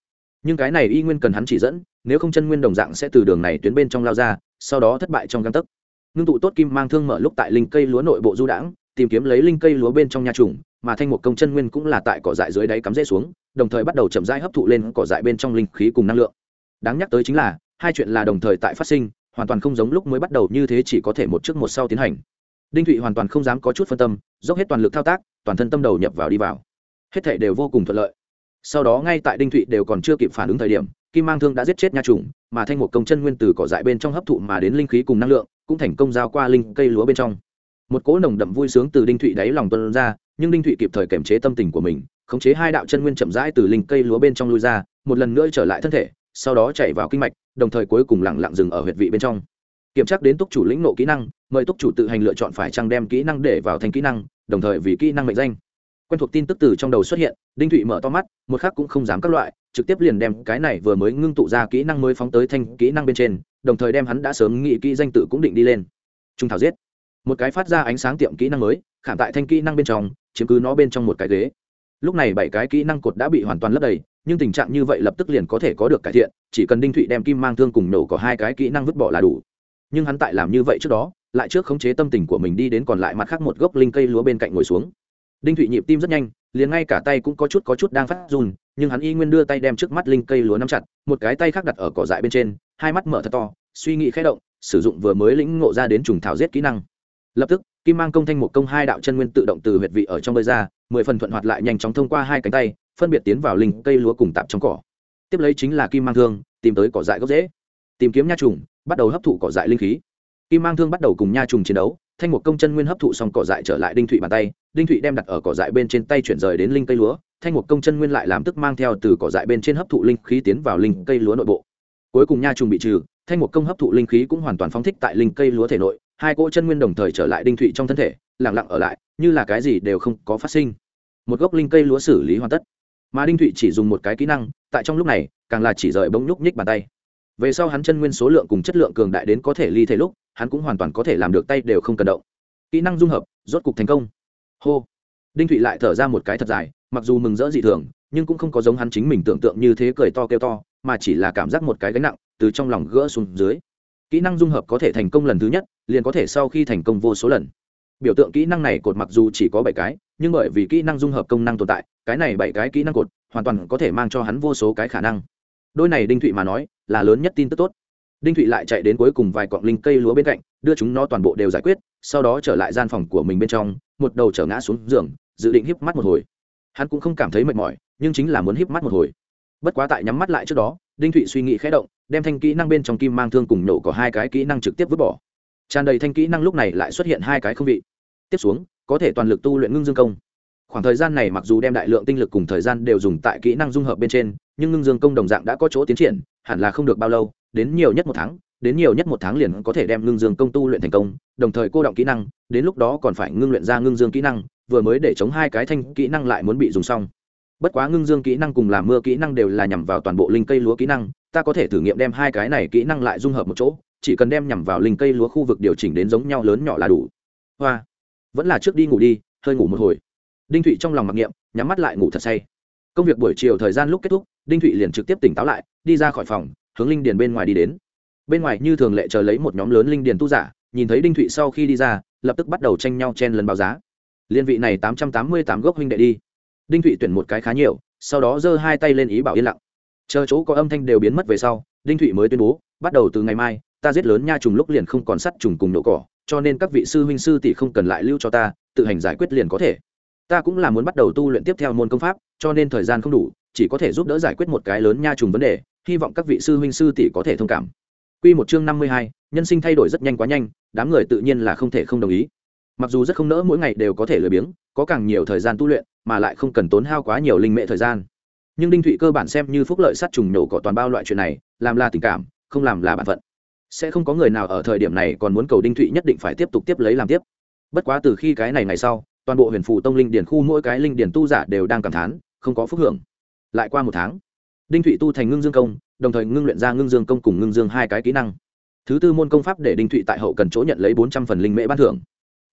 Nhưng cái này y nguyên cần hắn chỉ dẫn, nếu không chân nguyên đồng dạng sẽ từ đường này tuyến bên trong lao ra, sau đó thất bại trong găng tấc. Ngưng tụ tốt kim mang thương mở lúc tại linh cây lúa nội bộ du đãng, tìm kiếm lấy linh cây lúa bên trong nha trùng, mà thanh một công chân nguyên cũng là tại cỏ dại dưới đáy cắm rễ xuống, đồng thời bắt đầu chậm rãi hấp thụ lên cỏ dại bên trong linh khí cùng năng lượng. Đáng nhắc tới chính là, hai chuyện là đồng thời tại phát sinh, hoàn toàn không giống lúc mới bắt đầu như thế chỉ có thể một trước một sau tiến hành đinh thụy hoàn toàn không dám có chút phân tâm, dốc hết toàn lực thao tác, toàn thân tâm đầu nhập vào đi vào. Hết thể đều vô cùng thuận lợi. Sau đó ngay tại đinh thụy đều còn chưa kịp phản ứng thời điểm, kim mang thương đã giết chết nha trùng, mà thanh một công chân nguyên từ cỏ dại bên trong hấp thụ mà đến linh khí cùng năng lượng, cũng thành công giao qua linh cây lúa bên trong. Một cỗ nồng đậm vui sướng từ đinh thụy đáy lòng tuân ra, nhưng đinh thụy kịp thời kiềm chế tâm tình của mình, khống chế hai đạo chân nguyên chậm rãi từ linh cây lúa bên trong lui ra, một lần nữa trở lại thân thể, sau đó chạy vào kinh mạch, đồng thời cuối cùng lẳng lặng dừng ở huyệt vị bên trong kiểm tra đến túc chủ lĩnh nộ kỹ năng, mời túc chủ tự hành lựa chọn phải chăng đem kỹ năng để vào thành kỹ năng, đồng thời vì kỹ năng mệnh danh. Quen thuộc tin tức từ trong đầu xuất hiện, đinh thụy mở to mắt, một khắc cũng không dám các loại, trực tiếp liền đem cái này vừa mới ngưng tụ ra kỹ năng mới phóng tới thanh kỹ năng bên trên, đồng thời đem hắn đã sớm nghĩ kỹ danh tự cũng định đi lên. Trung thảo giết. Một cái phát ra ánh sáng tiệm kỹ năng mới, khảm tại thanh kỹ năng bên trong, chiếm cứ nó bên trong một cái ghế. Lúc này bảy cái kỹ năng cột đã bị hoàn toàn lấp đầy, nhưng tình trạng như vậy lập tức liền có thể có được cải thiện, chỉ cần đinh thụy đem kim mang thương cùng nổ có hai cái kỹ năng vứt bỏ là đủ nhưng hắn tại làm như vậy trước đó, lại trước khống chế tâm tình của mình đi đến còn lại mặt khác một gốc linh cây lúa bên cạnh ngồi xuống. Đinh thụy nhịp tim rất nhanh, liền ngay cả tay cũng có chút có chút đang phát run, nhưng hắn y nguyên đưa tay đem trước mắt linh cây lúa nắm chặt, một cái tay khác đặt ở cỏ dại bên trên, hai mắt mở thật to, suy nghĩ khẽ động, sử dụng vừa mới lĩnh ngộ ra đến trùng thảo giết kỹ năng. Lập tức, kim mang công thanh một công hai đạo chân nguyên tự động từ huyệt vị ở trong bơi ra, mười phần thuận hoạt lại nhanh chóng thông qua hai cánh tay, phân biệt tiến vào linh cây lúa cùng tạp trong cỏ. Tiếp lấy chính là kim mang thương, tìm tới cỏ dại gốc dễ. Tìm kiếm nha trùng bắt đầu hấp thụ cỏ dại linh khí. Kim mang thương bắt đầu cùng nha trùng chiến đấu, thanh một công chân nguyên hấp thụ xong cỏ dại trở lại đinh thụy bàn tay, đinh thụy đem đặt ở cỏ dại bên trên tay chuyển rời đến linh cây lúa, thanh một công chân nguyên lại làm tức mang theo từ cỏ dại bên trên hấp thụ linh khí tiến vào linh cây lúa nội bộ. Cuối cùng nha trùng bị trừ, thanh một công hấp thụ linh khí cũng hoàn toàn phóng thích tại linh cây lúa thể nội, hai cỗ chân nguyên đồng thời trở lại đinh thụy trong thân thể lẳng lặng ở lại, như là cái gì đều không có phát sinh. Một gốc linh cây lúa xử lý hoàn tất. Mà đinh thụy chỉ dùng một cái kỹ năng, tại trong lúc này, càng là chỉ rời bỗng nhúc nhích bàn tay về sau hắn chân nguyên số lượng cùng chất lượng cường đại đến có thể ly thể lúc, hắn cũng hoàn toàn có thể làm được tay đều không cần động. Kỹ năng dung hợp, rốt cục thành công. Hô. Đinh thụy lại thở ra một cái thật dài, mặc dù mừng rỡ dị thường, nhưng cũng không có giống hắn chính mình tưởng tượng như thế cười to kêu to, mà chỉ là cảm giác một cái gánh nặng từ trong lòng gỡ xuống dưới. Kỹ năng dung hợp có thể thành công lần thứ nhất, liền có thể sau khi thành công vô số lần. Biểu tượng kỹ năng này cột mặc dù chỉ có bảy cái, nhưng bởi vì kỹ năng dung hợp công năng tồn tại, cái này bảy cái kỹ năng cột hoàn toàn có thể mang cho hắn vô số cái khả năng. Đôi này đinh thụy mà nói là lớn nhất tin tức tốt. Đinh thụy lại chạy đến cuối cùng vài cọng linh cây lúa bên cạnh, đưa chúng nó toàn bộ đều giải quyết, sau đó trở lại gian phòng của mình bên trong, một đầu trở ngã xuống giường, dự định híp mắt một hồi. Hắn cũng không cảm thấy mệt mỏi, nhưng chính là muốn híp mắt một hồi. Bất quá tại nhắm mắt lại trước đó, đinh thụy suy nghĩ khẽ động, đem thanh kỹ năng bên trong kim mang thương cùng nổ có hai cái kỹ năng trực tiếp vứt bỏ. Tràn đầy thanh kỹ năng lúc này lại xuất hiện hai cái không vị. Tiếp xuống, có thể toàn lực tu luyện ngưng dương công. Khoảng thời gian này mặc dù đem đại lượng tinh lực cùng thời gian đều dùng tại kỹ năng dung hợp bên trên, nhưng ngưng dương công đồng dạng đã có chỗ tiến triển hẳn là không được bao lâu, đến nhiều nhất một tháng, đến nhiều nhất một tháng liền có thể đem ngưng dương công tu luyện thành công, đồng thời cô động kỹ năng, đến lúc đó còn phải ngưng luyện ra ngưng dương kỹ năng, vừa mới để chống hai cái thanh kỹ năng lại muốn bị dùng xong. Bất quá ngưng dương kỹ năng cùng làm mưa kỹ năng đều là nhằm vào toàn bộ linh cây lúa kỹ năng, ta có thể thử nghiệm đem hai cái này kỹ năng lại dung hợp một chỗ, chỉ cần đem nhằm vào linh cây lúa khu vực điều chỉnh đến giống nhau lớn nhỏ là đủ. Hoa, vẫn là trước đi ngủ đi, hơi ngủ một hồi. Đinh thụy trong lòng mặc niệm, nhắm mắt lại ngủ thật say. Công việc buổi chiều thời gian lúc kết thúc đinh thụy liền trực tiếp tỉnh táo lại, đi ra khỏi phòng, hướng linh điền bên ngoài đi đến. Bên ngoài như thường lệ chờ lấy một nhóm lớn linh điền tu giả, nhìn thấy đinh thụy sau khi đi ra, lập tức bắt đầu tranh nhau chen lần báo giá. Liên vị này tám trăm tám mươi tám gốc huynh đệ đi. Đinh thụy tuyển một cái khá nhiều, sau đó giơ hai tay lên ý bảo yên lặng. Chờ chỗ có âm thanh đều biến mất về sau, đinh thụy mới tuyên bố, bắt đầu từ ngày mai, ta giết lớn nha trùng lúc liền không còn sắt trùng cùng nổ cỏ, cho nên các vị sư huynh sư tỷ không cần lại lưu cho ta, tự hành giải quyết liền có thể. Ta cũng là muốn bắt đầu tu luyện tiếp theo môn công pháp, cho nên thời gian không đủ chỉ có thể giúp đỡ giải quyết một cái lớn nha trùng vấn đề hy vọng các vị sư huynh sư tỷ có thể thông cảm Quy một chương năm mươi hai, nhân sinh thay đổi rất nhanh quá nhanh, đám người tự nhiên là không thể không đồng ý. Mặc dù rất không nỡ mỗi ngày đều có thể lười biếng, có càng nhiều thời gian tu luyện, mà lại không cần tốn hao quá nhiều linh mệ thời gian. Nhưng Đinh Thụy cơ bản xem như phúc lợi sát trùng nổ cỏ toàn bao loại chuyện này, làm là tình cảm, không làm là bản phận. Sẽ không có người nào ở thời điểm này còn muốn cầu Đinh Thụy nhất định phải tiếp tục tiếp lấy làm tiếp. Bất quá từ khi cái này ngày sau, toàn bộ Huyền Phù Tông linh điển khu mỗi cái linh điển tu giả đều đang cảm thán, không có phúc hưởng. Lại qua một tháng, Đinh Thụy tu thành ngưng dương công, đồng thời ngưng luyện ra ngưng dương công cùng ngưng dương hai cái kỹ năng. Thứ tư môn công pháp để đinh thụy tại hậu cần chỗ nhận lấy bốn trăm phần linh mễ ban thưởng.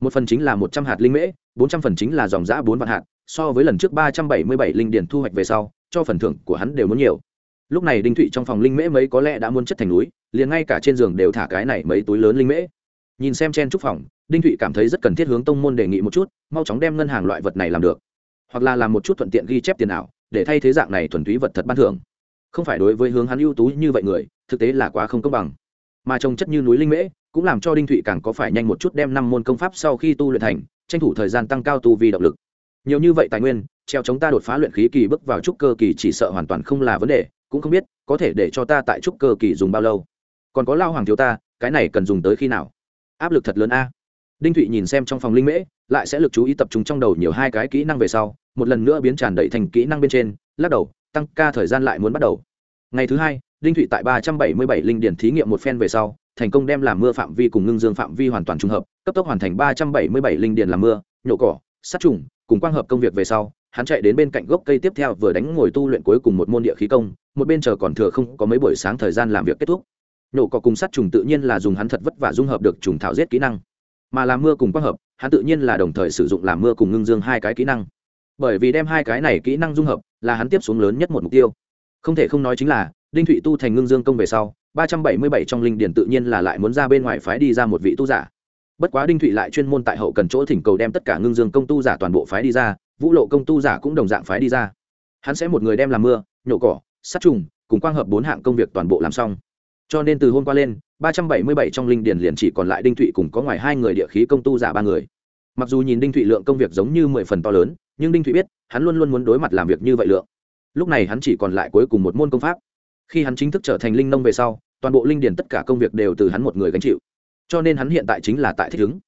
Một phần chính là một trăm hạt linh mễ bốn trăm phần chính là dòng giã bốn vạn hạt so với lần trước ba trăm bảy mươi bảy linh điển thu hoạch về sau cho phần thưởng của hắn đều muốn nhiều. Lúc này đinh thụy trong phòng linh mễ mấy có lẽ đã muốn chất thành núi liền ngay cả trên giường đều thả cái này mấy túi lớn linh mễ. Nhìn xem chen trúc phòng đinh thụy cảm thấy rất cần thiết hướng tông môn đề nghị một chút mau chóng đem ngân hàng loại vật này làm được hoặc là làm một chút thuận tiện ghi chép tiền ảo để thay thế dạng này thuần túy vật thật ban thưởng. Không phải đối với hướng hắn ưu tú như vậy người, thực tế là quá không công bằng. Mà trồng chất như núi linh mễ, cũng làm cho đinh thụy càng có phải nhanh một chút đem năm môn công pháp sau khi tu luyện thành, tranh thủ thời gian tăng cao tu vì động lực. Nhiều như vậy tài nguyên, treo chống ta đột phá luyện khí kỳ bước vào trúc cơ kỳ chỉ sợ hoàn toàn không là vấn đề, cũng không biết, có thể để cho ta tại trúc cơ kỳ dùng bao lâu. Còn có lao hoàng thiếu ta, cái này cần dùng tới khi nào? Áp lực thật lớn a. Đinh thụy nhìn xem trong phòng linh mễ, lại sẽ lực chú ý tập trung trong đầu nhiều hai cái kỹ năng về sau một lần nữa biến tràn đầy thành kỹ năng bên trên, lắc đầu, tăng ca thời gian lại muốn bắt đầu. Ngày thứ hai, đinh thụy tại ba trăm bảy mươi bảy linh điển thí nghiệm một phen về sau, thành công đem làm mưa phạm vi cùng ngưng dương phạm vi hoàn toàn trùng hợp, cấp tốc hoàn thành ba trăm bảy mươi bảy linh điển làm mưa, nhổ cỏ, sát trùng, cùng quang hợp công việc về sau, hắn chạy đến bên cạnh gốc cây tiếp theo vừa đánh ngồi tu luyện cuối cùng một môn địa khí công, một bên chờ còn thừa không có mấy buổi sáng thời gian làm việc kết thúc. Nhổ cỏ cùng sát trùng tự nhiên là dùng hắn thật vất vả dung hợp được trùng thảo giết kỹ năng. Mà làm mưa cùng quang hợp, hắn tự nhiên là đồng thời sử dụng làm mưa cùng ngưng dương hai cái kỹ năng bởi vì đem hai cái này kỹ năng dung hợp là hắn tiếp xuống lớn nhất một mục tiêu. Không thể không nói chính là, đinh thụy tu thành ngưng dương công về sau, ba trăm bảy mươi bảy trong linh điển tự nhiên là lại muốn ra bên ngoài phái đi ra một vị tu giả. Bất quá đinh thụy lại chuyên môn tại hậu cần chỗ thỉnh cầu đem tất cả ngưng dương công tu giả toàn bộ phái đi ra, vũ lộ công tu giả cũng đồng dạng phái đi ra. Hắn sẽ một người đem làm mưa, nhổ cỏ, sát trùng, cùng quang hợp bốn hạng công việc toàn bộ làm xong. Cho nên từ hôm qua lên, ba trăm bảy mươi bảy trong linh điển liền chỉ còn lại đinh thụy cùng có ngoài hai người địa khí công tu giả ba người. Mặc dù nhìn đinh thụy lượng công việc giống như mười phần to lớn nhưng đinh thụy biết, hắn luôn luôn muốn đối mặt làm việc như vậy lượng. Lúc này hắn chỉ còn lại cuối cùng một môn công pháp. Khi hắn chính thức trở thành linh nông về sau, toàn bộ linh điển tất cả công việc đều từ hắn một người gánh chịu. Cho nên hắn hiện tại chính là tại thích ứng.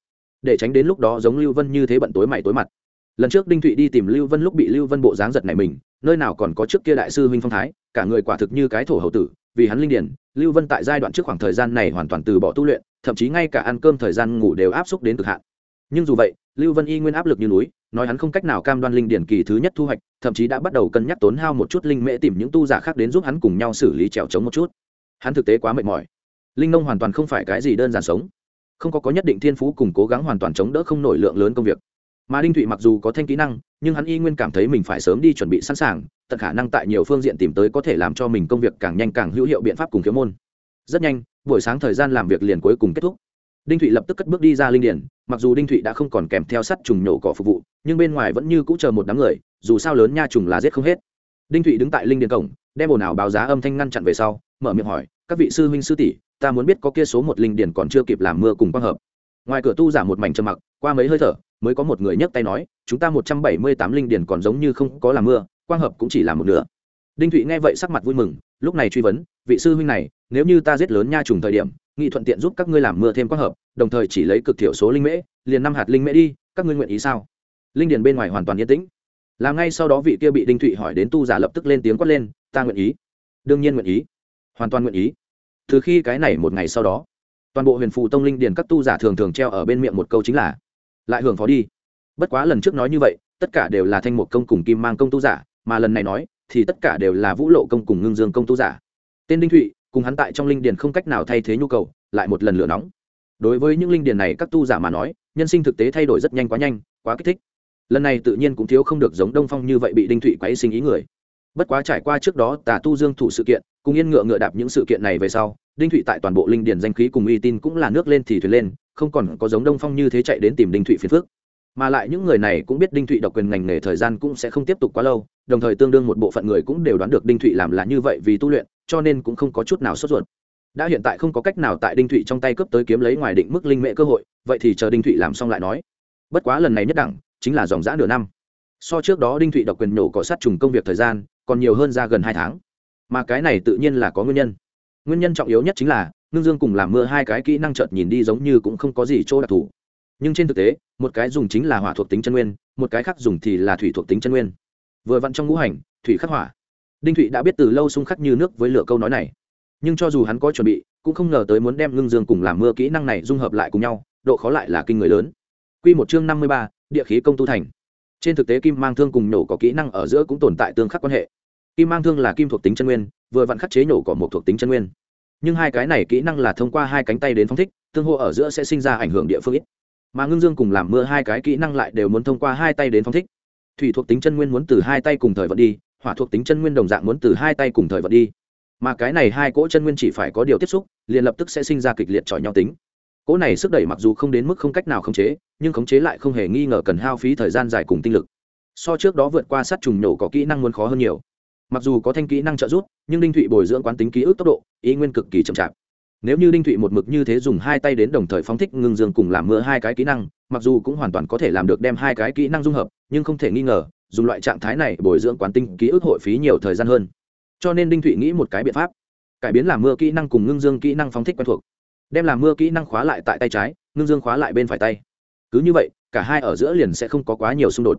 Để tránh đến lúc đó giống lưu vân như thế bận tối mày tối mặt. Lần trước đinh thụy đi tìm lưu vân lúc bị lưu vân bộ dáng giật này mình, nơi nào còn có trước kia đại sư huynh phong thái, cả người quả thực như cái thổ hậu tử, vì hắn linh điển lưu vân tại giai đoạn trước khoảng thời gian này hoàn toàn từ bỏ tu luyện, thậm chí ngay cả ăn cơm thời gian ngủ đều áp xúc đến cực hạn. Nhưng dù vậy lưu vân y nguyên áp lực như núi, nói hắn không cách nào cam đoan linh điển kỳ thứ nhất thu hoạch, thậm chí đã bắt đầu cân nhắc tốn hao một chút linh mễ tìm những tu giả khác đến giúp hắn cùng nhau xử lý trèo trống một chút. Hắn thực tế quá mệt mỏi. Linh nông hoàn toàn không phải cái gì đơn giản sống. Không có có nhất định thiên phú cùng cố gắng hoàn toàn chống đỡ không nổi lượng lớn công việc. Mà đinh thụy mặc dù có thanh kỹ năng, nhưng hắn y nguyên cảm thấy mình phải sớm đi chuẩn bị sẵn sàng, tận khả năng tại nhiều phương diện tìm tới có thể làm cho mình công việc càng nhanh càng hữu hiệu biện pháp cùng kiếm môn. Rất nhanh, buổi sáng thời gian làm việc liền cuối cùng kết thúc đinh thụy lập tức cất bước đi ra linh điển, mặc dù đinh thụy đã không còn kèm theo sắt trùng nhổ cỏ phục vụ, nhưng bên ngoài vẫn như cũ chờ một đám người, dù sao lớn nha trùng là giết không hết. Đinh thụy đứng tại linh Điền cổng, đem ồn ào báo giá âm thanh ngăn chặn về sau, mở miệng hỏi, các vị sư huynh sư tỷ, ta muốn biết có kia số một linh Điền còn chưa kịp làm mưa cùng quang hợp? Ngoài cửa tu giả một mảnh trầm mặc, qua mấy hơi thở, mới có một người nhấc tay nói, chúng ta một trăm bảy mươi tám linh Điền còn giống như không có làm mưa, quang hợp cũng chỉ là một nửa đinh thụy nghe vậy sắc mặt vui mừng, lúc này truy vấn, vị sư huynh này, nếu như ta giết lớn nha trùng thời điểm, nghị thuận tiện giúp các ngươi làm mưa thêm quang hợp, đồng thời chỉ lấy cực thiểu số linh mễ, liền năm hạt linh mễ đi, các ngươi nguyện ý sao? Linh điền bên ngoài hoàn toàn yên tĩnh. Làm ngay sau đó vị kia bị đinh thụy hỏi đến tu giả lập tức lên tiếng quát lên, ta nguyện ý. Đương nhiên nguyện ý. Hoàn toàn nguyện ý. Từ khi cái này một ngày sau đó, toàn bộ huyền phù tông linh điền các tu giả thường thường treo ở bên miệng một câu chính là, lại hưởng phó đi. Bất quá lần trước nói như vậy, tất cả đều là thanh một công cùng kim mang công tu giả, mà lần này nói thì tất cả đều là vũ lộ công cùng ngưng dương công tu giả. Tên đinh thụy, cùng hắn tại trong linh điền không cách nào thay thế nhu cầu, lại một lần lửa nóng. Đối với những linh điền này các tu giả mà nói, nhân sinh thực tế thay đổi rất nhanh quá nhanh, quá kích thích. Lần này tự nhiên cũng thiếu không được giống đông phong như vậy bị đinh thụy quấy sinh ý người. Bất quá trải qua trước đó tà tu dương thủ sự kiện, cùng yên ngựa ngựa đạp những sự kiện này về sau, đinh thụy tại toàn bộ linh điền danh khí cùng uy tín cũng là nước lên thì thuyền lên, không còn có giống đông phong như thế chạy đến tìm đinh thụy phiền phước mà lại những người này cũng biết đinh thụy độc quyền ngành nghề thời gian cũng sẽ không tiếp tục quá lâu, đồng thời tương đương một bộ phận người cũng đều đoán được đinh thụy làm là như vậy vì tu luyện, cho nên cũng không có chút nào sốt ruột. Đã hiện tại không có cách nào tại đinh thụy trong tay cướp tới kiếm lấy ngoài định mức linh mệ cơ hội, vậy thì chờ đinh thụy làm xong lại nói. Bất quá lần này nhất đẳng, chính là dòng giã nửa năm. So trước đó đinh thụy độc quyền nhổ cỏ sát trùng công việc thời gian, còn nhiều hơn ra gần hai tháng. Mà cái này tự nhiên là có nguyên nhân. Nguyên nhân trọng yếu nhất chính là, ngưng dương cùng làm mưa hai cái kỹ năng chợt nhìn đi giống như cũng không có gì chỗ đặc thù. Nhưng trên thực tế một cái dùng chính là hỏa thuộc tính chân nguyên, một cái khác dùng thì là thủy thuộc tính chân nguyên. Vừa vặn trong ngũ hành, thủy khắc hỏa. Đinh thụy đã biết từ lâu xung khắc như nước với lửa câu nói này. Nhưng cho dù hắn có chuẩn bị, cũng không ngờ tới muốn đem ngưng dương cùng làm mưa kỹ năng này dung hợp lại cùng nhau, độ khó lại là kinh người lớn. Q một chương năm mươi ba, địa khí công tu thành. Trên thực tế kim mang thương cùng nổ có kỹ năng ở giữa cũng tồn tại tương khắc quan hệ. Kim mang thương là kim thuộc tính chân nguyên, vừa vặn khắc chế nổ có một thuộc tính chân nguyên. Nhưng hai cái này kỹ năng là thông qua hai cánh tay đến phong thích, tương hô ở giữa sẽ sinh ra ảnh hưởng địa phương ít mà ngưng dương cùng làm mưa hai cái kỹ năng lại đều muốn thông qua hai tay đến phong thích. Thủy thuộc tính chân nguyên muốn từ hai tay cùng thời vận đi, hỏa thuộc tính chân nguyên đồng dạng muốn từ hai tay cùng thời vận đi. Mà cái này hai cỗ chân nguyên chỉ phải có điều tiếp xúc, liền lập tức sẽ sinh ra kịch liệt chọi nhau tính. Cỗ này sức đẩy mặc dù không đến mức không cách nào khống chế, nhưng khống chế lại không hề nghi ngờ cần hao phí thời gian dài cùng tinh lực. So trước đó vượt qua sát trùng nổ có kỹ năng muốn khó hơn nhiều. Mặc dù có thanh kỹ năng trợ giúp, nhưng đinh thụy bồi dưỡng quán tính ký ức tốc độ, ý nguyên cực kỳ chậm chạp nếu như đinh thụy một mực như thế dùng hai tay đến đồng thời phóng thích ngưng dương cùng làm mưa hai cái kỹ năng, mặc dù cũng hoàn toàn có thể làm được đem hai cái kỹ năng dung hợp, nhưng không thể nghi ngờ, dùng loại trạng thái này bồi dưỡng quán tinh ký ức hội phí nhiều thời gian hơn. Cho nên đinh thụy nghĩ một cái biện pháp, cải biến làm mưa kỹ năng cùng ngưng dương kỹ năng phóng thích quen thuộc. Đem làm mưa kỹ năng khóa lại tại tay trái, ngưng dương khóa lại bên phải tay. Cứ như vậy, cả hai ở giữa liền sẽ không có quá nhiều xung đột.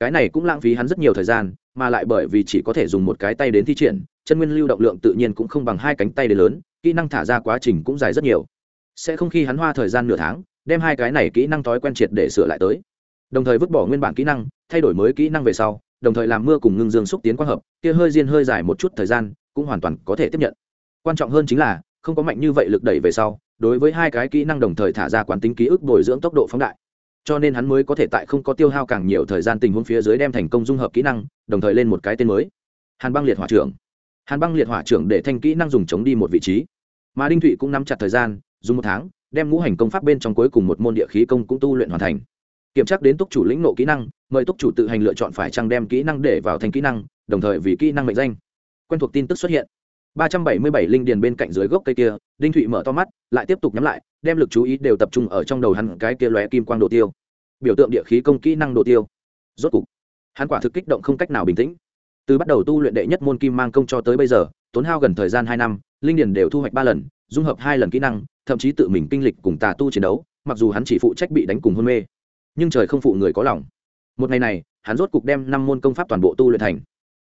Cái này cũng lãng phí hắn rất nhiều thời gian, mà lại bởi vì chỉ có thể dùng một cái tay đến thi triển, chân nguyên lưu động lượng tự nhiên cũng không bằng hai cánh tay để lớn kỹ năng thả ra quá trình cũng dài rất nhiều. Sẽ không khi hắn hoa thời gian nửa tháng, đem hai cái này kỹ năng thói quen triệt để sửa lại tới. Đồng thời vứt bỏ nguyên bản kỹ năng, thay đổi mới kỹ năng về sau, đồng thời làm mưa cùng ngưng dương xúc tiến quang hợp, kia hơi diên hơi dài một chút thời gian, cũng hoàn toàn có thể tiếp nhận. Quan trọng hơn chính là, không có mạnh như vậy lực đẩy về sau, đối với hai cái kỹ năng đồng thời thả ra quán tính ký ức bồi dưỡng tốc độ phóng đại. Cho nên hắn mới có thể tại không có tiêu hao càng nhiều thời gian tình huống phía dưới đem thành công dung hợp kỹ năng, đồng thời lên một cái tên mới. Hàn băng liệt hỏa trưởng. Hàn băng liệt hỏa trưởng để thanh kỹ năng dùng chống đi một vị trí mà đinh thụy cũng nắm chặt thời gian, dùng một tháng, đem ngũ hành công pháp bên trong cuối cùng một môn địa khí công cũng tu luyện hoàn thành. Kiểm tra đến túc chủ lĩnh nộ kỹ năng, mời túc chủ tự hành lựa chọn phải trăng đem kỹ năng để vào thành kỹ năng, đồng thời vì kỹ năng mệnh danh. Quen thuộc tin tức xuất hiện. Ba trăm bảy mươi bảy linh điền bên cạnh dưới gốc cây kia, đinh thụy mở to mắt, lại tiếp tục nhắm lại, đem lực chú ý đều tập trung ở trong đầu hắn cái kia lóe kim quang đồ tiêu. Biểu tượng địa khí công kỹ năng đồ tiêu. Rốt cục, hắn quả thực kích động không cách nào bình tĩnh. Từ bắt đầu tu luyện đệ nhất môn kim mang công cho tới bây giờ tốn hao gần thời gian hai năm, linh điền đều thu hoạch ba lần, dung hợp hai lần kỹ năng, thậm chí tự mình kinh lịch cùng tà tu chiến đấu, mặc dù hắn chỉ phụ trách bị đánh cùng hôn mê, nhưng trời không phụ người có lòng. Một ngày này, hắn rốt cục đem năm môn công pháp toàn bộ tu luyện thành.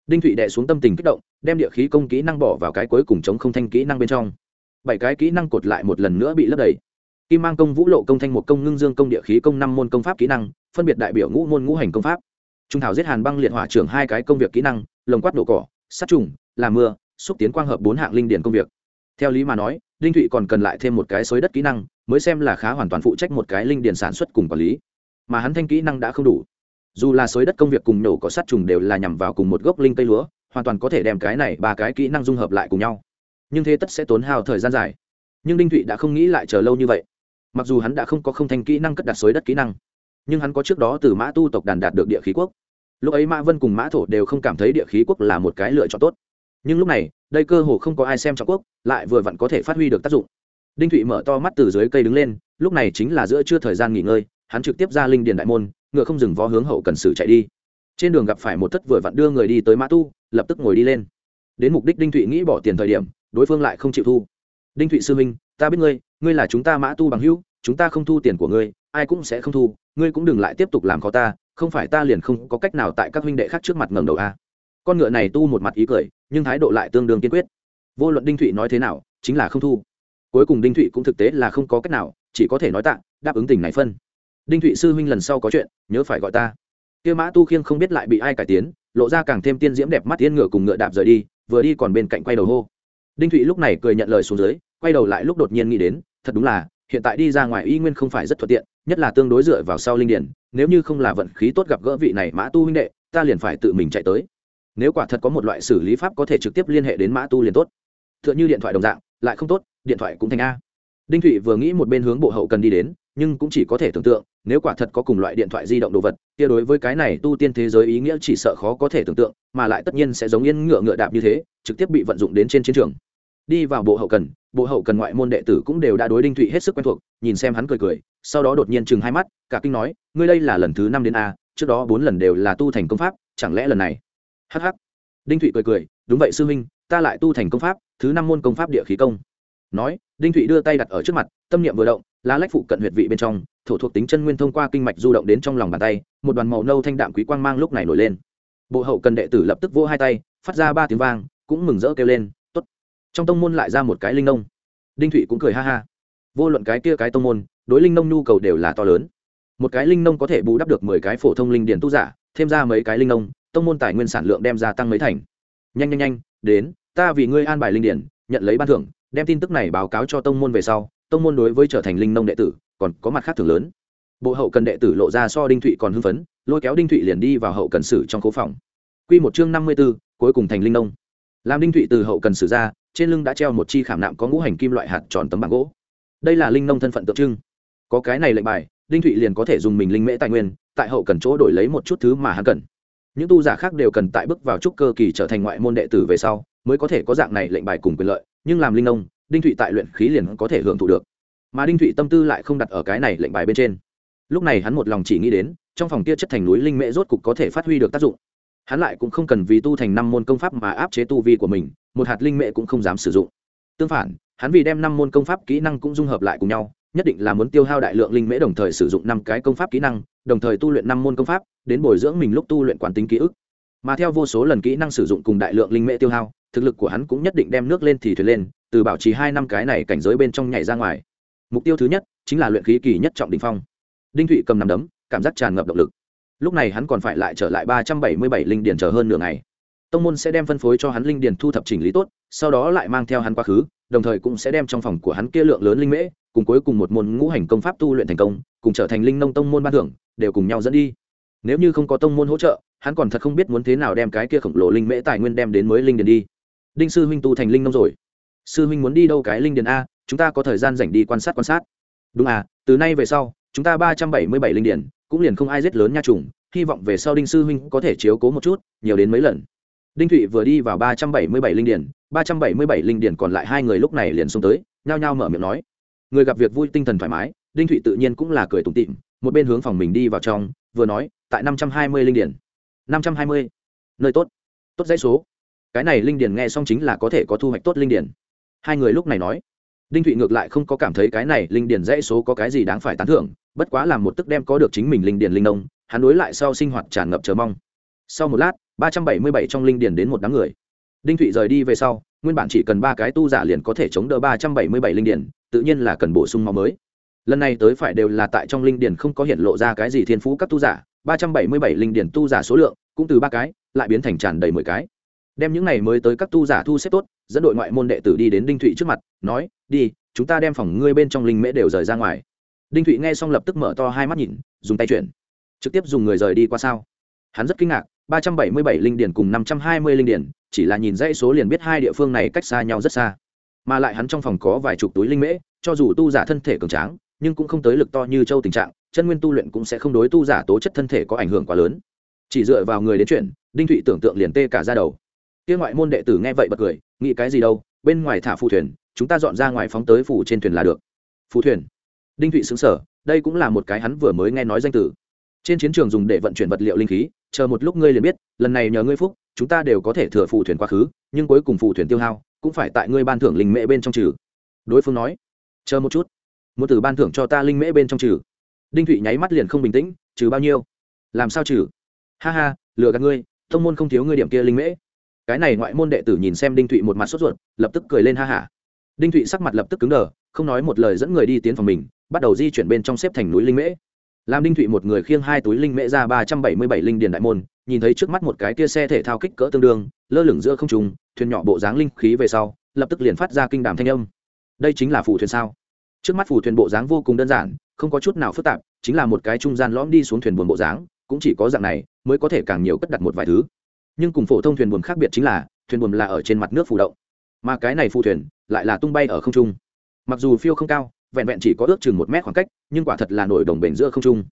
Đinh thụy đệ xuống tâm tình kích động, đem địa khí công kỹ năng bỏ vào cái cuối cùng chống không thanh kỹ năng bên trong. Bảy cái kỹ năng cột lại một lần nữa bị lấp đầy. Kim mang công, vũ lộ công, thanh một công, ngưng dương công địa khí công năm môn công pháp kỹ năng, phân biệt đại biểu ngũ môn ngũ hành công pháp. Trung thảo giết hàn băng liệt hỏa trưởng hai cái công việc kỹ năng, lồng quát nổ cỏ, sát trùng làm mưa xúc tiến quang hợp bốn hạng linh điển công việc. Theo lý mà nói, đinh thụy còn cần lại thêm một cái xới đất kỹ năng, mới xem là khá hoàn toàn phụ trách một cái linh điển sản xuất cùng quản lý. Mà hắn thanh kỹ năng đã không đủ. Dù là xới đất công việc cùng nổ có sát trùng đều là nhằm vào cùng một gốc linh cây lúa, hoàn toàn có thể đem cái này ba cái kỹ năng dung hợp lại cùng nhau. Nhưng thế tất sẽ tốn hao thời gian dài. Nhưng đinh thụy đã không nghĩ lại chờ lâu như vậy. Mặc dù hắn đã không có không thanh kỹ năng cất đặt xới đất kỹ năng, nhưng hắn có trước đó từ mã tu tộc đàn đạt được địa khí quốc. Lúc ấy mã vân cùng mã thổ đều không cảm thấy địa khí quốc là một cái lựa chọn tốt nhưng lúc này, đây cơ hồ không có ai xem trọng quốc, lại vừa vặn có thể phát huy được tác dụng. Đinh thụy mở to mắt từ dưới cây đứng lên, lúc này chính là giữa trưa thời gian nghỉ ngơi, hắn trực tiếp ra linh điền đại môn, ngựa không dừng vó hướng hậu cần sử chạy đi. Trên đường gặp phải một thất vừa vặn đưa người đi tới mã tu, lập tức ngồi đi lên. Đến mục đích đinh thụy nghĩ bỏ tiền thời điểm, đối phương lại không chịu thu. Đinh thụy sư minh ta biết ngươi ngươi là chúng ta mã tu bằng hữu, chúng ta không thu tiền của ngươi, ai cũng sẽ không thu, ngươi cũng đừng lại tiếp tục làm khó ta, không phải ta liền không có cách nào tại các huynh đệ khác trước mặt ngẩng đầu a con ngựa này tu một mặt ý cười, nhưng thái độ lại tương đương kiên quyết. Vô luận đinh thụy nói thế nào, chính là không thu. Cuối cùng đinh thụy cũng thực tế là không có cách nào, chỉ có thể nói tạ, đáp ứng tình này phân. Đinh thụy sư huynh lần sau có chuyện, nhớ phải gọi ta. Kia mã tu khiêng không biết lại bị ai cải tiến, lộ ra càng thêm tiên diễm đẹp mắt tiên ngựa cùng ngựa đạp rời đi, vừa đi còn bên cạnh quay đầu hô. Đinh thụy lúc này cười nhận lời xuống dưới, quay đầu lại lúc đột nhiên nghĩ đến, thật đúng là, hiện tại đi ra ngoài y nguyên không phải rất thuận tiện, nhất là tương đối dựa vào sau linh điển, nếu như không là vận khí tốt gặp gỡ vị này mã tu huynh đệ, ta liền phải tự mình chạy tới nếu quả thật có một loại xử lý pháp có thể trực tiếp liên hệ đến mã tu liền tốt. T h ư ợ n h ư điện thoại đồng dạng, lại không tốt, điện thoại cũng thành a. Đinh thụy vừa nghĩ một bên hướng bộ hậu cần đi đến, nhưng cũng chỉ có thể tưởng tượng, nếu quả thật có cùng loại điện thoại di động đồ vật, kia đối với cái này tu tiên thế giới ý nghĩa chỉ sợ khó có thể tưởng tượng, mà lại tất nhiên sẽ giống yên ngựa ngựa đạp như thế, trực tiếp bị vận dụng đến trên chiến trường. Đi vào bộ hậu cần, bộ hậu cần ngoại môn đệ tử cũng đều đã đối đinh thụy hết sức quen thuộc, nhìn xem hắn cười cười, sau đó đột nhiên chừng hai mắt, cả kinh nói, ngươi đây là lần thứ năm đến a, trước đó bốn lần đều là tu thành công pháp, chẳng lẽ lần này hh đinh thụy cười cười, đúng vậy sư huynh, ta lại tu thành công pháp, thứ năm môn công pháp địa khí công. Nói, đinh thụy đưa tay đặt ở trước mặt, tâm niệm vừa động, lá lách phụ cận huyệt vị bên trong, thổ thuộc tính chân nguyên thông qua kinh mạch du động đến trong lòng bàn tay, một đoàn màu nâu thanh đạm quý quang mang lúc này nổi lên. Bộ hậu cần đệ tử lập tức vỗ hai tay, phát ra ba tiếng vang, cũng mừng rỡ kêu lên trong tông môn lại ra một cái linh nông. Đinh thụy cũng cười ha ha. Vô luận cái kia cái tông môn, đối linh nông nhu cầu đều là to lớn. Một cái linh nông có thể bù đắp được mười cái phổ thông linh điển tu giả, thêm ra mấy cái linh nông tông môn tài nguyên sản lượng đem ra tăng mấy thành. Nhanh nhanh nhanh, đến, ta vì ngươi an bài linh điển, nhận lấy ban thưởng, đem tin tức này báo cáo cho tông môn về sau, tông môn đối với trở thành linh nông đệ tử, còn có mặt khác thường lớn. Bộ hậu cần đệ tử lộ ra so đinh thụy còn hưng phấn, lôi kéo đinh thụy liền đi vào hậu cần sử trong khố phòng. Q một chương năm mươi b ố cuối cùng thành linh nông. Làm đinh thụy từ hậu cần sử ra, trên lưng đã treo một chi khảm nạm có ngũ hành kim loại hạt tròn tấm bảng gỗ. Đây là linh nông thân phận tượng trưng. Có cái này lệnh bài, đinh thụy liền có thể dùng mình linh mễ tài nguyên, tại hậu cần chỗ đổi lấy một chút thứ mà hắn cần những tu giả khác đều cần tại bước vào trúc cơ kỳ trở thành ngoại môn đệ tử về sau, mới có thể có dạng này lệnh bài cùng quyền lợi, nhưng làm linh nông đinh thụy tại luyện khí liền có thể hưởng thụ được. Mà đinh thụy tâm tư lại không đặt ở cái này lệnh bài bên trên. Lúc này hắn một lòng chỉ nghĩ đến, trong phòng kia chất thành núi linh mễ rốt cục có thể phát huy được tác dụng. Hắn lại cũng không cần vì tu thành năm môn công pháp mà áp chế tu vi của mình, một hạt linh mễ cũng không dám sử dụng. Tương phản, hắn vì đem năm môn công pháp kỹ năng cũng dung hợp lại cùng nhau, nhất định là muốn tiêu hao đại lượng linh mễ đồng thời sử dụng năm cái công pháp kỹ năng đồng thời tu luyện năm môn công pháp, đến bồi dưỡng mình lúc tu luyện quán tính ký ức. Mà theo vô số lần kỹ năng sử dụng cùng đại lượng linh mễ tiêu hao, thực lực của hắn cũng nhất định đem nước lên thì thuyền lên, từ bảo trì hai năm cái này cảnh giới bên trong nhảy ra ngoài. Mục tiêu thứ nhất chính là luyện khí kỳ nhất trọng đình phong. Đinh thụy cầm nằm đấm, cảm giác tràn ngập động lực. Lúc này hắn còn phải lại trở lại ba trăm bảy mươi bảy linh điền chờ hơn nửa ngày. Tông môn sẽ đem phân phối cho hắn linh điền thu thập chỉnh lý tốt, sau đó lại mang theo hắn quá khứ đồng thời cũng sẽ đem trong phòng của hắn kia lượng lớn linh mễ, cùng cuối cùng một môn ngũ hành công pháp tu luyện thành công, cùng trở thành linh nông tông môn ban thưởng, đều cùng nhau dẫn đi. Nếu như không có tông môn hỗ trợ, hắn còn thật không biết muốn thế nào đem cái kia khổng lồ linh mễ tài nguyên đem đến mới linh điền đi. Đinh sư huynh tu thành linh nông rồi. Sư huynh muốn đi đâu cái linh điền a, chúng ta có thời gian rảnh đi quan sát quan sát. Đúng à từ nay về sau, chúng ta ba trăm bảy mươi bảy linh điền, cũng liền không ai giết lớn nha trùng, hy vọng về sau đinh sư huynh có thể chiếu cố một chút, nhiều đến mấy lần. Đinh thụy vừa đi vào ba trăm bảy mươi bảy linh điền ba trăm bảy mươi bảy linh điển còn lại hai người lúc này liền xông tới, nhao nhao mở miệng nói. Người gặp việc vui tinh thần thoải mái, đinh thụy tự nhiên cũng là cười tủm tịm một bên hướng phòng mình đi vào trong, vừa nói, tại năm trăm hai mươi linh điển. năm trăm hai mươi, nơi tốt tốt dãy số. Cái này linh điển nghe xong chính là có thể có thu hoạch tốt linh điển. Hai người lúc này nói. Đinh thụy ngược lại không có cảm thấy cái này linh điển dãy số có cái gì đáng phải tán thưởng, bất quá làm một tức đem có được chính mình linh điển linh nông, hắn đối lại sau sinh hoạt tràn ngập chờ mong. Sau một lát, ba trăm bảy mươi bảy trong linh điền đến một đám người đinh thụy rời đi về sau nguyên bản chỉ cần ba cái tu giả liền có thể chống đỡ ba trăm bảy mươi bảy linh điển, tự nhiên là cần bổ sung máu mới. Lần này tới phải đều là tại trong linh điển không có hiện lộ ra cái gì thiên phú các tu giả ba trăm bảy mươi bảy linh điển tu giả số lượng cũng từ ba cái lại biến thành tràn đầy mười cái. Đem những này mới tới các tu giả thu xếp tốt dẫn đội ngoại môn đệ tử đi đến đinh thụy trước mặt nói đi chúng ta đem phòng ngươi bên trong linh mễ đều rời ra ngoài. Đinh thụy nghe xong lập tức mở to hai mắt nhìn dùng tay chuyển. Trực tiếp dùng người rời đi qua sao? Hắn rất kinh ngạc ba trăm bảy mươi bảy linh điển cùng năm trăm hai mươi linh điển chỉ là nhìn dãy số liền biết hai địa phương này cách xa nhau rất xa. Mà lại hắn trong phòng có vài chục túi linh mễ, cho dù tu giả thân thể cường tráng, nhưng cũng không tới lực to như châu tình trạng, chân nguyên tu luyện cũng sẽ không đối tu giả tố chất thân thể có ảnh hưởng quá lớn. Chỉ dựa vào người đến chuyện, đinh thụy tưởng tượng liền tê cả ra đầu. Kia ngoại môn đệ tử nghe vậy bật cười, nghĩ cái gì đâu, bên ngoài thả phù thuyền, chúng ta dọn ra ngoài phóng tới phủ trên thuyền là được. Phù thuyền. Đinh thụy xứng sở đây cũng là một cái hắn vừa mới nghe nói danh từ. Trên chiến trường dùng để vận chuyển vật liệu linh khí, chờ một lúc ngươi liền biết, lần này nhờ ngươi phúc chúng ta đều có thể thừa phụ thuyền quá khứ, nhưng cuối cùng phụ thuyền tiêu hao cũng phải tại ngươi ban thưởng linh mễ bên trong trừ. Đối phương nói. Chờ một chút. Muốn từ ban thưởng cho ta linh mễ bên trong trừ. Đinh thụy nháy mắt liền không bình tĩnh, trừ bao nhiêu? Làm sao trừ? Ha ha, lừa gạt ngươi thông môn không thiếu ngươi điểm kia linh mễ. Cái này ngoại môn đệ tử nhìn xem đinh thụy một mặt sốt ruột, lập tức cười lên ha hả. Đinh thụy sắc mặt lập tức cứng đờ, không nói một lời dẫn người đi tiến phòng mình, bắt đầu di chuyển bên trong xếp thành núi linh mễ. Làm đinh thụy một người khiêng hai túi linh mễ ra ba trăm bảy mươi bảy linh điền đại môn nhìn thấy trước mắt một cái kia xe thể thao kích cỡ tương đương, lơ lửng giữa không trùng thuyền nhỏ bộ dáng linh khí về sau, lập tức liền phát ra kinh đàm thanh âm. Đây chính là phù thuyền sao? Trước mắt phù thuyền bộ dáng vô cùng đơn giản, không có chút nào phức tạp, chính là một cái trung gian lõm đi xuống thuyền buồn bộ dáng, cũng chỉ có dạng này mới có thể càng nhiều cất đặt một vài thứ. Nhưng cùng phổ thông thuyền buồm khác biệt chính là, thuyền buồm là ở trên mặt nước phù động, mà cái này phù thuyền lại là tung bay ở không trung. Mặc dù phiêu không cao, vẹn vẹn chỉ có ước chừng một mét khoảng cách, nhưng quả thật là nổi đồng bền giữa không trung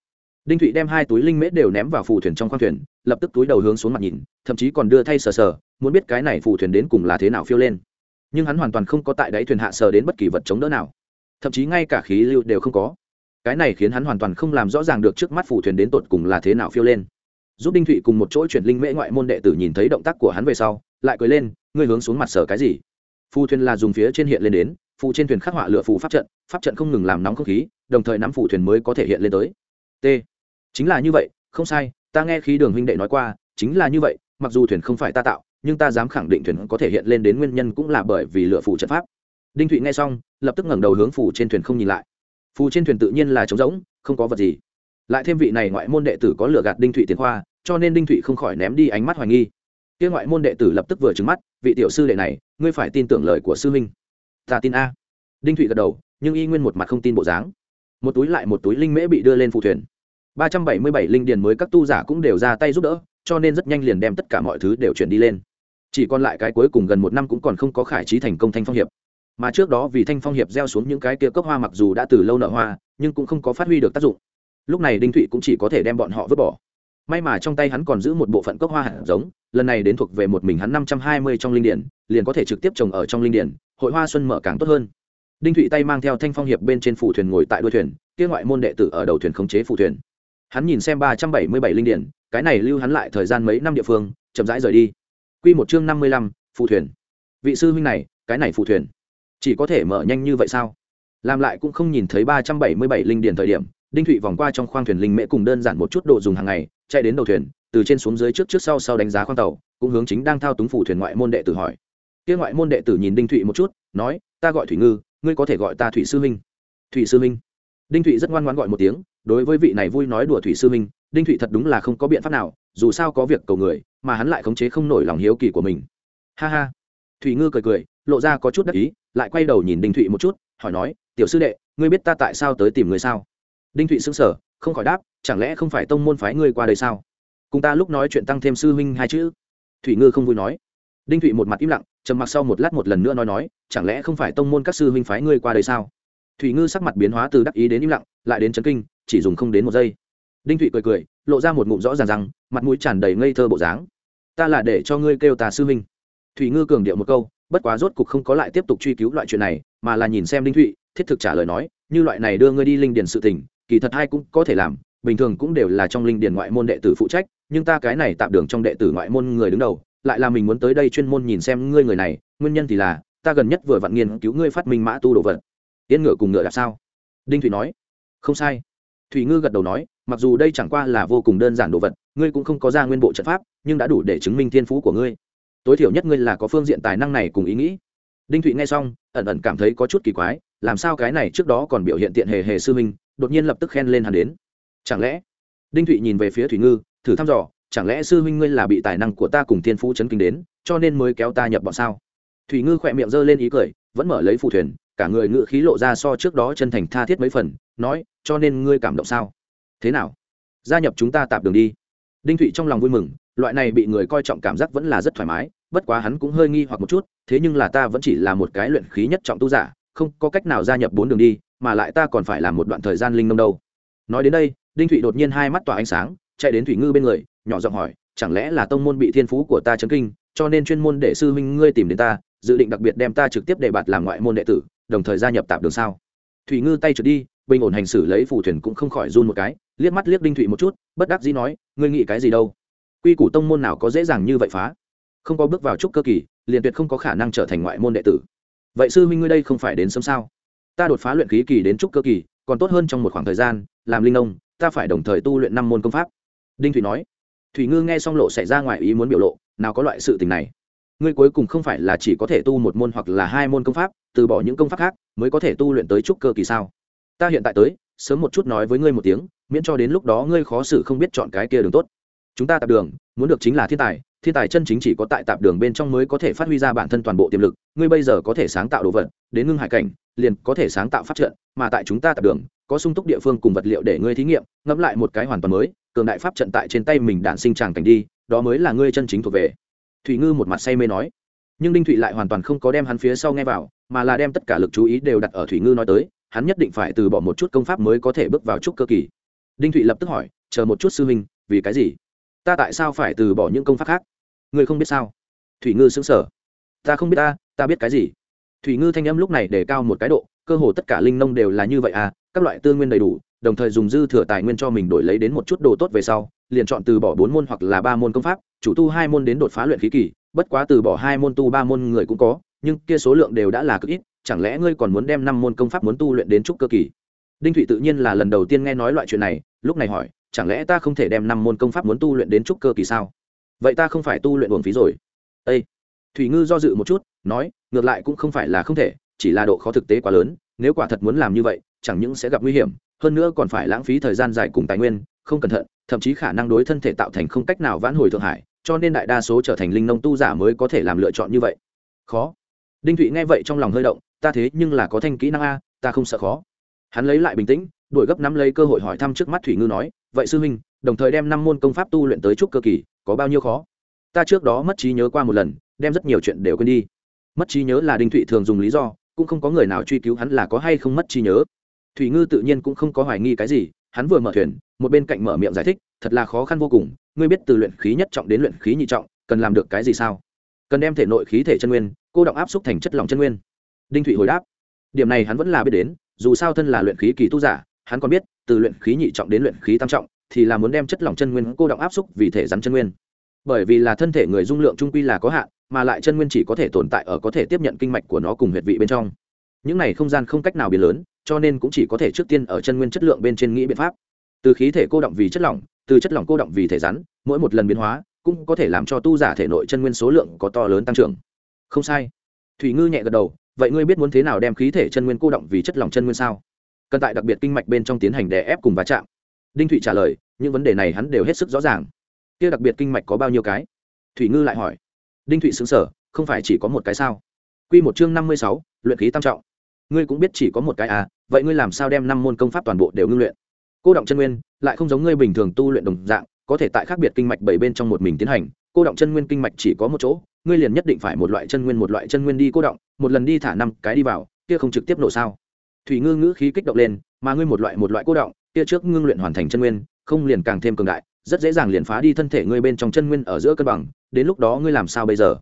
đinh thụy đem hai túi linh mễ đều ném vào phù thuyền trong khoang thuyền, lập tức túi đầu hướng xuống mặt nhìn, thậm chí còn đưa thay sờ sờ, muốn biết cái này phù thuyền đến cùng là thế nào phiêu lên. Nhưng hắn hoàn toàn không có tại đáy thuyền hạ sờ đến bất kỳ vật chống đỡ nào. Thậm chí ngay cả khí lưu đều không có. Cái này khiến hắn hoàn toàn không làm rõ ràng được trước mắt phù thuyền đến tột cùng là thế nào phiêu lên. Giúp đinh thụy cùng một chỗ chuyển linh mễ ngoại môn đệ tử nhìn thấy động tác của hắn về sau, lại cười lên, ngươi hướng xuống mặt sờ cái gì? Phù thuyền là dùng phía trên hiện lên đến, phù trên thuyền khắc họa lựa phù pháp trận pháp trận không ngừng làm nóng không khí, đồng thời nắm phù thuyền mới có thể hiện lên tới. T chính là như vậy, không sai, ta nghe khí đường huynh đệ nói qua, chính là như vậy, mặc dù thuyền không phải ta tạo, nhưng ta dám khẳng định thuyền có thể hiện lên đến nguyên nhân cũng là bởi vì lựa phủ trận pháp. Đinh thụy nghe xong, lập tức ngẩng đầu hướng phù trên thuyền không nhìn lại. Phù trên thuyền tự nhiên là trống rỗng, không có vật gì. Lại thêm vị này ngoại môn đệ tử có lựa gạt đinh thụy tiền khoa, cho nên đinh thụy không khỏi ném đi ánh mắt hoài nghi. Kia ngoại môn đệ tử lập tức vừa trứng mắt, vị tiểu sư đệ này, ngươi phải tin tưởng lời của sư huynh. Ta tin a. Đinh thụy gật đầu, nhưng y nguyên một mặt không tin bộ dáng. Một túi lại một túi linh mễ bị đưa lên phù thuyền ba trăm bảy mươi bảy linh điền mới các tu giả cũng đều ra tay giúp đỡ, cho nên rất nhanh liền đem tất cả mọi thứ đều chuyển đi lên. Chỉ còn lại cái cuối cùng gần một năm cũng còn không có khải trí thành công thanh phong hiệp. Mà trước đó vì thanh phong hiệp gieo xuống những cái kia cốc hoa mặc dù đã từ lâu nở hoa, nhưng cũng không có phát huy được tác dụng. Lúc này đinh thụy cũng chỉ có thể đem bọn họ vứt bỏ. May mà trong tay hắn còn giữ một bộ phận cốc hoa hạt giống, lần này đến thuộc về một mình hắn năm trăm hai mươi trong linh điển liền có thể trực tiếp trồng ở trong linh điển hội hoa xuân mở càng tốt hơn. Đinh thụy tay mang theo thanh phong hiệp bên trên phủ thuyền ngồi tại đuôi thuyền, kia ngoại môn đệ tử ở đầu thuyền khống chế phủ thuyền hắn nhìn xem ba trăm bảy mươi bảy linh điển, cái này lưu hắn lại thời gian mấy năm địa phương, chậm rãi rời đi. Q một chương năm mươi lăm, phù thuyền. Vị sư huynh này, cái này phù thuyền. Chỉ có thể mở nhanh như vậy sao? Làm lại cũng không nhìn thấy ba trăm bảy mươi bảy linh điển thời điểm, đinh thụy vòng qua trong khoang thuyền linh mễ cùng đơn giản một chút đồ dùng hàng ngày, chạy đến đầu thuyền, từ trên xuống dưới trước trước sau sau đánh giá khoang tàu, cũng hướng chính đang thao túng phủ thuyền ngoại môn đệ tử hỏi. Kia ngoại môn đệ tử nhìn đinh thụy một chút, nói, ta gọi thủy ngư, ngươi có thể gọi ta thủy sư minh. Thủy sư minh? Đinh thụy rất ngoan ngoan gọi một tiếng đối với vị này vui nói đùa thủy sư minh đinh thụy thật đúng là không có biện pháp nào, dù sao có việc cầu người, mà hắn lại khống chế không nổi lòng hiếu kỳ của mình. Ha ha. Thủy ngư cười cười, lộ ra có chút đắc ý, lại quay đầu nhìn đinh thụy một chút, hỏi nói, tiểu sư đệ, ngươi biết ta tại sao tới tìm người sao? Đinh thụy xứng sở không khỏi đáp, chẳng lẽ không phải tông môn phái ngươi qua đây sao? Cùng ta lúc nói chuyện tăng thêm sư huynh hai chữ. Thủy ngư không vui nói. Đinh thụy một mặt im lặng, trầm mặc sau một lát một lần nữa nói nói, chẳng lẽ không phải tông môn các sư huynh phái ngươi qua đây sao? Thủy ngư sắc mặt biến hóa từ đắc ý đến im lặng, lại đến chấn kinh chỉ dùng không đến một giây. Đinh thụy cười cười, lộ ra một ngụm rõ ràng rằng, mặt mũi tràn đầy ngây thơ bộ dáng. Ta là để cho ngươi kêu ta sư huynh. Thủy ngư cường điệu một câu, bất quá rốt cục không có lại tiếp tục truy cứu loại chuyện này, mà là nhìn xem đinh thụy, thiết thực trả lời nói, như loại này đưa ngươi đi linh điền sự tình, kỳ thật ai cũng có thể làm, bình thường cũng đều là trong linh điền ngoại môn đệ tử phụ trách, nhưng ta cái này tạm đường trong đệ tử ngoại môn người đứng đầu, lại là mình muốn tới đây chuyên môn nhìn xem ngươi người này, nguyên nhân thì là, ta gần nhất vừa vặn nghiên cứu ngươi phát minh mã tu đồ vật. Yên ngựa cùng ngựa là sao? Đinh Thụy nói, không sai thủy ngư gật đầu nói mặc dù đây chẳng qua là vô cùng đơn giản đồ vật ngươi cũng không có ra nguyên bộ trận pháp nhưng đã đủ để chứng minh thiên phú của ngươi. Tối thiểu nhất ngươi là có phương diện tài năng này cùng ý nghĩ. Đinh thụy nghe xong ẩn ẩn cảm thấy có chút kỳ quái làm sao cái này trước đó còn biểu hiện tiện hề hề sư Minh, đột nhiên lập tức khen lên hắn đến. Chẳng lẽ? Đinh thụy nhìn về phía thủy ngư thử thăm dò chẳng lẽ sư huynh ngươi là bị tài năng của ta cùng thiên phú chấn kinh đến cho nên mới kéo ta nhập bọn sao? Thủy ngư khỏe miệng giơ lên ý cười vẫn mở lấy phù thuyền cả người ngự khí lộ ra so trước đó chân thành tha thiết mấy phần nói, cho nên ngươi cảm động sao? Thế nào? Gia nhập chúng ta tạp đường đi. Đinh thụy trong lòng vui mừng, loại này bị người coi trọng cảm giác vẫn là rất thoải mái, bất quá hắn cũng hơi nghi hoặc một chút, thế nhưng là ta vẫn chỉ là một cái luyện khí nhất trọng tu giả, không có cách nào gia nhập bốn đường đi, mà lại ta còn phải làm một đoạn thời gian linh nông đâu. Nói đến đây, đinh thụy đột nhiên hai mắt tỏa ánh sáng, chạy đến thủy ngư bên người, nhỏ giọng hỏi, chẳng lẽ là tông môn bị thiên phú của ta chấn kinh, cho nên chuyên môn để sư huynh ngươi tìm đến ta, dự định đặc biệt đem ta trực tiếp đề bạt làm ngoại môn đệ tử, đồng thời gia nhập tạp đường sao? Thủy ngư tay trượt đi bình ổn hành xử lấy phù thuyền cũng không khỏi run một cái, liếc mắt liếc đinh thụy một chút, bất đắc dĩ nói, ngươi nghĩ cái gì đâu? Quy củ tông môn nào có dễ dàng như vậy phá? Không có bước vào trúc cơ kỳ, liền tuyệt không có khả năng trở thành ngoại môn đệ tử. Vậy sư huynh ngươi đây không phải đến sớm sao? Ta đột phá luyện khí kỳ đến trúc cơ kỳ, còn tốt hơn trong một khoảng thời gian, làm linh nông, ta phải đồng thời tu luyện năm môn công pháp. Đinh thủy nói. Thủy ngư nghe xong lộ xảy ra ngoài ý muốn biểu lộ, nào có loại sự tình này. Ngươi cuối cùng không phải là chỉ có thể tu một môn hoặc là hai môn công pháp, từ bỏ những công pháp khác mới có thể tu luyện tới trúc cơ kỳ sao? Ta hiện tại tới, sớm một chút nói với ngươi một tiếng, miễn cho đến lúc đó ngươi khó xử không biết chọn cái kia đường tốt. Chúng ta tạp đường, muốn được chính là thiên tài thiên tài chân chính chỉ có tại tạp đường bên trong mới có thể phát huy ra bản thân toàn bộ tiềm lực, ngươi bây giờ có thể sáng tạo đồ vật, đến ngưng hải cảnh, liền có thể sáng tạo phát trận, mà tại chúng ta tạp đường, có sung túc địa phương cùng vật liệu để ngươi thí nghiệm, ngẫm lại một cái hoàn toàn mới, cường đại pháp trận tại trên tay mình đạn sinh tràng cảnh đi, đó mới là ngươi chân chính thuộc về. Thủy ngư một mặt say mê nói. Nhưng đinh thụy lại hoàn toàn không có đem hắn phía sau nghe vào, mà là đem tất cả lực chú ý đều đặt ở thủy ngư nói tới hắn nhất định phải từ bỏ một chút công pháp mới có thể bước vào trúc cơ kỳ. Đinh thụy lập tức hỏi, chờ một chút sư huynh, vì cái gì? Ta tại sao phải từ bỏ những công pháp khác? Ngươi không biết sao? Thủy ngư xứng sở ta không biết ta ta biết cái gì? Thủy ngư thanh âm lúc này để cao một cái độ, cơ hồ tất cả linh nông đều là như vậy à các loại tư nguyên đầy đủ, đồng thời dùng dư thừa tài nguyên cho mình đổi lấy đến một chút đồ tốt về sau, liền chọn từ bỏ bốn môn hoặc là ba môn công pháp, chủ tu hai môn đến đột phá luyện khí kỳ, bất quá từ bỏ hai môn tu ba môn người cũng có, nhưng kia số lượng đều đã là cực ít chẳng lẽ ngươi còn muốn đem năm môn công pháp muốn tu luyện đến trúc cơ kỳ? Đinh thụy tự nhiên là lần đầu tiên nghe nói loại chuyện này, lúc này hỏi, chẳng lẽ ta không thể đem năm môn công pháp muốn tu luyện đến trúc cơ kỳ sao? Vậy ta không phải tu luyện uổng phí rồi. Ây thủy ngư do dự một chút, nói, ngược lại cũng không phải là không thể, chỉ là độ khó thực tế quá lớn, nếu quả thật muốn làm như vậy, chẳng những sẽ gặp nguy hiểm, hơn nữa còn phải lãng phí thời gian dài cùng tài nguyên, không cẩn thận, thậm chí khả năng đối thân thể tạo thành không cách nào vãn hồi thượng hải, cho nên đại đa số trở thành linh nông tu giả mới có thể làm lựa chọn như vậy. Khó. Đinh thụy nghe vậy trong lòng hơi động ta thế nhưng là có thanh kỹ năng a, ta không sợ khó. Hắn lấy lại bình tĩnh, đuổi gấp nắm lấy cơ hội hỏi thăm trước mắt thủy ngư nói, vậy sư huynh, đồng thời đem năm môn công pháp tu luyện tới trúc cơ kỳ, có bao nhiêu khó? Ta trước đó mất trí nhớ qua một lần, đem rất nhiều chuyện đều quên đi. Mất trí nhớ là đinh thụy thường dùng lý do, cũng không có người nào truy cứu hắn là có hay không mất trí nhớ. Thủy ngư tự nhiên cũng không có hoài nghi cái gì, hắn vừa mở thuyền, một bên cạnh mở miệng giải thích, thật là khó khăn vô cùng, ngươi biết từ luyện khí nhất trọng đến luyện khí nhị trọng, cần làm được cái gì sao? Cần đem thể nội khí thể chân nguyên, cô động áp xúc thành chất lỏng chân nguyên đinh thụy hồi đáp. Điểm này hắn vẫn là biết đến, dù sao thân là luyện khí kỳ tu giả, hắn còn biết, từ luyện khí nhị trọng đến luyện khí tam trọng, thì là muốn đem chất lỏng chân nguyên cô động áp xúc vì thể rắn chân nguyên. Bởi vì là thân thể người dung lượng trung quy là có hạn, mà lại chân nguyên chỉ có thể tồn tại ở có thể tiếp nhận kinh mạch của nó cùng huyệt vị bên trong. Những này không gian không cách nào biến lớn, cho nên cũng chỉ có thể trước tiên ở chân nguyên chất lượng bên trên nghĩ biện pháp. Từ khí thể cô động vì chất lỏng, từ chất lỏng cô động vì thể rắn, mỗi một lần biến hóa cũng có thể làm cho tu giả thể nội chân nguyên số lượng có to lớn tăng trưởng. Không sai. Thủy ngư nhẹ gật đầu vậy ngươi biết muốn thế nào đem khí thể chân nguyên cô động vì chất lỏng chân nguyên sao? Cần tại đặc biệt kinh mạch bên trong tiến hành đè ép cùng va chạm. Đinh thụy trả lời, những vấn đề này hắn đều hết sức rõ ràng. Kia đặc biệt kinh mạch có bao nhiêu cái? Thủy ngư lại hỏi. Đinh thụy xứng sở không phải chỉ có một cái sao? Q một chương năm mươi sáu, luyện khí tam trọng. Ngươi cũng biết chỉ có một cái à vậy ngươi làm sao đem năm môn công pháp toàn bộ đều ngưng luyện? Cô động chân nguyên, lại không giống ngươi bình thường tu luyện đồng dạng, có thể tại khác biệt kinh mạch bảy bên trong một mình tiến hành cô động chân nguyên kinh mạch chỉ có một chỗ, ngươi liền nhất định phải một loại chân nguyên một loại chân nguyên đi cô động, một lần đi thả năm cái đi vào, kia không trực tiếp nổ sao? Thủy ngư ngữ khí kích động lên, mà ngươi một loại một loại cô động, kia trước ngưng luyện hoàn thành chân nguyên, không liền càng thêm cường đại, rất dễ dàng liền phá đi thân thể ngươi bên trong chân nguyên ở giữa cân bằng, đến lúc đó ngươi làm sao bây giờ?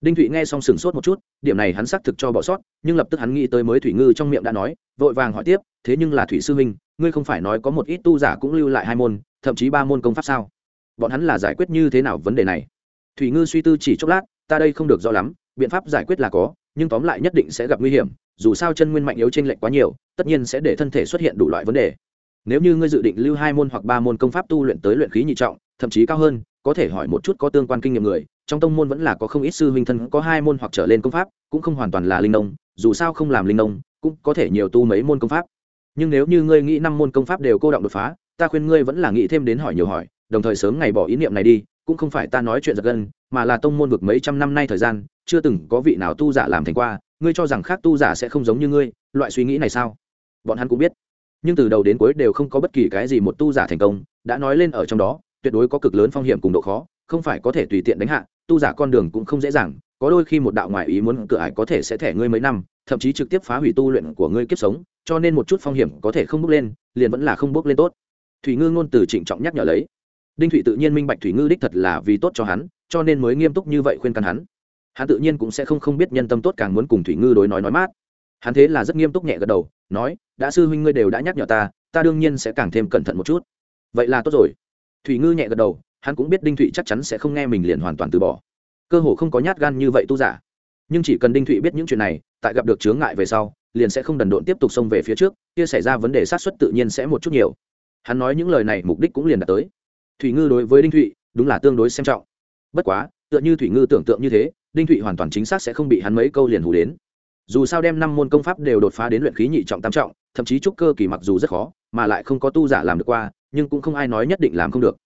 Đinh thụy nghe xong sửng sốt một chút, điểm này hắn xác thực cho bỏ sót, nhưng lập tức hắn nghĩ tới mới thủy ngư trong miệng đã nói, vội vàng hỏi tiếp, thế nhưng là thủy sư huynh, ngươi không phải nói có một ít tu giả cũng lưu lại hai môn, thậm chí ba môn công pháp sao? Bọn hắn là giải quyết như thế nào vấn đề này? Thủy ngư suy tư chỉ chốc lát, ta đây không được rõ lắm, biện pháp giải quyết là có, nhưng tóm lại nhất định sẽ gặp nguy hiểm, dù sao chân nguyên mạnh yếu trên lệch quá nhiều, tất nhiên sẽ để thân thể xuất hiện đủ loại vấn đề. Nếu như ngươi dự định lưu hai môn hoặc ba môn công pháp tu luyện tới luyện khí nhị trọng, thậm chí cao hơn, có thể hỏi một chút có tương quan kinh nghiệm người, trong tông môn vẫn là có không ít sư huynh thân có hai môn hoặc trở lên công pháp, cũng không hoàn toàn là linh nông, dù sao không làm linh nông, cũng có thể nhiều tu mấy môn công pháp. Nhưng nếu như ngươi nghĩ năm môn công pháp đều cô động đột phá, ta khuyên ngươi vẫn là nghĩ thêm đến hỏi nhiều hỏi, đồng thời sớm ngày bỏ ý niệm này đi cũng không phải ta nói chuyện giật gân, mà là tông môn vực mấy trăm năm nay thời gian, chưa từng có vị nào tu giả làm thành qua, ngươi cho rằng khác tu giả sẽ không giống như ngươi, loại suy nghĩ này sao? Bọn hắn cũng biết. Nhưng từ đầu đến cuối đều không có bất kỳ cái gì một tu giả thành công, đã nói lên ở trong đó, tuyệt đối có cực lớn phong hiểm cùng độ khó, không phải có thể tùy tiện đánh hạ, tu giả con đường cũng không dễ dàng, có đôi khi một đạo ngoại ý muốn cửa ải có thể sẽ thẻ ngươi mấy năm, thậm chí trực tiếp phá hủy tu luyện của ngươi kiếp sống, cho nên một chút phong hiểm có thể không bước lên, liền vẫn là không bước lên tốt. Thủy ngư ngôn từ trịnh trọng nhắc nhở lấy đinh thụy tự nhiên minh bạch thủy ngư đích thật là vì tốt cho hắn, cho nên mới nghiêm túc như vậy khuyên can hắn. Hắn tự nhiên cũng sẽ không không biết nhân tâm tốt càng muốn cùng thủy ngư đối nói nói mát. Hắn thế là rất nghiêm túc nhẹ gật đầu, nói, đã sư huynh ngươi đều đã nhắc nhở ta ta đương nhiên sẽ càng thêm cẩn thận một chút. Vậy là tốt rồi. Thủy ngư nhẹ gật đầu, hắn cũng biết đinh thụy chắc chắn sẽ không nghe mình liền hoàn toàn từ bỏ. Cơ hồ không có nhát gan như vậy tu giả. Nhưng chỉ cần đinh thụy biết những chuyện này, tại gặp được chướng ngại về sau, liền sẽ không đần độn tiếp tục xông về phía trước, kia xảy ra vấn đề sát xuất tự nhiên sẽ một chút nhiều. Hắn nói những lời này mục đích cũng liền đạt tới thủy ngư đối với đinh thụy, đúng là tương đối xem trọng. Bất quá, tựa như thủy ngư tưởng tượng như thế, đinh thụy hoàn toàn chính xác sẽ không bị hắn mấy câu liền hù đến. Dù sao đem năm môn công pháp đều đột phá đến luyện khí nhị trọng tam trọng, thậm chí trúc cơ kỳ mặc dù rất khó, mà lại không có tu giả làm được qua, nhưng cũng không ai nói nhất định làm không được.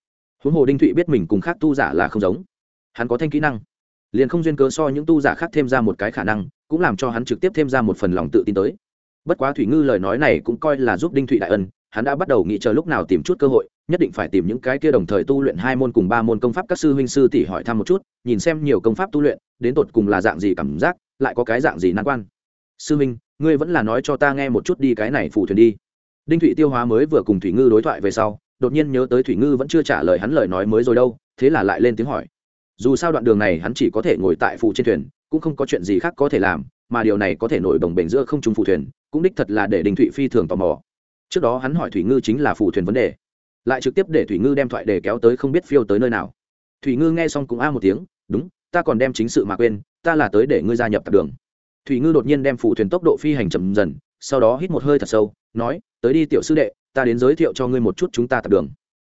Huống hồ đinh thụy biết mình cùng khác tu giả là không giống. Hắn có thanh kỹ năng, liền không duyên cớ so những tu giả khác thêm ra một cái khả năng, cũng làm cho hắn trực tiếp thêm ra một phần lòng tự tin tới. Bất quá thủy ngư lời nói này cũng coi là giúp đinh thụy đại ân hắn đã bắt đầu nghĩ chờ lúc nào tìm chút cơ hội, nhất định phải tìm những cái kia đồng thời tu luyện hai môn cùng ba môn công pháp các sư huynh sư tỷ hỏi thăm một chút, nhìn xem nhiều công pháp tu luyện, đến tột cùng là dạng gì cảm giác, lại có cái dạng gì nan quan. Sư huynh, ngươi vẫn là nói cho ta nghe một chút đi cái này phủ thuyền đi. Đinh thụy tiêu hóa mới vừa cùng thủy ngư đối thoại về sau, đột nhiên nhớ tới thủy ngư vẫn chưa trả lời hắn lời nói mới rồi đâu, thế là lại lên tiếng hỏi. Dù sao đoạn đường này hắn chỉ có thể ngồi tại phủ trên thuyền, cũng không có chuyện gì khác có thể làm, mà điều này có thể nổi đồng bền giữa không trung phủ thuyền, cũng đích thật là để Đinh thụy phi thường tò mò trước đó hắn hỏi thủy ngư chính là phù thuyền vấn đề. Lại trực tiếp để thủy ngư đem thoại đề kéo tới không biết phiêu tới nơi nào. Thủy ngư nghe xong cũng a một tiếng, đúng, ta còn đem chính sự mà quên, ta là tới để ngươi gia nhập tập đường. Thủy ngư đột nhiên đem phù thuyền tốc độ phi hành chậm dần, sau đó hít một hơi thật sâu, nói, tới đi tiểu sư đệ, ta đến giới thiệu cho ngươi một chút chúng ta tập đường.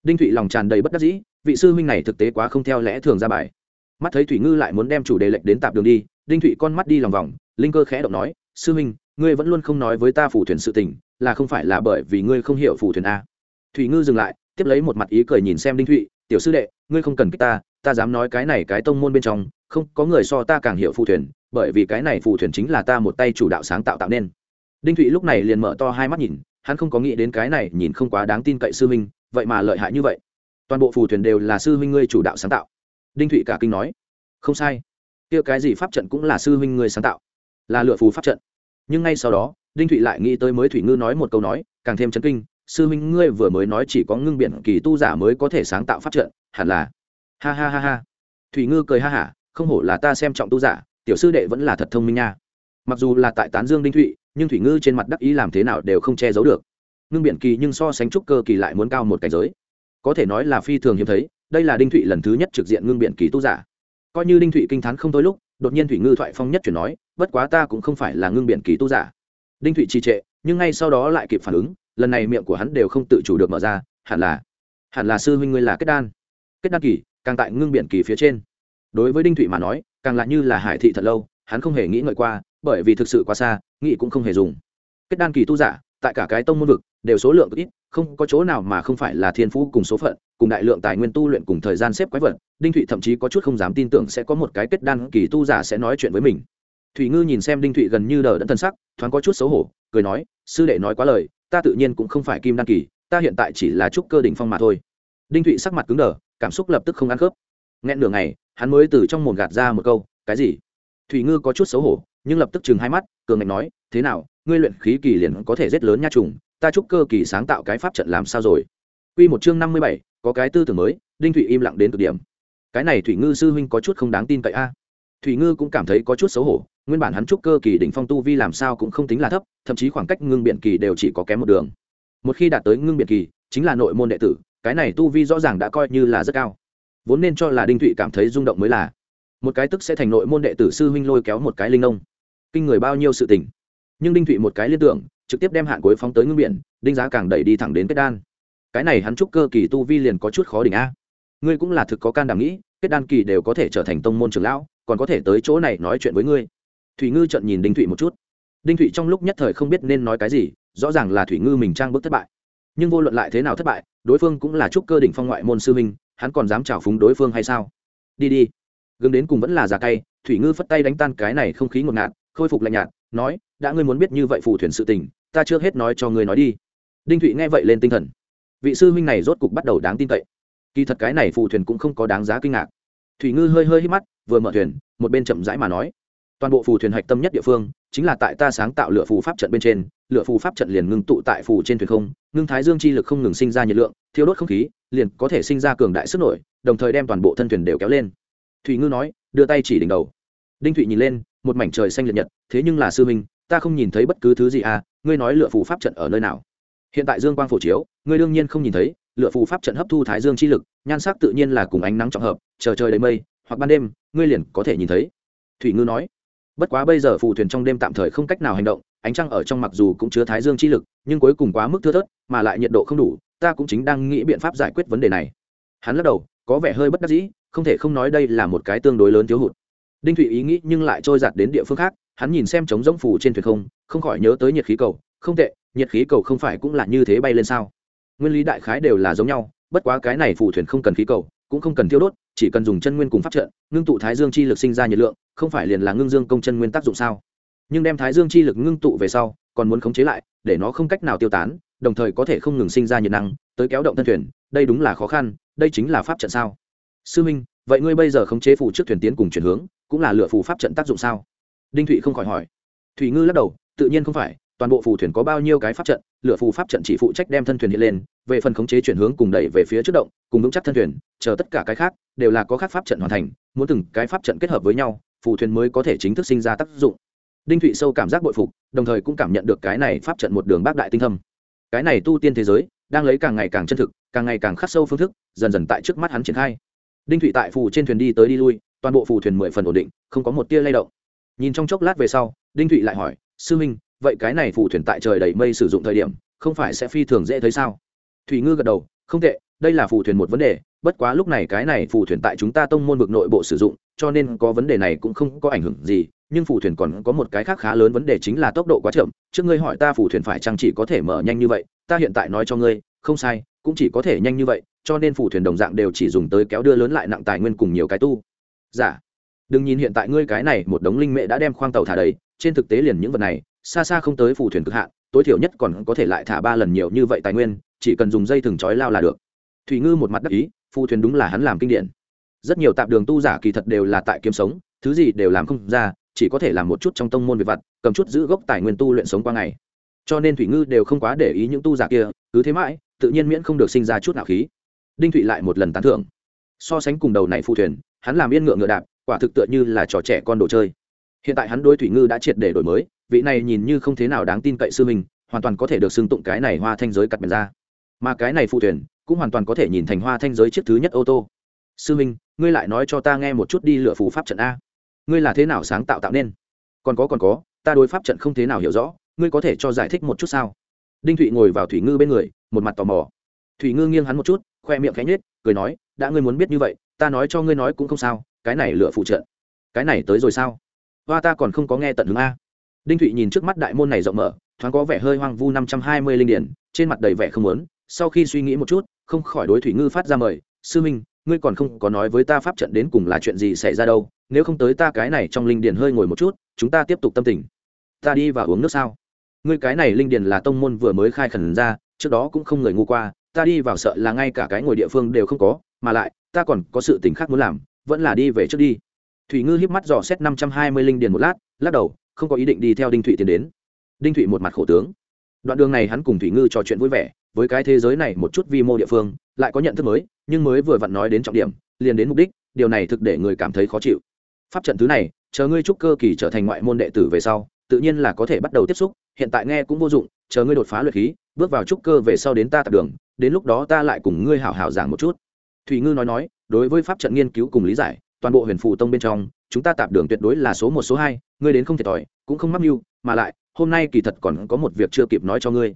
Đinh thụy lòng tràn đầy bất đắc dĩ, vị sư huynh này thực tế quá không theo lẽ thường ra bài. Mắt thấy thủy ngư lại muốn đem chủ đề lệnh đến tạp đường đi, đinh thụy con mắt đi lòng vòng, linh cơ khẽ động nói, sư huynh, ngươi vẫn luôn không nói với ta phủ thuyền sự tình là không phải là bởi vì ngươi không hiểu phù thuyền a. Thủy ngư dừng lại, tiếp lấy một mặt ý cười nhìn xem đinh thụy, tiểu sư đệ, ngươi không cần kích ta ta dám nói cái này cái tông môn bên trong, không, có người so ta càng hiểu phù thuyền, bởi vì cái này phù thuyền chính là ta một tay chủ đạo sáng tạo tạo nên. Đinh thụy lúc này liền mở to hai mắt nhìn, hắn không có nghĩ đến cái này nhìn không quá đáng tin cậy sư huynh, vậy mà lợi hại như vậy. Toàn bộ phù thuyền đều là sư huynh ngươi chủ đạo sáng tạo. Đinh thụy cả kinh nói, không sai, kia cái gì pháp trận cũng là sư huynh ngươi sáng tạo, là lựa phù pháp trận. Nhưng ngay sau đó đinh thụy lại nghĩ tới mới thủy ngư nói một câu nói, càng thêm chấn kinh, sư huynh, ngươi vừa mới nói chỉ có ngưng biển kỳ tu giả mới có thể sáng tạo pháp trận, hẳn là ha ha ha ha. Thủy ngư cười ha hả, không hổ là ta xem trọng tu giả, tiểu sư đệ vẫn là thật thông minh nha. Mặc dù là tại tán dương đinh thụy, nhưng thủy ngư trên mặt đắc ý làm thế nào đều không che giấu được. Ngưng biển kỳ nhưng so sánh trúc cơ kỳ lại muốn cao một cảnh giới. Có thể nói là phi thường hiếm thấy, đây là đinh thụy lần thứ nhất trực diện ngưng biển kỳ tu giả. Coi như đinh thụy kinh t h á n không thôi lúc, đột nhiên thủy ngư thoại phong nhất chuyển nói, bất quá ta cũng không phải là ngưng biển kỳ tu giả đinh thụy trì trệ, nhưng ngay sau đó lại kịp phản ứng, lần này miệng của hắn đều không tự chủ được mở ra, hẳn là hẳn là sư huynh ngươi là kết đan. Kết đan kỳ, càng tại ngưng biển kỳ phía trên. Đối với đinh thụy mà nói, càng lại như là hải thị thật lâu, hắn không hề nghĩ ngợi qua, bởi vì thực sự quá xa, nghĩ cũng không hề dùng. Kết đan kỳ tu giả, tại cả cái tông môn vực, đều số lượng ít, không có chỗ nào mà không phải là thiên phú cùng số phận, cùng đại lượng tài nguyên tu luyện cùng thời gian xếp quái vật, đinh thụy thậm chí có chút không dám tin tưởng sẽ có một cái kết đan kỳ tu giả sẽ nói chuyện với mình thủy ngư nhìn xem đinh thụy gần như đờ đẫn thân sắc thoáng có chút xấu hổ cười nói sư đệ nói quá lời ta tự nhiên cũng không phải kim đan kỳ ta hiện tại chỉ là trúc cơ đỉnh phong mà thôi đinh thụy sắc mặt cứng đờ cảm xúc lập tức không ăn khớp nghẹn nửa ngày hắn mới từ trong mồm gạt ra một câu cái gì thủy ngư có chút xấu hổ nhưng lập tức chừng hai mắt cường ngạnh nói thế nào ngươi luyện khí kỳ liền có thể giết lớn nha trùng ta chúc cơ kỳ sáng tạo cái pháp trận làm sao rồi Quy một chương năm mươi bảy, có cái tư tưởng mới, Đinh Thụy im lặng đến cực điểm. Cái này Thủy Ngư sư huynh có chút không đáng tin cậy a. Thủy Ngư cũng cảm thấy có chút xấu hổ, nguyên bản hắn chúc cơ kỳ đỉnh phong tu vi làm sao cũng không tính là thấp, thậm chí khoảng cách ngưng biện kỳ đều chỉ có kém một đường. Một khi đạt tới ngưng biện kỳ, chính là nội môn đệ tử, cái này tu vi rõ ràng đã coi như là rất cao. Vốn nên cho là Đinh Thụy cảm thấy rung động mới là. Một cái tức sẽ thành nội môn đệ tử sư huynh lôi kéo một cái linh nông. Kinh người bao nhiêu sự tình nhưng đinh thụy một cái liên tưởng trực tiếp đem hạn cuối phóng tới ngưng biển đinh giá càng đẩy đi thẳng đến kết đan cái này hắn chúc cơ kỳ tu vi liền có chút khó đỉnh a ngươi cũng là thực có can đảm nghĩ kết đan kỳ đều có thể trở thành tông môn trường lão còn có thể tới chỗ này nói chuyện với ngươi thủy ngư trận nhìn đinh thụy một chút. Đinh thụy trong lúc nhất thời không biết nên nói cái gì, rõ ràng là thủy ngư mình trang bức thất bại. Nhưng vô luận lại thế nào thất bại, đối phương cũng là trúc cơ đỉnh phong ngoại môn sư minh hắn còn dám trào phúng đối phương hay sao? Đi đi. Gương đến cùng vẫn là già cay, thủy ngư phất tay đánh tan cái này không khí ngột ngạt, khôi phục lạnh nhạt, nói, đã ngươi muốn biết như vậy phù thuyền sự tình, ta chưa hết nói cho ngươi nói đi. Đinh thụy nghe vậy lên tinh thần. Vị sư huynh này rốt cục bắt đầu đáng tin cậy. Kỳ thật cái này phù thuyền cũng không có đáng giá kinh ngạc. Thủy ngư hơi hơi hít mắt, vừa mở thuyền, một bên chậm rãi mà nói toàn bộ phù thuyền hạch tâm nhất địa phương chính là tại ta sáng tạo lửa phù pháp trận bên trên, lửa phù pháp trận liền ngưng tụ tại phù trên thuyền không, ngưng thái dương chi lực không ngừng sinh ra nhiệt lượng thiếu đốt không khí, liền có thể sinh ra cường đại sức nổi, đồng thời đem toàn bộ thân thuyền đều kéo lên. Thủy ngư nói, đưa tay chỉ đỉnh đầu. Đinh thụy nhìn lên, một mảnh trời xanh liệt nhật, thế nhưng là sư minh ta không nhìn thấy bất cứ thứ gì à ngươi nói lựa phù pháp trận ở nơi nào? Hiện tại dương quang phổ chiếu, ngươi đương nhiên không nhìn thấy lựa phù pháp trận hấp thu thái dương chi lực, nhan sắc tự nhiên là cùng ánh nắng trọng hợp, chờ trời đầy mây, hoặc ban đêm, ngươi liền có thể nhìn thấy. Thủy ngư nói bất quá bây giờ phù thuyền trong đêm tạm thời không cách nào hành động, ánh trăng ở trong mặc dù cũng chứa thái dương chi lực, nhưng cuối cùng quá mức thưa thớt, mà lại nhiệt độ không đủ, ta cũng chính đang nghĩ biện pháp giải quyết vấn đề này. Hắn lắc đầu, có vẻ hơi bất đắc dĩ, không thể không nói đây là một cái tương đối lớn thiếu hụt. Đinh thụy ý nghĩ nhưng lại trôi giặt đến địa phương khác, hắn nhìn xem trống rỗng phủ trên thuyền không không khỏi nhớ tới nhiệt khí cầu. Không tệ, nhiệt khí cầu không phải cũng là như thế bay lên sao? Nguyên lý đại khái đều là giống nhau, bất quá cái này phù thuyền không cần khí cầu cũng không cần thiêu đốt, chỉ cần dùng chân nguyên cùng pháp trận, ngưng tụ thái dương chi lực sinh ra nhiệt lượng, không phải liền là ngưng dương công chân nguyên tác dụng sao? Nhưng đem thái dương chi lực ngưng tụ về sau, còn muốn khống chế lại, để nó không cách nào tiêu tán, đồng thời có thể không ngừng sinh ra nhiệt năng, tới kéo động thân thuyền, đây đúng là khó khăn, đây chính là pháp trận sao? Sư minh, vậy ngươi bây giờ khống chế phù trước thuyền tiến cùng chuyển hướng, cũng là lựa phù pháp trận tác dụng sao? Đinh thụy không khỏi hỏi. Thủy ngư lắc đầu, tự nhiên không phải toàn bộ phù thuyền có bao nhiêu cái pháp trận lựa phù pháp trận chỉ phụ trách đem thân thuyền hiện lên, về phần khống chế chuyển hướng cùng đẩy về phía trước động, cùng vững chắc thân thuyền, chờ tất cả cái khác, đều là có khác pháp trận hoàn thành, muốn từng cái pháp trận kết hợp với nhau, phù thuyền mới có thể chính thức sinh ra tác dụng. Đinh thụy sâu cảm giác bội phục, đồng thời cũng cảm nhận được cái này pháp trận một đường bác đại tinh thâm. Cái này tu tiên thế giới, đang lấy càng ngày càng chân thực, càng ngày càng khắc sâu phương thức, dần dần tại trước mắt hắn triển khai. Đinh thụy tại phù trên thuyền đi tới đi lui, toàn bộ phù thuyền mười phần ổn định, không có một tia lay động. Nhìn trong chốc lát về sau, đinh thụy lại hỏi, sư minh vậy cái này phù thuyền tại trời đầy mây sử dụng thời điểm, không phải sẽ phi thường dễ thấy sao? Thủy ngư gật đầu, không tệ, đây là phù thuyền một vấn đề, bất quá lúc này cái này phù thuyền tại chúng ta tông môn vực nội bộ sử dụng, cho nên có vấn đề này cũng không có ảnh hưởng gì, nhưng phù thuyền còn có một cái khác khá lớn vấn đề chính là tốc độ quá chậm. Trước ngươi hỏi ta phù thuyền phải chăng chỉ có thể mở nhanh như vậy, ta hiện tại nói cho ngươi, không sai, cũng chỉ có thể nhanh như vậy, cho nên phù thuyền đồng dạng đều chỉ dùng tới kéo đưa lớn lại nặng tài nguyên cùng nhiều cái tu. Giả dạ. đừng nhìn hiện tại ngươi cái này một đống linh mệ đã đem khoang tàu thả đầy, trên thực tế liền những vật này xa xa không tới phù thuyền cực hạn, tối thiểu nhất còn có thể lại thả ba lần nhiều như vậy tài nguyên, chỉ cần dùng dây thừng trói lao là được. Thủy ngư một mặt đắc ý, phù thuyền đúng là hắn làm kinh điển. Rất nhiều tạp đường tu giả kỳ thật đều là tại kiếm sống, thứ gì đều làm không ra, chỉ có thể làm một chút trong tông môn về vặt, cầm chút giữ gốc tài nguyên tu luyện sống qua ngày. Cho nên thủy ngư đều không quá để ý những tu giả kia, cứ thế mãi, tự nhiên miễn không được sinh ra chút nào khí. Đinh thụy lại một lần tán thưởng. So sánh cùng đầu này phu thuyền, hắn làm yên ngựa ngựa đạp, quả thực tựa như là trò trẻ con đồ chơi. Hiện tại hắn đối thủy ngư đã triệt để đổi mới vị này nhìn như không thế nào đáng tin cậy sư mình hoàn toàn có thể được xưng tụng cái này hoa thanh giới cặt bèn ra. Mà cái này phụ thuyền, cũng hoàn toàn có thể nhìn thành hoa thanh giới chiếc thứ nhất ô tô. Sư minh, ngươi lại nói cho ta nghe một chút đi lựa phù pháp trận a. Ngươi là thế nào sáng tạo tạo nên? Còn có còn có, ta đối pháp trận không thế nào hiểu rõ, ngươi có thể cho giải thích một chút sao? Đinh thụy ngồi vào thủy ngư bên người, một mặt tò mò. Thủy ngư nghiêng hắn một chút, khoe miệng cánh nết cười nói, đã ngươi muốn biết như vậy, ta nói cho ngươi nói cũng không sao, cái này lựa phụ trận. Cái này tới rồi sao? Hoa ta còn không có nghe tận hướng a đinh thụy nhìn trước mắt đại môn này rộng mở, thoáng có vẻ hơi hoang vu năm trăm hai mươi linh điển, trên mặt đầy vẻ không lớn sau khi suy nghĩ một chút, không khỏi đối thủy ngư phát ra mời, sư minh, ngươi còn không có nói với ta pháp trận đến cùng là chuyện gì xảy ra đâu, nếu không tới ta cái này trong linh điền hơi ngồi một chút, chúng ta tiếp tục tâm tình. Ta đi và uống nước sao? Ngươi cái này linh điền là tông môn vừa mới khai khẩn ra, trước đó cũng không người ngu qua, ta đi vào sợ là ngay cả cái ngồi địa phương đều không có, mà lại, ta còn có sự tình khác muốn làm, vẫn là đi về trước đi. Thủy ngư híp mắt dò xét năm trăm hai mươi linh điền một lát, lắc đầu không có ý định đi theo đinh thụy tiến đến. Đinh thụy một mặt khổ tướng. Đoạn đường này hắn cùng thủy ngư trò chuyện vui vẻ, với cái thế giới này một chút vi mô địa phương, lại có nhận thức mới, nhưng mới vừa vặn nói đến trọng điểm, liền đến mục đích, điều này thực để người cảm thấy khó chịu. Pháp trận thứ này, chờ ngươi trúc cơ kỳ trở thành ngoại môn đệ tử về sau, tự nhiên là có thể bắt đầu tiếp xúc, hiện tại nghe cũng vô dụng, chờ ngươi đột phá luyện khí, bước vào trúc cơ về sau đến ta tập đường, đến lúc đó ta lại cùng ngươi hảo hảo giảng một chút. Thủy ngư nói nói, đối với pháp trận nghiên cứu cùng lý giải toàn bộ huyền phù tông bên trong, chúng ta tạp đường tuyệt đối là số một, số hai, ngươi đến không thiệt thòi, cũng không mắc mưu, mà lại, hôm nay kỳ thật còn có một việc chưa kịp nói cho ngươi.